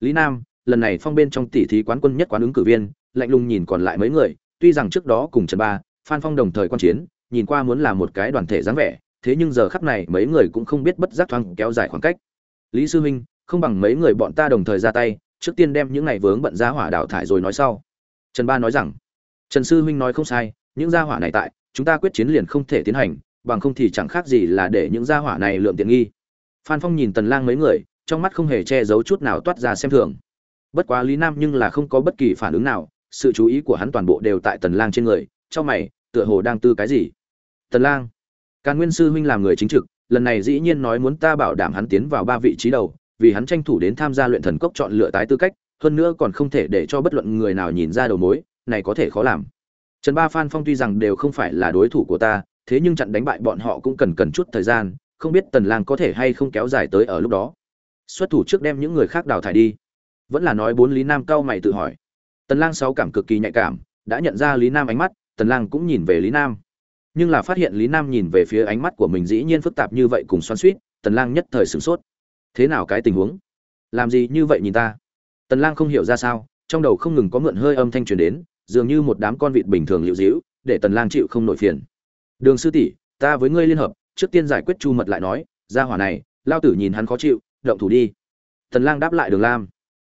lý nam, lần này phong bên trong tỷ thí quán quân nhất quán ứng cử viên, lạnh lùng nhìn còn lại mấy người, tuy rằng trước đó cùng trần ba, phan phong đồng thời quan chiến, nhìn qua muốn là một cái đoàn thể dáng vẻ, thế nhưng giờ khắc này mấy người cũng không biết bất giác thoáng kéo dài khoảng cách. Lý sư huynh, không bằng mấy người bọn ta đồng thời ra tay, trước tiên đem những này vướng bận ra hỏa đào thải rồi nói sau. Trần ba nói rằng, trần sư huynh nói không sai, những gia hỏa này tại, chúng ta quyết chiến liền không thể tiến hành, bằng không thì chẳng khác gì là để những gia hỏa này lượm tiện nghi. Phan phong nhìn tần lang mấy người trong mắt không hề che giấu chút nào toát ra xem thường. Bất quá lý nam nhưng là không có bất kỳ phản ứng nào, sự chú ý của hắn toàn bộ đều tại tần lang trên người, trong mày, tựa hồ đang tư cái gì? Tần lang, càn nguyên sư huynh làm người chính trực, lần này dĩ nhiên nói muốn ta bảo đảm hắn tiến vào ba vị trí đầu, vì hắn tranh thủ đến tham gia luyện thần cốc chọn lựa tái tư cách, hơn nữa còn không thể để cho bất luận người nào nhìn ra đầu mối, này có thể khó làm. Trần ba phan phong tuy rằng đều không phải là đối thủ của ta, thế nhưng chặn đánh bại bọn họ cũng cần cần chút thời gian, không biết tần lang có thể hay không kéo dài tới ở lúc đó xuất thủ trước đem những người khác đào thải đi. Vẫn là nói bốn lý nam cao mày tự hỏi. Tần lang sáu cảm cực kỳ nhạy cảm đã nhận ra lý nam ánh mắt tần lang cũng nhìn về lý nam. Nhưng là phát hiện lý nam nhìn về phía ánh mắt của mình dĩ nhiên phức tạp như vậy cùng xoắn xuýt tần lang nhất thời sửng sốt. Thế nào cái tình huống? Làm gì như vậy nhìn ta? Tần lang không hiểu ra sao trong đầu không ngừng có mượn hơi âm thanh truyền đến dường như một đám con vịt bình thường liễu diễu, để tần lang chịu không nổi phiền. Đường sư tỷ ta với ngươi liên hợp trước tiên giải quyết chu mật lại nói ra hỏa này lao tử nhìn hắn khó chịu động thủ đi. Tần lang đáp lại đường lam.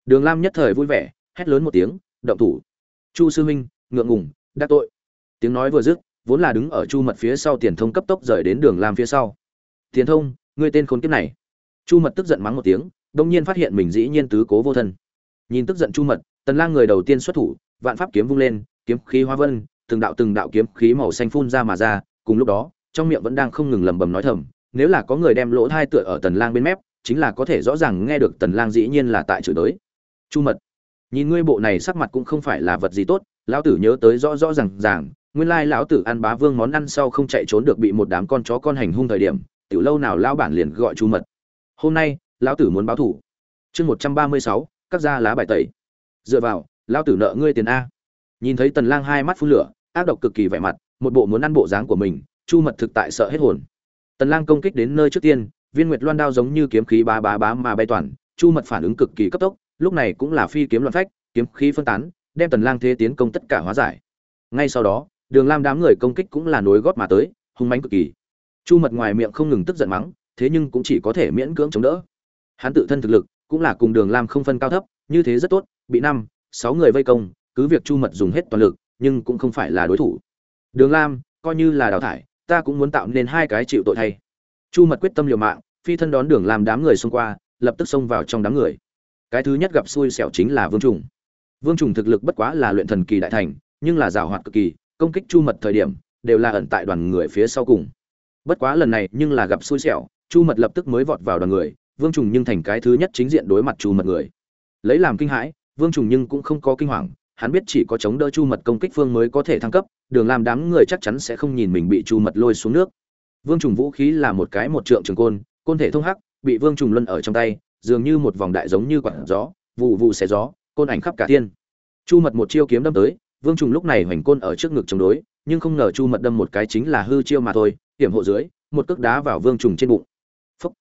Đường lam nhất thời vui vẻ, hét lớn một tiếng, động thủ. Chu sư huynh, ngượng ngùng, đã tội. Tiếng nói vừa dứt, vốn là đứng ở chu mật phía sau tiền thông cấp tốc rời đến đường lam phía sau. Tiền thông, ngươi tên khốn kiếp này. Chu mật tức giận mắng một tiếng đông nhiên phát hiện mình dĩ nhiên tứ cố vô thân. Nhìn tức giận chu mật, tần lang người đầu tiên xuất thủ, vạn pháp kiếm vung lên, kiếm khí hoa vân, từng đạo từng đạo kiếm khí màu xanh phun ra mà ra, cùng lúc đó, trong miệng vẫn đang không ngừng lẩm bẩm nói thầm, nếu là có người đem lỗ thai tựa ở tần lang bên mép chính là có thể rõ ràng nghe được tần lang dĩ nhiên là tại chửi đối chu mật, nhìn ngươi bộ này sắc mặt cũng không phải là vật gì tốt, lão tử nhớ tới rõ rõ ràng ràng, nguyên lai lão tử ăn bá vương món ăn sau không chạy trốn được bị một đám con chó con hành hung thời điểm, tiểu lâu nào lão bản liền gọi chu mật. Hôm nay, lão tử muốn báo thủ. Chương một trăm ba mươi sáu, các gia lá bài tẩy. Dựa vào, lão tử nợ ngươi tiền a. Nhìn thấy tần lang hai mắt phun lửa, ác độc cực kỳ vẻ mặt, một bộ muốn ăn bộ dáng của mình, chu mật thực tại sợ hết hồn. Tần lang công kích đến nơi trước tiên viên nguyệt loan đao giống như kiếm khí bá bá bá mà bay toàn, chu mật phản ứng cực kỳ cấp tốc, lúc này cũng là phi kiếm loạn phách, kiếm khí phân tán, đem tần lang thế tiến công tất cả hóa giải. Ngay sau đó, đường lam đám người công kích cũng là nối gót mà tới, hung mãnh cực kỳ. Chu mật ngoài miệng không ngừng tức giận mắng, thế nhưng cũng chỉ có thể miễn cưỡng chống đỡ. Hắn tự thân thực lực cũng là cùng đường lam không phân cao thấp, như thế rất tốt, bị năm, sáu người vây công, cứ việc chu mật dùng hết toàn lực, nhưng cũng không phải là đối thủ. Đường lam, coi như là đào thải, ta cũng muốn tạo nên hai cái chịu tội thay chu mật quyết tâm liều mạng, phi thân đón đường làm đám người xông qua, lập tức xông vào trong đám người. Cái thứ nhất gặp xui xẻo chính là vương trùng. Vương trùng thực lực bất quá là luyện thần kỳ đại thành, nhưng là giảo hoạt cực kỳ, công kích chu mật thời điểm, đều là ẩn tại đoàn người phía sau cùng. Bất quá lần này nhưng là gặp xui xẻo, chu mật lập tức mới vọt vào đoàn người, vương trùng nhưng thành cái thứ nhất chính diện đối mặt chu mật người. Lấy làm kinh hãi, vương trùng nhưng cũng không có kinh hoàng, hắn biết chỉ có chống đỡ chu mật công kích phương mới có thể thăng cấp, đường làm đám người chắc chắn sẽ không nhìn mình bị chu mật lôi xuống nước vương trùng vũ khí là một cái một trượng trường côn côn thể thông hắc, bị vương trùng luân ở trong tay, dường như một vòng đại giống như quạt gió vụ vụ xé gió, côn ảnh khắp cả thiên. Chu mật một chiêu kiếm đâm tới, vương trùng lúc này hoành côn ở trước ngực chống đối, nhưng không ngờ chu mật đâm một cái chính là hư chiêu mà thôi, hiểm hộ dưới, một cước đá vào vương trùng trên bụng. Phúc.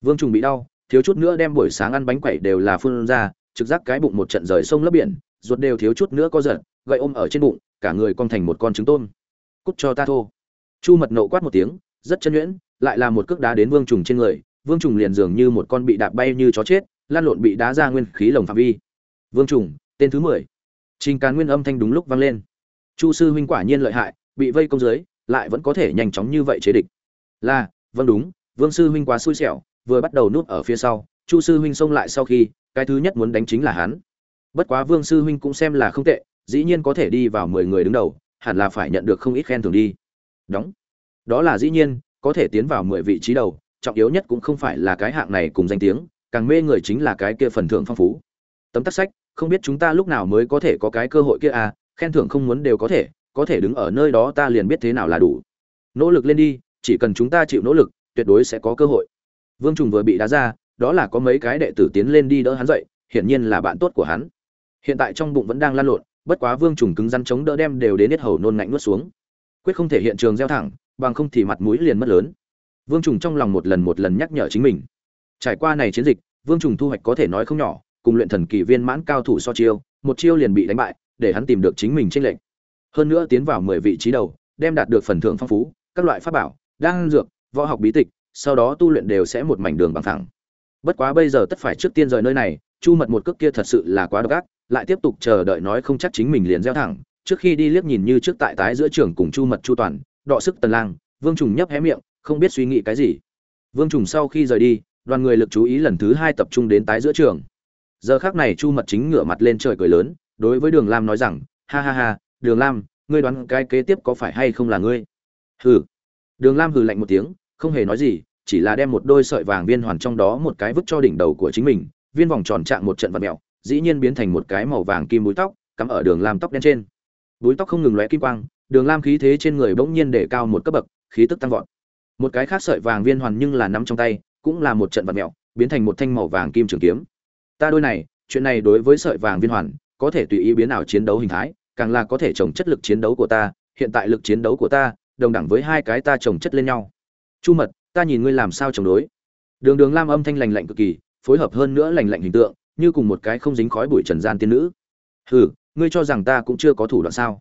vương trùng bị đau, thiếu chút nữa đem buổi sáng ăn bánh quẩy đều là phun ra, trực giác cái bụng một trận rời sông lấp biển, ruột đều thiếu chút nữa có giật, gậy ôm ở trên bụng, cả người cong thành một con trứng tôm. Cút cho ta thô. Chu mật nộ quát một tiếng rất chân nhuyễn, lại là một cước đá đến vương trùng trên người, vương trùng liền dường như một con bị đạp bay như chó chết lan lộn bị đá ra nguyên khí lồng phạm vi. Vương trùng, tên thứ mười. Trình càn nguyên âm thanh đúng lúc vang lên. Chu sư huynh quả nhiên lợi hại, bị vây công dưới, lại vẫn có thể nhanh chóng như vậy chế địch. Là vâng đúng, vương sư huynh quá xui xẻo, vừa bắt đầu núp ở phía sau, chu sư huynh xông lại sau khi, cái thứ nhất muốn đánh chính là hắn. Bất quá vương sư huynh cũng xem là không tệ, dĩ nhiên có thể đi vào mười người đứng đầu, hẳn là phải nhận được không ít khen thưởng đi. Đóng đó là dĩ nhiên, có thể tiến vào mười vị trí đầu, trọng yếu nhất cũng không phải là cái hạng này cùng danh tiếng, càng mê người chính là cái kia phần thưởng phong phú. Tấm tắc sách, không biết chúng ta lúc nào mới có thể có cái cơ hội kia à khen thưởng không muốn đều có thể có thể đứng ở nơi đó ta liền biết thế nào là đủ. Nỗ lực lên đi, chỉ cần chúng ta chịu nỗ lực, tuyệt đối sẽ có cơ hội. Vương trùng vừa bị đá ra, đó là có mấy cái đệ tử tiến lên đi đỡ hắn dậy, hiển nhiên là bạn tốt của hắn. Hiện tại trong bụng vẫn đang lan lộn, bất quá vương trùng cứng rắn chống đỡ đem đều đến hết hầu nôn ngạnh nuốt xuống. Quyết không thể hiện trường gieo thẳng bằng không thì mặt mũi liền mất lớn. Vương trùng trong lòng một lần một lần nhắc nhở chính mình. Trải qua này chiến dịch, vương trùng thu hoạch có thể nói không nhỏ, cùng luyện thần kỳ viên mãn cao thủ so chiêu, một chiêu liền bị đánh bại, để hắn tìm được chính mình trên lệnh hơn nữa tiến vào mười vị trí đầu, đem đạt được phần thưởng phong phú, các loại pháp bảo, đan dược, võ học bí tịch, sau đó tu luyện đều sẽ một mảnh đường bằng thẳng bất quá bây giờ tất phải trước tiên rời nơi này, chu mật một cước kia thật sự là quá độc ác, lại tiếp tục chờ đợi nói không chắc chính mình liền gieo thẳng, trước khi đi liếc nhìn như trước tại tái giữa trường cùng chu mật chu toàn đọ sức tần lang, vương trùng nhấp hé miệng, không biết suy nghĩ cái gì. Vương trùng sau khi rời đi, đoàn người lực chú ý lần thứ hai tập trung đến tái giữa trường. Giờ khắc này chu mật chính ngửa mặt lên trời cười lớn, đối với đường lam nói rằng, ha ha ha, đường lam, ngươi đoán cái kế tiếp có phải hay không là ngươi? Hừ. Đường lam hừ lạnh một tiếng, không hề nói gì, chỉ là đem một đôi sợi vàng viên hoàn trong đó một cái vứt cho đỉnh đầu của chính mình, viên vòng tròn trạng một trận vật mèo, dĩ nhiên biến thành một cái màu vàng kim búi tóc, cắm ở đường lam tóc đen trên. Búi tóc không ngừng lóe kim quang đường lam khí thế trên người bỗng nhiên để cao một cấp bậc, khí tức tăng vọt. Một cái khác sợi vàng viên hoàn nhưng là nắm trong tay, cũng là một trận vật mèo biến thành một thanh màu vàng kim trường kiếm. Ta đôi này, chuyện này đối với sợi vàng viên hoàn, có thể tùy ý biến ảo chiến đấu hình thái, càng là có thể trồng chất lực chiến đấu của ta, hiện tại lực chiến đấu của ta, đồng đẳng với hai cái ta trồng chất lên nhau. Chu mật, ta nhìn ngươi làm sao chống đối. Đường đường lam âm thanh lành lạnh cực kỳ, phối hợp hơn nữa lành lạnh hình tượng, như cùng một cái không dính khói bụi trần gian tiên nữ. Hừ, ngươi cho rằng ta cũng chưa có thủ đoạn sao?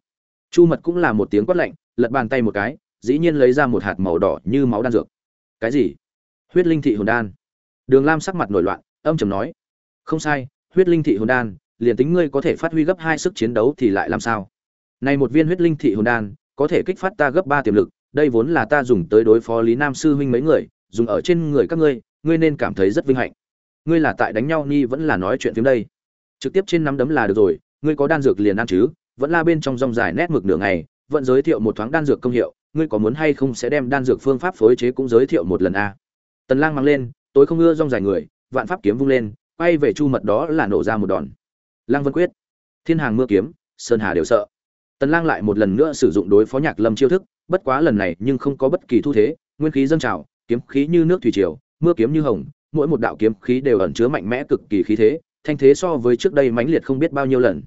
Chu mật cũng là một tiếng quát lạnh, lật bàn tay một cái, dĩ nhiên lấy ra một hạt màu đỏ như máu đan dược. Cái gì? Huyết linh thị hồn đan. Đường lam sắc mặt nổi loạn, âm trầm nói, không sai, huyết linh thị hồn đan, liền tính ngươi có thể phát huy gấp hai sức chiến đấu thì lại làm sao? Này một viên huyết linh thị hồn đan, có thể kích phát ta gấp ba tiềm lực, đây vốn là ta dùng tới đối phó lý nam sư huynh mấy người, dùng ở trên người các ngươi ngươi nên cảm thấy rất vinh hạnh. Ngươi là tại đánh nhau ni vẫn là nói chuyện phim đây. Trực tiếp trên nắm đấm là được rồi, ngươi có đan dược liền ăn chứ vẫn la bên trong rong dài nét mực nửa ngày, vẫn giới thiệu một thoáng đan dược công hiệu, ngươi có muốn hay không sẽ đem đan dược phương pháp phối chế cũng giới thiệu một lần a tần lang mang lên, tối không ưa rong dài người, vạn pháp kiếm vung lên, quay về chu mật đó là nổ ra một đòn. Lang vân quyết, thiên hàng mưa kiếm, sơn hà đều sợ. Tần lang lại một lần nữa sử dụng đối phó nhạc lâm chiêu thức, bất quá lần này nhưng không có bất kỳ thu thế, nguyên khí dâng trào, kiếm khí như nước thủy triều, mưa kiếm như hồng, mỗi một đạo kiếm khí đều ẩn chứa mạnh mẽ cực kỳ khí thế, thanh thế so với trước đây mãnh liệt không biết bao nhiêu lần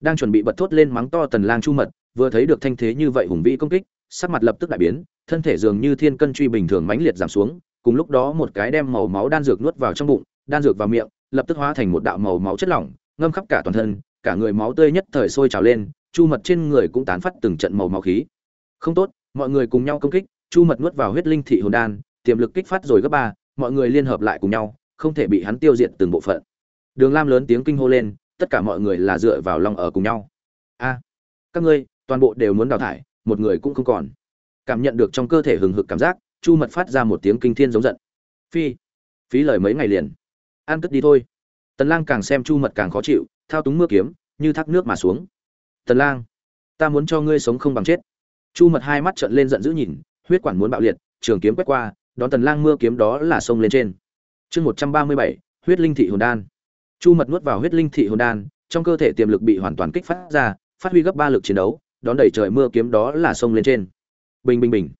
đang chuẩn bị bật thốt lên mắng to tần lang chu mật, vừa thấy được thanh thế như vậy hùng vĩ công kích, sắc mặt lập tức đại biến, thân thể dường như thiên cân truy bình thường mãnh liệt giảm xuống, cùng lúc đó một cái đem màu máu đan dược nuốt vào trong bụng, đan dược vào miệng, lập tức hóa thành một đạo màu máu chất lỏng, ngâm khắp cả toàn thân, cả người máu tươi nhất thời sôi trào lên, chu mật trên người cũng tán phát từng trận màu máu khí. Không tốt, mọi người cùng nhau công kích, chu mật nuốt vào huyết linh thị hồn đan, tiềm lực kích phát rồi gấp ba, mọi người liên hợp lại cùng nhau, không thể bị hắn tiêu diệt từng bộ phận. Đường lam lớn tiếng kinh hô lên tất cả mọi người là dựa vào lòng ở cùng nhau. A các ngươi toàn bộ đều muốn đào thải một người cũng không còn. Cảm nhận được trong cơ thể hừng hực cảm giác chu mật phát ra một tiếng kinh thiên giống giận. Phi phí lời mấy ngày liền. An cất đi thôi. Tần lang càng xem chu mật càng khó chịu thao túng mưa kiếm như thác nước mà xuống. Tần lang ta muốn cho ngươi sống không bằng chết. Chu mật hai mắt trợn lên giận dữ nhìn huyết quản muốn bạo liệt trường kiếm quét qua đón tần lang mưa kiếm đó là sông lên trên. Chương 137, huyết linh thị hồn đan chu mật nuốt vào huyết linh thị hồn đan, trong cơ thể tiềm lực bị hoàn toàn kích phát ra, phát huy gấp ba lực chiến đấu, đón đẩy trời mưa kiếm đó là sông lên trên. Bình bình bình.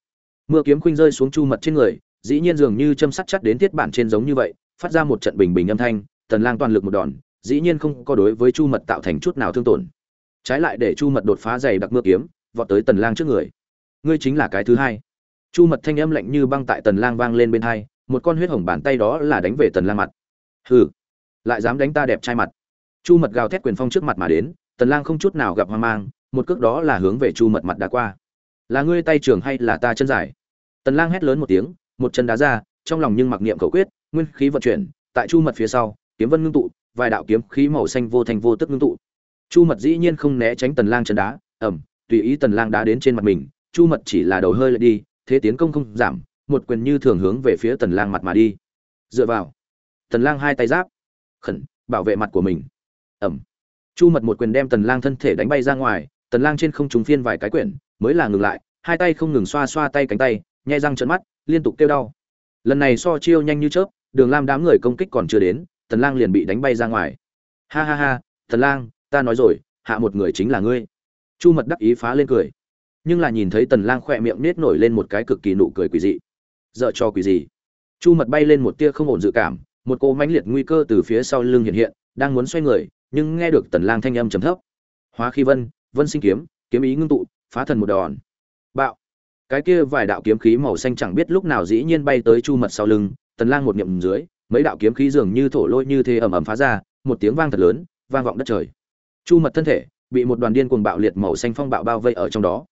Mưa kiếm khuynh rơi xuống chu mật trên người, dĩ nhiên dường như châm sắt chắt đến thiết bản trên giống như vậy, phát ra một trận bình bình âm thanh tần lang toàn lực một đòn, dĩ nhiên không có đối với chu mật tạo thành chút nào thương tổn. Trái lại để chu mật đột phá dày đặc mưa kiếm, vọt tới tần lang trước người. Ngươi chính là cái thứ hai. Chu mật thanh âm lạnh như băng tại tần lang vang lên bên hai, một con huyết hồng bàn tay đó là đánh về tần lang mặt. Hừ lại dám đánh ta đẹp trai mặt. Chu mật gào thét quyền phong trước mặt mà đến, tần lang không chút nào gặp hoang mang, một cước đó là hướng về chu mật mặt đã qua. Là ngươi tay trường hay là ta chân dài? Tần lang hét lớn một tiếng, một chân đá ra, trong lòng nhưng mặc niệm cầu quyết, nguyên khí vận chuyển, tại chu mật phía sau, kiếm vân ngưng tụ, vài đạo kiếm khí màu xanh vô thành vô tức ngưng tụ. Chu mật dĩ nhiên không né tránh tần lang chân đá ẩm tùy ý tần lang đá đến trên mặt mình, chu mật chỉ là đầu hơi lại đi, thế tiến công không giảm, một quyền như thường hướng về phía tần lang mặt mà đi. Dựa vào, tần lang hai tay giáp khẩn, bảo vệ mặt của mình. Ẩm. Chu mật một quyền đem tần lang thân thể đánh bay ra ngoài, tần lang trên không trúng phiên vài cái quyển, mới là ngừng lại, hai tay không ngừng xoa xoa tay cánh tay, nhai răng trợn mắt, liên tục kêu đau. Lần này so chiêu nhanh như chớp, đường lam đám người công kích còn chưa đến, tần lang liền bị đánh bay ra ngoài. Ha ha ha, tần lang, ta nói rồi, hạ một người chính là ngươi. Chu mật đắc ý phá lên cười. Nhưng là nhìn thấy tần lang khỏe miệng nết nổi lên một cái cực kỳ nụ cười quỷ dị. Dợ cho quỷ gì? Chu mật bay lên một tia không ổn dự cảm một cô mãnh liệt nguy cơ từ phía sau lưng hiện hiện, đang muốn xoay người, nhưng nghe được tần lang thanh âm trầm thấp. Hóa khí vân vân sinh kiếm kiếm ý ngưng tụ, phá thần một đòn. Bạo. Cái kia vài đạo kiếm khí màu xanh chẳng biết lúc nào dĩ nhiên bay tới chu mật sau lưng, tần lang một niệm dưới, mấy đạo kiếm khí dường như thổ lôi như thế ầm ầm phá ra, một tiếng vang thật lớn, vang vọng đất trời. Chu mật thân thể bị một đoàn điên cuồng bạo liệt màu xanh phong bạo bao vây ở trong đó.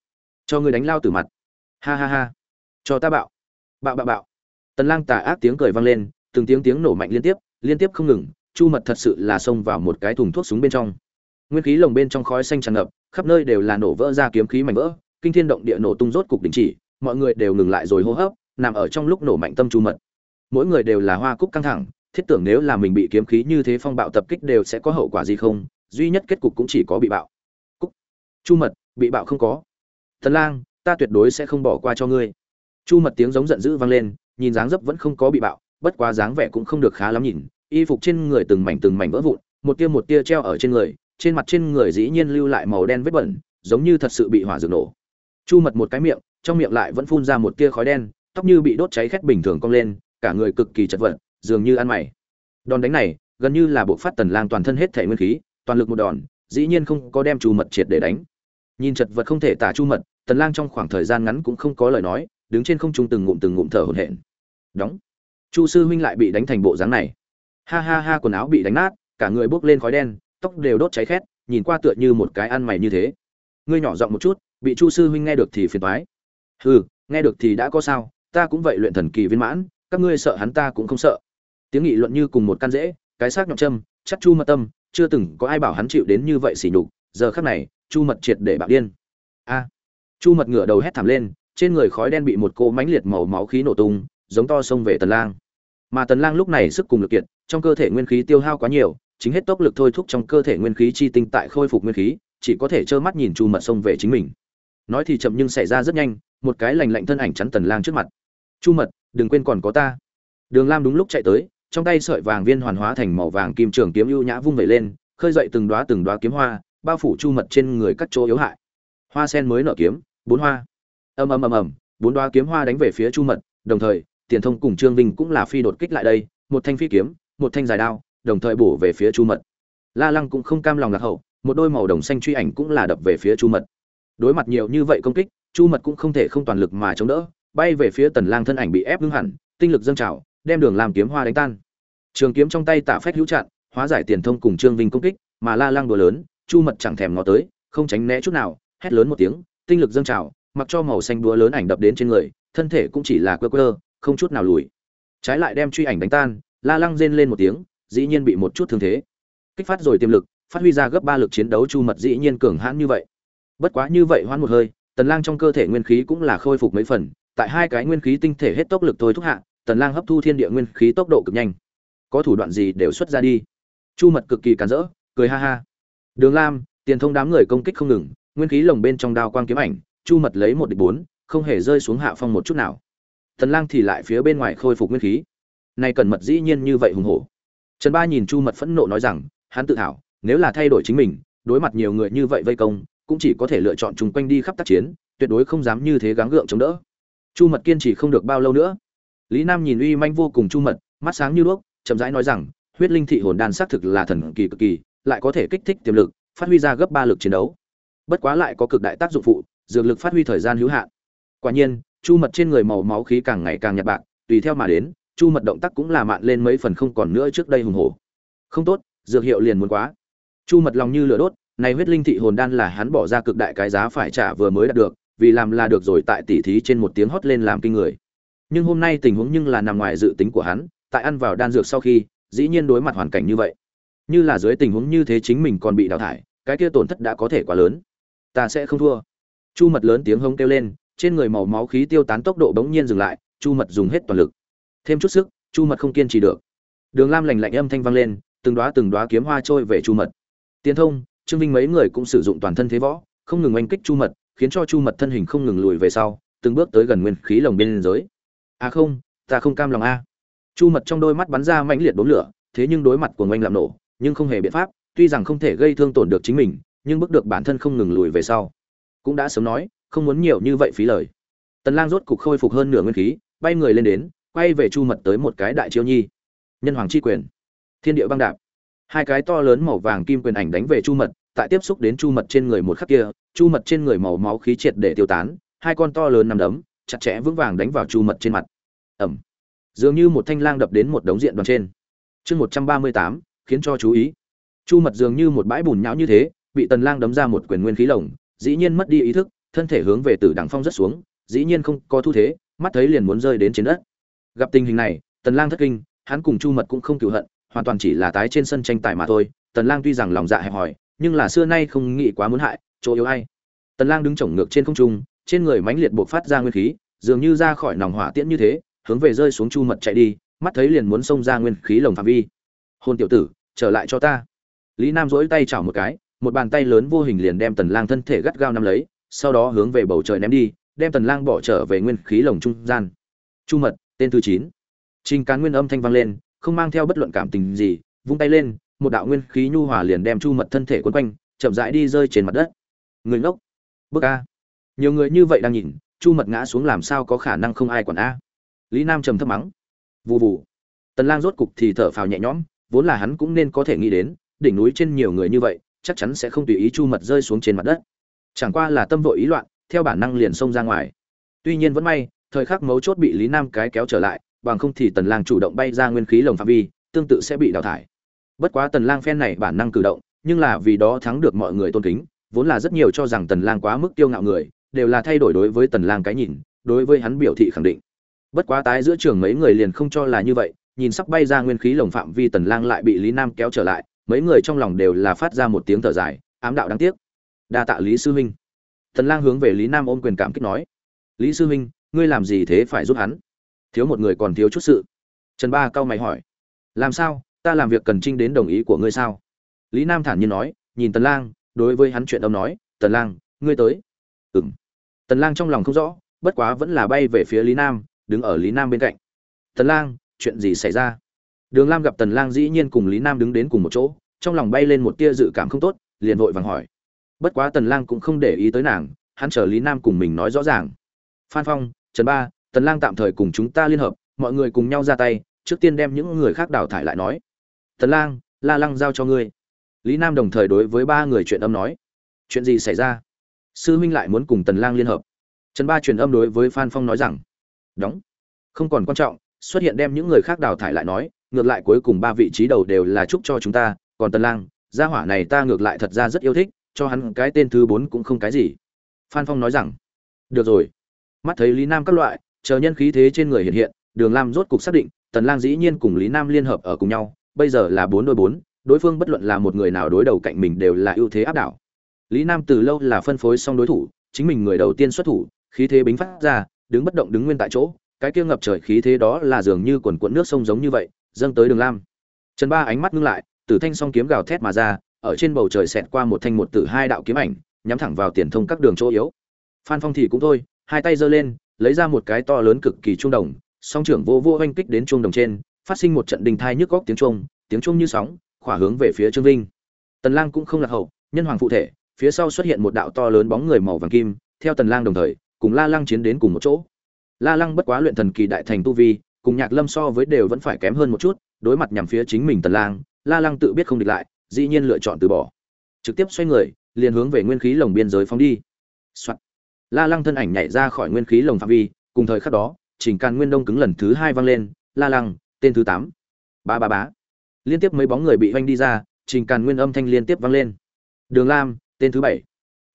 Cho người đánh lao từ mặt. Ha ha ha. Cho ta bạo. Bạo bạo bạo. Tần lang tà ác tiếng cười vang lên từng tiếng tiếng nổ mạnh liên tiếp liên tiếp không ngừng, chu mật thật sự là xông vào một cái thùng thuốc súng bên trong. Nguyên khí lồng bên trong khói xanh tràn ngập, khắp nơi đều là nổ vỡ ra kiếm khí mảnh vỡ, kinh thiên động địa nổ tung rốt cục đình chỉ, mọi người đều ngừng lại rồi hô hấp, nằm ở trong lúc nổ mạnh tâm chu mật. Mỗi người đều là hoa cúc căng thẳng, thiết tưởng nếu là mình bị kiếm khí như thế phong bạo tập kích đều sẽ có hậu quả gì không, duy nhất kết cục cũng chỉ có bị bạo. Cúc. Chu mật, bị bạo không có. Thần lang, ta tuyệt đối sẽ không bỏ qua cho ngươi. Chu mật tiếng giống giận dữ vang lên, nhìn dáng dấp vẫn không có bị bạo bất quá dáng vẻ cũng không được khá lắm nhìn, y phục trên người từng mảnh từng mảnh vỡ vụn, một tia một tia treo ở trên người, trên mặt trên người dĩ nhiên lưu lại màu đen vết bẩn, giống như thật sự bị hỏa dược nổ. Chu mật một cái miệng, trong miệng lại vẫn phun ra một tia khói đen, tóc như bị đốt cháy khét bình thường cong lên, cả người cực kỳ chật vật, dường như ăn mày. Đòn đánh này, gần như là bộ phát tần lang toàn thân hết thể nguyên khí, toàn lực một đòn, dĩ nhiên không có đem chu mật triệt để đánh. Nhìn chật vật không thể tả chu mật, tần lang trong khoảng thời gian ngắn cũng không có lời nói, đứng trên không trung từng ngụm từng ngụm thở hổn hển. Đóng chu sư huynh lại bị đánh thành bộ dáng này. Ha ha ha, quần áo bị đánh nát, cả người bốc lên khói đen, tóc đều đốt cháy khét, nhìn qua tựa như một cái ăn mày như thế. Ngươi nhỏ giọng một chút, bị chu sư huynh nghe được thì phiền toái. Hừ, nghe được thì đã có sao, ta cũng vậy luyện thần kỳ viên mãn, các ngươi sợ hắn ta cũng không sợ. Tiếng nghị luận như cùng một căn rễ cái xác nhọn châm, chắc chu mật tâm, chưa từng có ai bảo hắn chịu đến như vậy xỉ nhục, giờ khắc này, chu mật triệt để bạo điên. A. Chu mật ngửa đầu hét thảm lên, trên người khói đen bị một cô mánh liệt màu máu khí nổ tung giống to xông về tần lang. Mà tần lang lúc này sức cùng lực kiệt, trong cơ thể nguyên khí tiêu hao quá nhiều, chính hết tốc lực thôi thúc trong cơ thể nguyên khí chi tinh tại khôi phục nguyên khí, chỉ có thể trơ mắt nhìn chu mật xông về chính mình. Nói thì chậm nhưng xảy ra rất nhanh, một cái lành lạnh thân ảnh chắn tần lang trước mặt. Chu mật, đừng quên còn có ta. Đường lam đúng lúc chạy tới, trong tay sợi vàng viên hoàn hóa thành màu vàng kim trường kiếm ưu nhã vung vẩy lên, khơi dậy từng đóa từng đóa kiếm hoa, bao phủ chu mật trên người cắt chỗ yếu hại. Hoa sen mới nở kiếm, bốn hoa. Ầm ầm ầm ầm, bốn đóa kiếm hoa đánh về phía chu mật, đồng thời tiền thông cùng trương vinh cũng là phi đột kích lại đây, một thanh phi kiếm, một thanh dài đao, đồng thời bổ về phía chu mật. La lăng cũng không cam lòng lạc hậu, một đôi màu đồng xanh truy ảnh cũng là đập về phía chu mật. Đối mặt nhiều như vậy công kích, chu mật cũng không thể không toàn lực mà chống đỡ, bay về phía tần lang thân ảnh bị ép ngưng hẳn, tinh lực dâng trào, đem đường làm kiếm hoa đánh tan. Trường kiếm trong tay tạ phách hữu chặn, hóa giải tiền thông cùng trương vinh công kích, mà la lăng đùa lớn, chu mật chẳng thèm ngó tới, không tránh né chút nào, hét lớn một tiếng, tinh lực dâng trào, mặc cho màu xanh đúa lớn ảnh đập đến trên người, thân thể cũng chỉ là quơ quơ không chút nào lùi. Trái lại đem truy ảnh đánh tan, la lăng rên lên một tiếng, dĩ nhiên bị một chút thương thế. Kích phát rồi tiềm lực, phát huy ra gấp ba lực chiến đấu chu mật dĩ nhiên cường hãn như vậy. Bất quá như vậy hoãn một hơi, tần lang trong cơ thể nguyên khí cũng là khôi phục mấy phần, tại hai cái nguyên khí tinh thể hết tốc lực thôi thúc hạ, tần lang hấp thu thiên địa nguyên khí tốc độ cực nhanh. Có thủ đoạn gì đều xuất ra đi. Chu mật cực kỳ cản rỡ, cười ha ha. Đường lam, tiền thông đám người công kích không ngừng, nguyên khí lồng bên trong đao quang kiếm ảnh, chu mật lấy một địch bốn, không hề rơi xuống hạ phong một chút nào tần lang thì lại phía bên ngoài khôi phục nguyên khí. Này cần mật dĩ nhiên như vậy hùng hổ. Trần ba nhìn chu mật phẫn nộ nói rằng hắn tự hào, nếu là thay đổi chính mình đối mặt nhiều người như vậy vây công cũng chỉ có thể lựa chọn chung quanh đi khắp tác chiến tuyệt đối không dám như thế gắng gượng chống đỡ. Chu mật kiên trì không được bao lâu nữa. Lý nam nhìn uy manh vô cùng chu mật mắt sáng như đuốc chậm rãi nói rằng huyết linh thị hồn đan xác thực là thần kỳ cực kỳ lại có thể kích thích tiềm lực phát huy ra gấp ba lực chiến đấu. Bất quá lại có cực đại tác dụng phụ dược lực phát huy thời gian hữu hạn. Quả nhiên chu mật trên người màu máu khí càng ngày càng nhạt bạc, tùy theo mà đến, chu mật động tác cũng là mạn lên mấy phần không còn nữa trước đây hùng hổ. Không tốt, dược hiệu liền muốn quá. Chu mật lòng như lửa đốt, này huyết linh thị hồn đan là hắn bỏ ra cực đại cái giá phải trả vừa mới đạt được, vì làm là được rồi tại tỉ thí trên một tiếng hót lên làm kinh người. Nhưng hôm nay tình huống nhưng là nằm ngoài dự tính của hắn, tại ăn vào đan dược sau khi, dĩ nhiên đối mặt hoàn cảnh như vậy. Như là dưới tình huống như thế chính mình còn bị đào thải, cái kia tổn thất đã có thể quá lớn. Ta sẽ không thua. Chu mật lớn tiếng hông kêu lên trên người màu máu khí tiêu tán tốc độ bỗng nhiên dừng lại, chu mật dùng hết toàn lực. Thêm chút sức, chu mật không kiên trì được. Đường lam lạnh lạnh âm thanh vang lên, từng đóa từng đóa kiếm hoa trôi về chu mật. Tiến thông, trương vinh mấy người cũng sử dụng toàn thân thế võ, không ngừng oanh kích chu mật, khiến cho chu mật thân hình không ngừng lùi về sau, từng bước tới gần nguyên khí lồng bên giới. À không, ta không cam lòng a. Chu mật trong đôi mắt bắn ra mãnh liệt đốn lửa, thế nhưng đối mặt của ngoanh làm nổ, nhưng không hề biện pháp, tuy rằng không thể gây thương tổn được chính mình, nhưng bước được bản thân không ngừng lùi về sau. Cũng đã sớm nói không muốn nhiều như vậy phí lời. Tần lang rốt cục khôi phục hơn nửa nguyên khí, bay người lên đến, quay về chu mật tới một cái đại chiêu nhi. Nhân hoàng chi quyền. Thiên địa băng đạp. Hai cái to lớn màu vàng kim quyền ảnh đánh về chu mật, tại tiếp xúc đến chu mật trên người một khắc kia, chu mật trên người màu máu khí triệt để tiêu tán, hai con to lớn nằm đấm, chặt chẽ vững vàng đánh vào chu mật trên mặt. Ẩm dường như một thanh lang đập đến một đống diện đoàn trên. Chương một trăm ba mươi tám, khiến cho chú ý. Chu mật dường như một bãi bùn nhão như thế, bị tần lang đấm ra một quyền nguyên khí lồng, dĩ nhiên mất đi ý thức thân thể hướng về tử đằng phong rất xuống, dĩ nhiên không có thu thế, mắt thấy liền muốn rơi đến trên đất. Gặp tình hình này, tần lang thất kinh, hắn cùng chu mật cũng không cựu hận, hoàn toàn chỉ là tái trên sân tranh tài mà thôi. Tần lang tuy rằng lòng dạ hẹp hòi, nhưng là xưa nay không nghĩ quá muốn hại, chỗ yếu ai. Tần lang đứng chổng ngược trên không trung, trên người mãnh liệt bộc phát ra nguyên khí, dường như ra khỏi nòng hỏa tiễn như thế, hướng về rơi xuống chu mật chạy đi, mắt thấy liền muốn xông ra nguyên khí lồng phạm vi. Hôn tiểu tử, trở lại cho ta. Lý nam dỗi tay chảo một cái, một bàn tay lớn vô hình liền đem tần lang thân thể gắt gao nắm lấy sau đó hướng về bầu trời ném đi, đem tần lang bỏ trở về nguyên khí lồng trung gian. Chu mật, tên thứ chín. Trình cán nguyên âm thanh vang lên, không mang theo bất luận cảm tình gì, vung tay lên, một đạo nguyên khí nhu hòa liền đem chu mật thân thể quấn quanh, chậm rãi đi rơi trên mặt đất. Người ngốc. Bước a. Nhiều người như vậy đang nhìn, chu mật ngã xuống làm sao có khả năng không ai quản a. Lý nam trầm thấp mắng. Vù vù. Tần lang rốt cục thì thở phào nhẹ nhõm, vốn là hắn cũng nên có thể nghĩ đến, đỉnh núi trên nhiều người như vậy, chắc chắn sẽ không tùy ý chu mật rơi xuống trên mặt đất chẳng qua là tâm vội ý loạn, theo bản năng liền xông ra ngoài. Tuy nhiên vẫn may, thời khắc mấu chốt bị lý nam cái kéo trở lại, bằng không thì tần lang chủ động bay ra nguyên khí lồng phạm vi, tương tự sẽ bị đào thải. Bất quá tần lang phen này bản năng cử động, nhưng là vì đó thắng được mọi người tôn kính, vốn là rất nhiều cho rằng tần lang quá mức tiêu ngạo người, đều là thay đổi đối với tần lang cái nhìn, đối với hắn biểu thị khẳng định. Bất quá tái giữa trường mấy người liền không cho là như vậy, nhìn sắp bay ra nguyên khí lồng phạm vi tần lang lại bị lý nam kéo trở lại, mấy người trong lòng đều là phát ra một tiếng thở dài, ám đạo đáng tiếc đa tạ lý sư huynh. Tần lang hướng về lý nam ôm quyền cảm kích nói, lý sư huynh, ngươi làm gì thế phải giúp hắn? Thiếu một người còn thiếu chút sự. Trần ba cao mày hỏi, làm sao? Ta làm việc cần trinh đến đồng ý của ngươi sao? Lý nam thản nhiên nói, nhìn tần lang, đối với hắn chuyện ông nói, tần lang, ngươi tới. Ừm. Tần lang trong lòng không rõ, bất quá vẫn là bay về phía lý nam, đứng ở lý nam bên cạnh. Tần lang, chuyện gì xảy ra? Đường lam gặp tần lang dĩ nhiên cùng lý nam đứng đến cùng một chỗ, trong lòng bay lên một tia dự cảm không tốt, liền vội vàng hỏi bất quá tần lang cũng không để ý tới nàng, hắn chờ lý nam cùng mình nói rõ ràng. Phan phong, trần ba, tần lang tạm thời cùng chúng ta liên hợp, mọi người cùng nhau ra tay, trước tiên đem những người khác đào thải lại nói. Tần lang, la lăng giao cho ngươi. Lý nam đồng thời đối với ba người chuyện âm nói. Chuyện gì xảy ra? Sư huynh lại muốn cùng tần lang liên hợp. Trần ba truyền âm đối với phan phong nói rằng. Đóng. Không còn quan trọng, xuất hiện đem những người khác đào thải lại nói, ngược lại cuối cùng ba vị trí đầu đều là chúc cho chúng ta, còn tần lang, gia hỏa này ta ngược lại thật ra rất yêu thích cho hắn cái tên thứ bốn cũng không cái gì. Phan phong nói rằng, được rồi. Mắt thấy lý nam các loại, chờ nhân khí thế trên người hiện hiện, đường lam rốt cục xác định, tần lang dĩ nhiên cùng lý nam liên hợp ở cùng nhau, bây giờ là bốn đôi bốn, đối phương bất luận là một người nào đối đầu cạnh mình đều là ưu thế áp đảo. Lý nam từ lâu là phân phối xong đối thủ, chính mình người đầu tiên xuất thủ, khí thế bính phát ra, đứng bất động đứng nguyên tại chỗ, cái kia ngập trời khí thế đó là dường như quần cuộn nước sông giống như vậy, dâng tới đường lam. Trần ba ánh mắt ngưng lại, tử thanh song kiếm gào thét mà ra ở trên bầu trời xẹt qua một thanh một tử hai đạo kiếm ảnh, nhắm thẳng vào tiền thông các đường chỗ yếu. Phan phong thì cũng thôi, hai tay giơ lên, lấy ra một cái to lớn cực kỳ trung đồng, song trưởng vô vô oanh kích đến trung đồng trên, phát sinh một trận đình thai nhức góc tiếng trung tiếng trung như sóng, khỏa hướng về phía trương vinh. Tần lang cũng không lạc hậu, nhân hoàng phụ thể, phía sau xuất hiện một đạo to lớn bóng người màu vàng kim, theo tần lang đồng thời, cùng la lăng chiến đến cùng một chỗ. La lăng bất quá luyện thần kỳ đại thành tu vi, cùng nhạc lâm so với đều vẫn phải kém hơn một chút, đối mặt nhằm phía chính mình tần lang, la lăng tự biết không địch lại dĩ nhiên lựa chọn từ bỏ. Trực tiếp xoay người, liền hướng về nguyên khí lồng biên giới phóng đi. Soạn. la lăng thân ảnh nhảy ra khỏi nguyên khí lồng phạm vi, cùng thời khắc đó, trình can nguyên đông cứng lần thứ hai vang lên, la lăng, tên thứ tám. Ba ba bá liên tiếp mấy bóng người bị oanh đi ra, trình càn nguyên âm thanh liên tiếp vang lên. Đường lam, tên thứ bảy.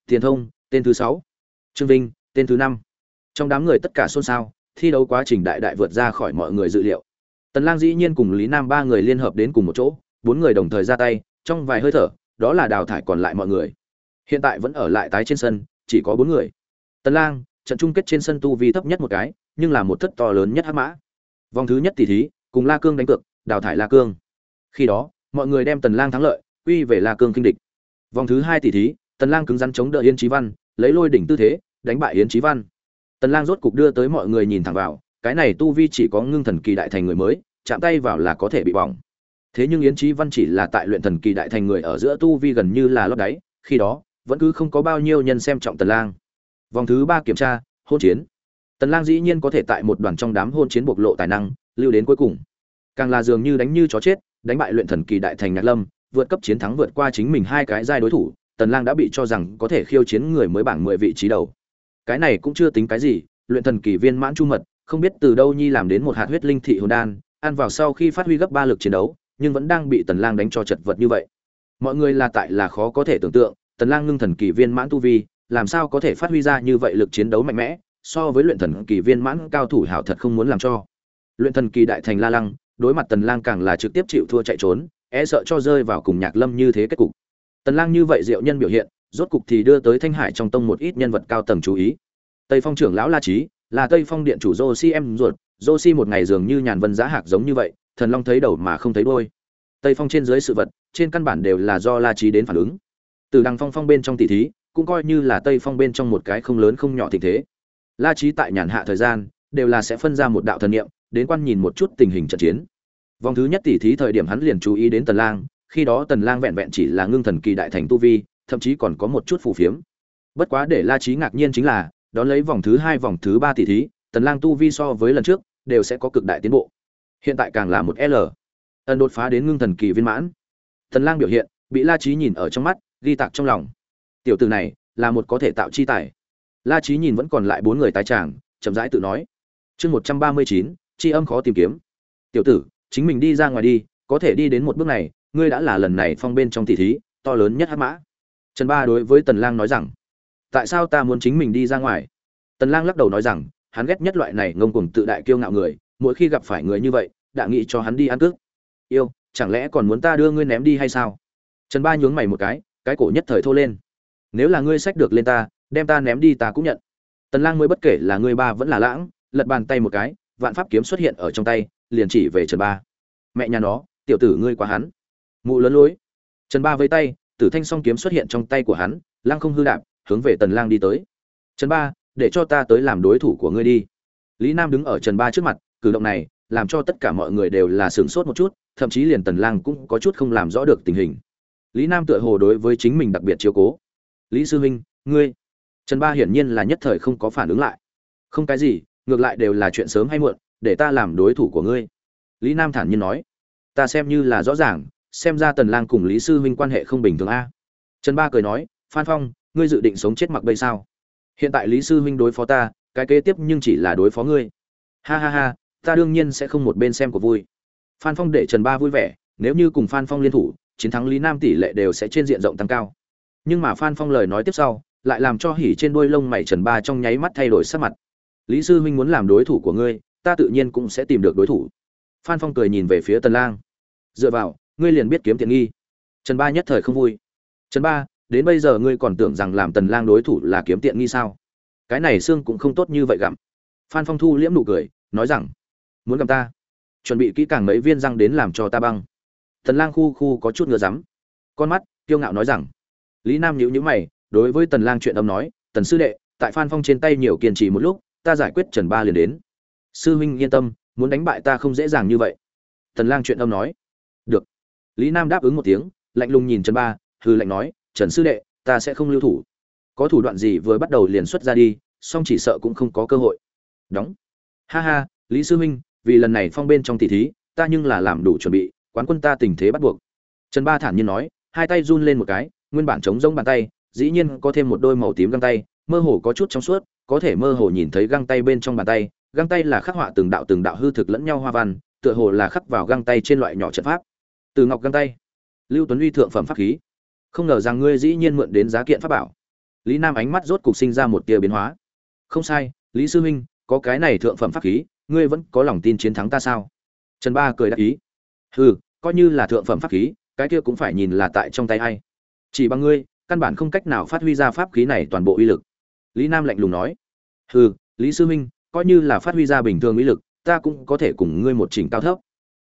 Tiền thông, tên thứ sáu. Trương vinh, tên thứ năm. Trong đám người tất cả xôn xao, thi đấu quá trình đại đại vượt ra khỏi mọi người dự liệu. Tần lang dĩ nhiên cùng lý nam ba người liên hợp đến cùng một chỗ, bốn người đồng thời ra tay trong vài hơi thở, đó là đào thải còn lại mọi người. Hiện tại vẫn ở lại tái trên sân, chỉ có bốn người. Tần lang, trận chung kết trên sân tu vi thấp nhất một cái, nhưng là một thất to lớn nhất hắc mã. Vòng thứ nhất tỷ thí, cùng la cương đánh cược, đào thải la cương. Khi đó, mọi người đem tần lang thắng lợi, quy về la cương kinh địch. Vòng thứ hai tỷ thí, tần lang cứng rắn chống đỡ yên chí văn, lấy lôi đỉnh tư thế, đánh bại yến chí văn. Tần lang rốt cục đưa tới mọi người nhìn thẳng vào, cái này tu vi chỉ có ngưng thần kỳ đại thành người mới, chạm tay vào là có thể bị bỏng thế nhưng yến chí văn chỉ là tại luyện thần kỳ đại thành người ở giữa tu vi gần như là lót đáy, khi đó, vẫn cứ không có bao nhiêu nhân xem trọng tần lang. Vòng thứ ba kiểm tra, hôn chiến. Tần lang dĩ nhiên có thể tại một đoàn trong đám hôn chiến bộc lộ tài năng, lưu đến cuối cùng. Càng là dường như đánh như chó chết, đánh bại luyện thần kỳ đại thành nhạc lâm, vượt cấp chiến thắng vượt qua chính mình hai cái giai đối thủ, tần lang đã bị cho rằng có thể khiêu chiến người mới bảng 10 vị trí đầu. Cái này cũng chưa tính cái gì, luyện thần kỳ viên mãn chu mật, không biết từ đâu nhi làm đến một hạt huyết linh thị hồn đan, ăn vào sau khi phát huy gấp ba lực chiến đấu nhưng vẫn đang bị tần lang đánh cho chật vật như vậy. Mọi người là tại là khó có thể tưởng tượng, tần lang ngưng thần kỳ viên mãn tu vi, làm sao có thể phát huy ra như vậy lực chiến đấu mạnh mẽ, so với luyện thần kỳ viên mãn cao thủ hảo thật không muốn làm cho. Luyện thần kỳ đại thành la lăng, đối mặt tần lang càng là trực tiếp chịu thua chạy trốn e sợ cho rơi vào cùng nhạc lâm như thế kết cục. Tần lang như vậy diệu nhân biểu hiện, rốt cục thì đưa tới thanh hải trong tông một ít nhân vật cao tầng chú ý. Tây phong trưởng lão la trí là tây phong điện chủ josi em ruột josi một ngày dường như nhàn vân giá hạc giống như vậy thần long thấy đầu mà không thấy đuôi. Tây phong trên dưới sự vật, trên căn bản đều là do la trí đến phản ứng. Từ đằng phong phong bên trong tỷ thí, cũng coi như là tây phong bên trong một cái không lớn không nhỏ tình thế. La trí tại nhàn hạ thời gian, đều là sẽ phân ra một đạo thần niệm, đến quan nhìn một chút tình hình trận chiến. Vòng thứ nhất tỷ thí thời điểm hắn liền chú ý đến tần lang, khi đó tần lang vẹn vẹn chỉ là ngưng thần kỳ đại thành tu vi, thậm chí còn có một chút phù phiếm. Bất quá để la trí ngạc nhiên chính là, đón lấy vòng thứ hai, vòng thứ ba tỷ thí, tần lang tu vi so với lần trước, đều sẽ có cực đại tiến bộ hiện tại càng là một l. Ẩn đột phá đến ngưng thần kỳ viên mãn. Tần lang biểu hiện, bị la trí nhìn ở trong mắt, ghi tạc trong lòng. Tiểu tử này, là một có thể tạo chi tài. La trí nhìn vẫn còn lại bốn người tái tràng, chậm rãi tự nói. Chương một trăm ba mươi chín, chi âm khó tìm kiếm. Tiểu tử, chính mình đi ra ngoài đi, có thể đi đến một bước này, ngươi đã là lần này phong bên trong tỷ thí, to lớn nhất hắc mã. Trần ba đối với tần lang nói rằng, tại sao ta muốn chính mình đi ra ngoài? Tần lang lắc đầu nói rằng, hắn ghét nhất loại này ngông cuồng tự đại kiêu ngạo người mỗi khi gặp phải người như vậy, đã nghĩ cho hắn đi ăn cướp yêu, chẳng lẽ còn muốn ta đưa ngươi ném đi hay sao? Trần ba nhướng mày một cái cái cổ nhất thời thô lên. Nếu là ngươi sách được lên ta, đem ta ném đi ta cũng nhận. Tần lang mới bất kể là ngươi ba vẫn là lãng, lật bàn tay một cái, vạn pháp kiếm xuất hiện ở trong tay, liền chỉ về trần ba. Mẹ nhà nó, tiểu tử ngươi quá hắn. Mụ lớn lối. Trần ba với tay, tử thanh song kiếm xuất hiện trong tay của hắn, lang không hư đạp, hướng về tần lang đi tới. Trần ba, để cho ta tới làm đối thủ của ngươi đi. Lý nam đứng ở trần ba trước mặt cử động này làm cho tất cả mọi người đều là sửng sốt một chút, thậm chí liền tần lang cũng có chút không làm rõ được tình hình. Lý nam tựa hồ đối với chính mình đặc biệt chiếu cố. Lý sư huynh, ngươi? Trần ba hiển nhiên là nhất thời không có phản ứng lại. Không cái gì, ngược lại đều là chuyện sớm hay muộn, để ta làm đối thủ của ngươi. Lý nam thản nhiên nói. Ta xem như là rõ ràng, xem ra tần lang cùng lý sư huynh quan hệ không bình thường a. Trần ba cười nói. Phan phong, ngươi dự định sống chết mặc bây sao? Hiện tại lý sư huynh đối phó ta, cái kế tiếp nhưng chỉ là đối phó ngươi. Ha ha ha ta đương nhiên sẽ không một bên xem của vui. Phan phong để trần ba vui vẻ, nếu như cùng phan phong liên thủ, chiến thắng lý nam tỷ lệ đều sẽ trên diện rộng tăng cao. Nhưng mà phan phong lời nói tiếp sau, lại làm cho hỉ trên đuôi lông mày trần ba trong nháy mắt thay đổi sắc mặt. Lý sư huynh muốn làm đối thủ của ngươi, ta tự nhiên cũng sẽ tìm được đối thủ. Phan phong cười nhìn về phía tần lang. Dựa vào, ngươi liền biết kiếm tiện nghi. Trần ba nhất thời không vui. Trần ba, đến bây giờ ngươi còn tưởng rằng làm tần lang đối thủ là kiếm tiện nghi sao? Cái này xương cũng không tốt như vậy gặm. Phan phong thu liễm nụ cười, nói rằng muốn cầm ta. Chuẩn bị kỹ càng mấy viên răng đến làm cho ta băng. Tần lang khu khu có chút ngứa rắm. Con mắt, kiêu ngạo nói rằng. Lý nam nhíu nhíu mày, đối với tần lang chuyện âm nói, tần sư đệ, tại phan phong trên tay nhiều kiên trì một lúc, ta giải quyết trần ba liền đến. Sư huynh yên tâm, muốn đánh bại ta không dễ dàng như vậy. Tần lang chuyện âm nói. Được. Lý nam đáp ứng một tiếng, lạnh lùng nhìn trần ba hư lạnh nói, trần sư đệ, ta sẽ không lưu thủ. Có thủ đoạn gì vừa bắt đầu liền xuất ra đi, song chỉ sợ cũng không có cơ hội. Đóng. Ha ha, lý sư huynh vì lần này phong bên trong tỷ thí, ta nhưng là làm đủ chuẩn bị, quán quân ta tình thế bắt buộc. Trần ba thản nhiên nói, hai tay run lên một cái, nguyên bản chống rỗng bàn tay, dĩ nhiên có thêm một đôi màu tím găng tay, mơ hồ có chút trong suốt, có thể mơ hồ nhìn thấy găng tay bên trong bàn tay, găng tay là khắc họa từng đạo từng đạo hư thực lẫn nhau hoa văn, tựa hồ là khắc vào găng tay trên loại nhỏ trận pháp. Từ ngọc găng tay, lưu tuấn uy thượng phẩm pháp khí. Không ngờ rằng ngươi dĩ nhiên mượn đến giá kiện pháp bảo. Lý nam ánh mắt rốt cục sinh ra một tia biến hóa. Không sai, lý sư huynh có cái này thượng phẩm pháp khí ngươi vẫn có lòng tin chiến thắng ta sao? Trần ba cười đáp ý. Hừ coi như là thượng phẩm pháp khí cái kia cũng phải nhìn là tại trong tay ai. Chỉ bằng ngươi căn bản không cách nào phát huy ra pháp khí này toàn bộ uy lực. Lý nam lạnh lùng nói. Hừ lý sư Minh, coi như là phát huy ra bình thường uy lực ta cũng có thể cùng ngươi một chỉnh cao thấp.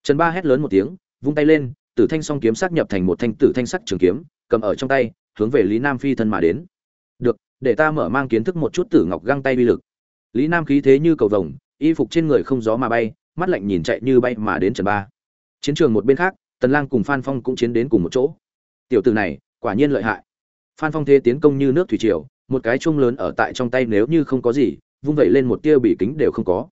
Trần ba hét lớn một tiếng vung tay lên tử thanh song kiếm sắc nhập thành một thanh tử thanh sắc trường kiếm cầm ở trong tay hướng về lý nam phi thân mà đến. Được để ta mở mang kiến thức một chút tử ngọc găng tay uy lực. Lý nam khí thế như cầu vồng y phục trên người không gió mà bay, mắt lạnh nhìn chạy như bay mà đến trần ba. Chiến trường một bên khác, tần lang cùng phan phong cũng chiến đến cùng một chỗ. Tiểu tử này, quả nhiên lợi hại. Phan phong thế tiến công như nước thủy triều, một cái chuông lớn ở tại trong tay nếu như không có gì, vung vậy lên một tia bị kính đều không có.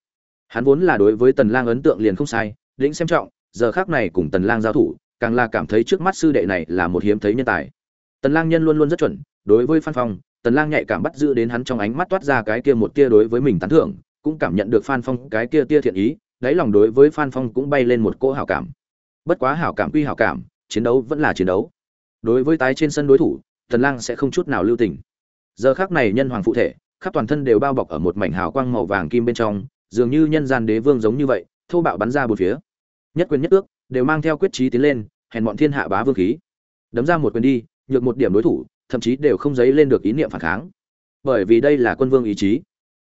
Hắn vốn là đối với tần lang ấn tượng liền không sai, lĩnh xem trọng, giờ khắc này cùng tần lang giao thủ, càng là cảm thấy trước mắt sư đệ này là một hiếm thấy nhân tài. Tần lang nhân luôn luôn rất chuẩn, đối với phan phong, tần lang nhạy cảm bắt giữ đến hắn trong ánh mắt toát ra cái kia một tia đối với mình tán thưởng cũng cảm nhận được phan phong cái kia tia thiện ý, đáy lòng đối với phan phong cũng bay lên một cỗ hảo cảm. Bất quá hảo cảm quy hảo cảm, chiến đấu vẫn là chiến đấu. Đối với tái trên sân đối thủ, tần lang sẽ không chút nào lưu tình. Giờ khắc này nhân hoàng phụ thể, khắp toàn thân đều bao bọc ở một mảnh hào quang màu vàng kim bên trong, dường như nhân gian đế vương giống như vậy, thô bạo bắn ra bốn phía. Nhất quyền nhất ước, đều mang theo quyết chí tiến lên, hèn bọn thiên hạ bá vương khí. Đấm ra một quyền đi, nhược một điểm đối thủ, thậm chí đều không dấy lên được ý niệm phản kháng. Bởi vì đây là quân vương ý chí.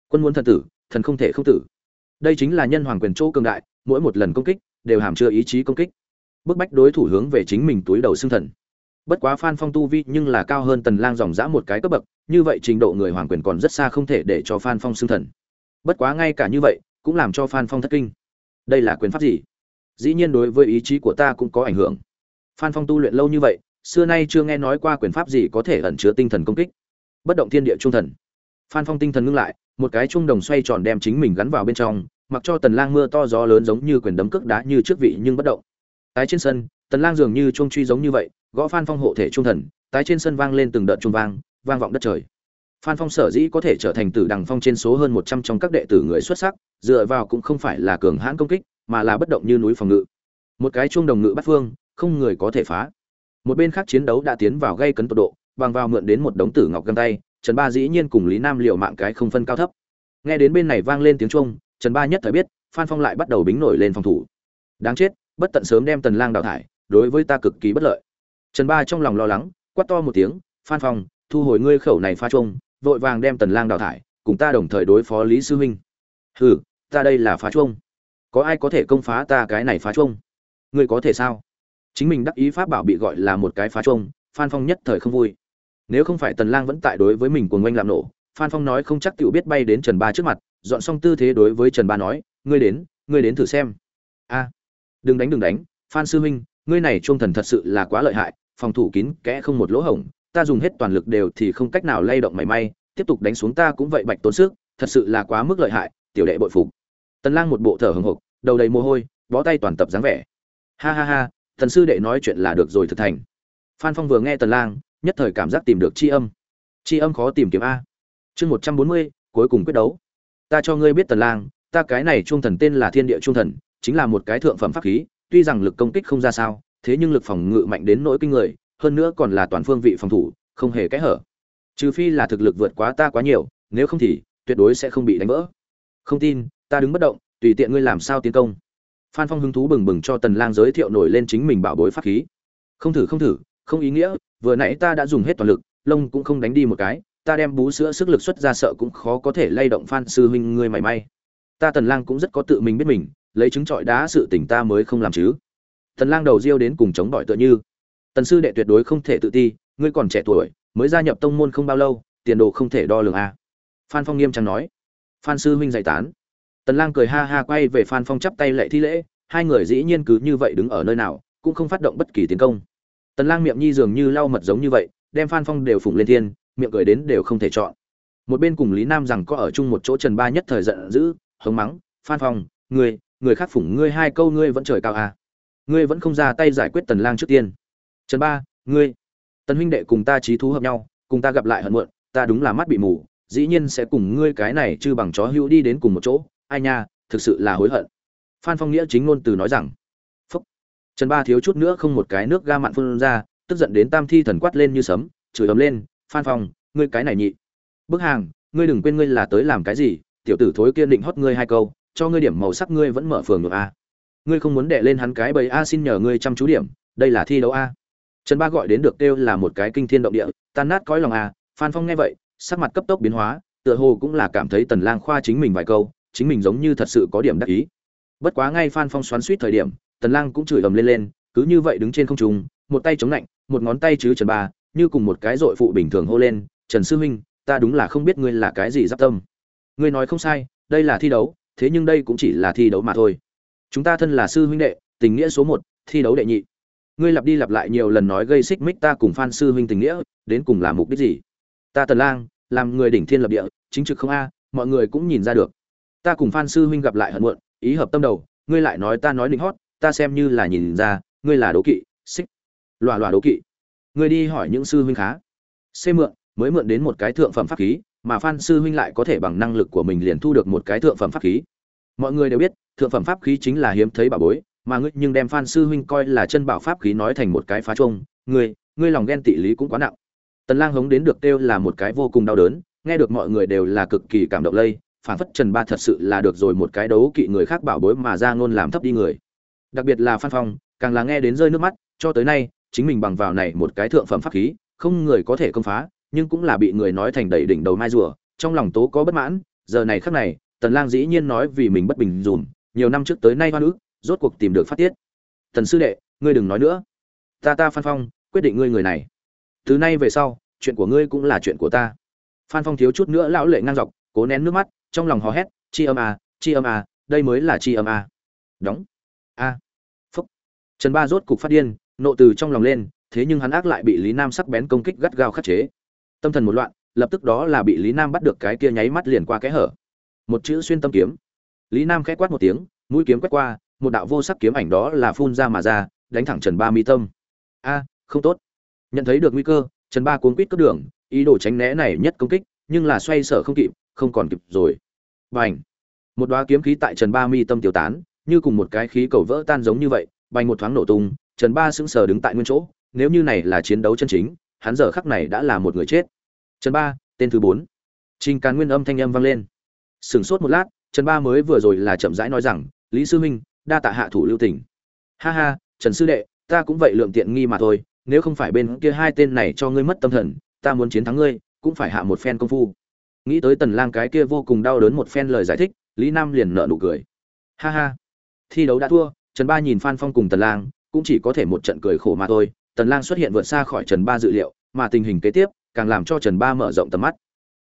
Quân muốn thần tử thần không thể không tử. Đây chính là nhân hoàng quyền chỗ cường đại, mỗi một lần công kích đều hàm chứa ý chí công kích. Bức bách đối thủ hướng về chính mình túi đầu xương thần. Bất quá phan phong tu vi nhưng là cao hơn tần lang dòng dã một cái cấp bậc, như vậy trình độ người hoàng quyền còn rất xa không thể để cho phan phong xương thần. Bất quá ngay cả như vậy, cũng làm cho phan phong thất kinh. Đây là quyền pháp gì? Dĩ nhiên đối với ý chí của ta cũng có ảnh hưởng. Phan phong tu luyện lâu như vậy, xưa nay chưa nghe nói qua quyền pháp gì có thể ẩn chứa tinh thần công kích. Bất động thiên địa trung thần phan phong tinh thần ngưng lại, một cái chuông đồng xoay tròn đem chính mình gắn vào bên trong, mặc cho tần lang mưa to gió lớn giống như quyền đấm cước đá như trước vị nhưng bất động. Tái trên sân, tần lang dường như chuông truy giống như vậy, gõ phan phong hộ thể trung thần, tái trên sân vang lên từng đợt trung vang vang vọng đất trời. Phan phong sở dĩ có thể trở thành tử đằng phong trên số hơn 100 trong các đệ tử người xuất sắc, dựa vào cũng không phải là cường hãn công kích, mà là bất động như núi phòng ngự. Một cái chuông đồng ngự bắt phương, không người có thể phá. Một bên khác chiến đấu đã tiến vào gây cấn tột độ, bằng vào mượn đến một đống tử ngọc găng tay trần ba dĩ nhiên cùng lý nam liều mạng cái không phân cao thấp. Nghe đến bên này vang lên tiếng chuông, trần ba nhất thời biết, phan phong lại bắt đầu bính nổi lên phòng thủ. Đáng chết, bất tận sớm đem tần lang đào thải, đối với ta cực kỳ bất lợi. Trần ba trong lòng lo lắng, quát to một tiếng, phan phong, thu hồi ngươi khẩu này pha chuông, vội vàng đem tần lang đào thải, cùng ta đồng thời đối phó lý sư huynh. Hừ, ta đây là phá chuông. Có ai có thể công phá ta cái này phá chuông? Ngươi có thể sao? Chính mình đắc ý pháp bảo bị gọi là một cái phá chuông, phan phong nhất thời không vui nếu không phải tần lang vẫn tại đối với mình cuồng ngoanh làm nổ, phan phong nói không chắc tiểu biết bay đến trần ba trước mặt, dọn xong tư thế đối với trần ba nói, ngươi đến ngươi đến thử xem. A, đừng đánh đừng đánh, phan sư huynh, ngươi này trung thần thật sự là quá lợi hại, phòng thủ kín, kẽ không một lỗ hổng, ta dùng hết toàn lực đều thì không cách nào lay động mảy may, tiếp tục đánh xuống ta cũng vậy bạch tốn sức, thật sự là quá mức lợi hại, tiểu đệ bội phục. Tần lang một bộ thở hừng hực đầu đầy mồ hôi, bó tay toàn tập dáng vẻ. Ha ha ha, thần sư đệ nói chuyện là được rồi thực thành. Phan phong vừa nghe tần lang nhất thời cảm giác tìm được chi âm. Chi âm khó tìm kiếm a. Chương 140, cuối cùng quyết đấu. Ta cho ngươi biết tần lang ta cái này trung thần tên là thiên địa trung thần chính là một cái thượng phẩm pháp khí tuy rằng lực công kích không ra sao thế nhưng lực phòng ngự mạnh đến nỗi kinh người hơn nữa còn là toàn phương vị phòng thủ không hề kẽ hở. Trừ phi là thực lực vượt quá ta quá nhiều nếu không thì tuyệt đối sẽ không bị đánh vỡ. Không tin ta đứng bất động tùy tiện ngươi làm sao tiến công. Phan phong hứng thú bừng bừng cho tần lang giới thiệu nổi lên chính mình bảo bối pháp khí. Không thử không thử không ý nghĩa, vừa nãy ta đã dùng hết toàn lực, lông cũng không đánh đi một cái, ta đem bú sữa sức lực xuất ra sợ cũng khó có thể lay động phan sư huynh ngươi mảy may. Ta tần lang cũng rất có tự mình biết mình, lấy chứng trọi đá sự tình ta mới không làm chứ. Tần lang đầu riêu đến cùng chống bỏi tựa như. Tần sư đệ tuyệt đối không thể tự ti, ngươi còn trẻ tuổi, mới gia nhập tông môn không bao lâu, tiền đồ không thể đo lường a. Phan phong nghiêm trang nói. Phan sư huynh giải tán. Tần lang cười ha ha quay về phan phong chắp tay lệ thi lễ, hai người dĩ nhiên cứ như vậy đứng ở nơi nào, cũng không phát động bất kỳ tiến công tần lang miệng nhi dường như lau mật giống như vậy, đem phan phong đều phụng lên thiên, miệng cười đến đều không thể chọn. Một bên cùng lý nam rằng có ở chung một chỗ trần ba nhất thời giận dữ, hống mắng, phan phong, ngươi, người khác phụng ngươi hai câu ngươi vẫn trời cao à? Ngươi vẫn không ra tay giải quyết tần lang trước tiên. Trần ba, ngươi, tần huynh đệ cùng ta trí thú hợp nhau, cùng ta gặp lại hận muộn, ta đúng là mắt bị mù, dĩ nhiên sẽ cùng ngươi cái này chứ bằng chó hữu đi đến cùng một chỗ, ai nha, thực sự là hối hận. Phan phong nghĩa chính ngôn từ nói rằng trần ba thiếu chút nữa không một cái nước ga mặn phun ra, tức giận đến tam thi thần quát lên như sấm, chửi ầm lên, phan phong, ngươi cái này nhị. Bức hàng, ngươi đừng quên ngươi là tới làm cái gì, tiểu tử thối kia định hót ngươi hai câu, cho ngươi điểm màu sắc ngươi vẫn mở phường được a ngươi không muốn đệ lên hắn cái bầy a, xin nhờ ngươi chăm chú điểm, đây là thi đấu a. Trần ba gọi đến được kêu là một cái kinh thiên động địa, tan nát cõi lòng a. Phan phong nghe vậy, sắc mặt cấp tốc biến hóa, tựa hồ cũng là cảm thấy tần lang khoa chính mình vài câu, chính mình giống như thật sự có điểm đắc ý. Bất quá ngay phan phong xoắn xuýt thời điểm tần lang cũng chửi ầm lên lên, cứ như vậy đứng trên không trung, một tay chống lạnh, một ngón tay chứ trần ba, như cùng một cái dội phụ bình thường hô lên, trần sư huynh, ta đúng là không biết ngươi là cái gì giáp tâm. Ngươi nói không sai, đây là thi đấu, thế nhưng đây cũng chỉ là thi đấu mà thôi. Chúng ta thân là sư huynh đệ, tình nghĩa số một, thi đấu đệ nhị. Ngươi lặp đi lặp lại nhiều lần nói gây xích mích ta cùng phan sư huynh tình nghĩa, đến cùng là mục đích gì? Ta tần lang, làm người đỉnh thiên lập địa, chính trực không a, mọi người cũng nhìn ra được. Ta cùng phan sư huynh gặp lại hận muộn, ý hợp tâm đầu, ngươi lại nói ta nói định hót ta xem như là nhìn ra, ngươi là đố kỵ, xích, loà loà đố kỵ. Ngươi đi hỏi những sư huynh khá. Xê mượn, mới mượn đến một cái thượng phẩm pháp khí, mà phan sư huynh lại có thể bằng năng lực của mình liền thu được một cái thượng phẩm pháp khí. Mọi người đều biết, thượng phẩm pháp khí chính là hiếm thấy bảo bối, mà ngươi nhưng đem phan sư huynh coi là chân bảo pháp khí nói thành một cái phá trông ngươi ngươi lòng ghen tị lý cũng quá nặng. Tần lang hống đến được kêu là một cái vô cùng đau đớn, nghe được mọi người đều là cực kỳ cảm động lây phản phất trần ba thật sự là được rồi một cái đấu kỵ người khác bảo bối mà ra ngôn làm thấp đi người đặc biệt là phan phong càng là nghe đến rơi nước mắt cho tới nay chính mình bằng vào này một cái thượng phẩm pháp khí không người có thể công phá nhưng cũng là bị người nói thành đầy đỉnh đầu mai rùa trong lòng tố có bất mãn giờ này khắc này tần lang dĩ nhiên nói vì mình bất bình dùm nhiều năm trước tới nay hoa nữ rốt cuộc tìm được phát tiết. Tần sư đệ ngươi đừng nói nữa. Ta ta phan phong quyết định ngươi người này. Từ nay về sau chuyện của ngươi cũng là chuyện của ta. Phan phong thiếu chút nữa lão lệ ngang dọc cố nén nước mắt trong lòng hò hét chi âm à, chi âm à, đây mới là chi âm à. đóng trần ba rốt cục phát điên, nộ từ trong lòng lên, thế nhưng hắn ác lại bị lý nam sắc bén công kích gắt gao khắc chế. Tâm thần một loạn, lập tức đó là bị lý nam bắt được cái kia nháy mắt liền qua cái hở. Một chữ xuyên tâm kiếm. Lý nam khẽ quát một tiếng, mũi kiếm quét qua, một đạo vô sắc kiếm ảnh đó là phun ra mà ra, đánh thẳng trần ba mi tâm. A, không tốt. Nhận thấy được nguy cơ, trần ba cuống quýt cướp đường, ý đồ tránh né này nhất công kích, nhưng là xoay sở không kịp, không còn kịp rồi. Bành! Một đóa kiếm khí tại trần ba mi tâm tiêu tán, như cùng một cái khí cầu vỡ tan giống như vậy bành một thoáng nổ tung, trần ba sững sờ đứng tại nguyên chỗ, nếu như này là chiến đấu chân chính, hắn giờ khắc này đã là một người chết. Trần ba, tên thứ bốn. Trình càn nguyên âm thanh âm vang lên. Sửng sốt một lát, trần ba mới vừa rồi là chậm rãi nói rằng, lý sư huynh, đa tạ hạ thủ lưu tình. Ha ha, trần sư đệ, ta cũng vậy lượng tiện nghi mà thôi, nếu không phải bên kia hai tên này cho ngươi mất tâm thần, ta muốn chiến thắng ngươi, cũng phải hạ một phen công phu. Nghĩ tới tần lang cái kia vô cùng đau đớn một phen lời giải thích, lý nam liền nở nụ cười. Ha ha, thi đấu đã thua trần ba nhìn phan phong cùng tần lang, cũng chỉ có thể một trận cười khổ mà thôi. Tần lang xuất hiện vượt xa khỏi trần ba dự liệu, mà tình hình kế tiếp càng làm cho trần ba mở rộng tầm mắt.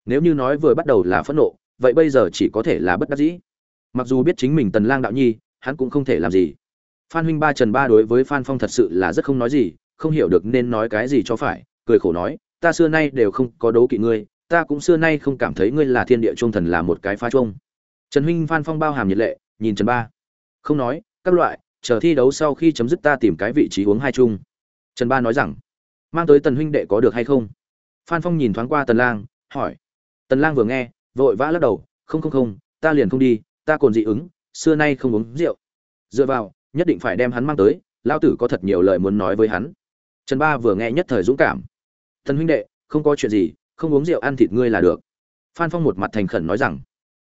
Nếu như nói vừa bắt đầu là phẫn nộ, vậy bây giờ chỉ có thể là bất đắc dĩ. Mặc dù biết chính mình tần lang đạo nhi, hắn cũng không thể làm gì. Phan huynh ba trần ba đối với phan phong thật sự là rất không nói gì, không hiểu được nên nói cái gì cho phải. Cười khổ nói, ta xưa nay đều không có đấu kỵ ngươi, ta cũng xưa nay không cảm thấy ngươi là thiên địa trung thần là một cái phá trung trần huynh phan phong bao hàm nhiệt lệ, nhìn trần ba. Không nói các loại, chờ thi đấu sau khi chấm dứt ta tìm cái vị trí uống hai chung. Trần ba nói rằng, mang tới tần huynh đệ có được hay không? Phan phong nhìn thoáng qua tần lang, hỏi. Tần lang vừa nghe, vội vã lắc đầu, không không không, ta liền không đi, ta còn dị ứng, xưa nay không uống rượu. Dựa vào, nhất định phải đem hắn mang tới lao tử có thật nhiều lời muốn nói với hắn. Trần ba vừa nghe nhất thời dũng cảm. Tần huynh đệ, không có chuyện gì, không uống rượu ăn thịt ngươi là được. Phan phong một mặt thành khẩn nói rằng.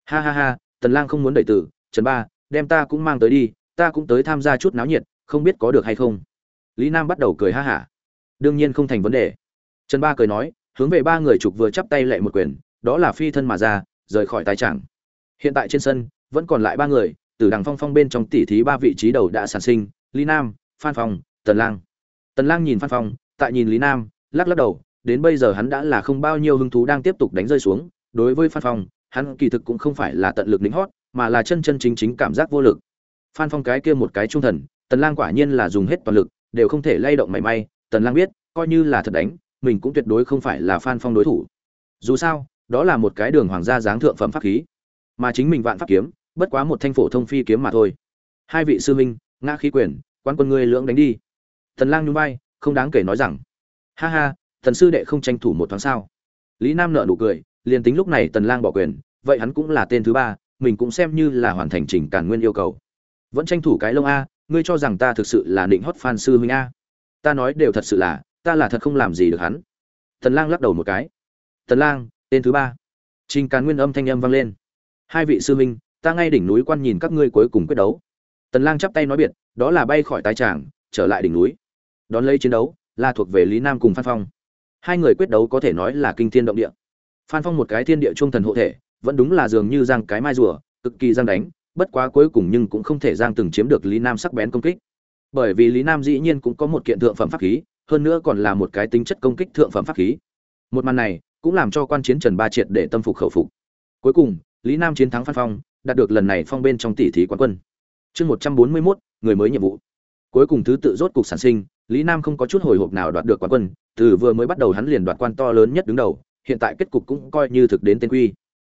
Ha ha ha, tần lang không muốn đẩy tử trần ba, đem ta cũng mang tới đi ta cũng tới tham gia chút náo nhiệt, không biết có được hay không. Lý nam bắt đầu cười ha hả. Đương nhiên không thành vấn đề. Trần ba cười nói, hướng về ba người trục vừa chắp tay lệ một quyền, đó là phi thân mà ra, rời khỏi tài trạng. Hiện tại trên sân, vẫn còn lại ba người, từ đằng phong phong bên trong tỷ thí ba vị trí đầu đã sản sinh, lý nam, phan phong, tần lang. Tần lang nhìn phan phong, tại nhìn lý nam, lắc lắc đầu, đến bây giờ hắn đã là không bao nhiêu hứng thú đang tiếp tục đánh rơi xuống. Đối với phan phong, hắn kỳ thực cũng không phải là tận lực lính hót, mà là chân chân chính chính cảm giác vô lực phan phong cái kia một cái trung thần, tần lang quả nhiên là dùng hết toàn lực, đều không thể lay động mảy may. Tần lang biết, coi như là thật đánh, mình cũng tuyệt đối không phải là phan phong đối thủ. Dù sao, đó là một cái đường hoàng gia dáng thượng phẩm pháp khí. Mà chính mình vạn pháp kiếm, bất quá một thanh phổ thông phi kiếm mà thôi. Hai vị sư minh, ngã khí quyền quan quân ngươi lưỡng đánh đi. Tần lang nhún vai, không đáng kể nói rằng, ha ha, thần sư đệ không tranh thủ một thoáng sao? Lý nam nợ nụ cười, liền tính lúc này tần lang bỏ quyền, vậy hắn cũng là tên thứ ba, mình cũng xem như là hoàn thành trình càn nguyên yêu cầu vẫn tranh thủ cái lông a, ngươi cho rằng ta thực sự là định hót phan sư huynh a. Ta nói đều thật sự là, ta là thật không làm gì được hắn. Tần lang lắc đầu một cái. Tần lang, tên thứ ba. Trình càn nguyên âm thanh âm vang lên. Hai vị sư huynh, ta ngay đỉnh núi quan nhìn các ngươi cuối cùng quyết đấu. Tần lang chắp tay nói biệt, đó là bay khỏi tái tràng, trở lại đỉnh núi. Đón lấy chiến đấu, là thuộc về lý nam cùng phan phong. Hai người quyết đấu có thể nói là kinh thiên động địa. Phan phong một cái thiên địa trung thần hộ thể, vẫn đúng là dường như giang cái mai rùa, cực kỳ giang đánh bất quá cuối cùng nhưng cũng không thể giang từng chiếm được lý nam sắc bén công kích. Bởi vì lý nam dĩ nhiên cũng có một kiện thượng phẩm pháp khí, hơn nữa còn là một cái tính chất công kích thượng phẩm pháp khí. Một màn này cũng làm cho quan chiến trần ba triệt để tâm phục khẩu phục. Cuối cùng, lý nam chiến thắng phan phong, đạt được lần này phong bên trong tỷ thí quán quân. Chương một trăm bốn mươi mốt, người mới nhiệm vụ. Cuối cùng thứ tự rốt cục sản sinh, lý nam không có chút hồi hộp nào đoạt được quán quân, từ vừa mới bắt đầu hắn liền đoạt quan to lớn nhất đứng đầu, hiện tại kết cục cũng coi như thực đến tên quy.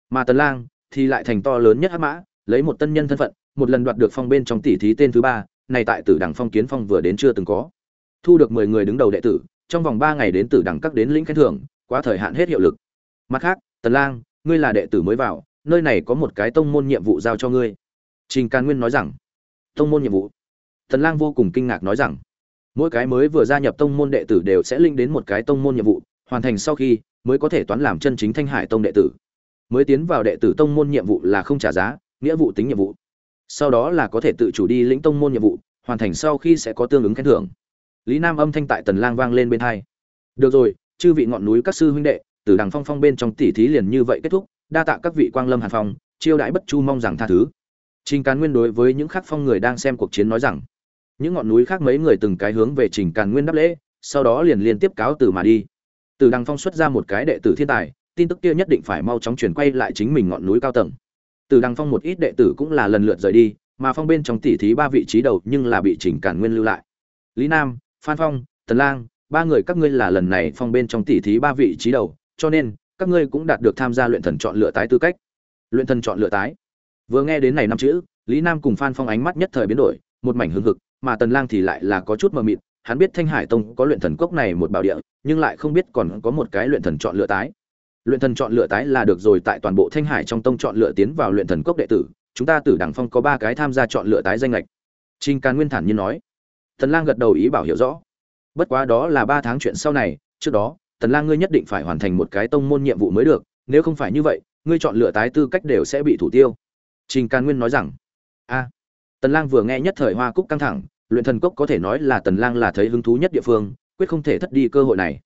Mà tần lang thì lại thành to lớn nhất hắc mã lấy một tân nhân thân phận, một lần đoạt được phong bên trong tỷ thí tên thứ ba, này tại tử đẳng phong kiến phong vừa đến chưa từng có. Thu được 10 người đứng đầu đệ tử, trong vòng ba ngày đến tử đẳng các đến lĩnh khen thưởng, quá thời hạn hết hiệu lực. Mặt khác, tần lang, ngươi là đệ tử mới vào, nơi này có một cái tông môn nhiệm vụ giao cho ngươi. Trình can nguyên nói rằng, tông môn nhiệm vụ? Tần lang vô cùng kinh ngạc nói rằng, mỗi cái mới vừa gia nhập tông môn đệ tử đều sẽ linh đến một cái tông môn nhiệm vụ, hoàn thành sau khi mới có thể toán làm chân chính thanh hải tông đệ tử. Mới tiến vào đệ tử tông môn nhiệm vụ là không trả giá nghĩa vụ tính nhiệm vụ. Sau đó là có thể tự chủ đi lĩnh tông môn nhiệm vụ, hoàn thành sau khi sẽ có tương ứng khen thưởng. Lý nam âm thanh tại tần lang vang lên bên hai. Được rồi, chư vị ngọn núi các sư huynh đệ, từ đằng phong phong bên trong tỷ thí liền như vậy kết thúc, đa tạ các vị quang lâm hàn phong, chiêu đãi bất chu mong rằng tha thứ. Trình càn nguyên đối với những khắc phong người đang xem cuộc chiến nói rằng, những ngọn núi khác mấy người từng cái hướng về trình càn nguyên đáp lễ, sau đó liền liên tiếp cáo từ mà đi. Từ đằng phong xuất ra một cái đệ tử thiên tài, tin tức kia nhất định phải mau chóng chuyển quay lại chính mình ngọn núi cao tầng từ đằng phong một ít đệ tử cũng là lần lượt rời đi, mà phong bên trong tỷ thí ba vị trí đầu nhưng là bị trình cản nguyên lưu lại. Lý nam, phan phong, tần lang, ba người các ngươi là lần này phong bên trong tỷ thí ba vị trí đầu, cho nên, các ngươi cũng đạt được tham gia luyện thần chọn lựa tái tư cách. Luyện thần chọn lựa tái. Vừa nghe đến này năm chữ, lý nam cùng phan phong ánh mắt nhất thời biến đổi, một mảnh hưng hực, mà tần lang thì lại là có chút mờ mịt, hắn biết thanh hải tông có luyện thần cốc này một bảo địa, nhưng lại không biết còn có một cái luyện thần chọn lựa tái luyện thần chọn lựa tái là được rồi, tại toàn bộ thanh hải trong tông chọn lựa tiến vào luyện thần cốc đệ tử, chúng ta tử đẳng phong có ba cái tham gia chọn lựa tái danh lệch trinh càn nguyên thản nhiên nói. Tần lang gật đầu ý bảo hiểu rõ. Bất quá đó là ba tháng chuyện sau này, trước đó tần lang ngươi nhất định phải hoàn thành một cái tông môn nhiệm vụ mới được, nếu không phải như vậy, ngươi chọn lựa tái tư cách đều sẽ bị thủ tiêu. Trình càn nguyên nói rằng. A. Tần lang vừa nghe nhất thời hoa cúc căng thẳng, luyện thần cốc có thể nói là tần lang là thấy hứng thú nhất địa phương, quyết không thể thất đi cơ hội này.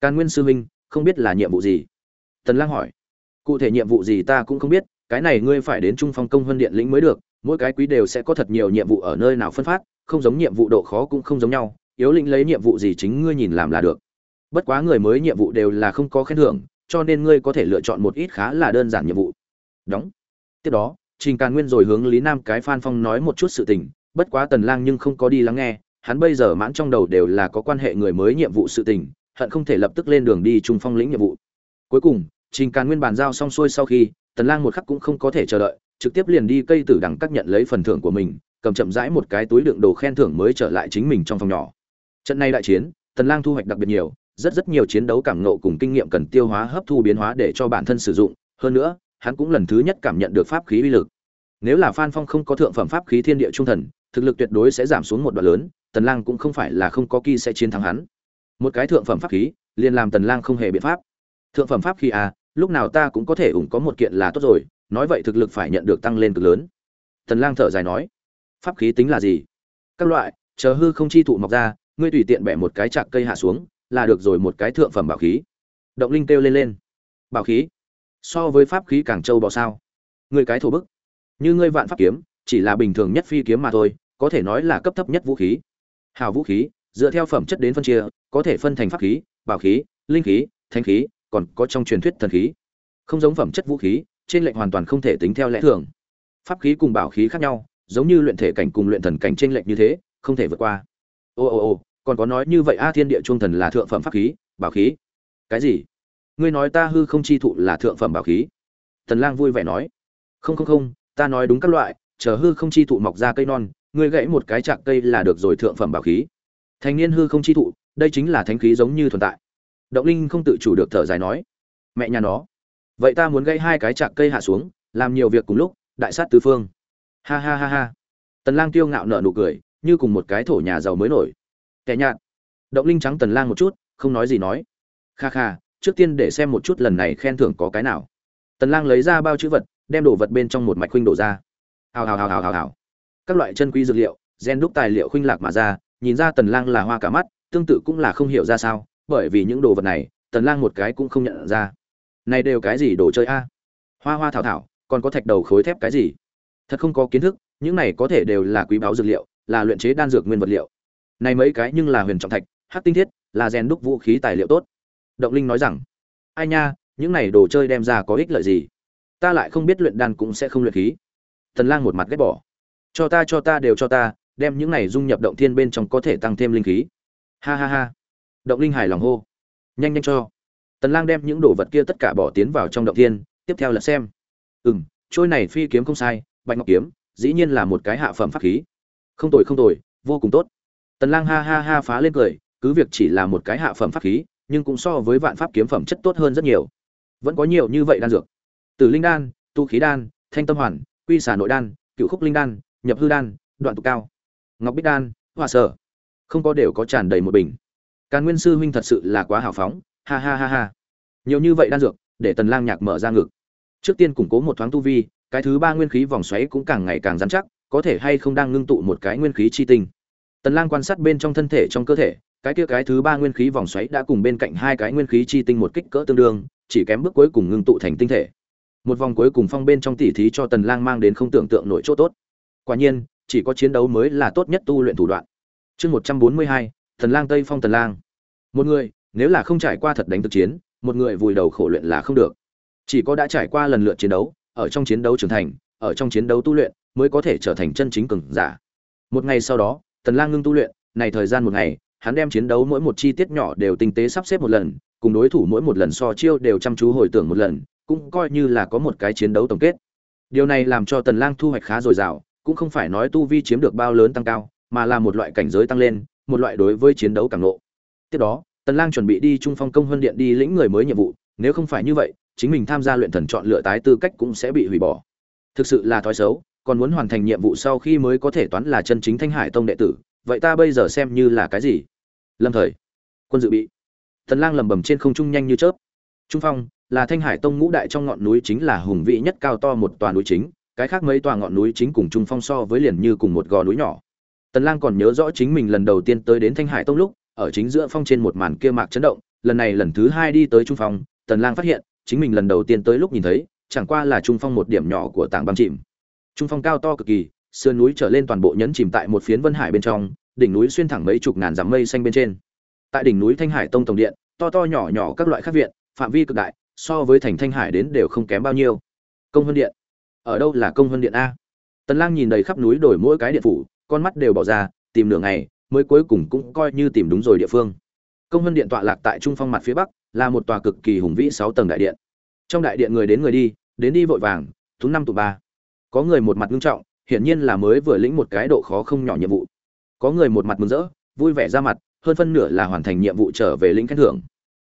Càn nguyên sư huynh, không biết là nhiệm vụ gì? Tần lang hỏi. Cụ thể nhiệm vụ gì ta cũng không biết, cái này ngươi phải đến trung phong công Huân điện lĩnh mới được, mỗi cái quý đều sẽ có thật nhiều nhiệm vụ ở nơi nào phân phát, không giống nhiệm vụ độ khó cũng không giống nhau, yếu lĩnh lấy nhiệm vụ gì chính ngươi nhìn làm là được. Bất quá người mới nhiệm vụ đều là không có khen thưởng, cho nên ngươi có thể lựa chọn một ít khá là đơn giản nhiệm vụ. Đóng. Tiếp đó, trình càn nguyên rồi hướng lý nam cái phan phong nói một chút sự tình, bất quá tần lang nhưng không có đi lắng nghe, hắn bây giờ mãn trong đầu đều là có quan hệ người mới nhiệm vụ sự tình, hận không thể lập tức lên đường đi trung phong lĩnh nhiệm vụ cuối cùng, trình càn nguyên bàn giao xong xuôi sau khi, tần lang một khắc cũng không có thể chờ đợi, trực tiếp liền đi cây tử đằng các nhận lấy phần thưởng của mình, cầm chậm rãi một cái túi đựng đồ khen thưởng mới trở lại chính mình trong phòng nhỏ. Trận này đại chiến, tần lang thu hoạch đặc biệt nhiều, rất rất nhiều chiến đấu cảm ngộ cùng kinh nghiệm cần tiêu hóa hấp thu biến hóa để cho bản thân sử dụng. Hơn nữa, hắn cũng lần thứ nhất cảm nhận được pháp khí uy lực. Nếu là phan phong không có thượng phẩm pháp khí thiên địa trung thần, thực lực tuyệt đối sẽ giảm xuống một đoạn lớn, tần lang cũng không phải là không có kỳ sẽ chiến thắng hắn. Một cái thượng phẩm pháp khí, liền làm tần lang không hề biện pháp thượng phẩm pháp khí à lúc nào ta cũng có thể ủng có một kiện là tốt rồi, nói vậy thực lực phải nhận được tăng lên cực lớn. Tần lang thở dài nói, pháp khí tính là gì? Các loại, chờ hư không chi thụ mọc ra, ngươi tùy tiện bẻ một cái chạc cây hạ xuống, là được rồi một cái thượng phẩm bảo khí. Động linh kêu lên lên. Bảo khí? So với pháp khí càng châu bò sao? Ngươi cái thổ bức. Như ngươi vạn pháp kiếm, chỉ là bình thường nhất phi kiếm mà thôi, có thể nói là cấp thấp nhất vũ khí. Hào vũ khí, dựa theo phẩm chất đến phân chia, có thể phân thành pháp khí, bảo khí, linh khí thanh khí còn có trong truyền thuyết thần khí. Không giống phẩm chất vũ khí, trên lệnh hoàn toàn không thể tính theo lẽ thường. Pháp khí cùng bảo khí khác nhau, giống như luyện thể cảnh cùng luyện thần cảnh trên lệnh như thế, không thể vượt qua. Ô ô ô, còn có nói như vậy, a thiên địa trung thần là thượng phẩm pháp khí, bảo khí. Cái gì? Ngươi nói ta hư không chi thụ là thượng phẩm bảo khí. Tần lang vui vẻ nói. Không không không, ta nói đúng các loại, chờ hư không chi thụ mọc ra cây non, ngươi gãy một cái chạc cây là được rồi thượng phẩm bảo khí. Thành niên hư không chi thụ, đây chính là thánh khí giống như tồn tại động linh không tự chủ được thở dài nói, mẹ nhà nó, vậy ta muốn gây hai cái chạc cây hạ xuống, làm nhiều việc cùng lúc, đại sát tứ phương. Ha ha ha ha. Tần lang tiêu ngạo nở nụ cười, như cùng một cái thổ nhà giàu mới nổi. Kẻ nhạt. Động linh trắng tần lang một chút, không nói gì nói. Kha kha, trước tiên để xem một chút lần này khen thưởng có cái nào. Tần lang lấy ra bao chữ vật, đem đồ vật bên trong một mạch khuynh đổ ra. Hào hào hào hào hào hào. Các loại chân quý dược liệu, gen đúc tài liệu khuynh lạc mà ra, nhìn ra tần lang là hoa cả mắt, tương tự cũng là không hiểu ra sao bởi vì những đồ vật này, tần lang một cái cũng không nhận ra. Này đều cái gì đồ chơi a? Hoa hoa thảo thảo, còn có thạch đầu khối thép cái gì? Thật không có kiến thức, những này có thể đều là quý báu dược liệu, là luyện chế đan dược nguyên vật liệu. Này mấy cái nhưng là huyền trọng thạch, hắc tinh thiết, là rèn đúc vũ khí tài liệu tốt. Động linh nói rằng, ai nha, những này đồ chơi đem ra có ích lợi gì? Ta lại không biết luyện đan cũng sẽ không luyện khí. Tần lang một mặt ghét bỏ, cho ta cho ta đều cho ta, đem những này dung nhập động thiên bên trong có thể tăng thêm linh khí. Ha ha ha động linh hài lòng hô. Nhanh nhanh cho. Tần lang đem những đồ vật kia tất cả bỏ tiến vào trong động thiên, tiếp theo là xem. Ừm, trôi này phi kiếm không sai, bạch ngọc kiếm, dĩ nhiên là một cái hạ phẩm pháp khí. Không tồi không tồi, vô cùng tốt. Tần lang ha ha ha phá lên cười, cứ việc chỉ là một cái hạ phẩm pháp khí, nhưng cũng so với vạn pháp kiếm phẩm chất tốt hơn rất nhiều. Vẫn có nhiều như vậy đan dược. Tử linh đan, tu khí đan, thanh tâm hoàn, quy xà nội đan cựu khúc linh đan, nhập hư đan, đoạn tục cao, ngọc bích đan hoa sở. Không có đều có tràn đầy một bình càn nguyên sư huynh thật sự là quá hào phóng ha ha ha ha. Nhiều như vậy đan dược để tần lang nhạc mở ra ngực. Trước tiên củng cố một thoáng tu vi cái thứ ba nguyên khí vòng xoáy cũng càng ngày càng rắn chắc có thể hay không đang ngưng tụ một cái nguyên khí chi tinh. Tần lang quan sát bên trong thân thể trong cơ thể cái kia cái thứ ba nguyên khí vòng xoáy đã cùng bên cạnh hai cái nguyên khí chi tinh một kích cỡ tương đương chỉ kém bước cuối cùng ngưng tụ thành tinh thể. Một vòng cuối cùng phong bên trong tỉ thí cho tần lang mang đến không tưởng tượng nổi chỗ tốt. Quả nhiên chỉ có chiến đấu mới là tốt nhất tu luyện thủ đoạn. Chương 142, tần lang tây phong tần lang. Một người, nếu là không trải qua thật đánh thực chiến, một người vùi đầu khổ luyện là không được. Chỉ có đã trải qua lần lượt chiến đấu, ở trong chiến đấu trưởng thành, ở trong chiến đấu tu luyện, mới có thể trở thành chân chính cường giả. Một ngày sau đó tần lang ngưng tu luyện, này thời gian một ngày, hắn đem chiến đấu mỗi một chi tiết nhỏ đều tinh tế sắp xếp một lần, cùng đối thủ mỗi một lần so chiêu đều chăm chú hồi tưởng một lần, cũng coi như là có một cái chiến đấu tổng kết. Điều này làm cho tần lang thu hoạch khá dồi dào, cũng không phải nói tu vi chiếm được bao lớn tăng cao, mà là một loại cảnh giới tăng lên một loại đối với chiến đấu càng lộ tiếp đó, tần lang chuẩn bị đi trung phong công huân điện đi lĩnh người mới nhiệm vụ, nếu không phải như vậy, chính mình tham gia luyện thần chọn lựa tái tư cách cũng sẽ bị hủy bỏ. Thực sự là thói xấu, còn muốn hoàn thành nhiệm vụ sau khi mới có thể toán là chân chính thanh hải tông đệ tử, vậy ta bây giờ xem như là cái gì? Lâm thời, quân dự bị. Tần lang lầm bầm trên không trung nhanh như chớp. Trung phong, là thanh hải tông ngũ đại trong ngọn núi chính là hùng vĩ nhất cao to một tòa núi chính, cái khác mấy tòa ngọn núi chính cùng trung phong so với liền như cùng một gò núi nhỏ tần lang còn nhớ rõ chính mình lần đầu tiên tới đến thanh hải tông lúc, ở chính giữa phong trên một màn kia mạc chấn động, lần này lần thứ hai đi tới trung phong, tần lang phát hiện, chính mình lần đầu tiên tới lúc nhìn thấy, chẳng qua là trung phong một điểm nhỏ của tảng băng chìm. Trung phong cao to cực kỳ, sườn núi trở lên toàn bộ nhấn chìm tại một phiến vân hải bên trong, đỉnh núi xuyên thẳng mấy chục ngàn dặm mây xanh bên trên. Tại đỉnh núi thanh hải tông tổng điện, to to nhỏ nhỏ các loại khác viện, phạm vi cực đại, so với thành thanh hải đến đều không kém bao nhiêu. Công vân điện. Ở đâu là công vân điện a? Tần lang nhìn đầy khắp núi đổi mỗi cái điện phủ con mắt đều bỏ ra, tìm nửa ngày, mới cuối cùng cũng coi như tìm đúng rồi địa phương. Công vân điện tọa lạc tại trung phong mặt phía bắc, là một tòa cực kỳ hùng vĩ sáu tầng đại điện. Trong đại điện người đến người đi, đến đi vội vàng tú năm tụ ba. Có người một mặt nghiêm trọng, hiển nhiên là mới vừa lĩnh một cái độ khó không nhỏ nhiệm vụ. Có người một mặt mừng rỡ, vui vẻ ra mặt, hơn phân nửa là hoàn thành nhiệm vụ trở về lĩnh khen thưởng.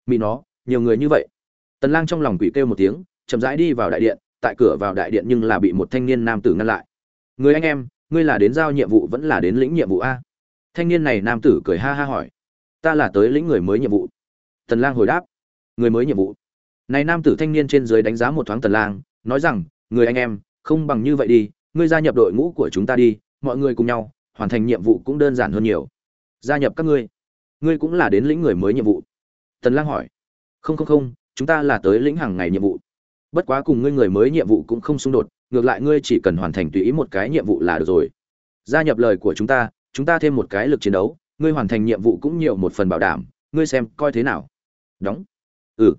Mỹ nó, nhiều người như vậy. Tần lang trong lòng quỷ kêu một tiếng, chậm rãi đi vào đại điện, tại cửa vào đại điện nhưng là bị một thanh niên nam tử ngăn lại. Người anh em ngươi là đến giao nhiệm vụ vẫn là đến lĩnh nhiệm vụ a? Thanh niên này nam tử cười ha ha hỏi. Ta là tới lĩnh người mới nhiệm vụ. Tần lang hồi đáp. Người mới nhiệm vụ. Này nam tử thanh niên trên dưới đánh giá một thoáng tần lang, nói rằng, người anh em, không bằng như vậy đi, ngươi gia nhập đội ngũ của chúng ta đi, mọi người cùng nhau, hoàn thành nhiệm vụ cũng đơn giản hơn nhiều. Gia nhập các ngươi. Ngươi cũng là đến lĩnh người mới nhiệm vụ. Tần lang hỏi. Không không không, chúng ta là tới lĩnh hàng ngày nhiệm vụ. Bất quá cùng ngươi người mới nhiệm vụ cũng không xung đột ngược lại ngươi chỉ cần hoàn thành tùy ý một cái nhiệm vụ là được rồi. Gia nhập lời của chúng ta chúng ta thêm một cái lực chiến đấu, ngươi hoàn thành nhiệm vụ cũng nhiều một phần bảo đảm, ngươi xem coi thế nào. Đóng. Ừ.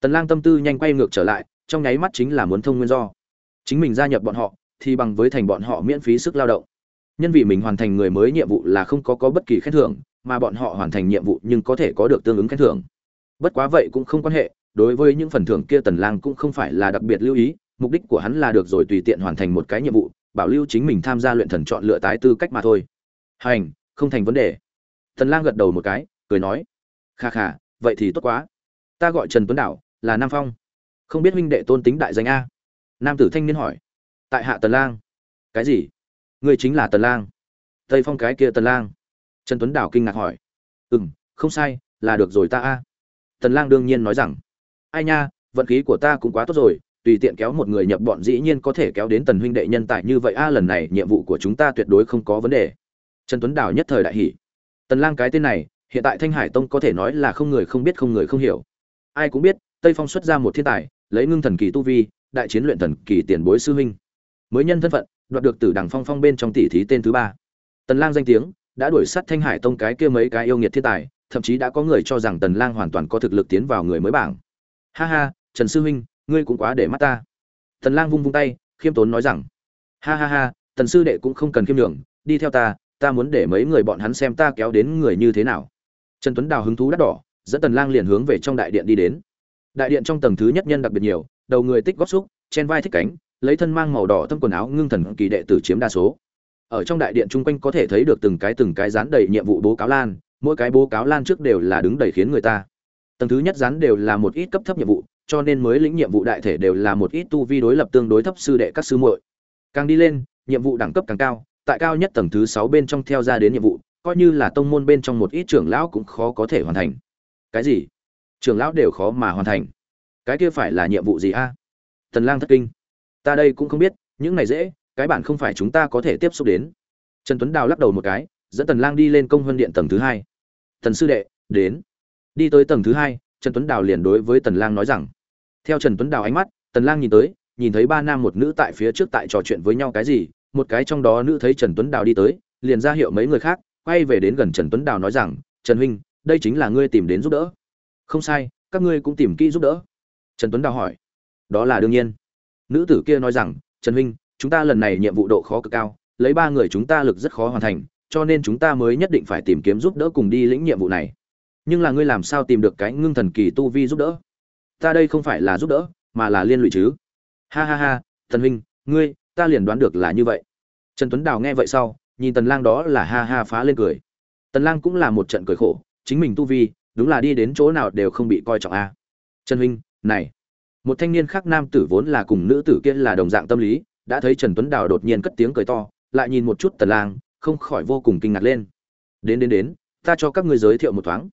Tần lang tâm tư nhanh quay ngược trở lại, trong nháy mắt chính là muốn thông nguyên do. Chính mình gia nhập bọn họ, thì bằng với thành bọn họ miễn phí sức lao động. Nhân vì mình hoàn thành người mới nhiệm vụ là không có có bất kỳ khen thưởng, mà bọn họ hoàn thành nhiệm vụ nhưng có thể có được tương ứng khen thưởng. Bất quá vậy cũng không quan hệ, đối với những phần thưởng kia tần lang cũng không phải là đặc biệt lưu ý mục đích của hắn là được rồi tùy tiện hoàn thành một cái nhiệm vụ, bảo lưu chính mình tham gia luyện thần chọn lựa tái tư cách mà thôi. Hành, không thành vấn đề. Tần lang gật đầu một cái, cười nói, kha kha, vậy thì tốt quá. Ta gọi trần tuấn đảo là nam phong. Không biết huynh đệ tôn tính đại danh a. Nam tử thanh niên hỏi, tại hạ tần lang. Cái gì? Ngươi chính là tần lang. Tây phong cái kia tần lang. Trần tuấn đảo kinh ngạc hỏi, ừm, không sai, là được rồi ta a. Tần lang đương nhiên nói rằng, ai nha, vận khí của ta cũng quá tốt rồi tùy tiện kéo một người nhập bọn dĩ nhiên có thể kéo đến tần huynh đệ nhân tài như vậy. A, lần này nhiệm vụ của chúng ta tuyệt đối không có vấn đề. Trần tuấn đảo nhất thời đại hỉ. Tần lang cái tên này, hiện tại thanh hải tông có thể nói là không người không biết không người không hiểu. Ai cũng biết, tây phong xuất ra một thiên tài, lấy ngưng thần kỳ tu vi, đại chiến luyện thần kỳ tiền bối sư huynh. Mới nhân thân phận, đoạt được từ đằng phong phong bên trong tỷ thí tên thứ ba. Tần lang danh tiếng, đã đuổi sát thanh hải tông cái kia mấy cái yêu nghiệt thiên tài, thậm chí đã có người cho rằng tần lang hoàn toàn có thực lực tiến vào người mới bảng. Ha ha, trần sư huynh ngươi cũng quá để mắt ta. Tần lang vung vung tay, khiêm tốn nói rằng, ha ha ha, tần sư đệ cũng không cần khiêm nhường, đi theo ta ta muốn để mấy người bọn hắn xem ta kéo đến người như thế nào. Trần tuấn đào hứng thú đắt đỏ, dẫn tần lang liền hướng về trong đại điện đi đến. Đại điện trong tầng thứ nhất nhân đặc biệt nhiều, đầu người tích góp xúc, trên vai thích cánh, lấy thân mang màu đỏ thâm quần áo ngưng thần kỳ đệ tử chiếm đa số. Ở trong đại điện chung quanh có thể thấy được từng cái từng cái dán đầy nhiệm vụ bố cáo lan, mỗi cái bố cáo lan trước đều là đứng đầy khiến người ta. Tầng thứ nhất dán đều là một ít cấp thấp nhiệm vụ cho nên mới lĩnh nhiệm vụ đại thể đều là một ít tu vi đối lập tương đối thấp sư đệ các sư muội. Càng đi lên, nhiệm vụ đẳng cấp càng cao, tại cao nhất tầng thứ sáu bên trong theo ra đến nhiệm vụ, coi như là tông môn bên trong một ít trưởng lão cũng khó có thể hoàn thành. Cái gì? Trưởng lão đều khó mà hoàn thành. Cái kia phải là nhiệm vụ gì a? Tần lang thất kinh. Ta đây cũng không biết, những này dễ, cái bản không phải chúng ta có thể tiếp xúc đến. Trần tuấn đào lắc đầu một cái, dẫn tần lang đi lên công hơn điện tầng thứ hai. Tần sư đệ, đến. Đi tới tầng thứ hai, trần tuấn đào liền đối với tần lang nói rằng theo trần tuấn đào ánh mắt, tần lang nhìn tới, nhìn thấy ba nam một nữ tại phía trước tại trò chuyện với nhau cái gì, một cái trong đó nữ thấy trần tuấn đào đi tới, liền ra hiệu mấy người khác, quay về đến gần trần tuấn đào nói rằng, trần huynh, đây chính là ngươi tìm đến giúp đỡ. Không sai, các ngươi cũng tìm kỹ giúp đỡ. Trần tuấn đào hỏi. Đó là đương nhiên. Nữ tử kia nói rằng, trần huynh, chúng ta lần này nhiệm vụ độ khó cực cao, lấy ba người chúng ta lực rất khó hoàn thành, cho nên chúng ta mới nhất định phải tìm kiếm giúp đỡ cùng đi lĩnh nhiệm vụ này. Nhưng là ngươi làm sao tìm được cái ngưng thần kỳ tu vi giúp đỡ? Ta đây không phải là giúp đỡ, mà là liên lụy chứ. Ha ha ha thần huynh, ngươi, ta liền đoán được là như vậy. Trần tuấn đào nghe vậy sau, nhìn tần lang đó là ha ha phá lên cười. Tần lang cũng là một trận cười khổ, chính mình tu vi, đúng là đi đến chỗ nào đều không bị coi trọng a. Trần huynh, này, một thanh niên khác nam tử vốn là cùng nữ tử kia là đồng dạng tâm lý, đã thấy trần tuấn đào đột nhiên cất tiếng cười to, lại nhìn một chút tần lang, không khỏi vô cùng kinh ngạc lên. Đến đến đến, ta cho các ngươi giới thiệu một thoáng.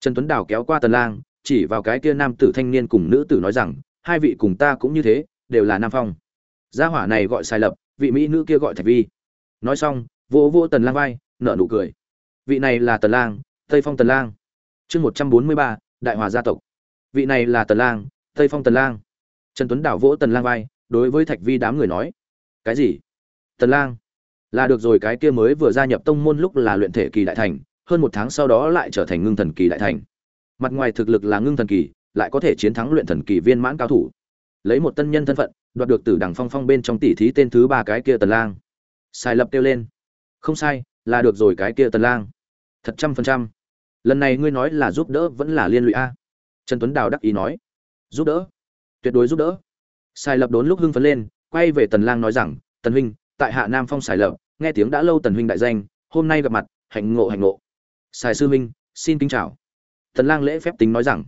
Trần tuấn đào kéo qua tần lang chỉ vào cái kia nam tử thanh niên cùng nữ tử nói rằng, hai vị cùng ta cũng như thế, đều là nam phong. Gia hỏa này gọi sai lập, vị mỹ nữ kia gọi thạch vi. Nói xong, vỗ vỗ tần lang vai, nở nụ cười. Vị này là tần lang, tây phong tần lang. Chương một trăm bốn mươi ba, đại hòa gia tộc. Vị này là tần lang, tây phong tần lang. Trần tuấn đảo vỗ tần lang vai, đối với thạch vi đám người nói. Cái gì? Tần lang. Là được rồi, cái kia mới vừa gia nhập tông môn lúc là luyện thể kỳ đại thành, hơn một tháng sau đó lại trở thành ngưng thần kỳ đại thành mặt ngoài thực lực là ngưng thần kỳ, lại có thể chiến thắng luyện thần kỳ viên mãn cao thủ. Lấy một tân nhân thân phận, đoạt được từ đằng phong phong bên trong tỷ thí tên thứ ba cái kia tần lang. Sai lập kêu lên. Không sai, là được rồi cái kia tần lang. Thật trăm phần trăm. Lần này ngươi nói là giúp đỡ vẫn là liên lụy a? Trần tuấn đào đắc ý nói. Giúp đỡ. Tuyệt đối giúp đỡ. Sai lập đốn lúc hưng phấn lên, quay về tần lang nói rằng, tần huynh, tại hạ nam phong sai lập, nghe tiếng đã lâu tần huynh đại danh, hôm nay gặp mặt, hạnh ngộ hạnh ngộ. Sai sư huynh xin kính chào tần lang lễ phép tính nói rằng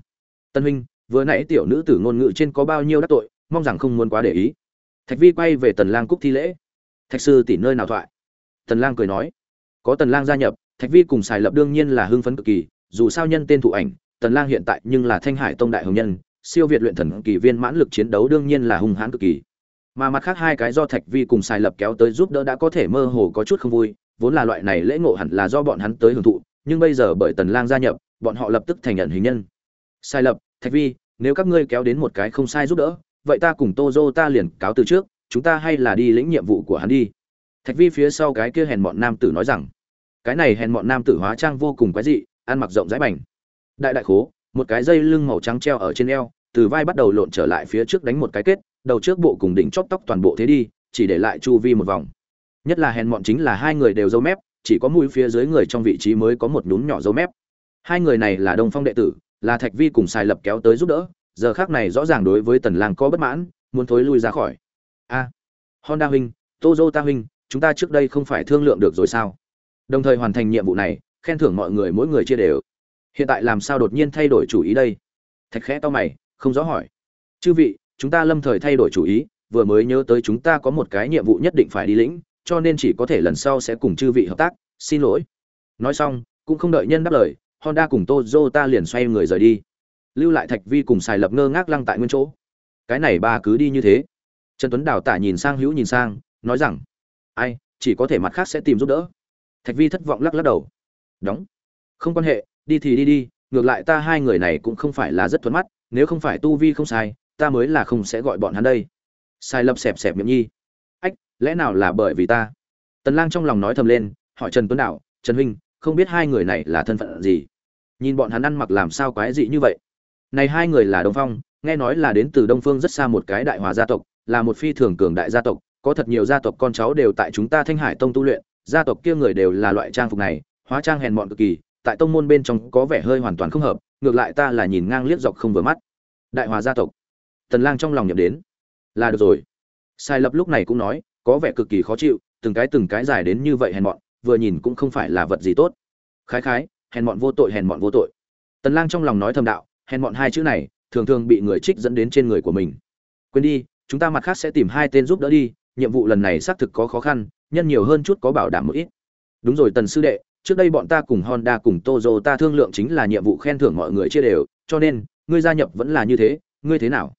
tần huynh, vừa nãy tiểu nữ tử ngôn ngữ trên có bao nhiêu đắc tội, mong rằng không muốn quá để ý. Thạch vi quay về tần lang cúc thi lễ. Thạch sư tỷ nơi nào thoại? Tần lang cười nói. Có tần lang gia nhập, thạch vi cùng xài lập đương nhiên là hưng phấn cực kỳ, dù sao nhân tên thụ ảnh, tần lang hiện tại nhưng là thanh hải tông đại hồng nhân, siêu việt luyện thần kỳ viên mãn lực chiến đấu đương nhiên là hung hãn cực kỳ. Mà mặt khác hai cái do thạch vi cùng xài lập kéo tới giúp đỡ đã có thể mơ hồ có chút không vui, vốn là loại này lễ ngộ hẳn là do bọn hắn tới hưởng thụ, nhưng bây giờ bởi tần lang gia nhập bọn họ lập tức thành nhận hình nhân sai lập thạch vi nếu các ngươi kéo đến một cái không sai giúp đỡ vậy ta cùng Tozo ta liền cáo từ trước, chúng ta hay là đi lĩnh nhiệm vụ của hắn đi. Thạch Vi phía sau cái kia hèn mọn nam tử nói rằng, cái này hèn mọn nam tử hóa trang vô cùng quái dị, ăn mặc rộng rãi bảnh. Đại đại khố, một cái dây lưng màu trắng treo ở trên eo, từ vai bắt đầu lộn trở lại phía trước đánh một cái kết, đầu trước bộ cùng đỉnh chóp tóc toàn bộ thế đi, chỉ để lại chu vi một vòng. Nhất là hèn mọn chính là hai người đều râu mép, chỉ có mũi phía dưới người trong vị trí mới có một nhún nhỏ râu mép. Hai người này là Đông Phong đệ tử, là Thạch Vi cùng Sai Lập kéo tới giúp đỡ, giờ khác này rõ ràng đối với tần lang có bất mãn muốn thối lui ra khỏi. A honda huynh toyota huynh chúng ta trước đây không phải thương lượng được rồi sao? Đồng thời hoàn thành nhiệm vụ này khen thưởng mọi người mỗi người chia đều. Hiện tại làm sao đột nhiên thay đổi chủ ý đây? Thạch khẽ to mày không rõ hỏi. Chư vị chúng ta lâm thời thay đổi chủ ý vừa mới nhớ tới chúng ta có một cái nhiệm vụ nhất định phải đi lĩnh cho nên chỉ có thể lần sau sẽ cùng chư vị hợp tác. Xin lỗi. Nói xong cũng không đợi nhân đáp lời honda cùng toyota liền xoay người rời đi. Lưu lại thạch vi cùng xài lập ngơ ngác lăng tại nguyên chỗ. Cái này ba cứ đi như thế. Trần tuấn đào tả nhìn sang, hữu nhìn sang, nói rằng, ai, chỉ có thể mặt khác sẽ tìm giúp đỡ. Thạch vi thất vọng lắc lắc đầu. Đóng. Không quan hệ, đi thì đi đi, ngược lại ta hai người này cũng không phải là rất thuận mắt, nếu không phải tu vi không sai, ta mới là không sẽ gọi bọn hắn đây. Sai lập xẹp xẹp miệng nhi. Ách, lẽ nào là bởi vì ta? Tần lang trong lòng nói thầm lên, hỏi trần tuấn đạo trần huynh không biết hai người này là thân phận gì nhìn bọn hắn ăn mặc làm sao quái dị như vậy này hai người là Đông Phong, nghe nói là đến từ Đông Phương rất xa một cái đại hòa gia tộc, là một phi thường cường đại gia tộc, có thật nhiều gia tộc con cháu đều tại chúng ta Thanh Hải Tông tu luyện, gia tộc kia người đều là loại trang phục này, hóa trang hèn mọn cực kỳ, tại tông môn bên trong có vẻ hơi hoàn toàn không hợp, ngược lại ta là nhìn ngang liếc dọc không vừa mắt. Đại hòa gia tộc. Tần Lang trong lòng nhậm đến. Là được rồi. Sai lập lúc này cũng nói, có vẻ cực kỳ khó chịu, từng cái từng cái dài đến như vậy hèn mọn, vừa nhìn cũng không phải là vật gì tốt. Khái khái, hèn mọn vô tội hèn mọn vô tội. Tần Lang trong lòng nói thầm đạo, hèn mọn hai chữ này thường thường bị người trích dẫn đến trên người của mình quên đi chúng ta mặt khác sẽ tìm hai tên giúp đỡ đi nhiệm vụ lần này xác thực có khó khăn nhân nhiều hơn chút có bảo đảm một ít đúng rồi tần sư đệ trước đây bọn ta cùng honda cùng tozo ta thương lượng chính là nhiệm vụ khen thưởng mọi người chia đều cho nên ngươi gia nhập vẫn là như thế ngươi thế nào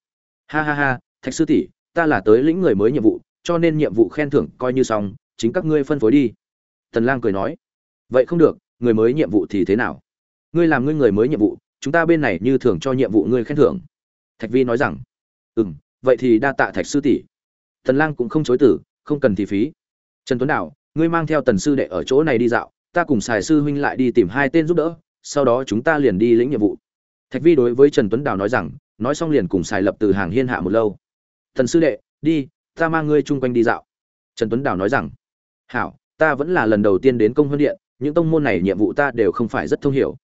ha ha ha thạch sư tỷ ta là tới lĩnh người mới nhiệm vụ cho nên nhiệm vụ khen thưởng coi như xong chính các ngươi phân phối đi tần lang cười nói vậy không được người mới nhiệm vụ thì thế nào? Ngươi làm ngươi người mới nhiệm vụ chúng ta bên này như thường cho nhiệm vụ ngươi khen thưởng. Thạch vi nói rằng ừm vậy thì đa tạ thạch sư tỷ. Tần lang cũng không chối từ không cần thì phí. Trần tuấn Đào, ngươi mang theo tần sư đệ ở chỗ này đi dạo ta cùng xài sư huynh lại đi tìm hai tên giúp đỡ sau đó chúng ta liền đi lĩnh nhiệm vụ. Thạch vi đối với trần tuấn đào nói rằng nói xong liền cùng xài lập từ hàng hiên hạ một lâu. Tần sư đệ đi ta mang ngươi chung quanh đi dạo. Trần tuấn đào nói rằng hảo ta vẫn là lần đầu tiên đến công huân điện, những tông môn này nhiệm vụ ta đều không phải rất thông hiểu.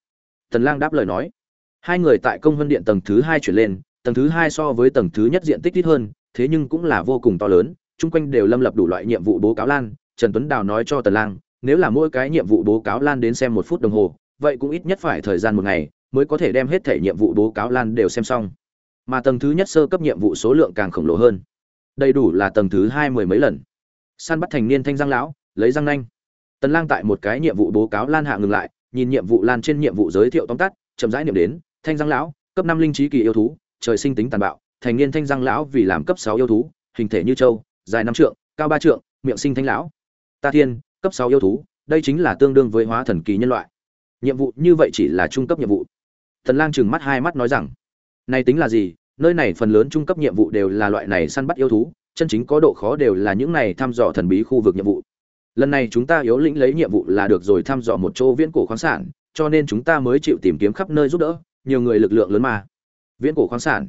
Tần lang đáp lời nói. Hai người tại công huân điện tầng thứ hai chuyển lên, tầng thứ hai so với tầng thứ nhất diện tích ít hơn, thế nhưng cũng là vô cùng to lớn, chung quanh đều lâm lập đủ loại nhiệm vụ bố cáo lan, trần tuấn đào nói cho tần lang, nếu là mỗi cái nhiệm vụ bố cáo lan đến xem một phút đồng hồ, vậy cũng ít nhất phải thời gian một ngày mới có thể đem hết thể nhiệm vụ bố cáo lan đều xem xong. Mà tầng thứ nhất sơ cấp nhiệm vụ số lượng càng khổng lồ hơn. Đầy đủ là tầng thứ hai mười mấy lần. Săn bắt thành niên thanh giang lão lấy răng nanh tần lang tại một cái nhiệm vụ bố cáo lan hạ ngừng lại nhìn nhiệm vụ lan trên nhiệm vụ giới thiệu tóm tắt chậm rãi niệm đến thanh răng lão cấp năm linh trí kỳ yêu thú trời sinh tính tàn bạo thành niên thanh răng lão vì làm cấp sáu yêu thú hình thể như châu dài năm trượng cao ba trượng miệng sinh thanh lão ta thiên cấp sáu yêu thú đây chính là tương đương với hóa thần kỳ nhân loại nhiệm vụ như vậy chỉ là trung cấp nhiệm vụ Tần Lang trừng mắt hai mắt nói rằng, này tính là gì? Nơi này phần lớn trung cấp nhiệm vụ đều là loại này săn bắt yêu thú, chân chính có độ khó đều là những này thăm dò thần bí khu vực nhiệm vụ. Lần này chúng ta yếu lĩnh lấy nhiệm vụ là được rồi thăm dò một chỗ viễn cổ khoáng sản, cho nên chúng ta mới chịu tìm kiếm khắp nơi giúp đỡ, nhiều người lực lượng lớn mà. Viễn cổ khoáng sản.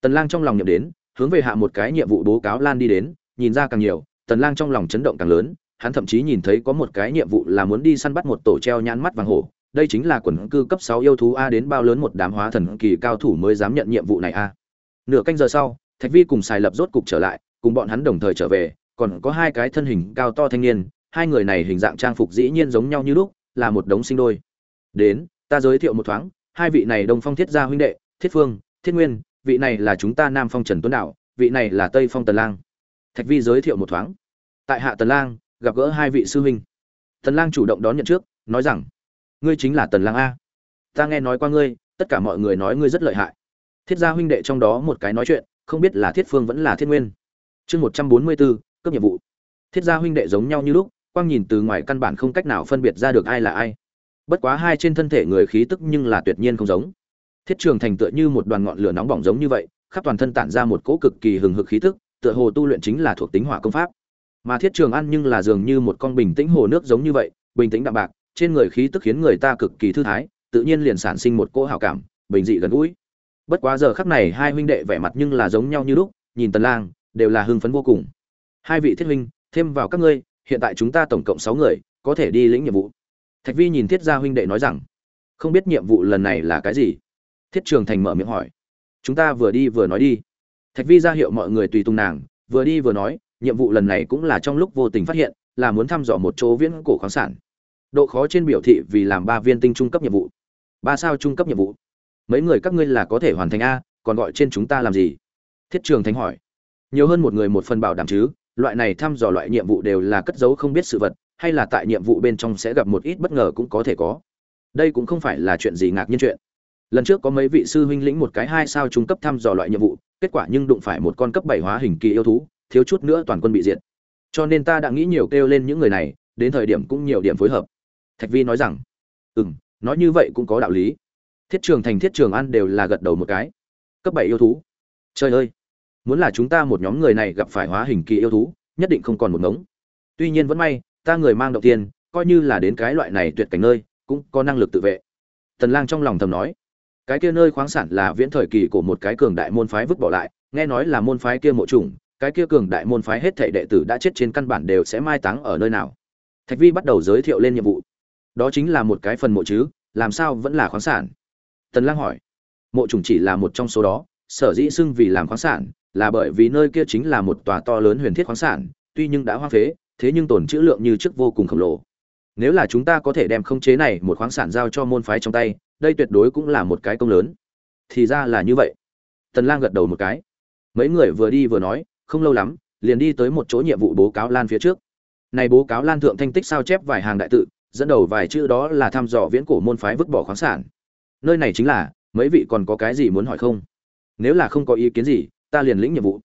Tần Lang trong lòng nhậm đến, hướng về hạ một cái nhiệm vụ bố cáo lan đi đến, nhìn ra càng nhiều, Tần Lang trong lòng chấn động càng lớn, hắn thậm chí nhìn thấy có một cái nhiệm vụ là muốn đi săn bắt một tổ treo nhãn mắt vàng hổ, đây chính là quần cư cấp 6 yêu thú a đến bao lớn một đám hóa thần kỳ cao thủ mới dám nhận nhiệm vụ này a. Nửa canh giờ sau, Thạch Vi cùng xài Lập rốt cục trở lại, cùng bọn hắn đồng thời trở về, còn có hai cái thân hình cao to thanh niên, hai người này hình dạng trang phục dĩ nhiên giống nhau như lúc, là một đống sinh đôi. Đến, ta giới thiệu một thoáng, hai vị này Đông Phong Thiết gia huynh đệ, Thiết Phương, Thiết Nguyên, vị này là chúng ta Nam Phong Trần Tuấn Đạo, vị này là Tây Phong Tần Lang. Thạch Vi giới thiệu một thoáng. Tại hạ Tần Lang, gặp gỡ hai vị sư huynh. Tần Lang chủ động đón nhận trước, nói rằng: ngươi chính là tần lang a ta nghe nói qua ngươi tất cả mọi người nói ngươi rất lợi hại thiết gia huynh đệ trong đó một cái nói chuyện không biết là thiết phương vẫn là thiết nguyên chương một trăm bốn mươi bốn cấp nhiệm vụ thiết gia huynh đệ giống nhau như lúc quang nhìn từ ngoài căn bản không cách nào phân biệt ra được ai là ai bất quá hai trên thân thể người khí tức nhưng là tuyệt nhiên không giống thiết trường thành tựa như một đoàn ngọn lửa nóng bỏng giống như vậy khắp toàn thân tản ra một cỗ cực kỳ hừng hực khí tức tựa hồ tu luyện chính là thuộc tính hỏa công pháp mà thiết trường ăn nhưng là dường như một con bình tĩnh hồ nước giống như vậy bình tĩnh đạm bạc trên người khí tức khiến người ta cực kỳ thư thái, tự nhiên liền sản sinh một cỗ hảo cảm, bình dị gần gũi. Bất quá giờ khắc này hai huynh đệ vẻ mặt nhưng là giống nhau như lúc, nhìn Tần Lang, đều là hưng phấn vô cùng. Hai vị thiết huynh, thêm vào các ngươi, hiện tại chúng ta tổng cộng 6 người, có thể đi lĩnh nhiệm vụ. Thạch Vi nhìn Thiết gia huynh đệ nói rằng, không biết nhiệm vụ lần này là cái gì. Thiết Trường Thành mở miệng hỏi. Chúng ta vừa đi vừa nói đi. Thạch Vi ra hiệu mọi người tùy tùng nàng, vừa đi vừa nói, nhiệm vụ lần này cũng là trong lúc vô tình phát hiện, là muốn thăm dò một chỗ viễn cổ khoáng sản độ khó trên biểu thị vì làm ba viên tinh trung cấp nhiệm vụ ba sao trung cấp nhiệm vụ mấy người các ngươi là có thể hoàn thành a còn gọi trên chúng ta làm gì thiết trường thánh hỏi nhiều hơn một người một phần bảo đảm chứ loại này thăm dò loại nhiệm vụ đều là cất giấu không biết sự vật, hay là tại nhiệm vụ bên trong sẽ gặp một ít bất ngờ cũng có thể có. Đây cũng không phải là chuyện gì ngạc nhiên chuyện. Lần trước có mấy vị sư huynh lĩnh một cái hai sao trung cấp thăm dò loại nhiệm vụ, kết quả nhưng đụng phải một con cấp bảy hóa hình kỳ yêu thú, thiếu chút nữa toàn quân bị diệt. Cho nên ta đã nghĩ nhiều kêu lên những người này, đến thời điểm cũng nhiều điểm phối hợp. Thạch vi nói rằng ừ m nói như vậy cũng có đạo lý. Thiết trường thành, thiết trường an đều là gật đầu một cái. Cấp bảy yêu thú. Trời ơi muốn là chúng ta một nhóm người này gặp phải hóa hình kỳ yêu thú, nhất định không còn một ngống. Tuy nhiên vẫn may, ta người mang động tiên, coi như là đến cái loại này tuyệt cảnh nơi, cũng có năng lực tự vệ. Tần lang trong lòng thầm nói, cái kia nơi khoáng sản là viễn thời kỳ của một cái cường đại môn phái vứt bỏ lại, nghe nói là môn phái kia mộ trùng cái kia cường đại môn phái hết thảy đệ tử đã chết trên căn bản đều sẽ mai táng ở nơi nào. Thạch vi bắt đầu giới thiệu lên nhiệm vụ. Đó chính là một cái phần mộ chứ, làm sao vẫn là khoáng sản? Tần lang hỏi. Mộ trùng chỉ là một trong số đó, sở dĩ xưng vì làm khoáng sản là bởi vì nơi kia chính là một tòa to lớn huyền thiết khoáng sản, tuy nhưng đã hoang phế, thế nhưng tổn trữ lượng như trước vô cùng khổng lồ. Nếu là chúng ta có thể đem không chế này một khoáng sản giao cho môn phái trong tay, đây tuyệt đối cũng là một cái công lớn. Thì ra là như vậy. Tần lang gật đầu một cái. Mấy người vừa đi vừa nói, không lâu lắm, liền đi tới một chỗ nhiệm vụ bố cáo lan phía trước. Này bố cáo lan thượng thanh tích sao chép vài hàng đại tự, dẫn đầu vài chữ đó là thăm dò viễn cổ môn phái vứt bỏ khoáng sản. Nơi này chính là, mấy vị còn có cái gì muốn hỏi không? Nếu là không có ý kiến gì ta liền lĩnh nhiệm vụ.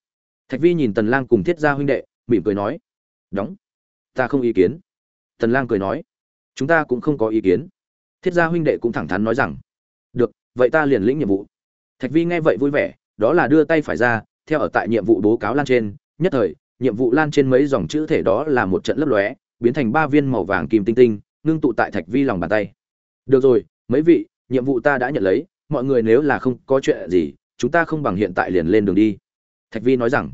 Thạch vi nhìn tần lang cùng thiết gia huynh đệ, mỉm cười nói, đóng. Ta không ý kiến. Tần lang cười nói, chúng ta cũng không có ý kiến. Thiết gia huynh đệ cũng thẳng thắn nói rằng, được, vậy ta liền lĩnh nhiệm vụ. Thạch vi nghe vậy vui vẻ, đó là đưa tay phải ra, theo ở tại nhiệm vụ bố cáo lan trên. Nhất thời, nhiệm vụ lan trên mấy dòng chữ thể đó là một trận lấp lóe, biến thành ba viên màu vàng kim tinh tinh, ngưng tụ tại thạch vi lòng bàn tay. Được rồi, mấy vị, nhiệm vụ ta đã nhận lấy, mọi người nếu là không có chuyện gì chúng ta không bằng hiện tại liền lên đường đi. Thạch vi nói rằng.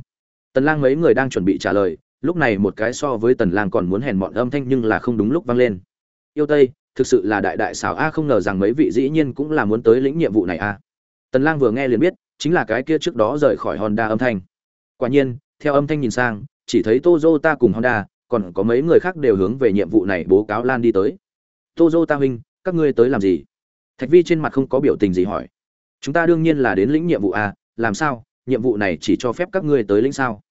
Tần lang mấy người đang chuẩn bị trả lời, lúc này một cái so với tần lang còn muốn hèn mọn âm thanh nhưng là không đúng lúc vang lên. Yêu tây, thực sự là đại đại xảo a, không ngờ rằng mấy vị dĩ nhiên cũng là muốn tới lĩnh nhiệm vụ này a. Tần lang vừa nghe liền biết, chính là cái kia trước đó rời khỏi honda âm thanh. Quả nhiên, theo âm thanh nhìn sang, chỉ thấy Toyota cùng honda, còn có mấy người khác đều hướng về nhiệm vụ này bố cáo lan đi tới. Toyota huynh, các ngươi tới làm gì? Thạch vi trên mặt không có biểu tình gì hỏi chúng ta đương nhiên là đến lĩnh nhiệm vụ a, làm sao? Nhiệm vụ này chỉ cho phép các ngươi tới lĩnh sao?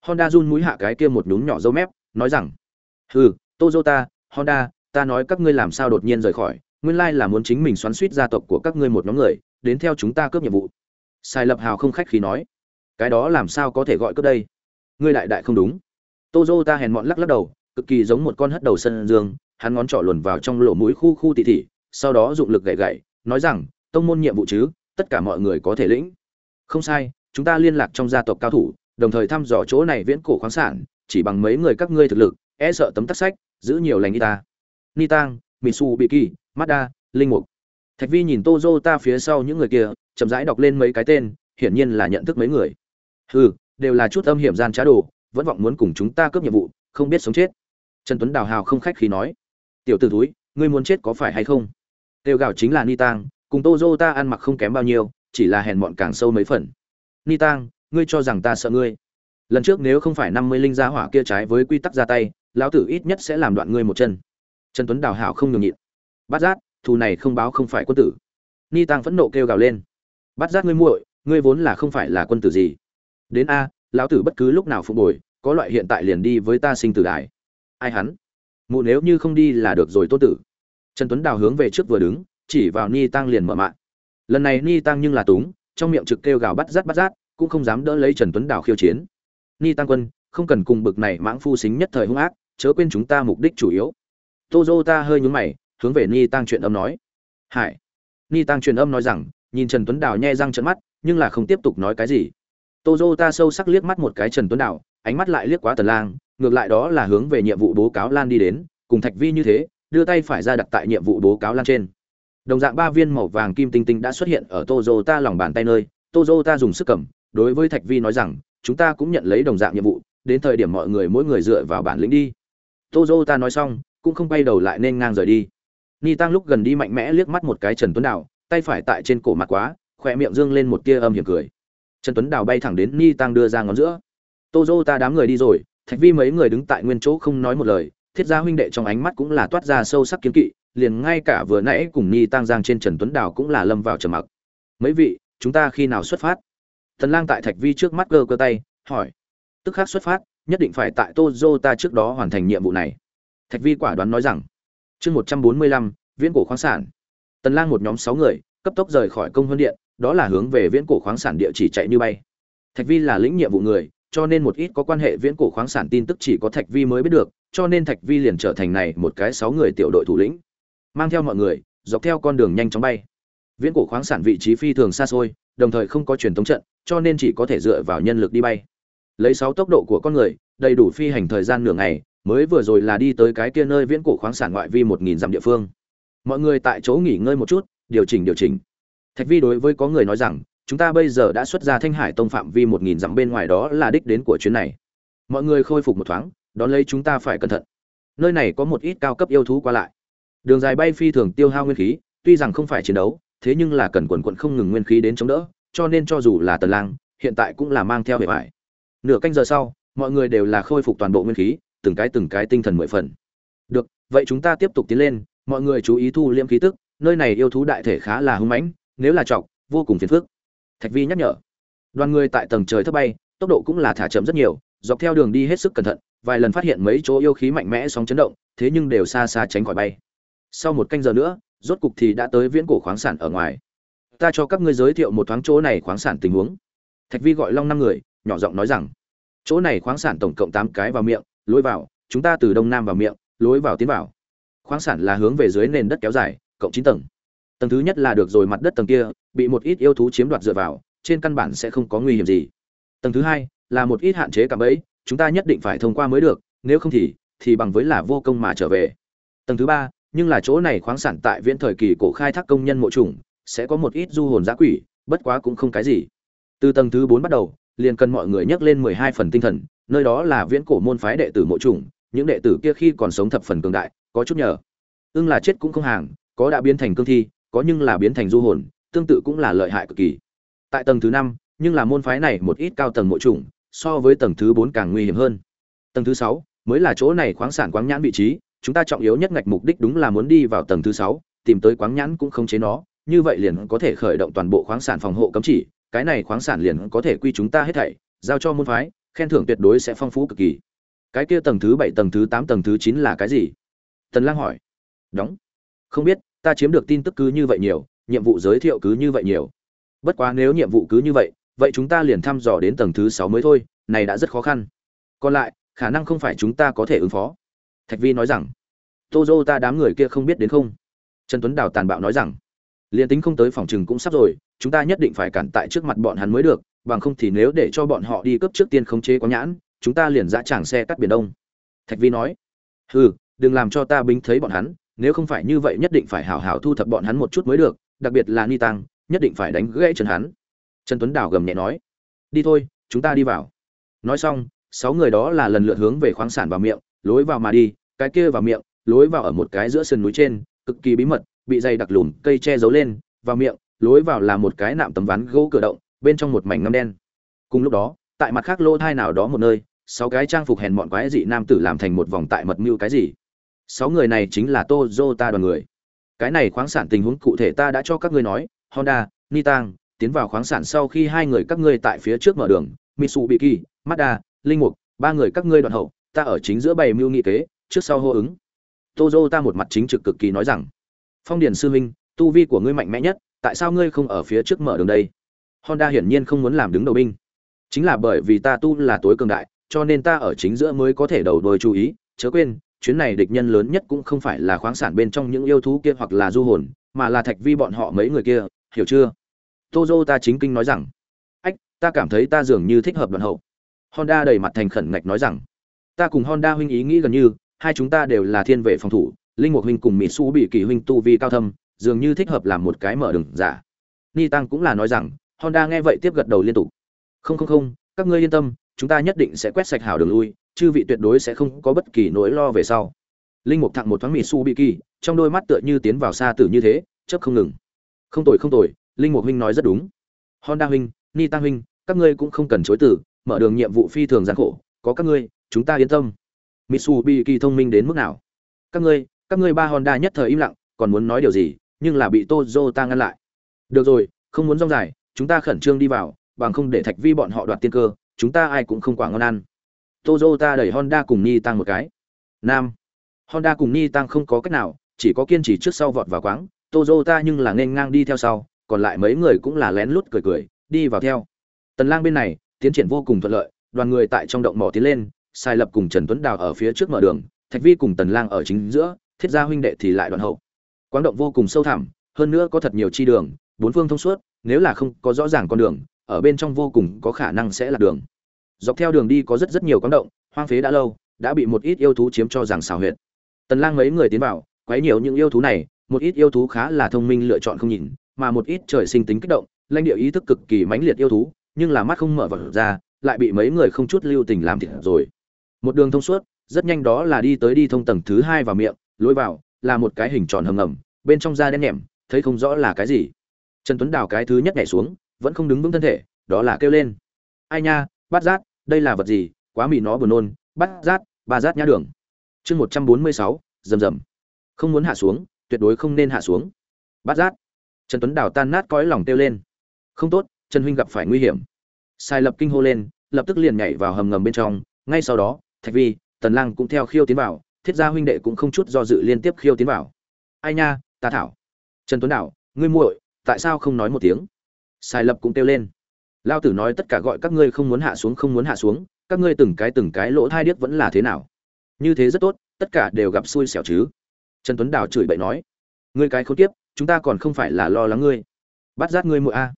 Honda run mũi hạ cái kia một nhún nhỏ dâu mép, nói rằng, hừ tozota honda, ta nói các ngươi làm sao đột nhiên rời khỏi. Nguyên lai là muốn chính mình xoắn suýt gia tộc của các ngươi một nhóm người, đến theo chúng ta cướp nhiệm vụ. Sai lập hào không khách khí nói, cái đó làm sao có thể gọi cướp đây? Ngươi đại đại không đúng. Tozo ta hèn mọn lắc lắc đầu, cực kỳ giống một con hất đầu sân dương, hắn ngón trỏ luồn vào trong lỗ mũi khu khu tỉ tỉ, sau đó dụng lực gậy gậy nói rằng, tông môn nhiệm vụ chứ? Tất cả mọi người có thể lĩnh không sai chúng ta liên lạc trong gia tộc cao thủ đồng thời thăm dò chỗ này viễn cổ khoáng sản chỉ bằng mấy người các ngươi thực lực e sợ tấm tắc sách giữ nhiều lành y ta Nitang, biki Mazda, Linh Mục. Thạch Vi nhìn Toyota phía sau những người kia, chậm rãi đọc lên mấy cái tên, hiển nhiên là nhận thức mấy người. Hừ, đều là chút âm hiểm gian trá đồ, vẫn vọng muốn cùng chúng ta cướp nhiệm vụ, không biết sống chết. Trần Tuấn Đào hào không khách khí nói, "Tiểu tử túi, ngươi muốn chết có phải hay không?" Tiêu gạo chính là Nitang, cùng Toyota ăn mặc không kém bao nhiêu, chỉ là hèn mọn càng sâu mấy phần. ni tang ngươi cho rằng ta sợ ngươi? Lần trước nếu không phải năm mươi linh gia hỏa kia trái với quy tắc ra tay, lão tử ít nhất sẽ làm đoạn ngươi một chân. Trần tuấn đào hảo không nhường nhịn. Bát giác thù này không báo không phải quân tử. Ni tăng phẫn nộ kêu gào lên. Bát giác ngươi muội ngươi vốn là không phải là quân tử gì? Đến a lão tử bất cứ lúc nào phục bồi có loại hiện tại liền đi với ta sinh tử đại. Ai hắn? Mụ nếu như không đi là được rồi tốt tử. Trần tuấn đào hướng về trước vừa đứng chỉ vào ni tăng liền mở mạng lần này ni tăng nhưng là túng trong miệng trực kêu gào bắt rát bắt rát cũng không dám đỡ lấy trần tuấn đào khiêu chiến ni tăng quân không cần cùng bực này mãng phu xính nhất thời hung ác chớ quên chúng ta mục đích chủ yếu Toyota hơi nhúng mày, hướng về Ni Tăng chuyện âm nói. "Hải." Ni Tăng truyền âm nói rằng, nhìn Trần Tuấn Đào nhe răng trợn mắt, nhưng là không tiếp tục nói cái gì. Toyota sâu sắc liếc mắt một cái Trần Tuấn Đào, ánh mắt lại liếc quá Tần Lang, ngược lại đó là hướng về nhiệm vụ bố cáo lan đi đến, cùng Thạch Vi như thế, đưa tay phải ra đặt tại nhiệm vụ bố cáo lan trên. Đồng dạng ba viên màu vàng kim tinh tinh đã xuất hiện ở Toyota lòng bàn tay nơi, Toyota dùng sức cầm, đối với Thạch Vi nói rằng, chúng ta cũng nhận lấy đồng dạng nhiệm vụ, đến thời điểm mọi người mỗi người dựa vào bản lĩnh đi. Toyota nói xong, cũng không quay đầu lại nên ngang rời đi. Ni tăng lúc gần đi mạnh mẽ liếc mắt một cái trần tuấn đào tay phải tại trên cổ mặt quá khỏe miệng dương lên một tia âm hiểm cười. Trần tuấn đào bay thẳng đến ni tăng đưa ra ngón giữa. Tô ta đám người đi rồi. Thạch vi mấy người đứng tại nguyên chỗ không nói một lời thiết gia huynh đệ trong ánh mắt cũng là toát ra sâu sắc kiến kỵ liền ngay cả vừa nãy cùng ni tang giang trên trần tuấn đào cũng là lâm vào trầm mặc. Mấy vị, chúng ta khi nào xuất phát? Tần lang tại thạch vi trước mắt cơ cơ tay, hỏi. Tức khắc xuất phát, nhất định phải tại tô ta trước đó hoàn thành nhiệm vụ này. Thạch vi quả đoán nói rằng, chương một trăm bốn mươi lăm, viễn cổ khoáng sản. Tần lang một nhóm sáu người, cấp tốc rời khỏi công hơn điện, đó là hướng về viễn cổ khoáng sản địa chỉ chạy như bay. Thạch vi là lĩnh nhiệm vụ người, cho nên một ít có quan hệ viễn cổ khoáng sản tin tức chỉ có thạch vi mới biết được, cho nên thạch vi liền trở thành này một cái sáu người tiểu đội thủ lĩnh mang theo mọi người, dọc theo con đường nhanh chóng bay. Viễn cổ khoáng sản vị trí phi thường xa xôi, đồng thời không có truyền thống trận, cho nên chỉ có thể dựa vào nhân lực đi bay. Lấy sáu tốc độ của con người, đầy đủ phi hành thời gian nửa ngày, mới vừa rồi là đi tới cái kia nơi viễn cổ khoáng sản ngoại vi một nghìn dặm địa phương. Mọi người tại chỗ nghỉ ngơi một chút, điều chỉnh điều chỉnh. Thạch vi đối với có người nói rằng, chúng ta bây giờ đã xuất ra thanh hải tông phạm vi một nghìn dặm bên ngoài đó là đích đến của chuyến này. Mọi người khôi phục một thoáng, đón lấy chúng ta phải cẩn thận. Nơi này có một ít cao cấp yêu thú qua lại đường dài bay phi thường tiêu hao nguyên khí, tuy rằng không phải chiến đấu, thế nhưng là cần quần quận không ngừng nguyên khí đến chống đỡ, cho nên cho dù là tần lang, hiện tại cũng là mang theo hệ vải nửa canh giờ sau, mọi người đều là khôi phục toàn bộ nguyên khí, từng cái từng cái tinh thần mười phần. Được, vậy chúng ta tiếp tục tiến lên, mọi người chú ý thu liễm khí tức, nơi này yêu thú đại thể khá là hung mãnh, nếu là trọng vô cùng phiền phức. Thạch vi nhắc nhở. Đoàn người tại tầng trời thấp bay, tốc độ cũng là thả chậm rất nhiều, dọc theo đường đi hết sức cẩn thận, vài lần phát hiện mấy chỗ yêu khí mạnh mẽ sóng chấn động, thế nhưng đều xa xa tránh khỏi bay sau một canh giờ nữa, rốt cục thì đã tới viễn cổ khoáng sản ở ngoài. Ta cho các ngươi giới thiệu một thoáng chỗ này khoáng sản tình huống. Thạch vi gọi long năm người, nhỏ giọng nói rằng, chỗ này khoáng sản tổng cộng tám cái vào miệng, lối vào, chúng ta từ đông nam vào miệng, lối vào tiến vào. Khoáng sản là hướng về dưới nền đất kéo dài, cộng chín tầng. Tầng thứ nhất là được rồi mặt đất tầng kia, bị một ít yêu thú chiếm đoạt dựa vào, trên căn bản sẽ không có nguy hiểm gì. Tầng thứ hai là một ít hạn chế cả ấy chúng ta nhất định phải thông qua mới được, nếu không thì thì bằng với là vô công mà trở về. Tầng thứ ba nhưng là chỗ này khoáng sản tại viễn thời kỳ cổ khai thác công nhân mộ trùng, sẽ có một ít du hồn giã quỷ, bất quá cũng không cái gì. Từ tầng thứ bốn bắt đầu, liền cần mọi người nhắc lên mười hai phần tinh thần, nơi đó là viễn cổ môn phái đệ tử mộ trùng, những đệ tử kia khi còn sống thập phần cường đại, có chút nhờ. Ưng là chết cũng không hàng, có đã biến thành cương thi, có nhưng là biến thành du hồn, tương tự cũng là lợi hại cực kỳ. Tại tầng thứ năm, nhưng là môn phái này một ít cao tầng mộ trùng, so với tầng thứ bốn càng nguy hiểm hơn. Tầng thứ sáu, mới là chỗ này khoáng sản quáng nhãn vị trí chúng ta trọng yếu nhất ngạch mục đích đúng là muốn đi vào tầng thứ sáu, tìm tới quáng nhãn cũng không chế nó, như vậy liền có thể khởi động toàn bộ khoáng sản phòng hộ cấm chỉ, cái này khoáng sản liền có thể quy chúng ta hết thảy, giao cho môn phái, khen thưởng tuyệt đối sẽ phong phú cực kỳ. Cái kia tầng thứ bảy, tầng thứ tám, tầng thứ chín là cái gì? Tần lang hỏi. Đóng. Không biết, ta chiếm được tin tức cứ như vậy nhiều, nhiệm vụ giới thiệu cứ như vậy nhiều. Bất quá nếu nhiệm vụ cứ như vậy vậy chúng ta liền thăm dò đến tầng thứ sáu mới thôi, này đã rất khó khăn. Còn lại, khả năng không phải chúng ta có thể ứng phó thạch vi nói rằng, tozo ta đám người kia không biết đến không? Trần tuấn đào tàn bạo nói rằng liền tính không tới phòng chừng cũng sắp rồi, chúng ta nhất định phải cản tại trước mặt bọn hắn mới được, bằng không thì nếu để cho bọn họ đi cấp trước tiên khống chế có nhãn, chúng ta liền dã tràng xe cắt biển đông. Thạch vi nói, hừ, đừng làm cho ta bính thấy bọn hắn, nếu không phải như vậy nhất định phải hảo hảo thu thập bọn hắn một chút mới được, đặc biệt là ni tăng nhất định phải đánh gãy chân hắn. Trần tuấn đào gầm nhẹ nói, đi thôi, chúng ta đi vào. Nói xong, sáu người đó là lần lượt hướng về khoáng sản vào miệng, lối vào mà đi cái kia vào miệng, lối vào ở một cái giữa sườn núi trên, cực kỳ bí mật, bị dày đặc lùm cây che giấu lên, vào miệng, lối vào là một cái nạm tấm ván gỗ cửa động, bên trong một mảnh ngâm đen. Cùng lúc đó, tại mặt khác lô thai nào đó một nơi, sáu cái trang phục hèn mọn quái dị nam tử làm thành một vòng tại mật mưu cái gì. Sáu người này chính là Toyota đoàn người. Cái này khoáng sản tình huống cụ thể ta đã cho các ngươi nói, honda, nitang, tiến vào khoáng sản sau khi hai người các ngươi tại phía trước mở đường, mitsubishi, mazda, linh mục, ba người các ngươi đoạn hậu, ta ở chính giữa bày mưu nghị kế trước sau hô ứng. Toyota một mặt chính trực cực kỳ nói rằng, phong điền sư huynh, tu vi của ngươi mạnh mẽ nhất, tại sao ngươi không ở phía trước mở đường đây? Honda hiển nhiên không muốn làm đứng đầu binh. Chính là bởi vì ta tu là tối cường đại, cho nên ta ở chính giữa mới có thể đầu đôi chú ý. Chớ quên, chuyến này địch nhân lớn nhất cũng không phải là khoáng sản bên trong những yêu thú kia hoặc là du hồn, mà là thạch vi bọn họ mấy người kia, hiểu chưa? Tozo ta chính kinh nói rằng, ách, ta cảm thấy ta dường như thích hợp đoạn hậu. Honda đầy mặt thành khẩn ngạch nói rằng, ta cùng honda huynh ý nghĩ gần như hai chúng ta đều là thiên vệ phòng thủ, linh mục huynh cùng mỹ su bị kỳ huynh tu vi cao thâm, dường như thích hợp làm một cái mở đường giả. Ni tăng cũng là nói rằng, honda nghe vậy tiếp gật đầu liên tục. Không không không, các ngươi yên tâm, chúng ta nhất định sẽ quét sạch hảo đường lui, chư vị tuyệt đối sẽ không có bất kỳ nỗi lo về sau. Linh mục thẳng một thoáng mỹ su bị kỳ, trong đôi mắt tựa như tiến vào xa tử như thế, chớp không ngừng. Không tồi không tồi, linh mục huynh nói rất đúng. Honda huynh, ni tăng huynh, các ngươi cũng không cần chối từ, mở đường nhiệm vụ phi thường gian khổ, có các ngươi, chúng ta yên tâm mitsubishi thông minh đến mức nào các ngươi các ngươi ba honda nhất thời im lặng còn muốn nói điều gì nhưng là bị Toyota ngăn lại. Được rồi, không muốn rong dài, chúng ta khẩn trương đi vào, bằng không để Thạch Vi bọn họ đoạt tiên cơ, chúng ta ai cũng không quả ngon ăn. Toyota đẩy Honda cùng Ni tăng một cái. Nam. Honda cùng Ni tăng không có cách nào, chỉ có kiên trì trước sau vọt vào quáng, Toyota nhưng là nên ngang đi theo sau, còn lại mấy người cũng là lén lút cười cười, đi vào theo. Tần Lang bên này, tiến triển vô cùng thuận lợi, đoàn người tại trong động mỏ tiến lên, sai lập cùng Trần Tuấn Đào ở phía trước mở đường, Thạch Vi cùng Tần Lang ở chính giữa, Thiết gia huynh đệ thì lại đoàn hậu. Quáng động vô cùng sâu thẳm, hơn nữa có thật nhiều chi đường, bốn phương thông suốt, nếu là không có rõ ràng con đường, ở bên trong vô cùng có khả năng sẽ là đường. Dọc theo đường đi có rất rất nhiều quáng động, hoang phế đã lâu, đã bị một ít yêu thú chiếm cho rằng xào huyệt. Tần Lang mấy người tiến vào, quấy nhiều những yêu thú này, một ít yêu thú khá là thông minh lựa chọn không nhìn, mà một ít trời sinh tính kích động, lãnh địa ý thức cực kỳ mãnh liệt yêu thú, nhưng là mắt không mở vào ra, lại bị mấy người không chút lưu tình làm thịt rồi. Một đường thông suốt, rất nhanh đó là đi tới đi thông tầng thứ hai vào miệng, lối vào, là một cái hình tròn hầm ngầm bên trong da đen nhẻm thấy không rõ là cái gì. Trần tuấn đào cái thứ nhất nhảy xuống vẫn không đứng vững thân thể đó là kêu lên. Ai nha bát giác đây là vật gì? Quá mì nó buồn nôn bắt giác ba giác nhã đường. Chương một trăm bốn mươi sáu rầm rầm. Không muốn hạ xuống tuyệt đối không nên hạ xuống. Bát giác. Trần tuấn đào tan nát cõi lòng kêu lên. Không tốt trần huynh gặp phải nguy hiểm. Sai lập kinh hô lên lập tức liền nhảy vào hầm ngầm bên trong ngay sau đó thạch vi tần lang cũng theo khiêu tiến vào thiết gia huynh đệ cũng không chút do dự liên tiếp khiêu tiến vào. Ai nha ta thảo. Trần tuấn đảo ngươi muội tại sao không nói một tiếng? Sai lập cũng kêu lên. Lao tử nói tất cả gọi các ngươi không muốn hạ xuống không muốn hạ xuống các ngươi từng cái từng cái lỗ thai điếc vẫn là thế nào? Như thế rất tốt tất cả đều gặp xui xẻo chứ. Trần tuấn đào chửi bậy nói. Ngươi cái khốn kiếp chúng ta còn không phải là lo lắng ngươi. Bắt giác ngươi muội a.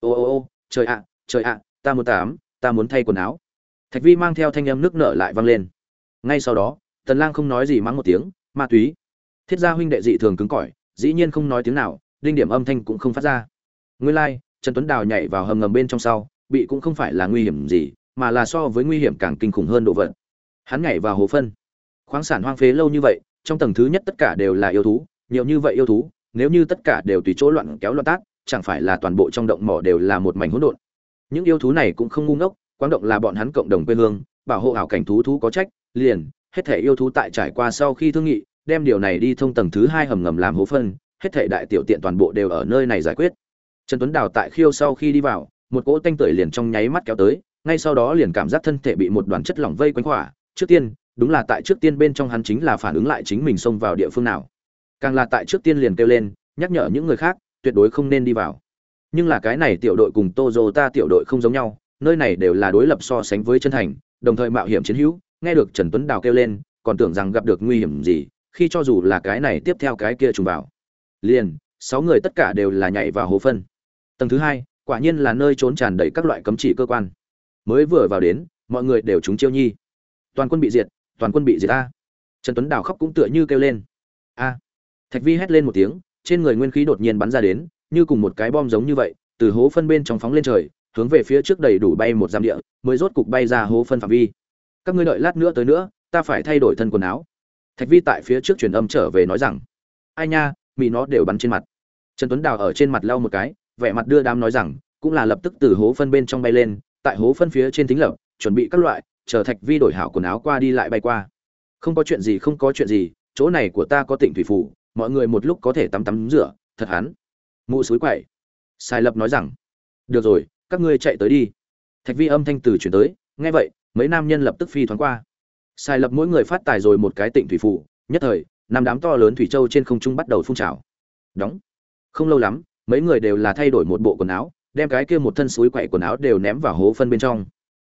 Ô ô ô trời ạ trời ạ ta muốn tám, ta muốn thay quần áo thạch vi mang theo thanh âm nước nở lại vang lên. Ngay sau đó tần lang không nói gì mắng một tiếng ma túy. Thiết gia huynh đệ dị thường cứng cỏi dĩ nhiên không nói tiếng nào đinh điểm âm thanh cũng không phát ra. Nguyên lai like, trần tuấn đào nhảy vào hầm ngầm bên trong sau bị cũng không phải là nguy hiểm gì mà là so với nguy hiểm càng kinh khủng hơn độ vận hắn nhảy vào hồ phân. Khoáng sản hoang phế lâu như vậy trong tầng thứ nhất tất cả đều là yêu thú nhiều như vậy yêu thú nếu như tất cả đều tùy chỗ loạn kéo loạn tác, chẳng phải là toàn bộ trong động mỏ đều là một mảnh hỗn độn. Những yêu thú này cũng không ngu ngốc quáng động là bọn hắn cộng đồng quê hương, bảo hộ ảo cảnh thú thú có trách, liền, hết thể yêu thú tại trải qua sau khi thương nghị, đem điều này đi thông tầng thứ hai hầm ngầm làm hố phân, hết thể đại tiểu tiện toàn bộ đều ở nơi này giải quyết. Trần tuấn đào tại khiêu sau khi đi vào, một cỗ tanh tưởi liền trong nháy mắt kéo tới, ngay sau đó liền cảm giác thân thể bị một đoàn chất lỏng vây quanh khỏa, trước tiên, đúng là tại trước tiên bên trong hắn chính là phản ứng lại chính mình xông vào địa phương nào. Càng là tại trước tiên liền kêu lên, nhắc nhở những người khác, tuyệt đối không nên đi vào. Nhưng là cái này tiểu đội cùng Toyota tiểu đội không giống nhau nơi này đều là đối lập so sánh với chân thành, đồng thời mạo hiểm chiến hữu, nghe được trần tuấn đào kêu lên, còn tưởng rằng gặp được nguy hiểm gì, khi cho dù là cái này tiếp theo cái kia trùng vào. Liền, sáu người tất cả đều là nhảy vào hố phân. Tầng thứ hai, quả nhiên là nơi trốn tràn đầy các loại cấm chỉ cơ quan. Mới vừa vào đến, mọi người đều trúng chiêu nhi. Toàn quân bị diệt, toàn quân bị diệt a. Trần tuấn đào khóc cũng tựa như kêu lên. A. Thạch vi hét lên một tiếng, trên người nguyên khí đột nhiên bắn ra đến, như cùng một cái bom giống như vậy, từ hố phân bên trong phóng lên trời hướng về phía trước đầy đủ bay một giam địa, mới rốt cục bay ra hố phân phạm vi. Các ngươi đợi lát nữa tới nữa, ta phải thay đổi thân quần áo. Thạch vi tại phía trước truyền âm trở về nói rằng, ai nha mị nó đều bắn trên mặt. Trần tuấn đào ở trên mặt lau một cái, vẻ mặt đưa đám nói rằng, cũng là lập tức từ hố phân bên trong bay lên, tại hố phân phía trên thính lập, chuẩn bị các loại, chờ thạch vi đổi hảo quần áo qua đi lại bay qua. Không có chuyện gì, không có chuyện gì, chỗ này của ta có tỉnh thủy phủ, mọi người một lúc có thể tắm tắm rửa, thật hắn. Mụ suối quậy. Sai lập nói rằng, được rồi các ngươi chạy tới đi. Thạch vi âm thanh từ chuyển tới, nghe vậy, mấy nam nhân lập tức phi thoáng qua. Sai lập mỗi người phát tài rồi một cái tịnh thủy phủ nhất thời, năm đám to lớn thủy châu trên không trung bắt đầu phun trào. Đóng. Không lâu lắm, mấy người đều là thay đổi một bộ quần áo, đem cái kia một thân suối quậy quần áo đều ném vào hố phân bên trong.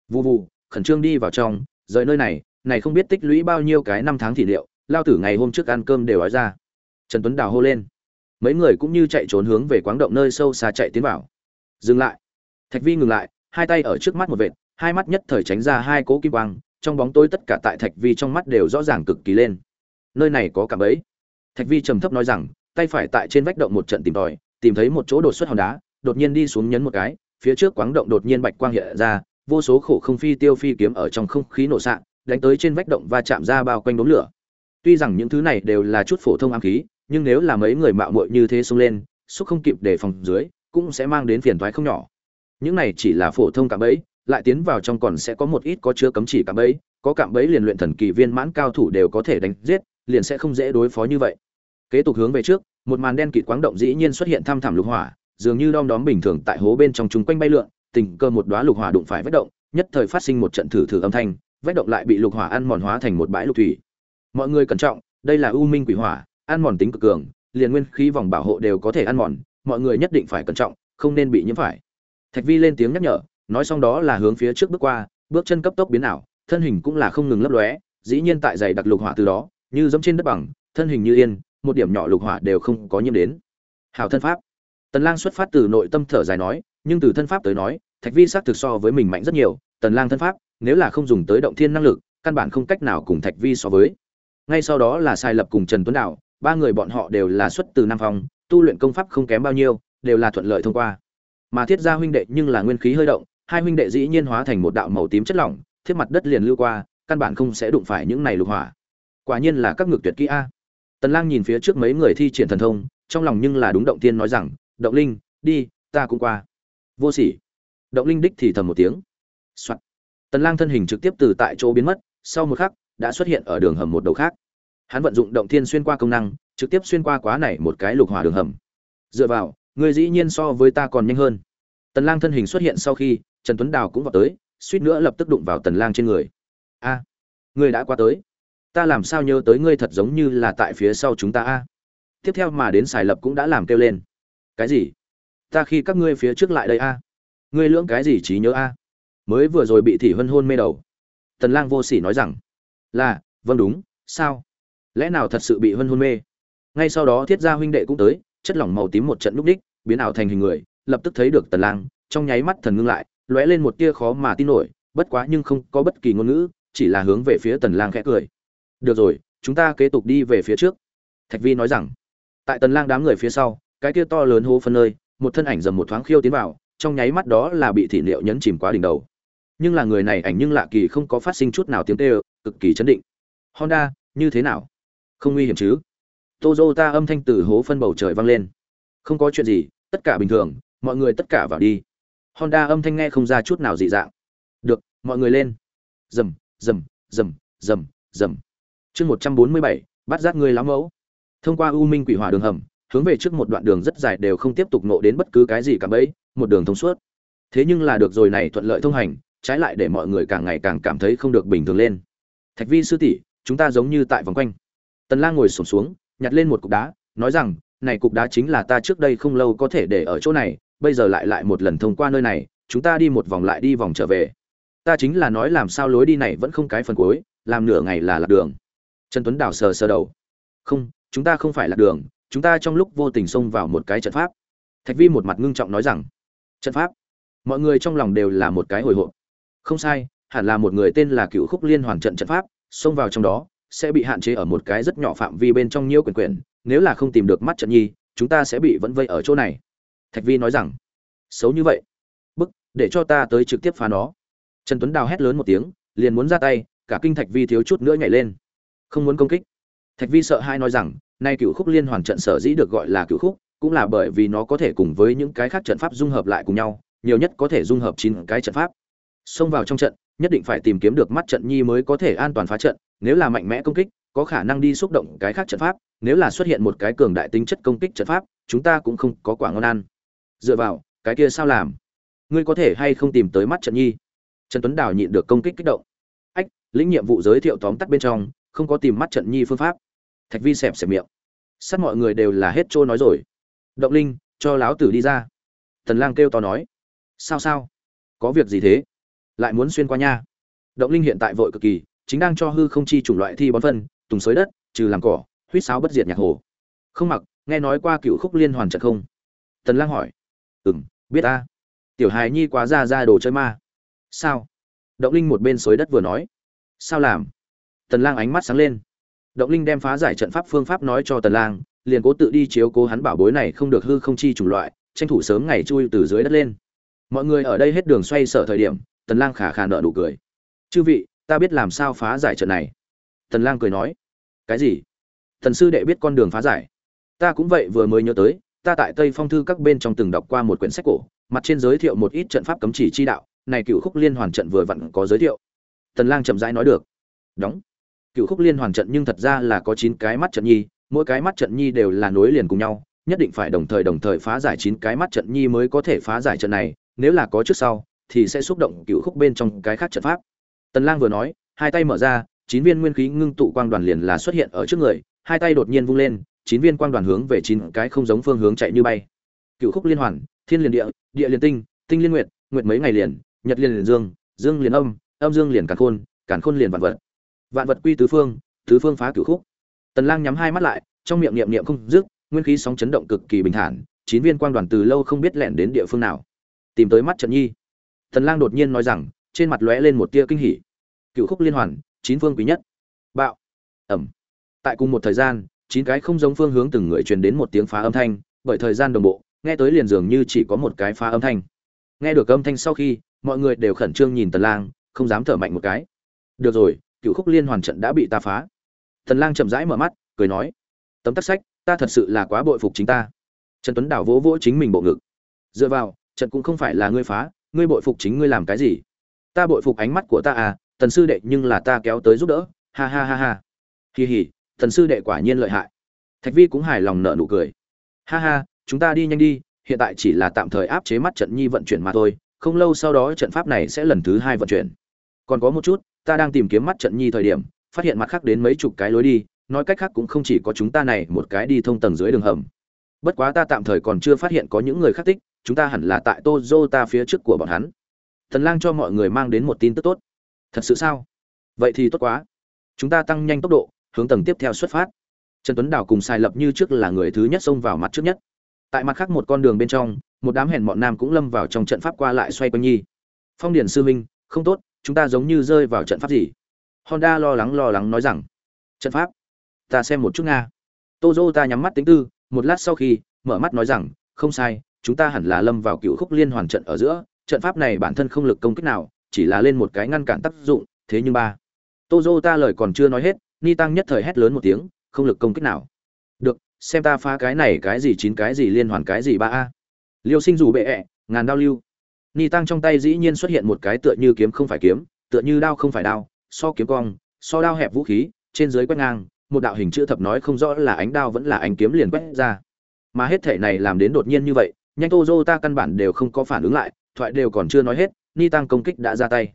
Vụ vụ khẩn trương đi vào trong, rời nơi này này không biết tích lũy bao nhiêu cái năm tháng thị liệu, lao tử ngày hôm trước ăn cơm đều ói ra. Trần tuấn đào hô lên. Mấy người cũng như chạy trốn hướng về quáng động nơi sâu xa chạy tiến vào. Dừng lại thạch vi ngừng lại, hai tay ở trước mắt một vệt, hai mắt nhất thời tránh ra hai cỗ kim quang, trong bóng tối tất cả tại thạch vi trong mắt đều rõ ràng cực kỳ lên. Nơi này có cả bẫy. Thạch vi trầm thấp nói rằng, tay phải tại trên vách động một trận tìm tòi, tìm thấy một chỗ đột xuất hòn đá, đột nhiên đi xuống nhấn một cái, phía trước quáng động đột nhiên bạch quang hiện ra, vô số khổ không phi tiêu phi kiếm ở trong không khí nổ sạn đánh tới trên vách động và chạm ra bao quanh đốm lửa. Tuy rằng những thứ này đều là chút phổ thông ám khí, nhưng nếu là mấy người mạo muội như thế xông lên, xúc không kịp để phòng dưới, cũng sẽ mang đến phiền toái không nhỏ những này chỉ là phổ thông cạm bẫy, lại tiến vào trong còn sẽ có một ít có chứa cấm chỉ cạm bẫy, có cạm bẫy liền luyện thần kỳ viên mãn cao thủ đều có thể đánh giết, liền sẽ không dễ đối phó như vậy. Kế tục hướng về trước, một màn đen kịt quáng động dĩ nhiên xuất hiện thăm thẳm lục hỏa, dường như đom đóm bình thường tại hố bên trong chúng quanh bay lượn, tình cơ một đóa lục hỏa đụng phải vết động, nhất thời phát sinh một trận thử thử âm thanh, vết động lại bị lục hỏa ăn mòn hóa thành một bãi lục thủy. Mọi người cẩn trọng, đây là u minh quỷ hỏa, ăn mòn tính cực cường, liền nguyên khí vòng bảo hộ đều có thể ăn mòn, mọi người nhất định phải cẩn trọng, không nên bị nhiễm phải thạch vi lên tiếng nhắc nhở, nói xong đó là hướng phía trước bước qua, bước chân cấp tốc biến ảo, thân hình cũng là không ngừng lấp lóe, dĩ nhiên tại giày đặc lục hỏa từ đó, như giống trên đất bằng, thân hình như yên, một điểm nhỏ lục hỏa đều không có nhiễm đến. Hảo thân pháp. Tần lang xuất phát từ nội tâm thở dài nói, nhưng từ thân pháp tới nói, thạch vi xác thực so với mình mạnh rất nhiều, tần lang thân pháp, nếu là không dùng tới động thiên năng lực, căn bản không cách nào cùng thạch vi so với. Ngay sau đó là sai lập cùng trần tuấn đạo, ba người bọn họ đều là xuất từ nam phong, tu luyện công pháp không kém bao nhiêu, đều là thuận lợi thông qua mà thiết gia huynh đệ nhưng là nguyên khí hơi động, hai huynh đệ dĩ nhiên hóa thành một đạo màu tím chất lỏng, thiết mặt đất liền lưu qua, căn bản không sẽ đụng phải những này lục hỏa. Quả nhiên là các ngược tuyệt kỹ a. Tần lang nhìn phía trước mấy người thi triển thần thông, trong lòng nhưng là đúng động tiên nói rằng, động linh, đi, ta cũng qua. Vô sỉ. Động linh đích thì thầm một tiếng. Soạn. tần lang thân hình trực tiếp từ tại chỗ biến mất, sau một khắc, đã xuất hiện ở đường hầm một đầu khác. Hắn vận dụng động thiên xuyên qua công năng, trực tiếp xuyên qua quá này một cái lục hỏa đường hầm. Dựa vào Ngươi dĩ nhiên so với ta còn nhanh hơn. Tần lang thân hình xuất hiện sau khi, trần tuấn đào cũng vào tới, suýt nữa lập tức đụng vào tần lang trên người. A, ngươi đã qua tới. Ta làm sao nhớ tới ngươi thật giống như là tại phía sau chúng ta a? Tiếp theo mà đến xài lập cũng đã làm kêu lên. Cái gì? Ta khi các ngươi phía trước lại đây a? Ngươi lưỡng cái gì trí nhớ a? Mới vừa rồi bị thị hân hôn mê đầu. Tần lang vô sỉ nói rằng, là vâng đúng, sao? Lẽ nào thật sự bị hân hôn mê? Ngay sau đó thiết gia huynh đệ cũng tới chất lỏng màu tím một trận lúc đích, biến ảo thành hình người, lập tức thấy được tần lang, trong nháy mắt thần ngưng lại, lóe lên một tia khó mà tin nổi, bất quá nhưng không có bất kỳ ngôn ngữ, chỉ là hướng về phía tần lang khẽ cười. Được rồi, chúng ta kế tục đi về phía trước. Thạch vi nói rằng. Tại tần lang đám người phía sau, cái kia to lớn hố phân nơi, một thân ảnh dầm một thoáng khiêu tiến vào, trong nháy mắt đó là bị thị liệu nhấn chìm quá đỉnh đầu. Nhưng là người này ảnh nhưng lạ kỳ không có phát sinh chút nào tiếng kêu, cực kỳ chấn định. Honda, như thế nào? Không nguy hiểm chứ? Toyota âm thanh từ hố phân bầu trời vang lên. Không có chuyện gì tất cả bình thường mọi người tất cả vào đi. Honda âm thanh nghe không ra chút nào dị dạng. Được mọi người lên. Rầm rầm rầm rầm rầm chương một trăm bốn mươi bảy bắt giác người lắm mẫu. Thông qua u minh quỷ hỏa đường hầm hướng về trước một đoạn đường rất dài đều không tiếp tục nộ đến bất cứ cái gì cả bấy một đường thông suốt. Thế nhưng là được rồi này thuận lợi thông hành trái lại để mọi người càng ngày càng cảm thấy không được bình thường lên. Thạch vi sư tỷ chúng ta giống như tại vòng quanh. Tần lang ngồi xổm xuống, xuống nhặt lên một cục đá, nói rằng, này cục đá chính là ta trước đây không lâu có thể để ở chỗ này, bây giờ lại lại một lần thông qua nơi này, chúng ta đi một vòng lại đi vòng trở về. Ta chính là nói làm sao lối đi này vẫn không cái phần cuối, làm nửa ngày là lạc đường. Trần tuấn đảo sờ sờ đầu. Không, chúng ta không phải lạc đường, chúng ta trong lúc vô tình xông vào một cái trận pháp. Thạch vi một mặt ngưng trọng nói rằng, trận pháp? Mọi người trong lòng đều là một cái hồi hộp. Không sai, hẳn là một người tên là cựu khúc liên hoàn trận trận pháp, xông vào trong đó sẽ bị hạn chế ở một cái rất nhỏ phạm vi bên trong nhiễu quyền quyền, nếu là không tìm được mắt trận nhi, chúng ta sẽ bị vẫn vây ở chỗ này. Thạch vi nói rằng. Xấu như vậy. Bức, để cho ta tới trực tiếp phá nó. Trần tuấn đào hét lớn một tiếng, liền muốn ra tay, cả kinh thạch vi thiếu chút nữa nhảy lên. Không muốn công kích. Thạch vi sợ hai nói rằng, nay cựu khúc liên hoàn trận sở dĩ được gọi là cựu khúc, cũng là bởi vì nó có thể cùng với những cái khác trận pháp dung hợp lại cùng nhau, nhiều nhất có thể dung hợp chín cái trận pháp. Xông vào trong trận nhất định phải tìm kiếm được mắt trận nhi mới có thể an toàn phá trận, nếu là mạnh mẽ công kích, có khả năng đi xúc động cái khác trận pháp, nếu là xuất hiện một cái cường đại tính chất công kích trận pháp, chúng ta cũng không có quả ngon ăn. Dựa vào, cái kia sao làm? Ngươi có thể hay không tìm tới mắt trận nhi? Trần tuấn đào nhịn được công kích kích động. Ách, lĩnh nhiệm vụ giới thiệu tóm tắt bên trong, không có tìm mắt trận nhi phương pháp. Thạch vi xẹp xẹp miệng. Sắt mọi người đều là hết trôi nói rồi. Động linh, cho láo tử đi ra. Tần lang kêu to nói. Sao sao? Có việc gì thế? Lại muốn xuyên qua nha. Động linh hiện tại vội cực kỳ, chính đang cho hư không chi chủng loại thi bón phân, tùng xới đất, trừ làm cỏ huýt sáo bất diệt nhạc hồ. Không mặc, nghe nói qua cựu khúc liên hoàn trận không? Tần lang hỏi. Ừm, biết ta tiểu hài nhi quá ra ra đồ chơi ma. Sao? Động linh một bên xới đất vừa nói. Sao làm? Tần lang ánh mắt sáng lên. Động linh đem phá giải trận pháp phương pháp nói cho tần lang liền cố tự đi chiếu cố hắn bảo bối này không được hư không chi chủng loại, tranh thủ sớm ngày chui từ dưới đất lên. Mọi người ở đây hết đường xoay sở thời điểm tần lang khả khả nợ nụ cười. Chư vị, ta biết làm sao phá giải trận này. Tần lang cười nói. Cái gì? Thần sư đệ biết con đường phá giải. Ta cũng vậy vừa mới nhớ tới, ta tại tây phong thư các bên trong từng đọc qua một quyển sách cổ, mặt trên giới thiệu một ít trận pháp cấm chỉ chi đạo, này cựu khúc liên hoàn trận vừa vặn có giới thiệu. Tần lang chậm rãi nói được. Đóng. Cựu khúc liên hoàn trận nhưng thật ra là có chín cái mắt trận nhi, mỗi cái mắt trận nhi đều là nối liền cùng nhau, nhất định phải đồng thời đồng thời phá giải chín cái mắt trận nhi mới có thể phá giải trận này, nếu là có trước sau thì sẽ xúc động cựu khúc bên trong cái khác trận pháp. Tần lang vừa nói, hai tay mở ra, chín viên nguyên khí ngưng tụ quang đoàn liền là xuất hiện ở trước người, hai tay đột nhiên vung lên, chín viên quang đoàn hướng về chín cái không giống phương hướng chạy như bay. Cựu khúc liên hoàn, thiên liền địa địa liền tinh tinh liên nguyệt nguyệt mấy ngày liền, nhật liền liền dương dương liền âm âm dương liền càn khôn càn khôn liền vạn vật. Vạn vật quy tứ phương tứ phương phá cửu khúc. Tần lang nhắm hai mắt lại, trong miệng niệm niệm không dứt, nguyên khí sóng chấn động cực kỳ bình thản, chín viên quang đoàn từ lâu không biết lẻn đến địa phương nào. Tìm tới mắt trận nhi tần lang đột nhiên nói rằng, trên mặt lóe lên một tia kinh hỉ. Cựu khúc liên hoàn, chín phương quý nhất. Bạo. Ầm. tại cùng một thời gian, chín cái không giống phương hướng từng người truyền đến một tiếng phá âm thanh, bởi thời gian đồng bộ, nghe tới liền dường như chỉ có một cái phá âm thanh. Nghe được âm thanh sau khi, mọi người đều khẩn trương nhìn tần lang, không dám thở mạnh một cái. Được rồi, cựu khúc liên hoàn trận đã bị ta phá. Tần lang chậm rãi mở mắt, cười nói, tấm tắc sách, ta thật sự là quá bội phục chính ta. Trần tuấn đảo vỗ vỗ chính mình bộ ngực. Dựa vào, trận cũng không phải là ngươi phá ngươi bội phục chính ngươi làm cái gì? Ta bội phục ánh mắt của ta à tần sư đệ nhưng là ta kéo tới giúp đỡ. Ha ha ha ha. Kỳ hỉ tần sư đệ quả nhiên lợi hại. Thạch vi cũng hài lòng nở nụ cười. Ha ha, chúng ta đi nhanh đi, hiện tại chỉ là tạm thời áp chế mắt trận nhi vận chuyển mà thôi, không lâu sau đó trận pháp này sẽ lần thứ hai vận chuyển. Còn có một chút, ta đang tìm kiếm mắt trận nhi thời điểm, phát hiện mặt khác đến mấy chục cái lối đi, nói cách khác cũng không chỉ có chúng ta này, một cái đi thông tầng dưới đường hầm. Bất quá ta tạm thời còn chưa phát hiện có những người khác tích chúng ta hẳn là tại Toyota phía trước của bọn hắn. Tần lang cho mọi người mang đến một tin tức tốt. Thật sự sao? Vậy thì tốt quá. Chúng ta tăng nhanh tốc độ, hướng tầng tiếp theo xuất phát. Trần tuấn Đào cùng sai lập như trước là người thứ nhất xông vào mặt trước nhất. Tại mặt khác một con đường bên trong, một đám hèn mọn nam cũng lâm vào trong trận pháp qua lại xoay quanh nhi. Phong Điền sư minh không tốt, chúng ta giống như rơi vào trận pháp gì? Honda lo lắng lo lắng nói rằng, trận pháp? Ta xem một chút nga. Tozo ta nhắm mắt tính tư, một lát sau khi, mở mắt nói rằng, không sai chúng ta hẳn là lâm vào cựu khúc liên hoàn trận ở giữa, trận pháp này bản thân không lực công kích nào, chỉ là lên một cái ngăn cản tác dụng, thế nhưng ba. Tozo ta lời còn chưa nói hết, ni tăng nhất thời hét lớn một tiếng, không lực công kích nào. Được, xem ta phá cái này cái gì chín cái gì liên hoàn cái gì ba a. Liêu sinh dù bệ ẹ, ngàn đao lưu. Ni tăng trong tay dĩ nhiên xuất hiện một cái tựa như kiếm không phải kiếm, tựa như đao không phải đao, so kiếm cong, so đao hẹp vũ khí, trên dưới quét ngang, một đạo hình chữ thập nói không rõ là ánh đao vẫn là ánh kiếm liền quét ra. Mà hết thể này làm đến đột nhiên như vậy nhanh tô dô ta căn bản đều không có phản ứng lại, thoại đều còn chưa nói hết, ni tăng công kích đã ra tay.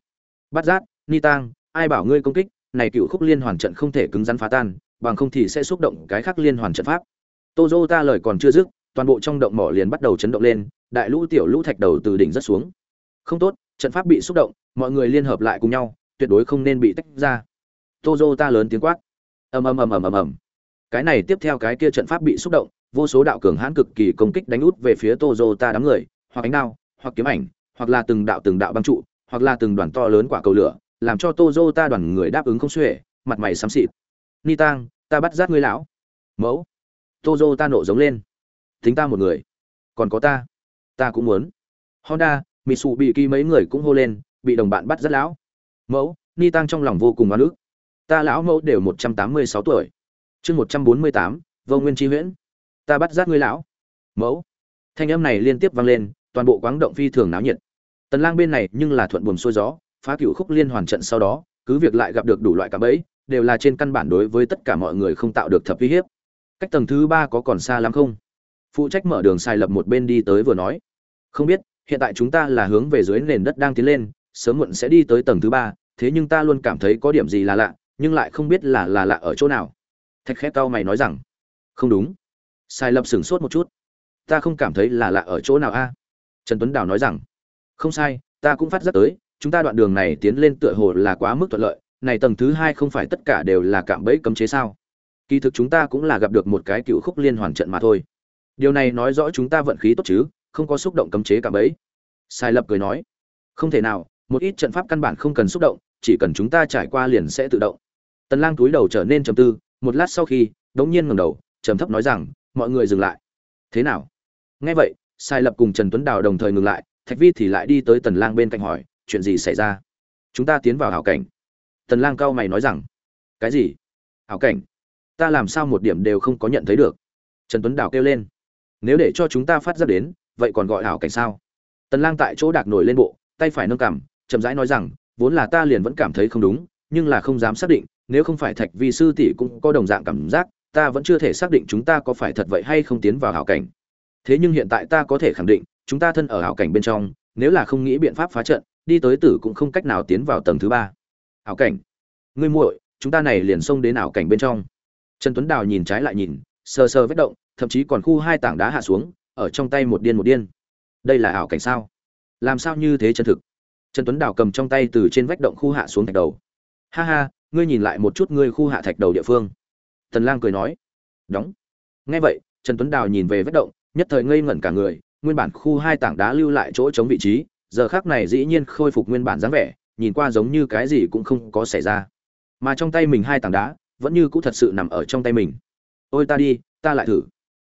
Bắt giác ni tăng ai bảo ngươi công kích? Này cựu khúc liên hoàn trận không thể cứng rắn phá tan, bằng không thì sẽ xúc động cái khác liên hoàn trận pháp. Tô dô ta lời còn chưa dứt, toàn bộ trong động mỏ liền bắt đầu chấn động lên, đại lũ tiểu lũ thạch đầu từ đỉnh rất xuống. Không tốt, trận pháp bị xúc động, mọi người liên hợp lại cùng nhau, tuyệt đối không nên bị tách ra. Tô dô ta lớn tiếng quát. Ầm ầm ầm ầm ầm ầm. Cái này tiếp theo cái kia trận pháp bị xúc động vô số đạo cường hãn cực kỳ công kích đánh út về phía Toyota ta đám người, hoặc ánh đao, hoặc kiếm ảnh, hoặc là từng đạo từng đạo băng trụ, hoặc là từng đoàn to lớn quả cầu lửa, làm cho Toyota ta đoàn người đáp ứng không xuể, mặt mày xám xịt. Ni tang, ta bắt giác ngươi lão. Mẫu. Toyota ta nộ giống lên. Tính ta một người. Còn có ta. Ta cũng muốn. Honda, Mitsubishi mấy người cũng hô lên, bị đồng bạn bắt rất lão. Mẫu, ni Tang trong lòng vô cùng oan ức. Ta lão mẫu đều một trăm tám mươi sáu tuổi. Chương một trăm bốn mươi tám, vô nguyên tri huyễn ta bắt giác ngươi lão. Mẫu. Thanh âm này liên tiếp vang lên, toàn bộ quáng động phi thường náo nhiệt. Tần lang bên này nhưng là thuận buồm xuôi gió, phá cửu khúc liên hoàn trận sau đó, cứ việc lại gặp được đủ loại cả bẫy, đều là trên căn bản đối với tất cả mọi người không tạo được thập uy hiếp. Cách tầng thứ ba có còn xa lắm không? Phụ trách mở đường sai lập một bên đi tới vừa nói. Không biết, hiện tại chúng ta là hướng về dưới nền đất đang tiến lên, sớm muộn sẽ đi tới tầng thứ ba, thế nhưng ta luôn cảm thấy có điểm gì là lạ, nhưng lại không biết là là lạ ở chỗ nào. Thạch khẽ cao mày nói rằng, không đúng sai lập sửng sốt một chút. Ta không cảm thấy là lạ ở chỗ nào a? Trần tuấn đào nói rằng, không sai, ta cũng phát giác tới, chúng ta đoạn đường này tiến lên tựa hồ là quá mức thuận lợi, này tầng thứ hai không phải tất cả đều là cạm bẫy cấm chế sao? Kỳ thực chúng ta cũng là gặp được một cái cựu khúc liên hoàn trận mà thôi. Điều này nói rõ chúng ta vận khí tốt chứ, không có xúc động cấm chế cạm bẫy. Sai lập cười nói, không thể nào, một ít trận pháp căn bản không cần xúc động, chỉ cần chúng ta trải qua liền sẽ tự động. Tần lang túi đầu trở nên trầm tư, một lát sau khi, đống nhiên ngẩng đầu, trầm thấp nói rằng mọi người dừng lại. Thế nào? Nghe vậy, sai lập cùng trần tuấn đào đồng thời ngừng lại, thạch vi thì lại đi tới tần lang bên cạnh hỏi, chuyện gì xảy ra? Chúng ta tiến vào hảo cảnh. Tần lang cao mày nói rằng, cái gì? Hảo cảnh? Ta làm sao một điểm đều không có nhận thấy được? Trần tuấn đào kêu lên, nếu để cho chúng ta phát ra đến, vậy còn gọi hảo cảnh sao? Tần lang tại chỗ đạc nổi lên bộ, tay phải nâng cằm, chậm rãi nói rằng, vốn là ta liền vẫn cảm thấy không đúng, nhưng là không dám xác định, nếu không phải thạch vi sư tỷ cũng có đồng dạng cảm giác ta vẫn chưa thể xác định chúng ta có phải thật vậy hay không tiến vào hảo cảnh. Thế nhưng hiện tại ta có thể khẳng định, chúng ta thân ở hảo cảnh bên trong, nếu là không nghĩ biện pháp phá trận, đi tới tử cũng không cách nào tiến vào tầng thứ ba. Hảo cảnh. Ngươi muội, chúng ta này liền xông đến ảo cảnh bên trong. Trần tuấn đào nhìn trái lại nhìn, sờ sờ vết động, thậm chí còn khu hai tảng đá hạ xuống, ở trong tay một điên một điên. Đây là ảo cảnh sao? Làm sao như thế chân thực? Trần tuấn đào cầm trong tay từ trên vách động khu hạ xuống thạch đầu. Ha ha, ngươi nhìn lại một chút ngươi khu hạ thạch đầu địa phương tần lang cười nói. Đóng. Nghe vậy, trần tuấn đào nhìn về vết động, nhất thời ngây ngẩn cả người, nguyên bản khu hai tảng đá lưu lại chỗ chống vị trí, giờ khắc này dĩ nhiên khôi phục nguyên bản dáng vẻ, nhìn qua giống như cái gì cũng không có xảy ra. Mà trong tay mình hai tảng đá, vẫn như cũ thật sự nằm ở trong tay mình. Ôi ta đi, ta lại thử.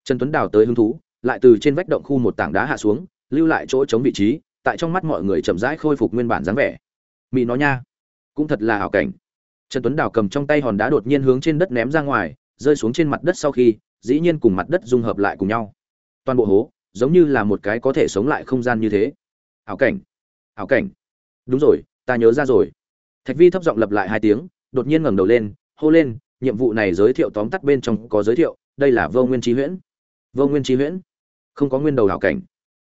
Trần tuấn đào tới hứng thú, lại từ trên vách động khu một tảng đá hạ xuống, lưu lại chỗ chống vị trí, tại trong mắt mọi người chậm rãi khôi phục nguyên bản dáng vẻ. Mị nó nha. Cũng thật là hảo cảnh trần tuấn đào cầm trong tay hòn đá đột nhiên hướng trên đất ném ra ngoài, rơi xuống trên mặt đất sau khi, dĩ nhiên cùng mặt đất dung hợp lại cùng nhau. Toàn bộ hố, giống như là một cái có thể sống lại không gian như thế. Ảo cảnh ảo cảnh. Đúng rồi, ta nhớ ra rồi. Thạch vi thấp giọng lập lại hai tiếng, đột nhiên ngẩng đầu lên, hô lên, nhiệm vụ này giới thiệu tóm tắt bên trong có giới thiệu, đây là vô nguyên trí huyễn. Vô nguyên trí huyễn? Không có nguyên đầu ảo cảnh.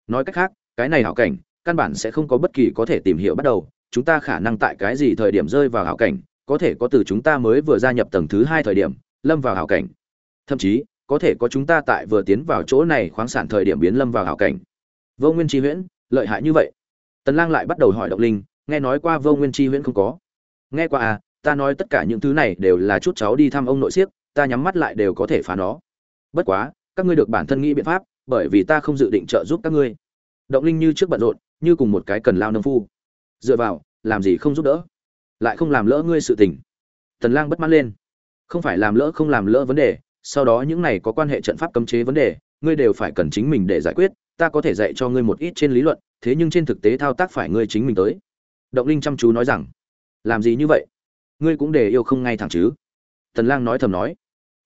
Nói cách khác, cái này ảo cảnh, căn bản sẽ không có bất kỳ có thể tìm hiểu bắt đầu, chúng ta khả năng tại cái gì thời điểm rơi vào hảo cảnh có thể có từ chúng ta mới vừa gia nhập tầng thứ hai thời điểm, lâm vào hảo cảnh. Thậm chí, có thể có chúng ta tại vừa tiến vào chỗ này khoáng sản thời điểm biến lâm vào hảo cảnh. Vô nguyên tri huyễn, lợi hại như vậy. Tần lang lại bắt đầu hỏi động linh, nghe nói qua vô nguyên tri huyễn không có. Nghe qua à ta nói tất cả những thứ này đều là chút cháu đi thăm ông nội siếc, ta nhắm mắt lại đều có thể phá nó. Bất quá, các ngươi được bản thân nghĩ biện pháp, bởi vì ta không dự định trợ giúp các ngươi. Động linh như trước bận rộn, như cùng một cái cần lao nông phu. Dựa vào, làm gì không giúp đỡ? Lại không làm lỡ ngươi sự tình. Tần lang bất mãn lên. Không phải làm lỡ không làm lỡ vấn đề, sau đó những này có quan hệ trận pháp cấm chế vấn đề, ngươi đều phải cần chính mình để giải quyết, ta có thể dạy cho ngươi một ít trên lý luận, thế nhưng trên thực tế thao tác phải ngươi chính mình tới. Động linh chăm chú nói rằng, làm gì như vậy? Ngươi cũng để yêu không ngay thẳng chứ? Tần lang nói thầm nói,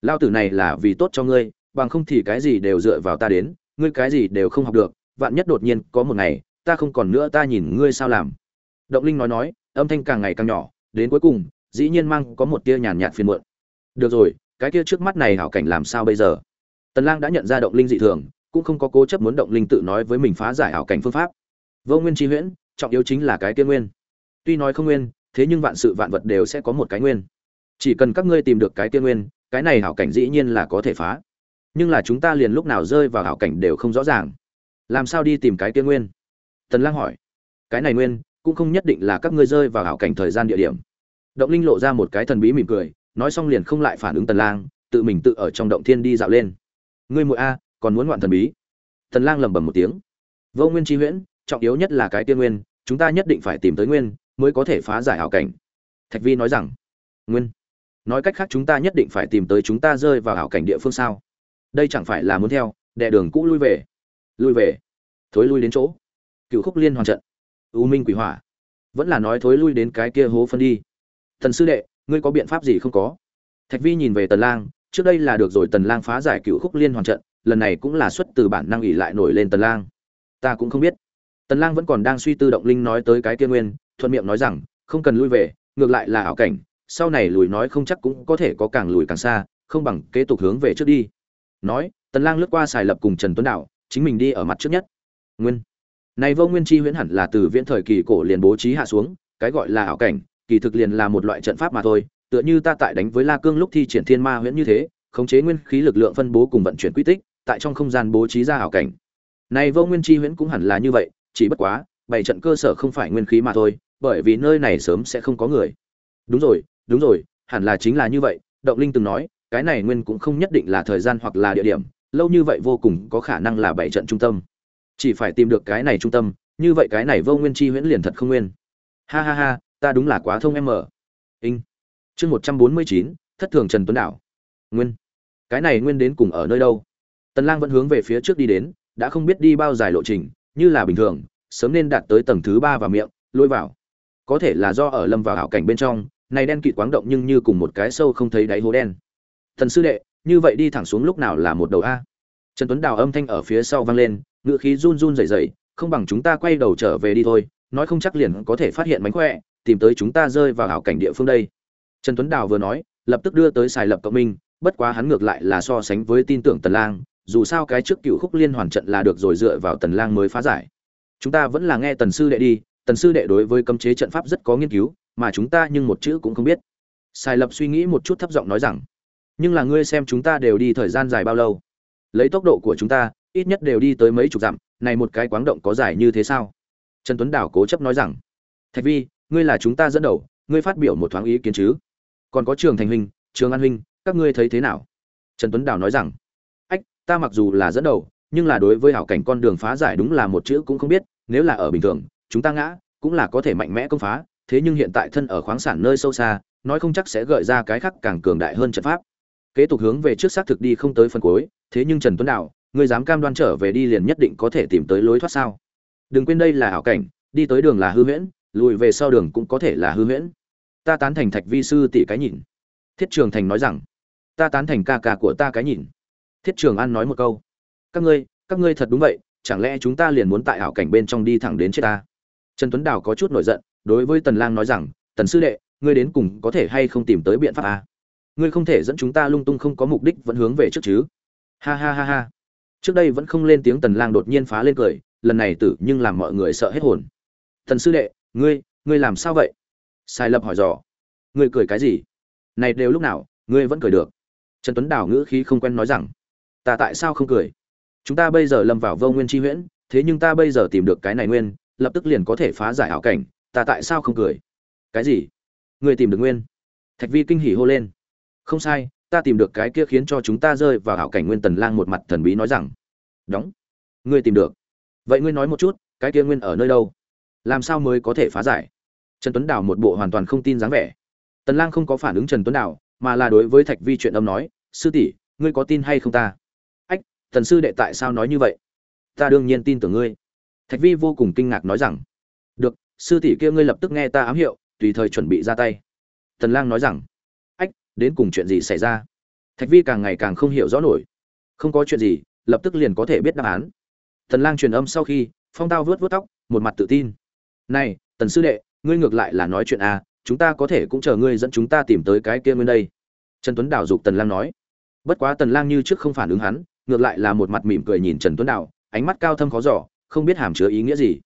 lao tử này là vì tốt cho ngươi, bằng không thì cái gì đều dựa vào ta đến, ngươi cái gì đều không học được, vạn nhất đột nhiên có một ngày, ta không còn nữa ta nhìn ngươi sao làm. Động linh nói nói âm thanh càng ngày càng nhỏ, đến cuối cùng, dĩ nhiên mang có một tia nhàn nhạt phiền muộn. Được rồi, cái kia trước mắt này hảo cảnh làm sao bây giờ? Tần lang đã nhận ra động linh dị thường, cũng không có cố chấp muốn động linh tự nói với mình phá giải hảo cảnh phương pháp. Vô nguyên chi huyễn, trọng yếu chính là cái kia nguyên. Tuy nói không nguyên, thế nhưng vạn sự vạn vật đều sẽ có một cái nguyên. Chỉ cần các ngươi tìm được cái kia nguyên, cái này hảo cảnh dĩ nhiên là có thể phá. Nhưng là chúng ta liền lúc nào rơi vào hảo cảnh đều không rõ ràng. Làm sao đi tìm cái kia nguyên? Tần lang hỏi. Cái này nguyên cũng không nhất định là các ngươi rơi vào hảo cảnh thời gian địa điểm. Động linh lộ ra một cái thần bí mỉm cười, nói xong liền không lại phản ứng tần lang, tự mình tự ở trong động thiên đi dạo lên. Ngươi muội a, còn muốn ngoạn thần bí? Tần lang lẩm bẩm một tiếng. Vô nguyên chi huyễn, trọng yếu nhất là cái tiên nguyên, chúng ta nhất định phải tìm tới nguyên, mới có thể phá giải hảo cảnh. Thạch vi nói rằng, nguyên? Nói cách khác chúng ta nhất định phải tìm tới chúng ta rơi vào hảo cảnh địa phương sao? Đây chẳng phải là muốn theo đè đường cũ lui về. Lui về. Thối lui đến chỗ. Cựu khúc liên hoàn trận u minh quỷ hỏa. Vẫn là nói thối lui đến cái kia hố phân đi. Thần sư đệ, ngươi có biện pháp gì không có? Thạch vi nhìn về tần lang, trước đây là được rồi tần lang phá giải cựu khúc liên hoàn trận, lần này cũng là xuất từ bản năng ủy lại nổi lên tần lang. Ta cũng không biết. Tần lang vẫn còn đang suy tư động linh nói tới cái kia nguyên, thuận miệng nói rằng, không cần lui về, ngược lại là ảo cảnh, sau này lùi nói không chắc cũng có thể có càng lùi càng xa, không bằng kế tục hướng về trước đi. Nói, tần lang lướt qua xài lập cùng trần tuấn đạo, chính mình đi ở mặt trước nhất. Nguyên này vô nguyên chi huyễn hẳn là từ viễn thời kỳ cổ liền bố trí hạ xuống, cái gọi là ảo cảnh, kỳ thực liền là một loại trận pháp mà thôi, tựa như ta tại đánh với la cương lúc thi triển thiên ma huyễn như thế, khống chế nguyên khí lực lượng phân bố cùng vận chuyển quy tích, tại trong không gian bố trí ra ảo cảnh. Này vô nguyên chi huyễn cũng hẳn là như vậy, chỉ bất quá bảy trận cơ sở không phải nguyên khí mà thôi, bởi vì nơi này sớm sẽ không có người. Đúng rồi đúng rồi, hẳn là chính là như vậy, động linh từng nói, cái này nguyên cũng không nhất định là thời gian hoặc là địa điểm, lâu như vậy vô cùng có khả năng là bảy trận trung tâm chỉ phải tìm được cái này trung tâm, như vậy cái này vô nguyên chi huyễn liền thật không nguyên. Ha ha ha, ta đúng là quá thông em mở in chương một trăm bốn mươi chín, thất thường trần tuấn Đảo. nguyên. Cái này nguyên đến cùng ở nơi đâu? Tần lang vẫn hướng về phía trước đi đến, đã không biết đi bao dài lộ trình, như là bình thường, sớm nên đạt tới tầng thứ ba và miệng, lôi vào. Có thể là do ở lâm vào hảo cảnh bên trong, này đen kịt quáng động nhưng như cùng một cái sâu không thấy đáy hố đen. Thần sư đệ, như vậy đi thẳng xuống lúc nào là một đầu a? Trần tuấn đào âm thanh ở phía sau vang lên ngựa khí run run rẩy rẩy, không bằng chúng ta quay đầu trở về đi thôi, nói không chắc liền có thể phát hiện mánh khỏe, tìm tới chúng ta rơi vào hảo cảnh địa phương đây. Trần tuấn đào vừa nói, lập tức đưa tới xài lập cộng minh, bất quá hắn ngược lại là so sánh với tin tưởng tần lang, dù sao cái trước cựu khúc liên hoàn trận là được rồi dựa vào tần lang mới phá giải. Chúng ta vẫn là nghe tần sư đệ đi, tần sư đệ đối với cấm chế trận pháp rất có nghiên cứu, mà chúng ta nhưng một chữ cũng không biết. Sai lập suy nghĩ một chút thấp giọng nói rằng, nhưng là ngươi xem chúng ta đều đi thời gian dài bao lâu? Lấy tốc độ của chúng ta ít nhất đều đi tới mấy chục dặm, này một cái quáng động có dài như thế sao? Trần tuấn đảo cố chấp nói rằng, thạch vi, ngươi là chúng ta dẫn đầu, ngươi phát biểu một thoáng ý kiến chứ? Còn có trường thành huynh, trường an huynh, các ngươi thấy thế nào? Trần tuấn đảo nói rằng, ách, ta mặc dù là dẫn đầu, nhưng là đối với hảo cảnh con đường phá giải đúng là một chữ cũng không biết, nếu là ở bình thường, chúng ta ngã, cũng là có thể mạnh mẽ công phá, thế nhưng hiện tại thân ở khoáng sản nơi sâu xa, nói không chắc sẽ gợi ra cái khác càng cường đại hơn trận pháp. Kế tục hướng về trước xác thực đi không tới phần cuối, thế nhưng trần tuấn đảo ngươi dám cam đoan trở về đi liền nhất định có thể tìm tới lối thoát sao? Đừng quên đây là ảo cảnh, đi tới đường là hư huyễn, lùi về sau đường cũng có thể là hư huyễn. Ta tán thành thạch vi sư tỷ cái nhìn. Thiết trường thành nói rằng, ta tán thành ca ca của ta cái nhìn. Thiết trường an nói một câu, các ngươi các ngươi thật đúng vậy, chẳng lẽ chúng ta liền muốn tại ảo cảnh bên trong đi thẳng đến chết ta? Trần tuấn đào có chút nổi giận, đối với tần lang nói rằng, tần sư đệ, ngươi đến cùng có thể hay không tìm tới biện pháp à? ngươi không thể dẫn chúng ta lung tung không có mục đích vẫn hướng về trước chứ? Ha ha ha ha trước đây vẫn không lên tiếng tần lang đột nhiên phá lên cười, lần này tử nhưng làm mọi người sợ hết hồn. Thần sư đệ, ngươi ngươi làm sao vậy? Sai lập hỏi dò. Ngươi cười cái gì? Này đều lúc nào, ngươi vẫn cười được. Trần tuấn đào ngữ khí không quen nói rằng. Ta tại sao không cười? Chúng ta bây giờ lâm vào vô nguyên chi huyễn, thế nhưng ta bây giờ tìm được cái này nguyên, lập tức liền có thể phá giải ảo cảnh, ta tại sao không cười? Cái gì? Ngươi tìm được nguyên. Thạch vi kinh hỉ hô lên. Không sai ta tìm được cái kia khiến cho chúng ta rơi vào ảo cảnh nguyên tần lang một mặt thần bí nói rằng, đóng, ngươi tìm được. Vậy ngươi nói một chút, cái kia nguyên ở nơi đâu? Làm sao mới có thể phá giải? Trần tuấn đào một bộ hoàn toàn không tin dáng vẻ. Tần lang không có phản ứng trần tuấn đào, mà là đối với thạch vi chuyện âm nói, sư tỷ, ngươi có tin hay không ta? Ách, thần sư đệ tại sao nói như vậy? Ta đương nhiên tin tưởng ngươi. Thạch vi vô cùng kinh ngạc nói rằng, được, sư tỷ kia ngươi lập tức nghe ta ám hiệu, tùy thời chuẩn bị ra tay. Tần lang nói rằng đến cùng chuyện gì xảy ra? Thạch vi càng ngày càng không hiểu rõ nổi. Không có chuyện gì lập tức liền có thể biết đáp án. Tần lang truyền âm sau khi phong tao vớt vớt tóc một mặt tự tin. Này tần sư đệ ngươi ngược lại là nói chuyện à, chúng ta có thể cũng chờ ngươi dẫn chúng ta tìm tới cái kia nguyên đây. Trần tuấn đảo dục tần lang nói. Bất quá tần lang như trước không phản ứng hắn ngược lại là một mặt mỉm cười nhìn trần tuấn đảo ánh mắt cao thâm khó dò không biết hàm chứa ý nghĩa gì.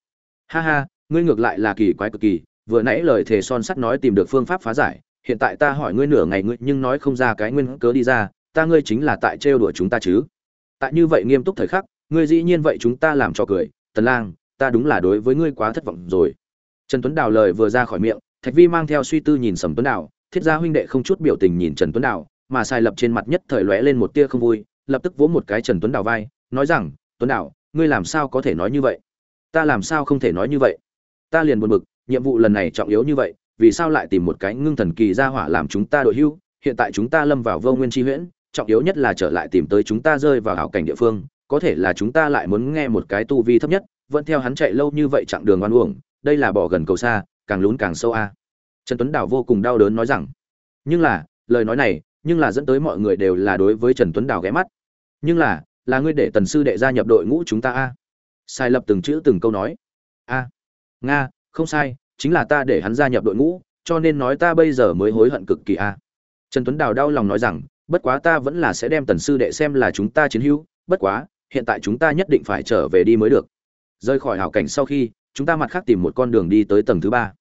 Ha ha ngươi ngược lại là kỳ quái cực kỳ vừa nãy lời thề son sắt nói tìm được phương pháp phá giải hiện tại ta hỏi ngươi nửa ngày ngươi nhưng nói không ra cái nguyên cớ đi ra, ta ngươi chính là tại trêu đùa chúng ta chứ. Tại như vậy nghiêm túc thời khắc, ngươi dĩ nhiên vậy chúng ta làm cho cười, tần lang, ta đúng là đối với ngươi quá thất vọng rồi. Trần tuấn đào lời vừa ra khỏi miệng, thạch vi mang theo suy tư nhìn sầm tuấn đào, thiết gia huynh đệ không chút biểu tình nhìn trần tuấn đào, mà sai lập trên mặt nhất thời lóe lên một tia không vui, lập tức vỗ một cái trần tuấn đào vai, nói rằng, tuấn đào, ngươi làm sao có thể nói như vậy? Ta làm sao không thể nói như vậy? Ta liền buồn bực, nhiệm vụ lần này trọng yếu như vậy vì sao lại tìm một cái ngưng thần kỳ gia hỏa làm chúng ta đội hưu? Hiện tại chúng ta lâm vào vô nguyên chi huyễn, trọng yếu nhất là trở lại tìm tới chúng ta rơi vào hảo cảnh địa phương. Có thể là chúng ta lại muốn nghe một cái tu vi thấp nhất, vẫn theo hắn chạy lâu như vậy chặng đường oan uổng, đây là bỏ gần cầu xa, càng lún càng sâu a. Trần tuấn đảo vô cùng đau đớn nói rằng, nhưng là, lời nói này, nhưng là dẫn tới mọi người đều là đối với trần tuấn đảo ghé mắt. Nhưng là là ngươi để tần sư đệ gia nhập đội ngũ chúng ta a. Sai lập từng chữ từng câu nói. A, nga, không sai chính là ta để hắn gia nhập đội ngũ, cho nên nói ta bây giờ mới hối hận cực kỳ a. Trần tuấn đào đau lòng nói rằng, bất quá ta vẫn là sẽ đem tần sư đệ xem là chúng ta chiến hữu, bất quá, hiện tại chúng ta nhất định phải trở về đi mới được. Rời khỏi hảo cảnh sau khi, chúng ta mặt khác tìm một con đường đi tới tầng thứ ba.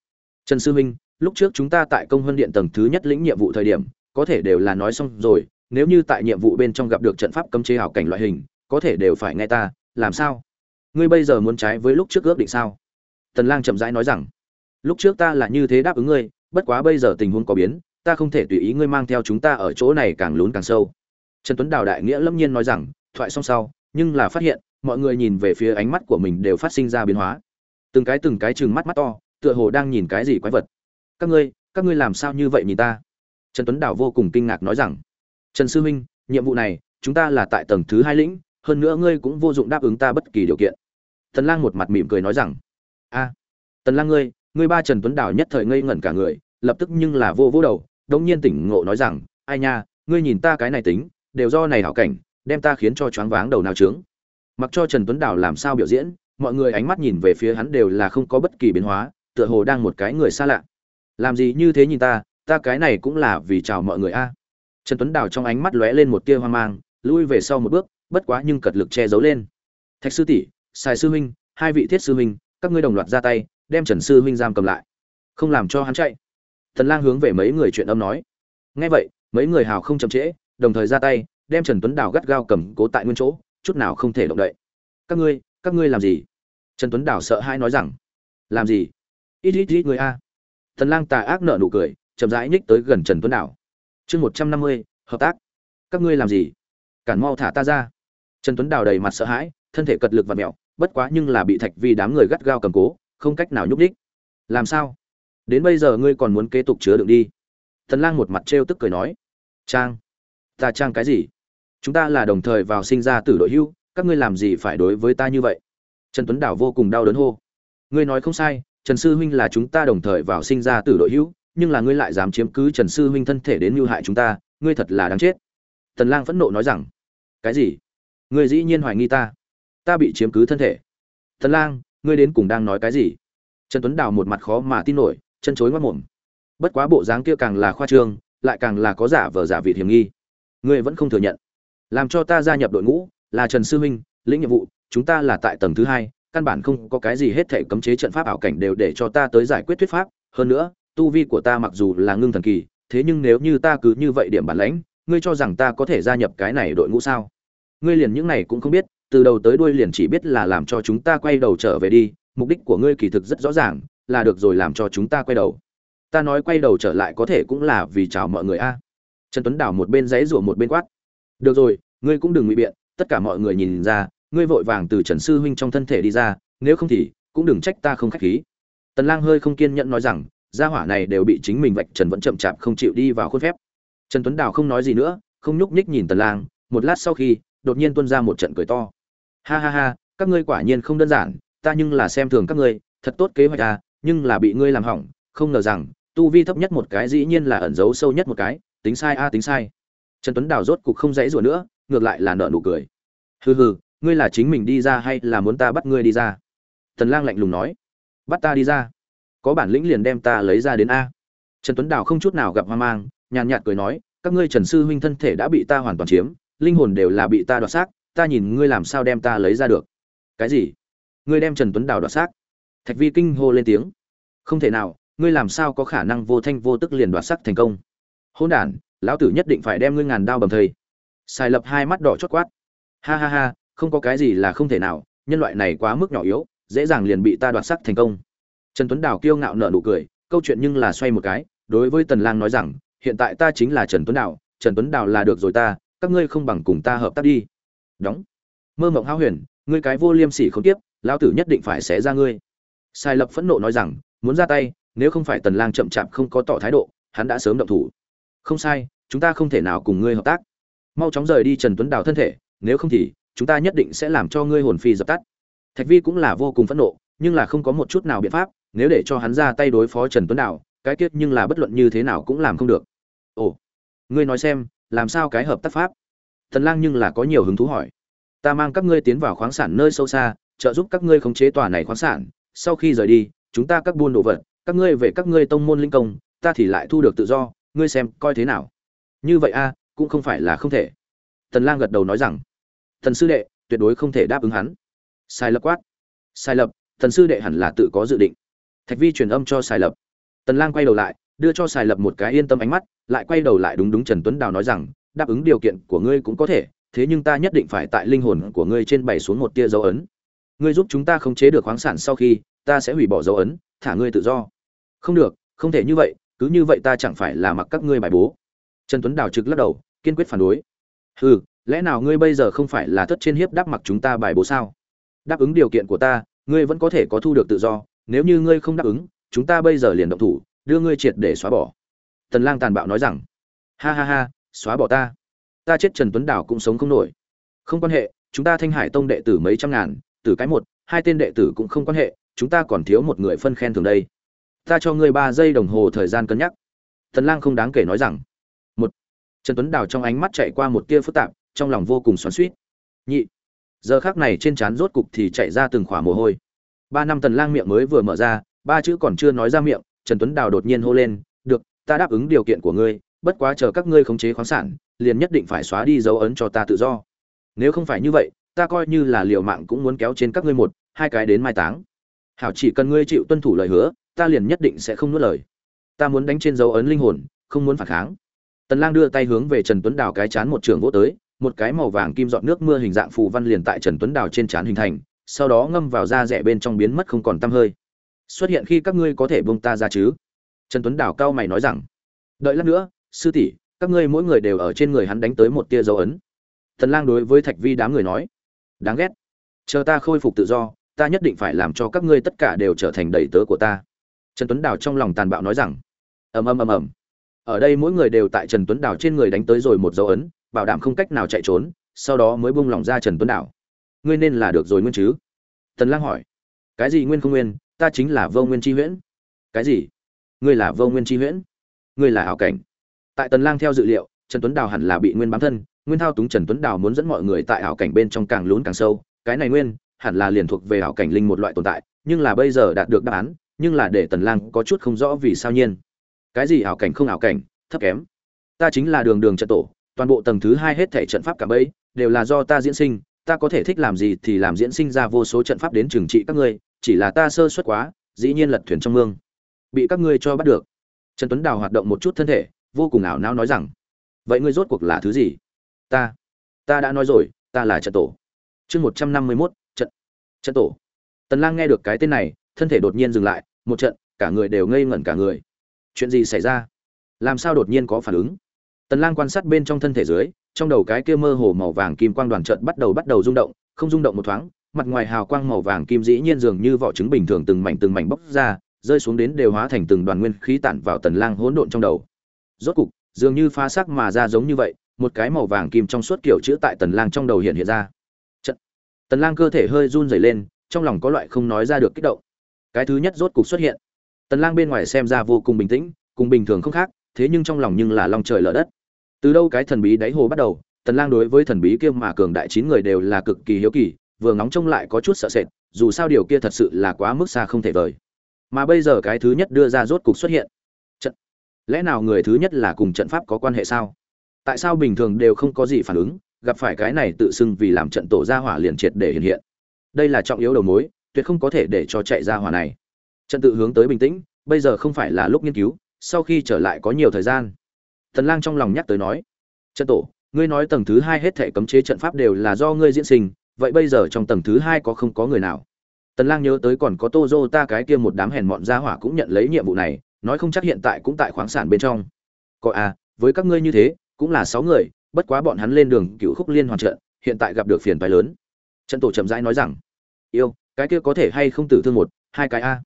Trần sư minh, lúc trước chúng ta tại công hơn điện tầng thứ nhất lĩnh nhiệm vụ thời điểm, có thể đều là nói xong rồi, nếu như tại nhiệm vụ bên trong gặp được trận pháp cấm chế hảo cảnh loại hình, có thể đều phải nghe ta, làm sao? Ngươi bây giờ muốn trái với lúc trước ước định sao? Tần lang chậm rãi nói rằng lúc trước ta là như thế đáp ứng ngươi, bất quá bây giờ tình huống có biến, ta không thể tùy ý ngươi mang theo chúng ta ở chỗ này càng lún càng sâu. Trần tuấn đào đại nghĩa lâm nhiên nói rằng, thoại xong sau, nhưng là phát hiện, mọi người nhìn về phía ánh mắt của mình đều phát sinh ra biến hóa. Từng cái từng cái chừng mắt mắt to, tựa hồ đang nhìn cái gì quái vật. Các ngươi các ngươi làm sao như vậy nhìn ta? Trần tuấn Đào vô cùng kinh ngạc nói rằng, trần sư huynh, nhiệm vụ này, chúng ta là tại tầng thứ hai lĩnh, hơn nữa ngươi cũng vô dụng đáp ứng ta bất kỳ điều kiện. Tần lang một mặt mỉm cười nói rằng, a, tần lang ngươi ngươi ba trần tuấn Đào nhất thời ngây ngẩn cả người, lập tức nhưng là vô vô đầu, đống nhiên tỉnh ngộ nói rằng, ai nha, ngươi nhìn ta cái này tính, đều do này hảo cảnh, đem ta khiến cho choáng váng đầu nào trướng mặc cho trần tuấn Đào làm sao biểu diễn, mọi người ánh mắt nhìn về phía hắn đều là không có bất kỳ biến hóa, tựa hồ đang một cái người xa lạ. Làm gì như thế nhìn ta ta cái này cũng là vì chào mọi người a. Trần tuấn Đào trong ánh mắt lóe lên một tia hoang mang, lui về sau một bước, bất quá nhưng cật lực che giấu lên. Thạch sư tỷ, sài sư huynh, hai vị thiết sư huynh, các ngươi đồng loạt ra tay đem trần sư huynh giam cầm lại. Không làm cho hắn chạy. Thần lang hướng về mấy người chuyện âm nói. Nghe vậy, mấy người hào không chậm trễ, đồng thời ra tay, đem trần tuấn đào gắt gao cầm cố tại nguyên chỗ, chút nào không thể động đậy. Các ngươi các ngươi làm gì? Trần tuấn đào sợ hãi nói rằng. Làm gì? Ít ít ít người a. Thần lang tà ác nở nụ cười, chậm rãi nhích tới gần trần tuấn đào. Chương một trăm năm mươi, hợp tác. Các ngươi làm gì? Cản mau thả ta ra. Trần tuấn đào đầy mặt sợ hãi, thân thể cật lực và mẹo, bất quá nhưng là bị thạch vi đám người gắt gao cầm cố không cách nào nhúc đích làm sao? Đến bây giờ ngươi còn muốn kế tục chứa đựng đi. Thần lang một mặt trêu tức cười nói. Trang, ta trang cái gì? Chúng ta là đồng thời vào sinh ra tử đội hưu, các ngươi làm gì phải đối với ta như vậy? Trần tuấn đảo vô cùng đau đớn hô. Ngươi nói không sai, trần sư huynh là chúng ta đồng thời vào sinh ra tử đội hưu, nhưng là ngươi lại dám chiếm cứ trần sư huynh thân thể đến mưu hại chúng ta, ngươi thật là đáng chết. Tần lang phẫn nộ nói rằng. Cái gì? Ngươi dĩ nhiên hoài nghi ta. Ta bị chiếm cứ thân thể. Tần lang ngươi đến cùng đang nói cái gì? Trần tuấn đào một mặt khó mà tin nổi, chân chối ngoắt mồm. Bất quá bộ dáng kia càng là khoa trương, lại càng là có giả vờ giả vị hiểm nghi. Ngươi vẫn không thừa nhận. Làm cho ta gia nhập đội ngũ là trần sư huynh lĩnh nhiệm vụ, chúng ta là tại tầng thứ hai, căn bản không có cái gì hết thể cấm chế trận pháp ảo cảnh đều để cho ta tới giải quyết thuyết pháp. Hơn nữa, tu vi của ta mặc dù là ngưng thần kỳ, thế nhưng nếu như ta cứ như vậy điểm bản lãnh, ngươi cho rằng ta có thể gia nhập cái này đội ngũ sao? Ngươi liền những này cũng không biết từ đầu tới đuôi liền chỉ biết là làm cho chúng ta quay đầu trở về đi, mục đích của ngươi kỳ thực rất rõ ràng, là được rồi làm cho chúng ta quay đầu. Ta nói quay đầu trở lại có thể cũng là vì chào mọi người a. Trần tuấn đảo một bên dãy rủa một bên quát. Được rồi, ngươi cũng đừng ngụy biện, tất cả mọi người nhìn ra, ngươi vội vàng từ trần sư huynh trong thân thể đi ra, nếu không thì, cũng đừng trách ta không khách khí. Tần lang hơi không kiên nhẫn nói rằng, gia hỏa này đều bị chính mình vạch trần vẫn chậm chạp không chịu đi vào khuôn phép. Trần tuấn đào không nói gì nữa, không nhúc nhích nhìn tần lang, một lát sau khi, đột nhiên tuôn ra một trận cười to ha ha ha, các ngươi quả nhiên không đơn giản, ta nhưng là xem thường các ngươi, thật tốt kế hoạch à nhưng là bị ngươi làm hỏng, không ngờ rằng, tu vi thấp nhất một cái dĩ nhiên là ẩn giấu sâu nhất một cái, tính sai a, tính sai. Trần tuấn đào rốt cục không dãy rủa nữa, ngược lại là nợ nụ cười. Hừ hừ, ngươi là chính mình đi ra hay là muốn ta bắt ngươi đi ra? Tần lang lạnh lùng nói. Bắt ta đi ra. Có bản lĩnh liền đem ta lấy ra đến a. Trần tuấn đào không chút nào gặp hoang mang, nhàn nhạt cười nói, các ngươi trần sư huynh thân thể đã bị ta hoàn toàn chiếm, linh hồn đều là bị ta đoạt xác ta nhìn ngươi làm sao đem ta lấy ra được. Cái gì? Ngươi đem trần tuấn đào đoạt xác. Thạch vi kinh hô lên tiếng. Không thể nào, ngươi làm sao có khả năng vô thanh vô tức liền đoạt xác thành công? Hôn đản, lão tử nhất định phải đem ngươi ngàn đao bầm thây. Xài lập hai mắt đỏ chót quát. Ha ha ha, không có cái gì là không thể nào, nhân loại này quá mức nhỏ yếu, dễ dàng liền bị ta đoạt sắc thành công. Trần tuấn đào kiêu ngạo nở nụ cười, câu chuyện nhưng là xoay một cái, đối với tần lang nói rằng, hiện tại ta chính là trần tuấn đào, trần tuấn đào là được rồi ta, các ngươi không bằng cùng ta hợp tác đi đóng. Mơ mộng hao huyền, ngươi cái vô liêm sỉ không tiếp lão tử nhất định phải xé ra ngươi. Sai lập phẫn nộ nói rằng, muốn ra tay, nếu không phải tần lang chậm chạp không có tỏ thái độ, hắn đã sớm động thủ. Không sai, chúng ta không thể nào cùng ngươi hợp tác. Mau chóng rời đi trần tuấn đào thân thể, nếu không thì, chúng ta nhất định sẽ làm cho ngươi hồn phi dập tắt. Thạch vi cũng là vô cùng phẫn nộ, nhưng là không có một chút nào biện pháp, nếu để cho hắn ra tay đối phó trần tuấn đào, cái kết nhưng là bất luận như thế nào cũng làm không được. Ồ, ngươi nói xem, làm sao cái hợp tác pháp? Thần lang nhưng là có nhiều hứng thú hỏi. Ta mang các ngươi tiến vào khoáng sản nơi sâu xa, trợ giúp các ngươi khống chế tòa này khoáng sản. Sau khi rời đi, chúng ta các buôn đồ vật, các ngươi về các ngươi tông môn linh công, ta thì lại thu được tự do. Ngươi xem, coi thế nào? Như vậy a, cũng không phải là không thể. Tần lang gật đầu nói rằng thần sư đệ, tuyệt đối không thể đáp ứng hắn. Sai lập quát. Sai lập thần sư đệ hẳn là tự có dự định. Thạch vi truyền âm cho sai lập. Tần lang quay đầu lại, đưa cho sai lập một cái yên tâm ánh mắt, lại quay đầu lại đúng đúng trần tuấn đào nói rằng đáp ứng điều kiện của ngươi cũng có thể thế nhưng ta nhất định phải tại linh hồn của ngươi trên bày xuống một tia dấu ấn. Ngươi giúp chúng ta khống chế được khoáng sản sau khi ta sẽ hủy bỏ dấu ấn thả ngươi tự do. Không được không thể như vậy cứ như vậy ta chẳng phải là mặc các ngươi bài bố. Trần tuấn đào trực lắc đầu kiên quyết phản đối. Ừ, lẽ nào ngươi bây giờ không phải là thất trên hiếp đáp mặc chúng ta bài bố sao? Đáp ứng điều kiện của ta ngươi vẫn có thể có thu được tự do nếu như ngươi không đáp ứng chúng ta bây giờ liền động thủ đưa ngươi triệt để xóa bỏ. Tần lang tàn bạo nói rằng ha ha ha xóa bỏ ta. Ta chết trần tuấn đảo cũng sống không nổi. Không quan hệ, chúng ta thanh hải tông đệ tử mấy trăm ngàn từ cái một, hai tên đệ tử cũng không quan hệ, chúng ta còn thiếu một người phân khen thường đây. Ta cho ngươi ba giây đồng hồ thời gian cân nhắc. Tần lang không đáng kể nói rằng, một. Trần tuấn đảo trong ánh mắt chạy qua một tia phức tạp, trong lòng vô cùng xoắn xuýt. Nhị. Giờ khắc này trên trán rốt cục thì chạy ra từng khỏa mồ hôi. Ba năm tần lang miệng mới vừa mở ra, ba chữ còn chưa nói ra miệng, trần tuấn đào đột nhiên hô lên, được, ta đáp ứng điều kiện của ngươi bất quá chờ các ngươi khống chế khoáng sản, liền nhất định phải xóa đi dấu ấn cho ta tự do. Nếu không phải như vậy, ta coi như là liều mạng cũng muốn kéo trên các ngươi một, hai cái đến mai táng. Hảo chỉ cần ngươi chịu tuân thủ lời hứa, ta liền nhất định sẽ không nuốt lời. Ta muốn đánh trên dấu ấn linh hồn, không muốn phản kháng. Tần lang đưa tay hướng về trần tuấn đào cái chán một trường vỗ tới, một cái màu vàng kim dọn nước mưa hình dạng phù văn liền tại trần tuấn đào trên chán hình thành, sau đó ngâm vào da rẻ bên trong biến mất không còn tăm hơi. Xuất hiện khi các ngươi có thể buông ta ra chứ? Trần tuấn đào cao mày nói rằng, đợi lát nữa sư tỷ, các ngươi mỗi người đều ở trên người hắn đánh tới một tia dấu ấn. Thần lang đối với thạch vi đám người nói, đáng ghét. Chờ ta khôi phục tự do, ta nhất định phải làm cho các ngươi tất cả đều trở thành đầy tớ của ta. Trần tuấn đào trong lòng tàn bạo nói rằng, ầm ầm ầm ầm. Ở đây mỗi người đều tại trần tuấn đào trên người đánh tới rồi một dấu ấn, bảo đảm không cách nào chạy trốn, sau đó mới buông lỏng ra trần tuấn đào. Ngươi nên là được rồi nguyên chứ? Tần lang hỏi, cái gì nguyên không nguyên? Ta chính là vô nguyên chi huyễn. Cái gì? Ngươi là vô nguyên chi huyễn? Ngươi là Hảo cảnh? Tại tần lang theo dự liệu, trần tuấn đào hẳn là bị nguyên bám thân, nguyên thao túng trần tuấn đào muốn dẫn mọi người tại ảo cảnh bên trong càng lún càng sâu. Cái này nguyên, hẳn là liền thuộc về ảo cảnh linh một loại tồn tại, nhưng là bây giờ đạt được đáp án, nhưng là để tần lang có chút không rõ vì sao nhiên. Cái gì ảo cảnh không ảo cảnh, thấp kém. Ta chính là đường đường trận tổ, toàn bộ tầng thứ hai hết thể trận pháp cả bấy, đều là do ta diễn sinh, ta có thể thích làm gì thì làm diễn sinh ra vô số trận pháp đến trừng trị các ngươi, chỉ là ta sơ suất quá, dĩ nhiên lật thuyền trong mương. Bị các ngươi cho bắt được. Trần tuấn đào hoạt động một chút thân thể vô cùng ảo não nói rằng, vậy ngươi rốt cuộc là thứ gì? Ta ta đã nói rồi, ta là trận tổ. Chương một trăm năm mươi mốt, trận trận tổ. Tần lang nghe được cái tên này, thân thể đột nhiên dừng lại, một trận, cả người đều ngây ngẩn cả người. Chuyện gì xảy ra? Làm sao đột nhiên có phản ứng? Tần lang quan sát bên trong thân thể dưới, trong đầu cái kia mơ hồ màu vàng kim quang đoàn trận bắt đầu bắt đầu rung động, không rung động một thoáng, mặt ngoài hào quang màu vàng kim dĩ nhiên dường như vỏ trứng bình thường từng mảnh từng mảnh bốc ra, rơi xuống đến đều hóa thành từng đoàn nguyên khí tản vào tần lang hỗn độn trong đầu rốt cục, dường như phá sắc mà ra giống như vậy, một cái màu vàng kim trong suốt kiểu chữ tại tần lang trong đầu hiện hiện ra. Trận tần lang cơ thể hơi run rẩy lên, trong lòng có loại không nói ra được kích động. Cái thứ nhất rốt cục xuất hiện. Tần lang bên ngoài xem ra vô cùng bình tĩnh, cùng bình thường không khác, thế nhưng trong lòng nhưng là long trời lở đất. Từ đâu cái thần bí đáy hồ bắt đầu, tần lang đối với thần bí kia mà cường đại chín người đều là cực kỳ hiếu kỳ, vừa ngóng trông lại có chút sợ sệt, dù sao điều kia thật sự là quá mức xa không thể vời. Mà bây giờ cái thứ nhất đưa ra rốt cục xuất hiện lẽ nào người thứ nhất là cùng trận pháp có quan hệ sao? Tại sao bình thường đều không có gì phản ứng, gặp phải cái này tự xưng vì làm trận tổ ra hỏa liền triệt để hiện hiện. Đây là trọng yếu đầu mối, tuyệt không có thể để cho chạy ra hỏa này. Trận tự hướng tới bình tĩnh, bây giờ không phải là lúc nghiên cứu, sau khi trở lại có nhiều thời gian. Tần lang trong lòng nhắc tới nói, trận tổ, ngươi nói tầng thứ hai hết thể cấm chế trận pháp đều là do ngươi diễn sinh, vậy bây giờ trong tầng thứ hai có không có người nào? Tần lang nhớ tới còn có tozo ta cái kia một đám hèn mọn gia hỏa cũng nhận lấy nhiệm vụ này nói không chắc hiện tại cũng tại khoáng sản bên trong. Có à với các ngươi như thế, cũng là sáu người, bất quá bọn hắn lên đường cựu khúc liên hoàn trận, hiện tại gặp được phiền toái lớn. Trận tổ chậm rãi nói rằng, yêu, cái kia có thể hay không tử thương một, hai cái a?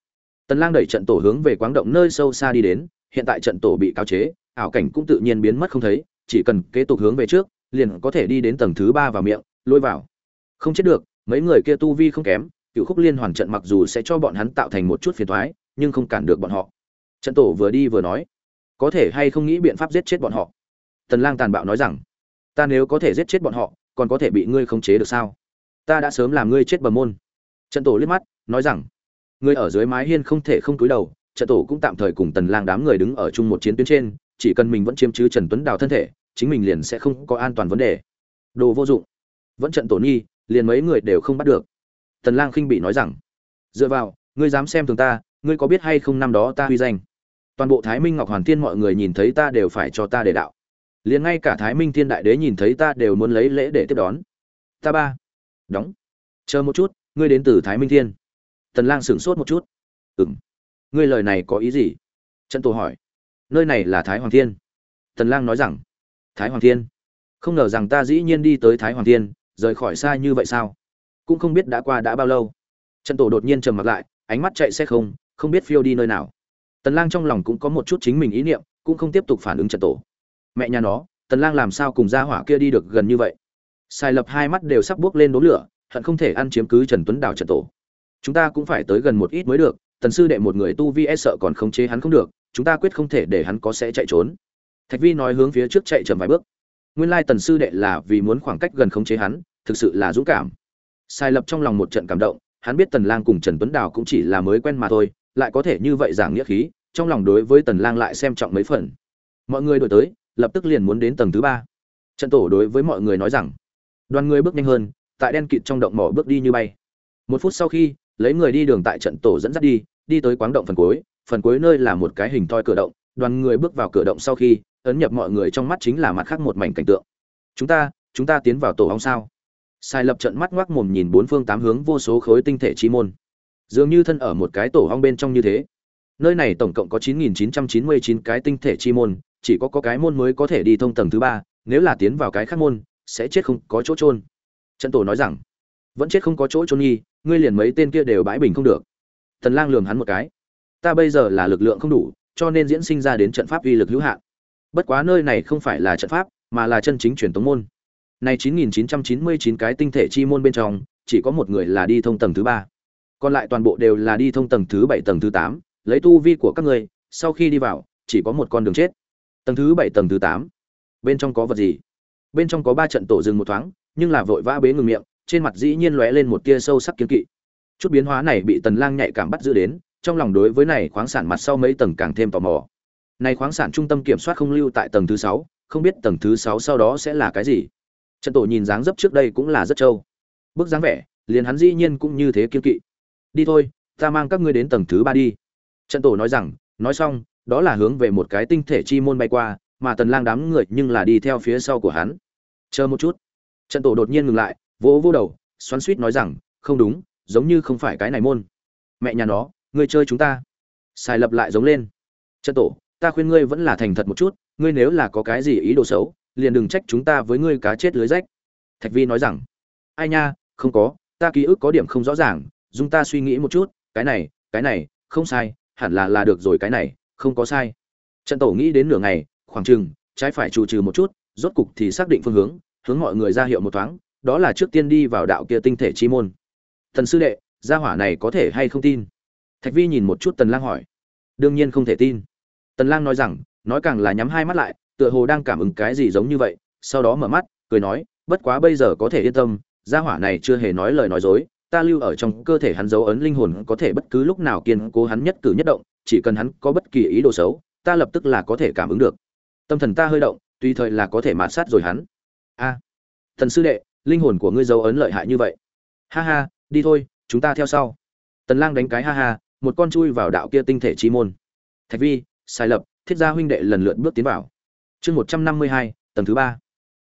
Tần lang đẩy trận tổ hướng về quáng động nơi sâu xa đi đến, hiện tại trận tổ bị cao chế, ảo cảnh cũng tự nhiên biến mất không thấy, chỉ cần kế tục hướng về trước, liền có thể đi đến tầng thứ ba vào miệng, lôi vào. Không chết được, mấy người kia tu vi không kém, cựu khúc liên hoàn trận mặc dù sẽ cho bọn hắn tạo thành một chút phiền toái, nhưng không cản được bọn họ trận tổ vừa đi vừa nói có thể hay không nghĩ biện pháp giết chết bọn họ? Tần lang tàn bạo nói rằng ta nếu có thể giết chết bọn họ còn có thể bị ngươi khống chế được sao? Ta đã sớm làm ngươi chết bầm môn. Trận tổ liếc mắt nói rằng ngươi ở dưới mái hiên không thể không cúi đầu trận tổ cũng tạm thời cùng tần lang đám người đứng ở chung một chiến tuyến trên chỉ cần mình vẫn chiếm chứ trần tuấn đào thân thể chính mình liền sẽ không có an toàn vấn đề. Đồ vô dụng. Vẫn trận tổ nghi, liền mấy người đều không bắt được. Tần lang khinh bị nói rằng dựa vào ngươi dám xem thường ta ngươi có biết hay không năm đó ta huy danh? Toàn bộ thái minh ngọc hoàn thiên mọi người nhìn thấy ta đều phải cho ta để đạo. Liền ngay cả thái minh thiên đại đế nhìn thấy ta đều muốn lấy lễ để tiếp đón. Ta ba. Đóng. Chờ một chút, ngươi đến từ thái minh thiên. Tần lang sửng sốt một chút. Ừm. Ngươi lời này có ý gì? Trần tổ hỏi. Nơi này là thái hoàng thiên. Tần lang nói rằng. Thái hoàng thiên. Không ngờ rằng ta dĩ nhiên đi tới thái hoàng thiên, rời khỏi xa như vậy sao? Cũng không biết đã qua đã bao lâu. Trần tổ đột nhiên trầm mặt lại, ánh mắt chạy xe không không biết phiêu đi nơi nào tần lang trong lòng cũng có một chút chính mình ý niệm, cũng không tiếp tục phản ứng trận tổ. Mẹ nhà nó, tần lang làm sao cùng gia hỏa kia đi được gần như vậy? Sai lập hai mắt đều sắp bước lên đốm lửa, hận không thể ăn chiếm cứ trần tuấn đào trận tổ. Chúng ta cũng phải tới gần một ít mới được, tần sư đệ một người tu vi e sợ còn không chế hắn không được, chúng ta quyết không thể để hắn có sẽ chạy trốn. Thạch vi nói hướng phía trước chạy chậm vài bước. Nguyên lai tần sư đệ là vì muốn khoảng cách gần khống chế hắn, thực sự là dũng cảm. Sai lập trong lòng một trận cảm động, hắn biết tần lang cùng trần tuấn đào cũng chỉ là mới quen mà thôi lại có thể như vậy giảng nghĩa khí, trong lòng đối với tần lang lại xem trọng mấy phần. Mọi người đổi tới, lập tức liền muốn đến tầng thứ ba. Trận tổ đối với mọi người nói rằng, đoàn người bước nhanh hơn, tại đen kịt trong động mỏ bước đi như bay. Một phút sau khi, lấy người đi đường tại trận tổ dẫn dắt đi đi tới quáng động phần cuối phần cuối nơi là một cái hình thoi cửa động, đoàn người bước vào cửa động sau khi, ấn nhập mọi người trong mắt chính là mặt khác một mảnh cảnh tượng. Chúng ta chúng ta tiến vào tổ hóng sao? Sai lập trận mắt ngoác mồm nhìn bốn phương tám hướng vô số khối tinh thể chi môn dường như thân ở một cái tổ hong bên trong như thế. Nơi này tổng cộng có 9.999 cái tinh thể chi môn, chỉ có có cái môn mới có thể đi thông tầng thứ ba, nếu là tiến vào cái khác môn, sẽ chết không có chỗ trôn trận tổ nói rằng, vẫn chết không có chỗ trôn nghi, ngươi liền mấy tên kia đều bãi bình không được. Thần lang lườm hắn một cái. Ta bây giờ là lực lượng không đủ, cho nên diễn sinh ra đến trận pháp uy lực hữu hạn. Bất quá nơi này không phải là trận pháp, mà là chân chính truyền tống môn. Này 9999 cái tinh thể chi môn bên trong, chỉ có một người là đi thông tầng thứ ba còn lại toàn bộ đều là đi thông tầng thứ bảy, tầng thứ tám, lấy tu vi của các ngươi, sau khi đi vào, chỉ có một con đường chết. Tầng thứ bảy, tầng thứ tám. Bên trong có vật gì? Bên trong có ba trận tổ dừng một thoáng, nhưng là vội vã bế ngừng miệng, trên mặt dĩ nhiên lóe lên một tia sâu sắc kiên kỵ. Chút biến hóa này bị tần lang nhạy cảm bắt giữ đến, trong lòng đối với này khoáng sản mặt sau mấy tầng càng thêm tò mò. Này khoáng sản trung tâm kiểm soát không lưu tại tầng thứ sáu, không biết tầng thứ sáu sau đó sẽ là cái gì. Trận tổ nhìn dáng dấp trước đây cũng là rất trâu. Bức dáng vẻ, liền hắn dĩ nhiên cũng như thế kiên kỵ đi thôi, ta mang các ngươi đến tầng thứ ba đi. Trận tổ nói rằng, nói xong, đó là hướng về một cái tinh thể chi môn bay qua, mà tần lang đám người nhưng là đi theo phía sau của hắn. Chờ một chút. Trận tổ đột nhiên ngừng lại, vỗ vỗ đầu, xoắn suýt nói rằng, không đúng, giống như không phải cái này môn. Mẹ nhà nó, ngươi chơi chúng ta. Xài lập lại giống lên. Trận tổ, ta khuyên ngươi vẫn là thành thật một chút, ngươi nếu là có cái gì ý đồ xấu, liền đừng trách chúng ta với ngươi cá chết lưới rách. Thạch vi nói rằng, ai nha, không có, ta ký ức có điểm không rõ ràng dung ta suy nghĩ một chút, cái này cái này, không sai, hẳn là là được rồi cái này, không có sai. Trận tổ nghĩ đến nửa ngày, khoảng chừng, trái phải chủ trừ một chút, rốt cục thì xác định phương hướng hướng mọi người ra hiệu một thoáng, đó là trước tiên đi vào đạo kia tinh thể chi môn. Thần sư đệ, gia hỏa này có thể hay không tin? Thạch vi nhìn một chút tần lang hỏi. Đương nhiên không thể tin. Tần lang nói rằng, nói càng là nhắm hai mắt lại, tựa hồ đang cảm ứng cái gì giống như vậy, sau đó mở mắt, cười nói, bất quá bây giờ có thể yên tâm, gia hỏa này chưa hề nói lời nói dối ta lưu ở trong cơ thể hắn dấu ấn linh hồn có thể bất cứ lúc nào kiên cố hắn nhất cử nhất động chỉ cần hắn có bất kỳ ý đồ xấu ta lập tức là có thể cảm ứng được. Tâm thần ta hơi động tùy thời là có thể mạt sát rồi hắn. A thần sư đệ linh hồn của ngươi dấu ấn lợi hại như vậy. Ha ha đi thôi chúng ta theo sau. Tần lang đánh cái ha ha một con chui vào đạo kia tinh thể chi môn. Thạch vi sai lập thiết gia huynh đệ lần lượt bước tiến vào. Chương 152, tầng thứ ba.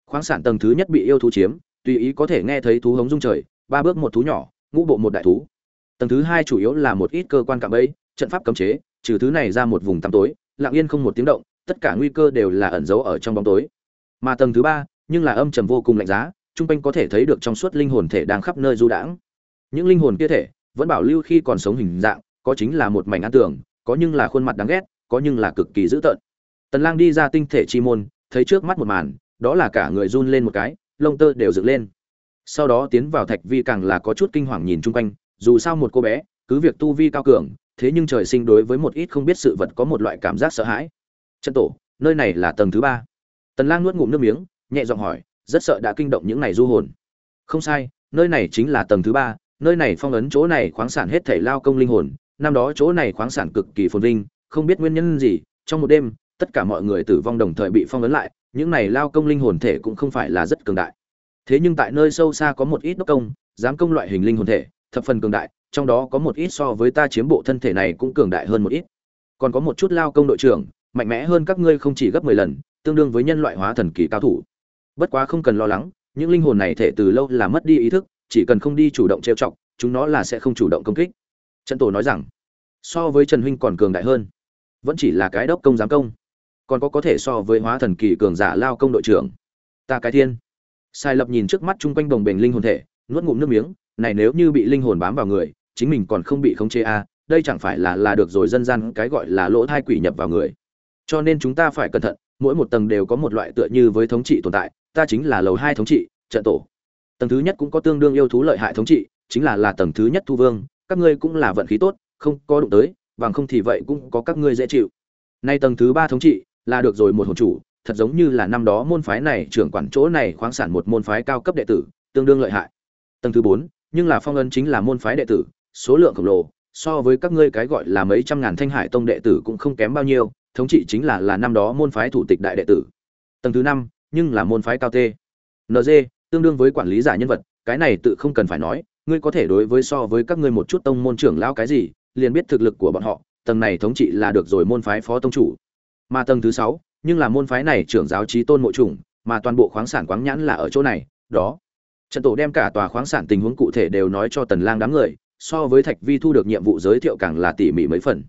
Khoáng sản tầng thứ nhất bị yêu thú chiếm tùy ý có thể nghe thấy thú hống rung trời ba bước một thú nhỏ ngũ bộ một đại thú. Tầng thứ hai chủ yếu là một ít cơ quan cạm bẫy trận pháp cấm chế trừ thứ này ra một vùng tăm tối lặng yên không một tiếng động tất cả nguy cơ đều là ẩn giấu ở trong bóng tối. Mà tầng thứ ba nhưng là âm trầm vô cùng lạnh giá trung quanh có thể thấy được trong suốt linh hồn thể đang khắp nơi du đãng. Những linh hồn kia thể vẫn bảo lưu khi còn sống hình dạng có chính là một mảnh an tưởng, có nhưng là khuôn mặt đáng ghét có nhưng là cực kỳ dữ tợn. Tần lang đi ra tinh thể chi môn thấy trước mắt một màn đó là cả người run lên một cái lông tơ đều dựng lên sau đó tiến vào thạch vi càng là có chút kinh hoàng nhìn chung quanh, dù sao một cô bé, cứ việc tu vi cao cường, thế nhưng trời sinh đối với một ít không biết sự vật có một loại cảm giác sợ hãi. Chân tổ, nơi này là tầng thứ ba. Tần lang nuốt ngụm nước miếng, nhẹ giọng hỏi, rất sợ đã kinh động những này du hồn. Không sai, nơi này chính là tầng thứ ba, nơi này phong ấn chỗ này khoáng sản hết thể lao công linh hồn, năm đó chỗ này khoáng sản cực kỳ phồn vinh, không biết nguyên nhân gì, trong một đêm, tất cả mọi người tử vong đồng thời bị phong ấn lại, những này lao công linh hồn thể cũng không phải là rất cường đại thế nhưng tại nơi sâu xa có một ít đốc công dám công loại hình linh hồn thể, thập phần cường đại, trong đó có một ít so với ta chiếm bộ thân thể này cũng cường đại hơn một ít. Còn có một chút lao công đội trưởng, mạnh mẽ hơn các ngươi không chỉ gấp mười lần, tương đương với nhân loại hóa thần kỳ cao thủ. Bất quá không cần lo lắng, những linh hồn này thể từ lâu là mất đi ý thức, chỉ cần không đi chủ động trêu chọc, chúng nó là sẽ không chủ động công kích. Trần tổ nói rằng, so với trần huynh còn cường đại hơn. Vẫn chỉ là cái đốc công giám công, còn có có thể so với hóa thần kỳ cường giả lao công đội trưởng. Ta cái thiên sai lập nhìn trước mắt chung quanh đồng bền linh hồn thể nuốt ngụm nước miếng này nếu như bị linh hồn bám vào người chính mình còn không bị khống chế a à, đây chẳng phải là là được rồi dân gian cái gọi là lỗ thai quỷ nhập vào người. Cho nên chúng ta phải cẩn thận mỗi một tầng đều có một loại tựa như với thống trị tồn tại ta chính là lầu hai thống trị trận tổ. Tầng thứ nhất cũng có tương đương yêu thú lợi hại thống trị chính là là tầng thứ nhất thu vương các ngươi cũng là vận khí tốt không có đụng tới bằng không thì vậy cũng có các ngươi dễ chịu. Nay tầng thứ ba thống trị là được rồi một hồn chủ thật giống như là năm đó môn phái này trưởng quản chỗ này khoáng sản một môn phái cao cấp đệ tử tương đương lợi hại. Tầng thứ bốn nhưng là phong ấn chính là môn phái đệ tử số lượng khổng lồ so với các ngươi cái gọi là mấy trăm ngàn thanh hải tông đệ tử cũng không kém bao nhiêu thống trị chính là là năm đó môn phái thủ tịch đại đệ tử. Tầng thứ năm nhưng là môn phái cao tê. NG, tương đương với quản lý giả nhân vật cái này tự không cần phải nói ngươi có thể đối với so với các ngươi một chút tông môn trưởng lão cái gì liền biết thực lực của bọn họ tầng này thống trị là được rồi môn phái phó tông chủ. Mà tầng thứ sáu nhưng là môn phái này trưởng giáo trí tôn mộ chủng, mà toàn bộ khoáng sản quáng nhãn là ở chỗ này, đó. Trận tổ đem cả tòa khoáng sản tình huống cụ thể đều nói cho tần lang đám người, so với thạch vi thu được nhiệm vụ giới thiệu càng là tỉ mỉ mấy phần.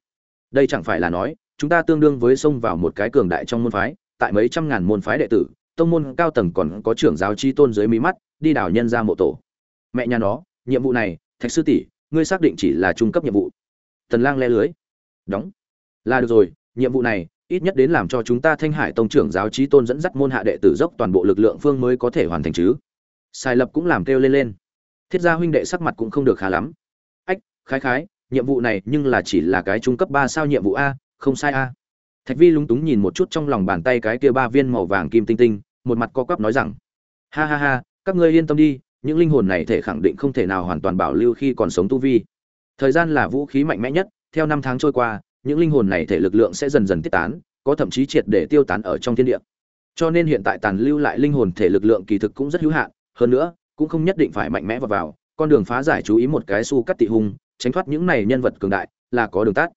Đây chẳng phải là nói, chúng ta tương đương với xông vào một cái cường đại trong môn phái, tại mấy trăm ngàn môn phái đệ tử, tông môn cao tầng còn có trưởng giáo chi tôn dưới mí mắt, đi đảo nhân ra mộ tổ. Mẹ nhà nó, nhiệm vụ này, thạch sư tỷ, ngươi xác định chỉ là trung cấp nhiệm vụ. Tần lang le lưới. Đóng. Là được rồi, nhiệm vụ này ít nhất đến làm cho chúng ta thanh hải tông trưởng giáo trí tôn dẫn dắt môn hạ đệ tử dốc toàn bộ lực lượng phương mới có thể hoàn thành chứ. Sai lập cũng làm kêu lên lên. Thiết gia huynh đệ sắc mặt cũng không được khá lắm. Ách, khái khái, nhiệm vụ này nhưng là chỉ là cái trung cấp ba sao nhiệm vụ a, không sai a. Thạch vi lúng túng nhìn một chút trong lòng bàn tay cái kia ba viên màu vàng kim tinh tinh, một mặt co quắp nói rằng, ha ha ha, các ngươi yên tâm đi, những linh hồn này thể khẳng định không thể nào hoàn toàn bảo lưu khi còn sống tu vi. Thời gian là vũ khí mạnh mẽ nhất, theo năm tháng trôi qua những linh hồn này thể lực lượng sẽ dần dần tiết tán, có thậm chí triệt để tiêu tán ở trong thiên địa. Cho nên hiện tại tàn lưu lại linh hồn thể lực lượng kỳ thực cũng rất hữu hạn, hơn nữa, cũng không nhất định phải mạnh mẽ vào vào, con đường phá giải chú ý một cái su cắt tị hung, tránh thoát những này nhân vật cường đại, là có đường tắt.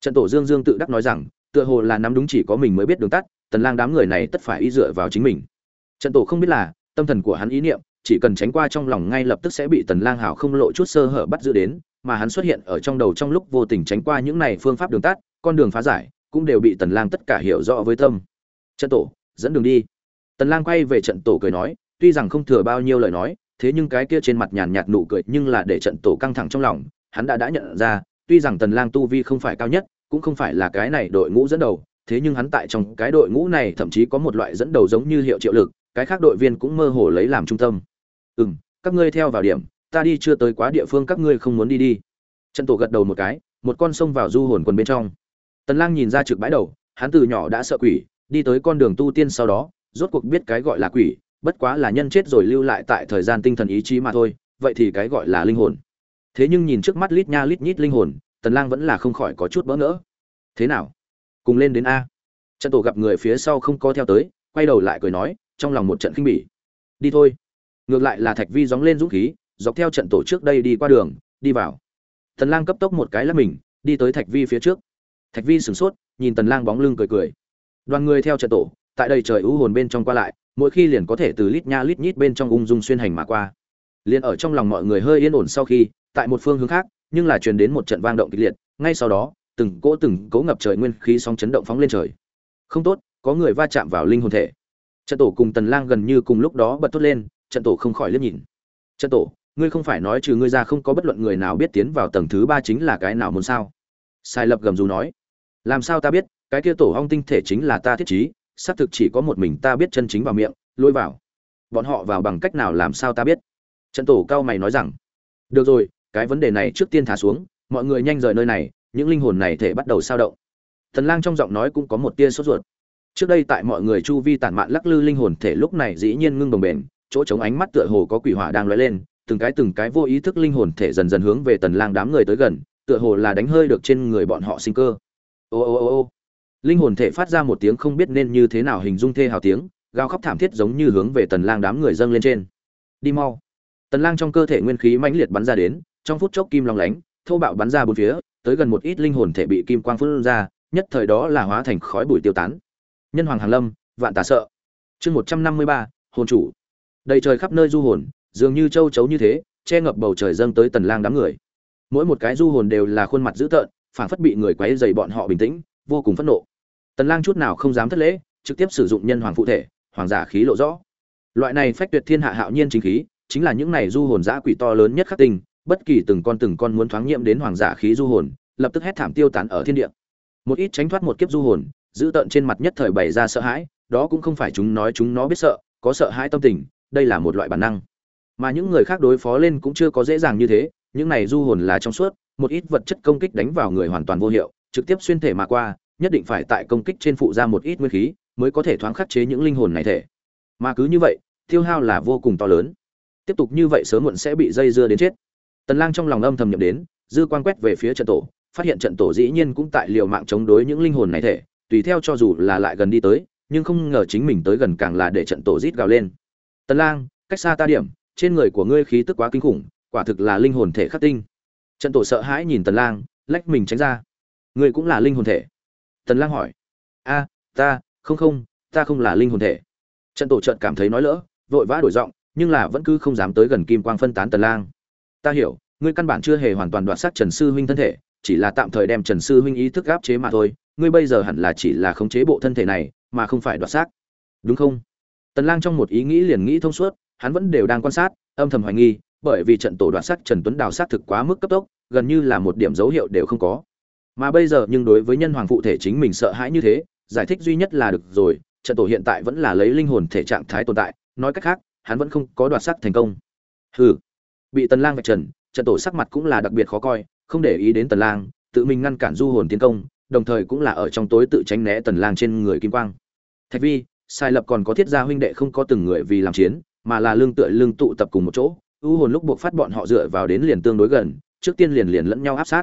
Trận tổ dương dương tự đắc nói rằng, tựa hồ là nắm đúng chỉ có mình mới biết đường tắt, tần lang đám người này tất phải y dựa vào chính mình. Trận tổ không biết là, tâm thần của hắn ý niệm, chỉ cần tránh qua trong lòng ngay lập tức sẽ bị tần lang hảo không lộ chút sơ hở bắt giữ đến mà hắn xuất hiện ở trong đầu trong lúc vô tình tránh qua những này phương pháp đường tắt, con đường phá giải cũng đều bị tần lang tất cả hiểu rõ với tâm. Trận tổ, dẫn đường đi. Tần lang quay về trận tổ cười nói, tuy rằng không thừa bao nhiêu lời nói, thế nhưng cái kia trên mặt nhàn nhạt nụ cười nhưng là để trận tổ căng thẳng trong lòng, hắn đã đã nhận ra, tuy rằng tần lang tu vi không phải cao nhất, cũng không phải là cái này đội ngũ dẫn đầu, thế nhưng hắn tại trong cái đội ngũ này thậm chí có một loại dẫn đầu giống như hiệu triệu lực, cái khác đội viên cũng mơ hồ lấy làm trung tâm. Ừm, các ngươi theo vào điểm ta đi chưa tới quá địa phương các ngươi không muốn đi đi. Trận tổ gật đầu một cái, một con sông vào du hồn quần bên trong. Tần lang nhìn ra trực bãi đầu, hắn từ nhỏ đã sợ quỷ, đi tới con đường tu tiên sau đó, rốt cuộc biết cái gọi là quỷ, bất quá là nhân chết rồi lưu lại tại thời gian tinh thần ý chí mà thôi, vậy thì cái gọi là linh hồn. Thế nhưng nhìn trước mắt lít nha lít nhít linh hồn, tần lang vẫn là không khỏi có chút bỡ ngỡ. Thế nào? Cùng lên đến a. Trận tổ gặp người phía sau không có theo tới, quay đầu lại cười nói, trong lòng một trận kinh bỉ. Đi thôi. Ngược lại là thạch vi gióng lên dũng khí dọc theo trận tổ trước đây đi qua đường, đi vào. Tần lang cấp tốc một cái lắc mình, đi tới thạch vi phía trước. Thạch vi sửng sốt, nhìn tần lang bóng lưng cười cười. Đoàn người theo trận tổ, tại đây trời u hồn bên trong qua lại, mỗi khi liền có thể từ lít nha lít nhít bên trong ung dung xuyên hành mà qua. Liền ở trong lòng mọi người hơi yên ổn sau khi, tại một phương hướng khác, nhưng là truyền đến một trận vang động kịch liệt, ngay sau đó, từng cỗ từng cỗ ngập trời nguyên khí sóng chấn động phóng lên trời. Không tốt, có người va chạm vào linh hồn thể. Trận tổ cùng tần lang gần như cùng lúc đó bật tốt lên, trận tổ không khỏi liếc nhìn. Trận tổ ngươi không phải nói trừ ngươi ra không có bất luận người nào biết tiến vào tầng thứ ba chính là cái nào muốn sao? Sai lập gầm rú nói. Làm sao ta biết, cái kia tổ hong tinh thể chính là ta thiết trí, xác thực chỉ có một mình ta biết chân chính vào miệng, lôi vào. Bọn họ vào bằng cách nào làm sao ta biết? Trận tổ cao mày nói rằng. Được rồi, cái vấn đề này trước tiên thả xuống, mọi người nhanh rời nơi này, những linh hồn này thể bắt đầu sao động. Thần lang trong giọng nói cũng có một tia sốt ruột. Trước đây tại mọi người chu vi tản mạn lắc lư linh hồn thể lúc này dĩ nhiên ngưng đồng bền chỗ chống ánh mắt tựa hồ có quỷ hỏa đang lóe lên từng cái từng cái vô ý thức linh hồn thể dần dần hướng về tần lang đám người tới gần tựa hồ là đánh hơi được trên người bọn họ sinh cơ. Ô ô ô ô. Linh hồn thể phát ra một tiếng không biết nên như thế nào hình dung thê hào tiếng gào khóc thảm thiết giống như hướng về tần lang đám người dâng lên trên. Đi mau. Tần lang trong cơ thể nguyên khí mãnh liệt bắn ra đến trong phút chốc kim long lánh thô bạo bắn ra bốn phía tới gần một ít linh hồn thể bị kim quang phun ra nhất thời đó là hóa thành khói bụi tiêu tán. Nhân hoàng hàng lâm vạn tà sợ. Chương 153, hồn chủ. Đầy trời khắp nơi du hồn dường như châu chấu như thế, che ngập bầu trời dâng tới tần lang đám người. Mỗi một cái du hồn đều là khuôn mặt dữ tợn, phảng phất bị người quấy rầy bọn họ bình tĩnh, vô cùng phẫn nộ. Tần lang chút nào không dám thất lễ, trực tiếp sử dụng nhân hoàng phụ thể, hoàng giả khí lộ rõ. Loại này phách tuyệt thiên hạ hạo nhiên chính khí, chính là những này du hồn dã quỷ to lớn nhất khắc tinh, bất kỳ từng con từng con muốn thoáng nhiễm đến hoàng giả khí du hồn, lập tức hét thảm tiêu tán ở thiên địa. Một ít tránh thoát một kiếp du hồn giữ tận trên mặt nhất thời bày ra sợ hãi, đó cũng không phải chúng nói chúng nó biết sợ, có sợ hãi tâm tình, đây là một loại bản năng mà những người khác đối phó lên cũng chưa có dễ dàng như thế, những này du hồn là trong suốt, một ít vật chất công kích đánh vào người hoàn toàn vô hiệu, trực tiếp xuyên thể mà qua, nhất định phải tại công kích trên phụ ra một ít nguyên khí, mới có thể thoáng khắc chế những linh hồn này thể. Mà cứ như vậy, tiêu hao là vô cùng to lớn. Tiếp tục như vậy sớm muộn sẽ bị dây dưa đến chết. Tần lang trong lòng âm thầm nhậm đến, dư quan quét về phía trận tổ, phát hiện trận tổ dĩ nhiên cũng tại liều mạng chống đối những linh hồn này thể, tùy theo cho dù là lại gần đi tới, nhưng không ngờ chính mình tới gần càng là để trận tổ rít gào lên. Tần lang, cách xa ta điểm trên người của ngươi khí tức quá kinh khủng, quả thực là linh hồn thể khắc tinh. Trận tổ sợ hãi nhìn tần lang, lách mình tránh ra. Ngươi cũng là linh hồn thể? Tần lang hỏi. A, ta, không không, ta không là linh hồn thể. Trận tổ trận cảm thấy nói lỡ, vội vã đổi giọng, nhưng là vẫn cứ không dám tới gần kim quang phân tán tần lang. Ta hiểu, ngươi căn bản chưa hề hoàn toàn đoạt xác trần sư huynh thân thể, chỉ là tạm thời đem trần sư huynh ý thức áp chế mà thôi. Ngươi bây giờ hẳn là chỉ là khống chế bộ thân thể này, mà không phải đoạt xác. Đúng không? Tần lang trong một ý nghĩ liền nghĩ thông suốt hắn vẫn đều đang quan sát, âm thầm hoài nghi, bởi vì trận tổ đoạt sắc trần tuấn đào sát thực quá mức cấp tốc, gần như là một điểm dấu hiệu đều không có. Mà bây giờ nhưng đối với nhân hoàng phụ thể chính mình sợ hãi như thế, giải thích duy nhất là được rồi, trận tổ hiện tại vẫn là lấy linh hồn thể trạng thái tồn tại, nói cách khác, hắn vẫn không có đoạt sắc thành công. Hừ. Bị tần lang vạch trần, trận tổ sắc mặt cũng là đặc biệt khó coi, không để ý đến tần lang, tự mình ngăn cản du hồn tiến công, đồng thời cũng là ở trong tối tự tránh né tần lang trên người kim quang. Thạch vi, sai lập còn có thiết gia huynh đệ không có từng người vì làm chiến mà là lương tựa lương tụ tập cùng một chỗ, u hồn lúc buộc phát bọn họ dựa vào đến liền tương đối gần, trước tiên liền liền lẫn nhau áp sát.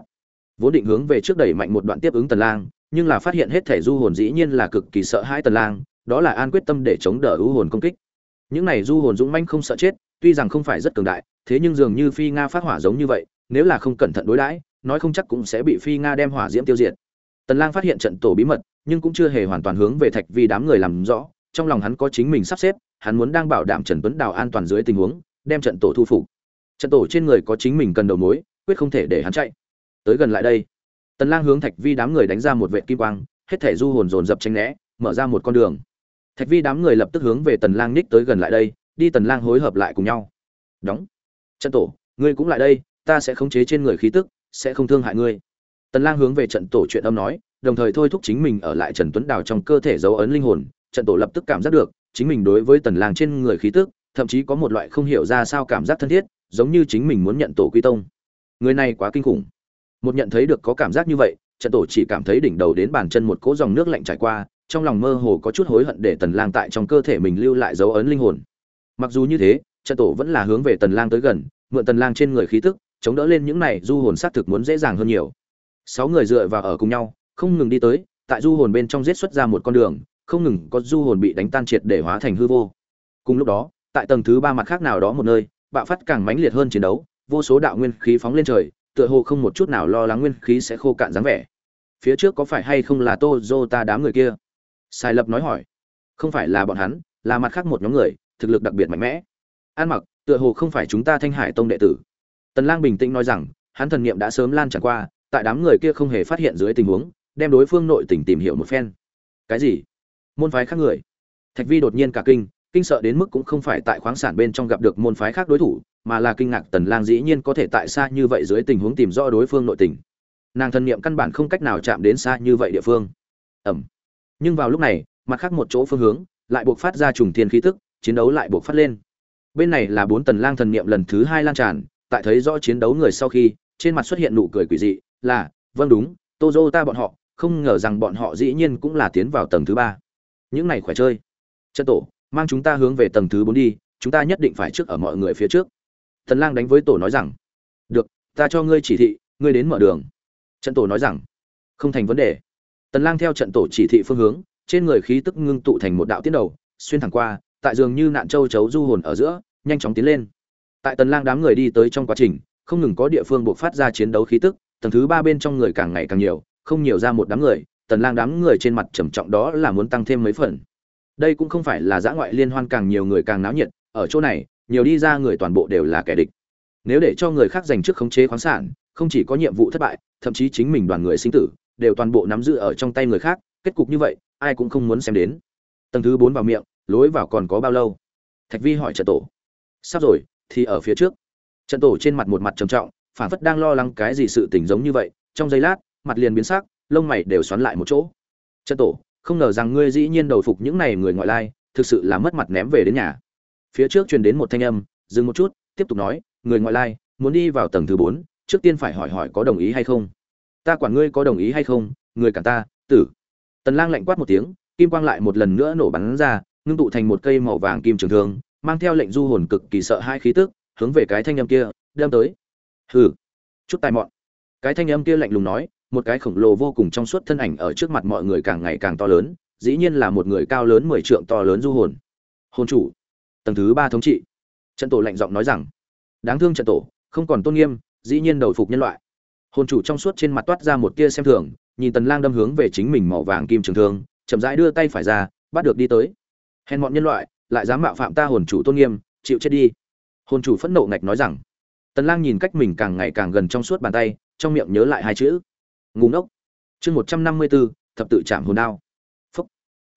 Vốn định hướng về trước đẩy mạnh một đoạn tiếp ứng tần lang, nhưng là phát hiện hết thể du hồn dĩ nhiên là cực kỳ sợ hãi tần lang, đó là an quyết tâm để chống đỡ u hồn công kích. Những này du hồn dũng manh không sợ chết, tuy rằng không phải rất cường đại, thế nhưng dường như phi nga phát hỏa giống như vậy, nếu là không cẩn thận đối đãi, nói không chắc cũng sẽ bị phi nga đem hỏa diễm tiêu diệt. Tần lang phát hiện trận tổ bí mật, nhưng cũng chưa hề hoàn toàn hướng về thạch vi đám người làm rõ trong lòng hắn có chính mình sắp xếp, hắn muốn đang bảo đảm trần tuấn đào an toàn dưới tình huống, đem trận tổ thu phục. Trận tổ trên người có chính mình cần đầu mối, quyết không thể để hắn chạy. Tới gần lại đây, tần lang hướng thạch vi đám người đánh ra một vệt kim quang, hết thể du hồn dồn dập tranh né, mở ra một con đường. Thạch vi đám người lập tức hướng về tần lang ních tới gần lại đây, đi tần lang hối hợp lại cùng nhau. Đóng. Trận tổ, ngươi cũng lại đây, ta sẽ khống chế trên người khí tức, sẽ không thương hại ngươi. Tần lang hướng về trận tổ chuyện âm nói, đồng thời thôi thúc chính mình ở lại trần tuấn đào trong cơ thể dấu ấn linh hồn trận tổ lập tức cảm giác được, chính mình đối với tần lang trên người khí tức, thậm chí có một loại không hiểu ra sao cảm giác thân thiết, giống như chính mình muốn nhận tổ quy tông. Người này quá kinh khủng. Một nhận thấy được có cảm giác như vậy, trận tổ chỉ cảm thấy đỉnh đầu đến bàn chân một cỗ dòng nước lạnh trải qua, trong lòng mơ hồ có chút hối hận để tần lang tại trong cơ thể mình lưu lại dấu ấn linh hồn. Mặc dù như thế, trận tổ vẫn là hướng về tần lang tới gần, mượn tần lang trên người khí tức, chống đỡ lên những này du hồn sát thực muốn dễ dàng hơn nhiều. Sáu người dựa vào ở cùng nhau, không ngừng đi tới, tại du hồn bên trong giết xuất ra một con đường không ngừng có du hồn bị đánh tan triệt để hóa thành hư vô. Cùng lúc đó, tại tầng thứ ba mặt khác nào đó một nơi, bạo phát càng mãnh liệt hơn chiến đấu, vô số đạo nguyên khí phóng lên trời, tựa hồ không một chút nào lo lắng nguyên khí sẽ khô cạn dáng vẻ. Phía trước có phải hay không là tô dô ta đám người kia? Sai lập nói hỏi. Không phải là bọn hắn, là mặt khác một nhóm người, thực lực đặc biệt mạnh mẽ. An mặc, tựa hồ không phải chúng ta thanh hải tông đệ tử. Tần lang bình tĩnh nói rằng, hắn thần niệm đã sớm lan tràn qua, tại đám người kia không hề phát hiện dưới tình huống, đem đối phương nội tình tìm hiểu một phen. Cái gì? Môn phái khác người. Thạch vi đột nhiên cả kinh kinh sợ đến mức cũng không phải tại khoáng sản bên trong gặp được môn phái khác đối thủ, mà là kinh ngạc tần lang dĩ nhiên có thể tại xa như vậy dưới tình huống tìm rõ đối phương nội tình. Nàng thần niệm căn bản không cách nào chạm đến xa như vậy địa phương. Ẩm. Nhưng vào lúc này, mặt khác một chỗ phương hướng lại buộc phát ra trùng thiên khí tức, chiến đấu lại buộc phát lên. Bên này là bốn tần lang thần niệm lần thứ hai lan tràn, tại thấy rõ chiến đấu người sau khi, trên mặt xuất hiện nụ cười quỷ dị, là vâng đúng tozo ta bọn họ, không ngờ rằng bọn họ dĩ nhiên cũng là tiến vào tầng thứ ba những này khỏe chơi. Trận tổ, mang chúng ta hướng về tầng thứ bốn đi, chúng ta nhất định phải trước ở mọi người phía trước. Thần lang đánh với tổ nói rằng, được, ta cho ngươi chỉ thị, ngươi đến mở đường. Trận tổ nói rằng, không thành vấn đề. Tần lang theo trận tổ chỉ thị phương hướng, trên người khí tức ngưng tụ thành một đạo tiến đầu, xuyên thẳng qua, tại dường như nạn châu chấu du hồn ở giữa, nhanh chóng tiến lên. Tại tần lang đám người đi tới trong quá trình, không ngừng có địa phương buộc phát ra chiến đấu khí tức, tầng thứ ba bên trong người càng ngày càng nhiều, không nhiều ra một đám người tần lang đám người trên mặt trầm trọng đó là muốn tăng thêm mấy phần. Đây cũng không phải là giã ngoại liên hoan càng nhiều người càng náo nhiệt, ở chỗ này, nhiều đi ra người toàn bộ đều là kẻ địch. Nếu để cho người khác giành trước khống chế khoáng sản, không chỉ có nhiệm vụ thất bại, thậm chí chính mình đoàn người sinh tử, đều toàn bộ nắm giữ ở trong tay người khác, kết cục như vậy, ai cũng không muốn xem đến. Tầng thứ bốn vào miệng, lối vào còn có bao lâu? Thạch vi hỏi trận tổ. Sắp rồi, thì ở phía trước. Trận tổ trên mặt một mặt trầm trọng phản phất đang lo lắng cái gì sự tình giống như vậy, trong giây lát, mặt liền biến sắc lông mày đều xoắn lại một chỗ. Trận tổ, không ngờ rằng ngươi dĩ nhiên đầu phục những này người ngoại lai, thực sự là mất mặt ném về đến nhà. Phía trước truyền đến một thanh âm, dừng một chút, tiếp tục nói, người ngoại lai, muốn đi vào tầng thứ bốn, trước tiên phải hỏi hỏi có đồng ý hay không. Ta quản ngươi có đồng ý hay không, người cả ta, tử. Tần lang lạnh quát một tiếng, kim quang lại một lần nữa nổ bắn ra, ngưng tụ thành một cây màu vàng kim trường thương, mang theo lệnh du hồn cực kỳ sợ hai khí tức, hướng về cái thanh âm kia đâm tới. Hừ. Chút tài mọn. Cái thanh âm kia lạnh lùng nói một cái khổng lồ vô cùng trong suốt thân ảnh ở trước mặt mọi người càng ngày càng to lớn, dĩ nhiên là một người cao lớn mười trượng to lớn du hồn. Hồn chủ, tầng thứ ba thống trị. Trận tổ lạnh giọng nói rằng, đáng thương trận tổ, không còn tôn nghiêm, dĩ nhiên đầu phục nhân loại. Hồn chủ trong suốt trên mặt toát ra một tia xem thường, nhìn tần lang đâm hướng về chính mình màu vàng kim trường thương, chậm rãi đưa tay phải ra, bắt được đi tới. Hèn mọn nhân loại, lại dám mạo phạm ta hồn chủ tôn nghiêm, chịu chết đi. Hồn chủ phẫn nộ ngạch nói rằng, tần lang nhìn cách mình càng ngày càng gần trong suốt bàn tay, trong miệng nhớ lại hai chữ ngủ ngốc. Chương 154, thập tự chạm hồn đao. Phúc.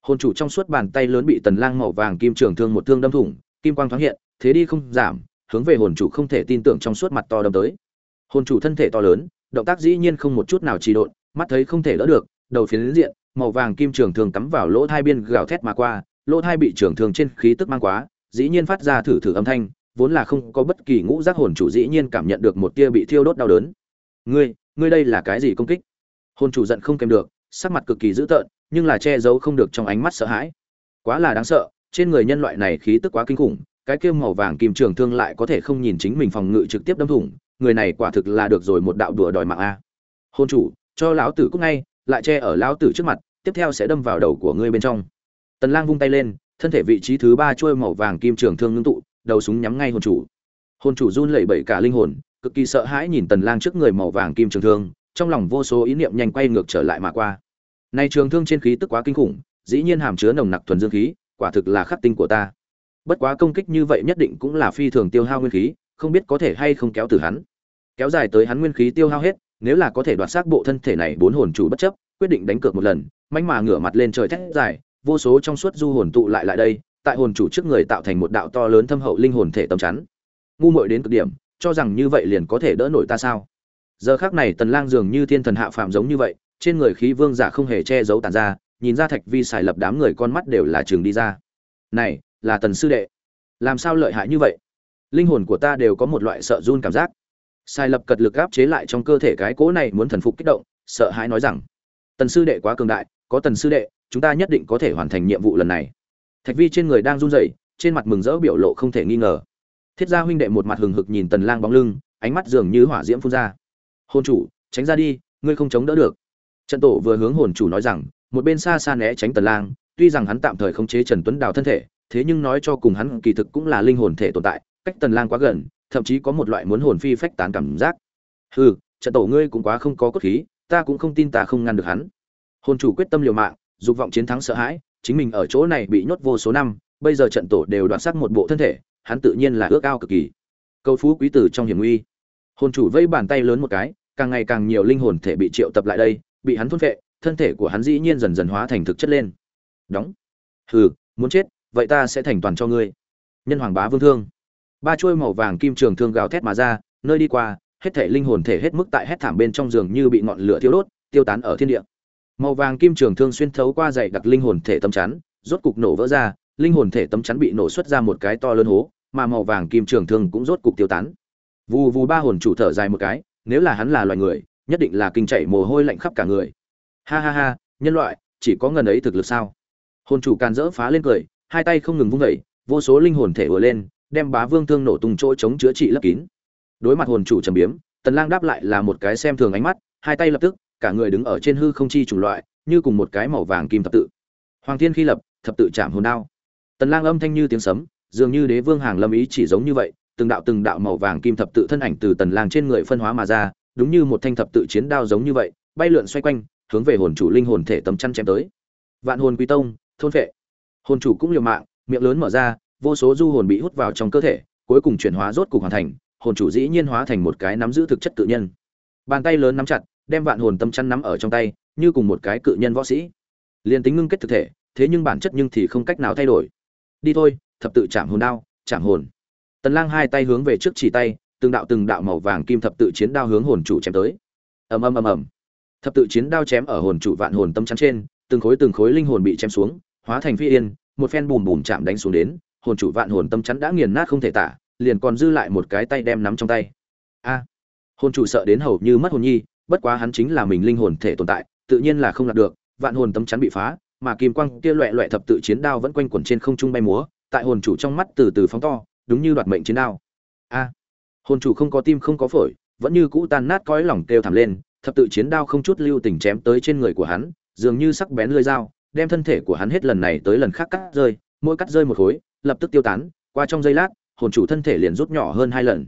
Hồn chủ trong suốt bàn tay lớn bị tần lang màu vàng kim trường thương một thương đâm thủng kim quang thoáng hiện thế đi không giảm hướng về hồn chủ không thể tin tưởng trong suốt mặt to đâm tới. Hồn chủ thân thể to lớn động tác dĩ nhiên không một chút nào trì độn mắt thấy không thể đỡ được đầu phiến diện màu vàng kim trường thương cắm vào lỗ thai biên gào thét mà qua lỗ thai bị trường thương trên khí tức mang quá dĩ nhiên phát ra thử thử âm thanh vốn là không có bất kỳ ngũ giác hồn chủ dĩ nhiên cảm nhận được một tia bị thiêu đốt đau đớn. Ngươi ngươi đây là cái gì công kích? Hồn chủ giận không kèm được, sắc mặt cực kỳ dữ tợn, nhưng là che giấu không được trong ánh mắt sợ hãi. Quá là đáng sợ, trên người nhân loại này khí tức quá kinh khủng, cái kia màu vàng kim trường thương lại có thể không nhìn chính mình phòng ngự trực tiếp đâm thủng, người này quả thực là được rồi một đạo đùa đòi mạng a. Hôn chủ, cho lão tử cúc ngay, lại che ở lão tử trước mặt, tiếp theo sẽ đâm vào đầu của ngươi bên trong. Tần lang vung tay lên, thân thể vị trí thứ ba chuôi màu vàng kim trường thương ngưng tụ, đầu súng nhắm ngay hồn chủ. Hồn chủ run lẩy bẩy cả linh hồn cực kỳ sợ hãi nhìn tần lang trước người màu vàng kim trường thương, trong lòng vô số ý niệm nhanh quay ngược trở lại mà qua. Nay trường thương trên khí tức quá kinh khủng, dĩ nhiên hàm chứa nồng nặc thuần dương khí, quả thực là khắc tinh của ta. Bất quá công kích như vậy nhất định cũng là phi thường tiêu hao nguyên khí, không biết có thể hay không kéo từ hắn. Kéo dài tới hắn nguyên khí tiêu hao hết, nếu là có thể đoạt xác bộ thân thể này bốn hồn chủ bất chấp, quyết định đánh cược một lần mánh mà ngửa mặt lên trời thét dài, vô số trong suốt du hồn tụ lại lại đây, tại hồn chủ trước người tạo thành một đạo to lớn thâm hậu linh hồn thể tầm chắn. Ngu muội đến cực điểm cho rằng như vậy liền có thể đỡ nổi ta sao? Giờ khác này tần lang dường như thiên thần hạ phàm giống như vậy, trên người khí vương giả không hề che giấu tàn ra, nhìn ra thạch vi xài lập đám người con mắt đều là trường đi ra. Này, là tần sư đệ. Làm sao lợi hại như vậy? Linh hồn của ta đều có một loại sợ run cảm giác. Sai lập cật lực áp chế lại trong cơ thể cái cố này muốn thần phục kích động, sợ hãi nói rằng, tần sư đệ quá cường đại, có tần sư đệ, chúng ta nhất định có thể hoàn thành nhiệm vụ lần này. Thạch vi trên người đang run rẩy, trên mặt mừng rỡ biểu lộ không thể nghi ngờ thiết gia huynh đệ một mặt hừng hực nhìn tần lang bóng lưng, ánh mắt dường như hỏa diễm phun ra. Hồn chủ, tránh ra đi, ngươi không chống đỡ được. Trận tổ vừa hướng hồn chủ nói rằng, một bên xa xa né tránh tần lang, tuy rằng hắn tạm thời không chế trần tuấn đào thân thể, thế nhưng nói cho cùng hắn kỳ thực cũng là linh hồn thể tồn tại, cách tần lang quá gần, thậm chí có một loại muốn hồn phi phách tán cảm giác. Hừ, trận tổ ngươi cũng quá không có cốt khí, ta cũng không tin ta không ngăn được hắn. Hồn chủ quyết tâm liều mạng, dục vọng chiến thắng sợ hãi, chính mình ở chỗ này bị nhốt vô số năm, bây giờ trận tổ đều đoạt sát một bộ thân thể hắn tự nhiên là ước ao cực kỳ. Câu phú quý tử trong hiểm nguy. Hồn chủ vây bàn tay lớn một cái, càng ngày càng nhiều linh hồn thể bị triệu tập lại đây, bị hắn thôn phệ thân thể của hắn dĩ nhiên dần dần hóa thành thực chất lên. Đóng. Hừ, muốn chết, vậy ta sẽ thành toàn cho ngươi. Nhân hoàng bá vương thương. Ba chuôi màu vàng kim trường thương gào thét mà ra, nơi đi qua, hết thể linh hồn thể hết mức tại hết thảm bên trong giường như bị ngọn lửa thiêu đốt, tiêu tán ở thiên địa. Màu vàng kim trường thương xuyên thấu qua dày đặc linh hồn thể tâm chắn, rốt cục nổ vỡ ra linh hồn thể tấm chắn bị nổ xuất ra một cái to lớn hố, mà màu vàng kim trường thương cũng rốt cục tiêu tán. Vù vù ba hồn chủ thở dài một cái, nếu là hắn là loài người, nhất định là kinh chảy mồ hôi lạnh khắp cả người. Ha ha ha, nhân loại, chỉ có ngần ấy thực lực sao? Hồn chủ càn rỡ phá lên cười, hai tay không ngừng vung vẩy vô số linh hồn thể ùa lên, đem bá vương thương nổ tung chỗ chống chữa trị lấp kín. Đối mặt hồn chủ trầm biếm, tần lang đáp lại là một cái xem thường ánh mắt, hai tay lập tức, cả người đứng ở trên hư không chi chủng loại, như cùng một cái màu vàng kim thập tự. Hoàng thiên khi lập, thập tự chạm hồn đao tần lang âm thanh như tiếng sấm, dường như đế vương hàng lâm ý chỉ giống như vậy, từng đạo từng đạo màu vàng kim thập tự thân ảnh từ tần lang trên người phân hóa mà ra, đúng như một thanh thập tự chiến đao giống như vậy, bay lượn xoay quanh, hướng về hồn chủ linh hồn thể tâm chăn chém tới. Vạn hồn quy tông, thôn phệ. Hồn chủ cũng liều mạng, miệng lớn mở ra, vô số du hồn bị hút vào trong cơ thể, cuối cùng chuyển hóa rốt cục hoàn thành, hồn chủ dĩ nhiên hóa thành một cái nắm giữ thực chất tự nhân. Bàn tay lớn nắm chặt, đem vạn hồn tâm chăn nắm ở trong tay, như cùng một cái cự nhân võ sĩ. Liền tính ngưng kết thực thể, thế nhưng bản chất nhưng thì không cách nào thay đổi đi thôi, thập tự chạm hồn đao, chạm hồn. Tần lang hai tay hướng về trước chỉ tay, từng đạo từng đạo màu vàng kim thập tự chiến đao hướng hồn chủ chém tới. Ầm ầm ầm ầm. Thập tự chiến đao chém ở hồn chủ vạn hồn tâm chắn trên, từng khối từng khối linh hồn bị chém xuống, hóa thành phi yên, một phen bùm bùm chạm đánh xuống đến, hồn chủ vạn hồn tâm chắn đã nghiền nát không thể tả, liền còn dư lại một cái tay đem nắm trong tay. A. Hồn chủ sợ đến hầu như mất hồn nhi, bất quá hắn chính là mình linh hồn thể tồn tại, tự nhiên là không đạt được, vạn hồn tâm chắn bị phá mà kim quang kia loẹ loẹ thập tự chiến đao vẫn quanh quẩn trên không trung bay múa, tại hồn chủ trong mắt từ từ phóng to, đúng như đoạt mệnh chiến đao. A, hồn chủ không có tim không có phổi, vẫn như cũ tan nát cõi lòng kêu thảm lên, thập tự chiến đao không chút lưu tình chém tới trên người của hắn, dường như sắc bén lưỡi dao, đem thân thể của hắn hết lần này tới lần khác cắt rơi, mỗi cắt rơi một khối, lập tức tiêu tán, qua trong giây lát, hồn chủ thân thể liền rút nhỏ hơn hai lần.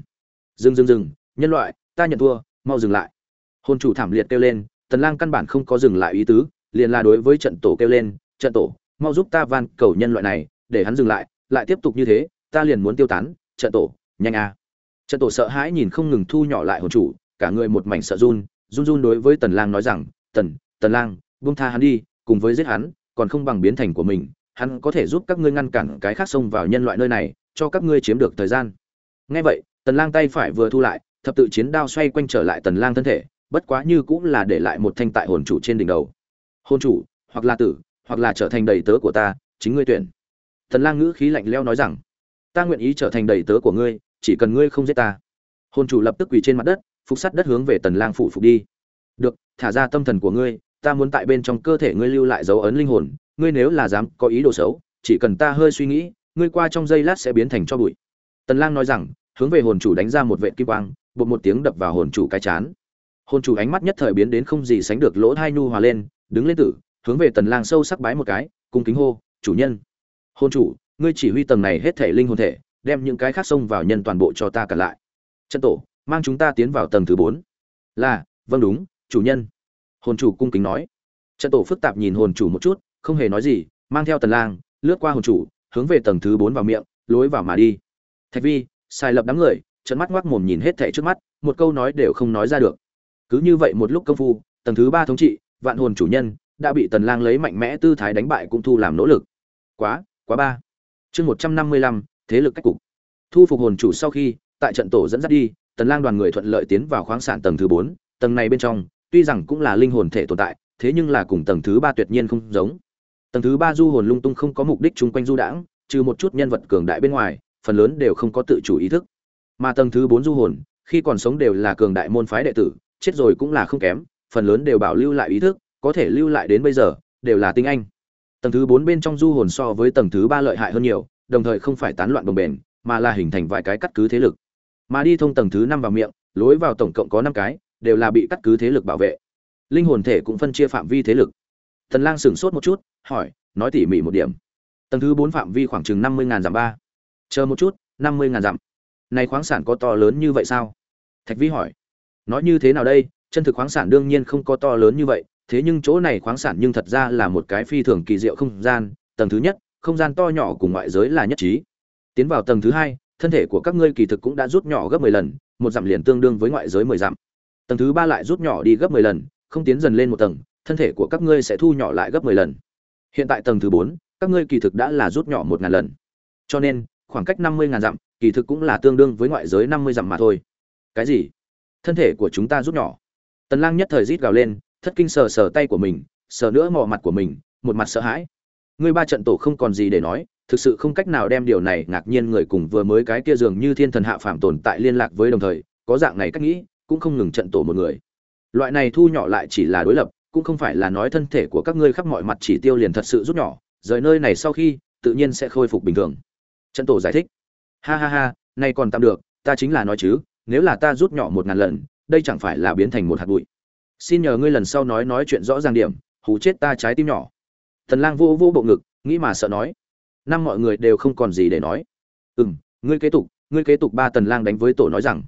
Dừng dừng dừng, nhân loại, ta nhận thua, mau dừng lại. Hồn chủ thảm liệt kêu lên, tần lang căn bản không có dừng lại ý tứ liền là đối với trận tổ kêu lên, trận tổ, mau giúp ta van cầu nhân loại này, để hắn dừng lại lại tiếp tục như thế, ta liền muốn tiêu tán, trận tổ, nhanh a. Trận tổ sợ hãi nhìn không ngừng thu nhỏ lại hồn chủ, cả người một mảnh sợ run run run đối với tần lang nói rằng, tần tần lang, buông tha hắn đi, cùng với giết hắn, còn không bằng biến thành của mình, hắn có thể giúp các ngươi ngăn cản cái khác xông vào nhân loại nơi này, cho các ngươi chiếm được thời gian. Nghe vậy, tần lang tay phải vừa thu lại, thập tự chiến đao xoay quanh trở lại tần lang thân thể, bất quá như cũng là để lại một thanh tại hồn chủ trên đỉnh đầu hồn chủ, hoặc là tử, hoặc là trở thành đầy tớ của ta, chính ngươi tuyển. Thần lang ngữ khí lạnh lẽo nói rằng, ta nguyện ý trở thành đầy tớ của ngươi, chỉ cần ngươi không giết ta. Hồn chủ lập tức quỳ trên mặt đất, phục sát đất hướng về tần lang phủ phục đi. Được, thả ra tâm thần của ngươi, ta muốn tại bên trong cơ thể ngươi lưu lại dấu ấn linh hồn, ngươi nếu là dám có ý đồ xấu, chỉ cần ta hơi suy nghĩ, ngươi qua trong giây lát sẽ biến thành cho bụi. Tần lang nói rằng, hướng về hồn chủ đánh ra một vệt kim quang, bột một tiếng đập vào hồn chủ cái chán. Hồn chủ ánh mắt nhất thời biến đến không gì sánh được lỗ hai nu hòa lên đứng lên tử, hướng về tần lang sâu sắc bái một cái, cung kính hô, chủ nhân, hôn chủ, ngươi chỉ huy tầng này hết thể linh hồn thể, đem những cái khác xông vào nhân toàn bộ cho ta cả lại. Chân tổ, mang chúng ta tiến vào tầng thứ bốn. Là vâng đúng, chủ nhân. Hồn chủ cung kính nói. Trận tổ phức tạp nhìn hồn chủ một chút, không hề nói gì, mang theo tần lang, lướt qua hồn chủ, hướng về tầng thứ bốn vào miệng, lối vào mà đi. Thạch vi, sai lập đám người trận mắt ngoác mồm nhìn hết thảy trước mắt, một câu nói đều không nói ra được. Cứ như vậy một lúc công phu, tầng thứ ba thống trị vạn hồn chủ nhân đã bị tần lang lấy mạnh mẽ tư thái đánh bại cũng thu làm nỗ lực. Quá quá ba. Chương 155, thế lực cách cục. Thu phục hồn chủ sau khi tại trận tổ dẫn dắt đi tần lang đoàn người thuận lợi tiến vào khoáng sản tầng thứ 4, tầng này bên trong tuy rằng cũng là linh hồn thể tồn tại thế nhưng là cùng tầng thứ ba tuyệt nhiên không giống. Tầng thứ ba du hồn lung tung không có mục đích chung quanh du đãng trừ một chút nhân vật cường đại bên ngoài phần lớn đều không có tự chủ ý thức. Mà tầng thứ bốn du hồn khi còn sống đều là cường đại môn phái đệ tử chết rồi cũng là không kém phần lớn đều bảo lưu lại ý thức, có thể lưu lại đến bây giờ, đều là tinh anh. Tầng thứ bốn bên trong du hồn so với tầng thứ ba lợi hại hơn nhiều, đồng thời không phải tán loạn đồng bền mà là hình thành vài cái cắt cứ thế lực. Mà đi thông tầng thứ năm vào miệng, lối vào tổng cộng có năm cái, đều là bị cắt cứ thế lực bảo vệ. Linh hồn thể cũng phân chia phạm vi thế lực. Thần lang sửng sốt một chút, hỏi, nói tỉ mỉ một điểm. Tầng thứ bốn phạm vi khoảng chừng năm mươi ngàn dặm ba. Chờ một chút, năm mươi ngàn dặm. Này khoáng sản có to lớn như vậy sao? Thạch vi hỏi. Nói như thế nào đây? Chân thực khoáng sản đương nhiên không có to lớn như vậy, thế nhưng chỗ này khoáng sản nhưng thật ra là một cái phi thường kỳ diệu không gian, tầng thứ nhất, không gian to nhỏ cùng ngoại giới là nhất trí. Tiến vào tầng thứ hai, thân thể của các ngươi kỳ thực cũng đã rút nhỏ gấp mười lần, một dặm liền tương đương với ngoại giới mười dặm. Tầng thứ ba lại rút nhỏ đi gấp mười lần, không tiến dần lên một tầng, thân thể của các ngươi sẽ thu nhỏ lại gấp mười lần. Hiện tại tầng thứ bốn, các ngươi kỳ thực đã là rút nhỏ một ngàn lần. Cho nên, khoảng cách năm mươi ngàn dặm, kỳ thực cũng là tương đương với ngoại giới năm mươi dặm mà thôi. Cái gì? Thân thể của chúng ta rút nhỏ tần lang nhất thời rít gào lên, thất kinh sờ sờ tay của mình, sờ nữa mò mặt của mình, một mặt sợ hãi. Ngươi ba trận tổ không còn gì để nói, thực sự không cách nào đem điều này ngạc nhiên người cùng vừa mới cái kia dường như thiên thần hạ phàm tồn tại liên lạc với đồng thời, có dạng này cách nghĩ, cũng không ngừng trận tổ một người. Loại này thu nhỏ lại chỉ là đối lập, cũng không phải là nói thân thể của các ngươi khắp mọi mặt chỉ tiêu liền thật sự rút nhỏ, rời nơi này sau khi, tự nhiên sẽ khôi phục bình thường. Trận tổ giải thích. Ha ha ha, nay còn tạm được, ta chính là nói chứ, nếu là ta rút nhỏ một ngàn lần đây chẳng phải là biến thành một hạt bụi. Xin nhờ ngươi lần sau nói nói chuyện rõ ràng điểm hù chết ta trái tim nhỏ. Thần lang vô vô bộ ngực, nghĩ mà sợ nói. Năm mọi người đều không còn gì để nói. Ừ m ngươi kế tục, ngươi kế tục ba tần lang đánh với tổ nói rằng.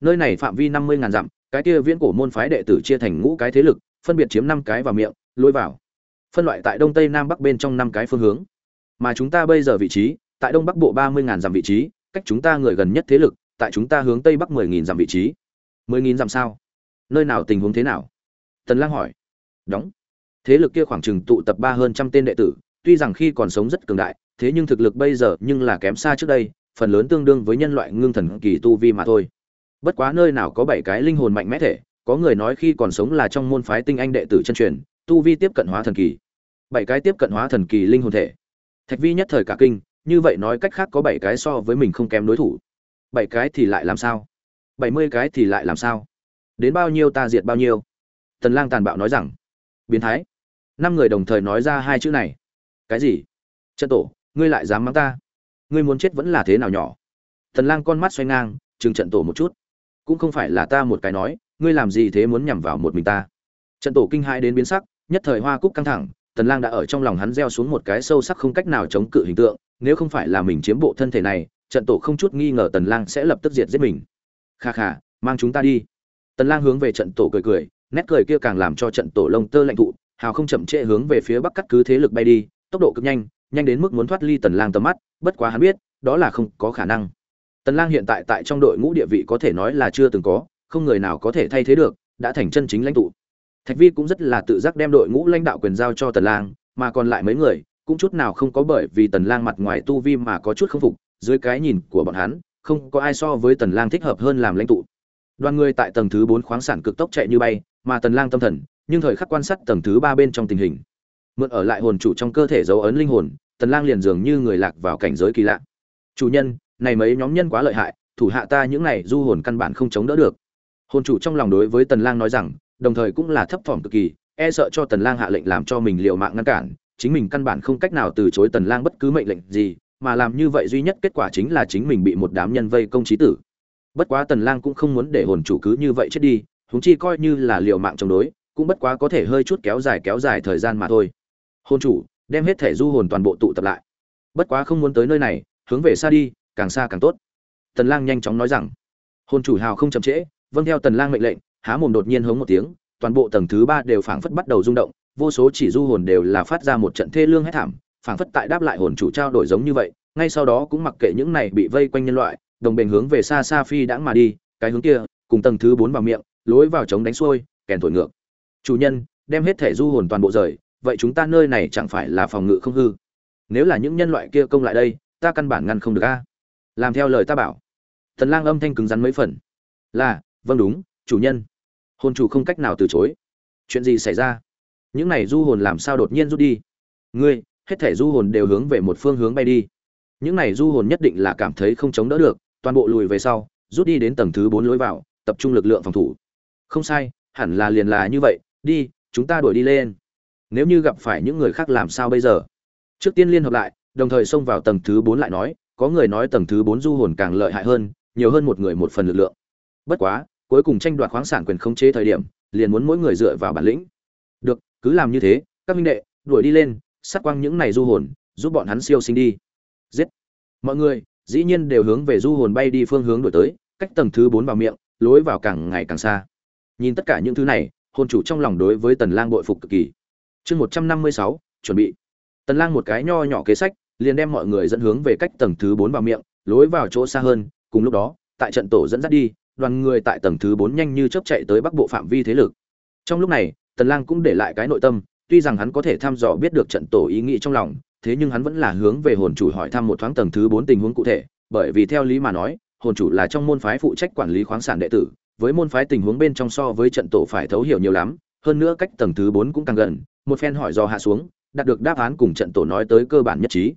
Nơi này phạm vi năm mươi ngàn dặm, cái kia viễn cổ môn phái đệ tử chia thành ngũ cái thế lực, phân biệt chiếm năm cái vào miệng, lôi vào. Phân loại tại đông tây nam bắc bên trong năm cái phương hướng. Mà chúng ta bây giờ vị trí, tại đông bắc bộ ba mươi ngàn dặm vị trí, cách chúng ta người gần nhất thế lực, tại chúng ta hướng tây bắc mười nghìn dặm vị trí mười nghìn dặm sao? Nơi nào tình huống thế nào? Tần lang hỏi. Đóng. Thế lực kia khoảng chừng tụ tập ba hơn trăm tên đệ tử, tuy rằng khi còn sống rất cường đại, thế nhưng thực lực bây giờ nhưng là kém xa trước đây, phần lớn tương đương với nhân loại ngưng thần kỳ tu vi mà thôi. Bất quá nơi nào có bảy cái linh hồn mạnh mẽ thể, có người nói khi còn sống là trong môn phái tinh anh đệ tử chân truyền, tu vi tiếp cận hóa thần kỳ. Bảy cái tiếp cận hóa thần kỳ linh hồn thể. Thạch vi nhất thời cả kinh, như vậy nói cách khác có bảy cái so với mình không kém đối thủ. Bảy cái thì lại làm sao? Bảy mươi cái thì lại làm sao? Đến bao nhiêu ta diệt bao nhiêu? Tần lang tàn bạo nói rằng, biến thái. Năm người đồng thời nói ra hai chữ này. Cái gì? Trận tổ, ngươi lại dám mắng ta? Ngươi muốn chết vẫn là thế nào nhỏ? Tần lang con mắt xoay ngang, chừng trận tổ một chút. Cũng không phải là ta một cái nói, ngươi làm gì thế muốn nhằm vào một mình ta? Trận tổ kinh hãi đến biến sắc, nhất thời hoa cúc căng thẳng, tần lang đã ở trong lòng hắn gieo xuống một cái sâu sắc không cách nào chống cự hình tượng, nếu không phải là mình chiếm bộ thân thể này, trận tổ không chút nghi ngờ tần lang sẽ lập tức diệt giết mình kha kha, mang chúng ta đi. Tần lang hướng về trận tổ cười cười, nét cười kia càng làm cho trận tổ lông tơ lạnh thụ, hào không chậm trễ hướng về phía bắc cắt cứ thế lực bay đi, tốc độ cực nhanh nhanh đến mức muốn thoát ly tần lang tầm mắt, bất quá hắn biết, đó là không có khả năng. Tần lang hiện tại tại trong đội ngũ địa vị có thể nói là chưa từng có, không người nào có thể thay thế được, đã thành chân chính lãnh tụ. Thạch vi cũng rất là tự giác đem đội ngũ lãnh đạo quyền giao cho tần lang, mà còn lại mấy người, cũng chút nào không có bởi vì tần lang mặt ngoài tu vi mà có chút không phục, dưới cái nhìn của bọn hắn không có ai so với tần lang thích hợp hơn làm lãnh tụ. Đoàn người tại tầng thứ 4 khoáng sản cực tốc chạy như bay, mà tần lang tâm thần, nhưng thời khắc quan sát tầng thứ 3 bên trong tình hình. Mượn ở lại hồn chủ trong cơ thể dấu ấn linh hồn, tần lang liền dường như người lạc vào cảnh giới kỳ lạ. Chủ nhân, này mấy nhóm nhân quá lợi hại, thủ hạ ta những này du hồn căn bản không chống đỡ được. Hồn chủ trong lòng đối với tần lang nói rằng, đồng thời cũng là thấp thỏm cực kỳ e sợ cho tần lang hạ lệnh làm cho mình liều mạng ngăn cản, chính mình căn bản không cách nào từ chối tần lang bất cứ mệnh lệnh gì mà làm như vậy duy nhất kết quả chính là chính mình bị một đám nhân vây công chí tử. Bất quá tần lang cũng không muốn để hồn chủ cứ như vậy chết đi, huống chi coi như là liều mạng chống đối, cũng bất quá có thể hơi chút kéo dài kéo dài thời gian mà thôi. Hồn chủ, đem hết thể du hồn toàn bộ tụ tập lại. Bất quá không muốn tới nơi này, hướng về xa đi, càng xa càng tốt. Tần lang nhanh chóng nói rằng, hồn chủ hào không chậm trễ vâng theo tần lang mệnh lệnh, há mồm đột nhiên hống một tiếng, toàn bộ tầng thứ ba đều phảng phất bắt đầu rung động, vô số chỉ du hồn đều là phát ra một trận thê lương hét thảm phảng phất tại đáp lại hồn chủ trao đổi giống như vậy, ngay sau đó cũng mặc kệ những này bị vây quanh nhân loại, đồng bền hướng về xa xa phi đãng mà đi, cái hướng kia, cùng tầng thứ bốn vào miệng, lối vào chống đánh xuôi, kèn thổi ngược. Chủ nhân, đem hết thể du hồn toàn bộ rời, vậy chúng ta nơi này chẳng phải là phòng ngự không hư? Nếu là những nhân loại kia công lại đây, ta căn bản ngăn không được a. Làm theo lời ta bảo. Thần lang âm thanh cứng rắn mấy phần. Là vâng đúng, chủ nhân. Hồn chủ không cách nào từ chối. Chuyện gì xảy ra? Những này du hồn làm sao đột nhiên rút đi? Ngươi hết thể du hồn đều hướng về một phương hướng bay đi. Những này du hồn nhất định là cảm thấy không chống đỡ được, toàn bộ lùi về sau, rút đi đến tầng thứ bốn lối vào, tập trung lực lượng phòng thủ. Không sai, hẳn là liền là như vậy, đi, chúng ta đuổi đi lên. Nếu như gặp phải những người khác làm sao bây giờ? Trước tiên liên hợp lại, đồng thời xông vào tầng thứ bốn lại nói, có người nói tầng thứ bốn du hồn càng lợi hại hơn, nhiều hơn một người một phần lực lượng. Bất quá, cuối cùng tranh đoạt khoáng sản quyền khống chế thời điểm, liền muốn mỗi người dựa vào bản lĩnh. Được, cứ làm như thế, các minh đệ, đuổi đi lên sát quang những này du hồn, giúp bọn hắn siêu sinh đi. Giết. Mọi người, dĩ nhiên đều hướng về du hồn bay đi phương hướng đổi tới, cách tầng thứ bốn vào miệng, lối vào càng ngày càng xa. Nhìn tất cả những thứ này, hồn chủ trong lòng đối với tần lang bội phục cực kỳ. Chương một trăm năm mươi sáu, chuẩn bị. Tần lang một cái nho nhỏ kế sách, liền đem mọi người dẫn hướng về cách tầng thứ bốn vào miệng, lối vào chỗ xa hơn, cùng lúc đó, tại trận tổ dẫn dắt đi, đoàn người tại tầng thứ bốn nhanh như chớp chạy tới bắc bộ phạm vi thế lực. Trong lúc này, tần lang cũng để lại cái nội tâm tuy rằng hắn có thể thăm dò biết được trận tổ ý nghĩ trong lòng, thế nhưng hắn vẫn là hướng về hồn chủ hỏi thăm một thoáng tầng thứ bốn tình huống cụ thể, bởi vì theo lý mà nói, hồn chủ là trong môn phái phụ trách quản lý khoáng sản đệ tử, với môn phái tình huống bên trong so với trận tổ phải thấu hiểu nhiều lắm, hơn nữa cách tầng thứ bốn cũng càng gần, một phen hỏi do hạ xuống, đạt được đáp án cùng trận tổ nói tới cơ bản nhất trí.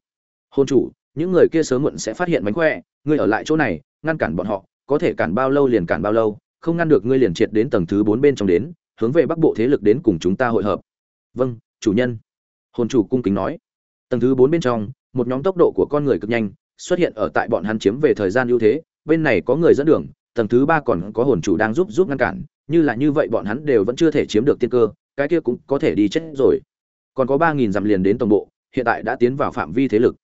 Hồn chủ, những người kia sớm muộn sẽ phát hiện mánh khỏe, ngươi ở lại chỗ này, ngăn cản bọn họ, có thể cản bao lâu liền cản bao lâu, không ngăn được ngươi liền triệt đến tầng thứ bốn bên trong đến, hướng về bắc bộ thế lực đến cùng chúng ta hội hợp vâng chủ nhân. Hồn chủ cung kính nói. Tầng thứ bốn bên trong, một nhóm tốc độ của con người cực nhanh xuất hiện ở tại bọn hắn chiếm về thời gian ưu thế. Bên này có người dẫn đường, tầng thứ ba còn có hồn chủ đang giúp giúp ngăn cản. Như là như vậy bọn hắn đều vẫn chưa thể chiếm được tiên cơ, cái kia cũng có thể đi chết rồi. Còn có ba nghìn dặm liền đến tổng bộ, hiện tại đã tiến vào phạm vi thế lực.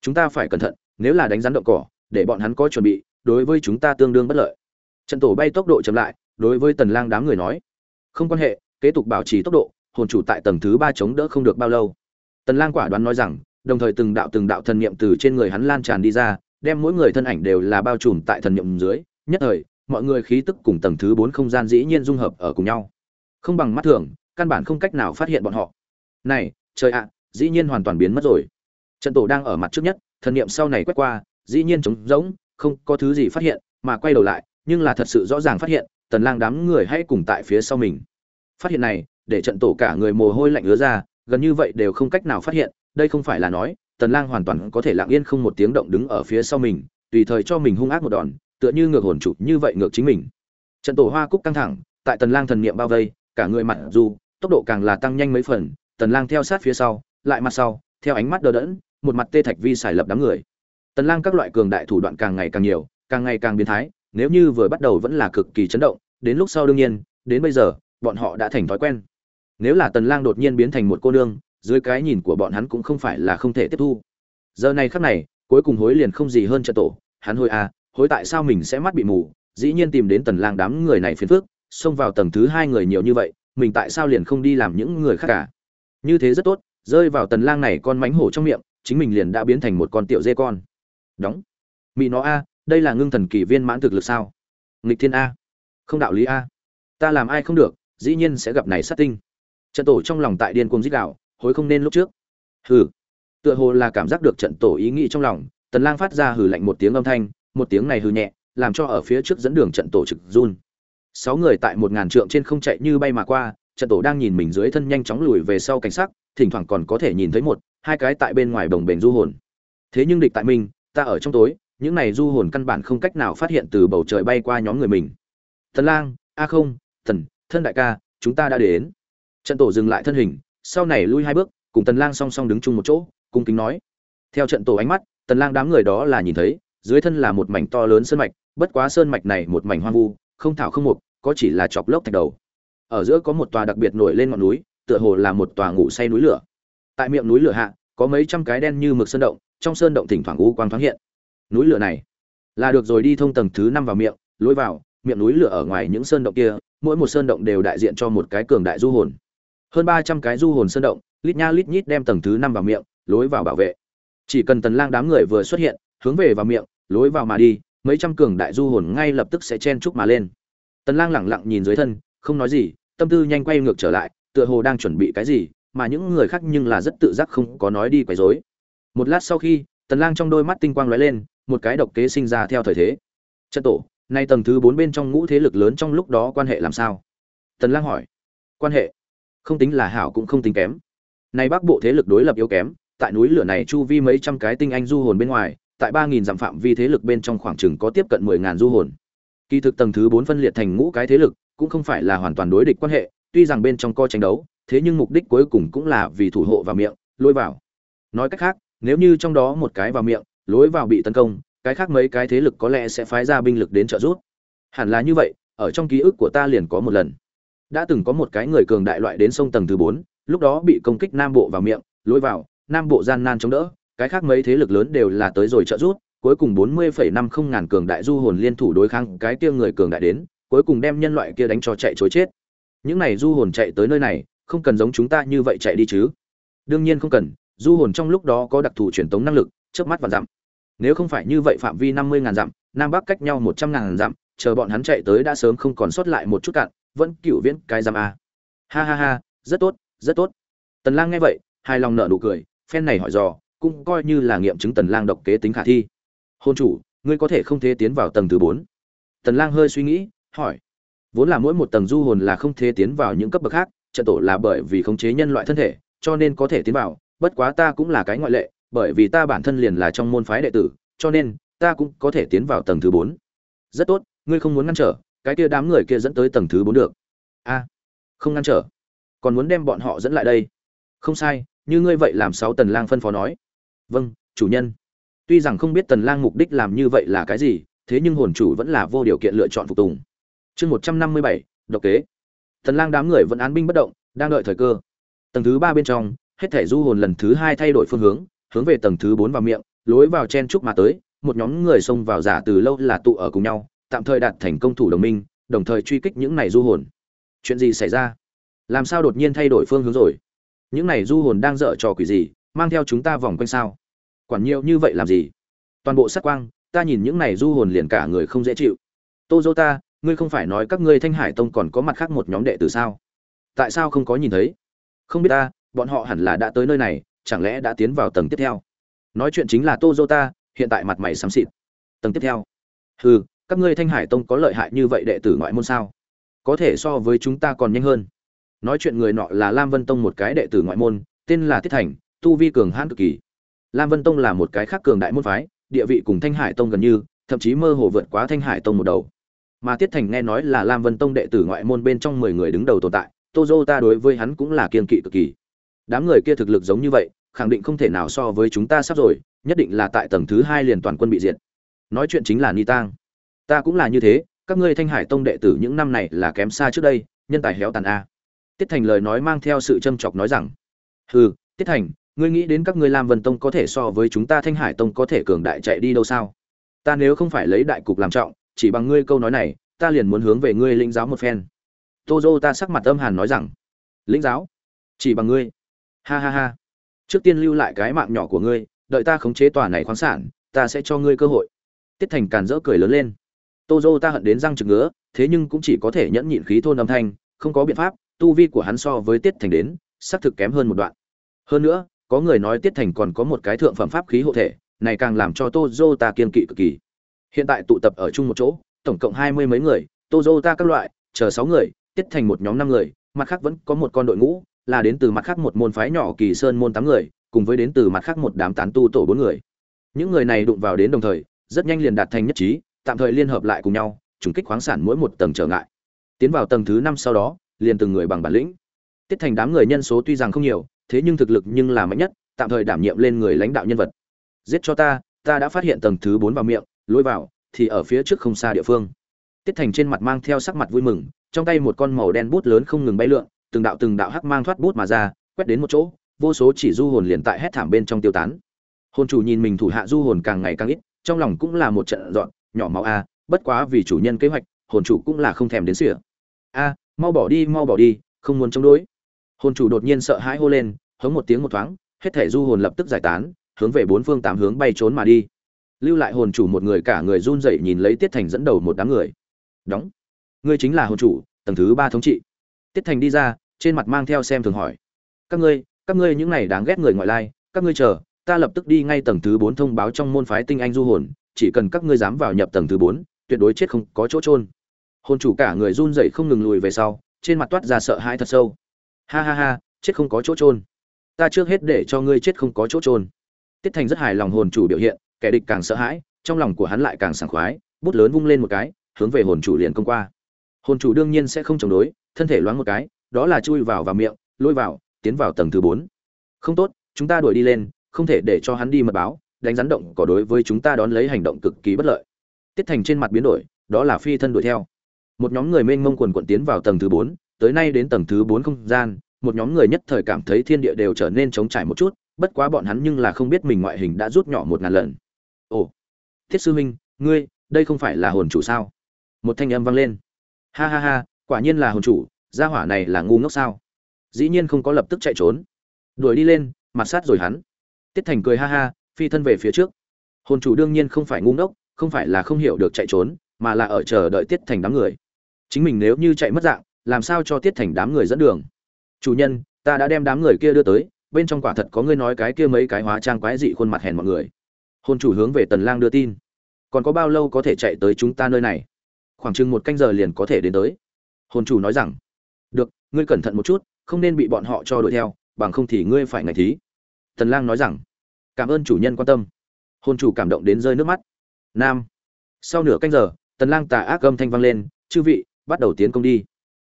Chúng ta phải cẩn thận, nếu là đánh rắn động cỏ, để bọn hắn có chuẩn bị, đối với chúng ta tương đương bất lợi. Trận tổ bay tốc độ chậm lại, đối với tần lang đám người nói. Không quan hệ, kế tục bảo trì tốc độ hồn chủ tại tầng thứ ba chống đỡ không được bao lâu. Tần lang quả đoán nói rằng, đồng thời từng đạo từng đạo thần niệm từ trên người hắn lan tràn đi ra, đem mỗi người thân ảnh đều là bao trùm tại thần niệm dưới, nhất thời, mọi người khí tức cùng tầng thứ bốn không gian dĩ nhiên dung hợp ở cùng nhau. Không bằng mắt thường, căn bản không cách nào phát hiện bọn họ. Này, trời ạ, dĩ nhiên hoàn toàn biến mất rồi. Trận tổ đang ở mặt trước nhất, thần niệm sau này quét qua, dĩ nhiên trống rỗng, không có thứ gì phát hiện, mà quay đầu lại, nhưng là thật sự rõ ràng phát hiện, tần lang đám người hay cùng tại phía sau mình. Phát hiện này để trận tổ cả người mồ hôi lạnh ứa ra, gần như vậy đều không cách nào phát hiện, đây không phải là nói, tần lang hoàn toàn có thể lặng yên không một tiếng động đứng ở phía sau mình, tùy thời cho mình hung ác một đòn, tựa như ngược hồn chủ như vậy ngược chính mình. Trận tổ hoa cúc căng thẳng, tại tần lang thần niệm bao vây, cả người mặt dù, tốc độ càng là tăng nhanh mấy phần, tần lang theo sát phía sau, lại mặt sau, theo ánh mắt đờ đẫn, một mặt tê thạch vi xài lập đám người. Tần lang các loại cường đại thủ đoạn càng ngày càng nhiều, càng ngày càng biến thái, nếu như vừa bắt đầu vẫn là cực kỳ chấn động, đến lúc sau đương nhiên, đến bây giờ, bọn họ đã thành thói quen nếu là tần lang đột nhiên biến thành một cô nương, dưới cái nhìn của bọn hắn cũng không phải là không thể tiếp thu. Giờ này khắc này, cuối cùng hối liền không gì hơn trận tổ, hắn hối à hối tại sao mình sẽ mắt bị mù, dĩ nhiên tìm đến tần lang đám người này phiền phức, xông vào tầng thứ hai người nhiều như vậy, mình tại sao liền không đi làm những người khác cả? Như thế rất tốt, rơi vào tần lang này con mánh hổ trong miệng, chính mình liền đã biến thành một con tiểu dê con. Đóng. Mị nó a, đây là ngưng thần kỳ viên mãn thực lực sao? Nghịch thiên a. Không đạo lý a. Ta làm ai không được, dĩ nhiên sẽ gặp này sát tinh trận tổ trong lòng tại điên cuồng dích đạo hối không nên lúc trước. Hừ. Tựa hồ là cảm giác được trận tổ ý nghĩ trong lòng, tần lang phát ra hừ lạnh một tiếng âm thanh, một tiếng này hừ nhẹ, làm cho ở phía trước dẫn đường trận tổ trực run. Sáu người tại một ngàn trượng trên không chạy như bay mà qua, trận tổ đang nhìn mình dưới thân nhanh chóng lùi về sau cảnh sắc, thỉnh thoảng còn có thể nhìn thấy một, hai cái tại bên ngoài đồng bền du hồn. Thế nhưng địch tại mình, ta ở trong tối, những này du hồn căn bản không cách nào phát hiện từ bầu trời bay qua nhóm người mình. Tần lang, a không thần thân đại ca, chúng ta đã đến trận tổ dừng lại thân hình, sau này lui hai bước, cùng tần lang song song đứng chung một chỗ, cung kính nói. Theo trận tổ ánh mắt, tần lang đám người đó là nhìn thấy, dưới thân là một mảnh to lớn sơn mạch, bất quá sơn mạch này một mảnh hoang vu, không thảo không mục, có chỉ là chọc lốc thạch đầu. Ở giữa có một tòa đặc biệt nổi lên ngọn núi, tựa hồ là một tòa ngủ say núi lửa. Tại miệng núi lửa hạ, có mấy trăm cái đen như mực sơn động, trong sơn động thỉnh thoảng u quang thoáng hiện. Núi lửa này là được rồi đi thông tầng thứ năm vào miệng, lối vào, miệng núi lửa ở ngoài những sơn động kia, mỗi một sơn động đều đại diện cho một cái cường đại du hồn hơn ba trăm cái du hồn sơn động, lít nha lít nhít đem tầng thứ năm vào miệng, lối vào bảo vệ. Chỉ cần tần lang đám người vừa xuất hiện, hướng về vào miệng, lối vào mà đi, mấy trăm cường đại du hồn ngay lập tức sẽ chen chúc mà lên. Tần lang lẳng lặng nhìn dưới thân, không nói gì, tâm tư nhanh quay ngược trở lại, tựa hồ đang chuẩn bị cái gì, mà những người khác nhưng là rất tự giác không có nói đi quấy rối. Một lát sau khi, tần lang trong đôi mắt tinh quang lóe lên, một cái độc kế sinh ra theo thời thế. Trận tổ, nay tầng thứ bốn bên trong ngũ thế lực lớn trong lúc đó quan hệ làm sao? Tần lang hỏi. Quan hệ? Không tính là hảo cũng không tính kém. Nay bắc bộ thế lực đối lập yếu kém, tại núi lửa này chu vi mấy trăm cái tinh anh du hồn bên ngoài, tại ba nghìn dặm phạm vi thế lực bên trong khoảng chừng có tiếp cận mười ngàn du hồn. Kỳ thực tầng thứ bốn phân liệt thành ngũ cái thế lực, cũng không phải là hoàn toàn đối địch quan hệ, tuy rằng bên trong co tranh đấu, thế nhưng mục đích cuối cùng cũng là vì thủ hộ vào miệng, lôi vào. Nói cách khác, nếu như trong đó một cái vào miệng, lối vào bị tấn công, cái khác mấy cái thế lực có lẽ sẽ phái ra binh lực đến trợ giúp. Hẳn là như vậy, ở trong ký ức của ta liền có một lần đã từng có một cái người cường đại loại đến sông tầng thứ bốn, lúc đó bị công kích nam bộ vào miệng lối vào, nam bộ gian nan chống đỡ, cái khác mấy thế lực lớn đều là tới rồi trợ giúp, cuối cùng bốn mươi phẩy năm không ngàn cường đại du hồn liên thủ đối kháng cái kia người cường đại đến, cuối cùng đem nhân loại kia đánh cho chạy chối chết. Những này du hồn chạy tới nơi này, không cần giống chúng ta như vậy chạy đi chứ. Đương nhiên không cần, du hồn trong lúc đó có đặc thù truyền tống năng lực, chớp mắt và dặm nếu không phải như vậy phạm vi năm mươi ngàn dặm, nam bắc cách nhau một trăm ngàn dặm, chờ bọn hắn chạy tới đã sớm không còn sót lại một chút cạn vẫn cựu viễn cái giam a. Ha ha ha, rất tốt rất tốt. Tần lang nghe vậy, hài lòng nở nụ cười, phen này hỏi dò, cũng coi như là nghiệm chứng tần lang độc kế tính khả thi. Hôn chủ, ngươi có thể không thể tiến vào tầng thứ bốn? Tần lang hơi suy nghĩ, hỏi. Vốn là mỗi một tầng du hồn là không thể tiến vào những cấp bậc khác, trận tổ là bởi vì khống chế nhân loại thân thể, cho nên có thể tiến vào, bất quá ta cũng là cái ngoại lệ, bởi vì ta bản thân liền là trong môn phái đệ tử, cho nên, ta cũng có thể tiến vào tầng thứ bốn. Rất tốt, ngươi không muốn ngăn trở cái kia đám người kia dẫn tới tầng thứ bốn được. A, không ngăn trở. Còn muốn đem bọn họ dẫn lại đây. Không sai, như ngươi vậy làm sáu tần lang phân phó nói. Vâng chủ nhân. Tuy rằng không biết tần lang mục đích làm như vậy là cái gì, thế nhưng hồn chủ vẫn là vô điều kiện lựa chọn phục tùng. Chương một trăm năm mươi bảy, độc kế. Tần lang đám người vẫn án binh bất động, đang đợi thời cơ. Tầng thứ ba bên trong, hết thể du hồn lần thứ hai thay đổi phương hướng hướng về tầng thứ bốn vào miệng, lối vào chen trúc mà tới, một nhóm người xông vào giả từ lâu là tụ ở cùng nhau tạm thời đạt thành công thủ đồng minh, đồng thời truy kích những này du hồn. Chuyện gì xảy ra? Làm sao đột nhiên thay đổi phương hướng rồi? Những này du hồn đang dở trò quỷ gì, mang theo chúng ta vòng quanh sao? Quản nhiều như vậy làm gì? Toàn bộ sát quang, ta nhìn những này du hồn liền cả người không dễ chịu. Tô dô ta, ngươi không phải nói các ngươi thanh hải tông còn có mặt khác một nhóm đệ tử sao? Tại sao không có nhìn thấy? Không biết ta, bọn họ hẳn là đã tới nơi này, chẳng lẽ đã tiến vào tầng tiếp theo? Nói chuyện chính là tô dô ta, hiện tại mặt mày xám xịt. Tầng tiếp theo. Hừ các ngươi thanh hải tông có lợi hại như vậy đệ tử ngoại môn sao? Có thể so với chúng ta còn nhanh hơn. Nói chuyện người nọ là lam vân tông một cái đệ tử ngoại môn, tên là tiết thành, tu vi cường hãn cực kỳ. Lam vân tông là một cái khác cường đại môn phái, địa vị cùng thanh hải tông gần như, thậm chí mơ hồ vượt quá thanh hải tông một đầu. Mà tiết thành nghe nói là lam vân tông đệ tử ngoại môn bên trong mười người đứng đầu tồn tại tô dô ta đối với hắn cũng là kiên kỵ cực kỳ. Đám người kia thực lực giống như vậy, khẳng định không thể nào so với chúng ta sắp rồi, nhất định là tại tầng thứ hai liền toàn quân bị diệt. Nói chuyện chính là ni tang ta cũng là như thế, các ngươi thanh hải tông đệ tử những năm này là kém xa trước đây, nhân tài héo tàn a. Tiết thành lời nói mang theo sự châm chọc nói rằng, hừ, tiết thành, ngươi nghĩ đến các ngươi lam vân tông có thể so với chúng ta thanh hải tông có thể cường đại chạy đi đâu sao? Ta nếu không phải lấy đại cục làm trọng, chỉ bằng ngươi câu nói này, ta liền muốn hướng về ngươi lĩnh giáo một phen. Tô dô ta sắc mặt âm hàn nói rằng, lĩnh giáo? Chỉ bằng ngươi? Ha ha ha. Trước tiên lưu lại cái mạng nhỏ của ngươi, đợi ta khống chế tòa này khoáng sản, ta sẽ cho ngươi cơ hội. Tiết thành càn rỡ cười lớn lên tô ta hận đến răng trừng ngứa, thế nhưng cũng chỉ có thể nhẫn nhịn khí thôn âm thanh, không có biện pháp, tu vi của hắn so với tiết thành đến, xác thực kém hơn một đoạn. Hơn nữa, có người nói tiết thành còn có một cái thượng phẩm pháp khí hộ thể, này càng làm cho tô ta kiên kỵ cực kỳ. Hiện tại tụ tập ở chung một chỗ, tổng cộng hai mươi mấy người tô ta các loại, chờ sáu người, tiết thành một nhóm năm người, mặt khác vẫn có một con đội ngũ, là đến từ mặt khác một môn phái nhỏ kỳ sơn môn tám người, cùng với đến từ mặt khác một đám tán tu tổ bốn người. Những người này đụng vào đến đồng thời, rất nhanh liền đạt thành nhất trí tạm thời liên hợp lại cùng nhau, trùng kích khoáng sản mỗi một tầng trở ngại. Tiến vào tầng thứ năm sau đó, liền từng người bằng bản lĩnh. Tiết thành đám người nhân số tuy rằng không nhiều, thế nhưng thực lực nhưng là mạnh nhất, tạm thời đảm nhiệm lên người lãnh đạo nhân vật. Giết cho ta ta đã phát hiện tầng thứ bốn vào miệng lối vào, thì ở phía trước không xa địa phương. Tiết thành trên mặt mang theo sắc mặt vui mừng, trong tay một con màu đen bút lớn không ngừng bay lượn, từng đạo từng đạo hắc mang thoát bút mà ra, quét đến một chỗ, vô số chỉ du hồn liền tại hét thảm bên trong tiêu tán. Hồn chủ nhìn mình thủ hạ du hồn càng ngày càng ít, trong lòng cũng là một trận dọn nhỏ máu a, bất quá vì chủ nhân kế hoạch, hồn chủ cũng là không thèm đến sỉa a, mau bỏ đi, mau bỏ đi, không muốn chống đối. Hồn chủ đột nhiên sợ hãi hô lên, hống một tiếng một thoáng, hết thể du hồn lập tức giải tán, hướng về bốn phương tám hướng bay trốn mà đi. Lưu lại hồn chủ một người cả người run rẩy nhìn lấy tiết thành dẫn đầu một đám người. Đóng. Ngươi chính là hồn chủ, tầng thứ ba thống trị. Tiết thành đi ra, trên mặt mang theo xem thường hỏi. Các ngươi các ngươi những này đáng ghét người ngoại lai, các ngươi chờ, ta lập tức đi ngay tầng thứ bốn thông báo trong môn phái tinh anh du hồn chỉ cần các ngươi dám vào nhập tầng thứ bốn, tuyệt đối chết không có chỗ trôn hồn chủ cả người run rẩy không ngừng lùi về sau, trên mặt toát ra sợ hãi thật sâu. Ha ha ha, chết không có chỗ trôn ta trước hết để cho ngươi chết không có chỗ trôn tiết thành rất hài lòng hồn chủ biểu hiện, kẻ địch càng sợ hãi, trong lòng của hắn lại càng sảng khoái, bút lớn vung lên một cái, hướng về hồn chủ liền công qua. Hồn chủ đương nhiên sẽ không chống đối, thân thể loáng một cái, đó là chui vào vào miệng, lôi vào, tiến vào tầng thứ bốn. Không tốt, chúng ta đuổi đi lên, không thể để cho hắn đi mật báo đánh rắn động có đối với chúng ta đón lấy hành động cực kỳ bất lợi. Tiết thành trên mặt biến đổi, đó là phi thân đuổi theo. Một nhóm người mênh mông quần quận tiến vào tầng thứ bốn, tới nay đến tầng thứ bốn không gian, một nhóm người nhất thời cảm thấy thiên địa đều trở nên trống trải một chút, bất quá bọn hắn nhưng là không biết mình ngoại hình đã rút nhỏ một ngàn lần. Ồ, thiết sư minh, ngươi, đây không phải là hồn chủ sao? Một thanh âm vang lên. Ha ha ha, quả nhiên là hồn chủ, gia hỏa này là ngu ngốc sao? Dĩ nhiên không có lập tức chạy trốn. Đuổi đi lên, mặt sát rồi hắn. Tiết thành cười ha ha phi thân về phía trước. Hồn chủ đương nhiên không phải ngu ngốc, không phải là không hiểu được chạy trốn, mà là ở chờ đợi tiết thành đám người. Chính mình nếu như chạy mất dạng, làm sao cho tiết thành đám người dẫn đường? Chủ nhân, ta đã đem đám người kia đưa tới, bên trong quả thật có ngươi nói cái kia mấy cái hóa trang quái dị khuôn mặt hèn mọi người. Hồn chủ hướng về tần lang đưa tin. Còn có bao lâu có thể chạy tới chúng ta nơi này? Khoảng chừng một canh giờ liền có thể đến tới. Hồn chủ nói rằng, được, ngươi cẩn thận một chút, không nên bị bọn họ cho đuổi theo, bằng không thì ngươi phải ngày thí. Tần lang nói rằng cảm ơn chủ nhân quan tâm. Hồn chủ cảm động đến rơi nước mắt. Nam. Sau nửa canh giờ tần lang tà ác âm thanh vang lên chư vị bắt đầu tiến công đi.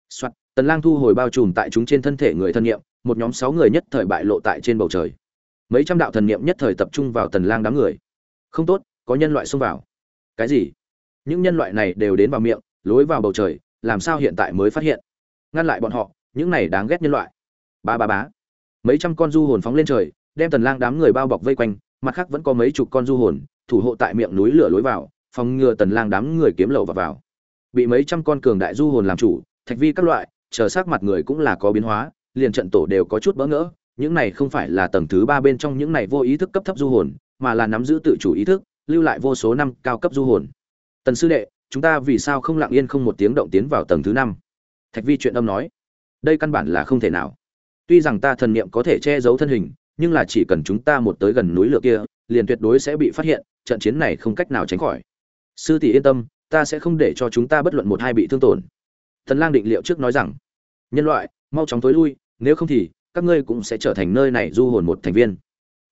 Soạn, tần lang thu hồi bao trùm tại chúng trên thân thể người thân nghiệm một nhóm sáu người nhất thời bại lộ tại trên bầu trời. Mấy trăm đạo thần niệm nhất thời tập trung vào tần lang đám người. Không tốt có nhân loại xông vào. Cái gì? Những nhân loại này đều đến vào miệng lối vào bầu trời làm sao hiện tại mới phát hiện? Ngăn lại bọn họ những này đáng ghét nhân loại. Ba ba bá mấy trăm con du hồn phóng lên trời đem tần lang đám người bao bọc vây quanh, mặt khác vẫn có mấy chục con du hồn, thủ hộ tại miệng núi lửa lối vào, phòng ngừa tần lang đám người kiếm lậu vào vào. Bị mấy trăm con cường đại du hồn làm chủ, thạch vi các loại, chờ sắc mặt người cũng là có biến hóa, liền trận tổ đều có chút bỡ ngỡ, những này không phải là tầng thứ ba bên trong những này vô ý thức cấp thấp du hồn, mà là nắm giữ tự chủ ý thức, lưu lại vô số năm cao cấp du hồn. Tần sư đệ, chúng ta vì sao không lặng yên không một tiếng động tiến vào tầng thứ năm? Thạch vi chuyện âm nói. Đây căn bản là không thể nào. Tuy rằng ta thần niệm có thể che giấu thân hình nhưng là chỉ cần chúng ta một tới gần núi lửa kia, liền tuyệt đối sẽ bị phát hiện, trận chiến này không cách nào tránh khỏi. Sư tỷ yên tâm, ta sẽ không để cho chúng ta bất luận một hai bị thương tổn. Thần lang định liệu trước nói rằng, nhân loại, mau chóng tối lui, nếu không thì các ngươi cũng sẽ trở thành nơi này du hồn một thành viên.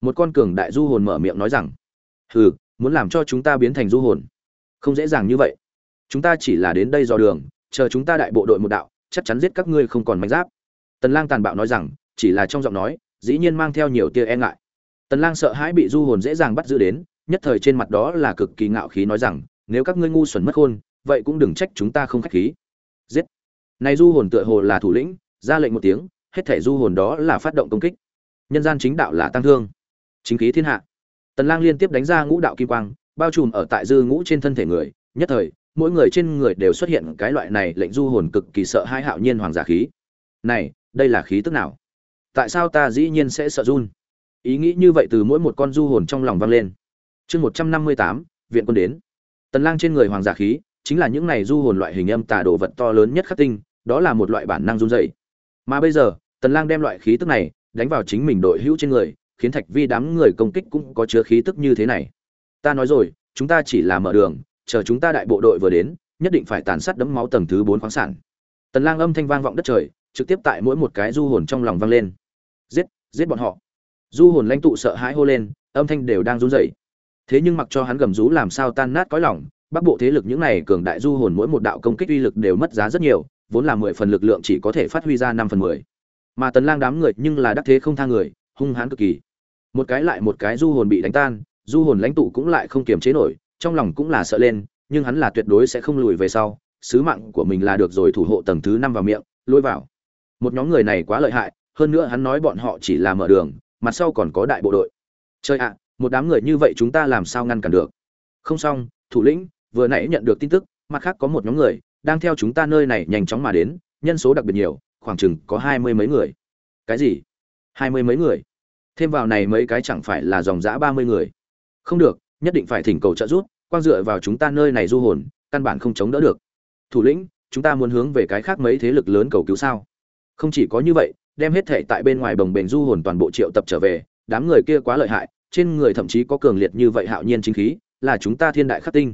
Một con cường đại du hồn mở miệng nói rằng, hừ, muốn làm cho chúng ta biến thành du hồn, không dễ dàng như vậy. Chúng ta chỉ là đến đây dò đường, chờ chúng ta đại bộ đội một đạo, chắc chắn giết các ngươi không còn manh giáp. Tần lang tàn bạo nói rằng, chỉ là trong giọng nói dĩ nhiên mang theo nhiều tia e ngại. Tần lang sợ hãi bị du hồn dễ dàng bắt giữ đến, nhất thời trên mặt đó là cực kỳ ngạo khí nói rằng, nếu các ngươi ngu xuẩn mất khôn, vậy cũng đừng trách chúng ta không khách khí. Giết. Này du hồn tựa hồ là thủ lĩnh, ra lệnh một tiếng, hết thể du hồn đó là phát động công kích. Nhân gian chính đạo là tăng thương. Chính khí thiên hạ. Tần lang liên tiếp đánh ra ngũ đạo kim quang, bao trùm ở tại dư ngũ trên thân thể người, nhất thời, mỗi người trên người đều xuất hiện cái loại này lệnh du hồn cực kỳ sợ hai hạo nhiên hoàng giả khí. Này, đây là khí tức nào? Tại sao ta dĩ nhiên sẽ sợ run? Ý nghĩ như vậy từ mỗi một con du hồn trong lòng vang lên. Chương một trăm năm mươi tám, viện quân đến. Tần lang trên người hoàng giả khí, chính là những này du hồn loại hình âm tà đồ vật to lớn nhất khắc tinh, đó là một loại bản năng run dậy mà bây giờ, tần lang đem loại khí tức này đánh vào chính mình đội hữu trên người, khiến thạch vi đám người công kích cũng có chứa khí tức như thế này. Ta nói rồi, chúng ta chỉ là mở đường, chờ chúng ta đại bộ đội vừa đến, nhất định phải tàn sát đấm máu tầng thứ bốn khoáng sản. Tần lang âm thanh vang vọng đất trời, trực tiếp tại mỗi một cái du hồn trong lòng vang lên giết giết bọn họ. Du hồn lãnh tụ sợ hãi hô lên, âm thanh đều đang run rẩy. Thế nhưng mặc cho hắn gầm rú làm sao tan nát cõi lòng, bắc bộ thế lực những này cường đại du hồn mỗi một đạo công kích uy lực đều mất giá rất nhiều, vốn là mười phần lực lượng chỉ có thể phát huy ra năm phần mười. Mà tần lang đám người nhưng là đắc thế không tha người, hung hãn cực kỳ. Một cái lại một cái du hồn bị đánh tan, du hồn lãnh tụ cũng lại không kiềm chế nổi, trong lòng cũng là sợ lên, nhưng hắn là tuyệt đối sẽ không lùi về sau, sứ mạng của mình là được rồi thủ hộ tầng thứ năm vào miệng, lôi vào. Một nhóm người này quá lợi hại hơn nữa hắn nói bọn họ chỉ là mở đường, mặt sau còn có đại bộ đội. Chơi ạ, một đám người như vậy chúng ta làm sao ngăn cản được? Không xong, thủ lĩnh, vừa nãy nhận được tin tức, mặt khác có một nhóm người đang theo chúng ta nơi này nhanh chóng mà đến, nhân số đặc biệt nhiều, khoảng chừng có hai mươi mấy người. Cái gì? Hai mươi mấy người? Thêm vào này mấy cái chẳng phải là dòng dã ba mươi người. Không được, nhất định phải thỉnh cầu trợ giúp, quang dựa vào chúng ta nơi này du hồn, căn bản không chống đỡ được. Thủ lĩnh, chúng ta muốn hướng về cái khác mấy thế lực lớn cầu cứu sao? Không chỉ có như vậy đem hết thể tại bên ngoài bồng bềnh du hồn toàn bộ triệu tập trở về, đám người kia quá lợi hại, trên người thậm chí có cường liệt như vậy hạo nhiên chính khí, là chúng ta thiên đại khắc tinh.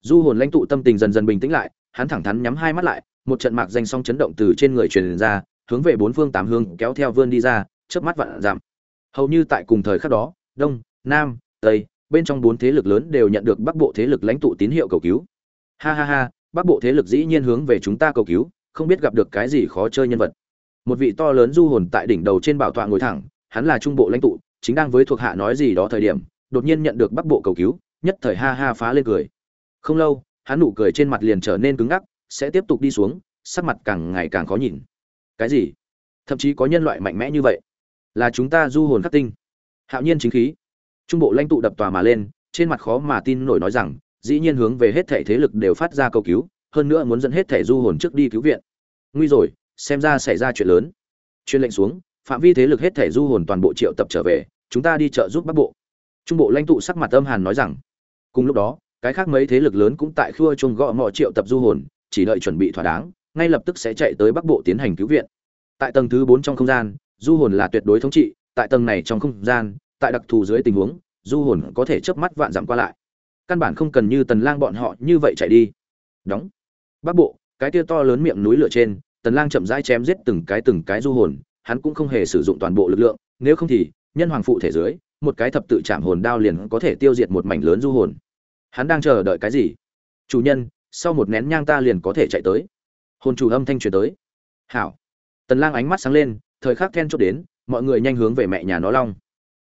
Du hồn lãnh tụ tâm tình dần dần bình tĩnh lại, hắn thẳng thắn nhắm hai mắt lại, một trận mạc danh song chấn động từ trên người truyền ra, hướng về bốn phương tám hướng kéo theo vươn đi ra, chớp mắt vạn giảm hầu như tại cùng thời khắc đó, đông, nam, tây, bên trong bốn thế lực lớn đều nhận được bắc bộ thế lực lãnh tụ tín hiệu cầu cứu. Ha ha ha, bắc bộ thế lực dĩ nhiên hướng về chúng ta cầu cứu, không biết gặp được cái gì khó chơi nhân vật một vị to lớn du hồn tại đỉnh đầu trên bảo tọa ngồi thẳng, hắn là trung bộ lãnh tụ, chính đang với thuộc hạ nói gì đó thời điểm, đột nhiên nhận được bắc bộ cầu cứu, nhất thời ha ha phá lên cười. Không lâu, hắn nụ cười trên mặt liền trở nên cứng ngắc, sẽ tiếp tục đi xuống, sắc mặt càng ngày càng khó nhìn. Cái gì? Thậm chí có nhân loại mạnh mẽ như vậy? Là chúng ta du hồn khắc tinh. Hạo nhiên chính khí. Trung bộ lãnh tụ đập tòa mà lên, trên mặt khó mà tin nổi nói rằng, dĩ nhiên hướng về hết thể thế lực đều phát ra cầu cứu, hơn nữa muốn dẫn hết thể du hồn trước đi cứu viện. Nguy rồi xem ra xảy ra chuyện lớn. Chuyên lệnh xuống, phạm vi thế lực hết thể du hồn toàn bộ triệu tập trở về, chúng ta đi trợ giúp bắc bộ. Trung bộ lãnh tụ sắc mặt âm hàn nói rằng, cùng lúc đó, cái khác mấy thế lực lớn cũng tại khua chung gõ mọi triệu tập du hồn, chỉ đợi chuẩn bị thỏa đáng, ngay lập tức sẽ chạy tới bắc bộ tiến hành cứu viện. Tại tầng thứ bốn trong không gian, du hồn là tuyệt đối thống trị, tại tầng này trong không gian, tại đặc thù dưới tình huống, du hồn có thể chớp mắt vạn dặm qua lại. Căn bản không cần như tần lang bọn họ như vậy chạy đi. Đóng. Bắc bộ, cái tia to lớn miệng núi lửa trên tần lang chậm rãi chém giết từng cái từng cái du hồn, hắn cũng không hề sử dụng toàn bộ lực lượng, nếu không thì, nhân hoàng phụ thể dưới, một cái thập tự chạm hồn đao liền có thể tiêu diệt một mảnh lớn du hồn. Hắn đang chờ đợi cái gì? Chủ nhân, sau một nén nhang ta liền có thể chạy tới. Hồn chủ âm thanh truyền tới. Hảo. Tần lang ánh mắt sáng lên, thời khắc then chốt đến, mọi người nhanh hướng về mẹ nhà nó long.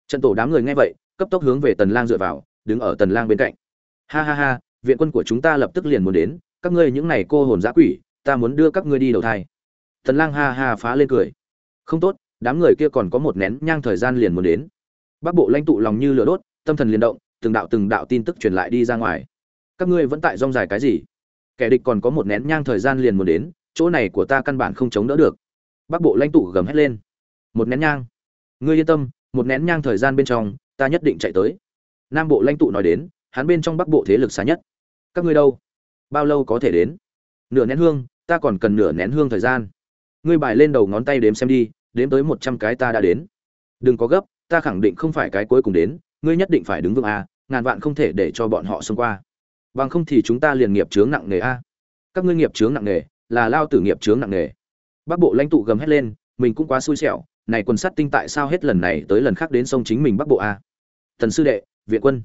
Trận tổ đám người nghe vậy, cấp tốc hướng về tần lang dựa vào, đứng ở tần lang bên cạnh. Ha ha ha, viện quân của chúng ta lập tức liền muốn đến, các ngươi những này cô hồn dã quỷ ta muốn đưa các ngươi đi đầu thai. Tần lang ha ha phá lên cười. Không tốt, đám người kia còn có một nén nhang thời gian liền muốn đến. Bắc bộ lãnh tụ lòng như lửa đốt, tâm thần liên động, từng đạo từng đạo tin tức truyền lại đi ra ngoài. Các ngươi vẫn tại rong dài cái gì? Kẻ địch còn có một nén nhang thời gian liền muốn đến, chỗ này của ta căn bản không chống đỡ được. Bắc bộ lãnh tụ gầm hét lên. Một nén nhang. Ngươi yên tâm, một nén nhang thời gian bên trong, ta nhất định chạy tới. Nam bộ lãnh tụ nói đến, hắn bên trong bắc bộ thế lực xa nhất. Các ngươi đâu? Bao lâu có thể đến? Nửa nén hương, ta còn cần nửa nén hương thời gian. Ngươi bài lên đầu ngón tay đếm xem đi, đếm tới một trăm cái ta đã đến. Đừng có gấp, ta khẳng định không phải cái cuối cùng đến, ngươi nhất định phải đứng vững a, ngàn vạn không thể để cho bọn họ xông qua. Bằng không thì chúng ta liền nghiệp chướng nặng nề a. Các ngươi nghiệp chướng nặng nề, là lao tử nghiệp chướng nặng nề. Bắc bộ lãnh tụ gầm hét lên, mình cũng quá xui xẻo, này quân sắt tinh tại sao hết lần này tới lần khác đến sông chính mình bắc bộ a? Thần sư đệ, viện quân.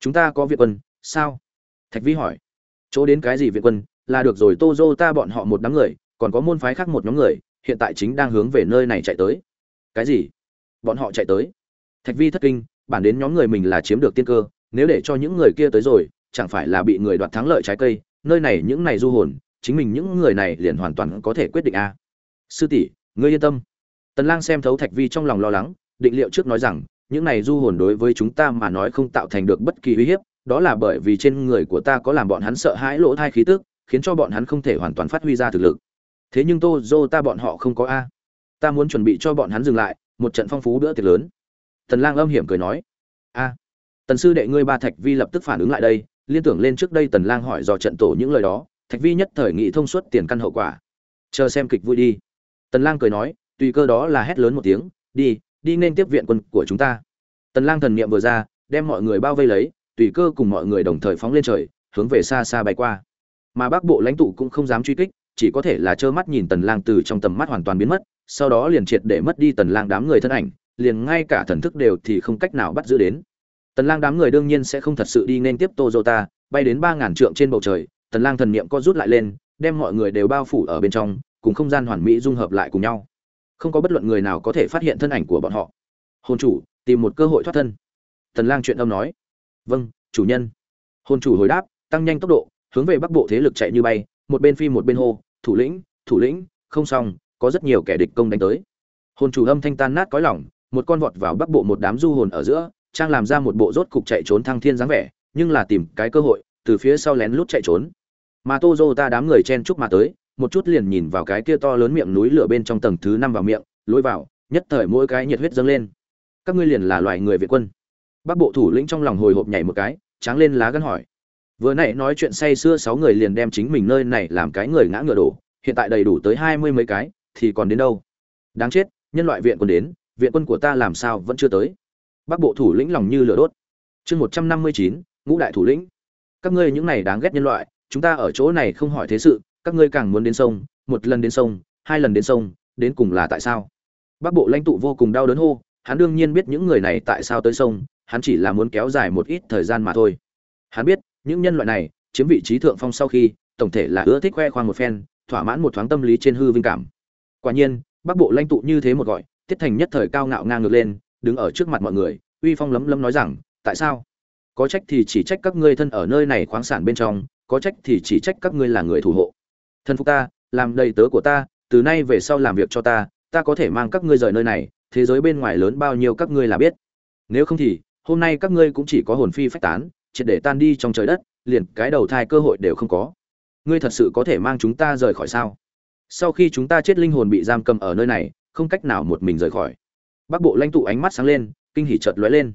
Chúng ta có viện quân, sao? Thạch vi hỏi. Chỗ đến cái gì viện quân? Là được rồi tô dô ta bọn họ một đám người, còn có môn phái khác một nhóm người, hiện tại chính đang hướng về nơi này chạy tới. Cái gì? Bọn họ chạy tới? Thạch vi thất kinh, bản đến nhóm người mình là chiếm được tiên cơ, nếu để cho những người kia tới rồi, chẳng phải là bị người đoạt thắng lợi trái cây, nơi này những này du hồn, chính mình những người này liền hoàn toàn có thể quyết định a. Sư tỷ, ngươi yên tâm. Tần lang xem thấu thạch vi trong lòng lo lắng, định liệu trước nói rằng, những này du hồn đối với chúng ta mà nói không tạo thành được bất kỳ uy hiếp, đó là bởi vì trên người của ta có làm bọn hắn sợ hãi lỗ thai khí tức khiến cho bọn hắn không thể hoàn toàn phát huy ra thực lực. Thế nhưng tô dô ta bọn họ không có a. Ta muốn chuẩn bị cho bọn hắn dừng lại, một trận phong phú bữa tiệc lớn. Tần lang âm hiểm cười nói, a, tần sư đệ ngươi ba thạch vi lập tức phản ứng lại đây, liên tưởng lên trước đây tần lang hỏi dò trận tổ những lời đó, thạch vi nhất thời nghĩ thông suốt tiền căn hậu quả. Chờ xem kịch vui đi. Tần lang cười nói, tùy cơ đó là hét lớn một tiếng, đi đi nên tiếp viện quân của chúng ta. Tần lang thần niệm vừa ra, đem mọi người bao vây lấy, tùy cơ cùng mọi người đồng thời phóng lên trời, hướng về xa xa bay qua mà bắc bộ lãnh tụ cũng không dám truy kích, chỉ có thể là trơ mắt nhìn tần lang từ trong tầm mắt hoàn toàn biến mất, sau đó liền triệt để mất đi tần lang đám người thân ảnh, liền ngay cả thần thức đều thì không cách nào bắt giữ đến. Tần lang đám người đương nhiên sẽ không thật sự đi nên tiếp Toyota, bay đến ba ngàn trượng trên bầu trời, tần lang thần niệm co rút lại lên, đem mọi người đều bao phủ ở bên trong, cùng không gian hoàn mỹ dung hợp lại cùng nhau. Không có bất luận người nào có thể phát hiện thân ảnh của bọn họ. Hồn chủ, tìm một cơ hội thoát thân. Tần lang chuyện âm nói. Vâng chủ nhân. Hồn chủ hồi đáp, tăng nhanh tốc độ hướng về bắc bộ thế lực chạy như bay, một bên phi một bên hô, thủ lĩnh thủ lĩnh, không xong, có rất nhiều kẻ địch công đánh tới. Hồn chủ âm thanh tan nát cõi lòng, một con vọt vào bắc bộ một đám du hồn ở giữa, trang làm ra một bộ rốt cục chạy trốn thăng thiên dáng vẻ, nhưng là tìm cái cơ hội, từ phía sau lén lút chạy trốn. Mà tô ta đám người chen chúc mà tới, một chút liền nhìn vào cái kia to lớn miệng núi lửa bên trong tầng thứ năm vào miệng lối vào, nhất thời mỗi cái nhiệt huyết dâng lên. Các ngươi liền là loài người việt quân. Bắc bộ thủ lĩnh trong lòng hồi hộp nhảy một cái, tráng lên lá gân hỏi vừa nãy nói chuyện say xưa sáu người liền đem chính mình nơi này làm cái người ngã ngựa đổ, hiện tại đầy đủ tới hai mươi mấy cái, thì còn đến đâu? Đáng chết, nhân loại viện quân đến, viện quân của ta làm sao vẫn chưa tới? Bắc bộ thủ lĩnh lòng như lửa đốt. Chương một trăm năm mươi chín, ngũ đại thủ lĩnh. Các ngươi những này đáng ghét nhân loại, chúng ta ở chỗ này không hỏi thế sự, các ngươi càng muốn đến sông, một lần đến sông, hai lần đến sông, đến cùng là tại sao? Bắc bộ lãnh tụ vô cùng đau đớn hô, hắn đương nhiên biết những người này tại sao tới sông, hắn chỉ là muốn kéo dài một ít thời gian mà thôi. Hắn biết những nhân loại này, chiếm vị trí thượng phong sau khi, tổng thể là ưa thích khoe khoang một phen, thỏa mãn một thoáng tâm lý trên hư vinh cảm. Quả nhiên, bắc bộ lãnh tụ như thế một gọi, tiết thành nhất thời cao ngạo ngang ngược lên, đứng ở trước mặt mọi người, uy phong lấm lấm nói rằng, tại sao? Có trách thì chỉ trách các ngươi thân ở nơi này khoáng sản bên trong, có trách thì chỉ trách các ngươi là người thủ hộ. Thân phục ta, làm đầy tớ của ta, từ nay về sau làm việc cho ta ta có thể mang các ngươi rời nơi này, thế giới bên ngoài lớn bao nhiêu các ngươi là biết. Nếu không thì, hôm nay các ngươi cũng chỉ có hồn phi phách tán triệt để tan đi trong trời đất, liền cái đầu thai cơ hội đều không có. Ngươi thật sự có thể mang chúng ta rời khỏi sao? Sau khi chúng ta chết linh hồn bị giam cầm ở nơi này, không cách nào một mình rời khỏi. Bắc bộ lãnh tụ ánh mắt sáng lên, kinh hỉ chợt lóe lên.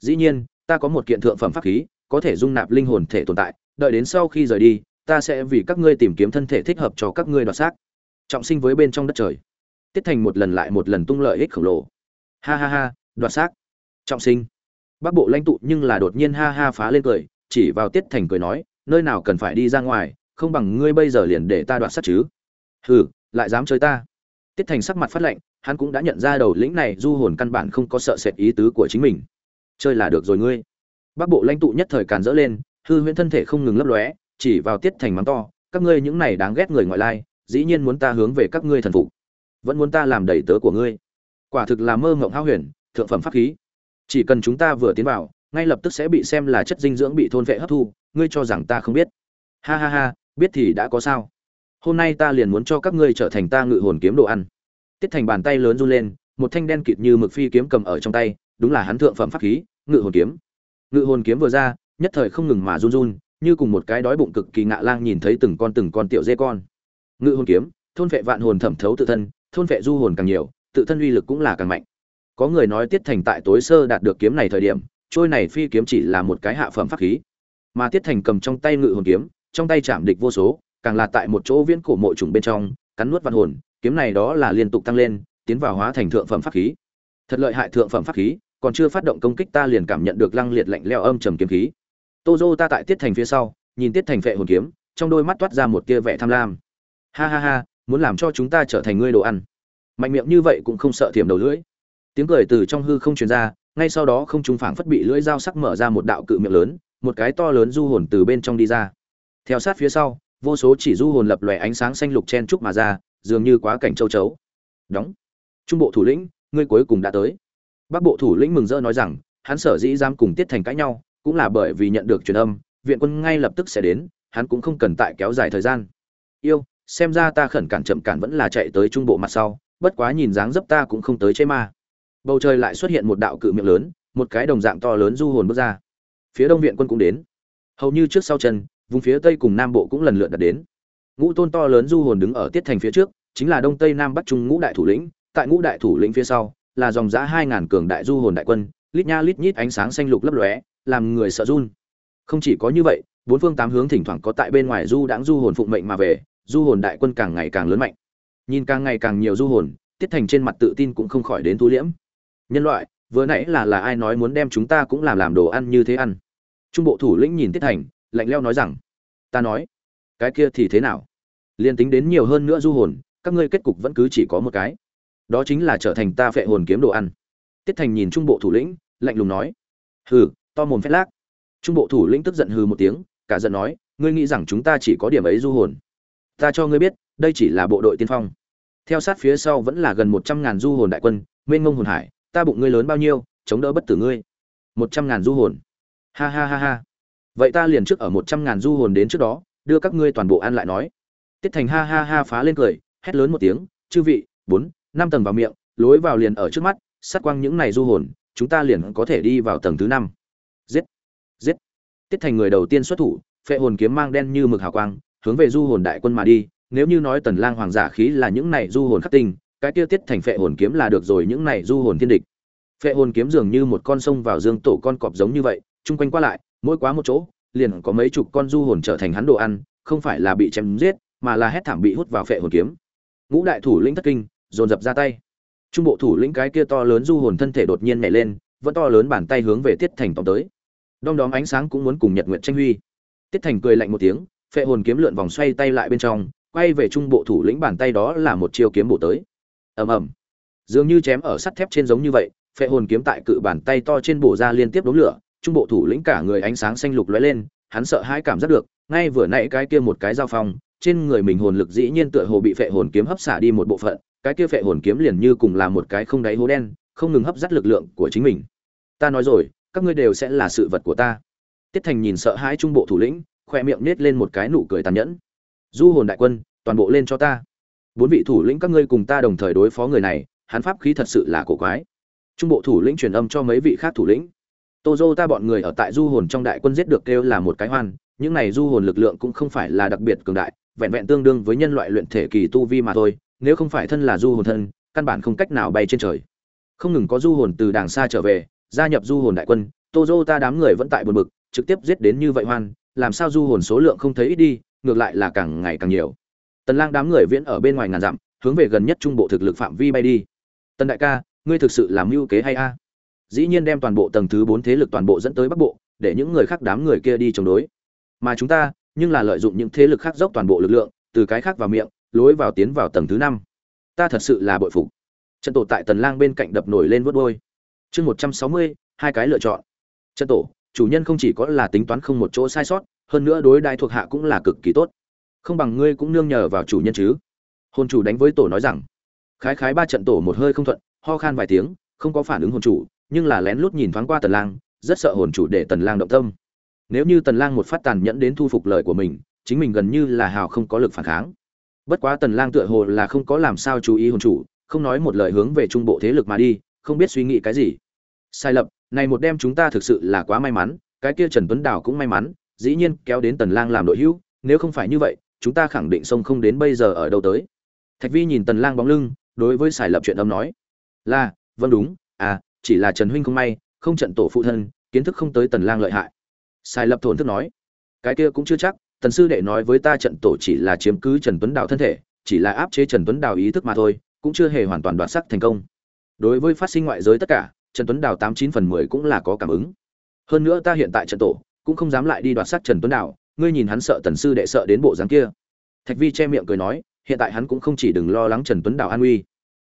Dĩ nhiên, ta có một kiện thượng phẩm pháp khí, có thể dung nạp linh hồn thể tồn tại. Đợi đến sau khi rời đi, ta sẽ vì các ngươi tìm kiếm thân thể thích hợp cho các ngươi đoạt xác. Trọng sinh với bên trong đất trời. Tiết thành một lần lại một lần tung lợi ích khổng lồ. Ha ha ha, đoạt xác. Trọng sinh bắc bộ lãnh tụ nhưng là đột nhiên ha ha phá lên cười, chỉ vào tiết thành cười nói, nơi nào cần phải đi ra ngoài, không bằng ngươi bây giờ liền để ta đoạt sát chứ. Hừ, lại dám chơi ta? Tiết thành sắc mặt phát lạnh, hắn cũng đã nhận ra đầu lĩnh này du hồn căn bản không có sợ sệt ý tứ của chính mình. Chơi là được rồi ngươi. Bắc bộ lãnh tụ nhất thời càn dỡ lên, hư huyễn thân thể không ngừng lấp lóe, chỉ vào tiết thành mắng to, các ngươi những này đáng ghét người ngoại lai, dĩ nhiên muốn ta hướng về các ngươi thần phục, vẫn muốn ta làm đầy tớ của ngươi. Quả thực là mơ ngộng hao huyền, thượng phẩm pháp khí chỉ cần chúng ta vừa tiến vào, ngay lập tức sẽ bị xem là chất dinh dưỡng bị thôn vệ hấp thu, ngươi cho rằng ta không biết. Ha ha ha, biết thì đã có sao. Hôm nay ta liền muốn cho các ngươi trở thành ta ngự hồn kiếm đồ ăn. Tiết thành bàn tay lớn run lên, một thanh đen kịt như mực phi kiếm cầm ở trong tay, đúng là hắn thượng phẩm pháp khí, ngự hồn kiếm. Ngự hồn kiếm vừa ra, nhất thời không ngừng mà run run, như cùng một cái đói bụng cực kỳ ngạ lang nhìn thấy từng con từng con tiểu dê con. Ngự hồn kiếm, thôn vệ vạn hồn thẩm thấu tự thân, thôn vệ du hồn càng nhiều, tự thân uy lực cũng là càng mạnh có người nói tiết thành tại tối sơ đạt được kiếm này thời điểm, trôi này phi kiếm chỉ là một cái hạ phẩm pháp khí. Mà tiết thành cầm trong tay ngự hồn kiếm, trong tay chạm địch vô số, càng là tại một chỗ viễn cổ mộ trùng bên trong, cắn nuốt văn hồn, kiếm này đó là liên tục tăng lên, tiến vào hóa thành thượng phẩm pháp khí. Thật lợi hại thượng phẩm pháp khí, còn chưa phát động công kích ta liền cảm nhận được lăng liệt lạnh leo âm trầm kiếm khí. Tô dô ta tại tiết thành phía sau, nhìn tiết thành phệ hồn kiếm, trong đôi mắt toát ra một tia vẻ tham lam. Ha ha ha, muốn làm cho chúng ta trở thành ngươi đồ ăn. Mạnh miệng như vậy cũng không sợ thiểm đầu lưỡi tiếng cười từ trong hư không truyền ra, ngay sau đó không trung phảng phất bị lưỡi dao sắc mở ra một đạo cự miệng lớn, một cái to lớn du hồn từ bên trong đi ra. Theo sát phía sau, vô số chỉ du hồn lập lòe ánh sáng xanh lục chen trúc mà ra, dường như quá cảnh châu chấu. Đóng. Trung bộ thủ lĩnh, ngươi cuối cùng đã tới. Bắc bộ thủ lĩnh mừng rỡ nói rằng, hắn sở dĩ dám cùng tiết thành cãi nhau, cũng là bởi vì nhận được truyền âm, viện quân ngay lập tức sẽ đến, hắn cũng không cần tại kéo dài thời gian. Yêu, xem ra ta khẩn cản chậm cản vẫn là chạy tới trung bộ mặt sau, bất quá nhìn dáng dấp ta cũng không tới chế ma bầu trời lại xuất hiện một đạo cự miệng lớn, một cái đồng dạng to lớn du hồn bước ra. Phía đông viện quân cũng đến. Hầu như trước sau chân, vùng phía tây cùng nam bộ cũng lần lượt đặt đến. Ngũ tôn to lớn du hồn đứng ở tiết thành phía trước, chính là đông tây nam bắc trung ngũ đại thủ lĩnh, tại ngũ đại thủ lĩnh phía sau, là dòng giã hai ngàn cường đại du hồn đại quân, lít nha lít nhít ánh sáng xanh lục lấp lóe, làm người sợ run. Không chỉ có như vậy, bốn phương tám hướng thỉnh thoảng có tại bên ngoài du đãng du hồn phụng mệnh mà về, du hồn đại quân càng ngày càng lớn mạnh. Nhìn càng ngày càng nhiều du hồn, tiết thành trên mặt tự tin cũng không khỏi đến thu liễm nhân loại, vừa nãy là là ai nói muốn đem chúng ta cũng làm làm đồ ăn như thế ăn? Trung bộ thủ lĩnh nhìn tiết thành, lạnh leo nói rằng, ta nói, cái kia thì thế nào? Liên tính đến nhiều hơn nữa du hồn, các ngươi kết cục vẫn cứ chỉ có một cái. Đó chính là trở thành ta phệ hồn kiếm đồ ăn. Tiết thành nhìn trung bộ thủ lĩnh, lạnh lùng nói, hừ, to mồm phét lác. Trung bộ thủ lĩnh tức giận hừ một tiếng, cả giận nói, ngươi nghĩ rằng chúng ta chỉ có điểm ấy du hồn? Ta cho ngươi biết, đây chỉ là bộ đội tiên phong. Theo sát phía sau vẫn là gần một trăm ngàn du hồn đại quân, mênh ngông hồn hải ta bụng ngươi lớn bao nhiêu, chống đỡ bất tử ngươi. Một trăm ngàn du hồn. Ha ha ha ha. Vậy ta liền trước ở một trăm ngàn du hồn đến trước đó, đưa các ngươi toàn bộ ăn lại nói. Tiết thành ha ha ha phá lên cười, hét lớn một tiếng, chư vị, bốn, năm tầng vào miệng, lối vào liền ở trước mắt, sát quang những này du hồn, chúng ta liền có thể đi vào tầng thứ năm. Giết giết. Tiết thành người đầu tiên xuất thủ, phệ hồn kiếm mang đen như mực hào quang, hướng về du hồn đại quân mà đi, nếu như nói tần lang hoàng giả khí là những này du hồn khắc tinh cái kia tiết thành phệ hồn kiếm là được rồi, những này du hồn thiên địch. Phệ hồn kiếm dường như một con sông vào dương tổ con cọp giống như vậy, chung quanh qua lại, mỗi quá một chỗ, liền có mấy chục con du hồn trở thành hắn đồ ăn, không phải là bị chém giết, mà là hét thảm bị hút vào phệ hồn kiếm. Ngũ đại thủ lĩnh thất kinh, dồn dập ra tay. Trung bộ thủ lĩnh cái kia to lớn du hồn thân thể đột nhiên nhảy lên, vẫn to lớn bàn tay hướng về tiết thành tóm tới. Đom đóm ánh sáng cũng muốn cùng nhật nguyện tranh huy. Tiết thành cười lạnh một tiếng, phệ hồn kiếm lượn vòng xoay tay lại bên trong, quay về trung bộ thủ lĩnh bàn tay đó là một chiêu kiếm bổ tới ầm ầm. Dường như chém ở sắt thép trên giống như vậy, phệ hồn kiếm tại cự bàn tay to trên bổ ra liên tiếp đống lửa, trung bộ thủ lĩnh cả người ánh sáng xanh lục lóe lên, hắn sợ hãi cảm giác được, ngay vừa nãy cái kia một cái giao phong, trên người mình hồn lực dĩ nhiên tựa hồ bị phệ hồn kiếm hấp xả đi một bộ phận, cái kia phệ hồn kiếm liền như cùng là một cái không đáy hố đen, không ngừng hấp dắt lực lượng của chính mình. Ta nói rồi, các ngươi đều sẽ là sự vật của ta. Tiết thành nhìn sợ hãi trung bộ thủ lĩnh, khoe miệng nết lên một cái nụ cười tàn nhẫn. Du hồn đại quân, toàn bộ lên cho ta bốn vị thủ lĩnh các ngươi cùng ta đồng thời đối phó người này, hắn pháp khí thật sự là cổ quái. Trung bộ thủ lĩnh truyền âm cho mấy vị khác thủ lĩnh. Tô dô ta bọn người ở tại du hồn trong đại quân giết được kêu là một cái hoan, những này du hồn lực lượng cũng không phải là đặc biệt cường đại, vẹn vẹn tương đương với nhân loại luyện thể kỳ tu vi mà thôi, nếu không phải thân là du hồn thân, căn bản không cách nào bay trên trời. Không ngừng có du hồn từ đàng xa trở về, gia nhập du hồn đại quân tô dô ta đám người vẫn tại buồn bực, trực tiếp giết đến như vậy hoan, làm sao du hồn số lượng không thấy ít đi, ngược lại là càng ngày càng nhiều tần lang đám người viễn ở bên ngoài ngàn dặm, hướng về gần nhất trung bộ thực lực phạm vi bay đi. Tần đại ca, ngươi thực sự làm mưu kế hay a? Dĩ nhiên đem toàn bộ tầng thứ bốn thế lực toàn bộ dẫn tới bắc bộ, để những người khác đám người kia đi chống đối. Mà chúng ta, nhưng là lợi dụng những thế lực khác dốc toàn bộ lực lượng, từ cái khác vào miệng, lối vào tiến vào tầng thứ năm. Ta thật sự là bội phục. Trận tổ tại tần lang bên cạnh đập nổi lên vút đôi chương một trăm sáu mươi, hai cái lựa chọn. Trận tổ, chủ nhân không chỉ có là tính toán không một chỗ sai sót, hơn nữa đối đại thuộc hạ cũng là cực kỳ tốt không bằng ngươi cũng nương nhờ vào chủ nhân chứ. Hồn chủ đánh với tổ nói rằng. Khái khái ba trận tổ một hơi không thuận, ho khan vài tiếng, không có phản ứng hồn chủ, nhưng là lén lút nhìn thoáng qua tần lang, rất sợ hồn chủ để tần lang động tâm. Nếu như tần lang một phát tàn nhẫn đến thu phục lời của mình, chính mình gần như là hào không có lực phản kháng. Bất quá tần lang tựa hồ là không có làm sao chú ý hồn chủ, không nói một lời hướng về trung bộ thế lực mà đi, không biết suy nghĩ cái gì. Sai lập này một đêm chúng ta thực sự là quá may mắn, cái kia trần tuấn đào cũng may mắn, dĩ nhiên kéo đến tần lang làm đội hữu, nếu không phải như vậy chúng ta khẳng định sông không đến bây giờ ở đâu tới. Thạch vi nhìn tần lang bóng lưng, đối với xài lập chuyện âm nói. Là vâng đúng à chỉ là trần huynh không may, không trận tổ phụ thân, kiến thức không tới tần lang lợi hại. Xài lập thổn thức nói. Cái kia cũng chưa chắc, tần sư đệ nói với ta trận tổ chỉ là chiếm cứ trần tuấn đào thân thể, chỉ là áp chế trần tuấn đào ý thức mà thôi, cũng chưa hề hoàn toàn đoạt sắc thành công. Đối với phát sinh ngoại giới tất cả, trần tuấn đào tám chín phần mười cũng là có cảm ứng. Hơn nữa ta hiện tại trận tổ, cũng không dám lại đi đoạt sắc trần tuấn đào ngươi nhìn hắn sợ tần sư đệ sợ đến bộ dáng kia. Thạch vi che miệng cười nói, hiện tại hắn cũng không chỉ đừng lo lắng trần tuấn đào an uy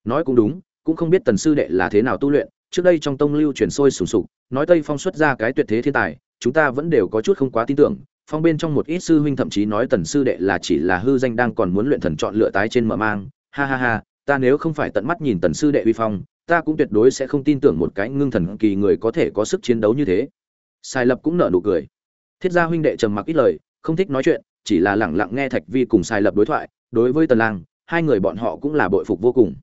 nói cũng đúng, cũng không biết tần sư đệ là thế nào tu luyện, trước đây trong tông lưu truyền sôi sùng sục, nói tây phong xuất ra cái tuyệt thế thiên tài, chúng ta vẫn đều có chút không quá tin tưởng, phong bên trong một ít sư huynh thậm chí nói tần sư đệ là chỉ là hư danh đang còn muốn luyện thần chọn lựa tái trên mở mang. Ha ha ha, ta nếu không phải tận mắt nhìn tần sư đệ uy phong, ta cũng tuyệt đối sẽ không tin tưởng một cái ngưng thần kỳ người có thể có sức chiến đấu như thế. Sai lập cũng nở nụ cười thiết gia huynh đệ trầm mặc ít lời, không thích nói chuyện, chỉ là lẳng lặng nghe thạch vi cùng sai lập đối thoại. Đối với tần lang, hai người bọn họ cũng là bội phục vô cùng.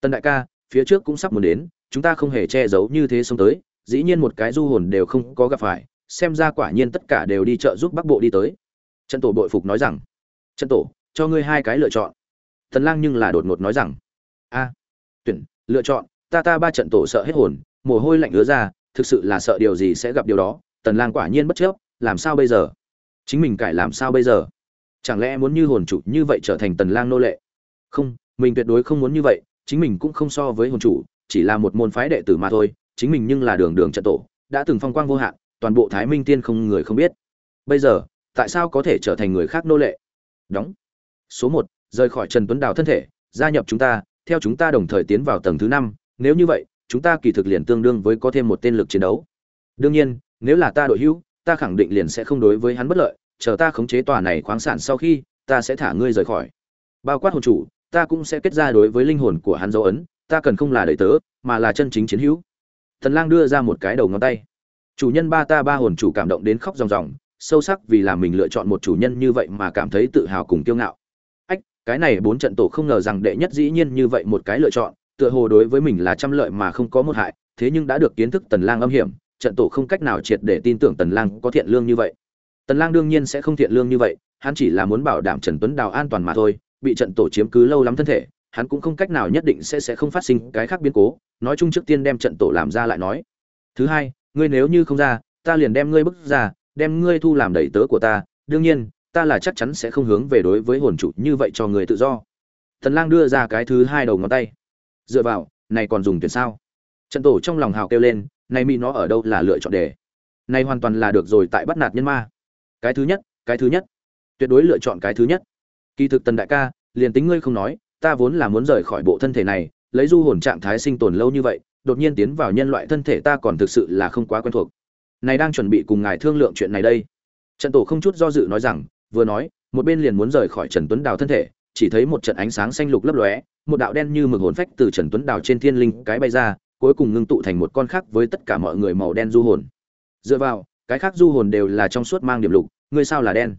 Tần đại ca, phía trước cũng sắp muốn đến, chúng ta không hề che giấu như thế sống tới, dĩ nhiên một cái du hồn đều không có gặp phải, xem ra quả nhiên tất cả đều đi chợ giúp bắc bộ đi tới. Trận tổ bội phục nói rằng trận tổ, cho ngươi hai cái lựa chọn. Tần lang nhưng là đột ngột nói rằng, a, tuyển, lựa chọn, ta ta ba trận tổ sợ hết hồn, mồ hôi lạnh ứa ra, thực sự là sợ điều gì sẽ gặp điều đó. Tần lang quả nhiên bất chấp làm sao bây giờ? Chính mình cải làm sao bây giờ? Chẳng lẽ muốn như hồn chủ như vậy trở thành tần lang nô lệ? Không, mình tuyệt đối không muốn như vậy, chính mình cũng không so với hồn chủ, chỉ là một môn phái đệ tử mà thôi, chính mình nhưng là đường đường trận tổ, đã từng phong quang vô hạn, toàn bộ thái minh tiên không người không biết. Bây giờ, tại sao có thể trở thành người khác nô lệ? Đóng. Số một, rời khỏi trần tuấn đào thân thể, gia nhập chúng ta, theo chúng ta đồng thời tiến vào tầng thứ năm, nếu như vậy, chúng ta kỳ thực liền tương đương với có thêm một tên lực chiến đấu. Đương nhiên, nếu là ta đội hữu ta khẳng định liền sẽ không đối với hắn bất lợi, chờ ta khống chế tòa này khoáng sản sau khi, ta sẽ thả ngươi rời khỏi. Bao quát hồn chủ, ta cũng sẽ kết ra đối với linh hồn của hắn dấu ấn, ta cần không là đầy tớ, mà là chân chính chiến hữu. Thần lang đưa ra một cái đầu ngón tay. Chủ nhân ba ta ba hồn chủ cảm động đến khóc ròng ròng, sâu sắc vì là mình lựa chọn một chủ nhân như vậy mà cảm thấy tự hào cùng kiêu ngạo. Ách, cái này bốn trận tổ không ngờ rằng đệ nhất dĩ nhiên như vậy một cái lựa chọn, tựa hồ đối với mình là trăm lợi mà không có một hại, thế nhưng đã được kiến thức tần lang âm hiểm trận tổ không cách nào triệt để tin tưởng tần lang có thiện lương như vậy. Tần lang đương nhiên sẽ không thiện lương như vậy, hắn chỉ là muốn bảo đảm trần tuấn đào an toàn mà thôi, bị trận tổ chiếm cứ lâu lắm thân thể, hắn cũng không cách nào nhất định sẽ sẽ không phát sinh cái khác biến cố, nói chung trước tiên đem trận tổ làm ra lại nói. Thứ hai, ngươi nếu như không ra, ta liền đem ngươi bức ra, đem ngươi thu làm đầy tớ của ta, đương nhiên, ta là chắc chắn sẽ không hướng về đối với hồn chủ như vậy cho người tự do. Tần lang đưa ra cái thứ hai đầu ngón tay. Dựa vào, này còn dùng tiền sao? Trận tổ trong lòng hào kêu lên nay mi nó ở đâu là lựa chọn đề? Này hoàn toàn là được rồi tại bắt nạt nhân ma. Cái thứ nhất, cái thứ nhất. Tuyệt đối lựa chọn cái thứ nhất. Kỳ thực tần đại ca, liền tính ngươi không nói, ta vốn là muốn rời khỏi bộ thân thể này, lấy du hồn trạng thái sinh tồn lâu như vậy, đột nhiên tiến vào nhân loại thân thể ta còn thực sự là không quá quen thuộc. Này đang chuẩn bị cùng ngài thương lượng chuyện này đây. Trận tổ không chút do dự nói rằng, vừa nói, một bên liền muốn rời khỏi trần tuấn đào thân thể, chỉ thấy một trận ánh sáng xanh lục lấp lóe, một đạo đen như mực hồn phách từ trần tuấn đào trên thiên linh cái bay ra cuối cùng ngưng tụ thành một con khác với tất cả mọi người màu đen du hồn. Dựa vào, cái khác du hồn đều là trong suốt mang điểm lục, ngươi sao là đen?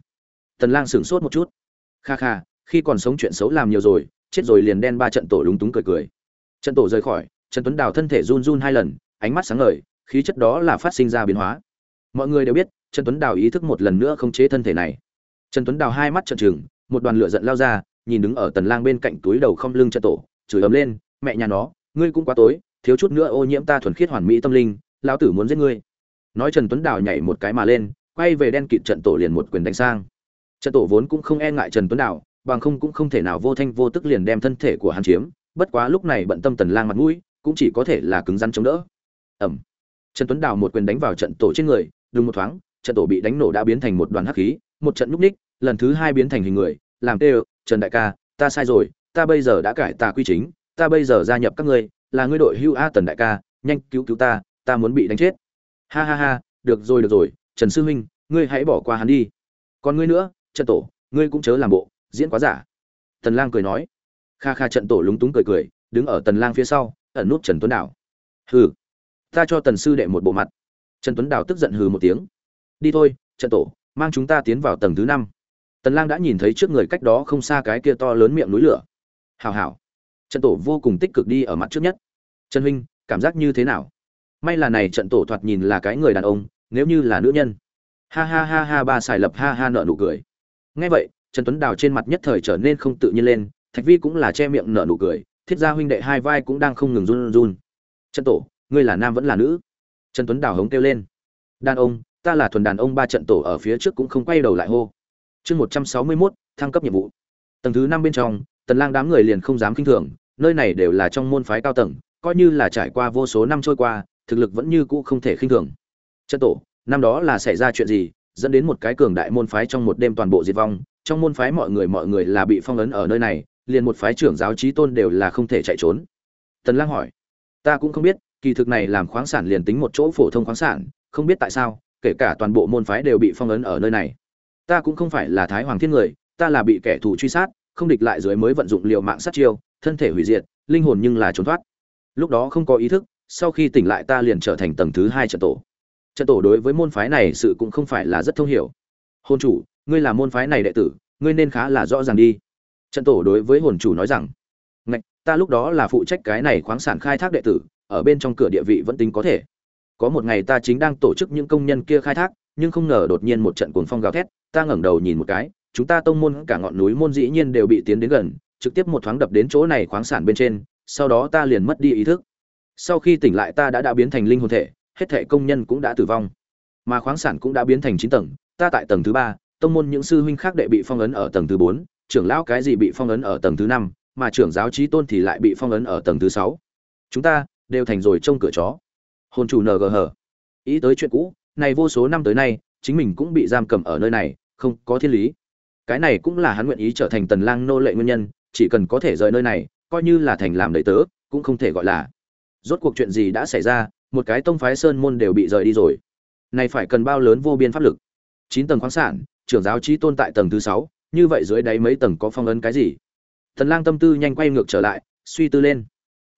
Tần lang sửng sốt một chút. Kha kha, khi còn sống chuyện xấu làm nhiều rồi, chết rồi liền đen ba trận tổ lúng túng cười cười. Trận tổ rời khỏi, trần tuấn đào thân thể run run hai lần, ánh mắt sáng ngời, khí chất đó là phát sinh ra biến hóa. Mọi người đều biết, trần tuấn đào ý thức một lần nữa không chế thân thể này. Trần tuấn đào hai mắt trợn trừng, một đoàn lửa giận lao ra, nhìn đứng ở tần lang bên cạnh túi đầu không lưng trận tổ, chửi ấm lên, mẹ nhà nó, ngươi cũng quá tối thiếu chút nữa ô nhiễm ta thuần khiết hoàn mỹ tâm linh, lão tử muốn giết ngươi. Nói trần tuấn đào nhảy một cái mà lên, quay về đen kịt trận tổ liền một quyền đánh sang. Trận tổ vốn cũng không e ngại trần tuấn đào, bằng không cũng không thể nào vô thanh vô tức liền đem thân thể của hắn chiếm, bất quá lúc này bận tâm tần lang mặt mũi, cũng chỉ có thể là cứng rắn chống đỡ. Ẩm trần tuấn đào một quyền đánh vào trận tổ trên người, đùng một thoáng, trận tổ bị đánh nổ đã biến thành một đoàn hắc khí, một trận núp ních, lần thứ hai biến thành hình người, làm tê, trần đại ca, ta sai rồi, ta bây giờ đã cải tà quy chính, ta bây giờ gia nhập các ngươi là ngươi đội hưu a tần đại ca, nhanh cứu cứu ta ta muốn bị đánh chết. Ha ha ha, được rồi được rồi, trần sư huynh ngươi hãy bỏ qua hắn đi. Còn ngươi nữa trận tổ, ngươi cũng chớ làm bộ, diễn quá giả. Tần lang cười nói. Kha kha trận tổ lúng túng cười cười, đứng ở tần lang phía sau, ẩn nút trần tuấn đảo hừ, ta cho tần sư đệ một bộ mặt. Trần tuấn đảo tức giận hừ một tiếng. Đi thôi trận tổ, mang chúng ta tiến vào tầng thứ năm. Tần lang đã nhìn thấy trước người cách đó không xa cái kia to lớn miệng núi lửa. Hảo hảo trận tổ vô cùng tích cực đi ở mặt trước nhất. Trần huynh, cảm giác như thế nào? May là này trận tổ thoạt nhìn là cái người đàn ông, nếu như là nữ nhân. Ha ha ha ha, ba xài lập ha ha nợ nụ cười. Nghe vậy, trần tuấn đào trên mặt nhất thời trở nên không tự nhiên lên, thạch vi cũng là che miệng nở nụ cười, thiết gia huynh đệ hai vai cũng đang không ngừng run run trần tổ, ngươi là nam vẫn là nữ? Trần tuấn đào hống kêu lên. Đàn ông, ta là thuần đàn ông ba trận tổ ở phía trước cũng không quay đầu lại hô. Chương một trăm sáu mươi mốt, thăng cấp nhiệm vụ. Tầng thứ năm bên trong tần lang đám người liền không dám kinh thường, nơi này đều là trong môn phái cao tầng, coi như là trải qua vô số năm trôi qua, thực lực vẫn như cũ không thể khinh thường. Chân tổ, năm đó là xảy ra chuyện gì, dẫn đến một cái cường đại môn phái trong một đêm toàn bộ diệt vong, trong môn phái mọi người mọi người là bị phong ấn ở nơi này, liền một phái trưởng giáo trí tôn đều là không thể chạy trốn. Tần lang hỏi, ta cũng không biết, kỳ thực này làm khoáng sản liền tính một chỗ phổ thông khoáng sản, không biết tại sao, kể cả toàn bộ môn phái đều bị phong ấn ở nơi này. Ta cũng không phải là thái hoàng thiên người, ta là bị kẻ thù truy sát không địch lại dưới mới vận dụng liều mạng sát chiêu, thân thể hủy diệt, linh hồn nhưng là trốn thoát. Lúc đó không có ý thức, sau khi tỉnh lại ta liền trở thành tầng thứ hai trận tổ. Trận tổ đối với môn phái này sự cũng không phải là rất thông hiểu. Hồn chủ, ngươi là môn phái này đệ tử, ngươi nên khá là rõ ràng đi. Trận tổ đối với hồn chủ nói rằng, ngạch, ta lúc đó là phụ trách cái này khoáng sản khai thác đệ tử, ở bên trong cửa địa vị vẫn tính có thể. Có một ngày ta chính đang tổ chức những công nhân kia khai thác, nhưng không ngờ đột nhiên một trận cuồng phong gào thét, ta ngẩng đầu nhìn một cái chúng ta tông môn cả ngọn núi môn dĩ nhiên đều bị tiến đến gần, trực tiếp một thoáng đập đến chỗ này khoáng sản bên trên, sau đó ta liền mất đi ý thức. Sau khi tỉnh lại ta đã đã biến thành linh hồn thể, hết thảy công nhân cũng đã tử vong. Mà khoáng sản cũng đã biến thành chín tầng, ta tại tầng thứ ba, tông môn những sư huynh khác đệ bị phong ấn ở tầng thứ bốn, trưởng lão cái gì bị phong ấn ở tầng thứ năm, mà trưởng giáo trí tôn thì lại bị phong ấn ở tầng thứ sáu. Chúng ta đều thành rồi trông cửa chó. Hồn chủ ngh ý tới chuyện cũ, này vô số năm tới nay, chính mình cũng bị giam cầm ở nơi này, không có thiên lý cái này cũng là hắn nguyện ý trở thành tần lang nô lệ nguyên nhân, chỉ cần có thể rời nơi này, coi như là thành làm đầy tớ, cũng không thể gọi là. Rốt cuộc chuyện gì đã xảy ra, một cái tông phái sơn môn đều bị rời đi rồi. Này phải cần bao lớn vô biên pháp lực? Chín tầng khoáng sản, trưởng giáo trí tôn tại tầng thứ sáu, như vậy dưới đáy mấy tầng có phong ấn cái gì? Tần lang tâm tư nhanh quay ngược trở lại, suy tư lên.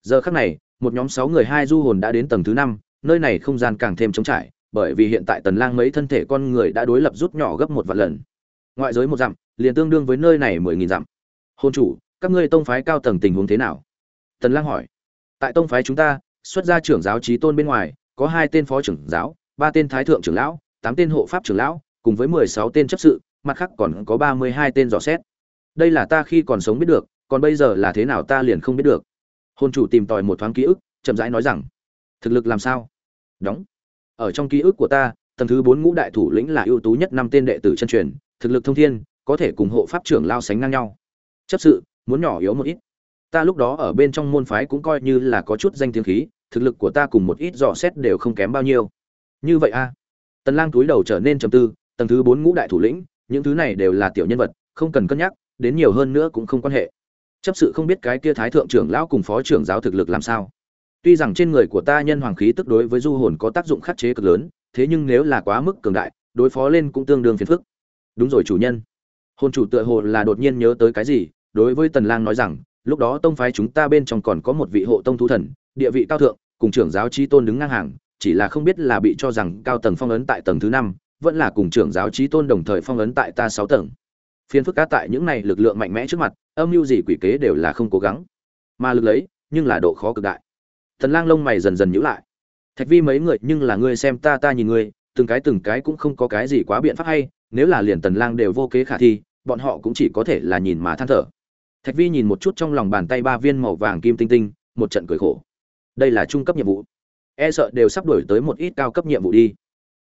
Giờ khắc này, một nhóm sáu người hai du hồn đã đến tầng thứ năm, nơi này không gian càng thêm trống trải, bởi vì hiện tại tần lang mấy thân thể con người đã đối lập rút nhỏ gấp một vạn lần ngoại giới một dặm, liền tương đương với nơi này mười nghìn dặm. Hôn chủ, các ngươi tông phái cao tầng tình huống thế nào? Tần lang hỏi. Tại tông phái chúng ta, xuất gia trưởng giáo trí tôn bên ngoài, có hai tên phó trưởng giáo, ba tên thái thượng trưởng lão, tám tên hộ pháp trưởng lão, cùng với mười sáu tên chấp sự, mặt khác còn có ba mươi hai tên dò xét. Đây là ta khi còn sống biết được, còn bây giờ là thế nào ta liền không biết được. Hôn chủ tìm tòi một thoáng ký ức, chậm rãi nói rằng, thực lực làm sao? Đóng. Ở trong ký ức của ta, tầng thứ bốn ngũ đại thủ lĩnh là ưu tú nhất năm tên đệ tử chân truyền thực lực thông thiên, có thể cùng hộ pháp trưởng lao sánh ngang nhau. Chấp sự, muốn nhỏ yếu một ít. Ta lúc đó ở bên trong môn phái cũng coi như là có chút danh tiếng khí, thực lực của ta cùng một ít dò xét đều không kém bao nhiêu. Như vậy a. Tần lang túi đầu trở nên trầm tư, tầng thứ bốn ngũ đại thủ lĩnh, những thứ này đều là tiểu nhân vật, không cần cân nhắc, đến nhiều hơn nữa cũng không quan hệ. Chấp sự không biết cái kia thái thượng trưởng lão cùng phó trưởng giáo thực lực làm sao. Tuy rằng trên người của ta nhân hoàng khí tức đối với du hồn có tác dụng khắc chế cực lớn, thế nhưng nếu là quá mức cường đại, đối phó lên cũng tương đương phiền phức đúng rồi chủ nhân. Hồn chủ tựa hồ là đột nhiên nhớ tới cái gì, đối với tần lang nói rằng, lúc đó tông phái chúng ta bên trong còn có một vị hộ tông thú thần, địa vị cao thượng, cùng trưởng giáo trí tôn đứng ngang hàng, chỉ là không biết là bị cho rằng cao tầng phong ấn tại tầng thứ năm, vẫn là cùng trưởng giáo trí tôn đồng thời phong ấn tại ta sáu tầng. Phiên phức cá tại những này lực lượng mạnh mẽ trước mặt, âm mưu gì quỷ kế đều là không cố gắng. Mà lực lấy, nhưng là độ khó cực đại. Thần lang lông mày dần dần nhíu lại. Thạch vi mấy người, nhưng là ngươi xem ta ta nhìn ngươi, từng cái từng cái cũng không có cái gì quá biện pháp hay nếu là liền tần lang đều vô kế khả thi, bọn họ cũng chỉ có thể là nhìn mà than thở. Thạch vi nhìn một chút trong lòng bàn tay ba viên màu vàng kim tinh tinh, một trận cười khổ. Đây là trung cấp nhiệm vụ. E sợ đều sắp đổi tới một ít cao cấp nhiệm vụ đi.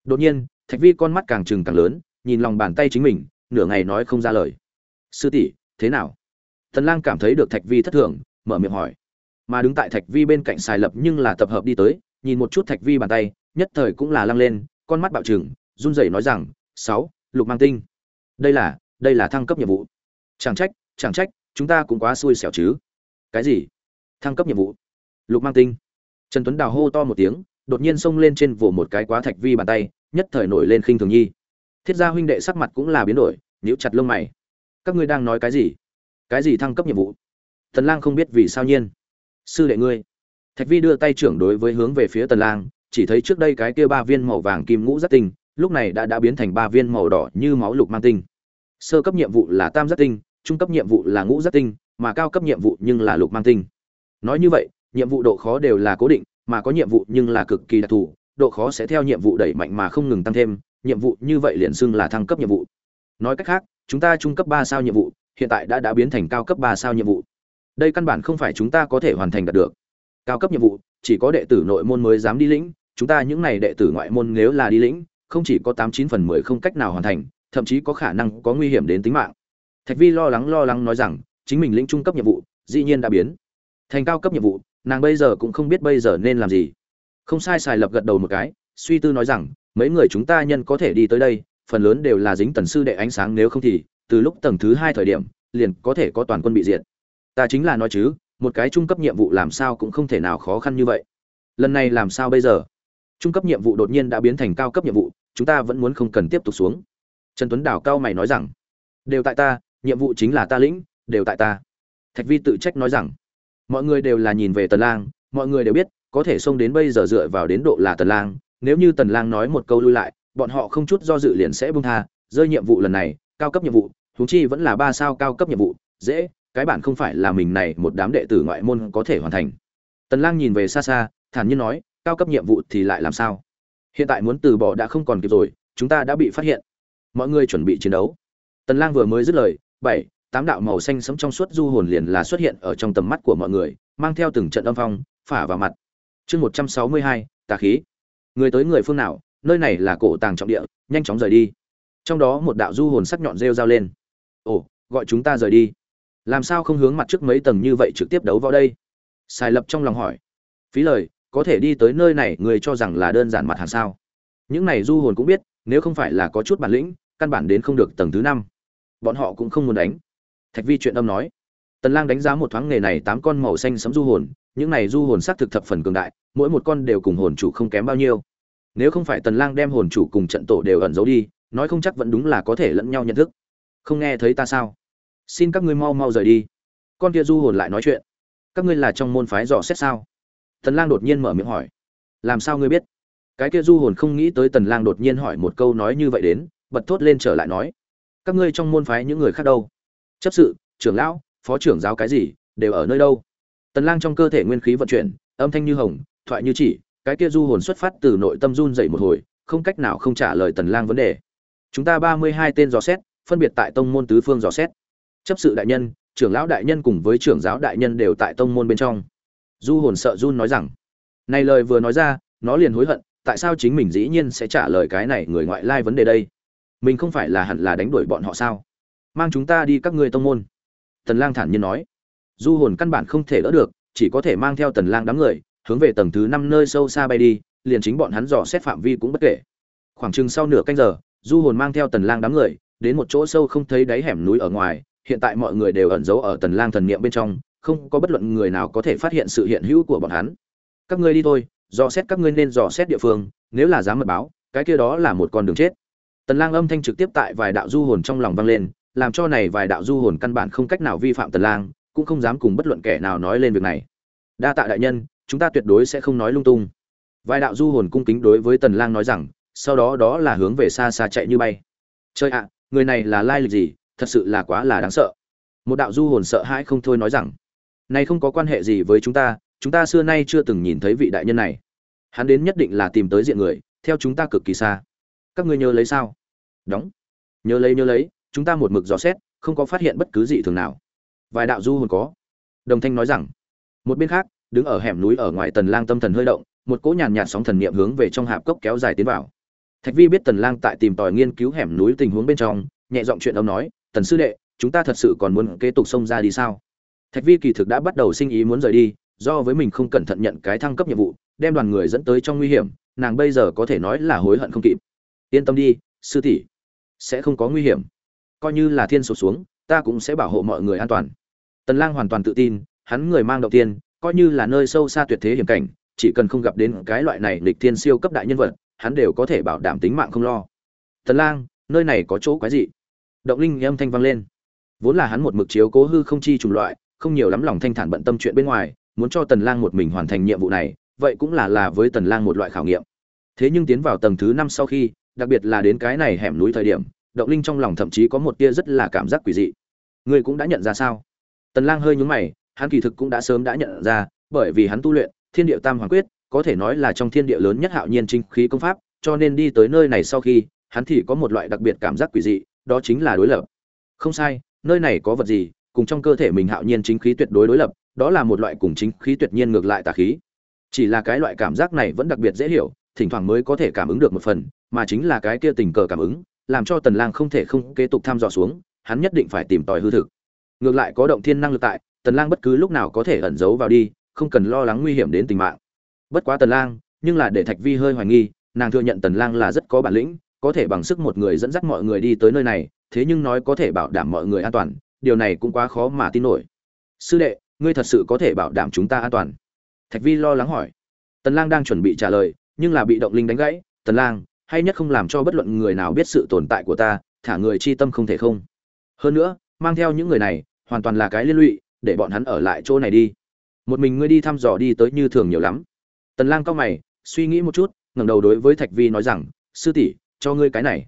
Đột nhiên, thạch vi con mắt càng trừng càng lớn, nhìn lòng bàn tay chính mình, nửa ngày nói không ra lời. Sư tỷ, thế nào? Tần lang cảm thấy được thạch vi thất thường, mở miệng hỏi. Mà đứng tại thạch vi bên cạnh xài lập nhưng là tập hợp đi tới, nhìn một chút thạch vi bàn tay, nhất thời cũng là lăng lên, con mắt bạo trừng, run rẩy nói rằng, sáu lục mang tinh. Đây là đây là thăng cấp nhiệm vụ. Chẳng trách chẳng trách, chúng ta cũng quá xui xẻo chứ. Cái gì? Thăng cấp nhiệm vụ? Lục mang tinh. Trần tuấn đào hô to một tiếng, đột nhiên xông lên trên vồ một cái quá thạch vi bàn tay, nhất thời nổi lên khinh thường nhi. Thiết gia huynh đệ sắc mặt cũng là biến đổi, nhíu chặt lông mày. Các ngươi đang nói cái gì? Cái gì thăng cấp nhiệm vụ? Thần lang không biết vì sao nhiên. Sư đệ ngươi. Thạch vi đưa tay trưởng đối với hướng về phía tần lang, chỉ thấy trước đây cái kia ba viên màu vàng kim ngũ rất tinh lúc này đã đã biến thành ba viên màu đỏ như máu lục mang tinh. Sơ cấp nhiệm vụ là tam giác tinh, trung cấp nhiệm vụ là ngũ giác tinh, mà cao cấp nhiệm vụ nhưng là lục mang tinh. Nói như vậy, nhiệm vụ độ khó đều là cố định, mà có nhiệm vụ nhưng là cực kỳ đặc thù, độ khó sẽ theo nhiệm vụ đẩy mạnh mà không ngừng tăng thêm, nhiệm vụ như vậy liền xưng là thăng cấp nhiệm vụ. Nói cách khác, chúng ta trung cấp ba sao nhiệm vụ, hiện tại đã đã biến thành cao cấp ba sao nhiệm vụ. Đây căn bản không phải chúng ta có thể hoàn thành đạt được. Cao cấp nhiệm vụ, chỉ có đệ tử nội môn mới dám đi lĩnh, chúng ta những này đệ tử ngoại môn nếu là đi lĩnh không chỉ có tám chín phần mười không cách nào hoàn thành, thậm chí có khả năng có nguy hiểm đến tính mạng. Thạch vi lo lắng lo lắng nói rằng, chính mình lĩnh trung cấp nhiệm vụ, dĩ nhiên đã biến. Thành cao cấp nhiệm vụ, nàng bây giờ cũng không biết bây giờ nên làm gì. Không sai xài lập gật đầu một cái, suy tư nói rằng, mấy người chúng ta nhân có thể đi tới đây, phần lớn đều là dính tần sư đệ ánh sáng nếu không thì, từ lúc tầng thứ hai thời điểm, liền có thể có toàn quân bị diệt. Ta chính là nói chứ, một cái trung cấp nhiệm vụ làm sao cũng không thể nào khó khăn như vậy. Lần này làm sao bây giờ? Trung cấp nhiệm vụ đột nhiên đã biến thành cao cấp nhiệm vụ, chúng ta vẫn muốn không cần tiếp tục xuống. Trần tuấn đảo cao mày nói rằng, đều tại ta, nhiệm vụ chính là ta lĩnh, đều tại ta. Thạch vi tự trách nói rằng, mọi người đều là nhìn về tần lang, mọi người đều biết, có thể xông đến bây giờ dựa vào đến độ là tần lang, nếu như tần lang nói một câu lui lại, bọn họ không chút do dự liền sẽ buông tha, rơi nhiệm vụ lần này, cao cấp nhiệm vụ chúng chi vẫn là ba sao cao cấp nhiệm vụ, dễ, cái bản không phải là mình này một đám đệ tử ngoại môn có thể hoàn thành. Tần lang nhìn về xa xa, thản nhiên nói cao cấp nhiệm vụ thì lại làm sao? Hiện tại muốn từ bỏ đã không còn kịp rồi chúng ta đã bị phát hiện. Mọi người chuẩn bị chiến đấu. Tần lang vừa mới dứt lời bảy tám đạo màu xanh sẫm trong suốt du hồn liền là xuất hiện ở trong tầm mắt của mọi người mang theo từng trận âm phong phả vào mặt. Chương 162, tà khí. Người tới người phương nào nơi này là cổ tàng trọng địa nhanh chóng rời đi. Trong đó một đạo du hồn sắc nhọn rêu rao lên. Ồ gọi chúng ta rời đi. Làm sao không hướng mặt trước mấy tầng như vậy trực tiếp đấu vào đây? Sai lập trong lòng hỏi. Phí lời có thể đi tới nơi này, người cho rằng là đơn giản mặt hàng sao? Những này du hồn cũng biết, nếu không phải là có chút bản lĩnh, căn bản đến không được tầng thứ năm. Bọn họ cũng không muốn đánh. Thạch vi chuyện âm nói. Tần lang đánh giá một thoáng nghề này tám con màu xanh sẫm du hồn, những này du hồn xác thực thập phần cường đại, mỗi một con đều cùng hồn chủ không kém bao nhiêu. Nếu không phải tần lang đem hồn chủ cùng trận tổ đều ẩn giấu đi, nói không chắc vẫn đúng là có thể lẫn nhau nhận thức. Không nghe thấy ta sao? Xin các ngươi mau mau rời đi. Con kia du hồn lại nói chuyện. Các ngươi là trong môn phái dò xét sao? Tần lang đột nhiên mở miệng hỏi, làm sao ngươi biết? Cái kia du hồn không nghĩ tới tần lang đột nhiên hỏi một câu nói như vậy đến, bật thốt lên trở lại nói, các ngươi trong môn phái những người khác đâu? Chấp sự, trưởng lão, phó trưởng giáo cái gì, đều ở nơi đâu? Tần lang trong cơ thể nguyên khí vận chuyển, âm thanh như hồng, thoại như chỉ, cái kia du hồn xuất phát từ nội tâm run dậy một hồi, không cách nào không trả lời tần lang vấn đề. Chúng ta ba mươi hai tên dò xét, phân biệt tại tông môn tứ phương dò xét. Chấp sự đại nhân, trưởng lão đại nhân cùng với trưởng giáo đại nhân đều tại tông môn bên trong du hồn sợ run nói rằng, này lời vừa nói ra, nó liền hối hận, tại sao chính mình dĩ nhiên sẽ trả lời cái này người ngoại lai vấn đề đây? Mình không phải là hẳn là đánh đuổi bọn họ sao? Mang chúng ta đi các ngươi tông môn. Tần lang thản nhiên nói. Du hồn căn bản không thể đỡ được, chỉ có thể mang theo tần lang đám người, hướng về tầng thứ năm nơi sâu xa bay đi, liền chính bọn hắn dò xét phạm vi cũng bất kể. Khoảng chừng sau nửa canh giờ, du hồn mang theo tần lang đám người, đến một chỗ sâu không thấy đáy hẻm núi ở ngoài, hiện tại mọi người đều ẩn giấu ở tần lang thần niệm bên trong không có bất luận người nào có thể phát hiện sự hiện hữu của bọn hắn. Các ngươi đi thôi, dò xét các ngươi nên dò xét địa phương, nếu là dám mật báo, cái kia đó là một con đường chết. Tần lang âm thanh trực tiếp tại vài đạo du hồn trong lòng vang lên, làm cho này vài đạo du hồn căn bản không cách nào vi phạm tần lang, cũng không dám cùng bất luận kẻ nào nói lên việc này. Đa tạ đại nhân, chúng ta tuyệt đối sẽ không nói lung tung. Vài đạo du hồn cung kính đối với tần lang nói rằng, sau đó đó là hướng về xa xa chạy như bay. Chơi ạ, người này là lai lịch gì, thật sự là quá là đáng sợ. Một đạo du hồn sợ hãi không thôi nói rằng này không có quan hệ gì với chúng ta chúng ta xưa nay chưa từng nhìn thấy vị đại nhân này. Hắn đến nhất định là tìm tới diện người, theo chúng ta cực kỳ xa. Các ngươi nhớ lấy sao? Đóng. Nhớ lấy nhớ lấy, chúng ta một mực dò xét, không có phát hiện bất cứ gì thường nào. Vài đạo du hồn có. Đồng thanh nói rằng, một bên khác, đứng ở hẻm núi ở ngoài tần lang tâm thần hơi động, một cỗ nhàn nhạt sóng thần niệm hướng về trong hạp cốc kéo dài tiến vào. Thạch vi biết tần lang tại tìm tòi nghiên cứu hẻm núi tình huống bên trong, nhẹ giọng chuyện ông nói, tần sư đệ, chúng ta thật sự còn muốn kế tục xông ra đi sao? Thạch vi kỳ thực đã bắt đầu sinh ý muốn rời đi, do với mình không cẩn thận nhận cái thăng cấp nhiệm vụ, đem đoàn người dẫn tới trong nguy hiểm, nàng bây giờ có thể nói là hối hận không kịp. Yên tâm đi, sư tỷ, sẽ không có nguy hiểm. Coi như là thiên sụt xuống, ta cũng sẽ bảo hộ mọi người an toàn. Tần lang hoàn toàn tự tin, hắn người mang đầu tiên, coi như là nơi sâu xa tuyệt thế hiểm cảnh, chỉ cần không gặp đến cái loại này lịch thiên siêu cấp đại nhân vật, hắn đều có thể bảo đảm tính mạng không lo. Tần lang, nơi này có chỗ quái gì động linh âm thanh vang lên. Vốn là hắn một mực chiếu cố hư không chi trùng loại không nhiều lắm lòng thanh thản bận tâm chuyện bên ngoài, muốn cho tần lang một mình hoàn thành nhiệm vụ này, vậy cũng là là với tần lang một loại khảo nghiệm. Thế nhưng tiến vào tầng thứ năm sau khi, đặc biệt là đến cái này hẻm núi thời điểm, động linh trong lòng thậm chí có một tia rất là cảm giác quỷ dị. Ngươi cũng đã nhận ra sao? Tần lang hơi nhướng mày, hắn kỳ thực cũng đã sớm đã nhận ra, bởi vì hắn tu luyện, thiên địa tam hoàng quyết, có thể nói là trong thiên địa lớn nhất hạo nhiên chính khí công pháp, cho nên đi tới nơi này sau khi, hắn thì có một loại đặc biệt cảm giác quỷ dị, đó chính là đối lập. Không sai, nơi này có vật gì cùng trong cơ thể mình hạo nhiên chính khí tuyệt đối đối lập, đó là một loại cùng chính khí tuyệt nhiên ngược lại tà khí. Chỉ là cái loại cảm giác này vẫn đặc biệt dễ hiểu, thỉnh thoảng mới có thể cảm ứng được một phần, mà chính là cái kia tình cờ cảm ứng, làm cho tần lang không thể không kế tục thăm dò xuống, hắn nhất định phải tìm tòi hư thực. Ngược lại có động thiên năng lực tại, tần lang bất cứ lúc nào có thể ẩn giấu vào đi, không cần lo lắng nguy hiểm đến tính mạng. Bất quá tần lang, nhưng là để thạch vi hơi hoài nghi, nàng thừa nhận tần lang là rất có bản lĩnh, có thể bằng sức một người dẫn dắt mọi người đi tới nơi này, thế nhưng nói có thể bảo đảm mọi người an toàn điều này cũng quá khó mà tin nổi. Sư đệ, ngươi thật sự có thể bảo đảm chúng ta an toàn? Thạch vi lo lắng hỏi. Tần lang đang chuẩn bị trả lời, nhưng là bị động linh đánh gãy. Tần lang, hay nhất không làm cho bất luận người nào biết sự tồn tại của ta, thả người chi tâm không thể không. Hơn nữa, mang theo những người này, hoàn toàn là cái liên lụy, để bọn hắn ở lại chỗ này đi. Một mình ngươi đi thăm dò đi tới như thường nhiều lắm. Tần lang cao mày, suy nghĩ một chút, ngẩng đầu đối với thạch vi nói rằng, sư tỷ, cho ngươi cái này.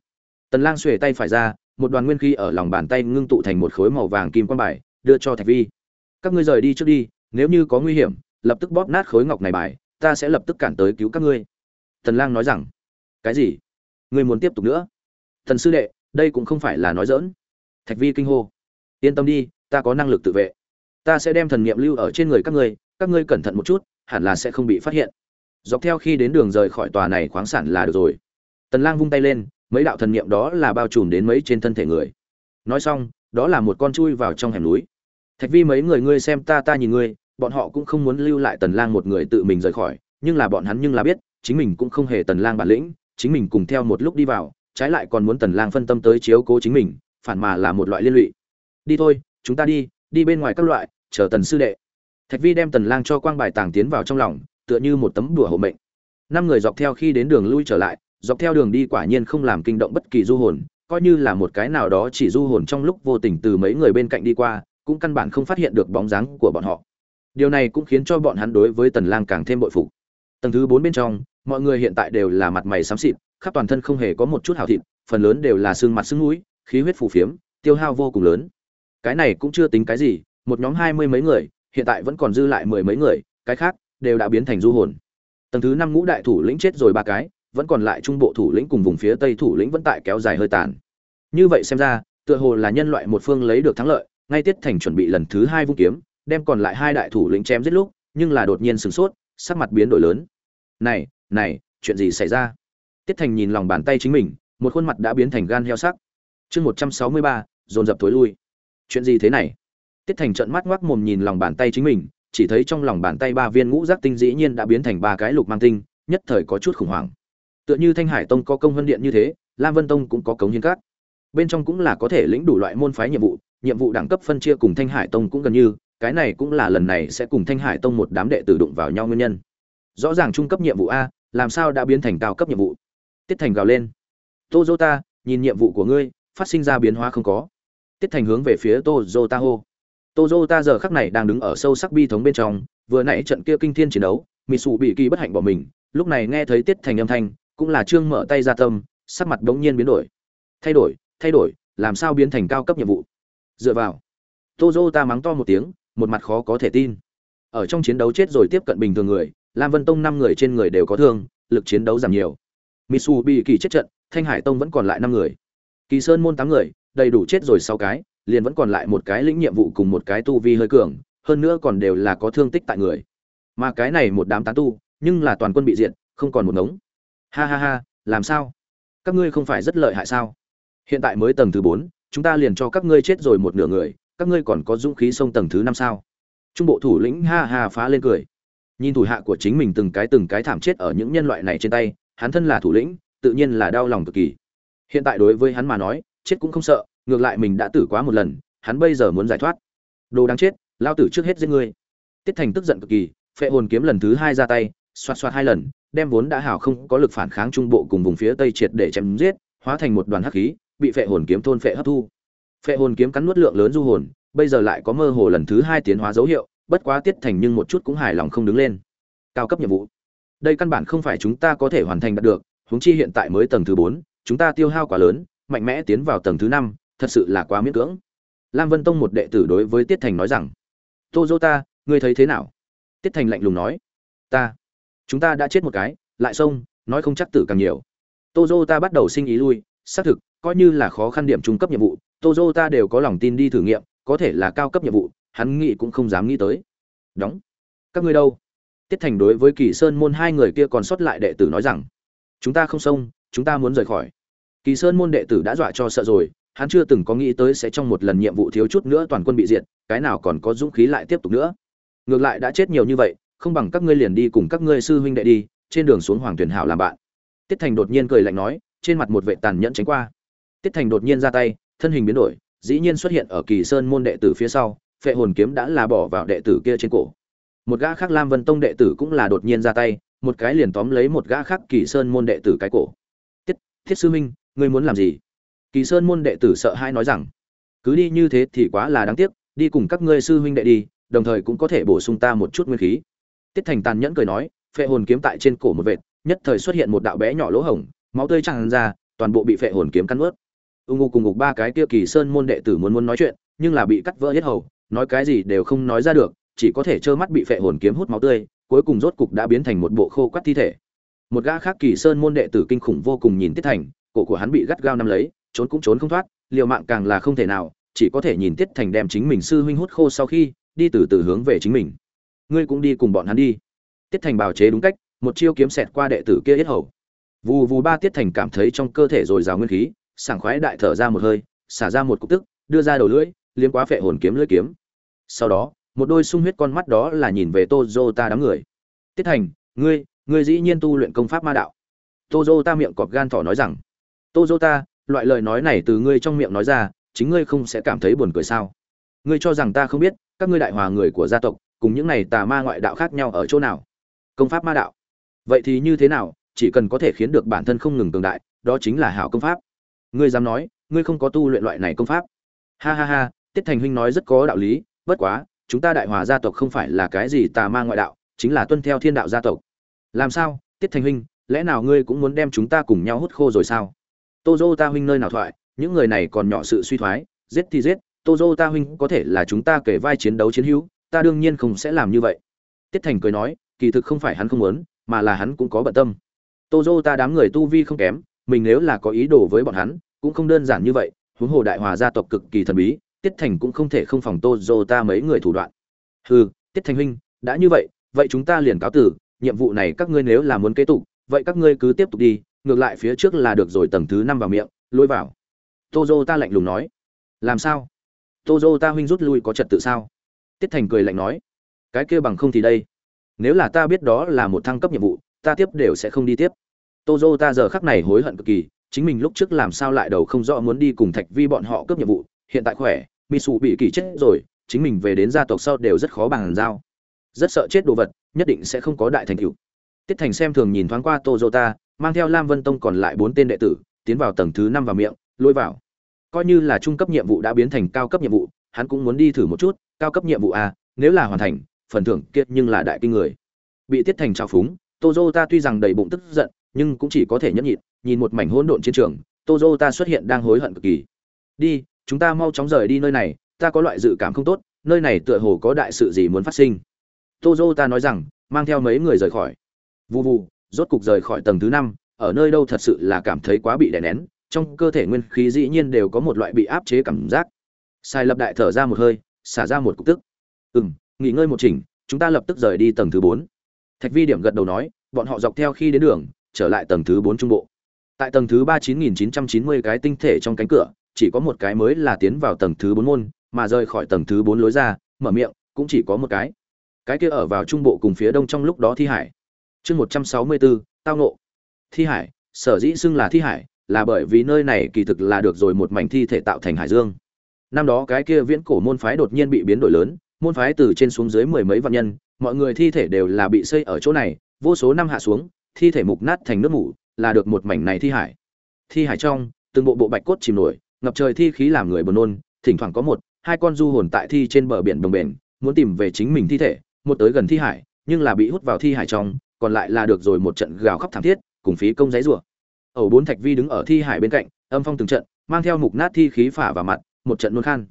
Tần lang xuề tay phải ra một đoàn nguyên khí ở lòng bàn tay ngưng tụ thành một khối màu vàng kim quan bài, đưa cho thạch vi. Các ngươi rời đi trước đi, nếu như có nguy hiểm, lập tức bóp nát khối ngọc này bài, ta sẽ lập tức cản tới cứu các ngươi. Thần lang nói rằng, cái gì? Ngươi muốn tiếp tục nữa? Thần sư đệ, đây cũng không phải là nói dỡn thạch vi kinh hô, yên tâm đi, ta có năng lực tự vệ. Ta sẽ đem thần niệm lưu ở trên người các ngươi các ngươi cẩn thận một chút, hẳn là sẽ không bị phát hiện. Dọc theo khi đến đường rời khỏi tòa này khoáng sản là được rồi. Tần lang vung tay lên mấy đạo thần niệm đó là bao trùm đến mấy trên thân thể người. Nói xong, đó là một con chui vào trong hẻm núi. Thạch vi, mấy người ngươi xem ta ta nhìn ngươi, bọn họ cũng không muốn lưu lại tần lang một người tự mình rời khỏi, nhưng là bọn hắn nhưng là biết, chính mình cũng không hề tần lang bản lĩnh, chính mình cùng theo một lúc đi vào, trái lại còn muốn tần lang phân tâm tới chiếu cố chính mình, phản mà là một loại liên lụy. Đi thôi, chúng ta đi đi bên ngoài các loại, chờ tần sư đệ. Thạch vi đem tần lang cho quang bài tàng tiến vào trong lòng, tựa như một tấm đùa hộ mệnh. Năm người dọc theo khi đến đường lui trở lại dọc theo đường đi quả nhiên không làm kinh động bất kỳ du hồn, coi như là một cái nào đó chỉ du hồn trong lúc vô tình từ mấy người bên cạnh đi qua, cũng căn bản không phát hiện được bóng dáng của bọn họ. Điều này cũng khiến cho bọn hắn đối với tần lang càng thêm bội phục. Tầng thứ bốn bên trong, mọi người hiện tại đều là mặt mày xám xịt, khắp toàn thân không hề có một chút hảo thịt, phần lớn đều là xương mặt xương mũi, khí huyết phù phiếm, tiêu hao vô cùng lớn. Cái này cũng chưa tính cái gì, một nhóm hai mươi mấy người, hiện tại vẫn còn dư lại mười mấy người, cái khác đều đã biến thành du hồn. Tầng thứ năm ngũ đại thủ lĩnh chết rồi ba cái vẫn còn lại trung bộ thủ lĩnh cùng vùng phía tây thủ lĩnh vẫn tại kéo dài hơi tàn. Như vậy xem ra, tựa hồ là nhân loại một phương lấy được thắng lợi, ngay tiết thành chuẩn bị lần thứ hai vung kiếm, đem còn lại hai đại thủ lĩnh chém giết lúc, nhưng là đột nhiên sửng sốt, sắc mặt biến đổi lớn. Này này, chuyện gì xảy ra? Tiết thành nhìn lòng bàn tay chính mình, một khuôn mặt đã biến thành gan heo sắc. Chương một trăm sáu mươi ba, dồn dập thối lui. Chuyện gì thế này? Tiết thành trận mắt ngoác mồm nhìn lòng bàn tay chính mình, chỉ thấy trong lòng bàn tay ba viên ngũ giác tinh dĩ nhiên đã biến thành ba cái lục mang tinh, nhất thời có chút khủng hoảng tựa như thanh hải tông có công vân điện như thế, lam vân tông cũng có cống hiến cát. Bên trong cũng là có thể lĩnh đủ loại môn phái nhiệm vụ nhiệm vụ đẳng cấp phân chia cùng thanh hải tông cũng gần như, cái này cũng là lần này sẽ cùng thanh hải tông một đám đệ tử đụng vào nhau nguyên nhân. Rõ ràng trung cấp nhiệm vụ a, làm sao đã biến thành cao cấp nhiệm vụ? Tiết thành gào lên. Tô dô ta nhìn nhiệm vụ của ngươi, phát sinh ra biến hóa không có. Tiết thành hướng về phía tô dô ta hô. Tô dô ta giờ khắc này đang đứng ở sâu sắc bi thống bên trong, vừa nãy trận kia kinh thiên chiến đấu mỹ sụ bị kỳ bất hạnh bỏ mình, lúc này nghe thấy tiết thành âm thanh cũng là trương mở tay ra tâm, sắc mặt đống nhiên biến đổi. Thay đổi thay đổi, làm sao biến thành cao cấp nhiệm vụ? Dựa vào. Tô dô ta mắng to một tiếng, một mặt khó có thể tin. Ở trong chiến đấu chết rồi tiếp cận bình thường người, lam vân tông năm người trên người đều có thương, lực chiến đấu giảm nhiều. Misu bị kỳ chết trận, thanh hải tông vẫn còn lại năm người. Kỳ sơn môn tám người, đầy đủ chết rồi sáu cái, liền vẫn còn lại một cái lĩnh nhiệm vụ cùng một cái tu vi hơi cường, hơn nữa còn đều là có thương tích tại người. Mà cái này một đám tán tu, nhưng là toàn quân bị diệt, không còn một ngống ha ha ha, làm sao? Các ngươi không phải rất lợi hại sao? Hiện tại mới tầng thứ bốn, chúng ta liền cho các ngươi chết rồi một nửa người, các ngươi còn có dũng khí sông tầng thứ năm sao? Trung bộ thủ lĩnh ha ha phá lên cười. Nhìn thủ hạ của chính mình từng cái từng cái thảm chết ở những nhân loại này trên tay, hắn thân là thủ lĩnh, tự nhiên là đau lòng cực kỳ. Hiện tại đối với hắn mà nói, chết cũng không sợ, ngược lại mình đã tử quá một lần, hắn bây giờ muốn giải thoát. Đồ đáng chết, lao tử trước hết giết ngươi. Tiết thành tức giận cực kỳ, phệ hồn kiếm lần thứ hai ra tay, xoạt xoạt hai lần đem vốn đã hảo không có lực phản kháng trung bộ cùng vùng phía tây triệt để chém giết, hóa thành một đoàn hắc khí, bị phệ hồn kiếm thôn phệ hấp thu. Phệ hồn kiếm cắn nuốt lượng lớn du hồn, bây giờ lại có mơ hồ lần thứ hai tiến hóa dấu hiệu, bất quá tiết thành nhưng một chút cũng hài lòng không đứng lên. Cao cấp nhiệm vụ. Đây căn bản không phải chúng ta có thể hoàn thành đạt được, huống chi hiện tại mới tầng thứ bốn, chúng ta tiêu hao quá lớn, mạnh mẽ tiến vào tầng thứ năm, thật sự là quá miễn cưỡng. Lam vân tông một đệ tử đối với tiết thành nói rằng, tô dô ta, ngươi thấy thế nào? Tiết thành lạnh lùng nói, ta chúng ta đã chết một cái, lại xông, nói không chắc tử càng nhiều. Tô ta bắt đầu sinh ý lui, xác thực, coi như là khó khăn điểm trung cấp nhiệm vụ tô ta đều có lòng tin đi thử nghiệm, có thể là cao cấp nhiệm vụ, hắn nghĩ cũng không dám nghĩ tới. Đóng. Các ngươi đâu? Tiết thành đối với kỳ sơn môn hai người kia còn sót lại đệ tử nói rằng, chúng ta không xông, chúng ta muốn rời khỏi. Kỳ sơn môn đệ tử đã dọa cho sợ rồi, hắn chưa từng có nghĩ tới sẽ trong một lần nhiệm vụ thiếu chút nữa toàn quân bị diệt, cái nào còn có dũng khí lại tiếp tục nữa. Ngược lại đã chết nhiều như vậy không bằng các ngươi liền đi cùng các ngươi sư huynh đệ đi, trên đường xuống hoàng tuyển hảo làm bạn. Tiết thành đột nhiên cười lạnh nói, trên mặt một vệ tàn nhẫn tránh qua. Tiết thành đột nhiên ra tay, thân hình biến đổi, dĩ nhiên xuất hiện ở kỳ sơn môn đệ tử phía sau, phệ hồn kiếm đã là bỏ vào đệ tử kia trên cổ. Một gã khác lam vân tông đệ tử cũng là đột nhiên ra tay, một cái liền tóm lấy một gã khác kỳ sơn môn đệ tử cái cổ. Tiết thiết sư huynh, ngươi muốn làm gì? Kỳ sơn môn đệ tử sợ hãi nói rằng, cứ đi như thế thì quá là đáng tiếc, đi cùng các ngươi sư huynh đệ đi, đồng thời cũng có thể bổ sung ta một chút nguyên khí tiết thành tàn nhẫn cười nói, phệ hồn kiếm tại trên cổ một vệt, nhất thời xuất hiện một đạo bé nhỏ lỗ hổng, máu tươi tràn ra, toàn bộ bị phệ hồn kiếm cắn ướt ưng ngô cùng ngục ba cái kia kỳ sơn môn đệ tử muốn muốn nói chuyện, nhưng là bị cắt vỡ hết hầu, nói cái gì đều không nói ra được, chỉ có thể trơ mắt bị phệ hồn kiếm hút máu tươi, cuối cùng rốt cục đã biến thành một bộ khô quắt thi thể. Một gã khác kỳ sơn môn đệ tử kinh khủng vô cùng nhìn tiết thành, cổ của hắn bị gắt gao nắm lấy, trốn cũng trốn không thoát, liều mạng càng là không thể nào, chỉ có thể nhìn tiết thành đem chính mình sư huynh hút khô sau khi, đi từ từ hướng về chính mình ngươi cũng đi cùng bọn hắn đi. Tiết thành bào chế đúng cách, một chiêu kiếm xẹt qua đệ tử kia yết hầu. Vù vù ba tiết thành cảm thấy trong cơ thể dồi dào nguyên khí, sảng khoái đại thở ra một hơi, xả ra một cục tức, đưa ra đầu lưỡi, liếm quá phệ hồn kiếm lưỡi kiếm. Sau đó, một đôi sung huyết con mắt đó là nhìn về tô ta đám người. Tiết thành, ngươi ngươi dĩ nhiên tu luyện công pháp ma đạo. Tô ta miệng cọp gan thỏ nói rằng tô ta loại lời nói này từ ngươi trong miệng nói ra, chính ngươi không sẽ cảm thấy buồn cười sao? Ngươi cho rằng ta không biết, các ngươi đại hòa người của gia tộc cùng những này tà ma ngoại đạo khác nhau ở chỗ nào? Công pháp ma đạo. Vậy thì như thế nào? Chỉ cần có thể khiến được bản thân không ngừng cường đại, đó chính là hảo công pháp. Ngươi dám nói, ngươi không có tu luyện loại này công pháp. Ha ha ha, tiết thành huynh nói rất có đạo lý, bất quá, chúng ta đại hòa gia tộc không phải là cái gì tà ma ngoại đạo, chính là tuân theo thiên đạo gia tộc. Làm sao? Tiết thành huynh, lẽ nào ngươi cũng muốn đem chúng ta cùng nhau hút khô rồi sao? Tô dô ta huynh nơi nào thoại, những người này còn nhỏ sự suy thoái, giết thì giết tô dô ta huynh có thể là chúng ta kể vai chiến đấu chiến hữu ta đương nhiên không sẽ làm như vậy tiết thành cười nói kỳ thực không phải hắn không muốn mà là hắn cũng có bận tâm Toyota đám người tu vi không kém, mình nếu là có ý đồ với bọn hắn, cũng không đơn giản như vậy, huống hồ đại hòa gia tộc cực kỳ thần bí, Tiết Thành cũng không thể không phòng Toyota mấy người thủ đoạn. Hừ, Tiết Thành huynh, đã như vậy, vậy chúng ta liền cáo tử, nhiệm vụ này các ngươi nếu là muốn kế tục, vậy các ngươi cứ tiếp tục đi, ngược lại phía trước là được rồi tầng thứ năm vào miệng, lôi vào. Toyota lạnh lùng nói. Làm sao? Toyota huynh rút lui có trật tự sao? Tiết Thành cười lạnh nói. Cái kia bằng không thì đây. Nếu là ta biết đó là một thăng cấp nhiệm vụ, ta tiếp đều sẽ không đi tiếp. Toyota giờ khắc này hối hận cực kỳ, chính mình lúc trước làm sao lại đầu không rõ muốn đi cùng Thạch Vi bọn họ cướp nhiệm vụ, hiện tại khỏe, Mitsu bị kỳ chết rồi, chính mình về đến gia tộc sau đều rất khó bằng giao. Rất sợ chết đồ vật, nhất định sẽ không có đại thành tựu. Tiết Thành xem thường nhìn thoáng qua Toyota, mang theo Lam Vân Tông còn lại bốn tên đệ tử, tiến vào tầng thứ năm vào miệng, lôi vào. Coi như là trung cấp nhiệm vụ đã biến thành cao cấp nhiệm vụ, hắn cũng muốn đi thử một chút, cao cấp nhiệm vụ a, nếu là hoàn thành, phần thưởng kiệt nhưng là đại kinh người. Bị Tiết Thành trào phúng, Toyota tuy rằng đầy bụng tức giận, nhưng cũng chỉ có thể nhẫn nhịn, nhìn một mảnh hỗn độn chiến trường, Toyota xuất hiện đang hối hận cực kỳ. Đi, chúng ta mau chóng rời đi nơi này, ta có loại dự cảm không tốt, nơi này tựa hồ có đại sự gì muốn phát sinh. Toyota nói rằng, mang theo mấy người rời khỏi. Vù vù, rốt cục rời khỏi tầng thứ năm, ở nơi đâu thật sự là cảm thấy quá bị đè nén, trong cơ thể nguyên khí dĩ nhiên đều có một loại bị áp chế cảm giác. Sai lập đại thở ra một hơi, xả ra một cục tức. Ừm, nghỉ ngơi một chỉnh, chúng ta lập tức rời đi tầng thứ bốn. Thạch Vi điểm gật đầu nói, bọn họ dọc theo khi đến đường, trở lại tầng thứ bốn trung bộ. Tại tầng thứ ba chín nghìn chín trăm chín mươi cái tinh thể trong cánh cửa, chỉ có một cái mới là tiến vào tầng thứ bốn môn, mà rời khỏi tầng thứ bốn lối ra, mở miệng, cũng chỉ có một cái. Cái kia ở vào trung bộ cùng phía đông trong lúc đó thi hải. Chương một trăm sáu mươi bốn, tao ngộ. Thi hải, sở dĩ xưng là thi hải, là bởi vì nơi này kỳ thực là được rồi một mảnh thi thể tạo thành hải dương. Năm đó cái kia viễn cổ môn phái đột nhiên bị biến đổi lớn, môn phái từ trên xuống dưới mười mấy vạn nhân, mọi người thi thể đều là bị xây ở chỗ này, vô số năm hạ xuống, thi thể mục nát thành nước mủ, là được một mảnh này thi hải. Thi hải trong, từng bộ bộ bạch cốt chìm nổi, ngập trời thi khí làm người buồn nôn, thỉnh thoảng có một, hai con du hồn tại thi trên bờ biển đồng bền, muốn tìm về chính mình thi thể, một tới gần thi hải, nhưng là bị hút vào thi hải trong, còn lại là được rồi một trận gào khóc thảm thiết, cùng phí công giấy rủa. Ẩu bốn thạch vi đứng ở thi hải bên cạnh, âm phong từng trận, mang theo mục nát thi khí phả vào mặt, một trận nôn khan.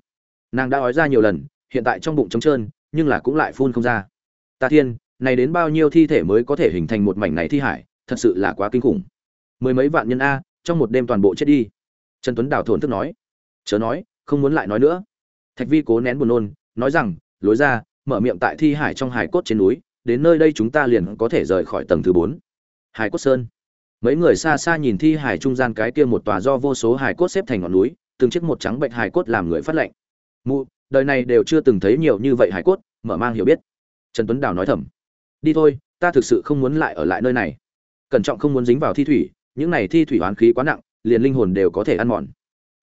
Nàng đã ói ra nhiều lần, hiện tại trong bụng trống trơn, nhưng là cũng lại phun không ra. Ta thiên, này đến bao nhiêu thi thể mới có thể hình thành một mảnh này thi hải, thật sự là quá kinh khủng. Mười mấy vạn nhân a, trong một đêm toàn bộ chết đi. Trần Tuấn Đào thổn thức nói. Chớ nói, không muốn lại nói nữa. Thạch Vi cố nén buồn nôn, nói rằng, lối ra, mở miệng tại thi hải trong hải cốt trên núi, đến nơi đây chúng ta liền có thể rời khỏi tầng thứ bốn. Hải cốt sơn. Mấy người xa xa nhìn thi hải trung gian cái kia một tòa do vô số hải cốt xếp thành ngọn núi, từng chiếc một trắng bệnh hải cốt làm người phát lệnh. Mụ, đời này đều chưa từng thấy nhiều như vậy hải cốt, mở mang hiểu biết. Trần Tuấn Đào nói thầm. Đi thôi, ta thực sự không muốn lại ở lại nơi này. Cẩn trọng không muốn dính vào thi thủy, những này thi thủy oán khí quá nặng, liền linh hồn đều có thể ăn mòn.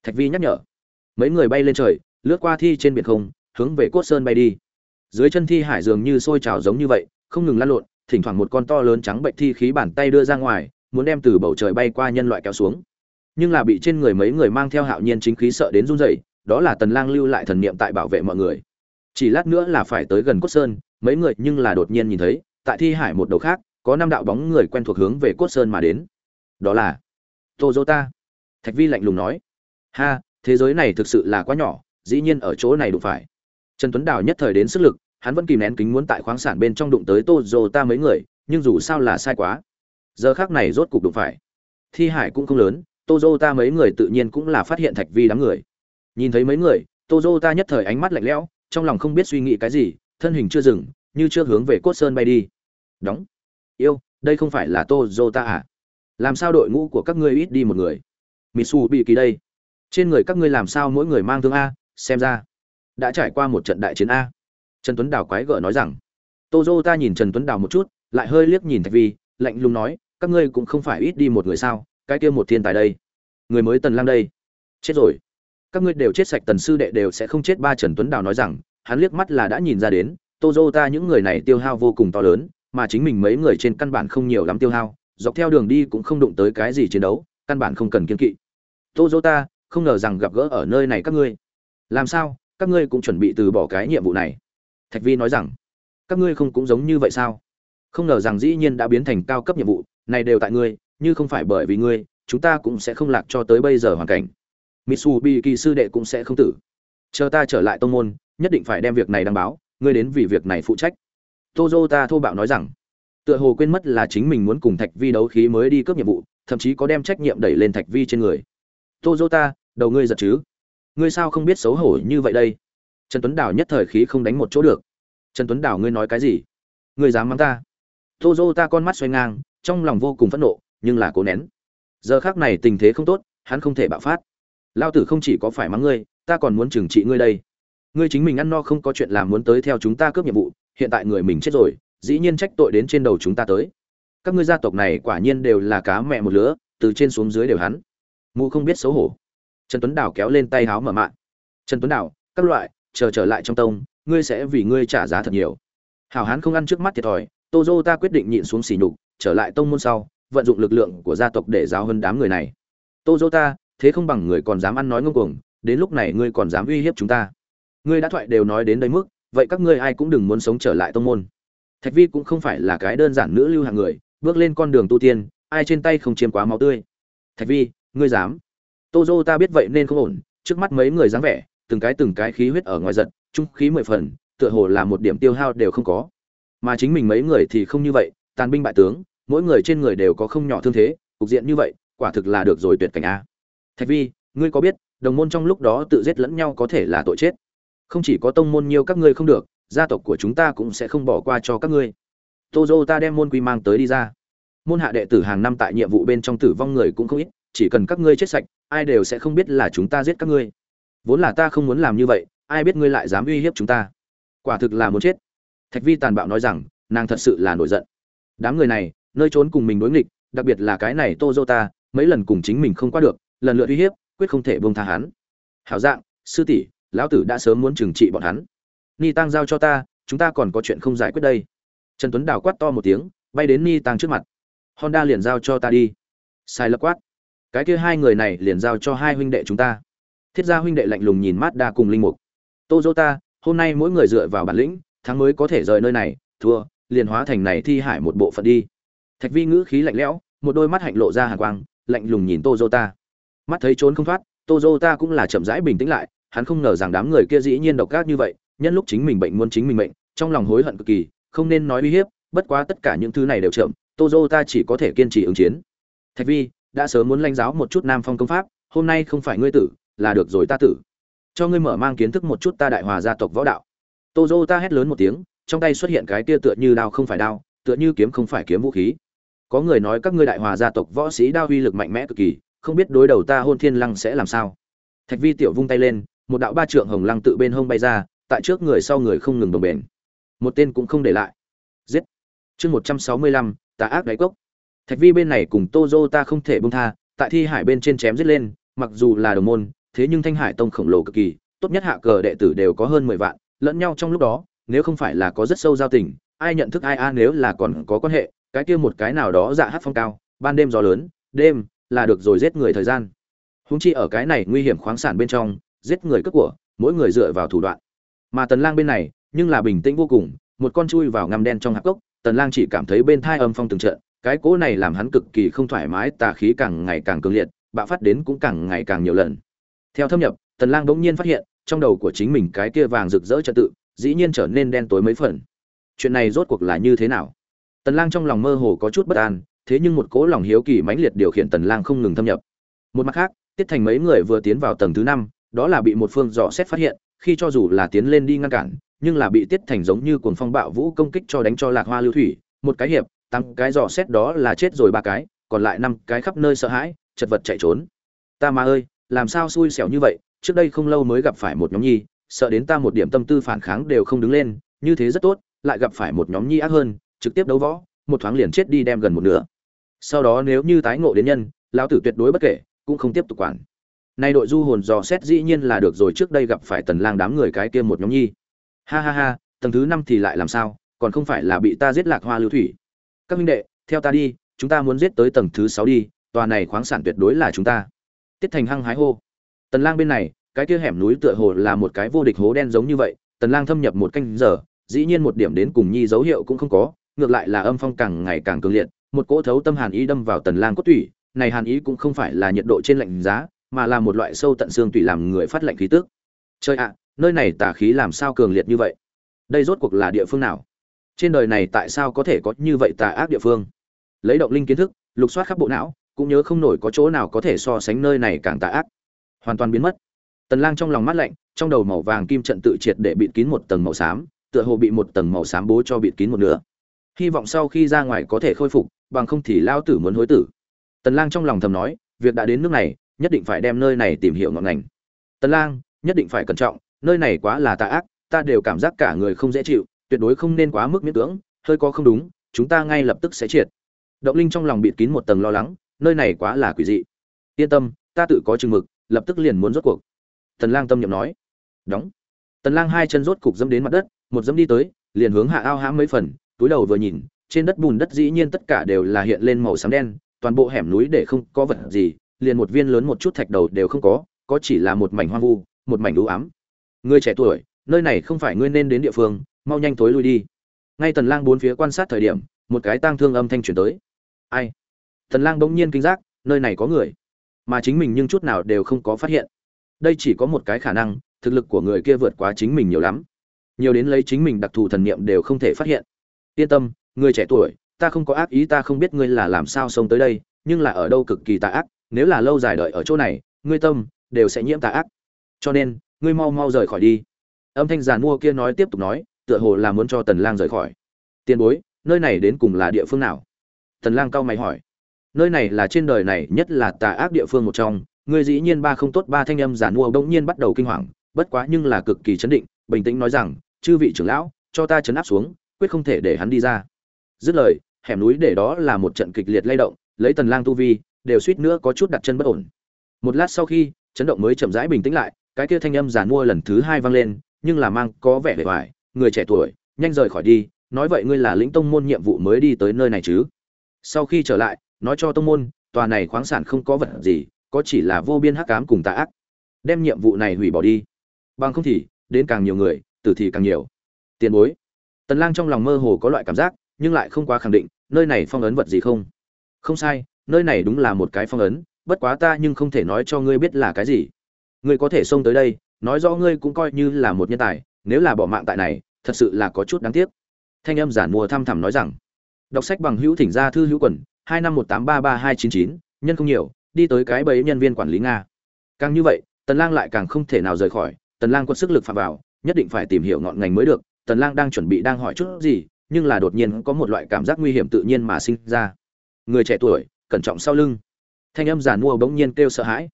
Thạch Vi nhắc nhở. Mấy người bay lên trời, lướt qua thi trên biển không, hướng về cốt sơn bay đi. Dưới chân thi hải dường như sôi trào giống như vậy, không ngừng lăn lộn, thỉnh thoảng một con to lớn trắng bệnh thi khí bàn tay đưa ra ngoài, muốn đem từ bầu trời bay qua nhân loại kéo xuống. Nhưng là bị trên người mấy người mang theo hạo nhiên chính khí sợ đến run rẩy, đó là Tần Lang lưu lại thần niệm tại bảo vệ mọi người. Chỉ lát nữa là phải tới gần cốt sơn, mấy người nhưng là đột nhiên nhìn thấy, tại thi hải một đầu khác, có năm đạo bóng người quen thuộc hướng về cốt sơn mà đến. Đó là Toyota. Thạch Vi lạnh lùng nói: "Ha, thế giới này thực sự là quá nhỏ, dĩ nhiên ở chỗ này đụng phải." Trần Tuấn Đào nhất thời đến sức lực, hắn vẫn kìm nén kính muốn tại khoáng sản bên trong đụng tới Toyota mấy người, nhưng dù sao là sai quá. Giờ khắc này rốt cục đụng phải. Thi hải cũng không lớn, Toyota mấy người tự nhiên cũng là phát hiện Thạch Vi đám người. Nhìn thấy mấy người, Toyota nhất thời ánh mắt lạnh lẽo, trong lòng không biết suy nghĩ cái gì, thân hình chưa dừng, như chưa hướng về cốt sơn bay đi. Đóng. Yêu, đây không phải là Toyota à? Làm sao đội ngũ của các ngươi ít đi một người? Mitsu bị kỳ đây. Trên người các ngươi làm sao mỗi người mang thương a? Xem ra đã trải qua một trận đại chiến a. Trần Tuấn Đào quái gở nói rằng. Toyota nhìn Trần Tuấn Đào một chút, lại hơi liếc nhìn Thạch Vi, lạnh lùng nói, các ngươi cũng không phải ít đi một người sao? Cái kia một thiên tài đây, người mới Tần Lang đây, chết rồi. Các ngươi đều chết sạch, Tần sư đệ đều sẽ không chết. Ba Trần Tuấn Đào nói rằng, hắn liếc mắt là đã nhìn ra đến, Toyota những người này tiêu hao vô cùng to lớn, mà chính mình mấy người trên căn bản không nhiều lắm tiêu hao, dọc theo đường đi cũng không đụng tới cái gì chiến đấu, căn bản không cần kiên kỵ. Toyota, không ngờ rằng gặp gỡ ở nơi này các ngươi. Làm sao, các ngươi cũng chuẩn bị từ bỏ cái nhiệm vụ này? Thạch Vi nói rằng, các ngươi không cũng giống như vậy sao? Không ngờ rằng dĩ nhiên đã biến thành cao cấp nhiệm vụ, này đều tại ngươi, như không phải bởi vì ngươi, chúng ta cũng sẽ không lạc cho tới bây giờ hoàn cảnh. Mitsubishi sư đệ cũng sẽ không tử. Chờ ta trở lại tông môn, nhất định phải đem việc này đăng báo, ngươi đến vì việc này phụ trách. Toyota thô bạo nói rằng, tựa hồ quên mất là chính mình muốn cùng thạch vi đấu khí mới đi cướp nhiệm vụ thậm chí có đem trách nhiệm đẩy lên thạch vi trên người. Tozo ta đầu ngươi giật chứ? Ngươi sao không biết xấu hổ như vậy đây? Trần tuấn Đảo nhất thời khí không đánh một chỗ được. Trần tuấn Đảo ngươi nói cái gì? Ngươi dám mắng ta? Tozo ta con mắt xoay ngang trong lòng vô cùng phẫn nộ nhưng là cố nén. Giờ khác này tình thế không tốt, hắn không thể bạo phát. Lao tử không chỉ có phải mắng ngươi, ta còn muốn trừng trị ngươi đây. Ngươi chính mình ăn no không có chuyện làm muốn tới theo chúng ta cướp nhiệm vụ, hiện tại người mình chết rồi, dĩ nhiên trách tội đến trên đầu chúng ta tới. Các ngươi gia tộc này quả nhiên đều là cá mẹ một lứa, từ trên xuống dưới đều hắn. Mụ không biết xấu hổ. Trần tuấn đào kéo lên tay háo mở mạng trần tuấn đào, các loại, chờ trở lại trong tông, ngươi sẽ vì ngươi trả giá thật nhiều. Hảo hán không ăn trước mắt thiệt thòi, tô dô ta quyết định nhịn xuống xỉ nhục, trở lại tông môn sau vận dụng lực lượng của gia tộc để giáo hơn đám người này. Tô dô ta, thế không bằng người còn dám ăn nói ngông cuồng, đến lúc này ngươi còn dám uy hiếp chúng ta. Ngươi đã thoại đều nói đến đây mức, vậy các ngươi ai cũng đừng muốn sống trở lại tông môn. Thạch vi cũng không phải là cái đơn giản nữ lưu hạng người, bước lên con đường tu tiên, ai trên tay không chiếm quá máu tươi. Thạch vi, ngươi dám. Tô dô ta biết vậy nên không ổn, trước mắt mấy người dáng vẻ, từng cái từng cái khí huyết ở ngoài giật, trung khí mười phần, tựa hồ là một điểm tiêu hao đều không có. Mà chính mình mấy người thì không như vậy, tàn binh bại tướng mỗi người trên người đều có không nhỏ thương thế, cục diện như vậy, quả thực là được rồi tuyệt cảnh a. Thạch vi, ngươi có biết, đồng môn trong lúc đó tự giết lẫn nhau có thể là tội chết? Không chỉ có tông môn nhiều các ngươi không được, gia tộc của chúng ta cũng sẽ không bỏ qua cho các ngươi. Tô dô ta đem môn quy mang tới đi ra. Môn hạ đệ tử hàng năm tại nhiệm vụ bên trong tử vong người cũng không ít, chỉ cần các ngươi chết sạch, ai đều sẽ không biết là chúng ta giết các ngươi. Vốn là ta không muốn làm như vậy, ai biết ngươi lại dám uy hiếp chúng ta. Quả thực là muốn chết. Thạch vi tàn bạo nói rằng, nàng thật sự là nổi giận. Đám người này nơi trốn cùng mình đối nghịch đặc biệt là cái này Toyota, mấy lần cùng chính mình không qua được lần lượt uy hiếp quyết không thể buông tha hắn. Hảo dạng sư tỷ lão tử đã sớm muốn trừng trị bọn hắn. Ni tăng giao cho ta chúng ta còn có chuyện không giải quyết đây. Trần tuấn đào quát to một tiếng bay đến ni tăng trước mặt. Honda liền giao cho ta đi. Sai lập quát. Cái kia hai người này liền giao cho hai huynh đệ chúng ta. Thiết gia huynh đệ lạnh lùng nhìn Mazda đa cùng linh mục. Toyota, hôm nay mỗi người dựa vào bản lĩnh thắng mới có thể rời nơi này thua liền hóa thành này thi hải một bộ phận đi thạch vi ngữ khí lạnh lẽo, một đôi mắt hạnh lộ ra hàng quang, lạnh lùng nhìn Tozota. mắt thấy trốn không thoát, Tozota cũng là chậm rãi bình tĩnh lại, hắn không ngờ rằng đám người kia dĩ nhiên độc ác như vậy, nhân lúc chính mình bệnh muốn chính mình bệnh trong lòng hối hận cực kỳ, không nên nói uy hiếp, bất quá tất cả những thứ này đều chậm, Tozota chỉ có thể kiên trì ứng chiến. Thạch vi, đã sớm muốn lãnh giáo một chút nam phong công pháp, hôm nay không phải ngươi tử, là được rồi ta tử. Cho ngươi mở mang kiến thức một chút ta đại hòa gia tộc võ đạo. Tozota ta hét lớn một tiếng, trong tay xuất hiện cái tia tựa như đao không phải đao, tựa như kiếm không phải kiếm vũ khí có người nói các ngươi đại hòa gia tộc võ sĩ đao uy lực mạnh mẽ cực kỳ, không biết đối đầu ta hôn thiên lăng sẽ làm sao? Thạch vi tiểu vung tay lên, một đạo ba trượng hồng lăng tự bên hông bay ra, tại trước người sau người không ngừng đồng bền một tên cũng không để lại. Giết. Chương một trăm sáu mươi lăm, tà ác đáy cốc. Thạch vi bên này cùng tô dô ta không thể bông tha, tại thi hải bên trên chém giết lên, mặc dù là đồng môn, thế nhưng thanh hải tông khổng lồ cực kỳ, tốt nhất hạ cờ đệ tử đều có hơn mười vạn, lẫn nhau trong lúc đó, nếu không phải là có rất sâu giao tình, ai nhận thức ai a, nếu là còn có quan hệ cái kia một cái nào đó dạ hát phong cao, ban đêm gió lớn, đêm là được rồi giết người thời gian. Húng chi ở cái này nguy hiểm khoáng sản bên trong, giết người cướp của, mỗi người dựa vào thủ đoạn. Mà tần lang bên này, nhưng là bình tĩnh vô cùng, một con chui vào ngăm đen trong hạp cốc, tần lang chỉ cảm thấy bên thai âm phong từng trận, cái cỗ này làm hắn cực kỳ không thoải mái, tà khí càng ngày càng cường liệt, bạo phát đến cũng càng ngày càng nhiều lần. Theo thâm nhập, tần lang bỗng nhiên phát hiện, trong đầu của chính mình cái kia vàng rực rỡ trật tự, dĩ nhiên trở nên đen tối mấy phần. Chuyện này rốt cuộc là như thế nào? Tần lang trong lòng mơ hồ có chút bất an, thế nhưng một cỗ lòng hiếu kỳ mãnh liệt điều khiển tần lang không ngừng thâm nhập. Một mặt khác, tiết thành mấy người vừa tiến vào tầng thứ năm, đó là bị một phương dò xét phát hiện, khi cho dù là tiến lên đi ngăn cản, nhưng là bị tiết thành giống như cuồng phong bạo vũ công kích cho đánh cho lạc hoa lưu thủy, một cái hiệp tăng cái dò xét đó là chết rồi ba cái, còn lại năm cái khắp nơi sợ hãi, chật vật chạy trốn. Ta ma ơi, làm sao xui xẻo như vậy? Trước đây không lâu mới gặp phải một nhóm nhi, sợ đến ta một điểm tâm tư phản kháng đều không đứng lên, như thế rất tốt, lại gặp phải một nhóm nhi ác hơn trực tiếp đấu võ, một thoáng liền chết đi đem gần một nửa. Sau đó nếu như tái ngộ đến nhân, lão tử tuyệt đối bất kể, cũng không tiếp tục quản. Nay đội du hồn dò xét dĩ nhiên là được rồi, trước đây gặp phải tần lang đám người cái kia một nhóm nhi. Ha ha ha, tầng thứ năm thì lại làm sao, còn không phải là bị ta giết lạc hoa lưu thủy. Các minh đệ, theo ta đi, chúng ta muốn giết tới tầng thứ sáu đi, tòa này khoáng sản tuyệt đối là chúng ta. Tiết thành hăng hái hô. Tần lang bên này, cái kia hẻm núi tựa hồ là một cái vô địch hố đen giống như vậy, tần lang thâm nhập một canh giờ, dĩ nhiên một điểm đến cùng nhi dấu hiệu cũng không có ngược lại là âm phong càng ngày càng cường liệt, một cỗ thấu tâm hàn ý đâm vào tần lang cốt tủy, này hàn ý cũng không phải là nhiệt độ trên lạnh giá, mà là một loại sâu tận xương tủy làm người phát lạnh khí tức. Trời ạ, nơi này tà khí làm sao cường liệt như vậy? Đây rốt cuộc là địa phương nào? Trên đời này tại sao có thể có như vậy tà ác địa phương? Lấy động linh kiến thức, lục soát khắp bộ não, cũng nhớ không nổi có chỗ nào có thể so sánh nơi này càng tà ác. Hoàn toàn biến mất. Tần lang trong lòng mát lạnh, trong đầu màu vàng kim trận tự triệt để bịt kín một tầng màu xám, tựa hồ bị một tầng màu xám bố cho bịt kín một nửa hy vọng sau khi ra ngoài có thể khôi phục, bằng không thì lao tử muốn hối tử. Tần lang trong lòng thầm nói, việc đã đến nước này, nhất định phải đem nơi này tìm hiểu ngọn ngành. Tần lang, nhất định phải cẩn trọng, nơi này quá là tà ác, ta đều cảm giác cả người không dễ chịu, tuyệt đối không nên quá mức miễn cưỡng, hơi có không đúng, chúng ta ngay lập tức sẽ triệt. Động linh trong lòng bịt kín một tầng lo lắng, nơi này quá là quỷ dị. Yên tâm, ta tự có chừng mực, lập tức liền muốn rốt cuộc. Tần lang tâm nhậm nói. Đóng. Tần lang hai chân rốt cục dẫm đến mặt đất, một dẫm đi tới, liền hướng hạ ao hãm mấy phần túi đầu vừa nhìn, trên đất bùn đất dĩ nhiên tất cả đều là hiện lên màu xám đen, toàn bộ hẻm núi để không có vật gì, liền một viên lớn một chút thạch đầu đều không có có chỉ là một mảnh hoang vu, một mảnh u ám. Người trẻ tuổi, nơi này không phải ngươi nên đến địa phương, mau nhanh tối lui đi. Ngay tần lang bốn phía quan sát thời điểm, một cái tang thương âm thanh truyền tới. Ai? Tần lang bỗng nhiên kinh giác, nơi này có người, mà chính mình nhưng chút nào đều không có phát hiện. Đây chỉ có một cái khả năng, thực lực của người kia vượt quá chính mình nhiều lắm. Nhiều đến lấy chính mình đặc thù thần niệm đều không thể phát hiện yên tâm, người trẻ tuổi, ta không có ác ý, ta không biết ngươi là làm sao sống tới đây, nhưng là ở đâu cực kỳ tà ác, nếu là lâu dài đợi ở chỗ này, ngươi tâm đều sẽ nhiễm tà ác. Cho nên, ngươi mau mau rời khỏi đi. Âm thanh giàn mua kia nói tiếp tục nói, tựa hồ là muốn cho tần lang rời khỏi. Tiền bối, nơi này đến cùng là địa phương nào? Tần lang cao mày hỏi. Nơi này là trên đời này nhất là tà ác địa phương một trong, ngươi dĩ nhiên ba không tốt ba thanh âm giàn mua bỗng nhiên bắt đầu kinh hoàng, bất quá nhưng là cực kỳ chấn định, bình tĩnh nói rằng, chư vị trưởng lão, cho ta chấn áp xuống quyết không thể để hắn đi ra. Dứt lời, hẻm núi để đó là một trận kịch liệt lay động, lấy tần lang tu vi, đều suýt nữa có chút đặt chân bất ổn. Một lát sau khi, chấn động mới chậm rãi bình tĩnh lại, cái kia thanh âm giàn mua lần thứ hai vang lên, nhưng là mang có vẻ vẻ vải người trẻ tuổi, nhanh rời khỏi đi, nói vậy ngươi là lĩnh tông môn nhiệm vụ mới đi tới nơi này chứ? Sau khi trở lại, nói cho tông môn, tòa này khoáng sản không có vật gì, có chỉ là vô biên hắc ám cùng tà ác. Đem nhiệm vụ này hủy bỏ đi. Bằng không thì, đến càng nhiều người, tử thì càng nhiều. Tiền bối tần lang trong lòng mơ hồ có loại cảm giác, nhưng lại không quá khẳng định, nơi này phong ấn vật gì không? Không sai, nơi này đúng là một cái phong ấn, bất quá ta nhưng không thể nói cho ngươi biết là cái gì. Ngươi có thể xông tới đây, nói rõ ngươi cũng coi như là một nhân tài, nếu là bỏ mạng tại này, thật sự là có chút đáng tiếc. Thanh âm giản mùa thăm thẳm nói rằng, đọc sách bằng hữu thỉnh ra thư hữu quần hai năm một tám ba ba hai chín chín, nhân không nhiều, đi tới cái bẫy nhân viên quản lý nga. Càng như vậy, tần lang lại càng không thể nào rời khỏi, tần lang có sức lực phạm vào, nhất định phải tìm hiểu ngọn ngành mới được tần lang đang chuẩn bị đang hỏi chút gì, nhưng là đột nhiên có một loại cảm giác nguy hiểm tự nhiên mà sinh ra. Người trẻ tuổi, cẩn trọng sau lưng. Thanh âm giàn mua bỗng nhiên kêu sợ hãi.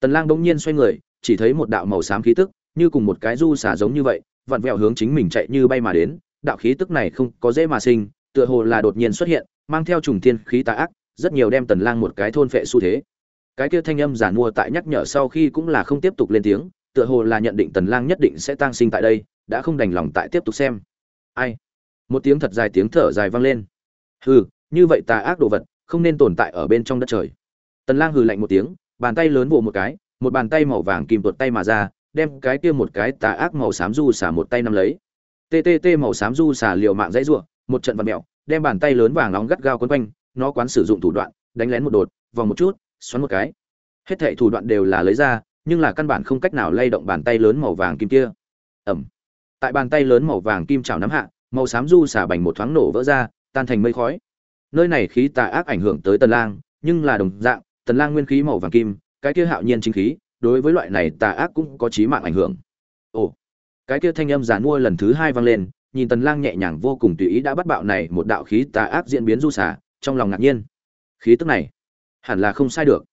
Tần lang bỗng nhiên xoay người, chỉ thấy một đạo màu xám khí tức, như cùng một cái du xả giống như vậy, vặn vẹo hướng chính mình chạy như bay mà đến. Đạo khí tức này không có dễ mà sinh, tựa hồ là đột nhiên xuất hiện, mang theo trùng thiên khí tà ác, rất nhiều đem tần lang một cái thôn phệ xu thế. Cái kia thanh âm giàn mua tại nhắc nhở sau khi cũng là không tiếp tục lên tiếng tựa hồ là nhận định tần lang nhất định sẽ tang sinh tại đây, đã không đành lòng tại tiếp tục xem. Ai? Một tiếng thật dài tiếng thở dài vang lên. Hừ, như vậy tà ác đồ vật, không nên tồn tại ở bên trong đất trời. Tần lang hừ lạnh một tiếng, bàn tay lớn vỗ một cái, một bàn tay màu vàng kìm tuột tay mà ra, đem cái kia một cái tà ác màu xám du xả một tay nắm lấy. Ttt màu xám du xả liều mạng dãy rủa, một trận vật mèo, đem bàn tay lớn vàng nóng gắt gao quấn quanh, nó quán sử dụng thủ đoạn, đánh lén một đột, vòng một chút, xoắn một cái. Hết thảy thủ đoạn đều là lấy ra nhưng là căn bản không cách nào lay động bàn tay lớn màu vàng kim kia. Ẩm. Tại bàn tay lớn màu vàng kim chảo nắm hạ, màu xám du xả bành một thoáng nổ vỡ ra, tan thành mây khói. Nơi này khí tà ác ảnh hưởng tới tần lang, nhưng là đồng dạng, tần lang nguyên khí màu vàng kim, cái kia hạo nhiên chính khí, đối với loại này tà ác cũng có chí mạng ảnh hưởng. Ồ. Cái kia thanh âm giàn mua lần thứ hai vang lên, nhìn tần lang nhẹ nhàng vô cùng tùy ý đã bắt bạo này một đạo khí tà ác diễn biến du xả, trong lòng ngạc nhiên. Khí tức này hẳn là không sai được.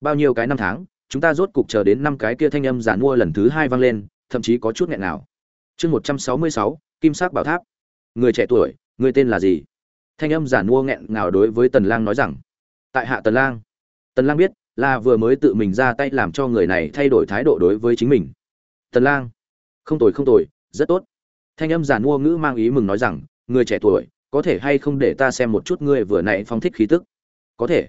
Bao nhiêu cái năm tháng chúng ta rốt cục chờ đến năm cái kia thanh âm giản mua lần thứ hai vang lên thậm chí có chút nghẹn nào. Chương 166, kim sắc bảo tháp. Người trẻ tuổi người tên là gì? Thanh âm giản mua nghẹn ngào đối với tần lang nói rằng tại hạ tần lang. Tần lang biết là vừa mới tự mình ra tay làm cho người này thay đổi thái độ đối với chính mình. Tần lang. Không tồi không tồi rất tốt. Thanh âm giản mua ngữ mang ý mừng nói rằng người trẻ tuổi có thể hay không để ta xem một chút ngươi vừa nãy phong thích khí tức? Có thể.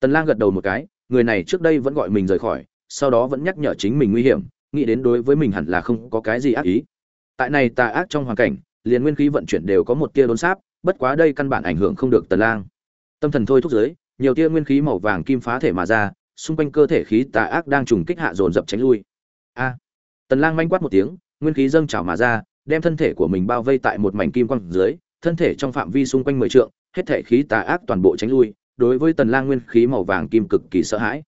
Tần lang gật đầu một cái người này trước đây vẫn gọi mình rời khỏi, sau đó vẫn nhắc nhở chính mình nguy hiểm, nghĩ đến đối với mình hẳn là không có cái gì ác ý. Tại này tà ác trong hoàn cảnh, liền nguyên khí vận chuyển đều có một tia đốn sáp, bất quá đây căn bản ảnh hưởng không được tần lang. Tâm thần thôi thúc giới, nhiều tia nguyên khí màu vàng kim phá thể mà ra, xung quanh cơ thể khí tà ác đang trùng kích hạ dồn dập tránh lui. A! Tần lang manh quát một tiếng, nguyên khí dâng trào mà ra, đem thân thể của mình bao vây tại một mảnh kim quang dưới, thân thể trong phạm vi xung quanh mười trượng, hết thể khí tà ác toàn bộ tránh lui đối với tần lang nguyên khí màu vàng kim cực kỳ sợ hãi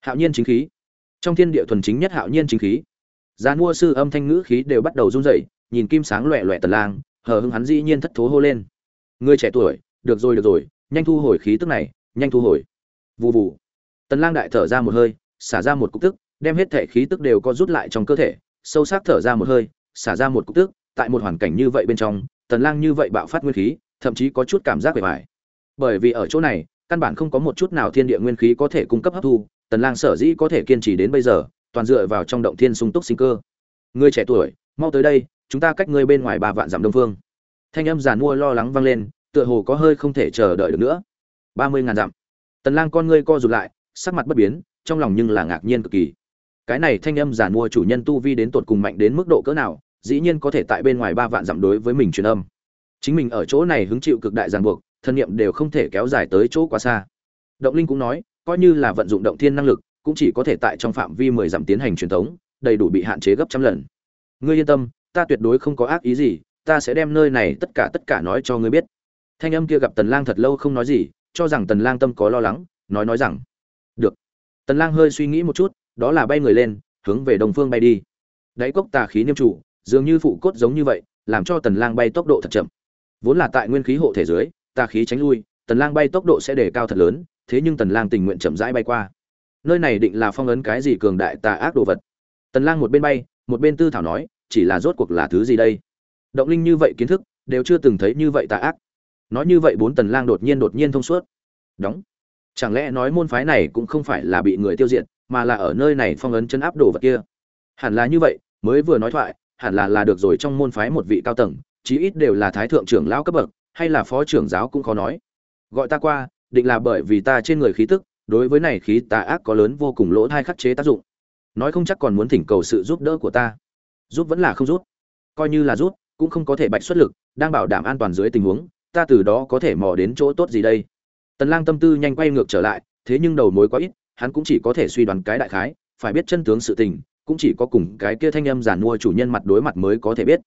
hạo nhiên chính khí trong thiên địa thuần chính nhất hạo nhiên chính khí Giá mua sư âm thanh ngữ khí đều bắt đầu run rẩy, nhìn kim sáng loẻ loẹt tần lang, hờ hững hắn dĩ nhiên thất thố hô lên. Ngươi trẻ tuổi, được rồi được rồi, nhanh thu hồi khí tức này, nhanh thu hồi. Vù vù. Tần lang đại thở ra một hơi, xả ra một cục tức, đem hết thể khí tức đều có rút lại trong cơ thể, sâu sắc thở ra một hơi, xả ra một cục tức, tại một hoàn cảnh như vậy bên trong, tần lang như vậy bạo phát nguyên khí, thậm chí có chút cảm giác bề bại. Bởi vì ở chỗ này, căn bản không có một chút nào thiên địa nguyên khí có thể cung cấp hấp thu, tần lang sở dĩ có thể kiên trì đến bây giờ, toàn dựa vào trong động thiên sung túc sinh cơ. Ngươi trẻ tuổi mau tới đây chúng ta cách ngươi bên ngoài ba vạn dặm đông phương. Thanh âm giàn mua lo lắng vang lên tựa hồ có hơi không thể chờ đợi được nữa. Ba mươi ngàn dặm. Tần lang con ngươi co rụt lại sắc mặt bất biến trong lòng nhưng là ngạc nhiên cực kỳ. Cái này thanh âm giàn mua chủ nhân tu vi đến tột cùng mạnh đến mức độ cỡ nào dĩ nhiên có thể tại bên ngoài ba vạn dặm đối với mình truyền âm. Chính mình ở chỗ này hứng chịu cực đại ràng buộc thân niệm đều không thể kéo dài tới chỗ quá xa. Động linh cũng nói, coi như là vận dụng động thiên năng lực, cũng chỉ có thể tại trong phạm vi mười dặm tiến hành truyền thống, đầy đủ bị hạn chế gấp trăm lần. Ngươi yên tâm, ta tuyệt đối không có ác ý gì, ta sẽ đem nơi này tất cả tất cả nói cho ngươi biết. Thanh âm kia gặp tần lang thật lâu không nói gì, cho rằng tần lang tâm có lo lắng, nói nói rằng, được. Tần lang hơi suy nghĩ một chút, đó là bay người lên, hướng về đông phương bay đi. Đáy cốc tà khí niêm trụ dường như phụ cốt giống như vậy, làm cho tần lang bay tốc độ thật chậm. Vốn là tại nguyên khí hộ thể dưới tà khí tránh lui, tần lang bay tốc độ sẽ đề cao thật lớn, thế nhưng tần lang tình nguyện chậm rãi bay qua. Nơi này định là phong ấn cái gì cường đại tà ác đồ vật? Tần lang một bên bay, một bên tư thảo nói, chỉ là rốt cuộc là thứ gì đây? Động linh như vậy kiến thức, đều chưa từng thấy như vậy tà ác. Nói như vậy bốn tần lang đột nhiên đột nhiên thông suốt. Đóng. Chẳng lẽ nói môn phái này cũng không phải là bị người tiêu diệt, mà là ở nơi này phong ấn chân áp đồ vật kia? Hẳn là như vậy, mới vừa nói thoại, hẳn là là được rồi trong môn phái một vị cao tầng, chí ít đều là thái thượng trưởng lão cấp bậc hay là phó trưởng giáo cũng khó nói. Gọi ta qua, định là bởi vì ta trên người khí tức, đối với này khí tà ác có lớn vô cùng lỗ thai khắc chế tác dụng. Nói không chắc còn muốn thỉnh cầu sự giúp đỡ của ta. Giúp vẫn là không rút coi như là rút cũng không có thể bạch xuất lực, đang bảo đảm an toàn dưới tình huống, ta từ đó có thể mò đến chỗ tốt gì đây? Tần lang tâm tư nhanh quay ngược trở lại, thế nhưng đầu mối quá ít, hắn cũng chỉ có thể suy đoán cái đại khái, phải biết chân tướng sự tình, cũng chỉ có cùng cái kia thanh âm giản mua chủ nhân mặt đối mặt mới có thể biết.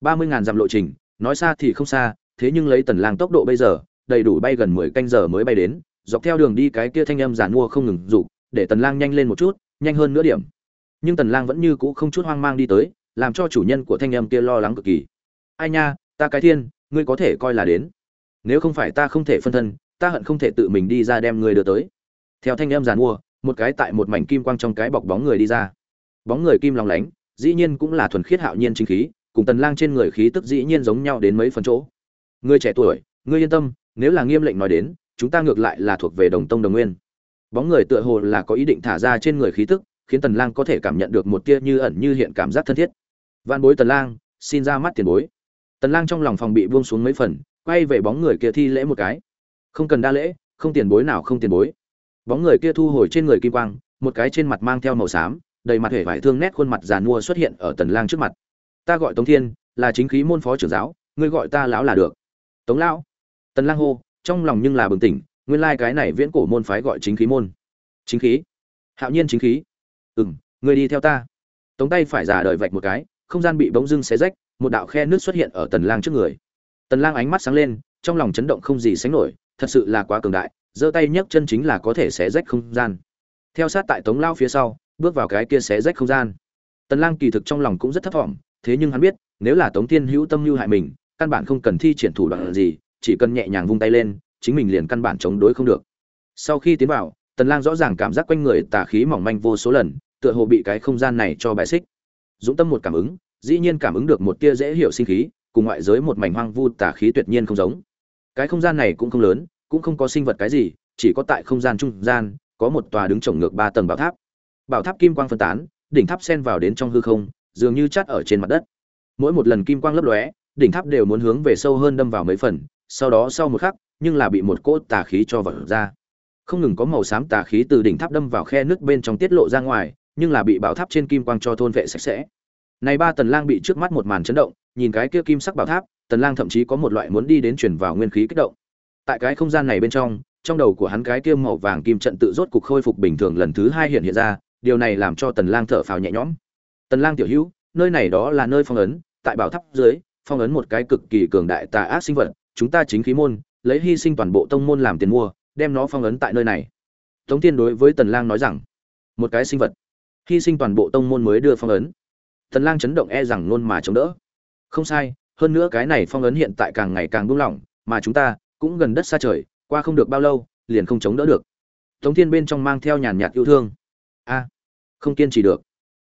Ba mươi ngàn dặm lộ trình, nói xa thì không xa thế nhưng lấy tần lang tốc độ bây giờ, đầy đủ bay gần 10 canh giờ mới bay đến, dọc theo đường đi cái kia thanh âm giản mua không ngừng rủ để tần lang nhanh lên một chút, nhanh hơn nữa điểm. Nhưng tần lang vẫn như cũ không chút hoang mang đi tới, làm cho chủ nhân của thanh âm kia lo lắng cực kỳ. Ai nha, ta cái thiên, ngươi có thể coi là đến. Nếu không phải ta không thể phân thân, ta hận không thể tự mình đi ra đem ngươi đưa tới. Theo thanh âm giàn mua, một cái tại một mảnh kim quang trong cái bọc bóng người đi ra. Bóng người kim long lánh, dĩ nhiên cũng là thuần khiết hạo nhiên chính khí, cùng tần lang trên người khí tức dĩ nhiên giống nhau đến mấy phần chỗ ngươi trẻ tuổi, ngươi yên tâm, nếu là nghiêm lệnh nói đến, chúng ta ngược lại là thuộc về đồng tông đồng nguyên. Bóng người tựa hồ là có ý định thả ra trên người khí tức, khiến tần lang có thể cảm nhận được một tia như ẩn như hiện cảm giác thân thiết. Vạn bối tần lang, xin ra mắt tiền bối. Tần lang trong lòng phòng bị buông xuống mấy phần, quay về bóng người kia thi lễ một cái. Không cần đa lễ, không tiền bối nào không tiền bối. Bóng người kia thu hồi trên người kim quang, một cái trên mặt mang theo màu xám, đầy mặt hể vải thương nét khuôn mặt già nua xuất hiện ở tần lang trước mặt. Ta gọi tống thiên, là chính khí môn phó trưởng giáo, ngươi gọi ta lão là được tống lão. Tần lang hô, trong lòng nhưng là bừng tỉnh, nguyên lai like cái này viễn cổ môn phái gọi chính khí môn. Chính khí? Hạo nhiên chính khí? Ừm, người đi theo ta. Tống tay phải giả đợi vạch một cái, không gian bị bỗng dưng xé rách, một đạo khe nước xuất hiện ở tần lang trước người. Tần lang ánh mắt sáng lên, trong lòng chấn động không gì sánh nổi, thật sự là quá cường đại, giơ tay nhấc chân chính là có thể xé rách không gian. Theo sát tại tống lao phía sau, bước vào cái kia xé rách không gian. Tần lang kỳ thực trong lòng cũng rất thấp vọng thế nhưng hắn biết, nếu là tống thiên hữu tâm lưu hại mình căn bản không cần thi triển thủ đoạn gì, chỉ cần nhẹ nhàng vung tay lên, chính mình liền căn bản chống đối không được. Sau khi tiến vào, tần lang rõ ràng cảm giác quanh người tà khí mỏng manh vô số lần, tựa hồ bị cái không gian này cho bài xích. Dũng tâm một cảm ứng, dĩ nhiên cảm ứng được một tia dễ hiểu sinh khí, cùng ngoại giới một mảnh hoang vu tà khí tuyệt nhiên không giống. Cái không gian này cũng không lớn, cũng không có sinh vật cái gì, chỉ có tại không gian trung gian, có một tòa đứng trồng ngược ba tầng bảo tháp. Bảo tháp kim quang phân tán, đỉnh tháp xen vào đến trong hư không, dường như chắt ở trên mặt đất. Mỗi một lần kim quang lấp lóe đỉnh tháp đều muốn hướng về sâu hơn đâm vào mấy phần, sau đó sau một khắc, nhưng là bị một cỗ tà khí cho vỡ ra. Không ngừng có màu xám tà khí từ đỉnh tháp đâm vào khe nước bên trong tiết lộ ra ngoài, nhưng là bị bảo tháp trên kim quang cho thôn vệ sạch sẽ. Này ba tần lang bị trước mắt một màn chấn động, nhìn cái kia kim sắc bảo tháp, tần lang thậm chí có một loại muốn đi đến truyền vào nguyên khí kích động. Tại cái không gian này bên trong trong đầu của hắn cái kia màu vàng kim trận tự rốt cục khôi phục bình thường lần thứ hai hiện hiện ra, điều này làm cho tần lang thở phào nhẹ nhõm. Tần lang tiểu hữu, nơi này đó là nơi phong ấn, tại bảo tháp dưới phong ấn một cái cực kỳ cường đại tà ác sinh vật, chúng ta chính khí môn, lấy hy sinh toàn bộ tông môn làm tiền mua, đem nó phong ấn tại nơi này. Tống tiên đối với tần lang nói rằng, một cái sinh vật, hy sinh toàn bộ tông môn mới đưa phong ấn. Tần lang chấn động e rằng luôn mà chống đỡ. Không sai, hơn nữa cái này phong ấn hiện tại càng ngày càng buông lỏng, mà chúng ta cũng gần đất xa trời, qua không được bao lâu, liền không chống đỡ được. Tống thiên bên trong mang theo nhàn nhạt yêu thương. A, không kiên trì được.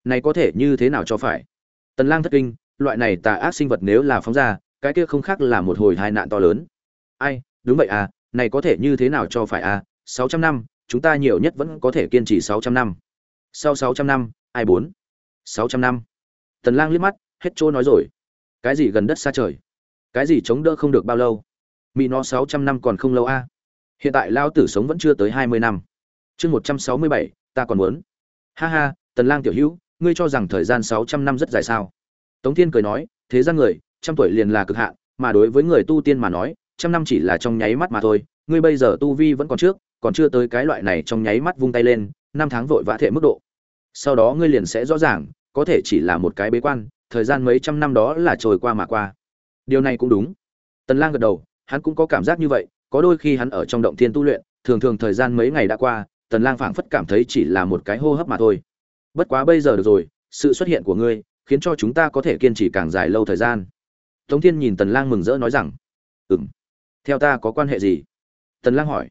Này có thể như thế nào cho phải? Tần lang thất kinh loại này tà ác sinh vật nếu là phóng ra cái kia không khác là một hồi tai nạn to lớn. Ai đúng vậy à này có thể như thế nào cho phải à 600 năm chúng ta nhiều nhất vẫn có thể kiên trì 600 năm. Sau 600 năm ai bốn? 600 năm. Tần lang liếc mắt hết chỗ nói rồi. Cái gì gần đất xa trời? Cái gì chống đỡ không được bao lâu? Mỹ nó 600 năm còn không lâu a à? hiện tại lao tử sống vẫn chưa tới 20 năm. Chương 167, ta còn muốn. Ha ha tần lang tiểu hữu ngươi cho rằng thời gian 600 năm rất dài sao? Tống thiên cười nói, thế gian người, trăm tuổi liền là cực hạn, mà đối với người tu tiên mà nói, trăm năm chỉ là trong nháy mắt mà thôi. Ngươi bây giờ tu vi vẫn còn trước, còn chưa tới cái loại này trong nháy mắt vung tay lên, năm tháng vội vã thể mức độ. Sau đó ngươi liền sẽ rõ ràng, có thể chỉ là một cái bế quan, thời gian mấy trăm năm đó là trôi qua mà qua. Điều này cũng đúng. Tần lang gật đầu, hắn cũng có cảm giác như vậy, có đôi khi hắn ở trong động thiên tu luyện, thường thường thời gian mấy ngày đã qua, tần lang phảng phất cảm thấy chỉ là một cái hô hấp mà thôi. Bất quá bây giờ được rồi, sự xuất hiện của ngươi khiến cho chúng ta có thể kiên trì càng dài lâu thời gian. Tống thiên nhìn tần lang mừng rỡ nói rằng, ừm, theo ta có quan hệ gì? Tần lang hỏi,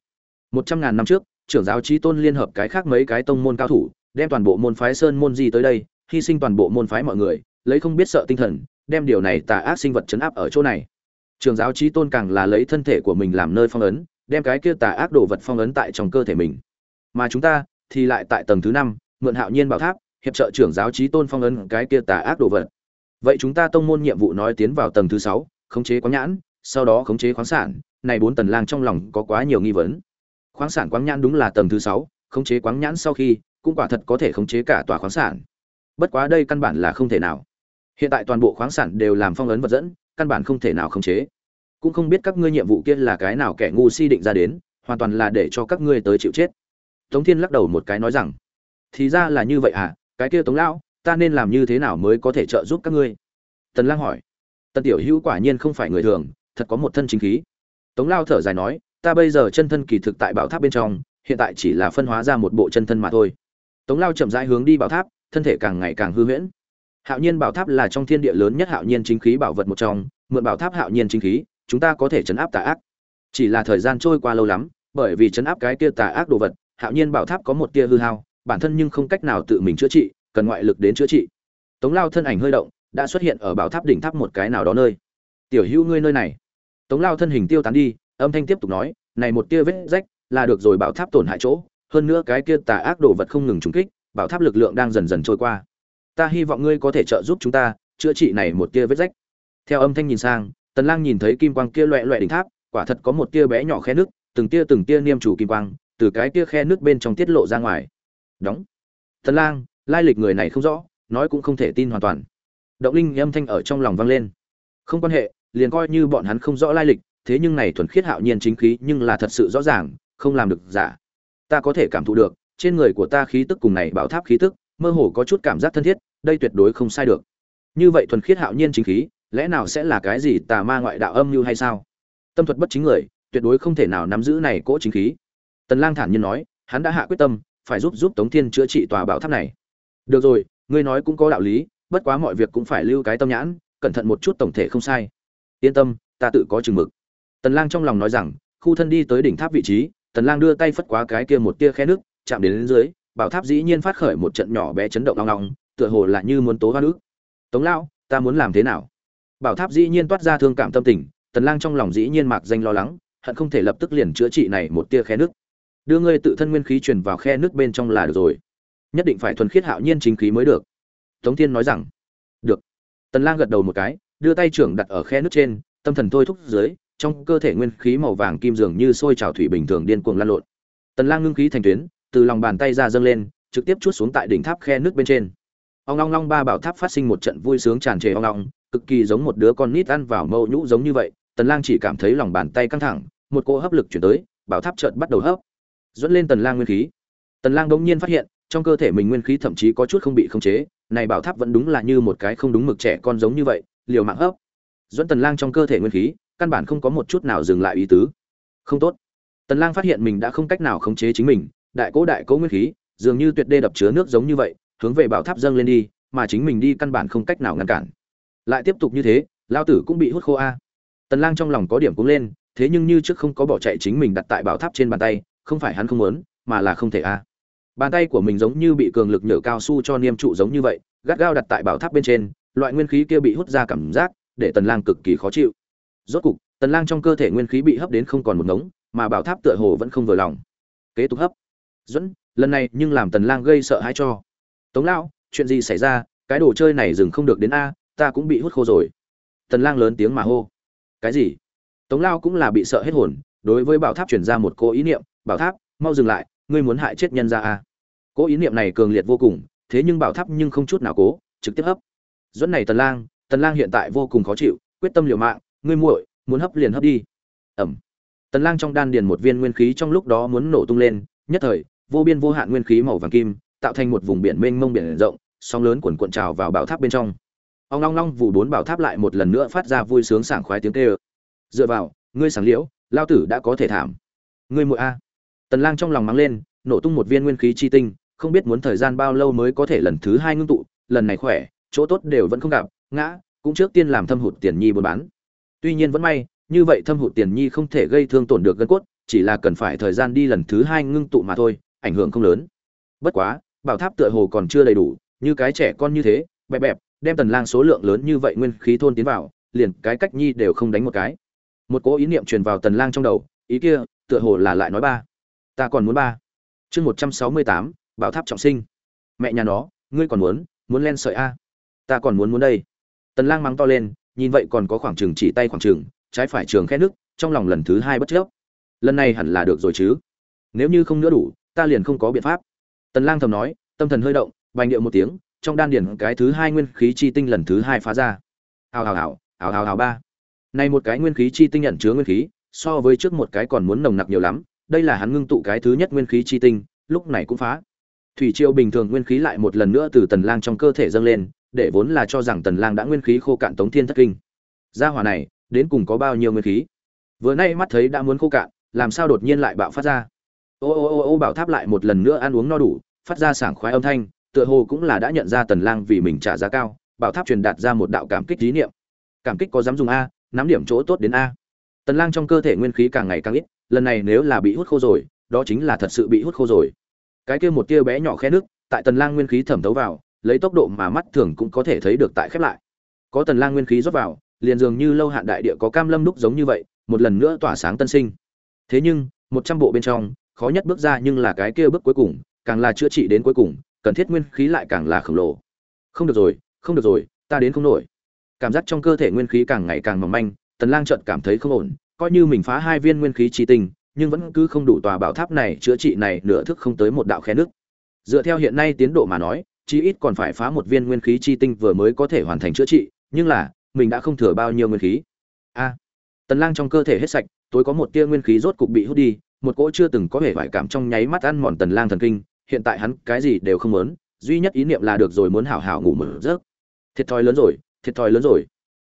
một trăm ngàn năm trước, trưởng giáo trí tôn liên hợp cái khác mấy cái tông môn cao thủ, đem toàn bộ môn phái sơn môn di tới đây, hy sinh toàn bộ môn phái mọi người, lấy không biết sợ tinh thần, đem điều này tà ác sinh vật chấn áp ở chỗ này. Trường giáo trí tôn càng là lấy thân thể của mình làm nơi phong ấn, đem cái kia tà ác đồ vật phong ấn tại trong cơ thể mình. Mà chúng ta thì lại tại tầng thứ năm, mượn hạo nhiên bảo tháp hiệp trợ trưởng giáo trí tôn phong ấn cái kia tà ác đồ vật. Vậy chúng ta tông môn nhiệm vụ nói tiến vào tầng thứ sáu, khống chế quán nhãn, sau đó khống chế khoáng sản, này bốn tần lang trong lòng có quá nhiều nghi vấn. Khoáng sản quáng nhãn đúng là tầng thứ sáu, khống chế quáng nhãn sau khi, cũng quả thật có thể khống chế cả tòa khoáng sản. Bất quá đây căn bản là không thể nào. Hiện tại toàn bộ khoáng sản đều làm phong ấn vật dẫn, căn bản không thể nào khống chế. Cũng không biết các ngươi nhiệm vụ kia là cái nào kẻ ngu si định ra đến, hoàn toàn là để cho các ngươi tới chịu chết. Tống thiên lắc đầu một cái nói rằng, thì ra là như vậy à? Cái kia tống lão, ta nên làm như thế nào mới có thể trợ giúp các ngươi? Tần lang hỏi. Tần tiểu hữu quả nhiên không phải người thường, thật có một thân chính khí. Tống lao thở dài nói, ta bây giờ chân thân kỳ thực tại bảo tháp bên trong, hiện tại chỉ là phân hóa ra một bộ chân thân mà thôi. Tống lao chậm rãi hướng đi bảo tháp, thân thể càng ngày càng hư huyễn. Hạo nhiên bảo tháp là trong thiên địa lớn nhất hạo nhiên chính khí bảo vật một trong, mượn bảo tháp hạo nhiên chính khí, chúng ta có thể chấn áp tà ác. Chỉ là thời gian trôi qua lâu lắm, bởi vì chấn áp cái kia tà ác đồ vật, hạo nhiên bảo tháp có một tia hư hao bản thân nhưng không cách nào tự mình chữa trị, cần ngoại lực đến chữa trị. Tống lao thân ảnh hơi động, đã xuất hiện ở bảo tháp đỉnh tháp một cái nào đó nơi. Tiểu hữu ngươi nơi này. Tống lao thân hình tiêu tán đi, âm thanh tiếp tục nói, này một tia vết rách là được rồi bảo tháp tổn hại chỗ, hơn nữa cái kia tà ác đồ vật không ngừng trúng kích, bảo tháp lực lượng đang dần dần trôi qua. Ta hy vọng ngươi có thể trợ giúp chúng ta chữa trị này một tia vết rách. Theo âm thanh nhìn sang, tần lang nhìn thấy kim quang kia loẹt loẹt đỉnh tháp, quả thật có một tia bé nhỏ khe nước từng tia từng tia niêm chủ kim quang, từ cái tia khe nước bên trong tiết lộ ra ngoài đóng. Tần lang, lai lịch người này không rõ, nói cũng không thể tin hoàn toàn. Động linh âm thanh ở trong lòng vang lên. Không quan hệ, liền coi như bọn hắn không rõ lai lịch, thế nhưng này thuần khiết hạo nhiên chính khí nhưng là thật sự rõ ràng, không làm được giả. Ta có thể cảm thụ được, trên người của ta khí tức cùng này bảo tháp khí tức, mơ hồ có chút cảm giác thân thiết, đây tuyệt đối không sai được. Như vậy thuần khiết hạo nhiên chính khí, lẽ nào sẽ là cái gì tà ma ngoại đạo âm như hay sao? Tâm thuật bất chính người, tuyệt đối không thể nào nắm giữ này cỗ chính khí. Tần lang thản nhiên nói, hắn đã hạ quyết tâm phải giúp giúp tống thiên chữa trị tòa bảo tháp này. Được rồi ngươi nói cũng có đạo lý bất quá mọi việc cũng phải lưu cái tâm nhãn cẩn thận một chút tổng thể không sai. Yên tâm ta tự có chừng mực. Tần lang trong lòng nói rằng khu thân đi tới đỉnh tháp vị trí tần lang đưa tay phất quá cái kia một tia khe nước chạm đến, đến dưới bảo tháp dĩ nhiên phát khởi một trận nhỏ bé chấn động ong ong, tựa hồ là như muốn tố hoa nước. Tống lão ta muốn làm thế nào? Bảo tháp dĩ nhiên toát ra thương cảm tâm tình tần lang trong lòng dĩ nhiên mạc danh lo lắng hận không thể lập tức liền chữa trị này một tia khe nước đưa ngươi tự thân nguyên khí truyền vào khe nước bên trong là được rồi. Nhất định phải thuần khiết hạo nhiên chính khí mới được. Tống thiên nói rằng. Được. Tần lang gật đầu một cái, đưa tay trưởng đặt ở khe nước trên, tâm thần thôi thúc dưới, trong cơ thể nguyên khí màu vàng kim dường như sôi trào thủy bình thường điên cuồng lan lộn. Tần lang ngưng khí thành tuyến, từ lòng bàn tay ra dâng lên, trực tiếp chuốt xuống tại đỉnh tháp khe nước bên trên. Ong long long ba bảo tháp phát sinh một trận vui sướng tràn trề ong long cực kỳ giống một đứa con nít ăn vào mâu nhũ giống như vậy. Tần lang chỉ cảm thấy lòng bàn tay căng thẳng, một cỗ hấp lực chuyển tới, bảo tháp chợt bắt đầu hấp dẫn lên tần lang nguyên khí. Tần lang đống nhiên phát hiện, trong cơ thể mình nguyên khí thậm chí có chút không bị khống chế, này bảo tháp vẫn đúng là như một cái không đúng mực trẻ con giống như vậy, liều mạng hấp. Dẫn tần lang trong cơ thể nguyên khí, căn bản không có một chút nào dừng lại ý tứ. Không tốt. Tần lang phát hiện mình đã không cách nào khống chế chính mình, đại cố đại cố nguyên khí, dường như tuyệt đê đập chứa nước giống như vậy, hướng về bảo tháp dâng lên đi, mà chính mình đi căn bản không cách nào ngăn cản. Lại tiếp tục như thế lao tử cũng bị hút khô a. Tần lang trong lòng có điểm cũng lên, thế nhưng như trước không có bỏ chạy chính mình đặt tại bảo tháp trên bàn tay không phải hắn không muốn, mà là không thể a. Bàn tay của mình giống như bị cường lực nhở cao su cho niêm trụ giống như vậy, gắt gao đặt tại bảo tháp bên trên, loại nguyên khí kia bị hút ra cảm giác để tần lang cực kỳ khó chịu. Rốt cục, tần lang trong cơ thể nguyên khí bị hấp đến không còn một ngống, mà bảo tháp tựa hồ vẫn không vừa lòng. Kế tục hấp. Dẫn lần này nhưng làm tần lang gây sợ hãi cho. Tống lão, chuyện gì xảy ra? Cái đồ chơi này dừng không được đến a, ta cũng bị hút khô rồi. Tần lang lớn tiếng mà hô. Cái gì? Tống lao cũng là bị sợ hết hồn, đối với bảo tháp truyền ra một cô ý niệm bảo tháp, mau dừng lại, ngươi muốn hại chết nhân ra à. cố ý niệm này cường liệt vô cùng, thế nhưng bảo tháp nhưng không chút nào cố, trực tiếp hấp. Dẫn này tần lang tần lang hiện tại vô cùng khó chịu, quyết tâm liều mạng, ngươi muội, muốn hấp liền hấp đi. Ẩm. Tần lang trong đan điền một viên nguyên khí trong lúc đó muốn nổ tung lên, nhất thời, vô biên vô hạn nguyên khí màu vàng kim, tạo thành một vùng biển mênh mông biển rộng, sóng lớn cuộn cuộn trào vào bảo tháp bên trong. Ông long long vụ bốn bảo tháp lại một lần nữa phát ra vui sướng sảng khoái tiếng kêu. Dựa vào, ngươi sáng liễu, lao tử đã có thể thảm. Ngươi muội a tần lang trong lòng mắng lên, nổ tung một viên nguyên khí chi tinh, không biết muốn thời gian bao lâu mới có thể lần thứ hai ngưng tụ, lần này khỏe, chỗ tốt đều vẫn không gặp, ngã, cũng trước tiên làm thâm hụt tiền nhi buôn bán. Tuy nhiên vẫn may, như vậy thâm hụt tiền nhi không thể gây thương tổn được gân cốt, chỉ là cần phải thời gian đi lần thứ hai ngưng tụ mà thôi, ảnh hưởng không lớn. Bất quá, bảo tháp tựa hồ còn chưa đầy đủ, như cái trẻ con như thế bẹp bẹp, đem tần lang số lượng lớn như vậy nguyên khí thôn tiến vào, liền cái cách nhi đều không đánh một cái. Một cố ý niệm truyền vào tần lang trong đầu, ý kia, tựa hồ là lại nói ba ta còn muốn ba. Chương 168, bảo tháp trọng sinh. Mẹ nhà nó ngươi còn muốn muốn len sợi a? Ta còn muốn muốn đây. Tần lang mắng to lên nhìn vậy còn có khoảng trường chỉ tay khoảng trường trái phải trường khe nước trong lòng lần thứ hai bất chấp. Lần này hẳn là được rồi chứ? Nếu như không nữa đủ ta liền không có biện pháp. Tần lang thầm nói tâm thần hơi động bành điệu một tiếng trong đan điển cái thứ hai nguyên khí chi tinh lần thứ hai phá ra. Hào hào hào hào hào hào ba. Này một cái nguyên khí chi tinh nhận chứa nguyên khí so với trước một cái còn muốn nồng nặc nhiều lắm đây là hắn ngưng tụ cái thứ nhất nguyên khí chi tinh, lúc này cũng phá. Thủy triều bình thường nguyên khí lại một lần nữa từ tần lang trong cơ thể dâng lên, để vốn là cho rằng tần lang đã nguyên khí khô cạn tống thiên thất kinh. Gia hỏa này, đến cùng có bao nhiêu nguyên khí? Vừa nay mắt thấy đã muốn khô cạn, làm sao đột nhiên lại bạo phát ra? Ô ô ô ô, bảo tháp lại một lần nữa ăn uống no đủ, phát ra sảng khoái âm thanh, tựa hồ cũng là đã nhận ra tần lang vì mình trả giá cao, bảo tháp truyền đạt ra một đạo cảm kích trí niệm. Cảm kích có dám dùng a, nắm điểm chỗ tốt đến a. Tần lang trong cơ thể nguyên khí càng ngày càng ít lần này nếu là bị hút khô rồi, đó chính là thật sự bị hút khô rồi. Cái kia một tia bé nhỏ khe nước, tại tần lang nguyên khí thẩm thấu vào, lấy tốc độ mà mắt thường cũng có thể thấy được tại khép lại. Có tần lang nguyên khí rót vào, liền dường như lâu hạn đại địa có cam lâm đúc giống như vậy, một lần nữa tỏa sáng tân sinh. Thế nhưng, một trăm bộ bên trong, khó nhất bước ra nhưng là cái kia bước cuối cùng, càng là chữa trị đến cuối cùng, cần thiết nguyên khí lại càng là khổng lồ. Không được rồi, không được rồi, ta đến không nổi. Cảm giác trong cơ thể nguyên khí càng ngày càng mỏng manh, tần lang chợt cảm thấy không ổn coi như mình phá hai viên nguyên khí chi tinh, nhưng vẫn cứ không đủ tòa bảo tháp này chữa trị này nửa thức không tới một đạo khe nước. Dựa theo hiện nay tiến độ mà nói, chí ít còn phải phá một viên nguyên khí chi tinh vừa mới có thể hoàn thành chữa trị, nhưng là, mình đã không thừa bao nhiêu nguyên khí. A. Tần lang trong cơ thể hết sạch, tối có một tia nguyên khí rốt cục bị hút đi, một cỗ chưa từng có vẻ vải cảm trong nháy mắt ăn mòn tần lang thần kinh, hiện tại hắn cái gì đều không muốn, duy nhất ý niệm là được rồi muốn hảo hảo ngủ mở giấc. Thiệt thòi lớn rồi, thiệt thòi lớn rồi.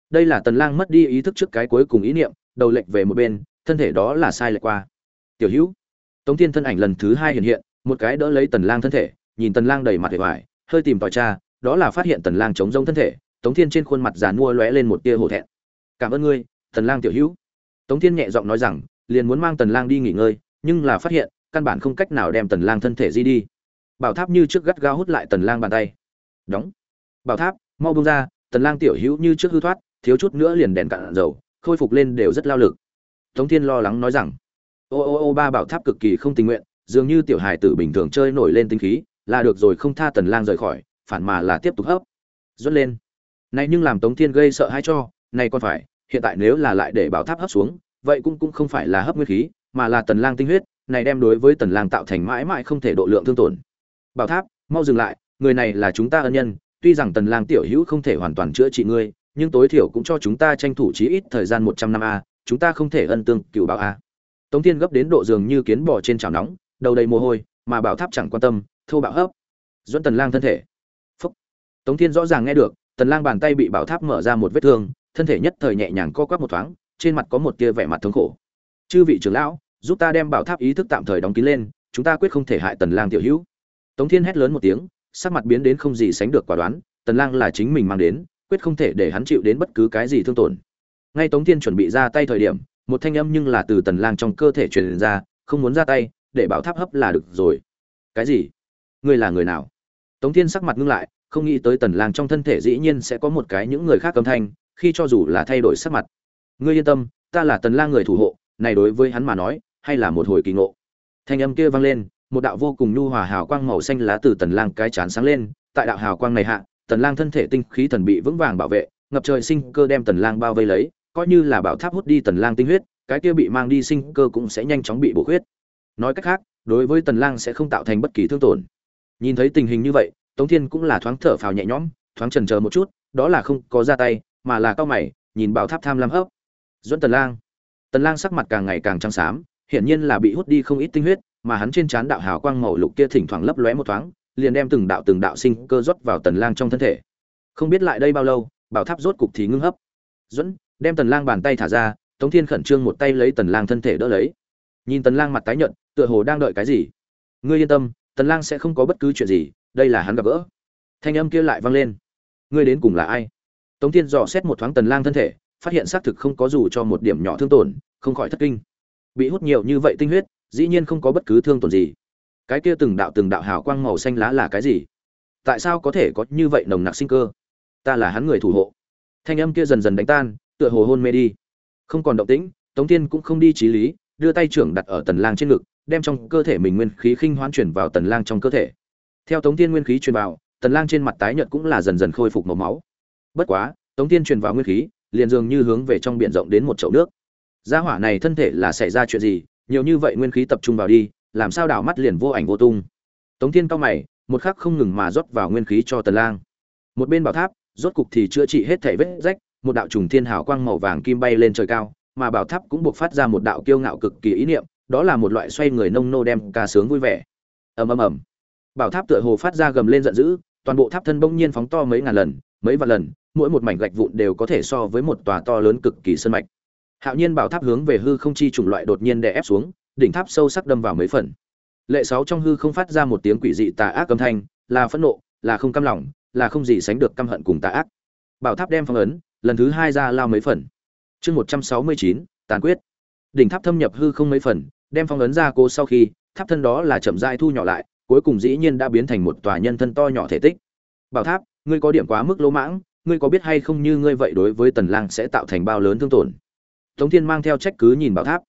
Đây là tần lang mất đi ý thức trước cái cuối cùng ý niệm đầu lệch về một bên, thân thể đó là sai lệch qua. Tiểu hữu, tống thiên thân ảnh lần thứ hai hiện hiện, một cái đỡ lấy tần lang thân thể, nhìn tần lang đầy mặt vẻ vải hơi tìm tòi tra, đó là phát hiện tần lang chống rông thân thể, tống thiên trên khuôn mặt già mua lóe lên một tia hổ thẹn. Cảm ơn ngươi, tần lang tiểu hữu. Tống thiên nhẹ giọng nói rằng, liền muốn mang tần lang đi nghỉ ngơi, nhưng là phát hiện, căn bản không cách nào đem tần lang thân thể di đi. Bảo tháp như trước gắt gao hút lại tần lang bàn tay. Đóng. Bảo tháp, mau buông ra, tần lang tiểu hữu như trước hư thoát, thiếu chút nữa liền đèn cạn dầu khôi phục lên đều rất lao lực. Tống thiên lo lắng nói rằng, ô ô ô, ba bảo tháp cực kỳ không tình nguyện, dường như tiểu hài tử bình thường chơi nổi lên tinh khí, là được rồi không tha tần lang rời khỏi, phản mà là tiếp tục hấp dẫn lên. Này nhưng làm tống thiên gây sợ hãi cho, này còn phải, hiện tại nếu là lại để bảo tháp hấp xuống, vậy cũng cũng không phải là hấp nguyên khí, mà là tần lang tinh huyết, này đem đối với tần lang tạo thành mãi mãi không thể độ lượng thương tổn. Bảo tháp, mau dừng lại, người này là chúng ta ân nhân, tuy rằng tần lang tiểu hữu không thể hoàn toàn chữa trị ngươi nhưng tối thiểu cũng cho chúng ta tranh thủ chí ít thời gian 100 năm a, chúng ta không thể ân tương cửu báo a. Tống thiên gấp đến độ dường như kiến bò trên chảo nóng, đầu đầy mồ hôi, mà bảo tháp chẳng quan tâm, thô bạo hấp. Duẫn tần lang thân thể. Phúc. tống thiên rõ ràng nghe được, tần lang bàn tay bị bảo tháp mở ra một vết thương, thân thể nhất thời nhẹ nhàng co quắp một thoáng, trên mặt có một tia vẻ mặt thống khổ. Chư vị trưởng lão, giúp ta đem bảo tháp ý thức tạm thời đóng kín lên, chúng ta quyết không thể hại tần lang tiểu hữu. Tống thiên hét lớn một tiếng, sắc mặt biến đến không gì sánh được quả đoán, tần lang là chính mình mang đến quyết không thể để hắn chịu đến bất cứ cái gì thương tổn. Ngay tống thiên chuẩn bị ra tay thời điểm, một thanh âm nhưng là từ tần lang trong cơ thể truyền ra, không muốn ra tay, để bảo tháp hấp là được rồi. Cái gì? Ngươi là người nào? Tống thiên sắc mặt ngưng lại, không nghĩ tới tần lang trong thân thể dĩ nhiên sẽ có một cái những người khác âm thanh, khi cho dù là thay đổi sắc mặt. Ngươi yên tâm, ta là tần lang người thủ hộ, này đối với hắn mà nói, hay là một hồi kỳ ngộ. Thanh âm kia vang lên, một đạo vô cùng nhu hòa hào quang màu xanh lá từ tần lang cái chán sáng lên, tại đạo hào quang này hạ tần lang thân thể tinh khí thần bị vững vàng bảo vệ, ngập trời sinh cơ đem tần lang bao vây lấy, coi như là bảo tháp hút đi tần lang tinh huyết, cái kia bị mang đi sinh cơ cũng sẽ nhanh chóng bị bổ huyết nói cách khác, đối với tần lang sẽ không tạo thành bất kỳ thương tổn. Nhìn thấy tình hình như vậy, tống thiên cũng là thoáng thở phào nhẹ nhõm, thoáng chần chờ một chút, đó là không có ra tay, mà là cao mày, nhìn bảo tháp tham lam hấp. Duẫn tần lang. Tần lang sắc mặt càng ngày càng trắng xám, hiển nhiên là bị hút đi không ít tinh huyết, mà hắn trên trán đạo hào quang màu lục kia thỉnh thoảng lấp lóe một thoáng liền đem từng đạo từng đạo sinh cơ rót vào tần lang trong thân thể. Không biết lại đây bao lâu, bảo tháp rốt cục thì ngưng hấp. Dẫn đem tần lang bàn tay thả ra, tống thiên khẩn trương một tay lấy tần lang thân thể đỡ lấy. Nhìn tần lang mặt tái nhợt, tựa hồ đang đợi cái gì? Ngươi yên tâm, tần lang sẽ không có bất cứ chuyện gì, đây là hắn gặp gỡ. Thanh âm kia lại vang lên. Ngươi đến cùng là ai? Tống thiên dò xét một thoáng tần lang thân thể, phát hiện xác thực không có dù cho một điểm nhỏ thương tổn, không khỏi thất kinh. Bị hút nhiều như vậy tinh huyết, dĩ nhiên không có bất cứ thương tổn gì cái kia từng đạo từng đạo hào quang màu xanh lá là cái gì? Tại sao có thể có như vậy nồng nặc sinh cơ? Ta là hắn người thủ hộ. Thanh âm kia dần dần đánh tan, tựa hồ hôn mê đi. Không còn động tĩnh, tống thiên cũng không đi trí lý, đưa tay trưởng đặt ở tần lang trên ngực, đem trong cơ thể mình nguyên khí khinh hoán chuyển vào tần lang trong cơ thể. Theo tống thiên nguyên khí truyền vào, tần lang trên mặt tái nhợt cũng là dần dần khôi phục màu máu. Bất quá, tống thiên truyền vào nguyên khí, liền dường như hướng về trong biển rộng đến một chậu nước. Gia hỏa này thân thể là xảy ra chuyện gì? Nhiều như vậy nguyên khí tập trung vào đi làm sao đảo mắt liền vô ảnh vô tung. Tống thiên cao mày, một khắc không ngừng mà rót vào nguyên khí cho tần lang. Một bên bảo tháp, rốt cục thì chữa trị hết thảy vết rách, một đạo trùng thiên hào quang màu vàng kim bay lên trời cao, mà bảo tháp cũng buộc phát ra một đạo kiêu ngạo cực kỳ ý niệm, đó là một loại xoay người nông nô đem ca sướng vui vẻ. Ầm ầm ầm. Bảo tháp tựa hồ phát ra gầm lên giận dữ, toàn bộ tháp thân bỗng nhiên phóng to mấy ngàn lần, mấy vạn lần, mỗi một mảnh gạch vụn đều có thể so với một tòa to lớn cực kỳ sơn mạch. Hạo nhiên bảo tháp hướng về hư không chi chủng loại đột nhiên đè ép xuống đỉnh tháp sâu sắc đâm vào mấy phần. Lệ sáu trong hư không phát ra một tiếng quỷ dị tà ác âm thanh, là phẫn nộ, là không cam lòng, là không gì sánh được căm hận cùng tà ác. Bảo tháp đem phong ấn, lần thứ hai ra lao mấy phần. Chương một trăm sáu mươi chín, tàn quyết. Đỉnh tháp thâm nhập hư không mấy phần, đem phong ấn ra cô sau khi, tháp thân đó là chậm dai thu nhỏ lại, cuối cùng dĩ nhiên đã biến thành một tòa nhân thân to nhỏ thể tích. Bảo tháp, ngươi có điểm quá mức lỗ mãng, ngươi có biết hay không như ngươi vậy đối với tần lang sẽ tạo thành bao lớn thương tổn. Tống thiên mang theo trách cứ nhìn bảo tháp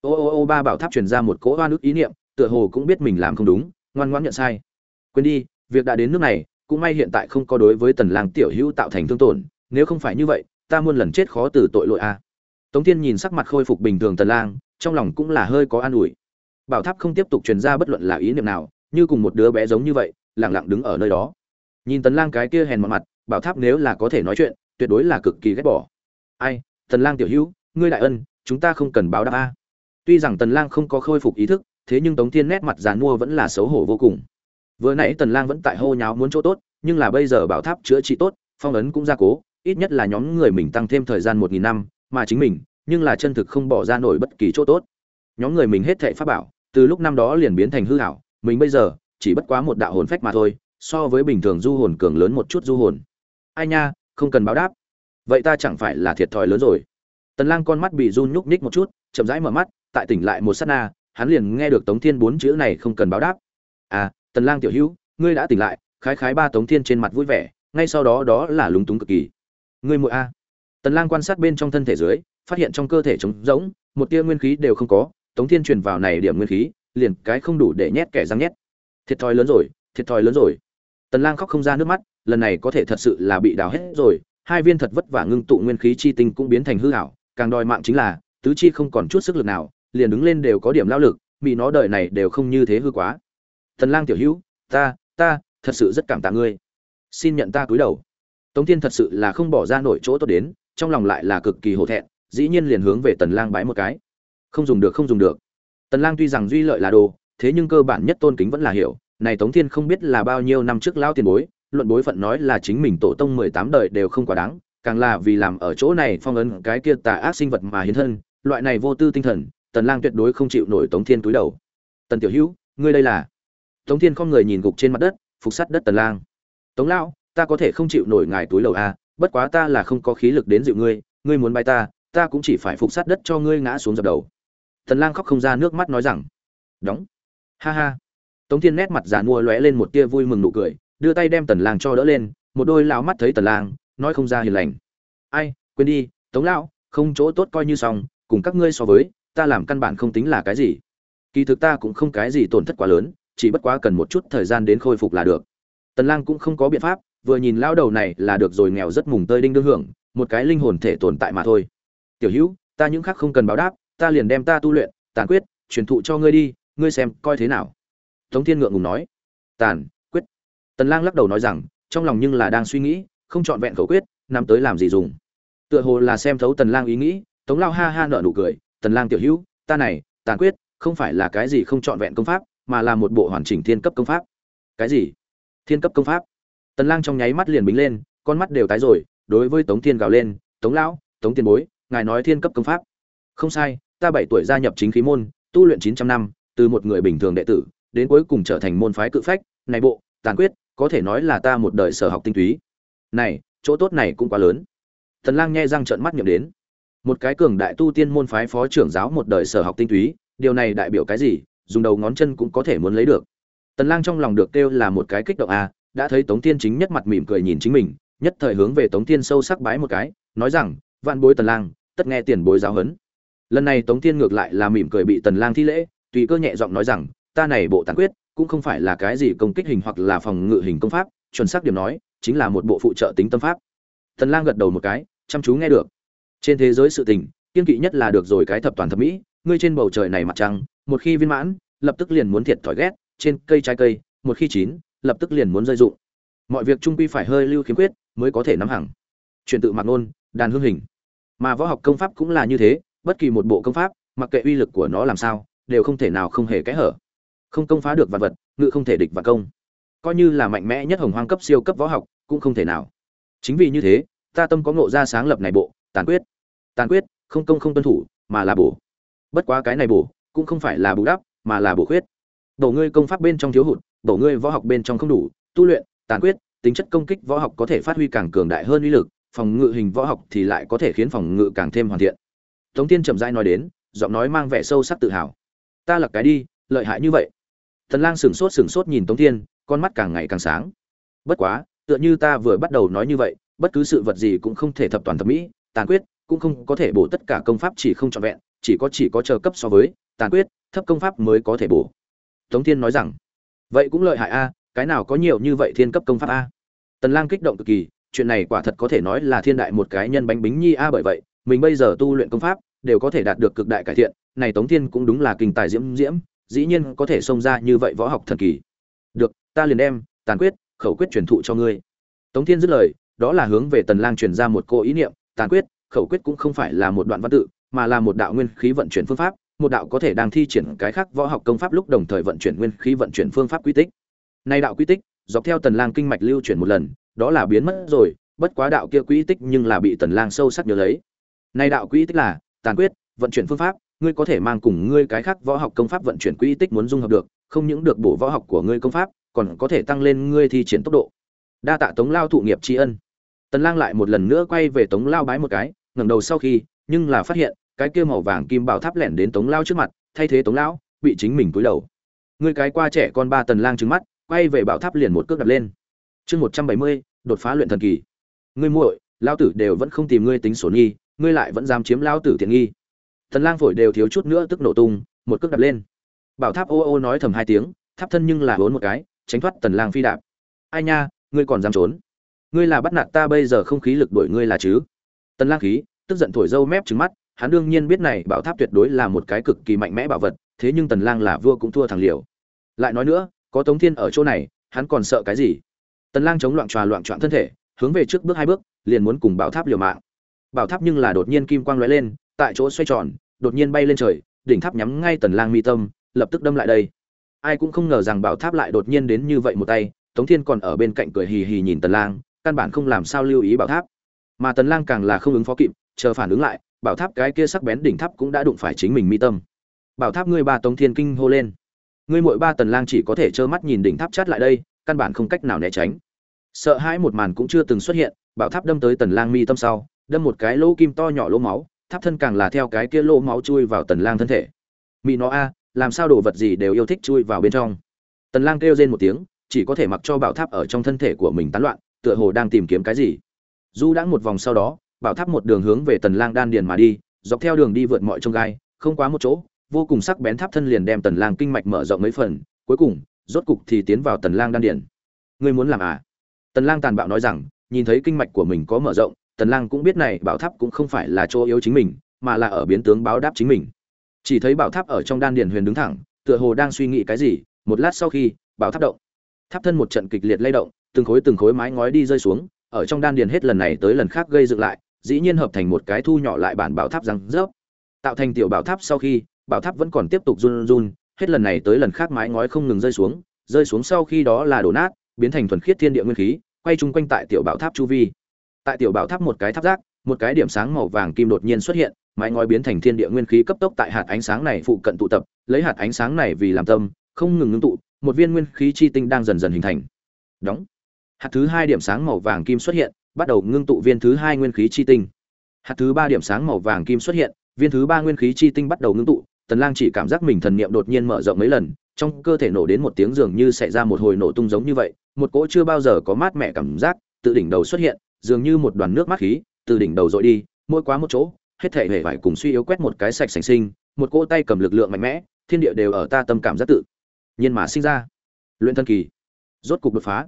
ô ô ô, ba bảo tháp truyền ra một cỗ oan ức ý niệm, tựa hồ cũng biết mình làm không đúng, ngoan ngoãn nhận sai. Quên đi, việc đã đến nước này, cũng may hiện tại không có đối với tần lang tiểu hữu tạo thành thương tổn, nếu không phải như vậy, ta muôn lần chết khó từ tội lỗi a. Tống thiên nhìn sắc mặt khôi phục bình thường tần lang, trong lòng cũng là hơi có an ủi. Bảo tháp không tiếp tục truyền ra bất luận là ý niệm nào, như cùng một đứa bé giống như vậy, lặng lặng đứng ở nơi đó. Nhìn tần lang cái kia hèn mặt mặt, bảo tháp nếu là có thể nói chuyện, tuyệt đối là cực kỳ ghét bỏ. Ai, tần lang tiểu hữu, ngươi đại ân, chúng ta không cần báo đáp a tuy rằng tần lang không có khôi phục ý thức, thế nhưng tống thiên nét mặt giàn mua vẫn là xấu hổ vô cùng. Vừa nãy tần lang vẫn tại hô nháo muốn chỗ tốt, nhưng là bây giờ bảo tháp chữa trị tốt, phong ấn cũng gia cố, ít nhất là nhóm người mình tăng thêm thời gian một nghìn năm, mà chính mình, nhưng là chân thực không bỏ ra nổi bất kỳ chỗ tốt. Nhóm người mình hết thảy pháp bảo, từ lúc năm đó liền biến thành hư hảo mình bây giờ, chỉ bất quá một đạo hồn phách mà thôi, so với bình thường du hồn cường lớn một chút du hồn. Ai nha, không cần báo đáp. Vậy ta chẳng phải là thiệt thòi lớn rồi. Tần lang con mắt bị run nhúc nhích một chút, chậm rãi mở mắt tại tỉnh lại một sát na, hắn liền nghe được tống thiên bốn chữ này không cần báo đáp. À tần lang tiểu hữu, ngươi đã tỉnh lại, khái khái ba tống thiên trên mặt vui vẻ, ngay sau đó đó là lúng túng cực kỳ. Ngươi muội a. Tần lang quan sát bên trong thân thể dưới, phát hiện trong cơ thể trống rỗng, một tia nguyên khí đều không có, tống thiên truyền vào này điểm nguyên khí, liền cái không đủ để nhét kẻ răng nhét. Thiệt thòi lớn rồi, thiệt thòi lớn rồi. Tần lang khóc không ra nước mắt, lần này có thể thật sự là bị đào hết rồi, hai viên thật vất vả ngưng tụ nguyên khí chi tinh cũng biến thành hư ảo, càng đòi mạng chính là, tứ chi không còn chút sức lực nào liền đứng lên đều có điểm lao lực bị nó đời này đều không như thế hư quá. Thần lang tiểu hữu, ta ta, thật sự rất cảm tạ ngươi. Xin nhận ta cúi đầu. Tống thiên thật sự là không bỏ ra nổi chỗ tốt đến, trong lòng lại là cực kỳ hổ thẹn, dĩ nhiên liền hướng về tần lang bái một cái. Không dùng được, không dùng được. Tần lang tuy rằng duy lợi là đồ, thế nhưng cơ bản nhất tôn kính vẫn là hiểu. Này tống thiên không biết là bao nhiêu năm trước lao tiền bối, luận bối phận nói là chính mình tổ tông 18 đời đều không quá đáng, càng là vì làm ở chỗ này phong ấn cái kia tà ác sinh vật mà hiến thân, loại này vô tư tinh thần tần lang tuyệt đối không chịu nổi tống thiên túi đầu. Tần tiểu hữu, ngươi đây là? Tống thiên không người nhìn gục trên mặt đất, phục sát đất tần lang. Tống lão, ta có thể không chịu nổi ngài túi lầu a à, bất quá ta là không có khí lực đến dịu ngươi ngươi muốn bay ta ta cũng chỉ phải phục sát đất cho ngươi ngã xuống dập đầu. Tần lang khóc không ra nước mắt nói rằng, đóng. Ha ha. Tống thiên nét mặt già mua lóe lên một tia vui mừng nụ cười, đưa tay đem tần lang cho đỡ lên, một đôi lão mắt thấy tần lang, nói không ra hiền lành. Ai, quên đi, tống lão, không chỗ tốt coi như xong, cùng các ngươi so với ta làm căn bản không tính là cái gì. Kỳ thực ta cũng không cái gì tổn thất quá lớn, chỉ bất quá cần một chút thời gian đến khôi phục là được. Tần lang cũng không có biện pháp, vừa nhìn lão đầu này là được rồi nghèo rất mùng tơi đinh đương hưởng, một cái linh hồn thể tồn tại mà thôi. Tiểu hữu, ta những khác không cần báo đáp, ta liền đem ta tu luyện, tàn quyết, truyền thụ cho ngươi đi, ngươi xem coi thế nào. Tống thiên ngượng ngùng nói. Tàn, quyết. Tần lang lắc đầu nói rằng, trong lòng nhưng là đang suy nghĩ, không chọn vẹn khẩu quyết, nắm tới làm gì dùng. Tựa hồ là xem thấu tần lang ý nghĩ, tống lao ha ha nở nụ cười tần lang tiểu hữu, ta này, tàn quyết, không phải là cái gì không chọn vẹn công pháp, mà là một bộ hoàn chỉnh thiên cấp công pháp. Cái gì? Thiên cấp công pháp? Tần lang trong nháy mắt liền bính lên, con mắt đều tái rồi, đối với tống thiên gào lên, tống lão, tống tiền bối, ngài nói thiên cấp công pháp. Không sai, ta bảy tuổi gia nhập chính khí môn, tu luyện 900 năm, từ một người bình thường đệ tử, đến cuối cùng trở thành môn phái cự phách, này bộ, tàn quyết, có thể nói là ta một đời sở học tinh túy. Này, chỗ tốt này cũng quá lớn. Tần lang nghe răng trợn mắt nhậm đến một cái cường đại tu tiên môn phái phó trưởng giáo một đời sở học tinh túy, điều này đại biểu cái gì? Dùng đầu ngón chân cũng có thể muốn lấy được. Tần lang trong lòng được kêu là một cái kích động a, đã thấy tống tiên chính nhất mặt mỉm cười nhìn chính mình, nhất thời hướng về tống tiên sâu sắc bái một cái, nói rằng, vạn bối tần lang, tất nghe tiền bối giáo huấn. Lần này tống tiên ngược lại là mỉm cười bị tần lang thi lễ, tùy cơ nhẹ giọng nói rằng, ta này bộ tàn quyết, cũng không phải là cái gì công kích hình hoặc là phòng ngự hình công pháp, chuẩn xác điểm nói, chính là một bộ phụ trợ tính tâm pháp. Tần lang gật đầu một cái, chăm chú nghe được trên thế giới sự tình, kiên kỵ nhất là được rồi cái thập toàn thập mỹ, ngươi trên bầu trời này mặt trăng, một khi viên mãn, lập tức liền muốn thiệt thòi ghét, trên cây trái cây, một khi chín, lập tức liền muốn rơi rụng mọi việc trung quy phải hơi lưu khiếm khuyết, mới có thể nắm hẳn. Chuyện tự mặc nôn, đàn hương hình. Mà võ học công pháp cũng là như thế, bất kỳ một bộ công pháp, mặc kệ uy lực của nó làm sao, đều không thể nào không hề kẽ hở. Không công phá được vật vật, ngự không thể địch và công. Coi như là mạnh mẽ nhất hồng hoang cấp siêu cấp võ học, cũng không thể nào. Chính vì như thế, ta tâm có ngộ ra sáng lập này bộ, tàn quyết tàn quyết, không công không tuân thủ, mà là bổ. Bất quá cái này bổ, cũng không phải là bù đắp, mà là bổ khuyết. Bổ ngươi công pháp bên trong thiếu hụt, bổ ngươi võ học bên trong không đủ, tu luyện, tàn quyết, tính chất công kích võ học có thể phát huy càng cường đại hơn uy lực, phòng ngự hình võ học thì lại có thể khiến phòng ngự càng thêm hoàn thiện. Tống tiên trầm dai nói đến, giọng nói mang vẻ sâu sắc tự hào. Ta là cái đi, lợi hại như vậy. Thần lang sửng sốt sửng sốt nhìn tống tiên con mắt càng ngày càng sáng. Bất quá, tựa như ta vừa bắt đầu nói như vậy, bất cứ sự vật gì cũng không thể thập toàn thập mỹ, tàn quyết cũng không có thể bổ tất cả công pháp chỉ không trọn vẹn, chỉ có chỉ có chờ cấp so với, tàn quyết, thấp công pháp mới có thể bổ. Tống thiên nói rằng, vậy cũng lợi hại a, cái nào có nhiều như vậy thiên cấp công pháp a? Tần lang kích động cực kỳ, chuyện này quả thật có thể nói là thiên đại một cái nhân bánh bính nhi a bởi vậy, mình bây giờ tu luyện công pháp, đều có thể đạt được cực đại cải thiện, này tống thiên cũng đúng là kinh tài diễm diễm, dĩ nhiên có thể xông ra như vậy võ học thần kỳ. Được, ta liền đem tàn quyết, khẩu quyết truyền thụ cho ngươi. Tống thiên dứt lời, đó là hướng về tần lang truyền ra một cô ý niệm, tàn quyết khẩu quyết cũng không phải là một đoạn văn tự, mà là một đạo nguyên khí vận chuyển phương pháp, một đạo có thể đang thi triển cái khác võ học công pháp lúc đồng thời vận chuyển nguyên khí vận chuyển phương pháp quy tích. Nay đạo quy tích, dọc theo tần lang kinh mạch lưu chuyển một lần, đó là biến mất rồi, bất quá đạo kia quy tích nhưng là bị tần lang sâu sắc nhớ lấy. Nay đạo quy tích là, tàn quyết, vận chuyển phương pháp, ngươi có thể mang cùng ngươi cái khác võ học công pháp vận chuyển quy tích muốn dung hợp được, không những được bổ võ học của ngươi công pháp, còn có thể tăng lên ngươi thi triển tốc độ. Đa tạ tống lao thụ nghiệp tri ân tần lang lại một lần nữa quay về tống lao bái một cái ngẩng đầu sau khi nhưng là phát hiện cái kia màu vàng kim bảo tháp lẻn đến tống lao trước mặt thay thế tống lão bị chính mình cúi đầu. Ngươi cái qua trẻ con ba tần lang trừng mắt quay về bảo tháp liền một cước đập lên. Chương 170, đột phá luyện thần kỳ. Ngươi muội lao tử đều vẫn không tìm ngươi tính sổ nghi ngươi lại vẫn dám chiếm lao tử tiện nghi. Tần lang phổi đều thiếu chút nữa tức nổ tung một cước đập lên. Bảo tháp ô ô nói thầm hai tiếng tháp thân nhưng là bốn một cái tránh thoát tần lang phi đạp. Ai nha ngươi còn dám trốn ngươi là bắt nạt ta bây giờ không khí lực đuổi ngươi là chứ? Tần lang khí, tức giận thổi dâu mép trừng mắt, hắn đương nhiên biết này bảo tháp tuyệt đối là một cái cực kỳ mạnh mẽ bảo vật, thế nhưng tần lang là vua cũng thua thằng liều. Lại nói nữa, có tống thiên ở chỗ này, hắn còn sợ cái gì? Tần lang chống loạn tròa loạn trọn thân thể, hướng về trước bước hai bước, liền muốn cùng bảo tháp liều mạng. Bảo tháp nhưng là đột nhiên kim quang lóe lên, tại chỗ xoay tròn, đột nhiên bay lên trời, đỉnh tháp nhắm ngay tần lang mi tâm, lập tức đâm lại đây. Ai cũng không ngờ rằng bảo tháp lại đột nhiên đến như vậy một tay, tống thiên còn ở bên cạnh cười hì hì nhìn tần lang căn bản không làm sao lưu ý bảo tháp. Mà tần lang càng là không ứng phó kịp, chờ phản ứng lại, bảo tháp cái kia sắc bén đỉnh tháp cũng đã đụng phải chính mình mi tâm. Bảo tháp ngươi ba tống thiên kinh hô lên. Ngươi muội ba tần lang chỉ có thể trơ mắt nhìn đỉnh tháp chát lại đây, căn bản không cách nào né tránh. Sợ hãi một màn cũng chưa từng xuất hiện, bảo tháp đâm tới tần lang mi tâm sau, đâm một cái lỗ kim to nhỏ lỗ máu, tháp thân càng là theo cái kia lỗ máu chui vào tần lang thân thể. Mỹ nó a, làm sao đồ vật gì đều yêu thích chui vào bên trong? Tần lang kêu rên một tiếng, chỉ có thể mặc cho bảo tháp ở trong thân thể của mình tán loạn tựa hồ đang tìm kiếm cái gì. Du đã một vòng sau đó, bảo tháp một đường hướng về tần lang đan điền mà đi, dọc theo đường đi vượt mọi trông gai, không quá một chỗ, vô cùng sắc bén tháp thân liền đem tần lang kinh mạch mở rộng mấy phần, cuối cùng, rốt cục thì tiến vào tần lang đan điền. Ngươi muốn làm à? Tần lang tàn bạo nói rằng, nhìn thấy kinh mạch của mình có mở rộng, tần lang cũng biết này bảo tháp cũng không phải là chỗ yếu chính mình, mà là ở biến tướng báo đáp chính mình. Chỉ thấy bảo tháp ở trong đan điền huyền đứng thẳng, tựa hồ đang suy nghĩ cái gì, một lát sau khi, bảo tháp động. Tháp thân một trận kịch liệt lay động từng khối từng khối mái ngói đi rơi xuống, ở trong đan điền hết lần này tới lần khác gây dựng lại, dĩ nhiên hợp thành một cái thu nhỏ lại bản bảo tháp răng rớp. Tạo thành tiểu bảo tháp sau khi, bảo tháp vẫn còn tiếp tục run run, hết lần này tới lần khác mái ngói không ngừng rơi xuống rơi xuống sau khi đó là đổ nát, biến thành thuần khiết thiên địa nguyên khí, quay chung quanh tại tiểu bảo tháp chu vi. Tại tiểu bảo tháp một cái tháp rác, một cái điểm sáng màu vàng kim đột nhiên xuất hiện, mái ngói biến thành thiên địa nguyên khí cấp tốc tại hạt ánh sáng này phụ cận tụ tập, lấy hạt ánh sáng này vì làm tâm, không ngừng ngưng tụ, một viên nguyên khí chi tinh đang dần dần hình thành. Đóng hạt thứ hai điểm sáng màu vàng kim xuất hiện, bắt đầu ngưng tụ viên thứ hai nguyên khí chi tinh. Hạt thứ ba điểm sáng màu vàng kim xuất hiện, viên thứ ba nguyên khí chi tinh bắt đầu ngưng tụ, tần lang chỉ cảm giác mình thần niệm đột nhiên mở rộng mấy lần, trong cơ thể nổ đến một tiếng dường như xảy ra một hồi nổ tung giống như vậy, một cỗ chưa bao giờ có mát mẻ cảm giác từ đỉnh đầu xuất hiện, dường như một đoàn nước mát khí, từ đỉnh đầu dội đi, mỗi quá một chỗ, hết thể hề vải cùng suy yếu quét một cái sạch sành sinh, một cỗ tay cầm lực lượng mạnh mẽ, thiên địa đều ở ta tâm cảm giác tự nhiên mà sinh ra. Luyện thân kỳ. Rốt cục đột phá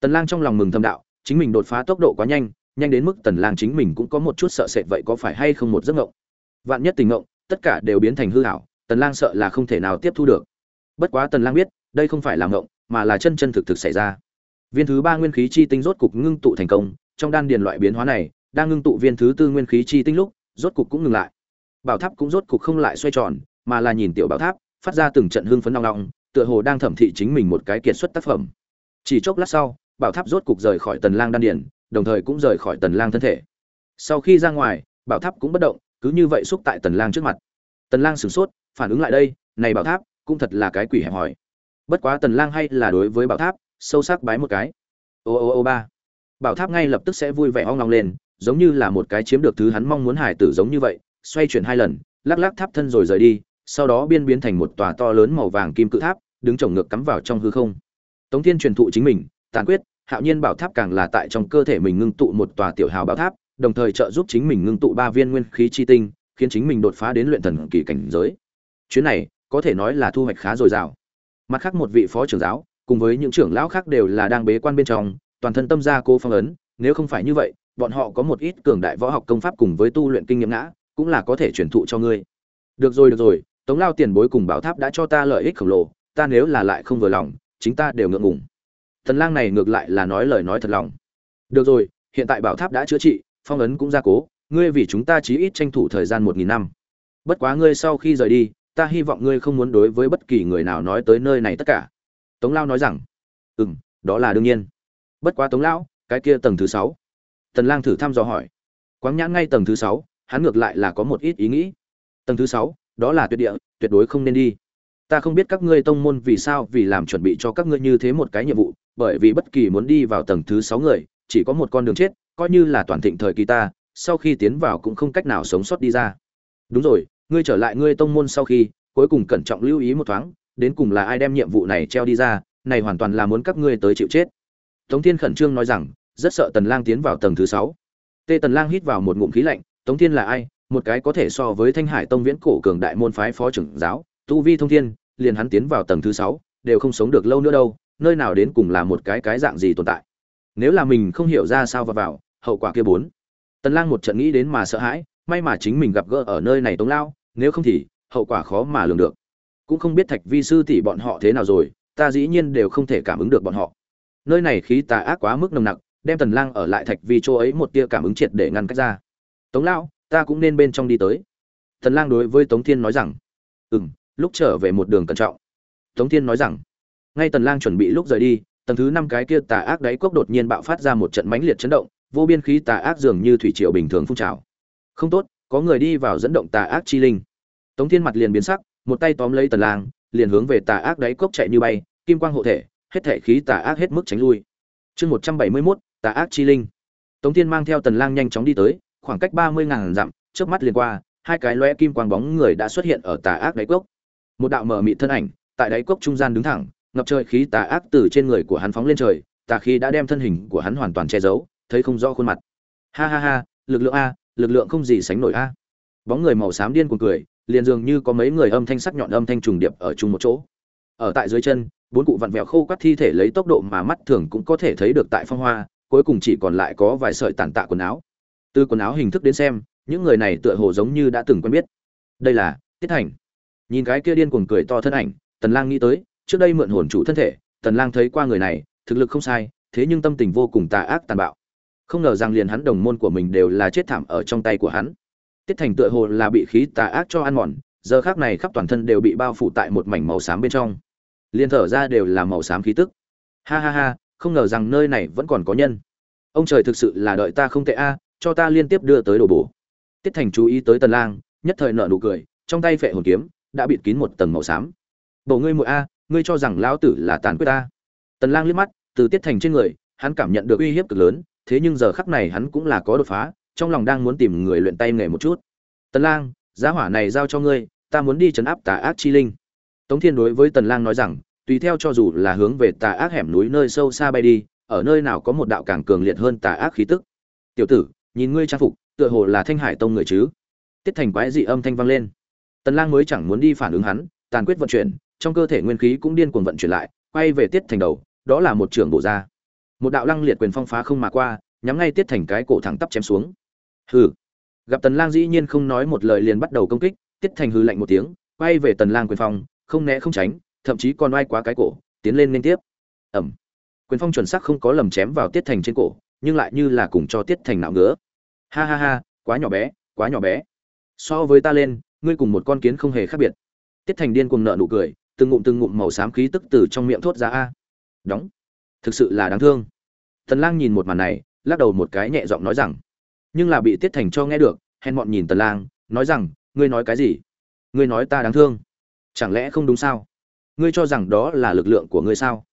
tần lang trong lòng mừng thầm đạo, chính mình đột phá tốc độ quá nhanh nhanh đến mức tần lang chính mình cũng có một chút sợ sệt vậy có phải hay không một giấc ngộng vạn nhất tình ngộng tất cả đều biến thành hư ảo, tần lang sợ là không thể nào tiếp thu được. Bất quá tần lang biết, đây không phải là ngộng mà là chân chân thực thực xảy ra. Viên thứ ba nguyên khí chi tinh rốt cục ngưng tụ thành công, trong đan điền loại biến hóa này, đang ngưng tụ viên thứ tư nguyên khí chi tinh lúc, rốt cục cũng ngừng lại. Bảo tháp cũng rốt cục không lại xoay tròn, mà là nhìn tiểu bảo tháp, phát ra từng trận hương phấn nong nong tựa hồ đang thẩm thị chính mình một cái kiệt xuất tác phẩm. Chỉ chốc lát sau bảo tháp rốt cục rời khỏi tần lang đan điền, đồng thời cũng rời khỏi tần lang thân thể. Sau khi ra ngoài, bảo tháp cũng bất động, cứ như vậy xúc tại tần lang trước mặt. Tần lang sửng sốt, phản ứng lại đây, này bảo tháp cũng thật là cái quỷ hẹp hỏi bất quá tần lang hay là đối với bảo tháp, sâu sắc bái một cái. Ô ô ô ba. Bảo tháp ngay lập tức sẽ vui vẻ ong long lên, giống như là một cái chiếm được thứ hắn mong muốn hải tử giống như vậy, xoay chuyển hai lần, lắc lắc tháp thân rồi rời đi, sau đó biên biến thành một tòa to lớn màu vàng kim cự tháp, đứng chồng ngược cắm vào trong hư không. Tống thiên truyền thụ chính mình tàn quyết, hạo nhiên bảo tháp càng là tại trong cơ thể mình ngưng tụ một tòa tiểu hào bảo tháp, đồng thời trợ giúp chính mình ngưng tụ ba viên nguyên khí chi tinh, khiến chính mình đột phá đến luyện thần kỳ cảnh giới. Chuyến này, có thể nói là thu hoạch khá dồi dào. Mặt khác một vị phó trưởng giáo, cùng với những trưởng lão khác đều là đang bế quan bên trong, toàn thân tâm gia cô phong ấn, nếu không phải như vậy, bọn họ có một ít cường đại võ học công pháp cùng với tu luyện kinh nghiệm ngã, cũng là có thể truyền thụ cho ngươi. Được rồi được rồi, tống lao tiền bối cùng bảo tháp đã cho ta lợi ích khổng lồ, ta nếu là lại không vừa lòng, chính ta đều ngượng ngùng thần lang này ngược lại là nói lời nói thật lòng. Được rồi, hiện tại bảo tháp đã chữa trị, phong ấn cũng gia cố, ngươi vì chúng ta chí ít tranh thủ thời gian một nghìn năm. Bất quá ngươi sau khi rời đi, ta hy vọng ngươi không muốn đối với bất kỳ người nào nói tới nơi này tất cả. Tống lao nói rằng ừ m đó là đương nhiên. Bất quá tống lão, cái kia tầng thứ sáu. Tần lang thử thăm dò hỏi. Quáng nhãn ngay tầng thứ sáu, hắn ngược lại là có một ít ý nghĩ. Tầng thứ sáu, đó là tuyệt địa, tuyệt đối không nên đi ta không biết các ngươi tông môn vì sao vì làm chuẩn bị cho các ngươi như thế một cái nhiệm vụ, bởi vì bất kỳ muốn đi vào tầng thứ sáu người, chỉ có một con đường chết, coi như là toàn thịnh thời kỳ ta, sau khi tiến vào cũng không cách nào sống sót đi ra. Đúng rồi, ngươi trở lại ngươi tông môn sau khi, cuối cùng cẩn trọng lưu ý một thoáng, đến cùng là ai đem nhiệm vụ này treo đi ra, này hoàn toàn là muốn các ngươi tới chịu chết. Tống thiên khẩn trương nói rằng, rất sợ tần lang tiến vào tầng thứ sáu. Tê tần lang hít vào một ngụm khí lạnh, tống thiên là ai? Một cái có thể so với thanh hải tông viễn cổ cường đại môn phái phó trưởng giáo tu vi thông thiên, liền hắn tiến vào tầng thứ sáu, đều không sống được lâu nữa đâu, nơi nào đến cùng là một cái cái dạng gì tồn tại. Nếu là mình không hiểu ra sao vào vào, hậu quả kia bốn. Tần lang một trận nghĩ đến mà sợ hãi, may mà chính mình gặp gỡ ở nơi này tống lao, nếu không thì, hậu quả khó mà lường được. Cũng không biết thạch vi sư tỷ bọn họ thế nào rồi, ta dĩ nhiên đều không thể cảm ứng được bọn họ. Nơi này khí tà ác quá mức nồng nặc, đem tần lang ở lại thạch vi chỗ ấy một tia cảm ứng triệt để ngăn cách ra. Tống lao, ta cũng nên bên trong đi tới. Tần lang đối với tống thiên nói rằng, ừm lúc trở về một đường cẩn trọng. Tống thiên nói rằng ngay tần lang chuẩn bị lúc rời đi tầng thứ năm cái kia tà ác đáy cốc đột nhiên bạo phát ra một trận mãnh liệt chấn động vô biên khí tà ác dường như thủy triều bình thường phun trào. Không tốt có người đi vào dẫn động tà ác chi linh. Tống thiên mặt liền biến sắc một tay tóm lấy tần lang liền hướng về tà ác đáy cốc chạy như bay kim quang hộ thể hết thể khí tà ác hết mức tránh lui. Chương 171, tà ác chi linh. Tống thiên mang theo tần lang nhanh chóng đi tới khoảng cách ba mươi ngàn dặm trước mắt liền qua hai cái lóe kim quang bóng người đã xuất hiện ở tà ác đáy cốc một đạo mở mịt thân ảnh, tại đáy cốc trung gian đứng thẳng, ngập trời khí tà ác từ trên người của hắn phóng lên trời, tà khí đã đem thân hình của hắn hoàn toàn che giấu, thấy không rõ khuôn mặt. Ha ha ha, lực lượng a, lực lượng không gì sánh nổi a. Bóng người màu xám điên cuồng cười, liền dường như có mấy người âm thanh sắc nhọn âm thanh trùng điệp ở chung một chỗ. Ở tại dưới chân, bốn cụ vặn vẹo khô quắt thi thể lấy tốc độ mà mắt thường cũng có thể thấy được tại phong hoa, cuối cùng chỉ còn lại có vài sợi tàn tạ quần áo. Từ quần áo hình thức đến xem, những người này tựa hồ giống như đã từng quen biết. Đây là tiết thành nhìn cái kia điên cuồng cười to thân ảnh, tần lang nghĩ tới, trước đây mượn hồn chủ thân thể, tần lang thấy qua người này, thực lực không sai, thế nhưng tâm tình vô cùng tà ác tàn bạo. Không ngờ rằng liền hắn đồng môn của mình đều là chết thảm ở trong tay của hắn. Tiết thành tựa hồ là bị khí tà ác cho ăn mòn, giờ khác này khắp toàn thân đều bị bao phủ tại một mảnh màu xám bên trong. Liền thở ra đều là màu xám khí tức. Ha ha ha, không ngờ rằng nơi này vẫn còn có nhân. Ông trời thực sự là đợi ta không tệ a, cho ta liên tiếp đưa tới đồ bổ. Tiết thành chú ý tới tần lang, nhất thời nở nụ cười, trong tay phệ hồn kiếm đã bịt kín một tầng màu xám. Bổ ngươi muội a, ngươi cho rằng lão tử là tàn quyết ta? Tần lang liếc mắt, từ tiết thành trên người, hắn cảm nhận được uy hiếp cực lớn, thế nhưng giờ khắc này hắn cũng là có đột phá, trong lòng đang muốn tìm người luyện tay nghề một chút. Tần lang, giá hỏa này giao cho ngươi, ta muốn đi chấn áp tà ác chi linh. Tống thiên đối với tần lang nói rằng, tùy theo cho dù là hướng về tà ác hẻm núi nơi sâu xa bay đi, ở nơi nào có một đạo càng cường liệt hơn tà ác khí tức. Tiểu tử, nhìn ngươi trang phục, tựa hồ là thanh hải tông người chứ? Tiết thành quái dị âm thanh vang lên tần lang mới chẳng muốn đi phản ứng hắn tàn quyết vận chuyển trong cơ thể nguyên khí cũng điên cuồng vận chuyển lại quay về tiết thành đầu đó là một trường bộ ra. Một đạo lăng liệt quyền phong phá không mà qua nhắm ngay tiết thành cái cổ thẳng tắp chém xuống. Hừ. Gặp tần lang dĩ nhiên không nói một lời liền bắt đầu công kích tiết thành hừ lạnh một tiếng quay về tần lang quyền phong không né không tránh thậm chí còn oai quá cái cổ tiến lên liên tiếp. Ầm, quyền phong chuẩn xác không có lầm chém vào tiết thành trên cổ nhưng lại như là cùng cho tiết thành não ngứa. Ha ha ha quá nhỏ bé quá nhỏ bé. So với ta lên ngươi cùng một con kiến không hề khác biệt. Tiết thành điên cuồng nợ nụ cười, từng ngụm từng ngụm màu xám khí tức từ trong miệng thốt ra a. Đóng. Thực sự là đáng thương. Tần lang nhìn một màn này, lắc đầu một cái nhẹ giọng nói rằng, nhưng là bị tiết thành cho nghe được, hèn mọn nhìn tần lang, nói rằng, ngươi nói cái gì? Ngươi nói ta đáng thương. Chẳng lẽ không đúng sao? Ngươi cho rằng đó là lực lượng của ngươi sao?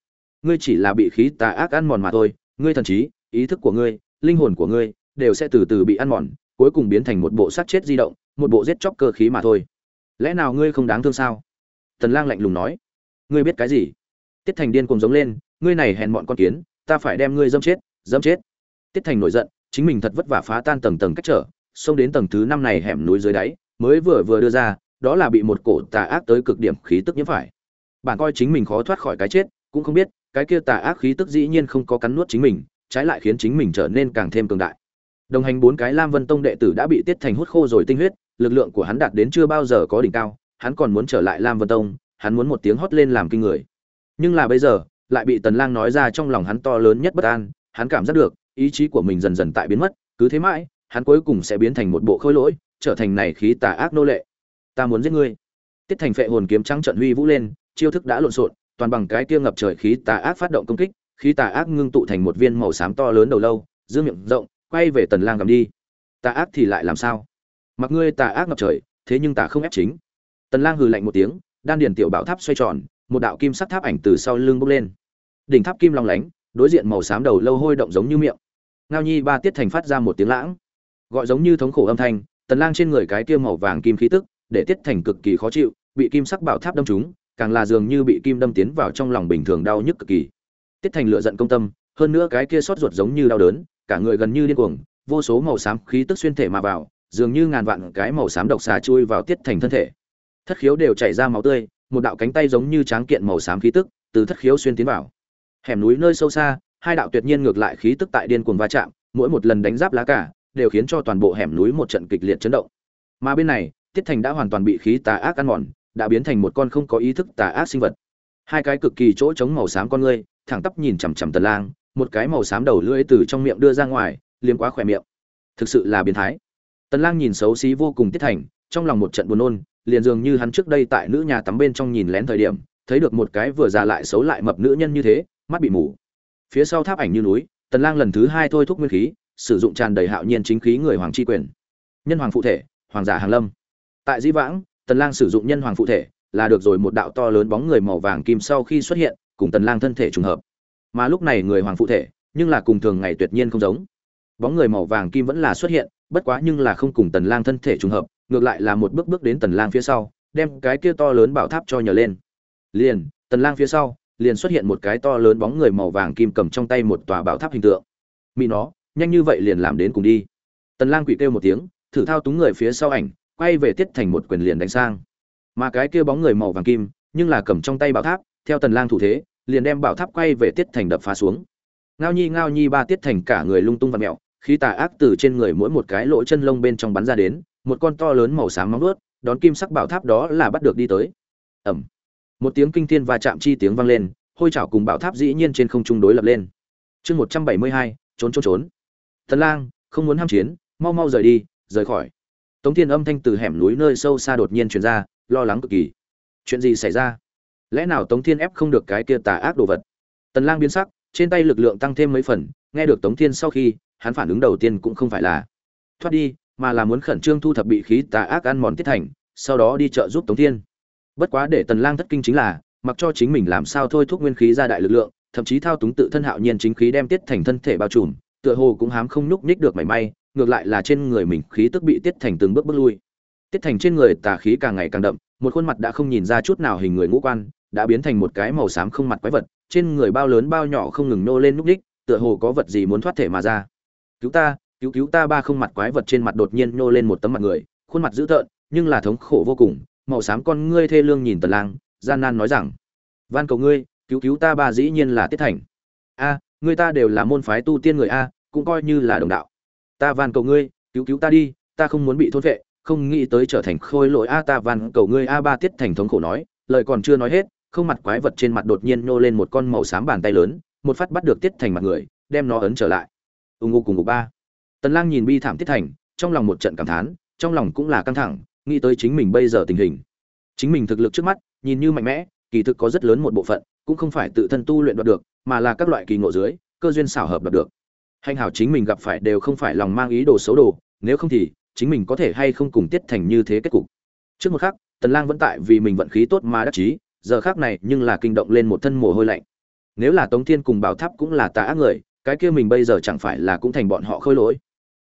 Ngươi chỉ là bị khí tà ác ăn mòn mà thôi, ngươi thần trí, ý thức của ngươi, linh hồn của ngươi, đều sẽ từ từ bị ăn mòn cuối cùng biến thành một bộ sát chết di động, một bộ giết chóc cơ khí mà thôi. Lẽ nào ngươi không đáng thương sao? Tần lang lạnh lùng nói. Ngươi biết cái gì? Tiết thành điên cuồng giống lên, ngươi này hèn mọn con kiến, ta phải đem ngươi dâm chết dâm chết. Tiết thành nổi giận, chính mình thật vất vả phá tan tầng tầng cách trở, xông đến tầng thứ năm này hẻm núi dưới đáy, mới vừa vừa đưa ra, đó là bị một cổ tà ác tới cực điểm khí tức nhiễm phải. Bản coi chính mình khó thoát khỏi cái chết, cũng không biết, cái kia tà ác khí tức dĩ nhiên không có cắn nuốt chính mình, trái lại khiến chính mình trở nên càng thêm cường đại đồng hành bốn cái lam vân tông đệ tử đã bị tiết thành hút khô rồi tinh huyết, lực lượng của hắn đạt đến chưa bao giờ có đỉnh cao, hắn còn muốn trở lại lam vân tông, hắn muốn một tiếng hót lên làm kinh người. Nhưng là bây giờ, lại bị tần lang nói ra trong lòng hắn to lớn nhất bất an, hắn cảm giác được, ý chí của mình dần dần tại biến mất, cứ thế mãi, hắn cuối cùng sẽ biến thành một bộ khôi lỗi, trở thành này khí tà ác nô lệ. Ta muốn giết ngươi. Tiết thành phệ hồn kiếm trắng trận huy vũ lên, chiêu thức đã lộn xộn, toàn bằng cái kia ngập trời khí tà ác phát động công kích, khí tà ác ngưng tụ thành một viên màu xám to lớn đầu lâu, dương miệng rộng quay về tần lang gầm đi. Tà ác thì lại làm sao? Mặc ngươi tà ác ngập trời, thế nhưng tà không ép chính. Tần lang hừ lạnh một tiếng, đan điền tiểu bảo tháp xoay tròn, một đạo kim sắc tháp ảnh từ sau lưng bốc lên. Đỉnh tháp kim long lánh, đối diện màu xám đầu lâu hôi động giống như miệng. Ngao nhi ba tiết thành phát ra một tiếng lãng. Gọi giống như thống khổ âm thanh, tần lang trên người cái kia màu vàng kim khí tức, để tiết thành cực kỳ khó chịu, bị kim sắc bảo tháp đâm trúng, càng là dường như bị kim đâm tiến vào trong lòng bình thường đau nhức cực kỳ. Tiết thành lựa giận công tâm, hơn nữa cái kia sót ruột giống như đau đớn cả người gần như điên cuồng, vô số màu xám khí tức xuyên thể mà vào, dường như ngàn vạn cái màu xám độc xà chui vào tiết thành thân thể. Thất khiếu đều chảy ra máu tươi, một đạo cánh tay giống như tráng kiện màu xám khí tức, từ thất khiếu xuyên tiến vào. Hẻm núi nơi sâu xa, hai đạo tuyệt nhiên ngược lại khí tức tại điên cuồng va chạm, mỗi một lần đánh giáp lá cả, đều khiến cho toàn bộ hẻm núi một trận kịch liệt chấn động. Mà bên này, tiết thành đã hoàn toàn bị khí tà ác ăn mòn, đã biến thành một con không có ý thức tà ác sinh vật. Hai cái cực kỳ chỗ trống màu xám con ngươi, thẳng tắp nhìn chằm chằm tần lang một cái màu xám đầu lưỡi từ trong miệng đưa ra ngoài, liếm quá khỏe miệng. Thực sự là biến thái. Tần lang nhìn xấu xí vô cùng tiết thành, trong lòng một trận buồn nôn, liền dường như hắn trước đây tại nữ nhà tắm bên trong nhìn lén thời điểm, thấy được một cái vừa già lại xấu lại mập nữ nhân như thế, mắt bị mù. Phía sau tháp ảnh như núi, tần lang lần thứ hai thôi thúc nguyên khí, sử dụng tràn đầy hạo nhiên chính khí người hoàng chi quyền. Nhân hoàng phụ thể, hoàng giả hàng lâm. Tại di vãng, tần lang sử dụng nhân hoàng phụ thể, là được rồi một đạo to lớn bóng người màu vàng kim sau khi xuất hiện, cùng tần lang thân thể trùng hợp mà lúc này người hoàng phụ thể, nhưng là cùng thường ngày tuyệt nhiên không giống. Bóng người màu vàng kim vẫn là xuất hiện, bất quá nhưng là không cùng tần lang thân thể trùng hợp, ngược lại là một bước bước đến tần lang phía sau, đem cái kia to lớn bảo tháp cho nhờ lên. Liền, tần lang phía sau, liền xuất hiện một cái to lớn bóng người màu vàng kim cầm trong tay một tòa bảo tháp hình tượng. Mỹ nó, nhanh như vậy liền làm đến cùng đi. Tần lang quỷ kêu một tiếng, thử thao túng người phía sau ảnh, quay về tiết thành một quyền liền đánh sang. Mà cái kia bóng người màu vàng kim, nhưng là cầm trong tay bảo tháp, theo tần lang thủ thế liền đem bảo tháp quay về tiết thành đập phá xuống. Ngao nhi ngao nhi, ba tiết thành cả người lung tung và mèo khi tà ác từ trên người mỗi một cái lỗ chân lông bên trong bắn ra đến, một con to lớn màu xám móng ướt đón kim sắc bảo tháp đó là bắt được đi tới. Ẩm một tiếng kinh thiên và chạm chi tiếng vang lên, hôi chảo cùng bảo tháp dĩ nhiên trên không trung đối lập lên. Chương một trăm bảy mươi hai, trốn trốn trốn. Tần lang, không muốn ham chiến, mau mau rời đi, rời khỏi. Tống thiên âm thanh từ hẻm núi nơi sâu xa đột nhiên truyền ra, lo lắng cực kỳ. Chuyện gì xảy ra? Lẽ nào tống thiên ép không được cái kia tà ác đồ vật? Tần lang biến sắc, trên tay lực lượng tăng thêm mấy phần, nghe được tống thiên sau khi, hắn phản ứng đầu tiên cũng không phải là thoát đi, mà là muốn khẩn trương thu thập bị khí tà ác ăn mòn tiết thành, sau đó đi chợ giúp tống thiên. Bất quá để tần lang thất kinh chính là, mặc cho chính mình làm sao thôi thúc nguyên khí ra đại lực lượng, thậm chí thao túng tự thân hạo nhiên chính khí đem tiết thành thân thể bao trùm, tựa hồ cũng hám không nhúc nhích được mảy may, ngược lại là trên người mình khí tức bị tiết thành từng bước bước lui. Tiết thành trên người tà khí càng ngày càng đậm, một khuôn mặt đã không nhìn ra chút nào hình người ngũ quan đã biến thành một cái màu xám không mặt quái vật trên người bao lớn bao nhỏ không ngừng nô lên núc đích tựa hồ có vật gì muốn thoát thể mà ra. Cứu ta cứu cứu ta! Ba không mặt quái vật trên mặt đột nhiên nô lên một tấm mặt người khuôn mặt dữ tợn nhưng là thống khổ vô cùng màu xám con ngươi thê lương nhìn tần lang gian nan nói rằng van cầu ngươi cứu cứu ta ba dĩ nhiên là tiết thành. A à, ngươi ta đều là môn phái tu tiên người a cũng coi như là đồng đạo. Ta van cầu ngươi cứu cứu ta đi ta không muốn bị thôn vệ không nghĩ tới trở thành khôi lỗi a ta van cầu ngươi a ba tiết thành thống khổ nói lời còn chưa nói hết không mặt quái vật trên mặt đột nhiên nhô lên một con màu xám bàn tay lớn, một phát bắt được tiết thành mặt người, đem nó ấn trở lại. U ngô cùng ngục ba. Tần lang nhìn bi thảm tiết thành, trong lòng một trận cảm thán, trong lòng cũng là căng thẳng, nghĩ tới chính mình bây giờ tình hình. Chính mình thực lực trước mắt, nhìn như mạnh mẽ, kỳ thực có rất lớn một bộ phận, cũng không phải tự thân tu luyện đoạt được, mà là các loại kỳ ngộ dưới, cơ duyên xảo hợp đoạt được. Hành hảo chính mình gặp phải đều không phải lòng mang ý đồ xấu đồ, nếu không thì, chính mình có thể hay không cùng tiết thành như thế kết cục. Trước một khắc, tần lang vẫn tại vì mình vận khí tốt mà đắc chí giờ khác này nhưng là kinh động lên một thân mồ hôi lạnh. Nếu là tống thiên cùng bảo tháp cũng là tà ác người, cái kia mình bây giờ chẳng phải là cũng thành bọn họ khôi lỗi.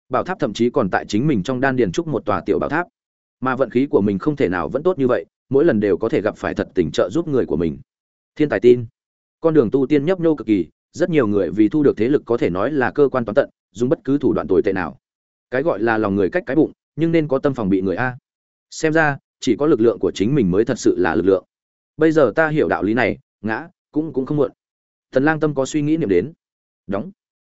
Bảo tháp thậm chí còn tại chính mình trong đan điền trúc một tòa tiểu bảo tháp. Mà vận khí của mình không thể nào vẫn tốt như vậy, mỗi lần đều có thể gặp phải thật tình trợ giúp người của mình. Thiên tài tin. Con đường tu tiên nhấp nhô cực kỳ, rất nhiều người vì thu được thế lực có thể nói là cơ quan toán tận, dùng bất cứ thủ đoạn tồi tệ nào. Cái gọi là lòng người cách cái bụng, nhưng nên có tâm phòng bị người a. Xem ra, chỉ có lực lượng của chính mình mới thật sự là lực lượng bây giờ ta hiểu đạo lý này, ngã, cũng cũng không muộn. Thần lang tâm có suy nghĩ niệm đến. Đóng.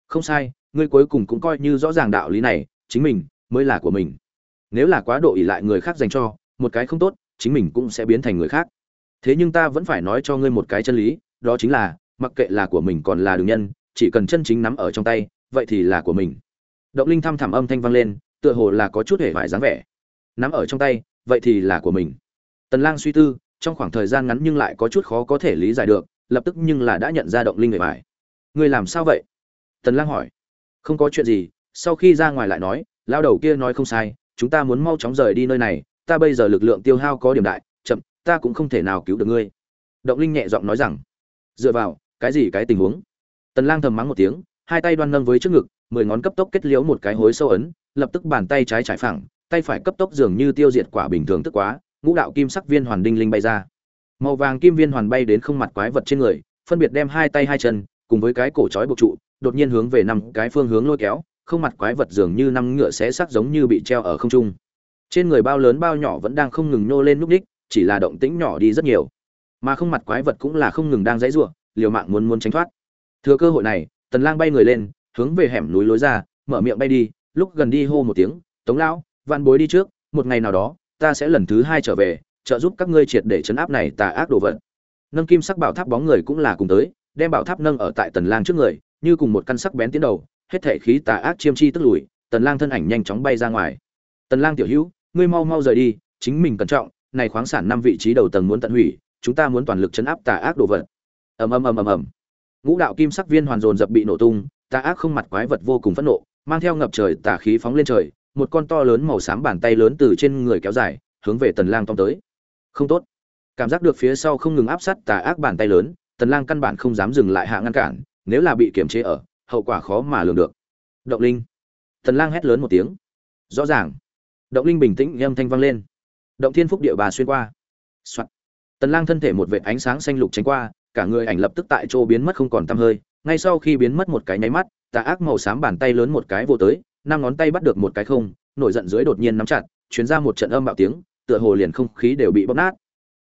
Không sai, ngươi cuối cùng cũng coi như rõ ràng đạo lý này, chính mình mới là của mình. Nếu là quá độ ỷ lại người khác dành cho, một cái không tốt, chính mình cũng sẽ biến thành người khác. Thế nhưng ta vẫn phải nói cho ngươi một cái chân lý, đó chính là, mặc kệ là của mình còn là đường nhân, chỉ cần chân chính nắm ở trong tay, vậy thì là của mình. Động linh thăm thẳm âm thanh vang lên, tựa hồ là có chút hề vải dáng vẻ. Nắm ở trong tay, vậy thì là của mình. Tần lang suy tư trong khoảng thời gian ngắn nhưng lại có chút khó có thể lý giải được, lập tức nhưng là đã nhận ra động linh người bài. Người làm sao vậy? Tần lang hỏi. Không có chuyện gì, sau khi ra ngoài lại nói lao đầu kia nói không sai, chúng ta muốn mau chóng rời đi nơi này, ta bây giờ lực lượng tiêu hao có điểm đại, chậm, ta cũng không thể nào cứu được ngươi. Động linh nhẹ giọng nói rằng. Dựa vào, cái gì cái tình huống? Tần lang thầm mắng một tiếng, hai tay đoan nâng với trước ngực, mười ngón cấp tốc kết liễu một cái hối sâu ấn, lập tức bàn tay trái trải phẳng, tay phải cấp tốc dường như tiêu diệt quả bình thường tức quá ngũ đạo kim sắc viên hoàn đinh linh bay ra. Màu vàng kim viên hoàn bay đến không mặt quái vật trên người, phân biệt đem hai tay hai chân, cùng với cái cổ trói buộc trụ, đột nhiên hướng về năm cái phương hướng lôi kéo, không mặt quái vật dường như năm ngựa xé sắc giống như bị treo ở không trung. Trên người bao lớn bao nhỏ vẫn đang không ngừng nô lên núp đích, chỉ là động tĩnh nhỏ đi rất nhiều. Mà không mặt quái vật cũng là không ngừng đang dãy giụa liều mạng muốn muốn tránh thoát. Thừa cơ hội này, tần lang bay người lên, hướng về hẻm núi lối ra, mở miệng bay đi, lúc gần đi hô một tiếng, tống lão văn bối đi trước, một ngày nào đó ta sẽ lần thứ hai trở về, trợ giúp các ngươi triệt để chấn áp này tà ác đồ vật. Nâng kim sắc bảo tháp bóng người cũng là cùng tới, đem bảo tháp nâng ở tại tần lang trước người, như cùng một căn sắc bén tiến đầu, hết thể khí tà ác chiêm chi tức lùi, tần lang thân ảnh nhanh chóng bay ra ngoài. Tần lang tiểu hữu, ngươi mau mau rời đi, chính mình cẩn trọng, này khoáng sản năm vị trí đầu tầng muốn tận hủy, chúng ta muốn toàn lực chấn áp tà ác đồ vật. Ầm ầm ầm ầm ầm. Ngũ đạo kim sắc viên hoàn dồn dập bị nổ tung, tà ác không mặt quái vật vô cùng phẫn nộ, mang theo ngập trời tà khí phóng lên trời một con to lớn màu xám bàn tay lớn từ trên người kéo dài, hướng về tần lang tóm tới. Không tốt. Cảm giác được phía sau không ngừng áp sát tà ác bàn tay lớn, tần lang căn bản không dám dừng lại hạ ngăn cản, nếu là bị kiềm chế ở, hậu quả khó mà lường được. Động linh. Tần lang hét lớn một tiếng. Rõ ràng. Động linh bình tĩnh âm thanh vang lên. Động thiên phúc địa bà xuyên qua. Soạn. tần lang thân thể một vệt ánh sáng xanh lục tránh qua, cả người ảnh lập tức tại chỗ biến mất không còn tăm hơi, ngay sau khi biến mất một cái nháy mắt, tà ác màu xám bàn tay lớn một cái vô tới năm ngón tay bắt được một cái không, nổi giận dưới đột nhiên nắm chặt, truyền ra một trận âm bạo tiếng, tựa hồ liền không khí đều bị bóp nát.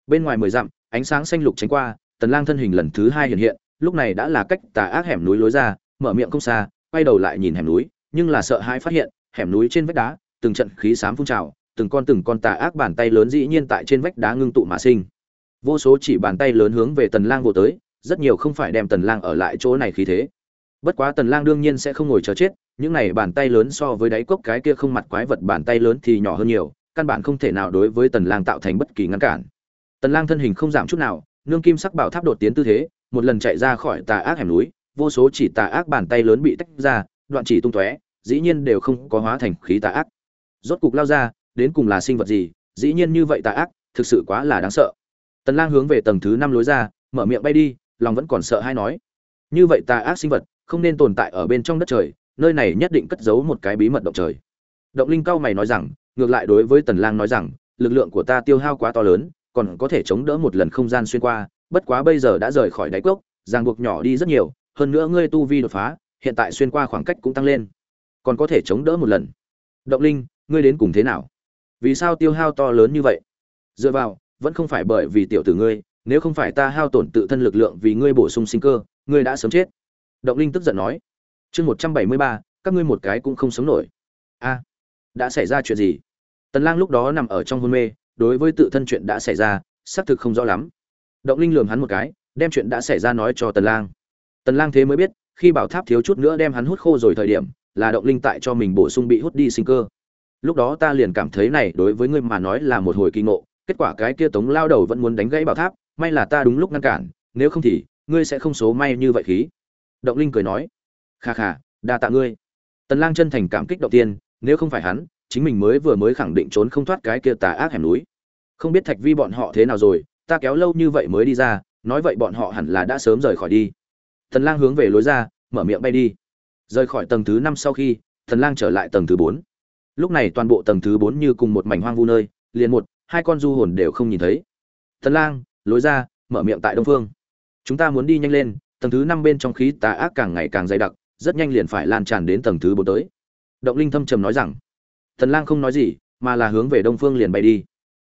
Bên ngoài mười dặm, ánh sáng xanh lục tránh qua, tần lang thân hình lần thứ hai hiện hiện, lúc này đã là cách tà ác hẻm núi lối ra, mở miệng không xa, quay đầu lại nhìn hẻm núi, nhưng là sợ hãi phát hiện, hẻm núi trên vách đá, từng trận khí xám phun trào, từng con từng con tà ác bàn tay lớn dĩ nhiên tại trên vách đá ngưng tụ mà sinh. Vô số chỉ bàn tay lớn hướng về tần lang vô tới, rất nhiều không phải đem tần lang ở lại chỗ này khí thế. Bất quá tần lang đương nhiên sẽ không ngồi chờ chết những này bàn tay lớn so với đáy cốc cái kia không mặt quái vật bàn tay lớn thì nhỏ hơn nhiều, căn bản không thể nào đối với tần lang tạo thành bất kỳ ngăn cản. Tần lang thân hình không giảm chút nào, nương kim sắc bảo tháp đột tiến tư thế, một lần chạy ra khỏi tà ác hẻm núi, vô số chỉ tà ác bàn tay lớn bị tách ra, đoạn chỉ tung tóe, dĩ nhiên đều không có hóa thành khí tà ác. Rốt cục lao ra, đến cùng là sinh vật gì, dĩ nhiên như vậy tà ác, thực sự quá là đáng sợ. Tần lang hướng về tầng thứ năm lối ra, mở miệng bay đi, lòng vẫn còn sợ hay nói. Như vậy tà ác sinh vật, không nên tồn tại ở bên trong đất trời nơi này nhất định cất giấu một cái bí mật động trời. Động linh cao mày nói rằng, ngược lại đối với tần lang nói rằng, lực lượng của ta tiêu hao quá to lớn, còn có thể chống đỡ một lần không gian xuyên qua, bất quá bây giờ đã rời khỏi đáy cốc, ràng buộc nhỏ đi rất nhiều, hơn nữa ngươi tu vi đột phá, hiện tại xuyên qua khoảng cách cũng tăng lên. Còn có thể chống đỡ một lần. Động linh, ngươi đến cùng thế nào? Vì sao tiêu hao to lớn như vậy? Dựa vào, vẫn không phải bởi vì tiểu tử ngươi, nếu không phải ta hao tổn tự thân lực lượng vì ngươi bổ sung sinh cơ, ngươi đã sớm chết. Động linh tức giận nói chương một trăm bảy mươi ba, các ngươi một cái cũng không sống nổi. A, đã xảy ra chuyện gì? Tần lang lúc đó nằm ở trong hôn mê, đối với tự thân chuyện đã xảy ra, xác thực không rõ lắm. Động linh lườm hắn một cái, đem chuyện đã xảy ra nói cho tần lang. Tần lang thế mới biết, khi bảo tháp thiếu chút nữa đem hắn hút khô rồi thời điểm, là động linh tại cho mình bổ sung bị hút đi sinh cơ. Lúc đó ta liền cảm thấy này đối với ngươi mà nói là một hồi kỳ ngộ, kết quả cái kia tống lao đầu vẫn muốn đánh gãy bảo tháp, may là ta đúng lúc ngăn cản, nếu không thì, ngươi sẽ không số may như vậy khí. Động linh cười nói kha kha, đa tạ ngươi. Tần lang chân thành cảm kích đầu tiên, nếu không phải hắn, chính mình mới vừa mới khẳng định trốn không thoát cái kia tà ác hẻm núi. Không biết thạch vi bọn họ thế nào rồi, ta kéo lâu như vậy mới đi ra, nói vậy bọn họ hẳn là đã sớm rời khỏi đi. Tần lang hướng về lối ra, mở miệng bay đi. Rời khỏi tầng thứ năm sau khi, tần lang trở lại tầng thứ bốn. Lúc này toàn bộ tầng thứ bốn như cùng một mảnh hoang vu nơi, liền một, hai con du hồn đều không nhìn thấy. Tần lang, lối ra, mở miệng tại đông phương. Chúng ta muốn đi nhanh lên, tầng thứ năm bên trong khí tà ác càng ngày càng dày đặc rất nhanh liền phải lan tràn đến tầng thứ bốn tới. Động linh thâm trầm nói rằng, tần lang không nói gì, mà là hướng về đông phương liền bay đi.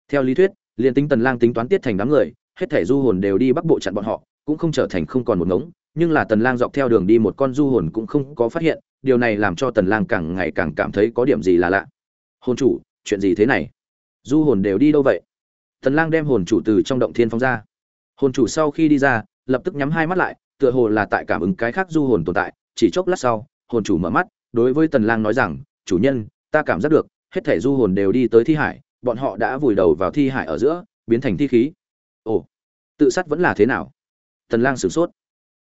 Theo lý thuyết, liền tính tần lang tính toán tiết thành đám người, hết thể du hồn đều đi bắc bộ chặn bọn họ, cũng không trở thành không còn một ngống, nhưng là tần lang dọc theo đường đi một con du hồn cũng không có phát hiện, điều này làm cho tần lang càng ngày càng cảm thấy có điểm gì là lạ. Hồn chủ, chuyện gì thế này? Du hồn đều đi đâu vậy? Tần lang đem hồn chủ từ trong động thiên phóng ra. Hồn chủ sau khi đi ra, lập tức nhắm hai mắt lại, tựa hồ là tại cảm ứng cái khác du hồn tồn tại chỉ chốc lát sau, hồn chủ mở mắt, đối với tần lang nói rằng, chủ nhân, ta cảm giác được, hết thể du hồn đều đi tới thi hải, bọn họ đã vùi đầu vào thi hải ở giữa, biến thành thi khí. Ồ, tự sát vẫn là thế nào? Tần lang sửng sốt.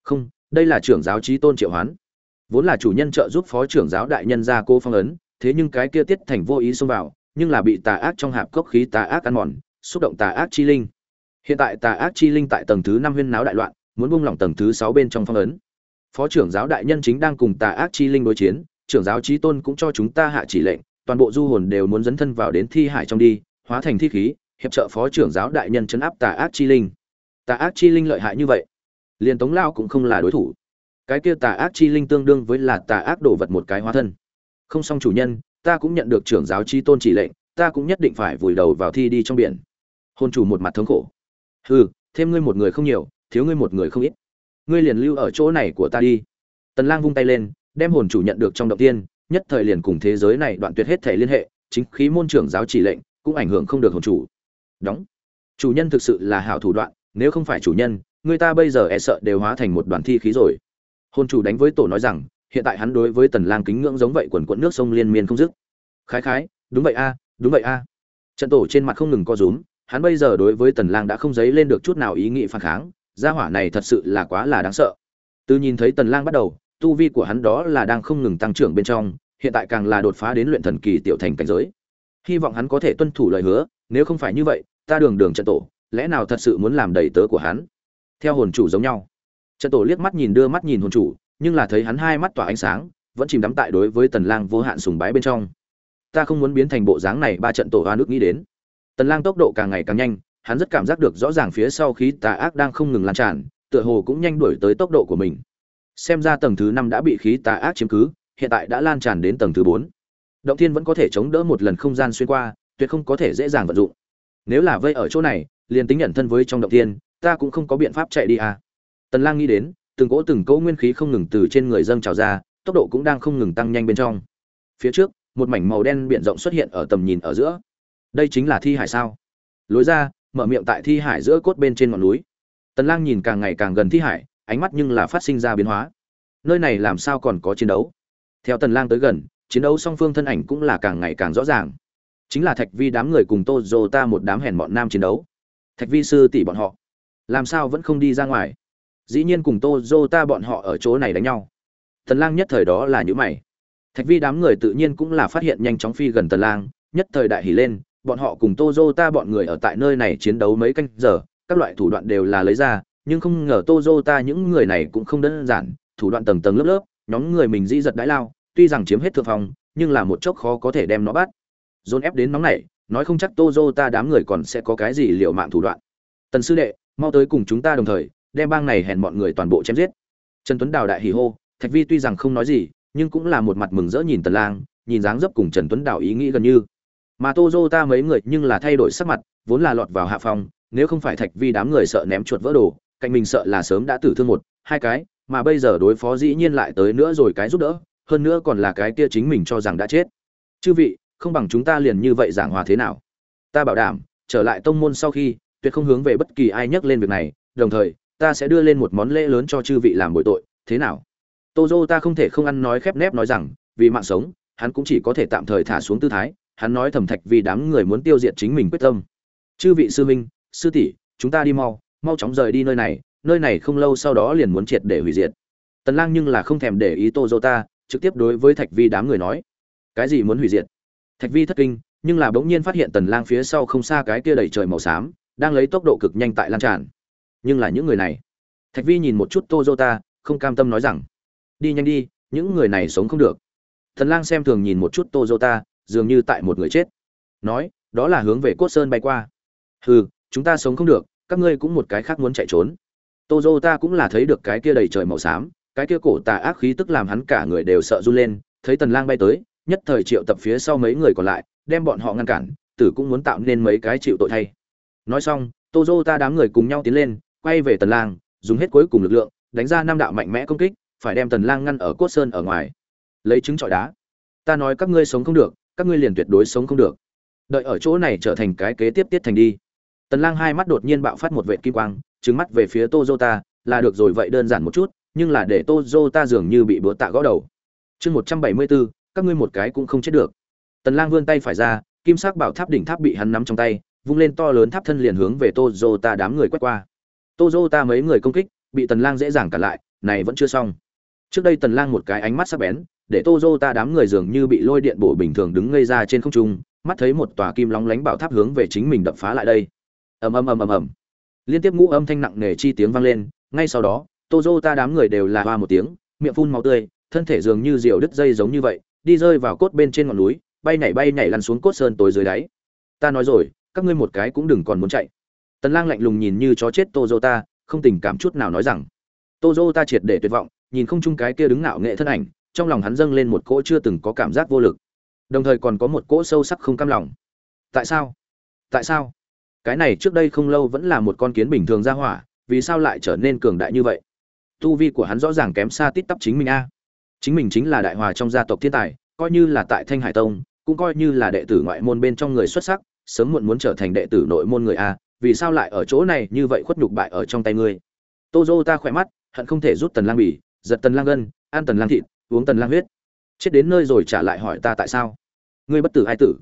Không, đây là trưởng giáo trí tôn triệu hoán. Vốn là chủ nhân trợ giúp phó trưởng giáo đại nhân ra cô phong ấn, thế nhưng cái kia tiết thành vô ý xông vào, nhưng là bị tà ác trong hạp cốc khí tà ác ăn mòn, xúc động tà ác chi linh. Hiện tại tà ác chi linh tại tầng thứ năm huyên náo đại loạn, muốn buông lỏng tầng thứ sáu bên trong phong ấn phó trưởng giáo đại nhân chính đang cùng tà ác chi linh đối chiến, trưởng giáo trí tôn cũng cho chúng ta hạ chỉ lệnh, toàn bộ du hồn đều muốn dấn thân vào đến thi hải trong đi, hóa thành thi khí, hiệp trợ phó trưởng giáo đại nhân chấn áp tà ác chi linh. Tà ác chi linh lợi hại như vậy, liền tống lao cũng không là đối thủ. Cái kia tà ác chi linh tương đương với là tà ác đổ vật một cái hóa thân. Không xong chủ nhân, ta cũng nhận được trưởng giáo chi tôn chỉ lệnh, ta cũng nhất định phải vùi đầu vào thi đi trong biển. Hôn chủ một mặt thống khổ. Hừ, thêm ngươi một người không nhiều, thiếu ngươi một người không ít ngươi liền lưu ở chỗ này của ta đi. Tần lang vung tay lên, đem hồn chủ nhận được trong động tiên, nhất thời liền cùng thế giới này đoạn tuyệt hết thể liên hệ, chính khí môn trưởng giáo chỉ lệnh, cũng ảnh hưởng không được hồn chủ. Đóng. Chủ nhân thực sự là hảo thủ đoạn, nếu không phải chủ nhân, người ta bây giờ e sợ đều hóa thành một đoàn thi khí rồi. Hồn chủ đánh với tổ nói rằng, hiện tại hắn đối với tần lang kính ngưỡng giống vậy quần cuộn nước sông liên miên không dứt. Khái khái, đúng vậy a, đúng vậy a. Trận tổ trên mặt không ngừng co rúm, hắn bây giờ đối với tần lang đã không dấy lên được chút nào ý nghĩ phản kháng gia hỏa này thật sự là quá là đáng sợ. Từ nhìn thấy tần lang bắt đầu, tu vi của hắn đó là đang không ngừng tăng trưởng bên trong, hiện tại càng là đột phá đến luyện thần kỳ tiểu thành cảnh giới. Hy vọng hắn có thể tuân thủ lời hứa, nếu không phải như vậy, ta đường đường trận tổ, lẽ nào thật sự muốn làm đầy tớ của hắn? Theo hồn chủ giống nhau. Trận tổ liếc mắt nhìn đưa mắt nhìn hồn chủ, nhưng là thấy hắn hai mắt tỏa ánh sáng, vẫn chìm đắm tại đối với tần lang vô hạn sùng bái bên trong. Ta không muốn biến thành bộ dáng này ba trận tổ hoa nước nghĩ đến. Tần lang tốc độ càng ngày càng nhanh hắn rất cảm giác được rõ ràng phía sau khí tà ác đang không ngừng lan tràn, tựa hồ cũng nhanh đuổi tới tốc độ của mình. Xem ra tầng thứ năm đã bị khí tà ác chiếm cứ, hiện tại đã lan tràn đến tầng thứ bốn. Động thiên vẫn có thể chống đỡ một lần không gian xuyên qua, tuyệt không có thể dễ dàng vận dụng. Nếu là vây ở chỗ này, liền tính nhận thân với trong động thiên, ta cũng không có biện pháp chạy đi à. Tần lang nghĩ đến, từng cỗ từng cỗ nguyên khí không ngừng từ trên người dâng trào ra, tốc độ cũng đang không ngừng tăng nhanh bên trong. Phía trước, một mảnh màu đen biển rộng xuất hiện ở tầm nhìn ở giữa. Đây chính là thi hải sao? Lối ra mở miệng tại thi hải giữa cốt bên trên ngọn núi. Tần lang nhìn càng ngày càng gần thi hải, ánh mắt nhưng là phát sinh ra biến hóa. Nơi này làm sao còn có chiến đấu? Theo tần lang tới gần, chiến đấu song phương thân ảnh cũng là càng ngày càng rõ ràng. Chính là thạch vi đám người cùng tô dô ta một đám hèn bọn nam chiến đấu. Thạch vi sư tỷ bọn họ, làm sao vẫn không đi ra ngoài? Dĩ nhiên cùng tô dô ta bọn họ ở chỗ này đánh nhau. Tần lang nhất thời đó là những mày. Thạch vi đám người tự nhiên cũng là phát hiện nhanh chóng phi gần tần lang, nhất thời đại hỉ lên bọn họ cùng Tozo ta bọn người ở tại nơi này chiến đấu mấy canh giờ, các loại thủ đoạn đều là lấy ra, nhưng không ngờ Tozo ta những người này cũng không đơn giản, thủ đoạn tầng tầng lớp lớp, nhóm người mình di giật đái lao, tuy rằng chiếm hết thượng phòng nhưng là một chốc khó có thể đem nó bắt. Dồn ép đến nóng này nói không chắc Tozo ta đám người còn sẽ có cái gì liệu mạng thủ đoạn. Tần sư đệ, mau tới cùng chúng ta đồng thời, đem bang này hèn bọn người toàn bộ chém giết. Trần tuấn đào đại hỉ hô, thạch vi tuy rằng không nói gì, nhưng cũng là một mặt mừng rỡ nhìn tần lang, nhìn dáng dấp cùng trần tuấn đào ý nghĩ gần như mà tô ta mấy người nhưng là thay đổi sắc mặt, vốn là lọt vào hạ phòng, nếu không phải thạch vi đám người sợ ném chuột vỡ đồ, cạnh mình sợ là sớm đã tử thương một, hai cái, mà bây giờ đối phó dĩ nhiên lại tới nữa rồi cái giúp đỡ, hơn nữa còn là cái kia chính mình cho rằng đã chết. Chư vị, không bằng chúng ta liền như vậy giảng hòa thế nào? Ta bảo đảm, trở lại tông môn sau khi, tuyệt không hướng về bất kỳ ai nhắc lên việc này, đồng thời, ta sẽ đưa lên một món lễ lớn cho chư vị làm bội tội, thế nào? Tô ta không thể không ăn nói khép nép nói rằng, vì mạng sống, hắn cũng chỉ có thể tạm thời thả xuống tư thái hắn nói thầm thạch vì đám người muốn tiêu diệt chính mình quyết tâm. Chư vị sư minh sư tỷ, chúng ta đi mau mau chóng rời đi nơi này nơi này không lâu sau đó liền muốn triệt để hủy diệt. Tần lang nhưng là không thèm để ý tô dô ta, trực tiếp đối với thạch vi đám người nói, cái gì muốn hủy diệt? Thạch vi thất kinh, nhưng là bỗng nhiên phát hiện tần lang phía sau không xa cái kia đầy trời màu xám, đang lấy tốc độ cực nhanh tại lan tràn. Nhưng là những người này, thạch vi nhìn một chút tozota không cam tâm nói rằng, đi nhanh đi, những người này sống không được. Thần lang xem thường nhìn một chút tozota dường như tại một người chết. Nói, đó là hướng về cốt sơn bay qua. Hừ, chúng ta sống không được, các ngươi cũng một cái khác muốn chạy trốn. Tozota cũng là thấy được cái kia đầy trời màu xám, cái kia cổ tà ác khí tức làm hắn cả người đều sợ run lên, thấy tần lang bay tới, nhất thời triệu tập phía sau mấy người còn lại, đem bọn họ ngăn cản, tử cũng muốn tạo nên mấy cái chịu tội thay. Nói xong tozota đám người cùng nhau tiến lên, quay về tần lang, dùng hết cuối cùng lực lượng, đánh ra năm đạo mạnh mẽ công kích, phải đem tần lang ngăn ở cốt sơn ở ngoài. Lấy trứng trọi đá. Ta nói các ngươi sống không được các ngươi liền tuyệt đối sống không được. Đợi ở chỗ này trở thành cái kế tiếp tiết thành đi. Tần lang hai mắt đột nhiên bạo phát một vệt kim quang trừng mắt về phía tozota là được rồi vậy đơn giản một chút nhưng là để tozota dường như bị búa tạ gõ đầu. Chương 174, các ngươi một cái cũng không chết được. Tần lang vươn tay phải ra kim sắc bảo tháp đỉnh tháp bị hắn nắm trong tay vung lên to lớn tháp thân liền hướng về tozota đám người quét qua. Tozota mấy người công kích bị tần lang dễ dàng cản lại này vẫn chưa xong. Trước đây tần lang một cái ánh mắt sắc bén để tozota đám người dường như bị lôi điện bổ bình thường đứng ngây ra trên không trung, mắt thấy một tòa kim long lánh bảo tháp hướng về chính mình đập phá lại đây. Ầm ầm ầm ầm ầm. Liên tiếp ngũ âm thanh nặng nề chi tiếng vang lên, ngay sau đó tozota đám người đều là hoa một tiếng, miệng phun máu tươi, thân thể dường như diều đứt dây giống như vậy, đi rơi vào cốt bên trên ngọn núi, bay nhảy bay nhảy lăn xuống cốt sơn tối dưới đáy. Ta nói rồi, các ngươi một cái cũng đừng còn muốn chạy. Tần lang lạnh lùng nhìn như chó chết tozota không tình cảm chút nào nói rằng. Tozota triệt để tuyệt vọng, nhìn không chung cái kia đứng ngạo nghệ thân ảnh trong lòng hắn dâng lên một cỗ chưa từng có cảm giác vô lực. Đồng thời còn có một cỗ sâu sắc không cam lòng. Tại sao? Tại sao? Cái này trước đây không lâu vẫn là một con kiến bình thường ra hỏa, vì sao lại trở nên cường đại như vậy? Tu vi của hắn rõ ràng kém xa tít tắp chính mình a. Chính mình chính là đại hòa trong gia tộc thiên tài, coi như là tại thanh hải tông, cũng coi như là đệ tử ngoại môn bên trong người xuất sắc, sớm muộn muốn trở thành đệ tử nội môn người a, vì sao lại ở chỗ này như vậy khuất nhục bại ở trong tay ngươi? Tô ta khỏe mắt, hận không thể rút tần lang bỉ giật tần lang gân, ăn tần lang thịt uống tần lang huyết. Chết đến nơi rồi trả lại hỏi ta tại sao? Ngươi bất tử ai tử?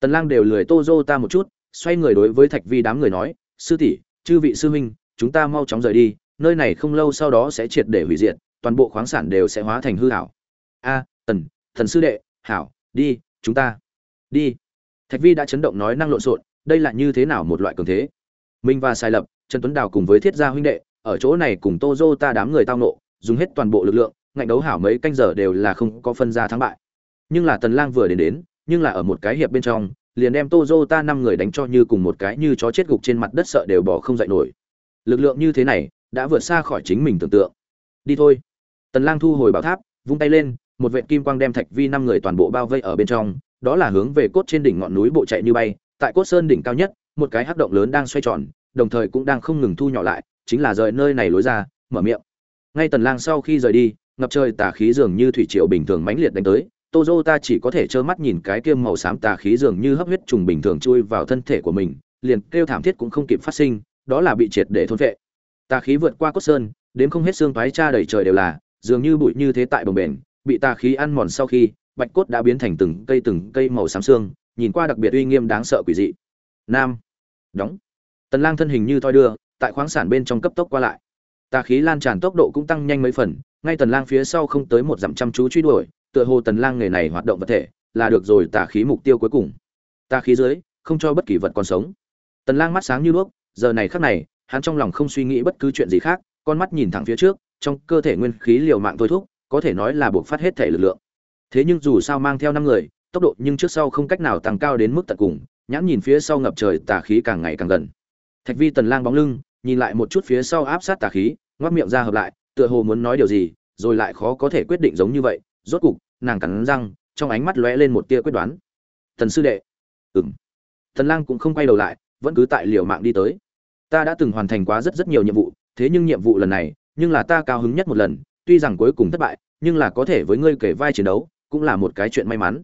Tần lang đều lười tô ta một chút, xoay người đối với thạch vi đám người nói, sư tỷ, chư vị sư huynh, chúng ta mau chóng rời đi, nơi này không lâu sau đó sẽ triệt để hủy diệt, toàn bộ khoáng sản đều sẽ hóa thành hư ảo a, tần, thần sư đệ, hảo, đi, chúng ta, đi. Thạch vi đã chấn động nói năng lộn xộn, đây là như thế nào một loại cường thế? Minh và sai lập, trần tuấn đào cùng với thiết gia huynh đệ, ở chỗ này cùng tô ta đám người tao nộ, dùng hết toàn bộ lực lượng ngạnh đấu hảo mấy canh giờ đều là không có phân ra thắng bại. Nhưng là tần lang vừa đến đến, nhưng là ở một cái hiệp bên trong, liền đem Toyota ta năm người đánh cho như cùng một cái như chó chết gục trên mặt đất sợ đều bỏ không dậy nổi. Lực lượng như thế này, đã vượt xa khỏi chính mình tưởng tượng. Đi thôi. Tần lang thu hồi bảo tháp, vung tay lên, một vệt kim quang đem thạch vi năm người toàn bộ bao vây ở bên trong, đó là hướng về cốt trên đỉnh ngọn núi bộ chạy như bay, tại cốt sơn đỉnh cao nhất, một cái hắc động lớn đang xoay tròn, đồng thời cũng đang không ngừng thu nhỏ lại, chính là rời nơi này lối ra, mở miệng. Ngay tần lang sau khi rời đi ngập trời tà khí dường như thủy triều bình thường mãnh liệt đánh tới Tozo chỉ có thể trơ mắt nhìn cái kiêm màu xám tà khí dường như hấp huyết trùng bình thường chui vào thân thể của mình, liền kêu thảm thiết cũng không kịp phát sinh, đó là bị triệt để thôn vệ. Tà khí vượt qua cốt sơn, đến không hết xương toái cha đầy trời đều là, dường như bụi như thế tại bồng bền, bị tà khí ăn mòn sau khi, bạch cốt đã biến thành từng cây từng cây màu xám xương, nhìn qua đặc biệt uy nghiêm đáng sợ quỷ dị. Nam, đóng. Tần Lang thân hình như thoi đưa, tại khoáng sản bên trong cấp tốc qua lại. Tà khí lan tràn tốc độ cũng tăng nhanh mấy phần, ngay Tần Lang phía sau không tới một dặm chăm chú truy đuổi, tựa hồ Tần Lang nghề này hoạt động vật thể, là được rồi tà khí mục tiêu cuối cùng. Tà khí dưới, không cho bất kỳ vật còn sống. Tần Lang mắt sáng như đuốc, giờ này khắc này, hắn trong lòng không suy nghĩ bất cứ chuyện gì khác, con mắt nhìn thẳng phía trước, trong cơ thể nguyên khí liều mạng thôi thúc, có thể nói là buộc phát hết thể lực lượng. Thế nhưng dù sao mang theo năm người, tốc độ nhưng trước sau không cách nào tăng cao đến mức tận cùng, nhãn nhìn phía sau ngập trời tà khí càng ngày càng gần. Thạch Vi Tần Lang bóng lưng, nhìn lại một chút phía sau áp sát tà khí, ngoác miệng ra hợp lại, tựa hồ muốn nói điều gì, rồi lại khó có thể quyết định giống như vậy, rốt cục, nàng cắn răng, trong ánh mắt lóe lên một tia quyết đoán. Tần sư đệ. Ừm. Tần Lang cũng không quay đầu lại, vẫn cứ tại liều mạng đi tới. Ta đã từng hoàn thành quá rất rất nhiều nhiệm vụ, thế nhưng nhiệm vụ lần này, nhưng là ta cao hứng nhất một lần, tuy rằng cuối cùng thất bại, nhưng là có thể với ngươi kể vai chiến đấu, cũng là một cái chuyện may mắn.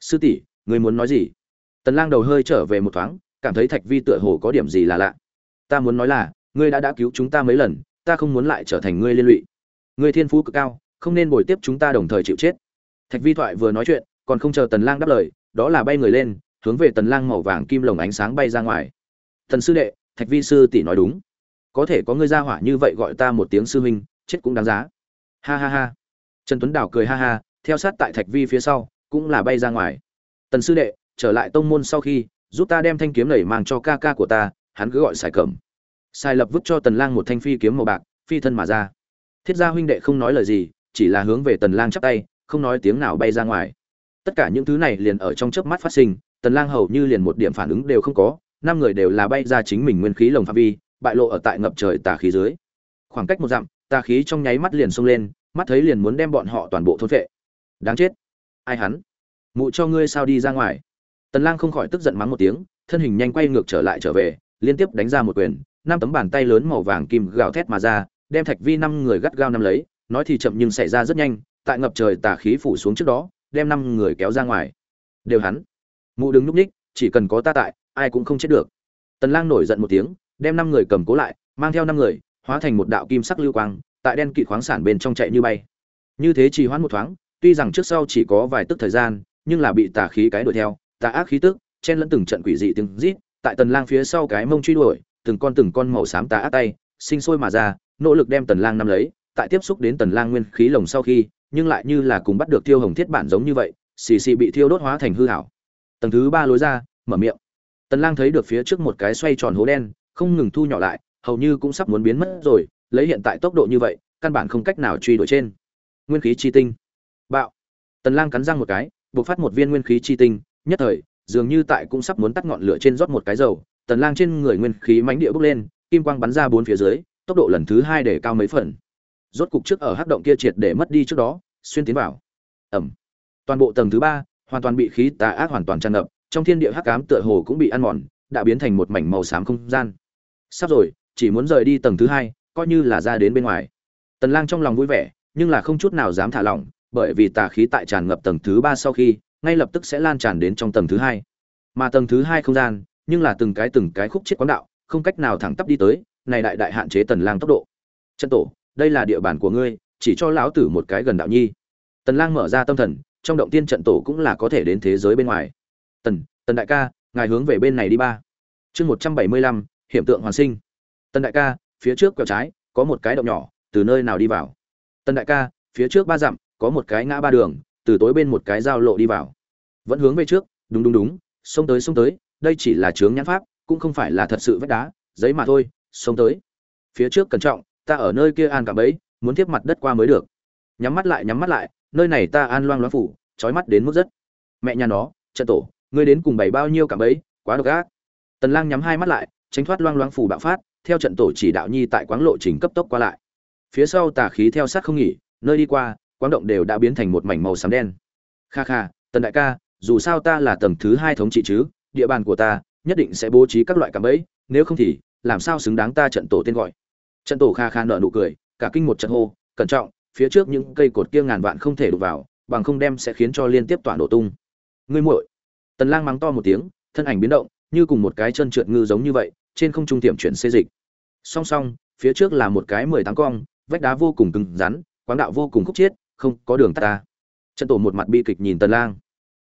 Sư tỷ, ngươi muốn nói gì? Tần Lang đầu hơi trở về một thoáng, cảm thấy Thạch Vi tựa hồ có điểm gì là lạ. Ta muốn nói là, ngươi đã đã cứu chúng ta mấy lần, ta không muốn lại trở thành ngươi liên lụy. Ngươi thiên phú cực cao, không nên bồi tiếp chúng ta đồng thời chịu chết. Thạch Vi thoại vừa nói chuyện, còn không chờ Tần Lang đáp lời, đó là bay người lên, hướng về Tần Lang màu vàng kim lồng ánh sáng bay ra ngoài. Tần sư đệ, Thạch Vi sư tỷ nói đúng, có thể có ngươi ra hỏa như vậy gọi ta một tiếng sư huynh, chết cũng đáng giá. Ha ha ha. Trần Tuấn Đào cười ha ha, theo sát tại Thạch Vi phía sau, cũng là bay ra ngoài. Tần sư đệ, trở lại tông môn sau khi, giúp ta đem thanh kiếm này mang cho ca ca của ta, hắn cứ gọi Sải Cẩm. Sai lập vứt cho Tần Lang một thanh phi kiếm màu bạc, phi thân mà ra. Thiết gia huynh đệ không nói lời gì, chỉ là hướng về Tần Lang chắp tay, không nói tiếng nào bay ra ngoài. Tất cả những thứ này liền ở trong chớp mắt phát sinh, Tần Lang hầu như liền một điểm phản ứng đều không có, năm người đều là bay ra chính mình nguyên khí lồng phạm vi, bại lộ ở tại ngập trời tà khí dưới. Khoảng cách một dặm, tà khí trong nháy mắt liền xông lên, mắt thấy liền muốn đem bọn họ toàn bộ thôn phệ. Đáng chết! Ai hắn? Mụ cho ngươi sao đi ra ngoài? Tần Lang không khỏi tức giận mắng một tiếng, thân hình nhanh quay ngược trở lại trở về, liên tiếp đánh ra một quyền, năm tấm bàn tay lớn màu vàng kim gào thét mà ra, đem Thạch Vi năm người gắt gao nắm lấy, nói thì chậm nhưng xảy ra rất nhanh, tại ngập trời tà khí phủ xuống trước đó, đem năm người kéo ra ngoài. Đều hắn, mụ đứng nhúc nhích, chỉ cần có ta tại, ai cũng không chết được. Tần Lang nổi giận một tiếng, đem năm người cầm cố lại, mang theo năm người, hóa thành một đạo kim sắc lưu quang, tại đen kịt khoáng sản bên trong chạy như bay. Như thế chỉ hoãn một thoáng, tuy rằng trước sau chỉ có vài tức thời gian, nhưng là bị tà khí cái đuổi theo, tà ác khí tức, chen lẫn từng trận quỷ dị tiếng rít, tại Tần Lang phía sau cái mông truy đuổi, từng con từng con màu xám tà ác tay, sinh sôi mà ra, nỗ lực đem Tần Lang nắm lấy, tại tiếp xúc đến Tần Lang nguyên khí lồng sau khi, nhưng lại như là cùng bắt được tiêu hồng thiết bản giống như vậy, xì xì bị thiêu đốt hóa thành hư ảo. Tầng thứ ba lối ra, mở miệng. Tần Lang thấy được phía trước một cái xoay tròn hố đen, không ngừng thu nhỏ lại, hầu như cũng sắp muốn biến mất rồi, lấy hiện tại tốc độ như vậy, căn bản không cách nào truy đuổi trên. Nguyên khí chi tinh. Bạo. Tần Lang cắn răng một cái, bộc phát một viên nguyên khí chi tinh, nhất thời, dường như tại cũng sắp muốn tắt ngọn lửa trên rót một cái dầu, Tần Lang trên người nguyên khí mãnh địa bốc lên, kim quang bắn ra bốn phía dưới, tốc độ lần thứ hai để cao mấy phần. Rốt cục trước ở hắc động kia triệt để mất đi trước đó, xuyên tiến vào. Ầm. Toàn bộ tầng thứ ba, hoàn toàn bị khí tà ác hoàn toàn tràn ngập, trong thiên địa hắc ám tựa hồ cũng bị ăn mòn, đã biến thành một mảnh màu xám không gian. Sắp rồi, chỉ muốn rời đi tầng thứ hai, coi như là ra đến bên ngoài. Tần Lang trong lòng vui vẻ, nhưng là không chút nào dám thả lỏng, bởi vì tà khí tại tràn ngập tầng thứ ba sau khi, ngay lập tức sẽ lan tràn đến trong tầng thứ hai. Mà tầng thứ hai không gian, nhưng là từng cái từng cái khúc chết quán đạo, không cách nào thẳng tắp đi tới, này đại đại hạn chế Tần Lang tốc độ. Chân tổ, đây là địa bàn của ngươi, chỉ cho lão tử một cái gần đạo nhi. Tần Lang mở ra tâm thần, trong động tiên trận tổ cũng là có thể đến thế giới bên ngoài. Tần, Tần đại ca, ngài hướng về bên này đi ba. Chương 175, hiểm tượng hoàn sinh. Tần đại ca, phía trước quẹo trái, có một cái động nhỏ, từ nơi nào đi vào? Tần đại ca, phía trước ba dặm, có một cái ngã ba đường, từ tối bên một cái giao lộ đi vào. Vẫn hướng về trước, đúng đúng đúng, xông tới xông tới, đây chỉ là chướng nhãn pháp, cũng không phải là thật sự vách đá, giấy mà thôi, xông tới. Phía trước cẩn trọng, ta ở nơi kia an cả bấy muốn tiếp mặt đất qua mới được. Nhắm mắt lại, nhắm mắt lại, nơi này ta an loang loáng phủ trói mắt đến mức rất. Mẹ nhà nó, trận tổ, ngươi đến cùng bày bao nhiêu cả bấy quá độc ác. Tần lang nhắm hai mắt lại, tránh thoát loang loáng phủ bạo phát, theo trận tổ chỉ đạo nhi tại quáng lộ trình cấp tốc qua lại. Phía sau tà khí theo sát không nghỉ, nơi đi qua quáng động đều đã biến thành một mảnh màu xám đen. Kha kha, tần đại ca, dù sao ta là tầng thứ hai thống trị chứ, địa bàn của ta nhất định sẽ bố trí các loại cạm bẫy, nếu không thì làm sao xứng đáng ta trận tổ tên gọi. Trận tổ kha kha nợ nụ cười, cả kinh một trận hô, cẩn trọng, phía trước những cây cột kia ngàn vạn không thể đụng vào, bằng không đem sẽ khiến cho liên tiếp toàn nổ tung. Ngươi muội. Tần lang mắng to một tiếng, thân ảnh biến động, như cùng một cái chân trượt ngư giống như vậy, trên không trung tiệm chuyển xê dịch. Song song, phía trước là một cái mười tám cong, vách đá vô cùng cứng rắn quáng đạo vô cùng khúc chiết không có đường tắt ta. Trận tổ một mặt bi kịch nhìn tần lang.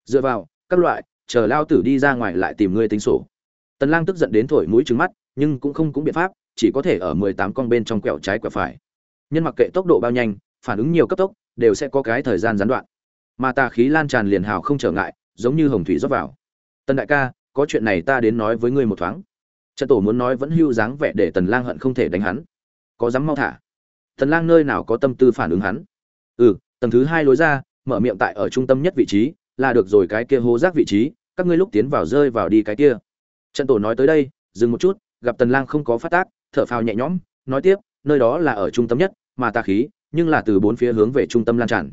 Dựa vào, các loại, chờ lao tử đi ra ngoài lại tìm ngươi tính sổ. Tần lang tức giận đến thổi mũi trứng mắt, nhưng cũng không cũng biện pháp, chỉ có thể ở 18 con bên trong quẹo trái quẹo phải. Nhân mặc kệ tốc độ bao nhanh, phản ứng nhiều cấp tốc, đều sẽ có cái thời gian gián đoạn. Mà tà khí lan tràn liền hào không trở ngại, giống như hồng thủy rót vào. Tần đại ca, có chuyện này ta đến nói với ngươi một thoáng. Trận tổ muốn nói vẫn hưu dáng vẻ để tần lang hận không thể đánh hắn. Có dám mau thả. Tần lang nơi nào có tâm tư phản ứng hắn? Ừ tầng thứ hai lối ra, mở miệng tại ở trung tâm nhất vị trí, là được rồi cái kia hố rác vị trí, các ngươi lúc tiến vào rơi vào đi cái kia. Trận tổ nói tới đây, dừng một chút, gặp tần lang không có phát tác, thở phào nhẹ nhõm, nói tiếp, nơi đó là ở trung tâm nhất, mà tà khí, nhưng là từ bốn phía hướng về trung tâm lan tràn.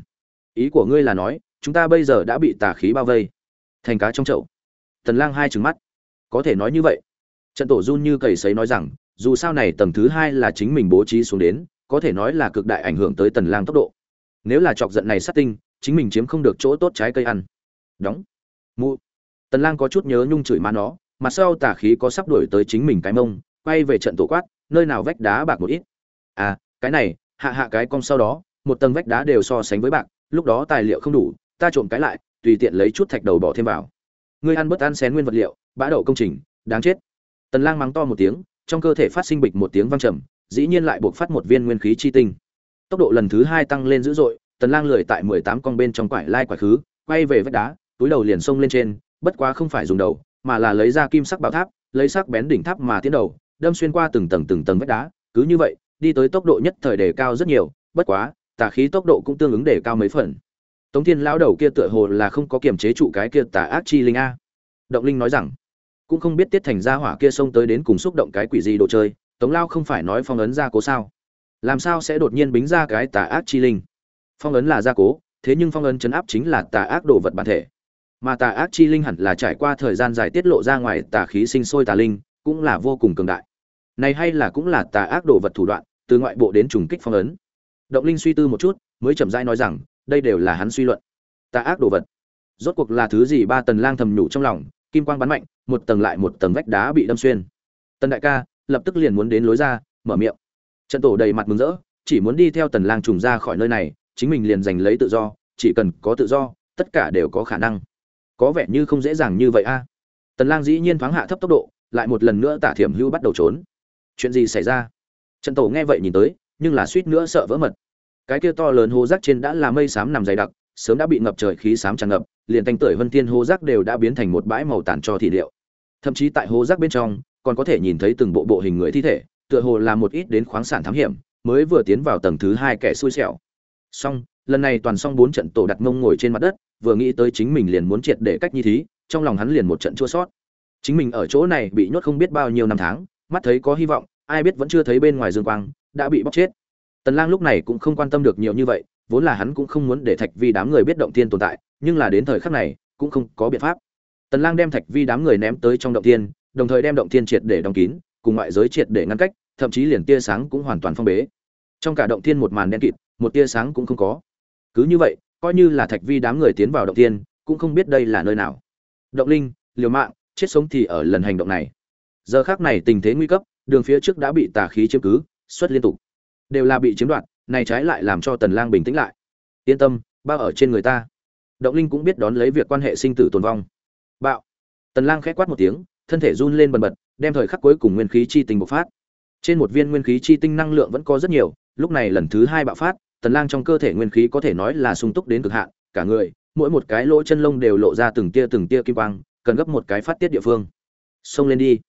Ý của ngươi là nói, chúng ta bây giờ đã bị tà khí bao vây. Thành cá trong chậu. Tần lang hai trừng mắt. Có thể nói như vậy. Trận tổ run như cầy sấy nói rằng, dù sao này tầng thứ hai là chính mình bố trí xuống đến, có thể nói là cực đại ảnh hưởng tới tần lang tốc độ nếu là chọc giận này sát tinh, chính mình chiếm không được chỗ tốt trái cây ăn. Đóng. Mụ. Tần lang có chút nhớ nhung chửi má nó mặt sau tà khí có sắp đuổi tới chính mình cái mông, quay về trận tổ quát, nơi nào vách đá bạc một ít. À cái này, hạ hạ cái cong sau đó, một tầng vách đá đều so sánh với bạc, lúc đó tài liệu không đủ, ta trộm cái lại, tùy tiện lấy chút thạch đầu bỏ thêm vào. Ngươi ăn bớt ăn xén nguyên vật liệu, bã đậu công trình, đáng chết. Tần lang mắng to một tiếng, trong cơ thể phát sinh bịch một tiếng vang trầm, dĩ nhiên lại buộc phát một viên nguyên khí chi tinh tốc độ lần thứ hai tăng lên dữ dội, tần lang lười tại 18 con bên trong quải lai quải khứ, quay về vách đá, túi đầu liền xông lên trên, bất quá không phải dùng đầu, mà là lấy ra kim sắc bảo tháp, lấy sắc bén đỉnh tháp mà tiến đầu, đâm xuyên qua từng tầng từng tầng vách đá, cứ như vậy, đi tới tốc độ nhất thời đề cao rất nhiều, bất quá, tà khí tốc độ cũng tương ứng đề cao mấy phần. Tống thiên lão đầu kia tựa hồ là không có kiềm chế trụ cái kia tà ác chi linh a. Động linh nói rằng, cũng không biết tiết thành gia hỏa kia xông tới đến cùng xúc động cái quỷ gì đồ chơi, tống lao không phải nói phong ấn gia cố sao làm sao sẽ đột nhiên bính ra cái tà ác chi linh? Phong ấn là gia cố, thế nhưng phong ấn chấn áp chính là tà ác đồ vật bản thể. Mà tà ác chi linh hẳn là trải qua thời gian dài tiết lộ ra ngoài tà khí sinh sôi tà linh, cũng là vô cùng cường đại. Này hay là cũng là tà ác đồ vật thủ đoạn, từ ngoại bộ đến trùng kích phong ấn. Động linh suy tư một chút, mới chậm rãi nói rằng, đây đều là hắn suy luận. Tà ác đồ vật. Rốt cuộc là thứ gì ba tần lang thầm nhủ trong lòng, kim quang bắn mạnh, một tầng lại một tầng vách đá bị đâm xuyên. Tần đại ca, lập tức liền muốn đến lối ra, mở miệng trận tổ đầy mặt mừng rỡ, chỉ muốn đi theo tần lang trùng ra khỏi nơi này, chính mình liền giành lấy tự do, chỉ cần có tự do, tất cả đều có khả năng. Có vẻ như không dễ dàng như vậy a. Tần lang dĩ nhiên thoáng hạ thấp tốc độ, lại một lần nữa tả thiểm hưu bắt đầu trốn. Chuyện gì xảy ra? Trận tổ nghe vậy nhìn tới, nhưng là suýt nữa sợ vỡ mật. Cái kia to lớn hố rác trên đã là mây xám nằm dày đặc, sớm đã bị ngập trời khí xám tràn ngập, liền tanh tưởi vân thiên hố rác đều đã biến thành một bãi màu tàn cho thị liệu. Thậm chí tại hố rác bên trong, còn có thể nhìn thấy từng bộ bộ hình người thi thể tựa hồ là một ít đến khoáng sản thám hiểm, mới vừa tiến vào tầng thứ hai kẻ xui xẻo. Xong, lần này toàn xong bốn trận tổ đặt mông ngồi trên mặt đất, vừa nghĩ tới chính mình liền muốn triệt để cách như thí trong lòng hắn liền một trận chua sót. Chính mình ở chỗ này bị nhốt không biết bao nhiêu năm tháng, mắt thấy có hy vọng, ai biết vẫn chưa thấy bên ngoài dương quang, đã bị bóc chết. Tần lang lúc này cũng không quan tâm được nhiều như vậy, vốn là hắn cũng không muốn để thạch vi đám người biết động tiên tồn tại, nhưng là đến thời khắc này, cũng không có biện pháp. Tần lang đem thạch vi đám người ném tới trong động tiên đồng thời đem động tiên triệt để đóng kín cùng ngoại giới triệt để ngăn cách thậm chí liền tia sáng cũng hoàn toàn phong bế. Trong cả động thiên một màn đen kịt một tia sáng cũng không có. Cứ như vậy coi như là thạch vi đám người tiến vào động thiên, cũng không biết đây là nơi nào. Động linh liều mạng chết sống thì ở lần hành động này. Giờ khắc này tình thế nguy cấp đường phía trước đã bị tà khí chiếm cứ xuất liên tục. Đều là bị chiếm đoạt này trái lại làm cho tần lang bình tĩnh lại. Yên tâm bao ở trên người ta. Động linh cũng biết đón lấy việc quan hệ sinh tử tồn vong. Bạo. Tần lang khẽ quát một tiếng thân thể run lên bần bật đem thời khắc cuối cùng nguyên khí chi tinh bộc phát. Trên một viên nguyên khí chi tinh năng lượng vẫn có rất nhiều, lúc này lần thứ hai bạo phát, tần lang trong cơ thể nguyên khí có thể nói là sung túc đến cực hạn, cả người, mỗi một cái lỗ chân lông đều lộ ra từng tia từng tia kim quang, cần gấp một cái phát tiết địa phương. Xông lên đi.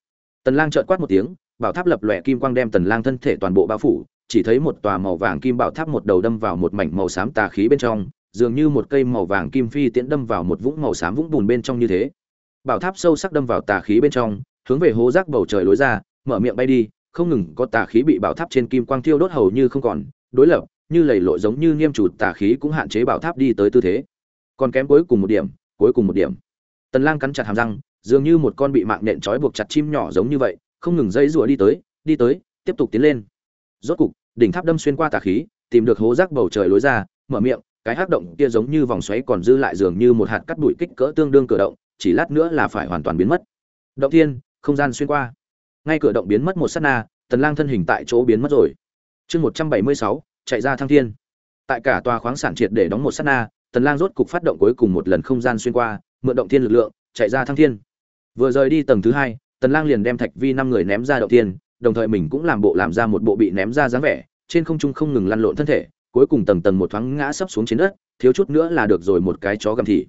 Tần lang chợt quát một tiếng, bảo tháp lập lòe kim quang đem tần lang thân thể toàn bộ bao phủ, chỉ thấy một tòa màu vàng kim bảo tháp một đầu đâm vào một mảnh màu xám tà khí bên trong, dường như một cây màu vàng kim phi tiễn đâm vào một vũng màu xám vũng bùn bên trong như thế. Bảo tháp sâu sắc đâm vào tà khí bên trong hướng về hố rác bầu trời lối ra, mở miệng bay đi, không ngừng có tà khí bị bảo tháp trên kim quang thiêu đốt hầu như không còn, đối lập, như lầy lội giống như nghiêm chủ tà khí cũng hạn chế bảo tháp đi tới tư thế. Còn kém cuối cùng một điểm, cuối cùng một điểm. Tần lang cắn chặt hàm răng, dường như một con bị mạng nện trói buộc chặt chim nhỏ giống như vậy, không ngừng dây rùa đi tới đi tới, tiếp tục tiến lên. Rốt cục, đỉnh tháp đâm xuyên qua tà khí, tìm được hố rác bầu trời lối ra, mở miệng, cái hắc động kia giống như vòng xoáy còn dư lại dường như một hạt cắt bụi kích cỡ tương đương cửa động, chỉ lát nữa là phải hoàn toàn biến mất. Động thiên không gian xuyên qua. Ngay cửa động biến mất một sát na tần lang thân hình tại chỗ biến mất rồi. Chương 176, chạy ra thăng thiên. Tại cả tòa khoáng sản triệt để đóng một sát na tần lang rốt cục phát động cuối cùng một lần không gian xuyên qua mượn động thiên lực lượng chạy ra thăng thiên. Vừa rời đi tầng thứ hai tần lang liền đem thạch vi năm người ném ra động thiên đồng thời mình cũng làm bộ làm ra một bộ bị ném ra dáng vẻ trên không trung không ngừng lăn lộn thân thể cuối cùng tầng tầng một thoáng ngã sấp xuống trên đất thiếu chút nữa là được rồi một cái chó gầm thị.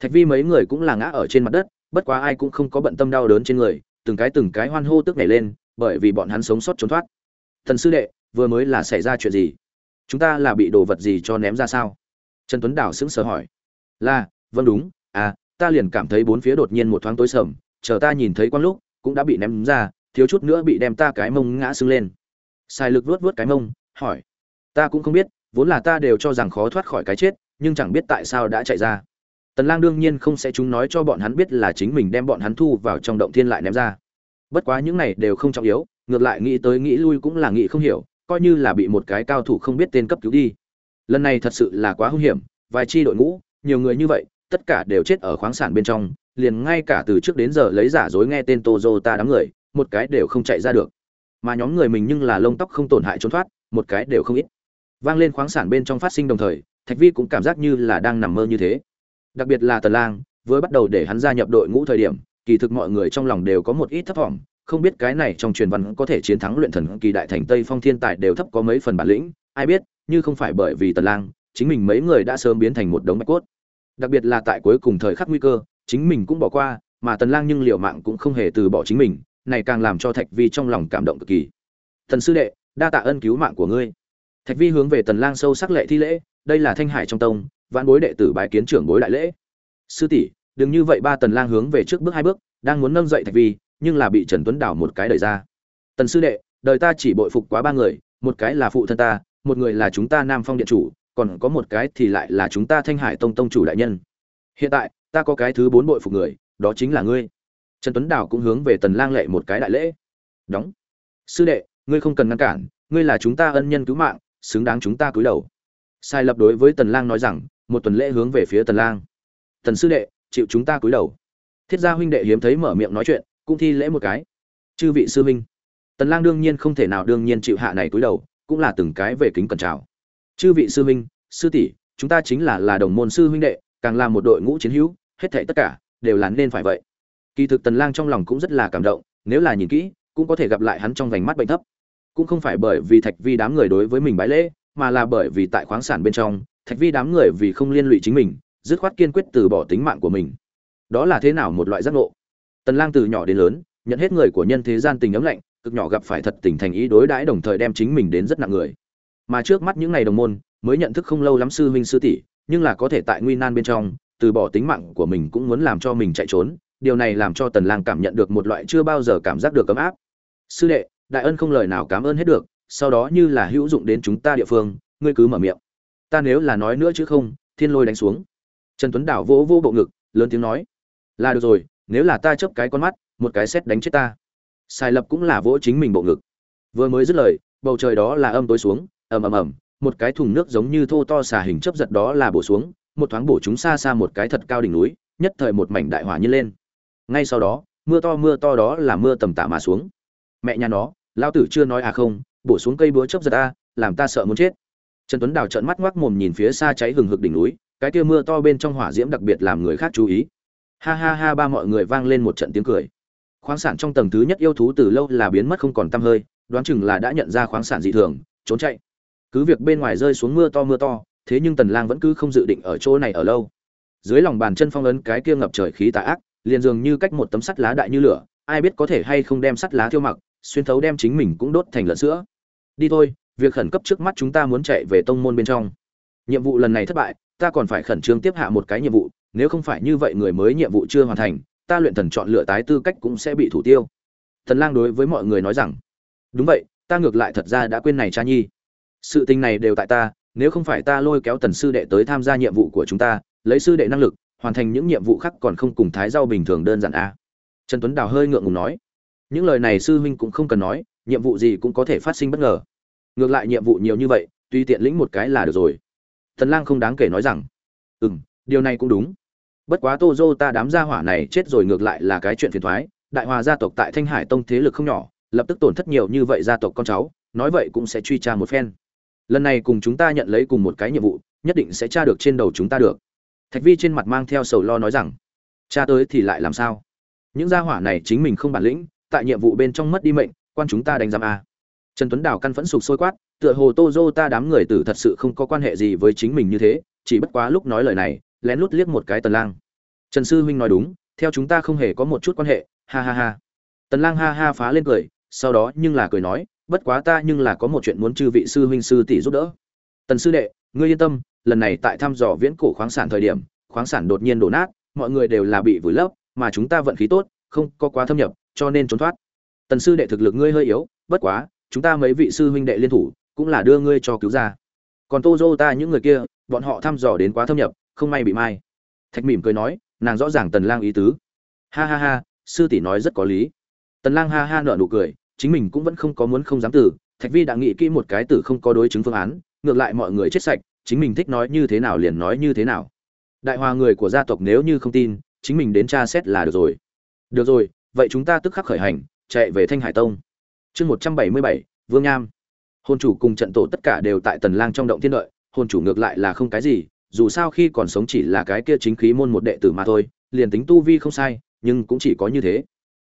Thạch vi mấy người cũng là ngã ở trên mặt đất bất quá ai cũng không có bận tâm đau đớn trên người từng cái từng cái hoan hô tức nhảy lên, bởi vì bọn hắn sống sót trốn thoát. Thần sư đệ, vừa mới là xảy ra chuyện gì? Chúng ta là bị đồ vật gì cho ném ra sao? Trần tuấn đảo sững sờ hỏi. Là vâng đúng à ta liền cảm thấy bốn phía đột nhiên một thoáng tối sầm, chờ ta nhìn thấy quang lúc, cũng đã bị ném ra, thiếu chút nữa bị đem ta cái mông ngã sưng lên. Sai lực vuốt vuốt cái mông, hỏi. Ta cũng không biết, vốn là ta đều cho rằng khó thoát khỏi cái chết, nhưng chẳng biết tại sao đã chạy ra tần lang đương nhiên không sẽ chúng nói cho bọn hắn biết là chính mình đem bọn hắn thu vào trong động thiên lại ném ra. Bất quá những này đều không trọng yếu, ngược lại nghĩ tới nghĩ lui cũng là nghĩ không hiểu, coi như là bị một cái cao thủ không biết tên cấp cứu đi. Lần này thật sự là quá hung hiểm, vài chi đội ngũ, nhiều người như vậy, tất cả đều chết ở khoáng sản bên trong, liền ngay cả từ trước đến giờ lấy giả dối nghe tên Toyota đám người, một cái đều không chạy ra được. Mà nhóm người mình nhưng là lông tóc không tổn hại trốn thoát, một cái đều không ít. Vang lên khoáng sản bên trong phát sinh đồng thời, thạch vi cũng cảm giác như là đang nằm mơ như thế đặc biệt là tần lang với bắt đầu để hắn gia nhập đội ngũ thời điểm, kỳ thực mọi người trong lòng đều có một ít thấp vọng, không biết cái này trong truyền văn có thể chiến thắng luyện thần kỳ đại thành tây phong thiên tài đều thấp có mấy phần bản lĩnh, ai biết, như không phải bởi vì tần lang, chính mình mấy người đã sớm biến thành một đống bạch cốt. Đặc biệt là tại cuối cùng thời khắc nguy cơ, chính mình cũng bỏ qua, mà tần lang nhưng liều mạng cũng không hề từ bỏ chính mình, này càng làm cho thạch vi trong lòng cảm động cực kỳ. Thần sư đệ, đa tạ ân cứu mạng của ngươi. Thạch vi hướng về tần lang sâu sắc lệ thi lễ, đây là thanh hải trong tông vạn bối đệ tử bái kiến trưởng bối đại lễ. Sư tỷ, đừng như vậy ba tần lang hướng về trước bước hai bước, đang muốn nâng dậy thạch vi, nhưng là bị trần tuấn đảo một cái đẩy ra. Tần sư đệ, đời ta chỉ bội phục quá ba người, một cái là phụ thân ta, một người là chúng ta nam phong điện chủ, còn có một cái thì lại là chúng ta thanh hải tông tông chủ đại nhân. Hiện tại, ta có cái thứ bốn bội phục người, đó chính là ngươi. Trần tuấn đảo cũng hướng về tần lang lệ một cái đại lễ. Đóng. Sư đệ, ngươi không cần ngăn cản, ngươi là chúng ta ân nhân cứu mạng, xứng đáng chúng ta cúi đầu. Sai lập đối với tần lang nói rằng một tuần lễ hướng về phía tần lang. Tần sư đệ, chịu chúng ta cúi đầu. Thiết gia huynh đệ hiếm thấy mở miệng nói chuyện, cũng thi lễ một cái. Chư vị sư huynh. Tần lang đương nhiên không thể nào đương nhiên chịu hạ này cúi đầu, cũng là từng cái về kính cẩn chào. Chư vị sư huynh, sư tỷ, chúng ta chính là là đồng môn sư huynh đệ, càng là một đội ngũ chiến hữu, hết thảy tất cả đều là nên phải vậy. Kỳ thực tần lang trong lòng cũng rất là cảm động, nếu là nhìn kỹ, cũng có thể gặp lại hắn trong vành mắt bệnh thấp. Cũng không phải bởi vì thạch vi đám người đối với mình bái lễ, mà là bởi vì tại khoáng sản bên trong thạch vi đám người vì không liên lụy chính mình, dứt khoát kiên quyết từ bỏ tính mạng của mình. Đó là thế nào một loại giác ngộ? Tần lang từ nhỏ đến lớn, nhận hết người của nhân thế gian tình ấm lạnh, cực nhỏ gặp phải thật tình thành ý đối đãi đồng thời đem chính mình đến rất nặng người. Mà trước mắt những ngày đồng môn, mới nhận thức không lâu lắm sư huynh sư tỷ, nhưng là có thể tại nguy nan bên trong, từ bỏ tính mạng của mình cũng muốn làm cho mình chạy trốn, điều này làm cho tần lang cảm nhận được một loại chưa bao giờ cảm giác được cấm áp. Sư đệ, đại ân không lời nào cảm ơn hết được, sau đó như là hữu dụng đến chúng ta địa phương, ngươi cứ mở miệng ta nếu là nói nữa chứ không, thiên lôi đánh xuống. Trần tuấn đảo vỗ vỗ bộ ngực, lớn tiếng nói, là được rồi, nếu là ta chớp cái con mắt, một cái xét đánh chết ta. Sai lập cũng là vỗ chính mình bộ ngực. Vừa mới dứt lời, bầu trời đó là âm tối xuống, ầm ầm ầm, một cái thùng nước giống như thô to xà hình chớp giật đó là bổ xuống, một thoáng bổ chúng xa xa một cái thật cao đỉnh núi, nhất thời một mảnh đại hỏa như lên. Ngay sau đó, mưa to mưa to đó là mưa tầm tạ mà xuống. Mẹ nhà nó lao tử chưa nói à không, bổ xuống cây búa chớp giật a làm ta sợ muốn chết trần tuấn đào trợn mắt ngoác mồm nhìn phía xa cháy hừng hực đỉnh núi, cái kia mưa to bên trong hỏa diễm đặc biệt làm người khác chú ý. Ha ha ha, ba mọi người vang lên một trận tiếng cười. Khoáng sản trong tầng thứ nhất yêu thú từ lâu là biến mất không còn tăm hơi, đoán chừng là đã nhận ra khoáng sản dị thường, trốn chạy. Cứ việc bên ngoài rơi xuống mưa to mưa to, thế nhưng tần lang vẫn cứ không dự định ở chỗ này ở lâu. Dưới lòng bàn chân phong ấn cái kia ngập trời khí tà ác, liền dường như cách một tấm sắt lá đại như lửa, ai biết có thể hay không đem sắt lá thiêu mặc, xuyên thấu đem chính mình cũng đốt thành lợn sữa. Đi thôi việc khẩn cấp trước mắt chúng ta muốn chạy về tông môn bên trong. Nhiệm vụ lần này thất bại, ta còn phải khẩn trương tiếp hạ một cái nhiệm vụ, nếu không phải như vậy người mới nhiệm vụ chưa hoàn thành, ta luyện thần chọn lựa tái tư cách cũng sẽ bị thủ tiêu. Thần lang đối với mọi người nói rằng, đúng vậy, ta ngược lại thật ra đã quên này cha nhi. Sự tình này đều tại ta, nếu không phải ta lôi kéo tần sư đệ tới tham gia nhiệm vụ của chúng ta, lấy sư đệ năng lực, hoàn thành những nhiệm vụ khác còn không cùng thái giao bình thường đơn giản a à. trần tuấn đào hơi ngượng ngùng nói. Những lời này sư huynh cũng không cần nói, nhiệm vụ gì cũng có thể phát sinh bất ngờ ngược lại nhiệm vụ nhiều như vậy tùy tiện lĩnh một cái là được rồi. Thần lang không đáng kể nói rằng ừ m điều này cũng đúng. Bất quá tô dô ta đám gia hỏa này chết rồi ngược lại là cái chuyện phiền thoái, đại hòa gia tộc tại thanh hải tông thế lực không nhỏ, lập tức tổn thất nhiều như vậy gia tộc con cháu, nói vậy cũng sẽ truy tra một phen. Lần này cùng chúng ta nhận lấy cùng một cái nhiệm vụ, nhất định sẽ tra được trên đầu chúng ta được. Thạch vi trên mặt mang theo sầu lo nói rằng cha tới thì lại làm sao? Những gia hỏa này chính mình không bản lĩnh, tại nhiệm vụ bên trong mất đi mệnh, quan chúng ta đánh giam a trần tuấn đào căn phẫn sục sôi quát, tựa hồ tô dô ta đám người tử thật sự không có quan hệ gì với chính mình như thế, chỉ bất quá lúc nói lời này, lén lút liếc một cái tần lang. Trần sư huynh nói đúng, theo chúng ta không hề có một chút quan hệ, ha ha ha. Tần lang ha ha phá lên cười, sau đó nhưng là cười nói, bất quá ta nhưng là có một chuyện muốn chư vị sư huynh sư tỷ giúp đỡ. Tần sư đệ, ngươi yên tâm, lần này tại thăm dò viễn cổ khoáng sản thời điểm, khoáng sản đột nhiên đổ nát, mọi người đều là bị vùi lấp, mà chúng ta vận khí tốt, không có quá thâm nhập, cho nên trốn thoát. Tần sư đệ thực lực ngươi hơi yếu, bất quá chúng ta mấy vị sư huynh đệ liên thủ, cũng là đưa ngươi cho cứu ra. Còn tô dô ta những người kia, bọn họ thăm dò đến quá thâm nhập, không may bị mai. Thạch mỉm cười nói, nàng rõ ràng tần lang ý tứ. Ha ha ha, sư tỷ nói rất có lý. Tần lang ha ha nở nụ cười, chính mình cũng vẫn không có muốn không dám tử. Thạch vi đã nghĩ kỹ một cái tử không có đối chứng phương án, ngược lại mọi người chết sạch, chính mình thích nói như thế nào liền nói như thế nào. Đại hòa người của gia tộc nếu như không tin, chính mình đến tra xét là được rồi. Được rồi, vậy chúng ta tức khắc khởi hành, chạy về thanh hải tông chương một trăm bảy mươi bảy, vương nham. Hồn chủ cùng trận tổ tất cả đều tại tần lang trong động thiên đợi, hồn chủ ngược lại là không cái gì, dù sao khi còn sống chỉ là cái kia chính khí môn một đệ tử mà thôi, liền tính tu vi không sai, nhưng cũng chỉ có như thế.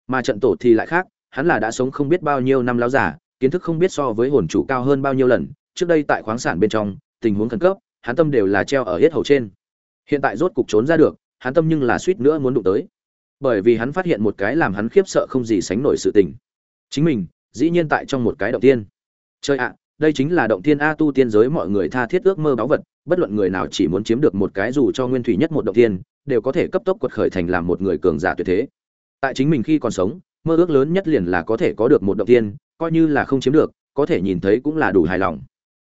Mà trận tổ thì lại khác, hắn là đã sống không biết bao nhiêu năm láo giả, kiến thức không biết so với hồn chủ cao hơn bao nhiêu lần, trước đây tại khoáng sản bên trong, tình huống khẩn cấp, hắn tâm đều là treo ở hết hầu trên. Hiện tại rốt cục trốn ra được, hắn tâm nhưng là suýt nữa muốn đụng tới. Bởi vì hắn phát hiện một cái làm hắn khiếp sợ không gì sánh nổi sự tình. Chính mình dĩ nhiên tại trong một cái động tiên. Chơi ạ, đây chính là động tiên a tu tiên giới mọi người tha thiết ước mơ báu vật, bất luận người nào chỉ muốn chiếm được một cái dù cho nguyên thủy nhất một động tiên, đều có thể cấp tốc quật khởi thành làm một người cường giả tuyệt thế. Tại chính mình khi còn sống, mơ ước lớn nhất liền là có thể có được một động tiên, coi như là không chiếm được, có thể nhìn thấy cũng là đủ hài lòng.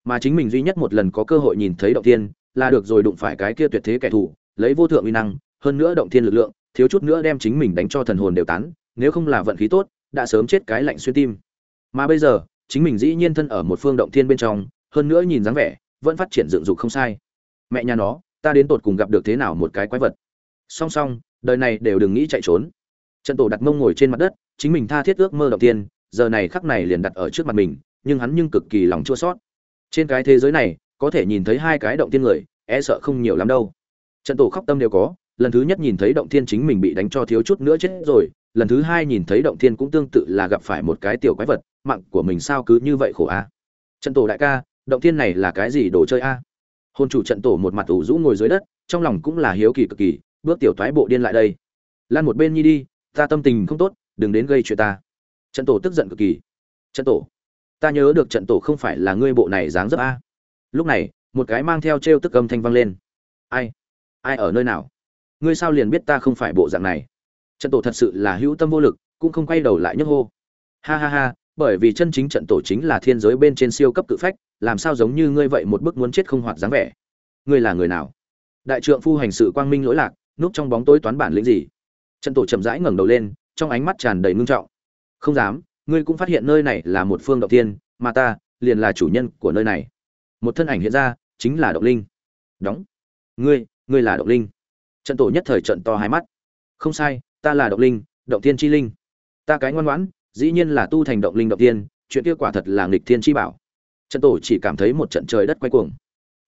Mà chính mình duy nhất một lần có cơ hội nhìn thấy động tiên, là được rồi đụng phải cái kia tuyệt thế kẻ thù, lấy vô thượng uy năng, hơn nữa động thiên lực lượng, thiếu chút nữa đem chính mình đánh cho thần hồn đều tán, nếu không là vận khí tốt, đã sớm chết cái lạnh xuyên tim mà bây giờ, chính mình dĩ nhiên thân ở một phương động thiên bên trong, hơn nữa nhìn dáng vẻ, vẫn phát triển dựng dục không sai. Mẹ nhà nó, ta đến tột cùng gặp được thế nào một cái quái vật? Song song, đời này đều đừng nghĩ chạy trốn. Trận tổ đặt mông ngồi trên mặt đất, chính mình tha thiết ước mơ động tiên giờ này khắc này liền đặt ở trước mặt mình, nhưng hắn nhưng cực kỳ lòng chua sót trên cái thế giới này, có thể nhìn thấy hai cái động tiên người e sợ không nhiều lắm đâu. Trận tổ khóc tâm đều có, lần thứ nhất nhìn thấy động thiên chính mình bị đánh cho thiếu chút nữa chết rồi, lần thứ hai nhìn thấy động thiên cũng tương tự là gặp phải một cái tiểu quái vật mạng của mình sao cứ như vậy khổ a? Trận tổ đại ca, động thiên này là cái gì đồ chơi a? Hôn chủ trận tổ một mặt ủ rũ ngồi dưới đất, trong lòng cũng là hiếu kỳ cực kỳ, bước tiểu thoái bộ điên lại đây. Lan một bên nhi đi, ta tâm tình không tốt, đừng đến gây chuyện ta. Trận tổ tức giận cực kỳ. Trận tổ, ta nhớ được trận tổ không phải là ngươi bộ này dáng dấp a. Lúc này, một cái mang theo t r e o tức âm thanh vang lên. Ai? Ai ở nơi nào? Ngươi sao liền biết ta không phải bộ dạng này? Trận tổ thật sự là hữu tâm vô lực, cũng không quay đầu lại nhấc hô. Ha ha ha bởi vì chân chính trận tổ chính là thiên giới bên trên siêu cấp cự phách, làm sao giống như ngươi vậy một bức muốn chết không hoạt dáng vẻ? Ngươi là người nào? Đại trượng phu hành sự quang minh lỗi lạc, núp trong bóng tối toán bản lĩnh gì? Trận tổ chậm rãi ngẩng đầu lên, trong ánh mắt tràn đầy ngưng trọng. Không dám, ngươi cũng phát hiện nơi này là một phương động tiên mà ta liền là chủ nhân của nơi này. Một thân ảnh hiện ra, chính là động linh. Đóng. Ngươi ngươi là động linh. Trận tổ nhất thời trận to hai mắt. Không sai, ta là động linh, động tiên chi linh. Ta cái ngoan ngoãn dĩ nhiên là tu thành động linh động tiên, chuyện kia quả thật là nghịch thiên chi bảo. Trận tổ chỉ cảm thấy một trận trời đất quay cuồng.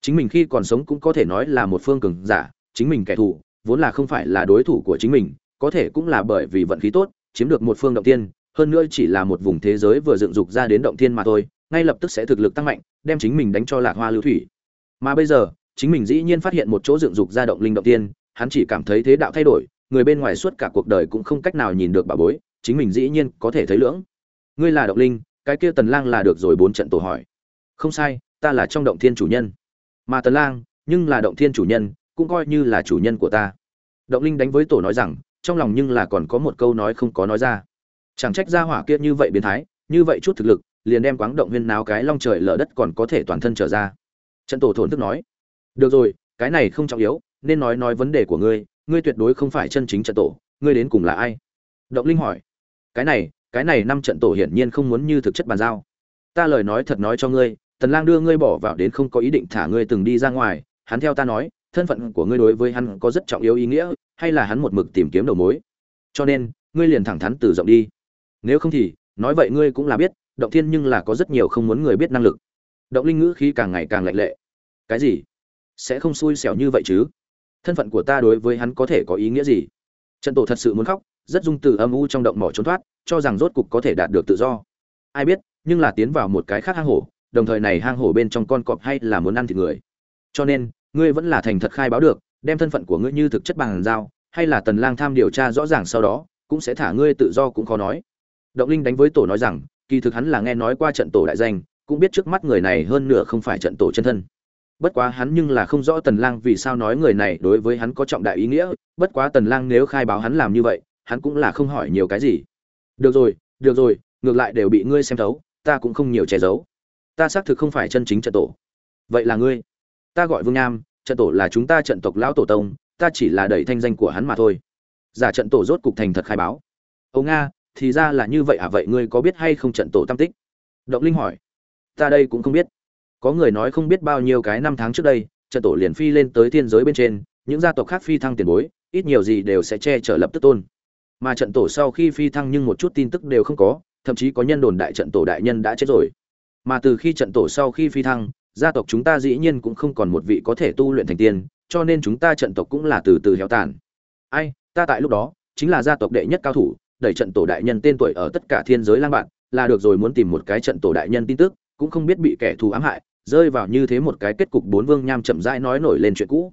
Chính mình khi còn sống cũng có thể nói là một phương cường giả, chính mình kẻ thù, vốn là không phải là đối thủ của chính mình, có thể cũng là bởi vì vận khí tốt, chiếm được một phương động tiên, hơn nữa chỉ là một vùng thế giới vừa dựng dục ra đến động tiên mà thôi, ngay lập tức sẽ thực lực tăng mạnh, đem chính mình đánh cho lạc hoa lưu thủy. Mà bây giờ, chính mình dĩ nhiên phát hiện một chỗ dựng dục ra động linh động tiên, hắn chỉ cảm thấy thế đạo thay đổi, người bên ngoài suốt cả cuộc đời cũng không cách nào nhìn được bà bối chính mình dĩ nhiên có thể thấy lưỡng. Ngươi là động linh, cái kia tần lang là được rồi bốn trận tổ hỏi. Không sai, ta là trong động thiên chủ nhân. Mà tần lang, nhưng là động thiên chủ nhân, cũng coi như là chủ nhân của ta. Động linh đánh với tổ nói rằng, trong lòng nhưng là còn có một câu nói không có nói ra. Chẳng trách gia hỏa kia như vậy biến thái, như vậy chút thực lực, liền đem quáng động huyên náo cái long trời lở đất còn có thể toàn thân trở ra. Trận tổ thổn thức nói, được rồi, cái này không trọng yếu, nên nói nói vấn đề của ngươi ngươi tuyệt đối không phải chân chính trận tổ, ngươi đến cùng là ai? Động linh hỏi cái này cái này năm trận tổ hiển nhiên không muốn như thực chất bàn giao. Ta lời nói thật nói cho ngươi, tần lang đưa ngươi bỏ vào đến không có ý định thả ngươi từng đi ra ngoài. Hắn theo ta nói, thân phận của ngươi đối với hắn có rất trọng yếu ý nghĩa, hay là hắn một mực tìm kiếm đầu mối. Cho nên, ngươi liền thẳng thắn từ rộng đi. Nếu không thì, nói vậy ngươi cũng là biết, động thiên nhưng là có rất nhiều không muốn người biết năng lực. Động linh ngữ khí càng ngày càng lạnh lệ. Cái gì? Sẽ không xui xẻo như vậy chứ? Thân phận của ta đối với hắn có thể có ý nghĩa gì? Trận tổ thật sự muốn khóc rất dung từ âm u trong động mỏ trốn thoát, cho rằng rốt cục có thể đạt được tự do. Ai biết, nhưng là tiến vào một cái khác hang hổ, đồng thời này hang hổ bên trong con cọp hay là muốn ăn thịt người. Cho nên, ngươi vẫn là thành thật khai báo được, đem thân phận của ngươi như thực chất bằng giao, hay là tần lang tham điều tra rõ ràng sau đó, cũng sẽ thả ngươi tự do cũng khó nói. Động linh đánh với tổ nói rằng, kỳ thực hắn là nghe nói qua trận tổ đại danh, cũng biết trước mắt người này hơn nửa không phải trận tổ chân thân. Bất quá hắn nhưng là không rõ tần lang vì sao nói người này đối với hắn có trọng đại ý nghĩa, bất quá tần lang nếu khai báo hắn làm như vậy hắn cũng là không hỏi nhiều cái gì. Được rồi được rồi ngược lại đều bị ngươi xem thấu ta cũng không nhiều che giấu. Ta xác thực không phải chân chính trận tổ. Vậy là ngươi. Ta gọi vương nam, trận tổ là chúng ta trận tộc lão tổ tông ta chỉ là đẩy thanh danh của hắn mà thôi. Giả trận tổ rốt cục thành thật khai báo. Âu nga thì ra là như vậy à vậy ngươi có biết hay không trận tổ tam tích? Động linh hỏi. Ta đây cũng không biết. Có người nói không biết bao nhiêu cái năm tháng trước đây trận tổ liền phi lên tới thiên giới bên trên những gia tộc khác phi thăng tiền bối ít nhiều gì đều sẽ che chở lập tức tôn mà trận tổ sau khi phi thăng nhưng một chút tin tức đều không có, thậm chí có nhân đồn đại trận tổ đại nhân đã chết rồi. Mà từ khi trận tổ sau khi phi thăng, gia tộc chúng ta dĩ nhiên cũng không còn một vị có thể tu luyện thành tiên, cho nên chúng ta trận tộc cũng là từ từ héo tàn. Ai, ta tại lúc đó, chính là gia tộc đệ nhất cao thủ, đẩy trận tổ đại nhân tên tuổi ở tất cả thiên giới lang bạn, là được rồi muốn tìm một cái trận tổ đại nhân tin tức, cũng không biết bị kẻ thù ám hại, rơi vào như thế một cái kết cục bốn vương nham chậm rãi nói nổi lên chuyện cũ.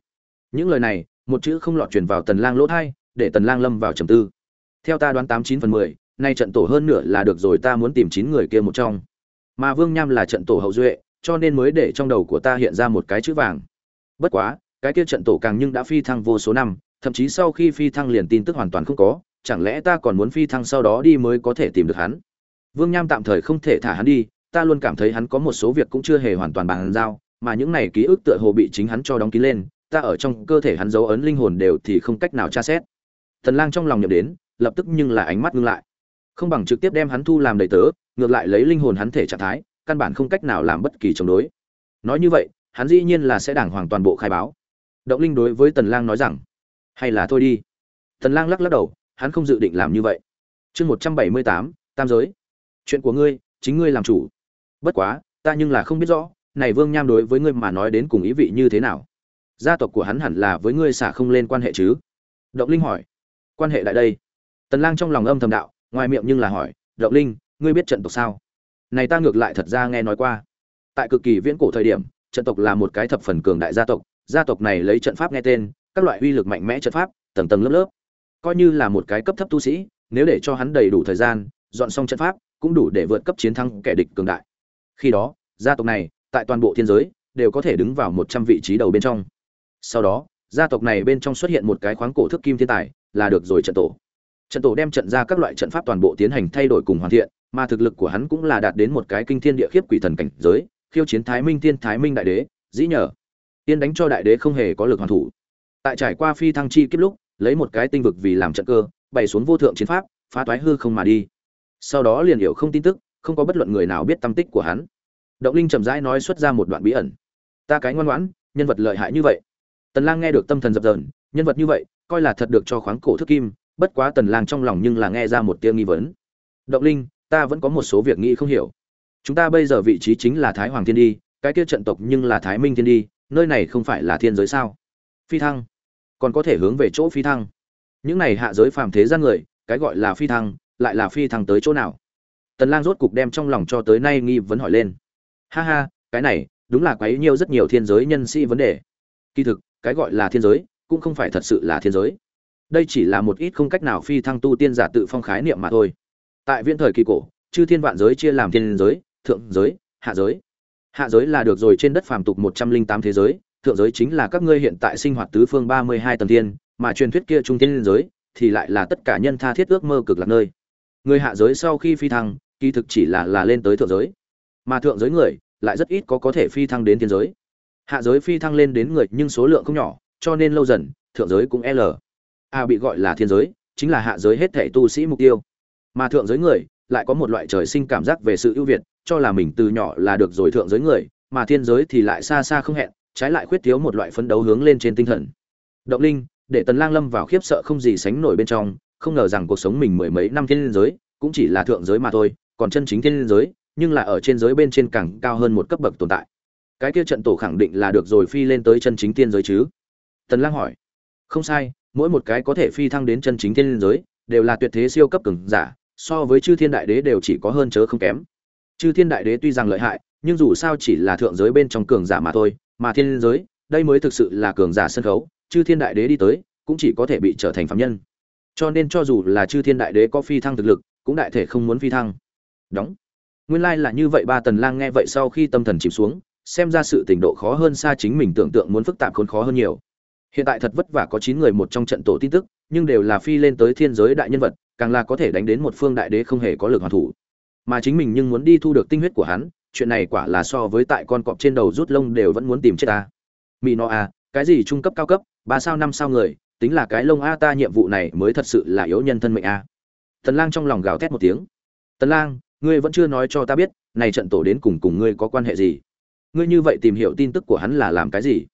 Những lời này, một chữ không lọt truyền vào tần lang lỗ thay để tần lang lâm vào trầm tư theo ta đoán tám chín phần mười, nay trận tổ hơn nửa là được rồi, ta muốn tìm chín người kia một trong. Mà vương nham là trận tổ hậu duệ, cho nên mới để trong đầu của ta hiện ra một cái chữ vàng. Bất quá, cái kia trận tổ càng nhưng đã phi thăng vô số năm, thậm chí sau khi phi thăng liền tin tức hoàn toàn không có, chẳng lẽ ta còn muốn phi thăng sau đó đi mới có thể tìm được hắn? Vương nham tạm thời không thể thả hắn đi, ta luôn cảm thấy hắn có một số việc cũng chưa hề hoàn toàn bàn giao, mà những này ký ức tựa hồ bị chính hắn cho đóng kín lên, ta ở trong cơ thể hắn dấu ấn linh hồn đều thì không cách nào tra xét. Thần lang trong lòng nhậm đến lập tức nhưng là ánh mắt ngưng lại. Không bằng trực tiếp đem hắn thu làm đầy tớ ngược lại lấy linh hồn hắn thể trạng thái căn bản không cách nào làm bất kỳ chống đối. Nói như vậy hắn dĩ nhiên là sẽ đảng hoàng toàn bộ khai báo. Động linh đối với tần lang nói rằng hay là thôi đi. Tần lang lắc lắc đầu hắn không dự định làm như vậy. Chương 178, tam giới. Chuyện của ngươi chính ngươi làm chủ. Bất quá ta nhưng là không biết rõ này vương nham đối với ngươi mà nói đến cùng ý vị như thế nào? Gia tộc của hắn hẳn là với ngươi xả không lên quan hệ chứ? Động linh hỏi. Quan hệ lại đây tần lang trong lòng âm thầm đạo, ngoài miệng nhưng là hỏi động linh, ngươi biết trận tộc sao? Này ta ngược lại thật ra nghe nói qua. Tại cực kỳ viễn cổ thời điểm, trận tộc là một cái thập phần cường đại gia tộc gia tộc này lấy trận pháp nghe tên, các loại uy lực mạnh mẽ trận pháp, tầng tầng lớp lớp. Coi như là một cái cấp thấp tu sĩ, nếu để cho hắn đầy đủ thời gian, dọn xong trận pháp, cũng đủ để vượt cấp chiến thắng kẻ địch cường đại. Khi đó, gia tộc này, tại toàn bộ thiên giới, đều có thể đứng vào một trăm vị trí đầu bên trong. Sau đó, gia tộc này bên trong xuất hiện một cái khoáng cổ thức kim thiên tài, là được rồi trận tổ trận tổ đem trận ra các loại trận pháp toàn bộ tiến hành thay đổi cùng hoàn thiện, mà thực lực của hắn cũng là đạt đến một cái kinh thiên địa khiếp quỷ thần cảnh giới, khiêu chiến thái minh thiên thái minh đại đế, dĩ nhờ. Tiên đánh cho đại đế không hề có lực hoàn thủ. Tại trải qua phi thăng chi kiếp lúc, lấy một cái tinh vực vì làm trận cơ, bày xuống vô thượng chiến pháp, phá toái hư không mà đi. Sau đó liền hiểu không tin tức, không có bất luận người nào biết tâm tích của hắn. Động linh chậm rãi nói xuất ra một đoạn bí ẩn. Ta cái ngoan ngoãn, nhân vật lợi hại như vậy. Tần lang nghe được tâm thần dập dờn, nhân vật như vậy, coi là thật được cho khoáng cổ thức kim bất quá tần lang trong lòng nhưng là nghe ra một tia nghi vấn. Động linh, ta vẫn có một số việc nghĩ không hiểu. Chúng ta bây giờ vị trí chính là thái hoàng thiên đi, cái kia trận tộc nhưng là thái minh thiên đi, nơi này không phải là thiên giới sao? Phi thăng. Còn có thể hướng về chỗ phi thăng. Những này hạ giới phàm thế gian người, cái gọi là phi thăng, lại là phi thăng tới chỗ nào? Tần lang rốt cục đem trong lòng cho tới nay nghi vấn hỏi lên. Ha ha, cái này, đúng là quấy nhiều rất nhiều thiên giới nhân sĩ vấn đề. Kỳ thực, cái gọi là thiên giới, cũng không phải thật sự là thiên giới đây chỉ là một ít không cách nào phi thăng tu tiên giả tự phong khái niệm mà thôi. Tại viễn thời kỳ cổ, chư thiên vạn giới chia làm thiên giới, thượng giới, hạ giới. Hạ giới là được rồi trên đất phàm tục một trăm linh tám thế giới, thượng giới chính là các ngươi hiện tại sinh hoạt tứ phương ba mươi hai tầng thiên, mà truyền thuyết kia trung thiên giới thì lại là tất cả nhân tha thiết ước mơ cực lạc nơi. Người hạ giới sau khi phi thăng, kỳ thực chỉ là là lên tới thượng giới. Mà thượng giới người lại rất ít có có thể phi thăng đến thiên giới. Hạ giới phi thăng lên đến người nhưng số lượng không nhỏ, cho nên lâu dần, thượng giới cũng l a bị gọi là thiên giới, chính là hạ giới hết thể tu sĩ mục tiêu. Mà thượng giới người, lại có một loại trời sinh cảm giác về sự ưu việt, cho là mình từ nhỏ là được rồi thượng giới người, mà thiên giới thì lại xa xa không hẹn, trái lại khuyết thiếu một loại phấn đấu hướng lên trên tinh thần. Động linh, để tần lang lâm vào khiếp sợ không gì sánh nổi bên trong, không ngờ rằng cuộc sống mình mười mấy năm thiên giới, cũng chỉ là thượng giới mà thôi, còn chân chính thiên giới, nhưng là ở trên giới bên trên càng cao hơn một cấp bậc tồn tại. Cái kia trận tổ khẳng định là được rồi phi lên tới chân chính thiên giới chứ? Tần lang hỏi. Không sai mỗi một cái có thể phi thăng đến chân chính thiên giới, đều là tuyệt thế siêu cấp cường giả, so với chư thiên đại đế đều chỉ có hơn chớ không kém. Chư thiên đại đế tuy rằng lợi hại, nhưng dù sao chỉ là thượng giới bên trong cường giả mà thôi, mà thiên giới, đây mới thực sự là cường giả sân khấu, chư thiên đại đế đi tới, cũng chỉ có thể bị trở thành phạm nhân. Cho nên cho dù là chư thiên đại đế có phi thăng thực lực, cũng đại thể không muốn phi thăng. Đóng. Nguyên lai là như vậy, ba tần lang nghe vậy sau khi tâm thần chìm xuống, xem ra sự tình độ khó hơn xa chính mình tưởng tượng muốn phức tạp khốn khó hơn nhiều hiện tại thật vất vả có chín người một trong trận tổ tin tức, nhưng đều là phi lên tới thiên giới đại nhân vật, càng là có thể đánh đến một phương đại đế không hề có lực hoàn thủ. Mà chính mình nhưng muốn đi thu được tinh huyết của hắn, chuyện này quả là so với tại con cọp trên đầu rút lông đều vẫn muốn tìm chết ta. Mỹ no a à, cái gì trung cấp cao cấp, ba sao năm sao người, tính là cái lông a ta nhiệm vụ này mới thật sự là yếu nhân thân mệnh a. Tần lang trong lòng gào thét một tiếng. Tần lang, ngươi vẫn chưa nói cho ta biết, này trận tổ đến cùng cùng ngươi có quan hệ gì? Ngươi như vậy tìm hiểu tin tức của hắn là làm cái gì?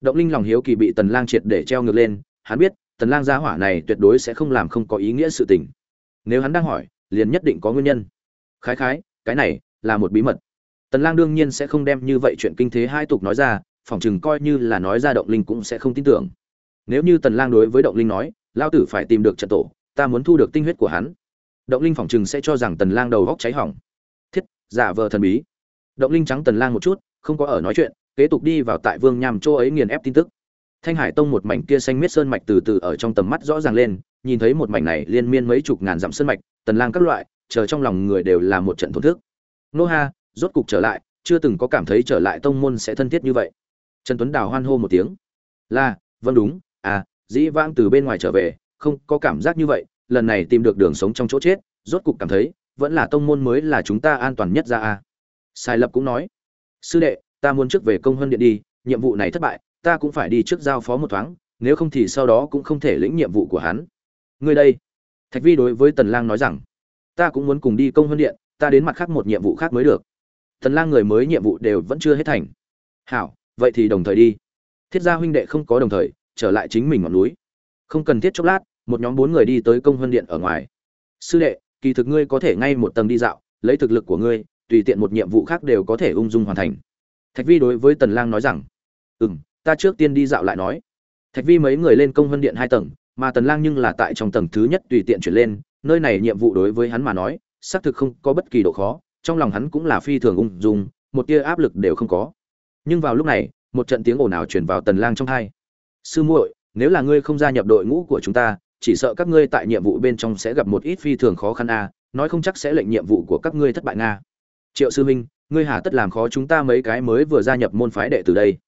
Động linh lòng hiếu kỳ bị tần lang triệt để treo ngược lên, hắn biết, tần lang gia hỏa này tuyệt đối sẽ không làm không có ý nghĩa sự tình. Nếu hắn đang hỏi, liền nhất định có nguyên nhân. Khái khái, cái này là một bí mật. Tần lang đương nhiên sẽ không đem như vậy chuyện kinh thế hai tục nói ra, phỏng chừng coi như là nói ra động linh cũng sẽ không tin tưởng. Nếu như tần lang đối với động linh nói lao tử phải tìm được trận tổ, ta muốn thu được tinh huyết của hắn. Động linh phỏng chừng sẽ cho rằng tần lang đầu góc cháy hỏng. Thiết, giả vờ thần bí. Động linh trắng tần lang một chút, không có ở nói chuyện kế tục đi vào tại vương nham chỗ ấy nghiền ép tin tức. Thanh hải tông một mảnh kia xanh miết sơn mạch từ từ ở trong tầm mắt rõ ràng lên, nhìn thấy một mảnh này liên miên mấy chục ngàn dặm sơn mạch, tần lang các loại, chờ trong lòng người đều là một trận thổn thức. Nô ha, rốt cục trở lại, chưa từng có cảm thấy trở lại tông môn sẽ thân thiết như vậy. Trần tuấn đào hoan hô một tiếng. Là vâng đúng à dĩ vãng từ bên ngoài trở về, không có cảm giác như vậy, lần này tìm được đường sống trong chỗ chết, rốt cục cảm thấy, vẫn là tông môn mới là chúng ta an toàn nhất ra à sai lập cũng nói. Sư đệ ta muốn trước về công hơn điện đi, nhiệm vụ này thất bại, ta cũng phải đi trước giao phó một thoáng, nếu không thì sau đó cũng không thể lĩnh nhiệm vụ của hắn. Ngươi đây. Thạch vi đối với tần lang nói rằng, ta cũng muốn cùng đi công hơn điện, ta đến mặt khác một nhiệm vụ khác mới được. Tần lang người mới nhiệm vụ đều vẫn chưa hết thành. Hảo, vậy thì đồng thời đi. Thiết gia huynh đệ không có đồng thời, trở lại chính mình ngọn núi. Không cần thiết chốc lát, một nhóm bốn người đi tới công hơn điện ở ngoài. Sư đệ, kỳ thực ngươi có thể ngay một tầng đi dạo, lấy thực lực của ngươi, tùy tiện một nhiệm vụ khác đều có thể ung dung hoàn thành thạch vi đối với tần lang nói rằng, ừm, ta trước tiên đi dạo lại nói. Thạch vi mấy người lên công vân điện hai tầng, mà tần lang nhưng là tại trong tầng thứ nhất tùy tiện chuyển lên, nơi này nhiệm vụ đối với hắn mà nói, xác thực không có bất kỳ độ khó, trong lòng hắn cũng là phi thường ung dung, một tia áp lực đều không có. Nhưng vào lúc này, một trận tiếng ồn ào truyền vào tần lang trong hai. Sư muội, nếu là ngươi không gia nhập đội ngũ của chúng ta, chỉ sợ các ngươi tại nhiệm vụ bên trong sẽ gặp một ít phi thường khó khăn a, nói không chắc sẽ lệnh nhiệm vụ của các ngươi thất bại nga. Triệu sư minh ngươi hà tất làm khó chúng ta mấy cái mới vừa gia nhập môn phái đệ từ đây.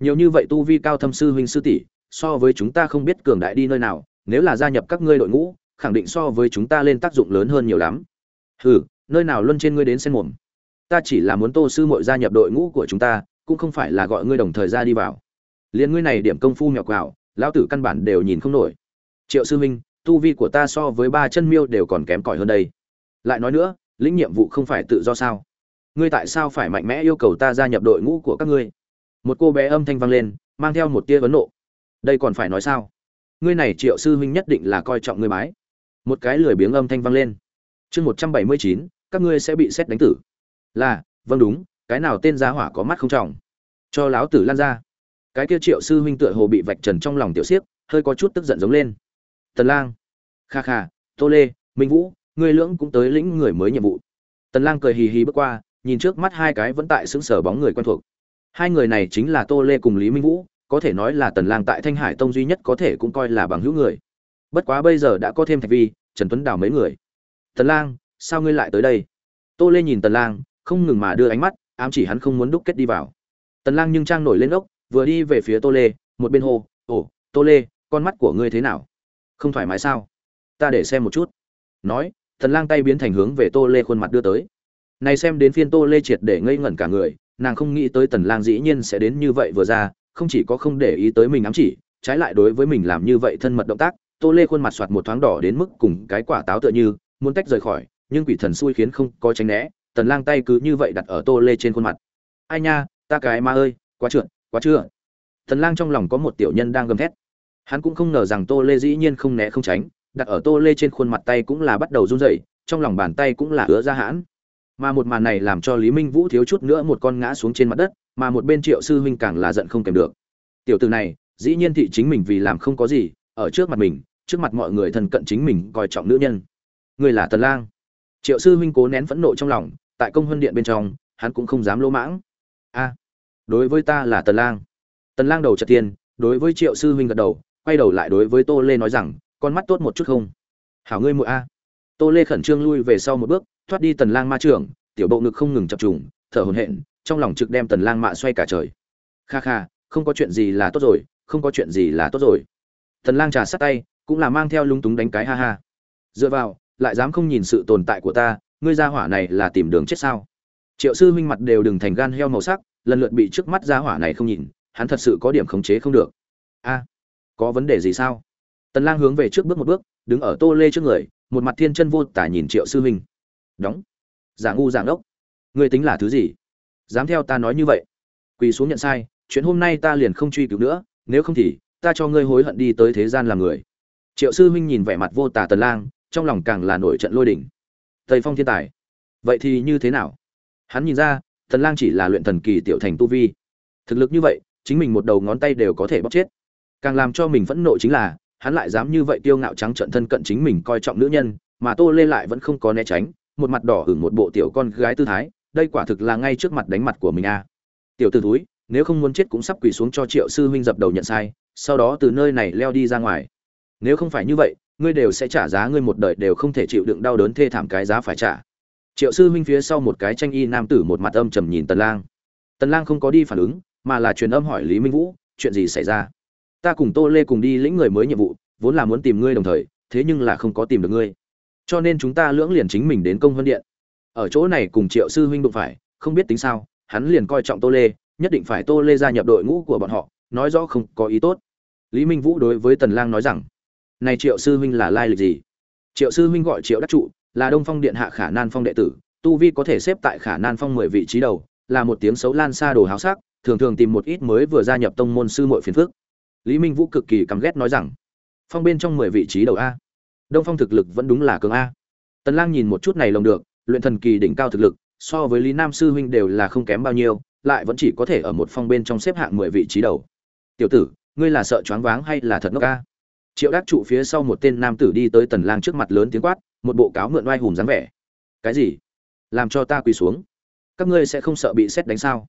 Nhiều như vậy tu vi cao thâm sư huynh sư tỷ, so với chúng ta không biết cường đại đi nơi nào, nếu là gia nhập các ngươi đội ngũ, khẳng định so với chúng ta lên tác dụng lớn hơn nhiều lắm. Hừ, nơi nào luân trên ngươi đến xen mồm. Ta chỉ là muốn tô sư muội gia nhập đội ngũ của chúng ta, cũng không phải là gọi ngươi đồng thời ra đi vào. Liền ngươi này điểm công phu mèo quào lão tử căn bản đều nhìn không nổi. Triệu sư huynh, tu vi của ta so với ba chân miêu đều còn kém cỏi hơn đây. Lại nói nữa, lĩnh nhiệm vụ không phải tự do sao? Ngươi tại sao phải mạnh mẽ yêu cầu ta gia nhập đội ngũ của các ngươi? Một cô bé âm thanh vang lên, mang theo một tia vấn nộ. Đây còn phải nói sao? Ngươi này triệu sư huynh nhất định là coi trọng ngươi bái. Một cái lười biếng âm thanh vang lên. Chương một trăm bảy mươi chín, các ngươi sẽ bị xét đánh tử. Là vâng đúng, cái nào tên giá hỏa có mắt không trọng? Cho láo tử lan ra. Cái kia triệu sư huynh tựa hồ bị vạch trần trong lòng tiểu siếp hơi có chút tức giận giống lên. Tần lang. Kha kha, tô lê, minh vũ, ngươi lưỡng cũng tới lĩnh người mới nhiệm vụ. Tần lang cười hì hì bước qua nhìn trước mắt hai cái vẫn tại xứng sở bóng người quen thuộc. Hai người này chính là tô lê cùng lý minh vũ, có thể nói là tần lang tại thanh hải tông duy nhất có thể cũng coi là bằng hữu người. Bất quá bây giờ đã có thêm thạch vi, trần tuấn đào mấy người. Tần lang, sao ngươi lại tới đây? Tô lê nhìn tần lang, không ngừng mà đưa ánh mắt, ám chỉ hắn không muốn đúc kết đi vào. Tần lang nhưng trang nổi lên ốc, vừa đi về phía tô lê, một bên hô, ồ, tô lê, con mắt của ngươi thế nào? Không thoải mái sao? Ta để xem một chút. Nói, tần lang tay biến thành hướng về tô lê khuôn mặt đưa tới này xem đến phiên tô lê triệt để ngây ngẩn cả người, nàng không nghĩ tới tần lang dĩ nhiên sẽ đến như vậy vừa ra, không chỉ có không để ý tới mình ám chỉ, trái lại đối với mình làm như vậy thân mật động tác, tô lê khuôn mặt soạt một thoáng đỏ đến mức cùng cái quả táo tựa như, muốn tách rời khỏi, nhưng quỷ thần xui khiến không có tránh né, tần lang tay cứ như vậy đặt ở tô lê trên khuôn mặt. Ai nha, ta cái ma ơi, quá trượt, quá chưa tần lang trong lòng có một tiểu nhân đang gầm thét. Hắn cũng không ngờ rằng tô lê dĩ nhiên không né không tránh, đặt ở tô lê trên khuôn mặt tay cũng là bắt đầu run rẩy, trong lòng bàn tay cũng là ứa ra hãn mà một màn này làm cho lý minh vũ thiếu chút nữa một con ngã xuống trên mặt đất, mà một bên triệu sư huynh càng là giận không kèm được. Tiểu tử này, dĩ nhiên thị chính mình vì làm không có gì, ở trước mặt mình, trước mặt mọi người thân cận chính mình coi trọng nữ nhân. Người là tần lang. Triệu sư huynh cố nén phẫn nộ trong lòng, tại công huân điện bên trong, hắn cũng không dám lỗ mãng. A, đối với ta là tần lang. Tần lang đầu chợt tiền đối với triệu sư huynh gật đầu, quay đầu lại đối với tô lê nói rằng, con mắt tốt một chút không? Hảo ngươi muội a. Tô lê khẩn trương lui về sau một bước thoát đi tần lang ma trưởng, tiểu bộ ngực không ngừng chập trùng, thở hổn hển, trong lòng trực đem tần lang mạ xoay cả trời. Kha kha, không có chuyện gì là tốt rồi, không có chuyện gì là tốt rồi. Tần lang trà sát tay, cũng là mang theo lúng túng đánh cái ha ha. Dựa vào, lại dám không nhìn sự tồn tại của ta, ngươi gia hỏa này là tìm đường chết sao? Triệu sư huynh mặt đều đừng thành gan heo màu sắc, lần lượt bị trước mắt gia hỏa này không nhìn, hắn thật sự có điểm khống chế không được. A, có vấn đề gì sao? Tần lang hướng về trước bước một bước, đứng ở tô lê trước người, một mặt thiên chân vô tả nhìn triệu sư huynh đóng. Giả ngu giả ngốc. Ngươi tính là thứ gì? Dám theo ta nói như vậy. Quỳ xuống nhận sai, chuyện hôm nay ta liền không truy cứu nữa, nếu không thì, ta cho ngươi hối hận đi tới thế gian làm người. Triệu sư huynh nhìn vẻ mặt vô tả tần lang, trong lòng càng là nổi trận lôi đỉnh tây phong thiên tài. Vậy thì như thế nào? Hắn nhìn ra, tần lang chỉ là luyện thần kỳ tiểu thành tu vi. Thực lực như vậy, chính mình một đầu ngón tay đều có thể bóc chết. Càng làm cho mình phẫn nộ chính là, hắn lại dám như vậy tiêu ngạo trắng trợn thân cận chính mình coi trọng nữ nhân, mà tô lê lại vẫn không có né tránh một mặt đỏ hửng một bộ tiểu con gái tư thái, đây quả thực là ngay trước mặt đánh mặt của mình a. À. tiểu tử túi nếu không muốn chết cũng sắp quỳ xuống cho triệu sư huynh dập đầu nhận sai, sau đó từ nơi này leo đi ra ngoài. Nếu không phải như vậy, ngươi đều sẽ trả giá ngươi một đời đều không thể chịu đựng đau đớn thê thảm cái giá phải trả. Triệu sư huynh phía sau một cái tranh y nam tử một mặt âm trầm nhìn tần lang. Tần lang không có đi phản ứng, mà là truyền âm hỏi lý minh vũ, chuyện gì xảy ra? Ta cùng tô lê cùng đi lĩnh người mới nhiệm vụ, vốn là muốn tìm ngươi đồng thời, thế nhưng là không có tìm được ngươi cho nên chúng ta lưỡng liền chính mình đến công vân điện. Ở chỗ này cùng triệu sư huynh đụng phải, không biết tính sao, hắn liền coi trọng tô lê, nhất định phải tô lê gia nhập đội ngũ của bọn họ, nói rõ không có ý tốt. Lý minh vũ đối với tần lang nói rằng, này triệu sư huynh là lai lịch gì? Triệu sư huynh gọi triệu đắc trụ, là đông phong điện hạ khả nan phong đệ tử, tu vi có thể xếp tại khả nan phong mười vị trí đầu, là một tiếng xấu lan xa đồ háo sắc, thường thường tìm một ít mới vừa gia nhập tông môn sư muội phiền phức. Lý minh vũ cực kỳ căm ghét nói rằng, phong bên trong mười vị trí đầu a đông phong thực lực vẫn đúng là cường a. Tần lang nhìn một chút này lồng được, luyện thần kỳ đỉnh cao thực lực, so với lý nam sư huynh đều là không kém bao nhiêu, lại vẫn chỉ có thể ở một phong bên trong xếp hạng mười vị trí đầu. Tiểu tử, ngươi là sợ choáng váng hay là thật ngốc a? Triệu đắc trụ phía sau một tên nam tử đi tới tần lang trước mặt lớn tiếng quát, một bộ cáo mượn oai hùng dáng vẻ. Cái gì? Làm cho ta quỳ xuống? Các ngươi sẽ không sợ bị xét đánh sao?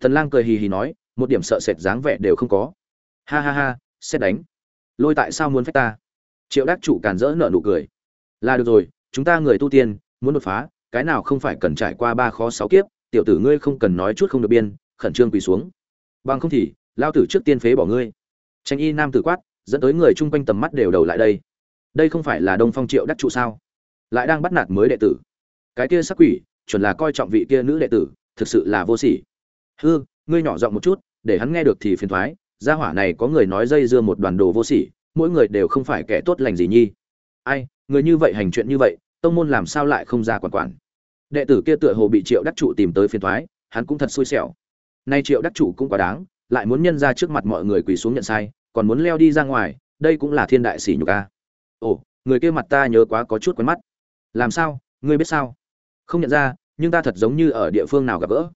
Tần lang cười hì hì nói, một điểm sợ sệt dáng vẻ đều không có. Ha ha ha xét đánh? Lôi tại sao muốn phách ta? Triệu đắc Chủ càn rỡ nợ nụ cười. Là được rồi, chúng ta người tu tiên, muốn đột phá, cái nào không phải cần trải qua ba khó sáu kiếp, tiểu tử ngươi không cần nói chút không được biên, khẩn trương quỳ xuống. Bằng không thì, lao tử trước tiên phế bỏ ngươi. Tranh y nam tử quát, dẫn tới người chung quanh tầm mắt đều đầu lại đây. Đây không phải là đông phong triệu đắc trụ sao? Lại đang bắt nạt mới đệ tử. Cái kia sắc quỷ, chuẩn là coi trọng vị kia nữ đệ tử, thực sự là vô sỉ. Hư, ngươi nhỏ giọng một chút, để hắn nghe được thì phiền thoái, gia hỏa này có người nói dây dưa một đoàn đồ vô sỉ mỗi người đều không phải kẻ tốt lành gì nhi. Ai, người như vậy hành chuyện như vậy, tông môn làm sao lại không ra quản quản? Đệ tử kia tựa hồ bị triệu đắc trụ tìm tới phiền thoái, hắn cũng thật xui xẻo. Nay triệu đắc trụ cũng quá đáng, lại muốn nhân ra trước mặt mọi người quỳ xuống nhận sai, còn muốn leo đi ra ngoài, đây cũng là thiên đại sỉ nhục a. Ồ, người kia mặt ta nhớ quá có chút quen mắt. Làm sao, ngươi biết sao? Không nhận ra, nhưng ta thật giống như ở địa phương nào gặp gỡ.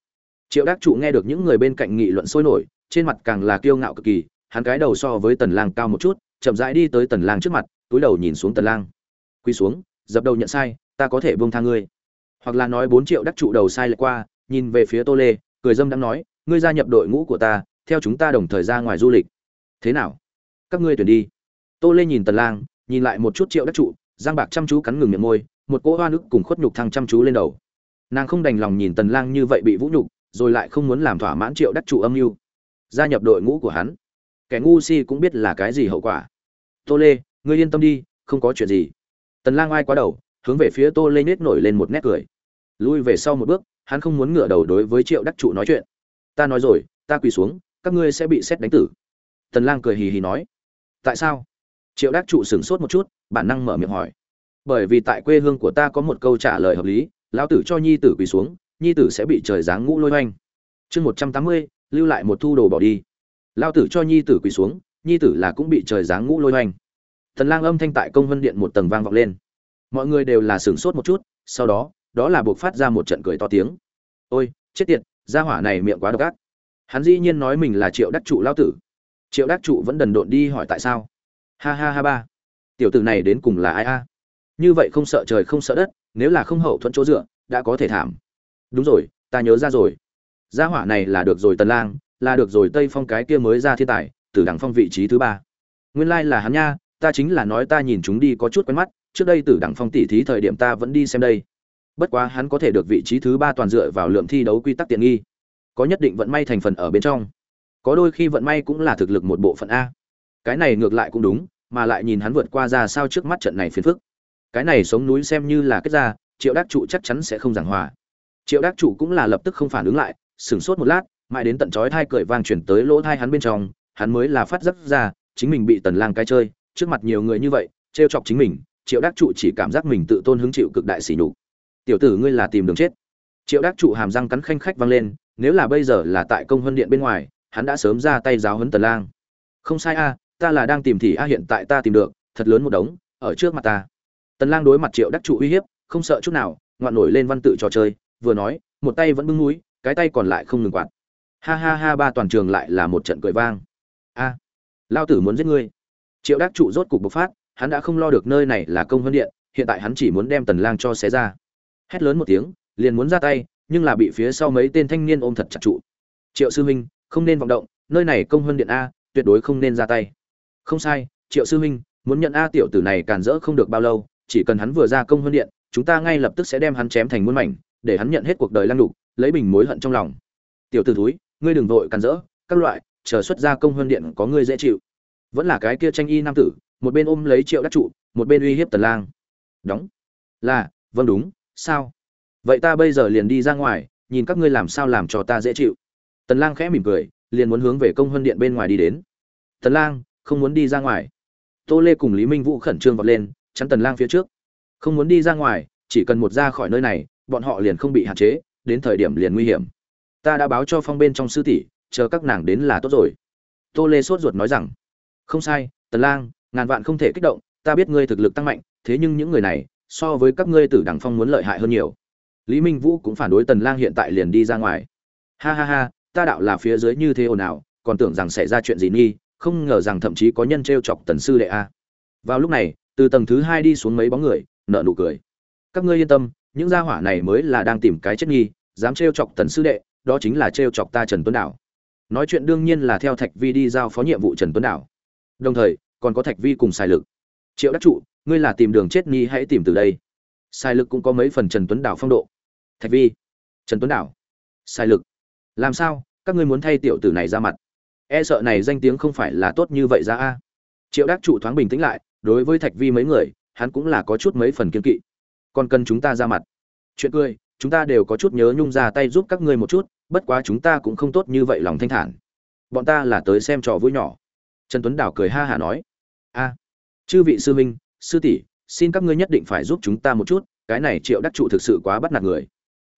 Triệu đắc trụ nghe được những người bên cạnh nghị luận sôi nổi, trên mặt càng là kiêu ngạo cực kỳ, hắn cái đầu so với tần lang cao một chút chậm rãi đi tới tần lang trước mặt, túi đầu nhìn xuống tần lang. Quy xuống, dập đầu nhận sai, ta có thể buông tha ngươi. Hoặc là nói 4 triệu đắc trụ đầu sai lệch qua, nhìn về phía tô lê, cười dâm đang nói, ngươi gia nhập đội ngũ của ta, theo chúng ta đồng thời ra ngoài du lịch. Thế nào? Các ngươi tuyển đi. Tô lê nhìn tần lang, nhìn lại một chút triệu đắc trụ, giang bạc chăm chú cắn ngừng miệng môi, một cỗ hoa nước cùng khuất nhục thăng chăm chú lên đầu. Nàng không đành lòng nhìn tần lang như vậy bị vũ nhục, rồi lại không muốn làm thỏa mãn triệu đắc trụ âm mưu. Gia nhập đội ngũ của hắn kẻ ngu si cũng biết là cái gì hậu quả. Tô lê, ngươi yên tâm đi, không có chuyện gì. Tần lang ai quá đầu, hướng về phía tô lê nết nổi lên một nét cười. Lui về sau một bước, hắn không muốn ngửa đầu đối với triệu đắc trụ nói chuyện. Ta nói rồi, ta quỳ xuống, các ngươi sẽ bị xét đánh tử. Tần lang cười hì hì nói. Tại sao? Triệu đắc trụ sửng sốt một chút, bản năng mở miệng hỏi. Bởi vì tại quê hương của ta có một câu trả lời hợp lý, lão tử cho nhi tử quỳ xuống, nhi tử sẽ bị trời giáng ngũ lôi hoành. chương một trăm tám mươi, lưu lại một thu đồ bỏ đi lão tử cho nhi tử quỳ xuống, nhi tử là cũng bị trời giáng ngũ lôi hoành. Thần lang âm thanh tại công vân điện một tầng vang vọng lên. Mọi người đều là sửng sốt một chút, sau đó đó là buộc phát ra một trận cười to tiếng. Ôi, chết tiệt, gia hỏa này miệng quá độc ác. Hắn dĩ nhiên nói mình là triệu đắc trụ lao tử. Triệu đắc trụ vẫn đần độn đi hỏi tại sao? Ha ha ha ba. Tiểu tử này đến cùng là ai a? Như vậy không sợ trời không sợ đất, nếu là không hậu thuẫn chỗ dựa, đã có thể thảm. Đúng rồi, ta nhớ ra rồi. Gia hỏa này là được rồi tần lang là được rồi tây phong cái kia mới ra thiên tài, từ đẳng phong vị trí thứ ba. Nguyên lai like là hắn nha, ta chính là nói ta nhìn chúng đi có chút quen mắt, trước đây từ đẳng phong tỷ thí thời điểm ta vẫn đi xem đây. Bất quá hắn có thể được vị trí thứ ba toàn dựa vào lượng thi đấu quy tắc tiện nghi. Có nhất định vận may thành phần ở bên trong. Có đôi khi vận may cũng là thực lực một bộ phận a. Cái này ngược lại cũng đúng, mà lại nhìn hắn vượt qua ra sao trước mắt trận này phiền phức. Cái này sống núi xem như là kết ra, triệu đắc trụ chắc chắn sẽ không giảng hòa. Triệu đắc trụ cũng là lập tức không phản ứng lại, sửng sốt một lát mãi đến tận chói thai cười vang chuyển tới lỗ thai hắn bên trong, hắn mới là phát giác ra, chính mình bị tần lang cái chơi, trước mặt nhiều người như vậy, trêu chọc chính mình, triệu đắc trụ chỉ cảm giác mình tự tôn hứng chịu cực đại sỉ nhục. Tiểu tử ngươi là tìm đường chết. Triệu đắc trụ hàm răng cắn khanh khách vang lên, nếu là bây giờ là tại công huân điện bên ngoài, hắn đã sớm ra tay giáo huấn tần lang. Không sai a, ta là đang tìm thì a, hiện tại ta tìm được, thật lớn một đống, ở trước mặt ta. Tần lang đối mặt triệu đắc trụ uy hiếp, không sợ chút nào, ngoạn nổi lên văn tự trò chơi, vừa nói, một tay vẫn bưng núi, cái tay còn lại không ngừng quạt ha ha ha, ba toàn trường lại là một trận cười vang. A, lao tử muốn giết ngươi. Triệu đắc trụ rốt cục bộc phát, hắn đã không lo được nơi này là công vân điện, hiện tại hắn chỉ muốn đem tần lang cho xé ra. Hét lớn một tiếng, liền muốn ra tay, nhưng là bị phía sau mấy tên thanh niên ôm thật chặt trụ. Triệu sư huynh không nên vọng động, nơi này công vân điện a, tuyệt đối không nên ra tay. Không sai, triệu sư huynh muốn nhận a tiểu tử này càn rỡ không được bao lâu, chỉ cần hắn vừa ra công vân điện, chúng ta ngay lập tức sẽ đem hắn chém thành muôn mảnh, để hắn nhận hết cuộc đời lăng đục lấy bình mối hận trong lòng. Tiểu tử thúi ngươi đừng vội càn rỡ, các loại, chờ xuất ra công hơn điện có ngươi dễ chịu. Vẫn là cái kia tranh y nam tử, một bên ôm lấy triệu đắc trụ, một bên uy hiếp tần lang. Đóng. Là vâng đúng, sao? Vậy ta bây giờ liền đi ra ngoài, nhìn các ngươi làm sao làm cho ta dễ chịu. Tần lang khẽ mỉm cười, liền muốn hướng về công hơn điện bên ngoài đi đến. Tần lang, không muốn đi ra ngoài. Tô lê cùng lý minh vũ khẩn trương vọt lên, chắn tần lang phía trước. Không muốn đi ra ngoài, chỉ cần một ra khỏi nơi này, bọn họ liền không bị hạn chế, đến thời điểm liền nguy hiểm ta đã báo cho phong bên trong sư tỷ, chờ các nàng đến là tốt rồi. Tô lê sốt ruột nói rằng, không sai, tần lang, ngàn vạn không thể kích động, ta biết ngươi thực lực tăng mạnh, thế nhưng những người này, so với các ngươi tử đẳng phong muốn lợi hại hơn nhiều. Lý minh vũ cũng phản đối tần lang hiện tại liền đi ra ngoài. Ha ha ha, ta đạo là phía dưới như thế ồn ào, còn tưởng rằng xảy ra chuyện gì nghi, không ngờ rằng thậm chí có nhân treo chọc tần sư đệ a. Vào lúc này, từ tầng thứ hai đi xuống mấy bóng người, nở nụ cười. Các ngươi yên tâm, những gia hỏa này mới là đang tìm cái chết nghi, dám treo chọc tần sư đệ đó chính là treo chọc ta trần tuấn đảo. Nói chuyện đương nhiên là theo thạch vi đi giao phó nhiệm vụ trần tuấn đảo. Đồng thời, còn có thạch vi cùng sai lực. Triệu đắc trụ, ngươi là tìm đường chết nhi hãy tìm từ đây. Sai lực cũng có mấy phần trần tuấn đảo phong độ. Thạch vi, trần tuấn đảo. Sai lực, làm sao? Các ngươi muốn thay tiểu tử này ra mặt. E sợ này danh tiếng không phải là tốt như vậy ra a. Triệu đắc trụ thoáng bình tĩnh lại, đối với thạch vi mấy người, hắn cũng là có chút mấy phần kiên kỵ. Còn cần chúng ta ra mặt. Chuyện cười chúng ta đều có chút nhớ nhung ra tay giúp các ngươi một chút, bất quá chúng ta cũng không tốt như vậy lòng thanh thản. Bọn ta là tới xem trò vui nhỏ. Trần tuấn đảo cười ha hả nói. A, chư vị sư minh sư tỷ, xin các ngươi nhất định phải giúp chúng ta một chút, cái này triệu đắc trụ thực sự quá bắt nạt người.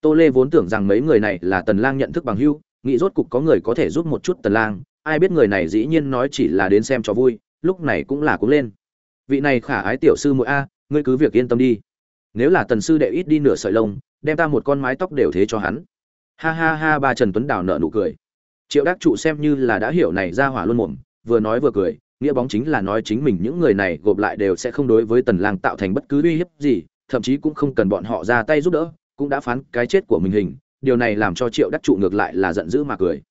Tô lê vốn tưởng rằng mấy người này là tần lang nhận thức bằng hưu nghĩ rốt cục có người có thể giúp một chút tần lang, ai biết người này dĩ nhiên nói chỉ là đến xem cho vui, lúc này cũng là cũng lên. Vị này khả ái tiểu sư muội a, ngươi cứ việc yên tâm đi nếu là tần sư đệ ít đi nửa sợi lông, đem ta một con mái tóc đều thế cho hắn. Ha ha ha, ba trần tuấn đào nợ nụ cười. Triệu đắc trụ xem như là đã hiểu này ra hỏa luôn mồm, vừa nói vừa cười, nghĩa bóng chính là nói chính mình những người này gộp lại đều sẽ không đối với tần lang tạo thành bất cứ uy hiếp gì, thậm chí cũng không cần bọn họ ra tay giúp đỡ, cũng đã phán cái chết của mình hình. Điều này làm cho triệu đắc trụ ngược lại là giận dữ mà cười.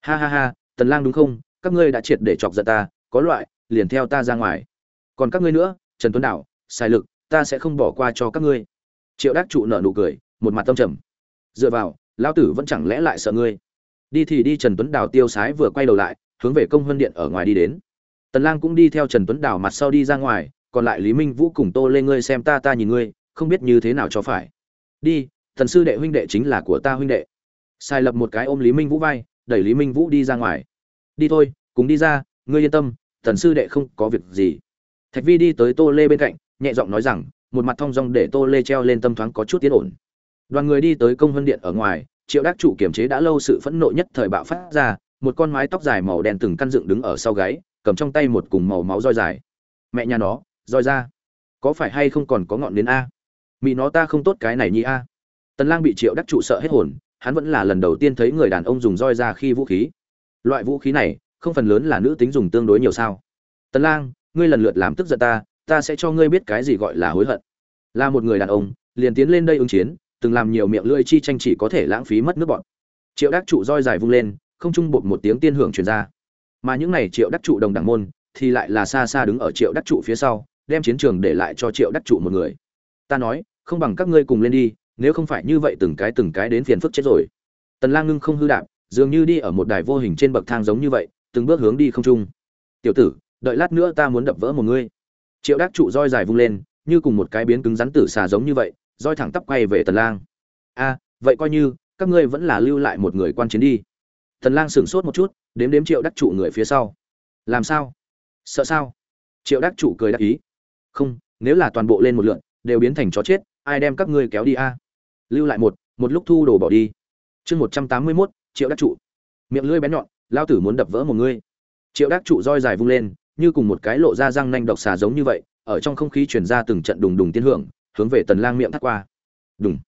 Ha ha ha, tần lang đúng không? Các ngươi đã triệt để chọc giận ta, có loại, liền theo ta ra ngoài. Còn các ngươi nữa, trần tuấn đảo sai lực ta sẽ không bỏ qua cho các ngươi. Triệu đắc trụ nở nụ cười, một mặt tâm trầm. Dựa vào, lão tử vẫn chẳng lẽ lại sợ ngươi? Đi thì đi, trần tuấn đào tiêu sái vừa quay đầu lại, hướng về công huân điện ở ngoài đi đến. Tần lang cũng đi theo trần tuấn đào mặt sau đi ra ngoài, còn lại lý minh vũ cùng tô lên ngươi xem ta ta nhìn ngươi, không biết như thế nào cho phải. Đi, thần sư đệ huynh đệ chính là của ta huynh đệ. Sai lập một cái ôm lý minh vũ vai, đẩy lý minh vũ đi ra ngoài. Đi thôi, cùng đi ra, ngươi yên tâm, thần sư đệ không có việc gì. Thạch vi đi tới tô lê bên cạnh nhẹ giọng nói rằng, một mặt thong dong để tô lê treo lên tâm thoáng có chút tiến ổn. Đoàn người đi tới công vân điện ở ngoài, triệu đắc chủ kiểm chế đã lâu sự phẫn nộ nhất thời bạo phát ra, một con mái tóc dài màu đen từng căn dựng đứng ở sau gáy, cầm trong tay một cùng màu máu roi dài. Mẹ nhà nó, roi ra. Có phải hay không còn có ngọn đến a? Mỹ nó ta không tốt cái này nhi a? Tần lang bị triệu đắc trụ sợ hết hồn, hắn vẫn là lần đầu tiên thấy người đàn ông dùng roi ra khi vũ khí. Loại vũ khí này, không phần lớn là nữ tính dùng tương đối nhiều sao. Tần lang, ngươi lần lượt làm tức giận ta ta sẽ cho ngươi biết cái gì gọi là hối hận. Là một người đàn ông, liền tiến lên đây ứng chiến, từng làm nhiều miệng lưỡi chi tranh chỉ có thể lãng phí mất nước bọn. Triệu đắc trụ roi dài vung lên, không trung bột một tiếng tiên hưởng truyền ra. Mà những này triệu đắc trụ đồng đẳng môn, thì lại là xa xa đứng ở triệu đắc trụ phía sau, đem chiến trường để lại cho triệu đắc trụ một người. Ta nói, không bằng các ngươi cùng lên đi, nếu không phải như vậy từng cái từng cái đến phiền phức chết rồi. Tần lang ngưng không hư đạp, dường như đi ở một đài vô hình trên bậc thang giống như vậy, từng bước hướng đi không trung. Tiểu tử, đợi lát nữa ta muốn đập vỡ một ngươi triệu đắc trụ roi dài vung lên như cùng một cái biến cứng rắn tử xà giống như vậy roi thẳng tắp quay về tần lang. A vậy coi như các ngươi vẫn là lưu lại một người quan chiến đi. Tần lang sững sốt một chút đếm đếm triệu đắc trụ người phía sau. Làm sao? Sợ sao? Triệu đắc trụ cười đắc ý. Không nếu là toàn bộ lên một lượn đều biến thành chó chết ai đem các ngươi kéo đi a? Lưu lại một một lúc thu đồ bỏ đi. Chương một trăm tám mươi 181, triệu đắc trụ. Miệng lưỡi bén nhọn lao tử muốn đập vỡ một ngươi. Triệu đắc trụ roi dài vung lên như cùng một cái lộ ra răng nanh độc xà giống như vậy, ở trong không khí truyền ra từng trận đùng đùng tiên hưởng, hướng về tần lang miệng thắt qua. Đùng.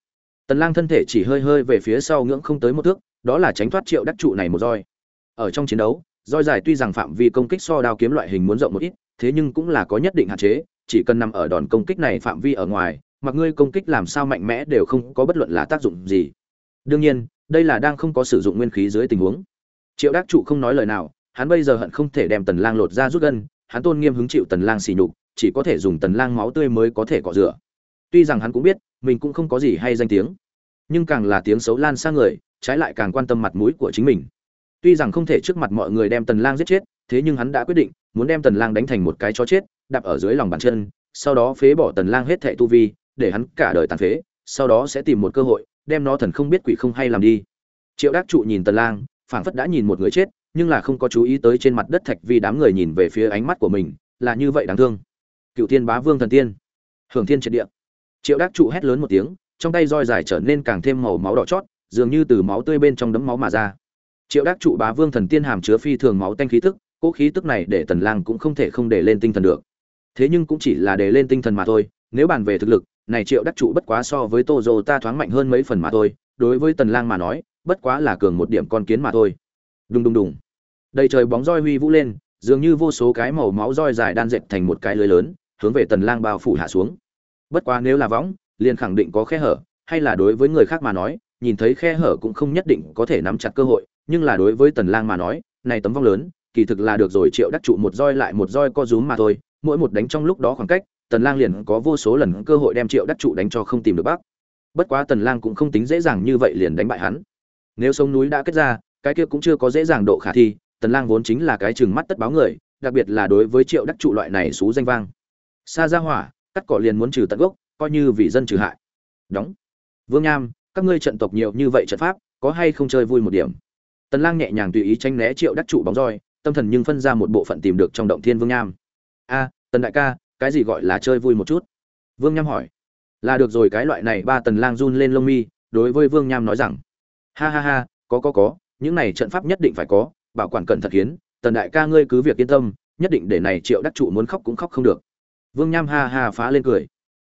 Tần lang thân thể chỉ hơi hơi về phía sau ngưỡng không tới một thước, đó là tránh thoát triệu đắc trụ này một roi. Ở trong chiến đấu, roi dài tuy rằng phạm vi công kích so đao kiếm loại hình muốn rộng một ít, thế nhưng cũng là có nhất định hạn chế, chỉ cần nằm ở đòn công kích này phạm vi ở ngoài, mặc ngươi công kích làm sao mạnh mẽ đều không có bất luận là tác dụng gì. Đương nhiên, đây là đang không có sử dụng nguyên khí dưới tình huống. Triệu đắc trụ không nói lời nào hắn bây giờ hận không thể đem tần lang lột ra rút gân, hắn tôn nghiêm hứng chịu tần lang xỉ nhục, chỉ có thể dùng tần lang máu tươi mới có thể cọ rửa. Tuy rằng hắn cũng biết, mình cũng không có gì hay danh tiếng, nhưng càng là tiếng xấu lan sang người, trái lại càng quan tâm mặt mũi của chính mình. Tuy rằng không thể trước mặt mọi người đem tần lang giết chết, thế nhưng hắn đã quyết định, muốn đem tần lang đánh thành một cái chó chết, đạp ở dưới lòng bàn chân, sau đó phế bỏ tần lang hết thệ tu vi, để hắn cả đời tàn phế, sau đó sẽ tìm một cơ hội, đem nó thần không biết quỷ không hay làm đi. Triệu đắc trụ nhìn tần lang, phảng phất đã nhìn một người chết nhưng là không có chú ý tới trên mặt đất thạch vì đám người nhìn về phía ánh mắt của mình, là như vậy đáng thương. Cựu thiên bá vương thần tiên. Hưởng thiên triệt địa. Triệu đắc trụ hét lớn một tiếng, trong tay roi dài trở nên càng thêm màu máu đỏ chót, dường như từ máu tươi bên trong đấm máu mà ra. Triệu đắc trụ bá vương thần tiên hàm chứa phi thường máu tanh khí tức, cỗ khí tức này để tần lang cũng không thể không để lên tinh thần được. Thế nhưng cũng chỉ là để lên tinh thần mà thôi, nếu bàn về thực lực, này triệu đắc trụ bất quá so với tô dô ta thoáng mạnh hơn mấy phần mà thôi, đối với tần lang mà nói, bất quá là cường một điểm con kiến mà thôi đùng đùng đùng. Đầy trời bóng roi huy vũ lên, dường như vô số cái màu máu roi dài đan dệt thành một cái lưới lớn, hướng về tần lang bao phủ hạ xuống. Bất quá nếu là võng, liền khẳng định có khe hở, hay là đối với người khác mà nói, nhìn thấy khe hở cũng không nhất định có thể nắm chặt cơ hội, nhưng là đối với tần lang mà nói, này tấm vong lớn, kỳ thực là được rồi triệu đắc trụ một roi lại một roi co rúm mà thôi, mỗi một đánh trong lúc đó khoảng cách, tần lang liền có vô số lần cơ hội đem triệu đắc trụ đánh cho không tìm được bác. Bất quá tần lang cũng không tính dễ dàng như vậy liền đánh bại hắn. Nếu sông núi đã kết ra cái kia cũng chưa có dễ dàng độ khả thi, tần lang vốn chính là cái chừng mắt tất báo người, đặc biệt là đối với triệu đắc trụ loại này xú danh vang. Xa ra hỏa, cắt cỏ liền muốn trừ tận gốc, coi như vì dân trừ hại. Đóng. Vương nham, các ngươi trận tộc nhiều như vậy trận pháp, có hay không chơi vui một điểm? Tần lang nhẹ nhàng tùy ý tranh né triệu đắc trụ bóng roi, tâm thần nhưng phân ra một bộ phận tìm được trong động thiên vương nham. A, tần đại ca, cái gì gọi là chơi vui một chút? Vương nham hỏi. Là được rồi, cái loại này ba tần lang run lên lông mi, đối với vương nham nói rằng. Ha ha ha, có có có những này trận pháp nhất định phải có, bảo quản cẩn thận hiến tần đại ca ngươi cứ việc yên tâm, nhất định để này triệu đắc trụ muốn khóc cũng khóc không được. Vương nham ha ha phá lên cười.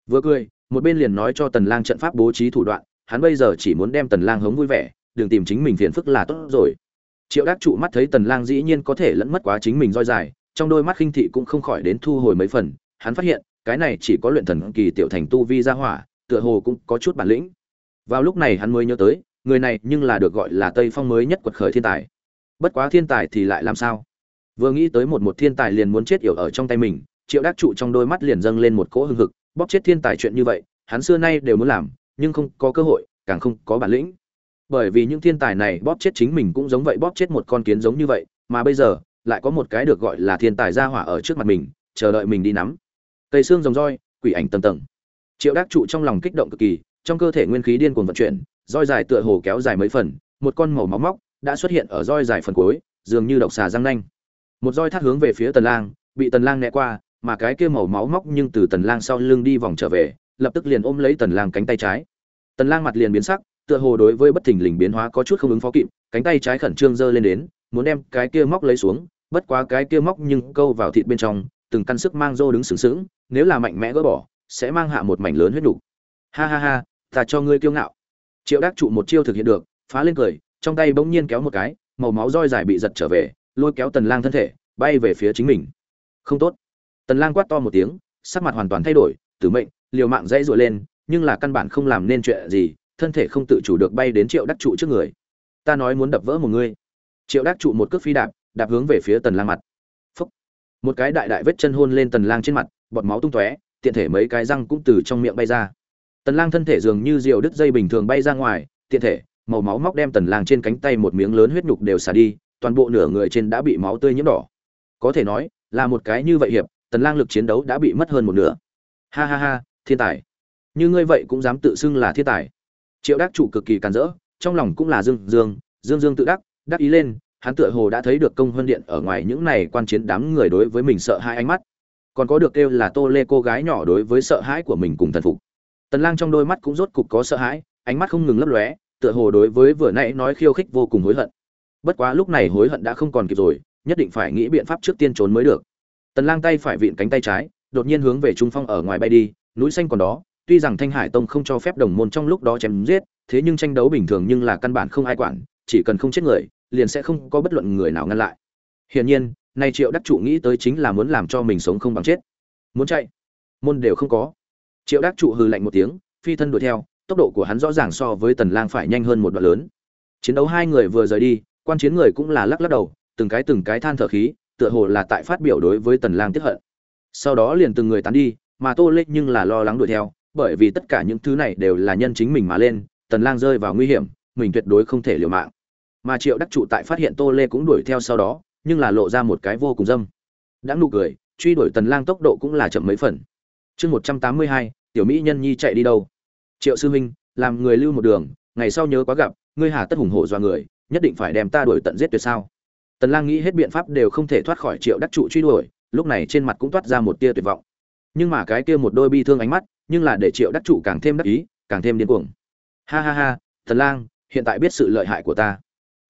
Vừa cười, một bên liền nói cho tần lang trận pháp bố trí thủ đoạn, hắn bây giờ chỉ muốn đem tần lang hống vui vẻ, đừng tìm chính mình phiền phức là tốt rồi. Triệu đắc trụ mắt thấy tần lang dĩ nhiên có thể lẫn mất quá chính mình roi dài, trong đôi mắt khinh thị cũng không khỏi đến thu hồi mấy phần, hắn phát hiện, cái này chỉ có luyện thần kỳ tiểu thành tu vi ra hỏa, tựa hồ cũng có chút bản lĩnh. Vào lúc này hắn mới nhớ tới người này nhưng là được gọi là tây phong mới nhất quật khởi thiên tài. Bất quá thiên tài thì lại làm sao? Vừa nghĩ tới một một thiên tài liền muốn chết yểu ở trong tay mình, triệu đắc trụ trong đôi mắt liền dâng lên một cỗ hưng hực, bóp chết thiên tài chuyện như vậy, hắn xưa nay đều muốn làm, nhưng không có cơ hội, càng không có bản lĩnh. Bởi vì những thiên tài này bóp chết chính mình cũng giống vậy bóp chết một con kiến giống như vậy, mà bây giờ, lại có một cái được gọi là thiên tài gia hỏa ở trước mặt mình, chờ đợi mình đi nắm. Cây xương rồng roi, quỷ ảnh tầng tầng. Triệu đắc trụ trong lòng kích động cực kỳ, trong cơ thể nguyên khí điên cuồng vận chuyển roi dài tựa hồ kéo dài mấy phần, một con màu máu móc đã xuất hiện ở roi dài phần cuối, dường như độc xà răng nanh. Một roi thắt hướng về phía tần lang, bị tần lang né qua, mà cái kia màu máu móc nhưng từ tần lang sau lưng đi vòng trở về, lập tức liền ôm lấy tần lang cánh tay trái. Tần lang mặt liền biến sắc, tựa hồ đối với bất thình lình biến hóa có chút không ứng phó kịp, cánh tay trái khẩn trương giơ lên đến, muốn đem cái kia móc lấy xuống, bất quá cái kia móc nhưng câu vào thịt bên trong, từng căn sức mang rô đứng sướng sướng nếu là mạnh mẽ gỡ bỏ, sẽ mang hạ một mảnh lớn huyết đủ. ha ha ha, ta cho ngươi kiêu ngạo triệu đắc trụ một chiêu thực hiện được, phá lên cười, trong tay bỗng nhiên kéo một cái, màu máu roi dài bị giật trở về, lôi kéo tần lang thân thể, bay về phía chính mình. Không tốt. Tần lang quát to một tiếng, sắc mặt hoàn toàn thay đổi, tử mệnh, liều mạng dãy dội lên, nhưng là căn bản không làm nên chuyện gì, thân thể không tự chủ được bay đến triệu đắc trụ trước người. Ta nói muốn đập vỡ một người. Triệu đắc trụ một cước phi đạp đạp hướng về phía tần lang mặt. Phúc. một cái đại đại vết chân hôn lên tần lang trên mặt, bọt máu tung tóe, tiện thể mấy cái răng cũng từ trong miệng bay ra tần lang thân thể dường như diều đứt dây bình thường bay ra ngoài, tiện thể, màu máu móc đem tần lang trên cánh tay một miếng lớn huyết nhục đều xả đi, toàn bộ nửa người trên đã bị máu tươi nhiễm đỏ. Có thể nói, là một cái như vậy hiệp, tần lang lực chiến đấu đã bị mất hơn một nửa. Ha ha ha, thiên tài. Như ngươi vậy cũng dám tự xưng là thiên tài. Triệu đắc chủ cực kỳ càn rỡ, trong lòng cũng là dương dương dương dương tự đắc đắc ý lên, hắn tựa hồ đã thấy được công hơn điện ở ngoài những này quan chiến đám người đối với mình sợ hai ánh mắt. Còn có được kêu là tô lê cô gái nhỏ đối với sợ hãi của mình cùng thần phục tần lang trong đôi mắt cũng rốt cục có sợ hãi, ánh mắt không ngừng lấp lóe, tựa hồ đối với vừa nãy nói khiêu khích vô cùng hối hận. Bất quá lúc này hối hận đã không còn kịp rồi, nhất định phải nghĩ biện pháp trước tiên trốn mới được. Tần lang tay phải vịn cánh tay trái, đột nhiên hướng về trung phong ở ngoài bay đi, núi xanh còn đó, tuy rằng thanh hải tông không cho phép đồng môn trong lúc đó chém giết, thế nhưng tranh đấu bình thường nhưng là căn bản không ai quản, chỉ cần không chết người, liền sẽ không có bất luận người nào ngăn lại. Hiển nhiên, nay triệu đắc trụ nghĩ tới chính là muốn làm cho mình sống không bằng chết. Muốn chạy, môn đều không có triệu đắc trụ hừ lạnh một tiếng, phi thân đuổi theo, tốc độ của hắn rõ ràng so với tần lang phải nhanh hơn một đoạn lớn. Chiến đấu hai người vừa rời đi, quan chiến người cũng là lắc lắc đầu, từng cái từng cái than thở khí, tựa hồ là tại phát biểu đối với tần lang tiếc hận. Sau đó liền từng người tán đi, mà tô lê nhưng là lo lắng đuổi theo, bởi vì tất cả những thứ này đều là nhân chính mình mà lên, tần lang rơi vào nguy hiểm, mình tuyệt đối không thể liều mạng. Mà triệu đắc trụ tại phát hiện tô lê cũng đuổi theo sau đó, nhưng là lộ ra một cái vô cùng dâm. Đã nụ cười, truy đuổi tần lang tốc độ cũng là chậm mấy phần chương 182, tiểu mỹ nhân nhi chạy đi đâu? Triệu sư huynh làm người lưu một đường ngày sau nhớ quá gặp ngươi hà tất hùng hổ do người nhất định phải đem ta đuổi tận giết tuyệt sao? Tần lang nghĩ hết biện pháp đều không thể thoát khỏi triệu đắc trụ truy đuổi lúc này trên mặt cũng toát ra một tia tuyệt vọng. Nhưng mà cái kia một đôi bi thương ánh mắt nhưng là để triệu đắc trụ càng thêm đắc ý càng thêm điên cuồng. Ha ha ha tần lang hiện tại biết sự lợi hại của ta.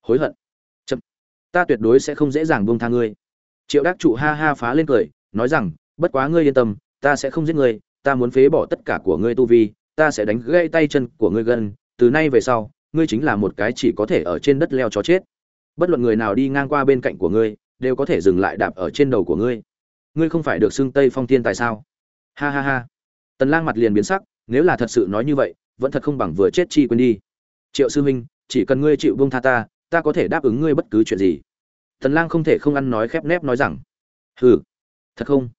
Hối hận. Chậm. Ta tuyệt đối sẽ không dễ dàng buông tha ngươi. Triệu đắc trụ ha ha phá lên cười nói rằng bất quá ngươi yên tâm ta sẽ không giết ngươi, ta muốn phế bỏ tất cả của ngươi tu vi, ta sẽ đánh gãy tay chân của ngươi gần, từ nay về sau, ngươi chính là một cái chỉ có thể ở trên đất leo chó chết. Bất luận người nào đi ngang qua bên cạnh của ngươi, đều có thể dừng lại đạp ở trên đầu của ngươi. Ngươi không phải được xưng tây phong thiên tại sao? Ha ha ha. Tần lang mặt liền biến sắc, nếu là thật sự nói như vậy, vẫn thật không bằng vừa chết chi quên đi. Triệu sư huynh, chỉ cần ngươi chịu buông tha ta ta có thể đáp ứng ngươi bất cứ chuyện gì. Tần lang không thể không ăn nói khép nép nói rằng, hừ, thật không?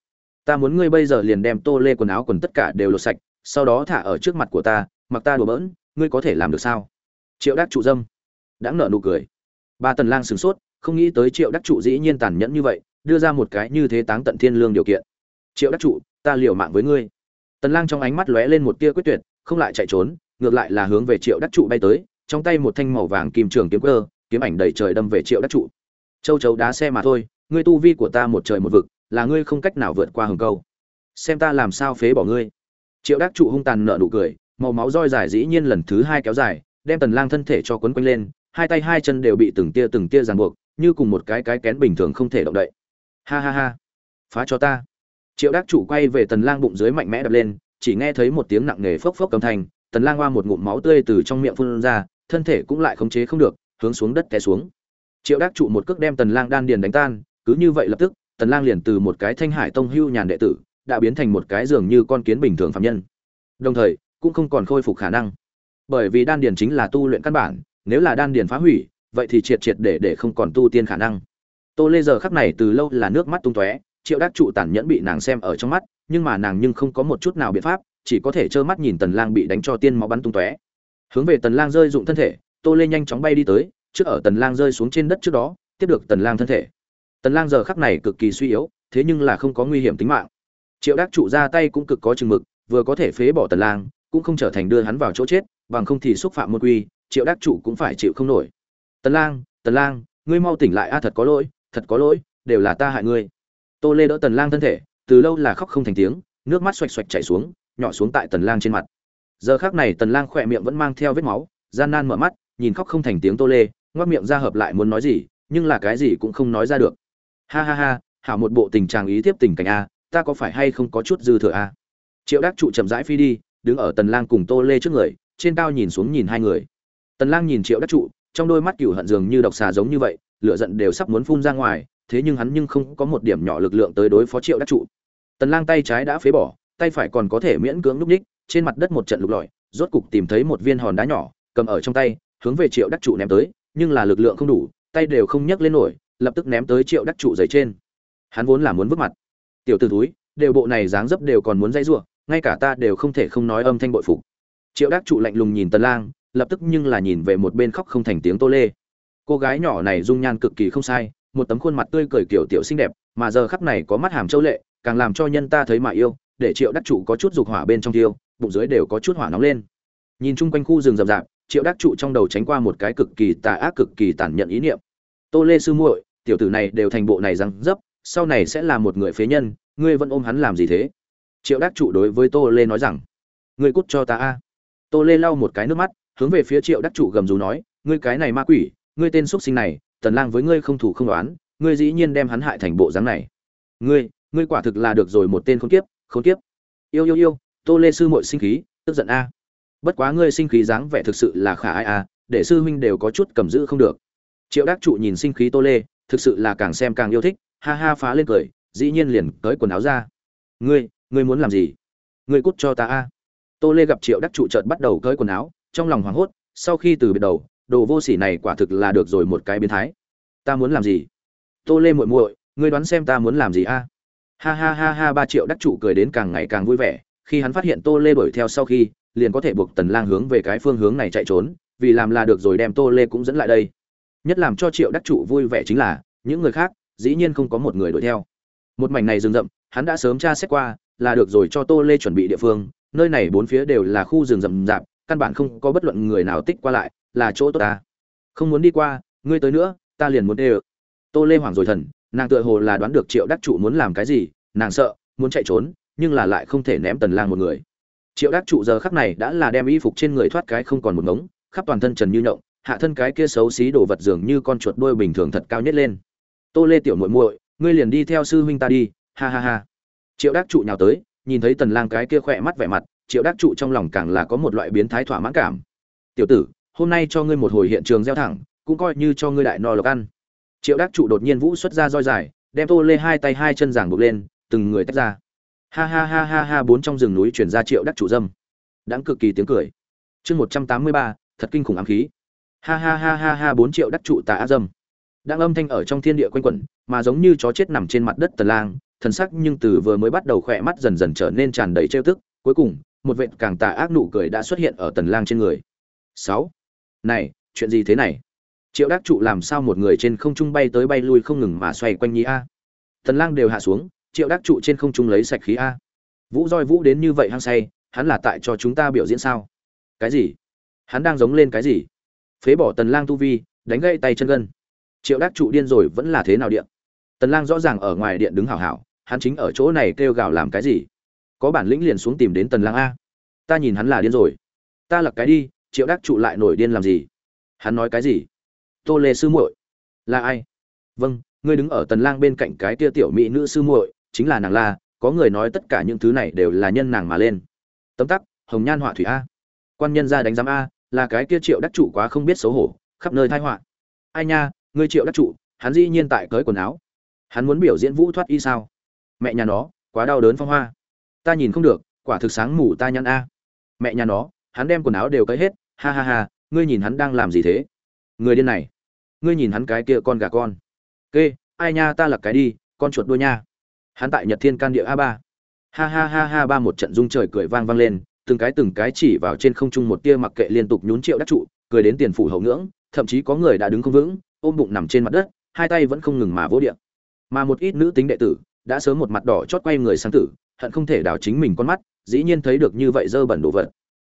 Ta muốn ngươi bây giờ liền đem tô lê quần áo quần tất cả đều lột sạch, sau đó thả ở trước mặt của ta, mặc ta đùa bỡn, ngươi có thể làm được sao? Triệu đắc trụ dâm. Đã nở nụ cười. Ba tần lang sửng sốt, không nghĩ tới triệu đắc trụ dĩ nhiên tàn nhẫn như vậy, đưa ra một cái như thế táng tận thiên lương điều kiện. Triệu đắc trụ, ta liều mạng với ngươi. Tần lang trong ánh mắt lóe lên một tia quyết tuyệt, không lại chạy trốn, ngược lại là hướng về triệu đắc trụ bay tới, trong tay một thanh màu vàng kim trường kiếm cơ kiếm ảnh đầy trời đâm về triệu đắc trụ. Châu chấu đá xe mà thôi, ngươi tu vi của ta một trời một vực là ngươi không cách nào vượt qua hừng câu. Xem ta làm sao phế bỏ ngươi. Triệu đắc trụ hung tàn nở nụ cười, màu máu roi dài dĩ nhiên lần thứ hai kéo dài, đem tần lang thân thể cho quấn quanh lên, hai tay hai chân đều bị từng tia từng tia ràng buộc, như cùng một cái cái kén bình thường không thể động đậy. Ha ha ha. Phá cho ta. Triệu đắc chủ quay về tần lang bụng dưới mạnh mẽ đập lên, chỉ nghe thấy một tiếng nặng nề phốc phốc cầm thành tần lang hoa một ngụm máu tươi từ trong miệng phun ra, thân thể cũng lại khống chế không được, hướng xuống đất té xuống. Triệu đắc trụ một cước đem tần lang đan điền đánh tan, cứ như vậy lập tức tần lang liền từ một cái thanh hải tông hưu nhàn đệ tử, đã biến thành một cái dường như con kiến bình thường phạm nhân. Đồng thời, cũng không còn khôi phục khả năng. Bởi vì đan điền chính là tu luyện căn bản, nếu là đan điền phá hủy, vậy thì triệt triệt để để không còn tu tiên khả năng. Tô lê giờ khắc này từ lâu là nước mắt tung tóe, triệu đắc trụ tàn nhẫn bị nàng xem ở trong mắt, nhưng mà nàng nhưng không có một chút nào biện pháp, chỉ có thể trơ mắt nhìn tần lang bị đánh cho tiên máu bắn tung tóe. Hướng về tần lang rơi dụng thân thể, tô lê nhanh chóng bay đi tới, trước ở tần lang rơi xuống trên đất trước đó, tiếp được tần lang thân thể tần lang giờ khắc này cực kỳ suy yếu, thế nhưng là không có nguy hiểm tính mạng. Triệu đắc trụ ra tay cũng cực có chừng mực, vừa có thể phế bỏ tần lang, cũng không trở thành đưa hắn vào chỗ chết, bằng không thì xúc phạm môn quy, triệu đắc trụ cũng phải chịu không nổi. Tần lang tần lang, ngươi mau tỉnh lại a, thật có lỗi, thật có lỗi, đều là ta hại ngươi. Tô lê đỡ tần lang thân thể, từ lâu là khóc không thành tiếng, nước mắt xoạch xoạch chảy xuống, nhỏ xuống tại tần lang trên mặt. Giờ khắc này tần lang khỏe miệng vẫn mang theo vết máu, gian nan mở mắt, nhìn khóc không thành tiếng tô lê, ngoác miệng ra hợp lại muốn nói gì, nhưng là cái gì cũng không nói ra được ha ha ha, hảo một bộ tình trạng ý tiếp tình cảnh a, ta có phải hay không có chút dư thừa a? Triệu đắc trụ chậm rãi phi đi, đứng ở tần lang cùng tô lê trước người, trên cao nhìn xuống nhìn hai người. Tần lang nhìn triệu đắc trụ, trong đôi mắt cửu hận dường như độc xà giống như vậy, lửa giận đều sắp muốn phun ra ngoài, thế nhưng hắn nhưng không có một điểm nhỏ lực lượng tới đối phó triệu đắc trụ. Tần lang tay trái đã phế bỏ, tay phải còn có thể miễn cưỡng lúc ních trên mặt đất một trận lục lọi, rốt cục tìm thấy một viên hòn đá nhỏ, cầm ở trong tay, hướng về triệu đắc trụ ném tới, nhưng là lực lượng không đủ, tay đều không nhấc lên nổi lập tức ném tới triệu đắc trụ giấy trên. Hắn vốn là muốn vứt mặt. Tiểu tử túi đều bộ này dáng dấp đều còn muốn dây rủa, ngay cả ta đều không thể không nói âm thanh bội phục. Triệu đắc trụ lạnh lùng nhìn tần lang, lập tức nhưng là nhìn về một bên khóc không thành tiếng tô lê. Cô gái nhỏ này dung nhan cực kỳ không sai, một tấm khuôn mặt tươi cười kiểu tiểu xinh đẹp, mà giờ khắc này có mắt hàm châu lệ, càng làm cho nhân ta thấy mà yêu, để triệu đắc trụ có chút dục hỏa bên trong tiêu, bụng dưới đều có chút hỏa nóng lên. Nhìn chung quanh khu rừng rậm rạp, triệu đắc trụ trong đầu tránh qua một cái cực kỳ tà ác, cực kỳ tàn nhẫn ý niệm. Tô lê sư muội tiểu tử này đều thành bộ này răng dấp, sau này sẽ là một người phế nhân, ngươi vẫn ôm hắn làm gì thế? Triệu đắc trụ đối với tô lê nói rằng, ngươi cút cho ta a. Tô lê lau một cái nước mắt, hướng về phía triệu đắc trụ gầm rú nói, ngươi cái này ma quỷ, ngươi tên xuất sinh này, tần lang với ngươi không thủ không đoán ngươi dĩ nhiên đem hắn hại thành bộ dáng này. Ngươi ngươi quả thực là được rồi một tên khốn kiếp khốn kiếp. Yêu yêu yêu, tô lê sư muội sinh khí, tức giận a. Bất quá ngươi sinh khí dáng vẻ thực sự là khả ai a, để sư huynh đều có chút cầm giữ không được. Triệu đắc trụ nhìn sinh khí tô lê thực sự là càng xem càng yêu thích, ha ha phá lên cười, dĩ nhiên liền tới quần áo ra. Ngươi ngươi muốn làm gì? Ngươi cút cho ta a. Tô lê gặp triệu đắc trụ chợt bắt đầu cởi quần áo, trong lòng hoảng hốt, sau khi từ biệt đầu, đồ vô sỉ này quả thực là được rồi một cái biến thái. Ta muốn làm gì? Tô lê muội muội, ngươi đoán xem ta muốn làm gì a? Ha ha ha ha, ba triệu đắc trụ cười đến càng ngày càng vui vẻ, khi hắn phát hiện tô lê đuổi theo sau khi, liền có thể buộc tần lang hướng về cái phương hướng này chạy trốn, vì làm là được rồi đem tô lê cũng dẫn lại đây nhất làm cho triệu đắc trụ vui vẻ chính là, những người khác, dĩ nhiên không có một người đuổi theo. Một mảnh này rừng rậm, hắn đã sớm tra xét qua, là được rồi cho tô lê chuẩn bị địa phương. Nơi này bốn phía đều là khu rừng rậm rạp, căn bản không có bất luận người nào tích qua lại, là chỗ tốt ta. Không muốn đi qua, ngươi tới nữa, ta liền muốn đê ự tô lê hoảng rồi thần, nàng tựa hồ là đoán được triệu đắc trụ muốn làm cái gì, nàng sợ, muốn chạy trốn, nhưng là lại không thể ném tần lang một người. Triệu đắc trụ giờ khắc này đã là đem y phục trên người thoát cái không còn một ngống, khắp toàn thân trần như nhộng hạ thân cái kia xấu xí đồ vật dường như con chuột đuôi bình thường thật cao nhất lên. Tô lê tiểu muội muội, ngươi liền đi theo sư huynh ta đi, ha ha ha. Triệu đắc trụ nhào tới, nhìn thấy tần lang cái kia khỏe mắt vẻ mặt, triệu đắc trụ trong lòng càng là có một loại biến thái thỏa mãn cảm. Tiểu tử, hôm nay cho ngươi một hồi hiện trường gieo thẳng, cũng coi như cho ngươi đại no lộc ăn. Triệu đắc trụ đột nhiên vũ xuất ra roi dài, đem tô lê hai tay hai chân giảng buộc lên, từng người tách ra. Ha ha ha ha ha, bốn trong rừng núi chuyển ra triệu đắc trụ dâm. Đáng cực kỳ tiếng cười. Chương một trăm tám mươi ba, thật kinh khủng ám khí ha ha ha ha ha bốn triệu đắc trụ tà á dâm. Đang âm thanh ở trong thiên địa quanh quẩn mà giống như chó chết nằm trên mặt đất tần lang thần sắc nhưng từ vừa mới bắt đầu khỏe mắt dần dần trở nên tràn đầy trêu tức. Cuối cùng một vệt càng tà ác nụ cười đã xuất hiện ở tần lang trên người. Sáu, này chuyện gì thế này? Triệu đắc trụ làm sao một người trên không trung bay tới bay lui không ngừng mà xoay quanh nhí a? Tần lang đều hạ xuống triệu đắc trụ trên không trung lấy sạch khí a. Vũ roi vũ đến như vậy hăng say hắn là tại cho chúng ta biểu diễn sao? Cái gì? Hắn đang giống lên cái gì? Phế bỏ tần lang tu vi, đánh gãy tay chân gân. Triệu đắc trụ điên rồi vẫn là thế nào điện? Tần lang rõ ràng ở ngoài điện đứng hảo hảo, hắn chính ở chỗ này kêu gào làm cái gì? Có bản lĩnh liền xuống tìm đến tần lang a. Ta nhìn hắn là điên rồi. Ta lật cái đi, triệu đắc trụ lại nổi điên làm gì? Hắn nói cái gì? Tô lê sư muội. Là ai? Vâng ngươi đứng ở tần lang bên cạnh cái tia tiểu mỹ nữ sư muội, chính là nàng la, có người nói tất cả những thứ này đều là nhân nàng mà lên. Tấm tắc, hồng nhan họa thủy a. Quan nhân ra đánh giám a là cái kia triệu đắc trụ quá không biết xấu hổ, khắp nơi thai họa. Ai nha, ngươi triệu đắc trụ, hắn dĩ nhiên tại cởi quần áo. Hắn muốn biểu diễn vũ thoát y sao? Mẹ nhà nó, quá đau đớn phong hoa. Ta nhìn không được, quả thực sáng mù ta nhăn a. Mẹ nhà nó, hắn đem quần áo đều cởi hết, ha ha ha, ngươi nhìn hắn đang làm gì thế? Người điên này, ngươi nhìn hắn cái kia con gà con. Kê, ai nha, ta là cái đi, con chuột đuôi nha. Hắn tại nhật thiên can địa a ba. Ha ha ha ha ba, một trận rung trời cười vang vang lên từng cái từng cái chỉ vào trên không trung một tia mặc kệ liên tục nhún triệu đắc trụ, cười đến tiền phủ hậu ngưỡng, thậm chí có người đã đứng không vững, ôm bụng nằm trên mặt đất, hai tay vẫn không ngừng mà vỗ điện. Mà một ít nữ tính đệ tử đã sớm một mặt đỏ chót quay người sang tử, hận không thể đào chính mình con mắt, dĩ nhiên thấy được như vậy dơ bẩn đồ vật.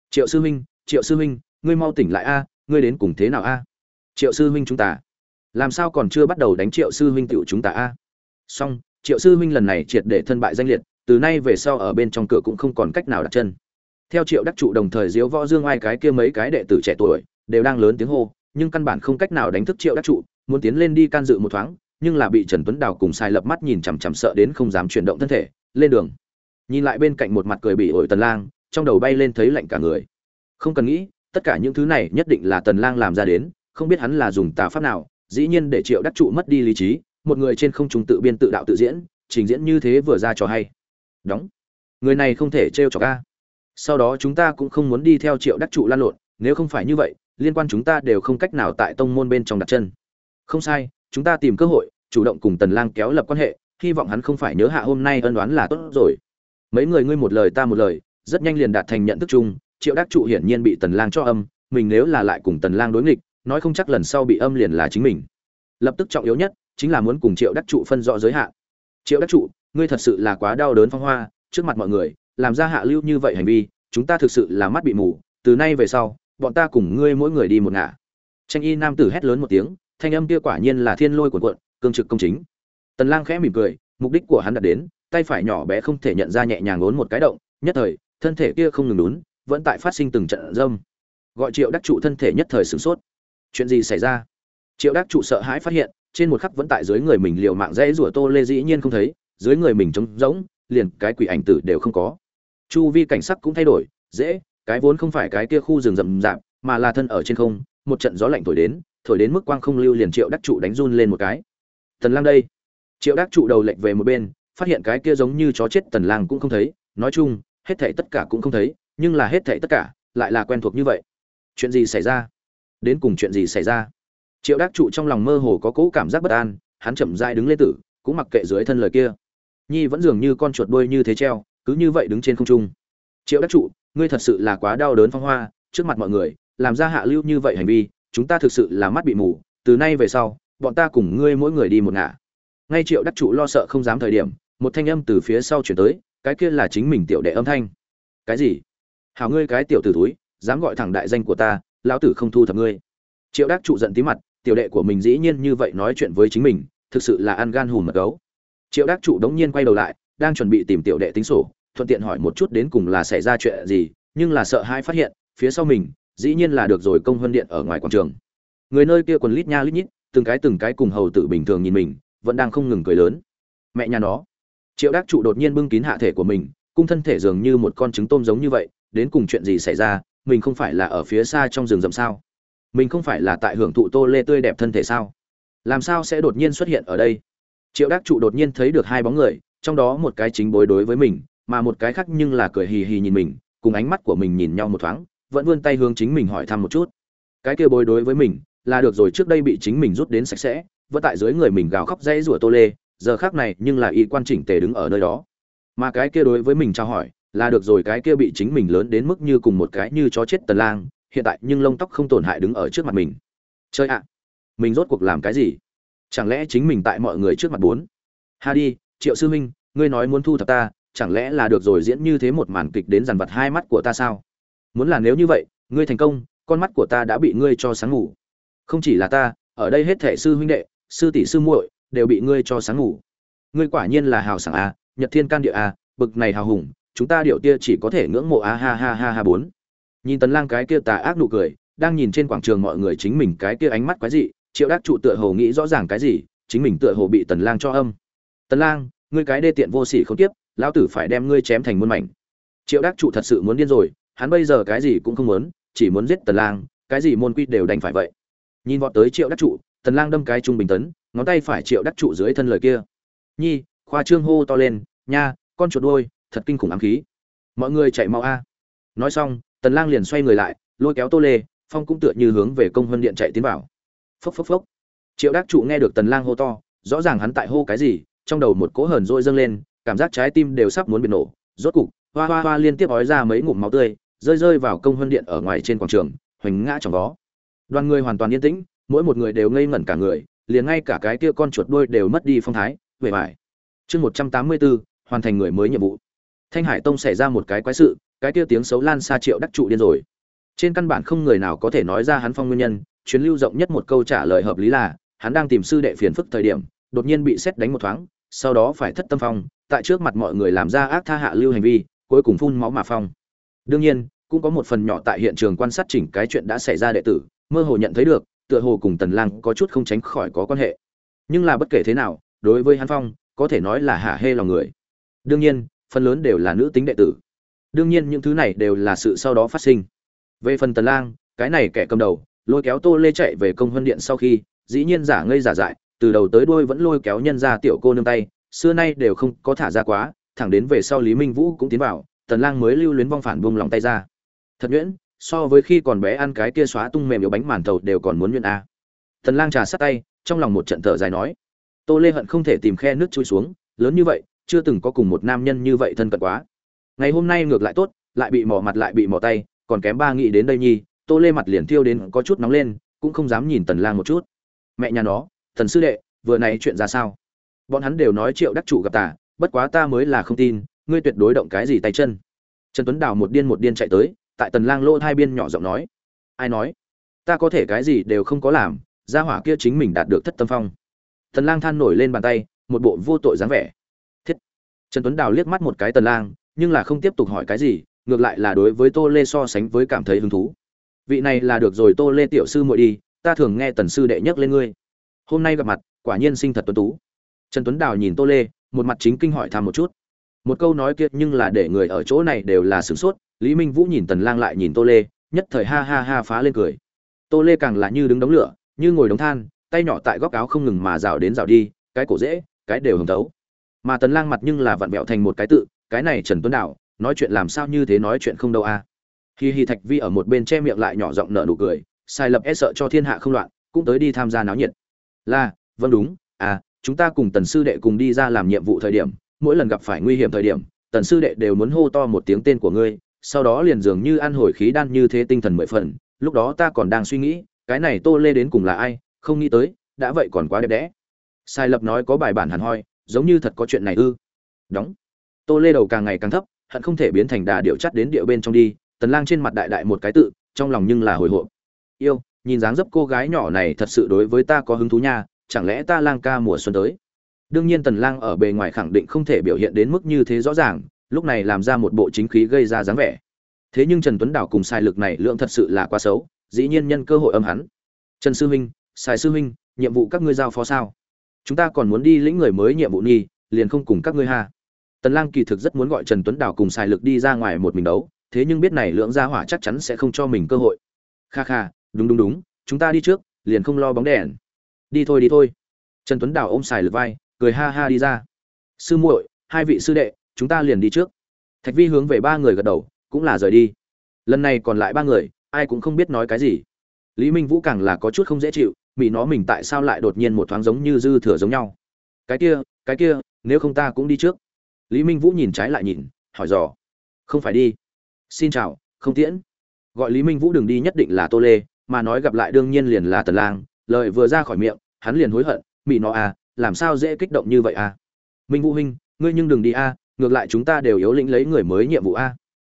Triệu sư huynh, triệu sư huynh, ngươi mau tỉnh lại a, ngươi đến cùng thế nào a? Triệu sư huynh chúng ta. Làm sao còn chưa bắt đầu đánh triệu sư huynh tiểu chúng ta a? Song triệu sư huynh lần này triệt để thân bại danh liệt, từ nay về sau ở bên trong cửa cũng không còn cách nào đặt chân theo triệu đắc trụ đồng thời diếu võ dương ai cái kia mấy cái đệ tử trẻ tuổi, đều đang lớn tiếng hô, nhưng căn bản không cách nào đánh thức triệu đắc trụ, muốn tiến lên đi can dự một thoáng, nhưng là bị trần tuấn đào cùng sai lập mắt nhìn chằm chằm sợ đến không dám chuyển động thân thể, lên đường. Nhìn lại bên cạnh một mặt cười bị ổi tần lang, trong đầu bay lên thấy lạnh cả người. Không cần nghĩ, tất cả những thứ này nhất định là tần lang làm ra đến, không biết hắn là dùng tà pháp nào, dĩ nhiên để triệu đắc trụ mất đi lý trí, một người trên không trung tự biên tự đạo tự diễn, trình diễn như thế vừa ra cho hay. Đóng. Người này không thể trêu chọc ca sau đó chúng ta cũng không muốn đi theo triệu đắc trụ lan lộn, nếu không phải như vậy, liên quan chúng ta đều không cách nào tại tông môn bên trong đặt chân. Không sai, chúng ta tìm cơ hội, chủ động cùng tần lang kéo lập quan hệ, hy vọng hắn không phải nhớ hạ hôm nay ân đoán là tốt rồi. Mấy người ngươi một lời ta một lời, rất nhanh liền đạt thành nhận thức chung, triệu đắc trụ hiển nhiên bị tần lang cho âm, mình nếu là lại cùng tần lang đối nghịch, nói không chắc lần sau bị âm liền là chính mình. Lập tức trọng yếu nhất, chính là muốn cùng triệu đắc trụ phân rõ giới hạn. Triệu đắc trụ, ngươi thật sự là quá đau đớn phong hoa, trước mặt mọi người làm ra hạ lưu như vậy hành vi, chúng ta thực sự là mắt bị mù, từ nay về sau, bọn ta cùng ngươi mỗi người đi một ngả. Tranh y nam tử hét lớn một tiếng, thanh âm kia quả nhiên là thiên lôi cuộn cuộn, cương trực công chính. Tần lang khẽ mỉm cười, mục đích của hắn đạt đến, tay phải nhỏ bé không thể nhận ra nhẹ nhàng uốn một cái động, nhất thời, thân thể kia không ngừng đốn vẫn tại phát sinh từng trận dâm gọi triệu đắc trụ thân thể nhất thời sửng sốt. Chuyện gì xảy ra? Triệu đắc trụ sợ hãi phát hiện, trên một khắc vẫn tại dưới người mình liều mạng dãy rủa tô lê dĩ nhiên không thấy, dưới người mình trống rỗng, liền cái quỷ ảnh tử đều không có chu vi cảnh sắc cũng thay đổi, dễ, cái vốn không phải cái kia khu rừng rậm rạp, mà là thân ở trên không, một trận gió lạnh thổi đến thổi đến mức quang không lưu liền triệu đắc trụ đánh run lên một cái. Tần lang đây. Triệu đắc trụ đầu lệch về một bên, phát hiện cái kia giống như chó chết tần lang cũng không thấy, nói chung, hết thảy tất cả cũng không thấy, nhưng là hết thảy tất cả, lại là quen thuộc như vậy. Chuyện gì xảy ra? Đến cùng chuyện gì xảy ra? Triệu đắc trụ trong lòng mơ hồ có cỗ cảm giác bất an, hắn chậm rãi đứng lên tử, cũng mặc kệ dưới thân lời kia. Nhi vẫn dường như con chuột đuôi như thế treo cứ như vậy đứng trên không trung. Triệu đắc trụ, ngươi thật sự là quá đau đớn phong hoa, trước mặt mọi người, làm ra hạ lưu như vậy hành vi, chúng ta thực sự là mắt bị mù, từ nay về sau, bọn ta cùng ngươi mỗi người đi một ngả. Ngay triệu đắc trụ lo sợ không dám thời điểm, một thanh âm từ phía sau chuyển tới, cái kia là chính mình tiểu đệ âm thanh. Cái gì? Hảo ngươi cái tiểu tử túi dám gọi thẳng đại danh của ta, lão tử không thu thập ngươi. Triệu đắc trụ giận tí mặt, tiểu đệ của mình dĩ nhiên như vậy nói chuyện với chính mình, thực sự là ăn gan hùm mật gấu. Triệu đắc trụ đống nhiên quay đầu lại đang chuẩn bị tìm tiểu đệ tính sổ, thuận tiện hỏi một chút đến cùng là xảy ra chuyện gì, nhưng là sợ hai phát hiện, phía sau mình, dĩ nhiên là được rồi công hơn điện ở ngoài quảng trường. Người nơi kia quần lít nha lít nhít, từng cái từng cái cùng hầu tử bình thường nhìn mình, vẫn đang không ngừng cười lớn. Mẹ nhà nó. Triệu đắc trụ đột nhiên bưng kín hạ thể của mình, cung thân thể dường như một con trứng tôm giống như vậy, đến cùng chuyện gì xảy ra, mình không phải là ở phía xa trong rừng rậm sao? Mình không phải là tại hưởng thụ tô lê tươi đẹp thân thể sao? Làm sao sẽ đột nhiên xuất hiện ở đây? Triệu đắc trụ đột nhiên thấy được hai bóng người trong đó một cái chính bối đối với mình, mà một cái khác nhưng là cười hì hì nhìn mình, cùng ánh mắt của mình nhìn nhau một thoáng, vẫn vươn tay hướng chính mình hỏi thăm một chút. Cái kia bối đối với mình, là được rồi trước đây bị chính mình rút đến sạch sẽ, vẫn tại dưới người mình gào khóc dãy rủa tô lê, giờ khác này nhưng là y quan chỉnh tề đứng ở nơi đó. Mà cái kia đối với mình trao hỏi, là được rồi cái kia bị chính mình lớn đến mức như cùng một cái như chó chết tần lang, hiện tại nhưng lông tóc không tổn hại đứng ở trước mặt mình. Chơi ạ, mình rốt cuộc làm cái gì? Chẳng lẽ chính mình tại mọi người trước mặt bốn ha đi triệu sư minh ngươi nói muốn thu thập ta, chẳng lẽ là được rồi diễn như thế một màn kịch đến dằn vặt hai mắt của ta sao? Muốn là nếu như vậy, ngươi thành công, con mắt của ta đã bị ngươi cho sáng ngủ. Không chỉ là ta, ở đây hết thể sư huynh đệ, sư tỷ sư muội đều bị ngươi cho sáng ngủ. Ngươi quả nhiên là hào sảng a, nhật thiên can địa a, bực này hào hùng, chúng ta điệu tia chỉ có thể ngưỡng mộ a ha ha ha ha bốn. Nhìn tần lang cái kia tà ác nụ cười, đang nhìn trên quảng trường mọi người chính mình cái kia ánh mắt quái dị, triệu đắc trụ tựa hồ nghĩ rõ ràng cái gì, chính mình tựa hồ bị tần lang cho âm tần lang, ngươi cái đê tiện vô sỉ không tiếp, lão tử phải đem ngươi chém thành muôn mảnh. Triệu đắc trụ thật sự muốn điên rồi, hắn bây giờ cái gì cũng không muốn, chỉ muốn giết tần lang, cái gì môn quy đều đành phải vậy. Nhìn vọt tới triệu đắc trụ, tần lang đâm cái trung bình tấn, ngón tay phải triệu đắc trụ dưới thân lời kia. Nhi, khoa trương hô to lên, nha, con chuột đuôi, thật kinh khủng ám khí. Mọi người chạy mau a. Nói xong, tần lang liền xoay người lại, lôi kéo tô lê, phong cũng tựa như hướng về công vân điện chạy tiến vào. Phốc phốc phốc. Triệu đắc trụ nghe được tần lang hô to, rõ ràng hắn tại hô cái gì trong đầu một cỗ hờn dỗi dâng lên, cảm giác trái tim đều sắp muốn bị nổ. Rốt cục, hoa hoa hoa liên tiếp ói ra mấy ngụm máu tươi, rơi rơi vào công hơn điện ở ngoài trên quảng trường, hoành ngã trong đó. Đoàn người hoàn toàn yên tĩnh, mỗi một người đều ngây ngẩn cả người, liền ngay cả cái kia con chuột đuôi đều mất đi phong thái về vải. Chương một trăm tám mươi bốn, hoàn thành người mới nhiệm vụ. Thanh hải tông xảy ra một cái quái sự, cái kia tiếng xấu lan xa triệu đắc trụ điên rồi. Trên căn bản không người nào có thể nói ra hắn phong nguyên nhân, chuyến lưu rộng nhất một câu trả lời hợp lý là, hắn đang tìm sư đệ phiền phức thời điểm đột nhiên bị xét đánh một thoáng, sau đó phải thất tâm phong, tại trước mặt mọi người làm ra ác tha hạ lưu hành vi, cuối cùng phun máu mà phong. Đương nhiên, cũng có một phần nhỏ tại hiện trường quan sát chỉnh cái chuyện đã xảy ra đệ tử, mơ hồ nhận thấy được, tựa hồ cùng tần lang có chút không tránh khỏi có quan hệ. Nhưng là bất kể thế nào, đối với hắn phong, có thể nói là hạ hê lòng người. Đương nhiên, phần lớn đều là nữ tính đệ tử. Đương nhiên những thứ này đều là sự sau đó phát sinh. Về phần tần lang, cái này kẻ cầm đầu, lôi kéo tô lê chạy về công vân điện sau khi, dĩ nhiên giả ngây giả dại từ đầu tới đuôi vẫn lôi kéo nhân ra tiểu cô nương tay, xưa nay đều không có thả ra quá, thẳng đến về sau lý minh vũ cũng tiến vào, tần lang mới lưu luyến vong phản buông lòng tay ra. Thật nhuyễn, so với khi còn bé ăn cái kia xóa tung mềm yếu bánh màn thầu đều còn muốn nhuyễn a. Tần lang trà sát tay, trong lòng một trận thở dài nói, tô lê hận không thể tìm khe nước chui xuống, lớn như vậy, chưa từng có cùng một nam nhân như vậy thân cận quá. Ngày hôm nay ngược lại tốt, lại bị mỏ mặt lại bị mỏ tay, còn kém ba nghĩ đến đây nhi, tô lê mặt liền thiêu đến có chút nóng lên, cũng không dám nhìn tần lang một chút. Mẹ nhà nó thần sư đệ, vừa này chuyện ra sao? Bọn hắn đều nói triệu đắc chủ gặp tả bất quá ta mới là không tin, ngươi tuyệt đối động cái gì tay chân. Trần tuấn đào một điên một điên chạy tới, tại tần lang lô hai biên nhỏ giọng nói. Ai nói? Ta có thể cái gì đều không có làm, gia hỏa kia chính mình đạt được thất tâm phong. Tần lang than nổi lên bàn tay, một bộ vô tội dáng vẻ. Thiết. Trần tuấn đào liếc mắt một cái tần lang, nhưng là không tiếp tục hỏi cái gì, ngược lại là đối với tô lê so sánh với cảm thấy hứng thú. Vị này là được rồi tô lê tiểu sư muội đi, ta thường nghe tần sư đệ nhắc lên ngươi hôm nay gặp mặt, quả nhiên sinh thật tuấn tú. Trần tuấn đào nhìn tô lê, một mặt chính kinh hỏi thăm một chút. Một câu nói kia nhưng là để người ở chỗ này đều là sửng sốt, lý minh vũ nhìn tần lang lại nhìn tô lê, nhất thời ha ha ha phá lên cười. Tô lê càng là như đứng đống lửa, như ngồi đống than, tay nhỏ tại góc áo không ngừng mà rào đến rào đi, cái cổ dễ, cái đều hồng tấu mà tần lang mặt nhưng là vặn vẹo thành một cái tự, cái này trần tuấn đào, nói chuyện làm sao như thế nói chuyện không đâu a. À. hi hi thạch vi ở một bên che miệng lại nhỏ giọng nở nụ cười, sai lập e sợ cho thiên hạ không loạn, cũng tới đi tham gia náo nhiệt là vâng đúng à chúng ta cùng tần sư đệ cùng đi ra làm nhiệm vụ thời điểm, mỗi lần gặp phải nguy hiểm thời điểm, tần sư đệ đều muốn hô to một tiếng tên của ngươi, sau đó liền dường như ăn hồi khí đan như thế tinh thần mười phần, lúc đó ta còn đang suy nghĩ, cái này tô lê đến cùng là ai, không nghĩ tới, đã vậy còn quá đẹp đẽ. Sai lập nói có bài bản hẳn hoi, giống như thật có chuyện này ư. Đóng. Tô lê đầu càng ngày càng thấp, hận không thể biến thành đà điệu chắt đến điệu bên trong đi, tần lang trên mặt đại đại một cái tự, trong lòng nhưng là hồi hộp. Yêu nhìn dáng dấp cô gái nhỏ này thật sự đối với ta có hứng thú nha, chẳng lẽ ta lang ca mùa xuân tới? Đương nhiên tần lang ở bề ngoài khẳng định không thể biểu hiện đến mức như thế rõ ràng, lúc này làm ra một bộ chính khí gây ra dáng vẻ. Thế nhưng trần tuấn đảo cùng sai lực này lượng thật sự là quá xấu, dĩ nhiên nhân cơ hội âm hắn. Trần sư huynh sai sư huynh nhiệm vụ các ngươi giao phó sao? Chúng ta còn muốn đi lĩnh người mới nhiệm vụ nghi liền không cùng các ngươi ha. Tần lang kỳ thực rất muốn gọi trần tuấn đảo cùng sai lực đi ra ngoài một mình đấu, thế nhưng biết này lượng gia hỏa chắc chắn sẽ không cho mình cơ hội. Kha kha đúng đúng đúng, chúng ta đi trước, liền không lo bóng đèn. Đi thôi đi thôi. Trần tuấn Đào ôm xài lượt vai, cười ha ha đi ra. Sư muội, hai vị sư đệ, chúng ta liền đi trước. Thạch vi hướng về ba người gật đầu, cũng là rời đi. Lần này còn lại ba người, ai cũng không biết nói cái gì. Lý minh vũ càng là có chút không dễ chịu mỹ nó mình tại sao lại đột nhiên một thoáng giống như dư thừa giống nhau. Cái kia cái kia, nếu không ta cũng đi trước. Lý minh vũ nhìn trái lại nhìn, hỏi dò. Không phải đi. Xin chào, không tiễn. Gọi lý minh vũ đừng đi nhất định là tô lê mà nói gặp lại đương nhiên liền là tần lang, lời vừa ra khỏi miệng, hắn liền hối hận mỹ nó à làm sao dễ kích động như vậy à? Minh vũ huynh, ngươi nhưng đừng đi a, ngược lại chúng ta đều yếu lĩnh lấy người mới nhiệm vụ a.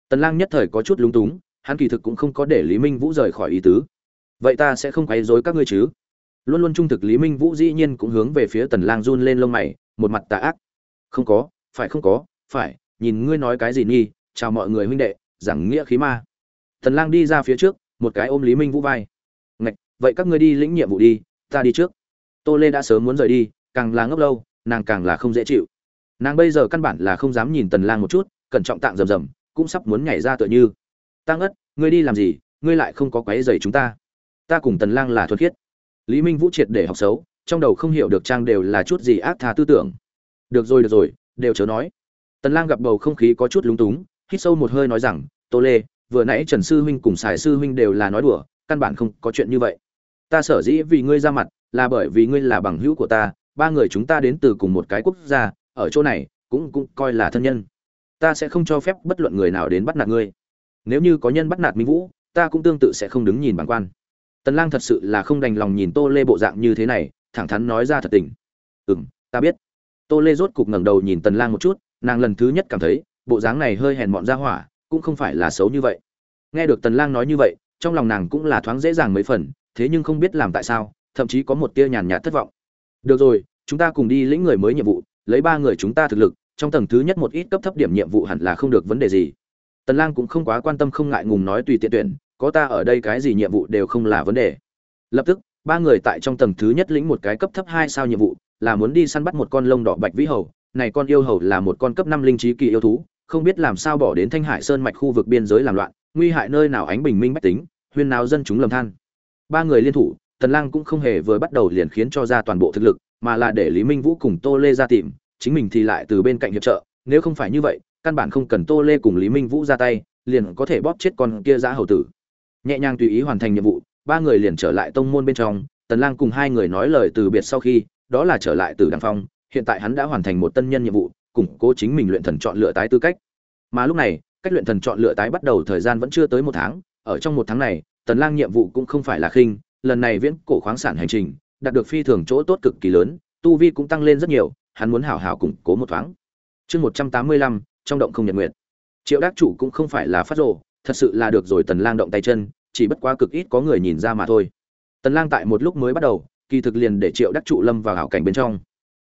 Tần lang nhất thời có chút lúng túng, hắn kỳ thực cũng không có để lý minh vũ rời khỏi ý tứ. Vậy ta sẽ không quấy rối các ngươi chứ? Luôn luôn trung thực lý minh vũ dĩ nhiên cũng hướng về phía tần lang run lên lông mày, một mặt tà ác. Không có, phải không có, phải, nhìn ngươi nói cái gì nghi chào mọi người huynh đệ, giảng nghĩa khí ma. Tần lang đi ra phía trước một cái ôm lý minh vũ vai. Ngạch, vậy các ngươi đi lĩnh nhiệm vụ đi, ta đi trước. Tô lê đã sớm muốn rời đi, càng là ngốc lâu, nàng càng là không dễ chịu. Nàng bây giờ căn bản là không dám nhìn tần lang một chút, cẩn trọng tạng rầm rầm, cũng sắp muốn nhảy ra tựa như. Tăng ất ngươi đi làm gì, ngươi lại không có quấy giày chúng ta. Ta cùng tần lang là thuần khiết. Lý minh vũ triệt để học xấu, trong đầu không hiểu được trang đều là chút gì ác tha tư tưởng. Được rồi được rồi, đều chớ nói. Tần lang gặp bầu không khí có chút lúng túng, hít sâu một hơi nói rằng, tô lê vừa nãy trần sư huynh cùng sài sư huynh đều là nói đùa, căn bản không có chuyện như vậy. Ta sở dĩ vì ngươi ra mặt, là bởi vì ngươi là bằng hữu của ta, ba người chúng ta đến từ cùng một cái quốc gia, ở chỗ này, cũng cũng coi là thân nhân. Ta sẽ không cho phép bất luận người nào đến bắt nạt ngươi. Nếu như có nhân bắt nạt minh vũ, ta cũng tương tự sẽ không đứng nhìn bằng quan. Tần lang thật sự là không đành lòng nhìn tô lê bộ dạng như thế này, thẳng thắn nói ra thật tình. Ừm, ta biết. Tô lê rốt cục ngẩng đầu nhìn tần lang một chút, nàng lần thứ nhất cảm thấy, bộ dáng này hơi hèn mọn ra hỏa cũng không phải là xấu như vậy. Nghe được tần lang nói như vậy, trong lòng nàng cũng là thoáng dễ dàng mấy phần, thế nhưng không biết làm tại sao, thậm chí có một tia nhàn nhạt thất vọng. Được rồi, chúng ta cùng đi lĩnh người mới nhiệm vụ, lấy ba người chúng ta thực lực, trong tầng thứ nhất một ít cấp thấp điểm nhiệm vụ hẳn là không được vấn đề gì. Tần lang cũng không quá quan tâm không ngại ngùng nói tùy tiện tuyển, có ta ở đây cái gì nhiệm vụ đều không là vấn đề. Lập tức, ba người tại trong tầng thứ nhất lĩnh một cái cấp thấp hai sao nhiệm vụ, là muốn đi săn bắt một con lông đỏ bạch vĩ hầu, này con yêu hầu là một con cấp năm linh trí kỳ yêu thú không biết làm sao bỏ đến thanh hải sơn mạch khu vực biên giới làm loạn, nguy hại nơi nào ánh bình minh bách tính, huyên nào dân chúng lầm than. Ba người liên thủ, tần lang cũng không hề vừa bắt đầu liền khiến cho ra toàn bộ thực lực, mà là để lý minh vũ cùng tô lê ra tìm, chính mình thì lại từ bên cạnh hiệp trợ, nếu không phải như vậy, căn bản không cần tô lê cùng lý minh vũ ra tay, liền có thể bóp chết con kia giã hầu tử. Nhẹ nhàng tùy ý hoàn thành nhiệm vụ, ba người liền trở lại tông môn bên trong, tần lang cùng hai người nói lời từ biệt sau khi, đó là trở lại từ đằng phong, hiện tại hắn đã hoàn thành một tân nhân nhiệm vụ củng cố chính mình luyện thần chọn lựa tái tư cách. Mà lúc này cách luyện thần chọn lựa tái bắt đầu thời gian vẫn chưa tới một tháng ở trong một tháng này tần lang nhiệm vụ cũng không phải là khinh lần này viễn cổ khoáng sản hành trình đạt được phi thường chỗ tốt cực kỳ lớn tu vi cũng tăng lên rất nhiều hắn muốn hảo hảo củng cố một thoáng. Chương 185, trong động không nhật nguyện triệu đắc chủ cũng không phải là phát rồ thật sự là được rồi tần lang động tay chân chỉ bất quá cực ít có người nhìn ra mà thôi. Tần lang tại một lúc mới bắt đầu kỳ thực liền để triệu đắc trụ lâm vào hảo cảnh bên trong.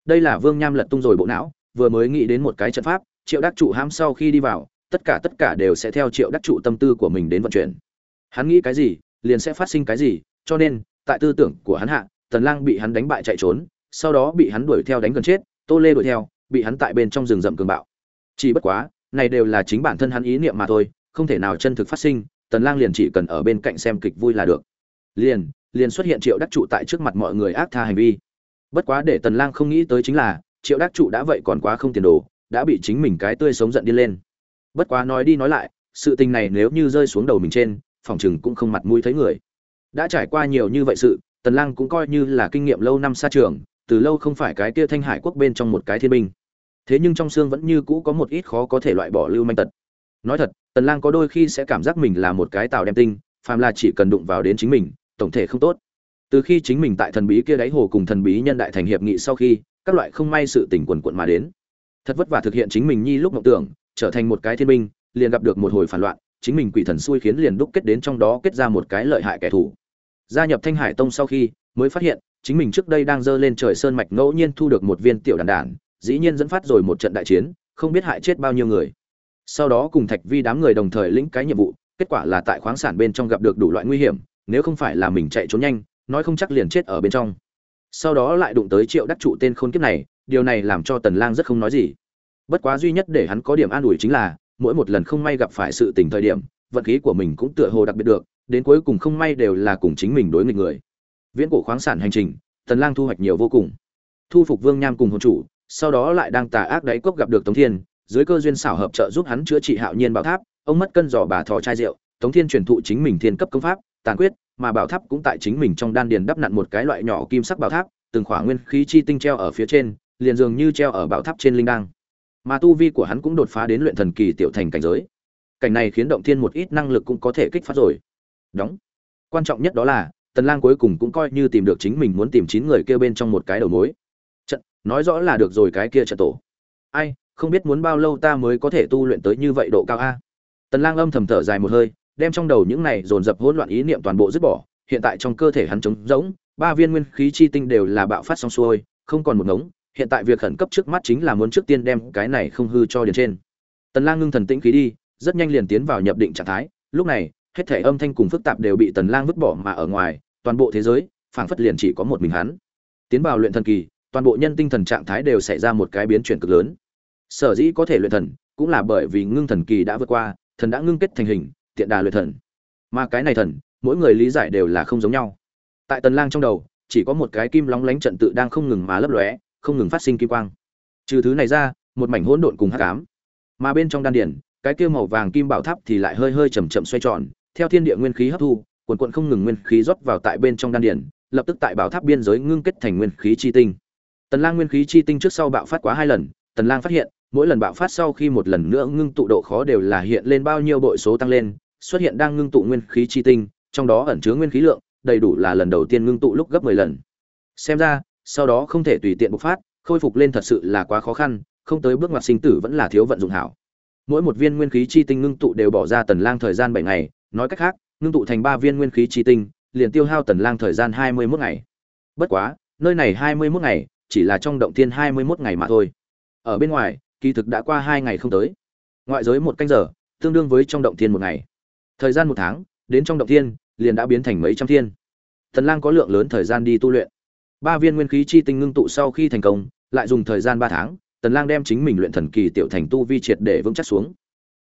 Đây là vương nham lật tung rồi bộ não vừa mới nghĩ đến một cái trận pháp, triệu đắc trụ ham sau khi đi vào, tất cả tất cả đều sẽ theo triệu đắc trụ tâm tư của mình đến vận chuyển. Hắn nghĩ cái gì, liền sẽ phát sinh cái gì, cho nên, tại tư tưởng của hắn hạ, tần lang bị hắn đánh bại chạy trốn, sau đó bị hắn đuổi theo đánh gần chết, tô lê đuổi theo, bị hắn tại bên trong rừng rậm cường bạo. Chỉ bất quá, này đều là chính bản thân hắn ý niệm mà thôi, không thể nào chân thực phát sinh, tần lang liền chỉ cần ở bên cạnh xem kịch vui là được. Liền liền xuất hiện triệu đắc trụ tại trước mặt mọi người ác tha hành vi. Bất quá để tần lang không nghĩ tới chính là triệu đắc trụ đã vậy còn quá không tiền đồ, đã bị chính mình cái tươi sống giận đi lên. Bất quá nói đi nói lại, sự tình này nếu như rơi xuống đầu mình trên, phòng chừng cũng không mặt mũi thấy người. Đã trải qua nhiều như vậy sự, tần lang cũng coi như là kinh nghiệm lâu năm xa trường, từ lâu không phải cái kia thanh hải quốc bên trong một cái thiên binh. Thế nhưng trong xương vẫn như cũ có một ít khó có thể loại bỏ lưu manh tật. Nói thật, tần lang có đôi khi sẽ cảm giác mình là một cái tàu đem tinh, phàm là chỉ cần đụng vào đến chính mình, tổng thể không tốt. Từ khi chính mình tại thần bí kia đáy hồ cùng thần bí nhân đại thành hiệp nghị sau khi các loại không may sự tình quần quận mà đến. Thật vất vả thực hiện chính mình nhi lúc mộng tưởng, trở thành một cái thiên binh, liền gặp được một hồi phản loạn, chính mình quỷ thần xui khiến liền đúc kết đến trong đó kết ra một cái lợi hại kẻ thù. Gia nhập thanh hải tông sau khi, mới phát hiện, chính mình trước đây đang dơ lên trời sơn mạch ngẫu nhiên thu được một viên tiểu đàn đản dĩ nhiên dẫn phát rồi một trận đại chiến, không biết hại chết bao nhiêu người. Sau đó cùng thạch vi đám người đồng thời lĩnh cái nhiệm vụ, kết quả là tại khoáng sản bên trong gặp được đủ loại nguy hiểm, nếu không phải là mình chạy trốn nhanh, nói không chắc liền chết ở bên trong sau đó lại đụng tới triệu đắc trụ tên khôn kiếp này, điều này làm cho tần lang rất không nói gì. Bất quá duy nhất để hắn có điểm an ủi chính là, mỗi một lần không may gặp phải sự tình thời điểm, vận khí của mình cũng tựa hồ đặc biệt được, đến cuối cùng không may đều là cùng chính mình đối nghịch người. Viễn cổ khoáng sản hành trình, tần lang thu hoạch nhiều vô cùng. Thu phục vương nham cùng hồn chủ, sau đó lại đang tà ác đáy cốc gặp được tống thiên, dưới cơ duyên xảo hợp trợ giúp hắn chữa trị hạo nhiên bảo tháp, ông mất cân giỏ bà thò chai rượu, tống thiên truyền thụ chính mình thiên cấp công pháp, tàn quyết mà bảo tháp cũng tại chính mình trong đan điền đắp nặn một cái loại nhỏ kim sắc bảo tháp, từng khỏa nguyên khí chi tinh treo ở phía trên, liền dường như treo ở bảo tháp trên linh đăng. Mà tu vi của hắn cũng đột phá đến luyện thần kỳ tiểu thành cảnh giới. Cảnh này khiến động thiên một ít năng lực cũng có thể kích phát rồi. Đóng. Quan trọng nhất đó là, tần lang cuối cùng cũng coi như tìm được chính mình muốn tìm chín người kia bên trong một cái đầu mối. Trận, nói rõ là được rồi cái kia trận tổ. Ai, không biết muốn bao lâu ta mới có thể tu luyện tới như vậy độ cao a? Tần lang âm thầm thở dài một hơi đem trong đầu những này dồn dập hỗn loạn ý niệm toàn bộ dứt bỏ, hiện tại trong cơ thể hắn trống rỗng, ba viên nguyên khí chi tinh đều là bạo phát xong xuôi, không còn một ngống, hiện tại việc khẩn cấp trước mắt chính là muốn trước tiên đem cái này không hư cho điền trên. Tần lang ngưng thần tĩnh khí đi, rất nhanh liền tiến vào nhập định trạng thái, lúc này, hết thể âm thanh cùng phức tạp đều bị tần lang vứt bỏ mà ở ngoài, toàn bộ thế giới, phảng phất liền chỉ có một mình hắn. Tiến vào luyện thần kỳ, toàn bộ nhân tinh thần trạng thái đều xảy ra một cái biến chuyển cực lớn. Sở dĩ có thể luyện thần, cũng là bởi vì ngưng thần kỳ đã vượt qua, thần đã ngưng kết thành hình tiện đà luyện thần. Mà cái này thần, mỗi người lý giải đều là không giống nhau. Tại tần lang trong đầu, chỉ có một cái kim lóng lánh trận tự đang không ngừng mà lấp lóe, không ngừng phát sinh kim quang. Trừ thứ này ra, một mảnh hỗn độn cùng hắc ám. Mà bên trong đan điển cái kia màu vàng kim bảo tháp thì lại hơi hơi chậm chậm xoay tròn, theo thiên địa nguyên khí hấp thu, cuộn cuộn không ngừng nguyên khí rót vào tại bên trong đan điển lập tức tại bảo tháp biên giới ngưng kết thành nguyên khí chi tinh. Tần lang nguyên khí chi tinh trước sau bạo phát quá hai lần, tần lang phát hiện mỗi lần bạo phát sau khi một lần nữa ngưng tụ độ khó đều là hiện lên bao nhiêu bội số tăng lên, xuất hiện đang ngưng tụ nguyên khí chi tinh, trong đó ẩn chứa nguyên khí lượng, đầy đủ là lần đầu tiên ngưng tụ lúc gấp 10 lần. Xem ra, sau đó không thể tùy tiện bộc phát, khôi phục lên thật sự là quá khó khăn, không tới bước ngoặt sinh tử vẫn là thiếu vận dụng hảo. Mỗi một viên nguyên khí chi tinh ngưng tụ đều bỏ ra tần lang thời gian 7 ngày, nói cách khác, ngưng tụ thành ba viên nguyên khí chi tinh, liền tiêu hao tần lang thời gian 21 ngày. Bất quá, nơi này 21 ngày, chỉ là trong động thiên 21 ngày mà thôi. Ở bên ngoài kỳ thực đã qua hai ngày không tới. Ngoại giới một canh giờ, tương đương với trong động thiên một ngày. Thời gian một tháng, đến trong động thiên, liền đã biến thành mấy trăm thiên. Thần lang có lượng lớn thời gian đi tu luyện. Ba viên nguyên khí chi tinh ngưng tụ sau khi thành công, lại dùng thời gian ba tháng tần lang đem chính mình luyện thần kỳ tiểu thành tu vi triệt để vững chắc xuống.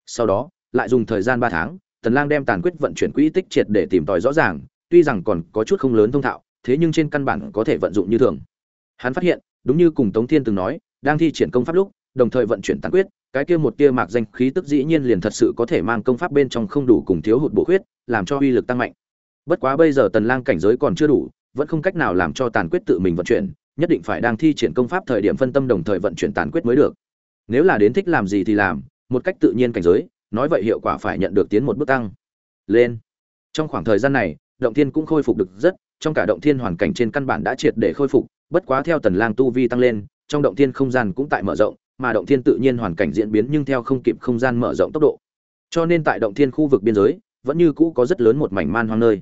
Sau đó, lại dùng thời gian ba tháng tần lang đem tàn quyết vận chuyển quỹ tích triệt để tìm tòi rõ ràng, tuy rằng còn có chút không lớn thông thạo, thế nhưng trên căn bản có thể vận dụng như thường. Hắn phát hiện, đúng như cùng tống thiên từng nói, đang thi triển công pháp lúc đồng thời vận chuyển tán quyết, cái kia một tia mạc danh khí tức dĩ nhiên liền thật sự có thể mang công pháp bên trong không đủ cùng thiếu hụt bổ khuyết, làm cho uy lực tăng mạnh. Bất quá bây giờ tần lang cảnh giới còn chưa đủ, vẫn không cách nào làm cho tàn quyết tự mình vận chuyển, nhất định phải đang thi triển công pháp thời điểm phân tâm đồng thời vận chuyển tàn quyết mới được. Nếu là đến thích làm gì thì làm, một cách tự nhiên cảnh giới, nói vậy hiệu quả phải nhận được tiến một bước tăng lên. Trong khoảng thời gian này, động thiên cũng khôi phục được rất, trong cả động thiên hoàn cảnh trên căn bản đã triệt để khôi phục, bất quá theo tần lang tu vi tăng lên, trong động thiên không gian cũng tại mở rộng mà động thiên tự nhiên hoàn cảnh diễn biến nhưng theo không kịp không gian mở rộng tốc độ. Cho nên tại động thiên khu vực biên giới, vẫn như cũ có rất lớn một mảnh man hoang nơi.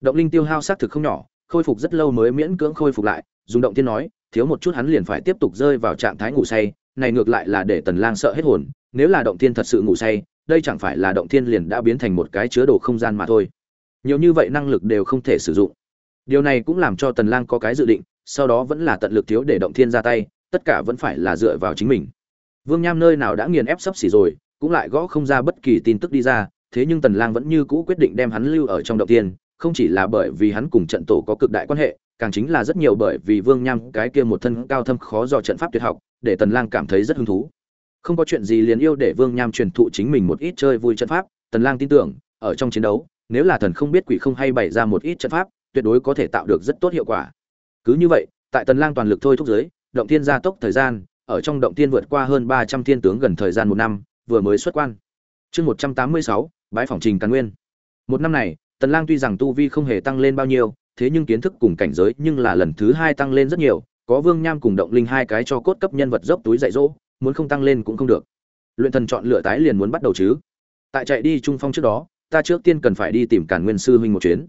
Động linh tiêu hao xác thực không nhỏ, khôi phục rất lâu mới miễn cưỡng khôi phục lại, dùng động thiên nói, thiếu một chút hắn liền phải tiếp tục rơi vào trạng thái ngủ say, này ngược lại là để tần lang sợ hết hồn, nếu là động thiên thật sự ngủ say, đây chẳng phải là động thiên liền đã biến thành một cái chứa đồ không gian mà thôi. Nhiều như vậy năng lực đều không thể sử dụng. Điều này cũng làm cho tần lang có cái dự định, sau đó vẫn là tận lực thiếu để động thiên ra tay tất cả vẫn phải là dựa vào chính mình vương nham nơi nào đã nghiền ép sắp xỉ rồi, cũng lại gõ không ra bất kỳ tin tức đi ra, thế nhưng tần lang vẫn như cũ quyết định đem hắn lưu ở trong động tiên. không chỉ là bởi vì hắn cùng trận tổ có cực đại quan hệ, càng chính là rất nhiều bởi vì vương nham cái kia một thân cao thâm khó do trận pháp tuyệt học, để tần lang cảm thấy rất hứng thú không có chuyện gì liền yêu để vương nham truyền thụ chính mình một ít chơi vui trận pháp, tần lang tin tưởng, ở trong chiến đấu, nếu là thần không biết quỷ không hay bày ra một ít trận pháp, tuyệt đối có thể tạo được rất tốt hiệu quả cứ như vậy, tại tần lang toàn lực thôi thúc giới động thiên gia tốc thời gian ở trong động thiên vượt qua hơn 300 thiên tướng gần thời gian một năm vừa mới xuất quan. Chương 186, bái phỏng trình càn nguyên. Một năm này tần lang tuy rằng tu vi không hề tăng lên bao nhiêu thế nhưng kiến thức cùng cảnh giới nhưng là lần thứ hai tăng lên rất nhiều có vương nham cùng động linh hai cái cho cốt cấp nhân vật dốc túi dạy dỗ muốn không tăng lên cũng không được. Luyện thần chọn lựa tái liền muốn bắt đầu chứ. Tại chạy đi trung phong trước đó ta trước tiên cần phải đi tìm càn nguyên sư huynh một chuyến.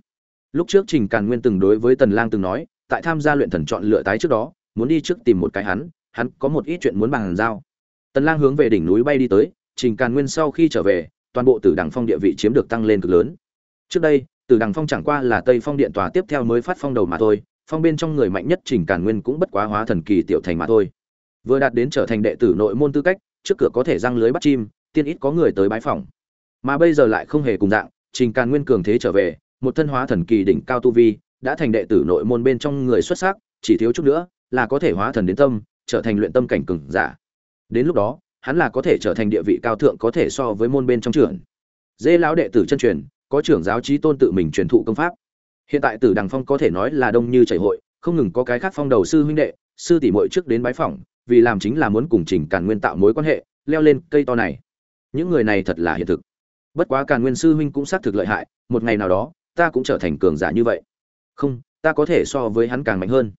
Lúc trước trình càn nguyên từng đối với tần lang từng nói tại tham gia luyện thần chọn lựa tái trước đó muốn đi trước tìm một cái hắn hắn có một ít chuyện muốn bàn giao. Tần lang hướng về đỉnh núi bay đi tới, trình càn nguyên sau khi trở về, toàn bộ tử đằng phong địa vị chiếm được tăng lên cực lớn. Trước đây, tử đằng phong chẳng qua là tây phong điện tòa tiếp theo mới phát phong đầu mà thôi, phong bên trong người mạnh nhất trình càn nguyên cũng bất quá hóa thần kỳ tiểu thành mà thôi. Vừa đạt đến trở thành đệ tử nội môn tư cách, trước cửa có thể răng lưới bắt chim, tiên ít có người tới bái phỏng. Mà bây giờ lại không hề cùng dạng, trình càn nguyên cường thế trở về, một thân hóa thần kỳ đỉnh cao tu vi, đã thành đệ tử nội môn bên trong người xuất sắc, chỉ thiếu chút nữa là có thể hóa thần đến tâm, trở thành luyện tâm cảnh cường giả. Đến lúc đó, hắn là có thể trở thành địa vị cao thượng có thể so với môn bên trong trưởng. dê lão đệ tử chân truyền, có trưởng giáo trí tôn tự mình truyền thụ công pháp. Hiện tại tử đằng phong có thể nói là đông như chảy hội, không ngừng có cái khác phong đầu sư huynh đệ, sư tỷ muội trước đến bái phỏng, vì làm chính là muốn cùng trình càn nguyên tạo mối quan hệ, leo lên cây to này. Những người này thật là hiện thực. Bất quá càn nguyên sư huynh cũng xác thực lợi hại, một ngày nào đó, ta cũng trở thành cường giả như vậy. Không, ta có thể so với hắn càng mạnh hơn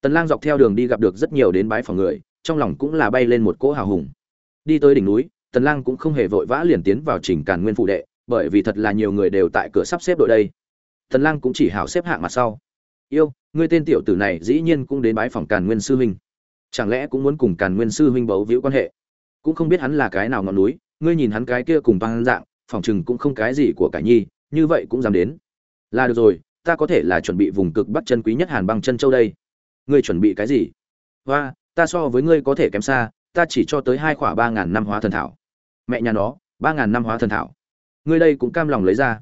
tần lang dọc theo đường đi gặp được rất nhiều đến bái phỏng người, trong lòng cũng là bay lên một cỗ hào hùng. Đi tới đỉnh núi, tần lang cũng không hề vội vã liền tiến vào chỉnh càn nguyên phụ đệ, bởi vì thật là nhiều người đều tại cửa sắp xếp đội đây. Tần lang cũng chỉ hảo xếp hạng mặt sau. Yêu, ngươi tên tiểu tử này dĩ nhiên cũng đến bái phỏng càn nguyên sư huynh. Chẳng lẽ cũng muốn cùng càn nguyên sư huynh bấu víu quan hệ? Cũng không biết hắn là cái nào ngọn núi, ngươi nhìn hắn cái kia cùng băng dạng phỏng chừng cũng không cái gì của cả nhi, như vậy cũng dám đến. Là được rồi, ta có thể là chuẩn bị vùng cực bắc chân quý nhất hàn băng chân châu đây ngươi chuẩn bị cái gì? Hoa, ta so với ngươi có thể kém xa, ta chỉ cho tới hai khỏa ba ngàn năm hóa thần thảo. Mẹ nhà nó, ba ngàn năm hóa thần thảo. Ngươi đây cũng cam lòng lấy ra.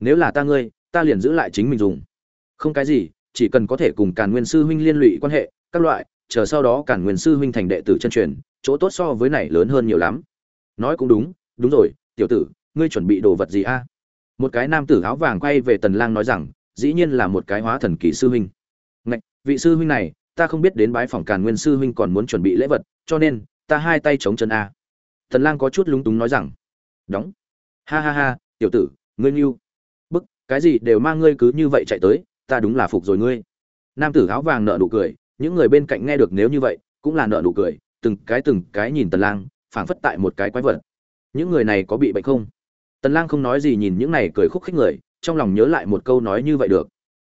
Nếu là ta ngươi, ta liền giữ lại chính mình dùng. Không cái gì, chỉ cần có thể cùng càn nguyên sư huynh liên lụy quan hệ, các loại, chờ sau đó càn nguyên sư huynh thành đệ tử chân truyền, chỗ tốt so với này lớn hơn nhiều lắm. Nói cũng đúng đúng rồi, tiểu tử, ngươi chuẩn bị đồ vật gì a? Một cái nam tử áo vàng quay về tần lang nói rằng, dĩ nhiên là một cái hóa thần kỳ sư huynh vị sư huynh này, ta không biết đến bái phòng càn nguyên sư huynh còn muốn chuẩn bị lễ vật, cho nên, ta hai tay chống chân a. Thần lang có chút lúng túng nói rằng, đóng. Ha ha ha, tiểu tử, ngươi nghiêu bức, cái gì đều mang ngươi cứ như vậy chạy tới, ta đúng là phục rồi ngươi. Nam tử áo vàng nợ nụ cười, những người bên cạnh nghe được nếu như vậy, cũng là nợ nụ cười, từng cái từng cái nhìn tần lang, phảng phất tại một cái quái vật. Những người này có bị bệnh không? Tần lang không nói gì nhìn những này cười khúc khích người, trong lòng nhớ lại một câu nói như vậy được.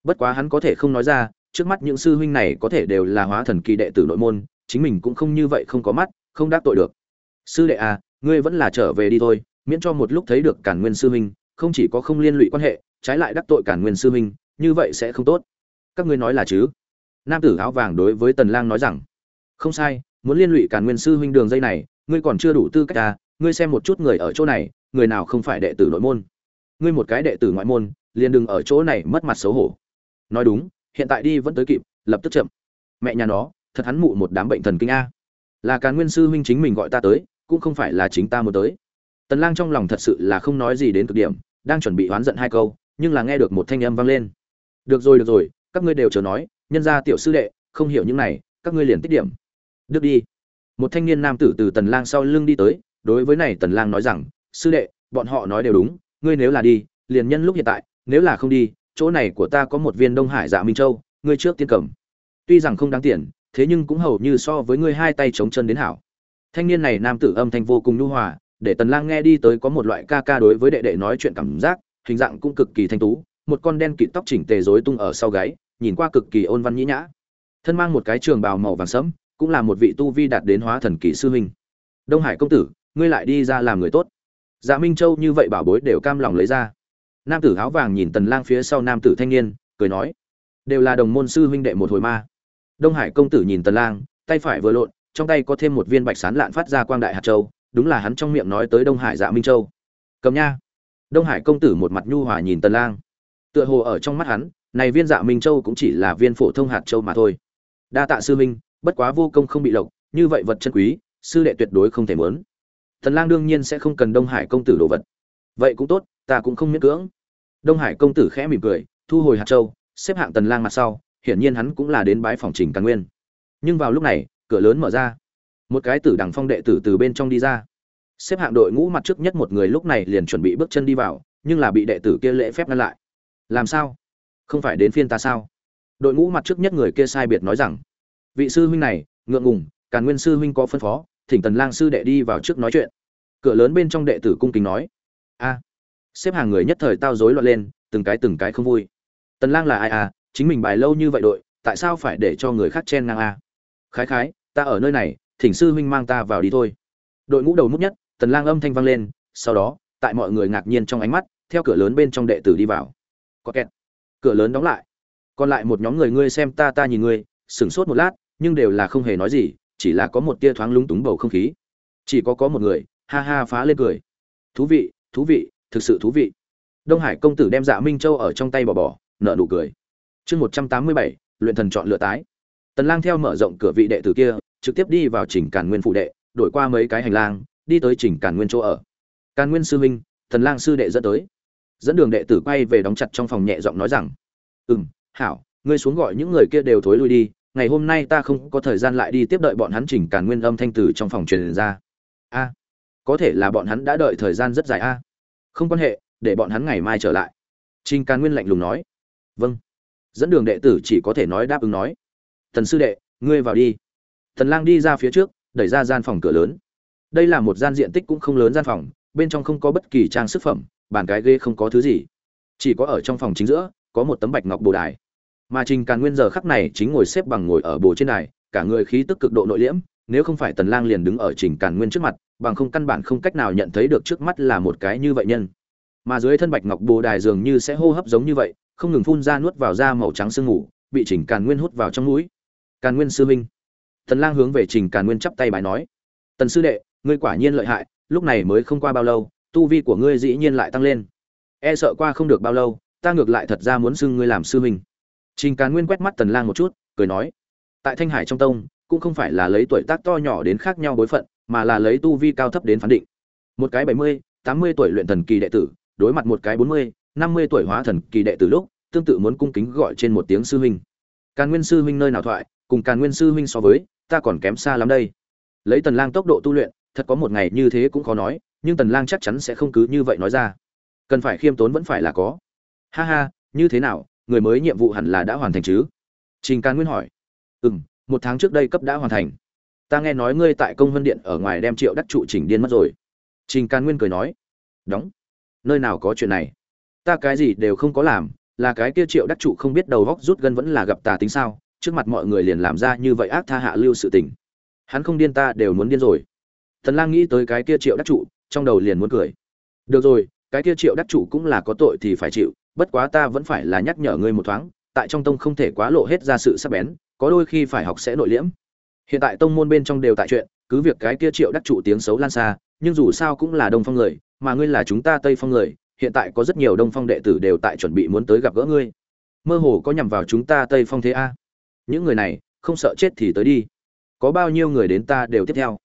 Bất quá hắn có thể không nói ra trước mắt những sư huynh này có thể đều là hóa thần kỳ đệ tử nội môn, chính mình cũng không như vậy không có mắt, không đắc tội được. Sư đệ à ngươi vẫn là trở về đi thôi, miễn cho một lúc thấy được cản nguyên sư huynh, không chỉ có không liên lụy quan hệ, trái lại đắc tội cản nguyên sư huynh, như vậy sẽ không tốt. Các ngươi nói là chứ? Nam tử áo vàng đối với tần lang nói rằng, không sai, muốn liên lụy cản nguyên sư huynh đường dây này, ngươi còn chưa đủ tư cách à ngươi xem một chút người ở chỗ này, người nào không phải đệ tử nội môn. Ngươi một cái đệ tử ngoại môn, liền đừng ở chỗ này mất mặt xấu hổ. Nói đúng hiện tại đi vẫn tới kịp, lập tức chậm. Mẹ nhà nó, thật hắn mụ một đám bệnh thần kinh a. Là càn nguyên sư huynh chính mình gọi ta tới, cũng không phải là chính ta muốn tới. Tần lang trong lòng thật sự là không nói gì đến cực điểm, đang chuẩn bị oán giận hai câu, nhưng là nghe được một thanh âm vang lên. Được rồi được rồi, các ngươi đều chờ nói, nhân gia tiểu sư đệ, không hiểu những này, các ngươi liền tích điểm. Được đi. Một thanh niên nam tử từ tần lang sau lưng đi tới, đối với này tần lang nói rằng, sư đệ, bọn họ nói đều đúng, ngươi nếu là đi, liền nhân lúc hiện tại, nếu là không đi chỗ này của ta có một viên đông hải dạ minh châu, ngươi trước tiên cầm. Tuy rằng không đáng tiền, thế nhưng cũng hầu như so với ngươi hai tay chống chân đến hảo. Thanh niên này nam tử âm thanh vô cùng nhu hòa, để tần lang nghe đi tới có một loại ca ca đối với đệ đệ nói chuyện cảm giác, hình dạng cũng cực kỳ thanh tú, một con đen kịt tóc chỉnh tề rối tung ở sau gáy, nhìn qua cực kỳ ôn văn nhĩ nhã. Thân mang một cái trường bào màu vàng sẫm, cũng là một vị tu vi đạt đến hóa thần kỳ sư huynh. Đông hải công tử, ngươi lại đi ra làm người tốt. Dạ minh châu như vậy bảo bối đều cam lòng lấy ra nam tử áo vàng nhìn tần lang phía sau nam tử thanh niên, cười nói, đều là đồng môn sư huynh đệ một hồi ma. Đông hải công tử nhìn tần lang, tay phải vừa lộn, trong tay có thêm một viên bạch sán lạn phát ra quang đại hạt châu, đúng là hắn trong miệng nói tới đông hải dạ minh châu. Cầm nha. Đông hải công tử một mặt nhu hòa nhìn tần lang. Tựa hồ ở trong mắt hắn, này viên dạ minh châu cũng chỉ là viên phổ thông hạt châu mà thôi. Đa tạ sư minh bất quá vô công không bị lộc, như vậy vật chân quý, sư đệ tuyệt đối không thể muốn tần lang đương nhiên sẽ không cần đông hải công tử đồ vật. Vậy cũng tốt, ta cũng không miễn cưỡng đông hải công tử khẽ mỉm cười, thu hồi hạt châu, xếp hạng tần lang mặt sau, hiển nhiên hắn cũng là đến bái phòng trình càn nguyên. Nhưng vào lúc này, cửa lớn mở ra. Một cái tử đằng phong đệ tử từ bên trong đi ra. Xếp hạng đội ngũ mặt trước nhất một người lúc này liền chuẩn bị bước chân đi vào, nhưng là bị đệ tử kia lễ phép ngăn lại. Làm sao? Không phải đến phiên ta sao? Đội ngũ mặt trước nhất người kia sai biệt nói rằng, vị sư huynh này, ngượng ngùng, càn nguyên sư huynh có phân phó, thỉnh tần lang sư đệ đi vào trước nói chuyện. Cửa lớn bên trong đệ tử cung kính nói, a xếp hàng người nhất thời tao rối loạn lên, từng cái từng cái không vui. Tần lang là ai à? Chính mình bài lâu như vậy đội, tại sao phải để cho người khác chen ngang à? khái khái, ta ở nơi này, thỉnh sư huynh mang ta vào đi thôi. Đội ngũ đầu mút nhất, tần lang âm thanh vang lên, sau đó, tại mọi người ngạc nhiên trong ánh mắt, theo cửa lớn bên trong đệ tử đi vào. Có kẹt. Cửa lớn đóng lại. Còn lại một nhóm người ngươi xem ta ta nhìn ngươi, sửng sốt một lát, nhưng đều là không hề nói gì, chỉ là có một tia thoáng lúng túng bầu không khí. Chỉ có có một người, ha ha phá lên cười. Thú vị thú vị thực sự thú vị. Đông hải công tử đem dạ minh châu ở trong tay bỏ bỏ nợ nụ cười. Chương một trăm tám mươi bảy, luyện thần chọn lựa tái. Tần lang theo mở rộng cửa vị đệ tử kia, trực tiếp đi vào chỉnh càn nguyên phụ đệ, đổi qua mấy cái hành lang, đi tới chỉnh càn nguyên chỗ ở. Càn nguyên sư huynh, tần lang sư đệ dẫn tới. Dẫn đường đệ tử quay về đóng chặt trong phòng nhẹ giọng nói rằng, ừm, hảo, ngươi xuống gọi những người kia đều thối lui đi, ngày hôm nay ta không có thời gian lại đi tiếp đợi bọn hắn chỉnh càn nguyên âm thanh từ trong phòng truyền ra. A, có thể là bọn hắn đã đợi thời gian rất dài a không quan hệ, để bọn hắn ngày mai trở lại. Trình càn nguyên lạnh lùng nói. Vâng. Dẫn đường đệ tử chỉ có thể nói đáp ứng nói. Thần sư đệ, ngươi vào đi. Thần lang đi ra phía trước, đẩy ra gian phòng cửa lớn. Đây là một gian diện tích cũng không lớn gian phòng, bên trong không có bất kỳ trang sức phẩm, bàn cái ghế không có thứ gì. Chỉ có ở trong phòng chính giữa, có một tấm bạch ngọc bồ đài. Mà trình càn nguyên giờ khắc này chính ngồi xếp bằng ngồi ở bồ trên đài, cả người khí tức cực độ nội liễm, nếu không phải tần lang liền đứng ở trình càn nguyên trước mặt bằng không căn bản không cách nào nhận thấy được trước mắt là một cái như vậy nhân. Mà dưới thân bạch ngọc bồ đài dường như sẽ hô hấp giống như vậy, không ngừng phun ra nuốt vào da màu trắng sương ngủ bị trình càn nguyên hút vào trong mũi. Càn nguyên sư minh tần lang hướng về trình càn nguyên chắp tay bài nói. Tần sư đệ, ngươi quả nhiên lợi hại, lúc này mới không qua bao lâu, tu vi của ngươi dĩ nhiên lại tăng lên. E sợ qua không được bao lâu, ta ngược lại thật ra muốn xưng ngươi làm sư minh trình càn nguyên quét mắt tần lang một chút, cười nói. Tại thanh hải trong tông, cũng không phải là lấy tuổi tác to nhỏ đến khác nhau bối phận mà là lấy tu vi cao thấp đến phán định. Một cái 70, 80 tuổi luyện thần kỳ đệ tử đối mặt một cái 40, 50 tuổi hóa thần kỳ đệ tử lúc tương tự muốn cung kính gọi trên một tiếng sư huynh. Càn nguyên sư huynh nơi nào thoại cùng càn nguyên sư huynh so với ta còn kém xa lắm đây. Lấy tần lang tốc độ tu luyện thật có một ngày như thế cũng khó nói nhưng tần lang chắc chắn sẽ không cứ như vậy nói ra. Cần phải khiêm tốn vẫn phải là có. Ha ha như thế nào người mới nhiệm vụ hẳn là đã hoàn thành chứ? Trình càn nguyên hỏi. Ừm một tháng trước đây cấp đã hoàn thành ta nghe nói ngươi tại công vân điện ở ngoài đem triệu đắc trụ chỉnh điên mất rồi. Trình càn nguyên cười nói, đóng, nơi nào có chuyện này? Ta cái gì đều không có làm, là cái kia triệu đắc trụ không biết đầu góc rút gân vẫn là gặp tà tính sao, trước mặt mọi người liền làm ra như vậy ác tha hạ lưu sự tình. Hắn không điên ta đều muốn điên rồi. Thần lang nghĩ tới cái kia triệu đắc trụ, trong đầu liền muốn cười. Được rồi, cái kia triệu đắc trụ cũng là có tội thì phải chịu, bất quá ta vẫn phải là nhắc nhở ngươi một thoáng, tại trong tông không thể quá lộ hết ra sự sắc bén, có đôi khi phải học sẽ nội liễm hiện tại tông môn bên trong đều tại chuyện, cứ việc cái kia triệu đắc trụ tiếng xấu lan xa, nhưng dù sao cũng là đông phong người, mà ngươi là chúng ta tây phong người, hiện tại có rất nhiều đông phong đệ tử đều tại chuẩn bị muốn tới gặp gỡ ngươi. Mơ hồ có nhằm vào chúng ta tây phong thế a. Những người này, không sợ chết thì tới đi. Có bao nhiêu người đến ta đều tiếp theo.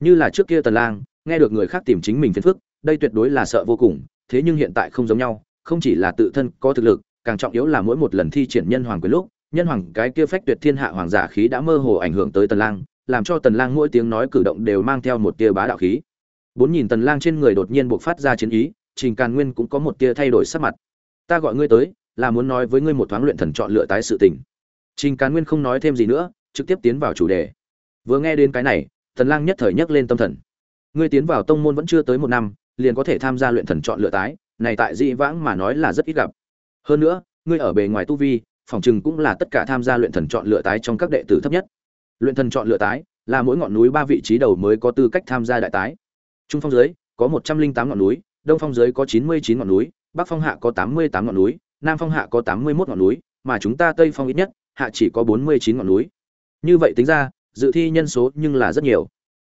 Như là trước kia tần lang, nghe được người khác tìm chính mình phiền phức, đây tuyệt đối là sợ vô cùng, thế nhưng hiện tại không giống nhau, không chỉ là tự thân có thực lực, càng trọng yếu là mỗi một lần thi triển nhân hoàng quyền lúc nhân hoàng cái kia phách tuyệt thiên hạ hoàng giả khí đã mơ hồ ảnh hưởng tới tần lang, làm cho tần lang mỗi tiếng nói cử động đều mang theo một tia bá đạo khí. Bốn nhìn tần lang trên người đột nhiên bộc phát ra chiến ý, trình càn nguyên cũng có một tia thay đổi sắc mặt. Ta gọi ngươi tới, là muốn nói với ngươi một thoáng luyện thần chọn lựa tái sự tình. Trình càn nguyên không nói thêm gì nữa, trực tiếp tiến vào chủ đề. Vừa nghe đến cái này, tần lang nhất thời nhấc lên tâm thần. Ngươi tiến vào tông môn vẫn chưa tới một năm, liền có thể tham gia luyện thần chọn lựa tái, này tại dị vãng mà nói là rất ít gặp. Hơn nữa, ngươi ở bề ngoài tu vi phòng chừng cũng là tất cả tham gia luyện thần chọn lựa tái trong các đệ tử thấp nhất. Luyện thần chọn lựa tái là mỗi ngọn núi ba vị trí đầu mới có tư cách tham gia đại tái. Trung phong dưới có một trăm linh tám ngọn núi, đông phong dưới có chín mươi chín ngọn núi, bắc phong hạ có tám mươi tám ngọn núi, nam phong hạ có tám mươi một ngọn núi, mà chúng ta tây phong ít nhất, hạ chỉ có bốn mươi chín ngọn núi. Như vậy tính ra, dự thi nhân số nhưng là rất nhiều.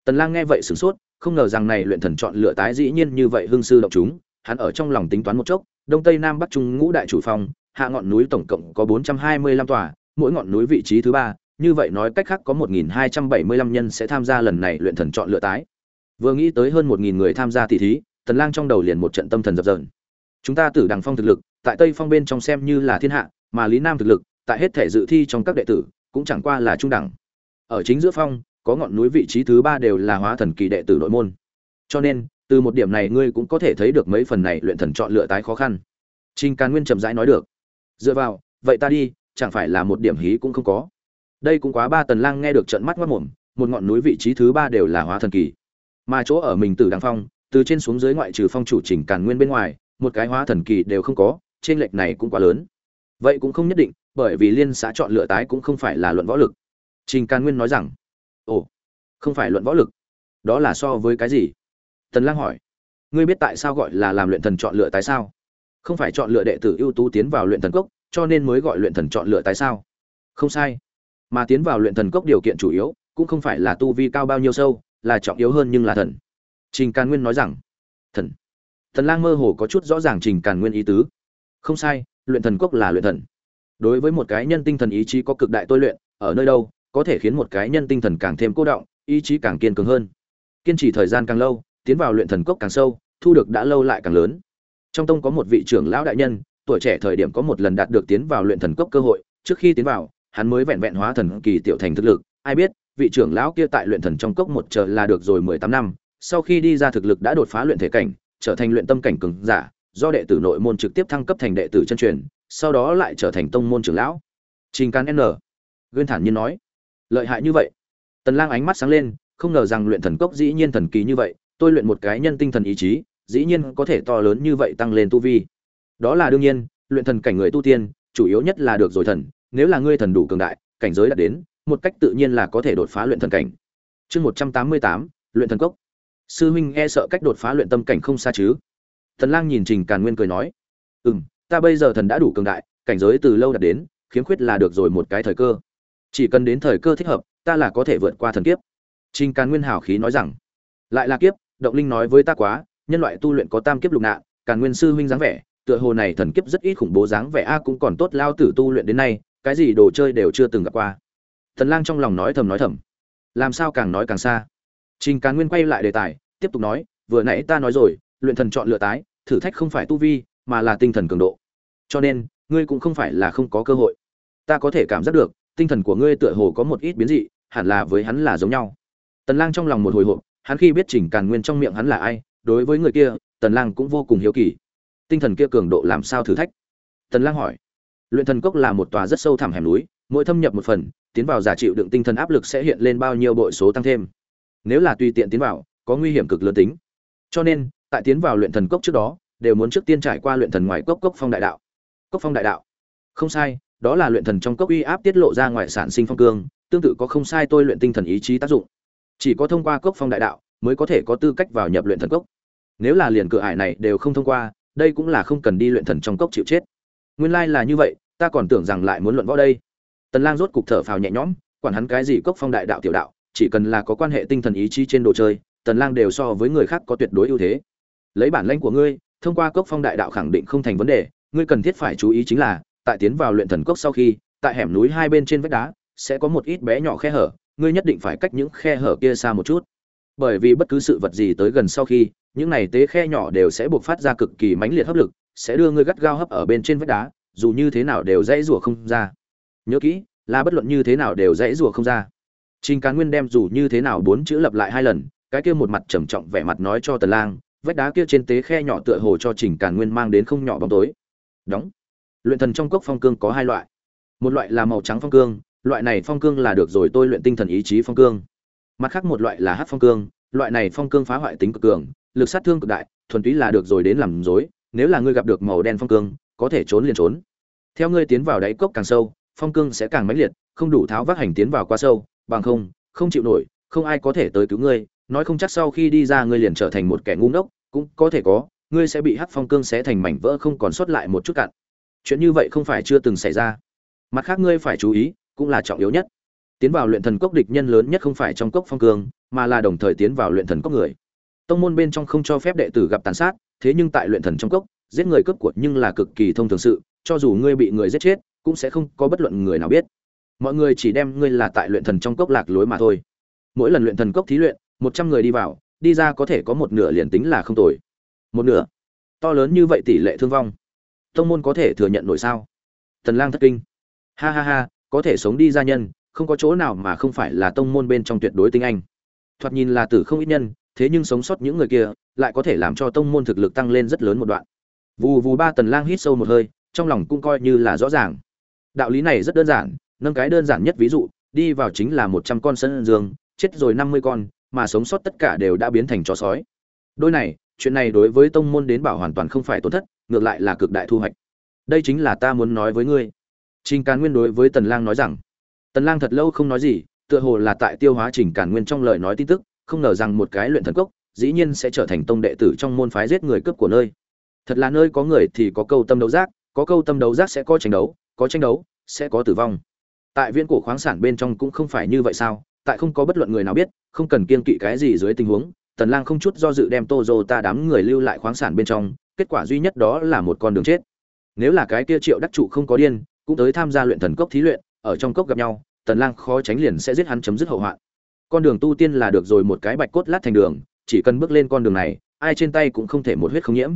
Tần lang nghe vậy sửng sốt, không ngờ rằng này luyện thần chọn lựa tái dĩ nhiên như vậy hưng sư động chúng, hắn ở trong lòng tính toán một chốc, đông tây nam bắc trung ngũ đại chủ phong hạ ngọn núi tổng cộng có 425 tòa, mỗi ngọn núi vị trí thứ ba, như vậy nói cách khác có 1275 nhân sẽ tham gia lần này luyện thần chọn lựa tái. Vừa nghĩ tới hơn 1000 người tham gia tỷ thí, tần lang trong đầu liền một trận tâm thần dập dờn. Chúng ta tử đằng phong thực lực, tại tây phong bên trong xem như là thiên hạ, mà lý nam thực lực, tại hết thể dự thi trong các đệ tử, cũng chẳng qua là trung đẳng. Ở chính giữa phong, có ngọn núi vị trí thứ ba đều là hóa thần kỳ đệ tử nội môn. Cho nên, từ một điểm này ngươi cũng có thể thấy được mấy phần này luyện thần chọn lựa tái khó khăn. Trình càn nguyên chậm rãi nói được dựa vào, vậy ta đi, chẳng phải là một điểm hí cũng không có. Đây cũng quá ba tần lang nghe được trận mắt mắt mồm, một ngọn núi vị trí thứ ba đều là hóa thần kỳ. Mà chỗ ở mình từ đằng phong, từ trên xuống dưới ngoại trừ phong chủ trình càn nguyên bên ngoài, một cái hóa thần kỳ đều không có, trên lệch này cũng quá lớn. Vậy cũng không nhất định, bởi vì liên xã chọn lựa tái cũng không phải là luận võ lực. Trình càn nguyên nói rằng, ồ, không phải luận võ lực. Đó là so với cái gì? Tần lang hỏi, ngươi biết tại sao gọi là làm luyện thần chọn lựa tái sao? Không phải chọn lựa đệ tử ưu tú tiến vào luyện thần cốc, cho nên mới gọi luyện thần chọn lựa tại sao? Không sai. Mà tiến vào luyện thần cốc điều kiện chủ yếu, cũng không phải là tu vi cao bao nhiêu sâu, là trọng yếu hơn nhưng là thần. Trình càn nguyên nói rằng, thần. Thần lang mơ hồ có chút rõ ràng trình càn nguyên ý tứ. Không sai, luyện thần cốc là luyện thần. Đối với một cái nhân tinh thần ý chí có cực đại tôi luyện, ở nơi đâu, có thể khiến một cái nhân tinh thần càng thêm cô động, ý chí càng kiên cường hơn. Kiên trì thời gian càng lâu, tiến vào luyện thần cốc càng sâu, thu được đã lâu lại càng lớn trong tông có một vị trưởng lão đại nhân, tuổi trẻ thời điểm có một lần đạt được tiến vào luyện thần cốc cơ hội, trước khi tiến vào, hắn mới vẹn vẹn hóa thần kỳ tiểu thành thực lực. Ai biết, vị trưởng lão kia tại luyện thần trong cốc một chờ là được rồi mười tám năm, sau khi đi ra thực lực đã đột phá luyện thể cảnh, trở thành luyện tâm cảnh cường giả, do đệ tử nội môn trực tiếp thăng cấp thành đệ tử chân truyền, sau đó lại trở thành tông môn trưởng lão. Trình can n. Gương thản nhiên nói, lợi hại như vậy. Tần lang ánh mắt sáng lên, không ngờ rằng luyện thần cốc dĩ nhiên thần kỳ như vậy, tôi luyện một cái nhân tinh thần ý chí dĩ nhiên có thể to lớn như vậy tăng lên tu vi. Đó là đương nhiên, luyện thần cảnh người tu tiên, chủ yếu nhất là được rồi thần, nếu là ngươi thần đủ cường đại, cảnh giới đạt đến, một cách tự nhiên là có thể đột phá luyện thần cảnh. Chương một trăm tám mươi tám, luyện thần cốc. Sư huynh e sợ cách đột phá luyện tâm cảnh không xa chứ? Thần lang nhìn trình càn nguyên cười nói, ừm, ta bây giờ thần đã đủ cường đại, cảnh giới từ lâu đạt đến, khiếm khuyết là được rồi một cái thời cơ. Chỉ cần đến thời cơ thích hợp, ta là có thể vượt qua thần kiếp. Trình càn nguyên hào khí nói rằng, lại là kiếp, động linh nói với ta quá nhân loại tu luyện có tam kiếp lục nạn càn nguyên sư huynh dáng vẻ, tựa hồ này thần kiếp rất ít khủng bố dáng vẻ, a, cũng còn tốt lao tử tu luyện đến nay, cái gì đồ chơi đều chưa từng gặp qua. Thần lang trong lòng nói thầm nói thầm. Làm sao càng nói càng xa? Trình càn nguyên quay lại đề tài, tiếp tục nói, vừa nãy ta nói rồi, luyện thần chọn lựa tái, thử thách không phải tu vi, mà là tinh thần cường độ. Cho nên, ngươi cũng không phải là không có cơ hội. Ta có thể cảm giác được, tinh thần của ngươi tựa hồ có một ít biến dị, hẳn là với hắn là giống nhau. Tần lang trong lòng một hồi hộp, hắn khi biết trình càn nguyên trong miệng hắn là ai đối với người kia, tần lang cũng vô cùng hiếu kỳ. Tinh thần kia cường độ làm sao thử thách? Tần lang hỏi. Luyện thần cốc là một tòa rất sâu thẳm hẻm núi, mỗi thâm nhập một phần, tiến vào giả chịu đựng tinh thần áp lực sẽ hiện lên bao nhiêu bội số tăng thêm. Nếu là tùy tiện tiến vào, có nguy hiểm cực lớn tính. Cho nên, tại tiến vào luyện thần cốc trước đó, đều muốn trước tiên trải qua luyện thần ngoài cốc cốc phong đại đạo. Cốc phong đại đạo. Không sai, đó là luyện thần trong cốc uy áp tiết lộ ra ngoài sản sinh phong cương, tương tự có không sai tôi luyện tinh thần ý chí tác dụng. Chỉ có thông qua cốc phong đại đạo, mới có thể có tư cách vào nhập luyện thần cốc nếu là liền cửa ải này đều không thông qua, đây cũng là không cần đi luyện thần trong cốc chịu chết. Nguyên lai là như vậy, ta còn tưởng rằng lại muốn luận võ đây. Tần lang rốt cục thở phào nhẹ nhõm, quản hắn cái gì cốc phong đại đạo tiểu đạo, chỉ cần là có quan hệ tinh thần ý chí trên đồ chơi, tần lang đều so với người khác có tuyệt đối ưu thế. Lấy bản lĩnh của ngươi, thông qua cốc phong đại đạo khẳng định không thành vấn đề, ngươi cần thiết phải chú ý chính là, tại tiến vào luyện thần cốc sau khi, tại hẻm núi hai bên trên vách đá, sẽ có một ít bé nhỏ khe hở, ngươi nhất định phải cách những khe hở kia xa một chút. Bởi vì bất cứ sự vật gì tới gần sau khi những này tế khe nhỏ đều sẽ buộc phát ra cực kỳ mãnh liệt hấp lực, sẽ đưa ngươi gắt gao hấp ở bên trên vách đá, dù như thế nào đều dãy rủa không ra. Nhớ kỹ, là bất luận như thế nào đều dãy rủa không ra. Trình cán nguyên đem dù như thế nào bốn chữ lặp lại hai lần, cái kia một mặt trầm trọng vẻ mặt nói cho tần lang, vách đá kia trên tế khe nhỏ tựa hồ cho trình càn nguyên mang đến không nhỏ bóng tối. Đóng. Luyện thần trong cốc phong cương có hai loại. Một loại là màu trắng phong cương, loại này phong cương là được rồi tôi luyện tinh thần ý chí phong cương. Mặt khác một loại là hắc phong cương, loại này phong cương phá hoại tính cực cường lực sát thương cực đại, thuần túy là được rồi đến làm dối nếu là ngươi gặp được màu đen phong cương, có thể trốn liền trốn. Theo ngươi tiến vào đáy cốc càng sâu, phong cương sẽ càng mãnh liệt, không đủ tháo vác hành tiến vào quá sâu, bằng không không chịu nổi, không ai có thể tới cứu ngươi, nói không chắc sau khi đi ra ngươi liền trở thành một kẻ ngu ngốc, cũng có thể có, ngươi sẽ bị hắc phong cương xé thành mảnh vỡ không còn sót lại một chút cặn. chuyện như vậy không phải chưa từng xảy ra. Mặt khác ngươi phải chú ý, cũng là trọng yếu nhất. Tiến vào luyện thần cốc địch nhân lớn nhất không phải trong cốc phong cương, mà là đồng thời tiến vào luyện thần cốc người tông môn bên trong không cho phép đệ tử gặp tàn sát, thế nhưng tại luyện thần trong cốc, giết người cướp của nhưng là cực kỳ thông thường sự, cho dù ngươi bị người giết chết, cũng sẽ không có bất luận người nào biết. Mọi người chỉ đem ngươi là tại luyện thần trong cốc lạc lối mà thôi. Mỗi lần luyện thần cốc thí luyện, một trăm người đi vào, đi ra có thể có một nửa liền tính là không tồi. Một nửa? To lớn như vậy tỷ lệ thương vong. Tông môn có thể thừa nhận nổi sao? Tần lang thất kinh. Ha ha ha, có thể sống đi gia nhân, không có chỗ nào mà không phải là tông môn bên trong tuyệt đối tinh anh. Thoạt nhìn là tử không ít nhân thế nhưng sống sót những người kia lại có thể làm cho tông môn thực lực tăng lên rất lớn một đoạn. Vù vù ba tần lang hít sâu một hơi, trong lòng cũng coi như là rõ ràng. Đạo lý này rất đơn giản, nâng cái đơn giản nhất ví dụ, đi vào chính là 100 con sân dương, chết rồi 50 con, mà sống sót tất cả đều đã biến thành chó sói. Đôi này, chuyện này đối với tông môn đến bảo hoàn toàn không phải tổn thất, ngược lại là cực đại thu hoạch. Đây chính là ta muốn nói với ngươi. Trình càn nguyên đối với tần lang nói rằng. Tần lang thật lâu không nói gì, tựa hồ là tại tiêu hóa trình càn nguyên trong lời nói tin tức không ngờ rằng một cái luyện thần cốc, dĩ nhiên sẽ trở thành tông đệ tử trong môn phái giết người cướp của nơi. Thật là nơi có người thì có câu tâm đấu giác, có câu tâm đấu giác sẽ có tranh đấu, có tranh đấu sẽ có tử vong. Tại viên cổ khoáng sản bên trong cũng không phải như vậy sao, tại không có bất luận người nào biết, không cần kiên kỵ cái gì dưới tình huống, tần lang không chút do dự đem tô dô ta đám người lưu lại khoáng sản bên trong, kết quả duy nhất đó là một con đường chết. Nếu là cái kia triệu đắc trụ không có điên, cũng tới tham gia luyện thần cốc thí luyện, ở trong cốc gặp nhau, tần lang khó tránh liền sẽ giết hắn chấm dứt hậu hoạn con đường tu tiên là được rồi một cái bạch cốt lát thành đường, chỉ cần bước lên con đường này, ai trên tay cũng không thể một huyết không nhiễm.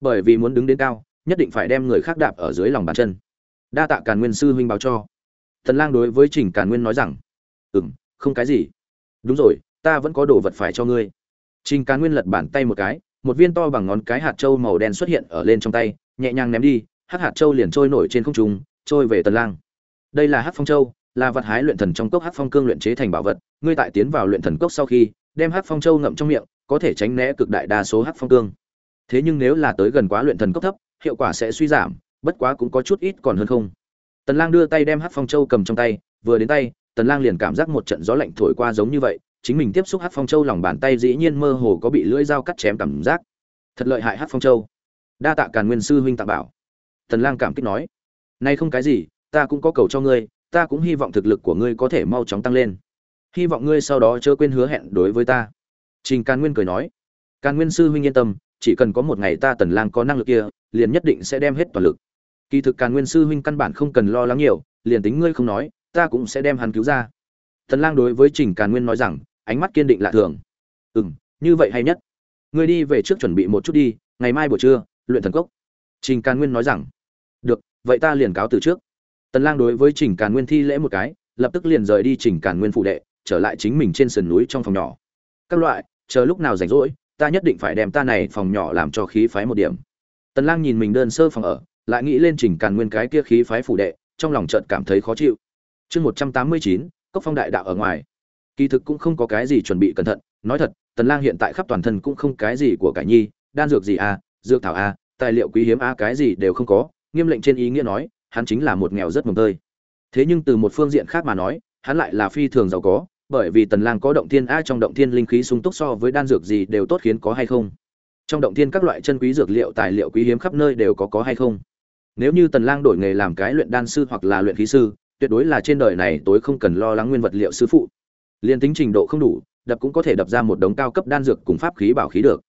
Bởi vì muốn đứng đến cao, nhất định phải đem người khác đạp ở dưới lòng bàn chân. Đa tạ càn nguyên sư huynh báo cho. Thần lang đối với trình càn nguyên nói rằng, ừm, không cái gì. Đúng rồi, ta vẫn có đồ vật phải cho ngươi. Trình càn nguyên lật bàn tay một cái, một viên to bằng ngón cái hạt châu màu đen xuất hiện ở lên trong tay, nhẹ nhàng ném đi, hắc hạt châu liền trôi nổi trên không trung, trôi về tần lang. Đây là hắc phong châu là vật hái luyện thần trong cốc hắc phong cương luyện chế thành bảo vật, ngươi tại tiến vào luyện thần cốc sau khi, đem hắc phong châu ngậm trong miệng, có thể tránh né cực đại đa số hắc phong cương. Thế nhưng nếu là tới gần quá luyện thần cốc thấp, hiệu quả sẽ suy giảm, bất quá cũng có chút ít còn hơn không. Tần lang đưa tay đem hắc phong châu cầm trong tay, vừa đến tay, tần lang liền cảm giác một trận gió lạnh thổi qua giống như vậy, chính mình tiếp xúc hắc phong châu lòng bàn tay dĩ nhiên mơ hồ có bị lưỡi dao cắt chém cảm giác. Thật lợi hại hắc phong châu. Đa tạ càn nguyên sư huynh tạ bảo. Tần lang cảm kích nói, nay không cái gì, ta cũng có cầu cho ngươi ta cũng hy vọng thực lực của ngươi có thể mau chóng tăng lên. Hy vọng ngươi sau đó chớ quên hứa hẹn đối với ta. Trình càn nguyên cười nói. Càn nguyên sư huynh yên tâm, chỉ cần có một ngày ta tần lang có năng lực kia, liền nhất định sẽ đem hết toàn lực. Kỳ thực càn nguyên sư huynh căn bản không cần lo lắng nhiều, liền tính ngươi không nói, ta cũng sẽ đem hắn cứu ra. Tần lang đối với trình càn nguyên nói rằng, ánh mắt kiên định lạ thường. Ừm, như vậy hay nhất. Ngươi đi về trước chuẩn bị một chút đi, ngày mai buổi trưa, luyện thần cốc. Trình càn nguyên nói rằng. Được, vậy ta liền cáo từ trước tần lang đối với trình càn nguyên thi lễ một cái lập tức liền rời đi trình càn nguyên phụ đệ trở lại chính mình trên sườn núi trong phòng nhỏ. Các loại chờ lúc nào rảnh rỗi ta nhất định phải đem ta này phòng nhỏ làm cho khí phái một điểm. Tần lang nhìn mình đơn sơ phòng ở lại nghĩ lên trình càn nguyên cái kia khí phái phủ đệ trong lòng chợt cảm thấy khó chịu. Chương 189, cốc phong đại đạo ở ngoài. Kỳ thực cũng không có cái gì chuẩn bị cẩn thận nói thật tần lang hiện tại khắp toàn thân cũng không cái gì của cải nhi đan dược gì a dược thảo a tài liệu quý hiếm a cái gì đều không có nghiêm lệnh trên ý nghĩa nói hắn chính là một nghèo rất mồm tơi. Thế nhưng từ một phương diện khác mà nói, hắn lại là phi thường giàu có, bởi vì tần lang có động thiên a trong động thiên linh khí sung túc so với đan dược gì đều tốt khiến có hay không? Trong động thiên các loại chân quý dược liệu, tài liệu quý hiếm khắp nơi đều có có hay không? Nếu như tần lang đổi nghề làm cái luyện đan sư hoặc là luyện khí sư, tuyệt đối là trên đời này tối không cần lo lắng nguyên vật liệu sư phụ. Liên tính trình độ không đủ, đập cũng có thể đập ra một đống cao cấp đan dược cùng pháp khí bảo khí được.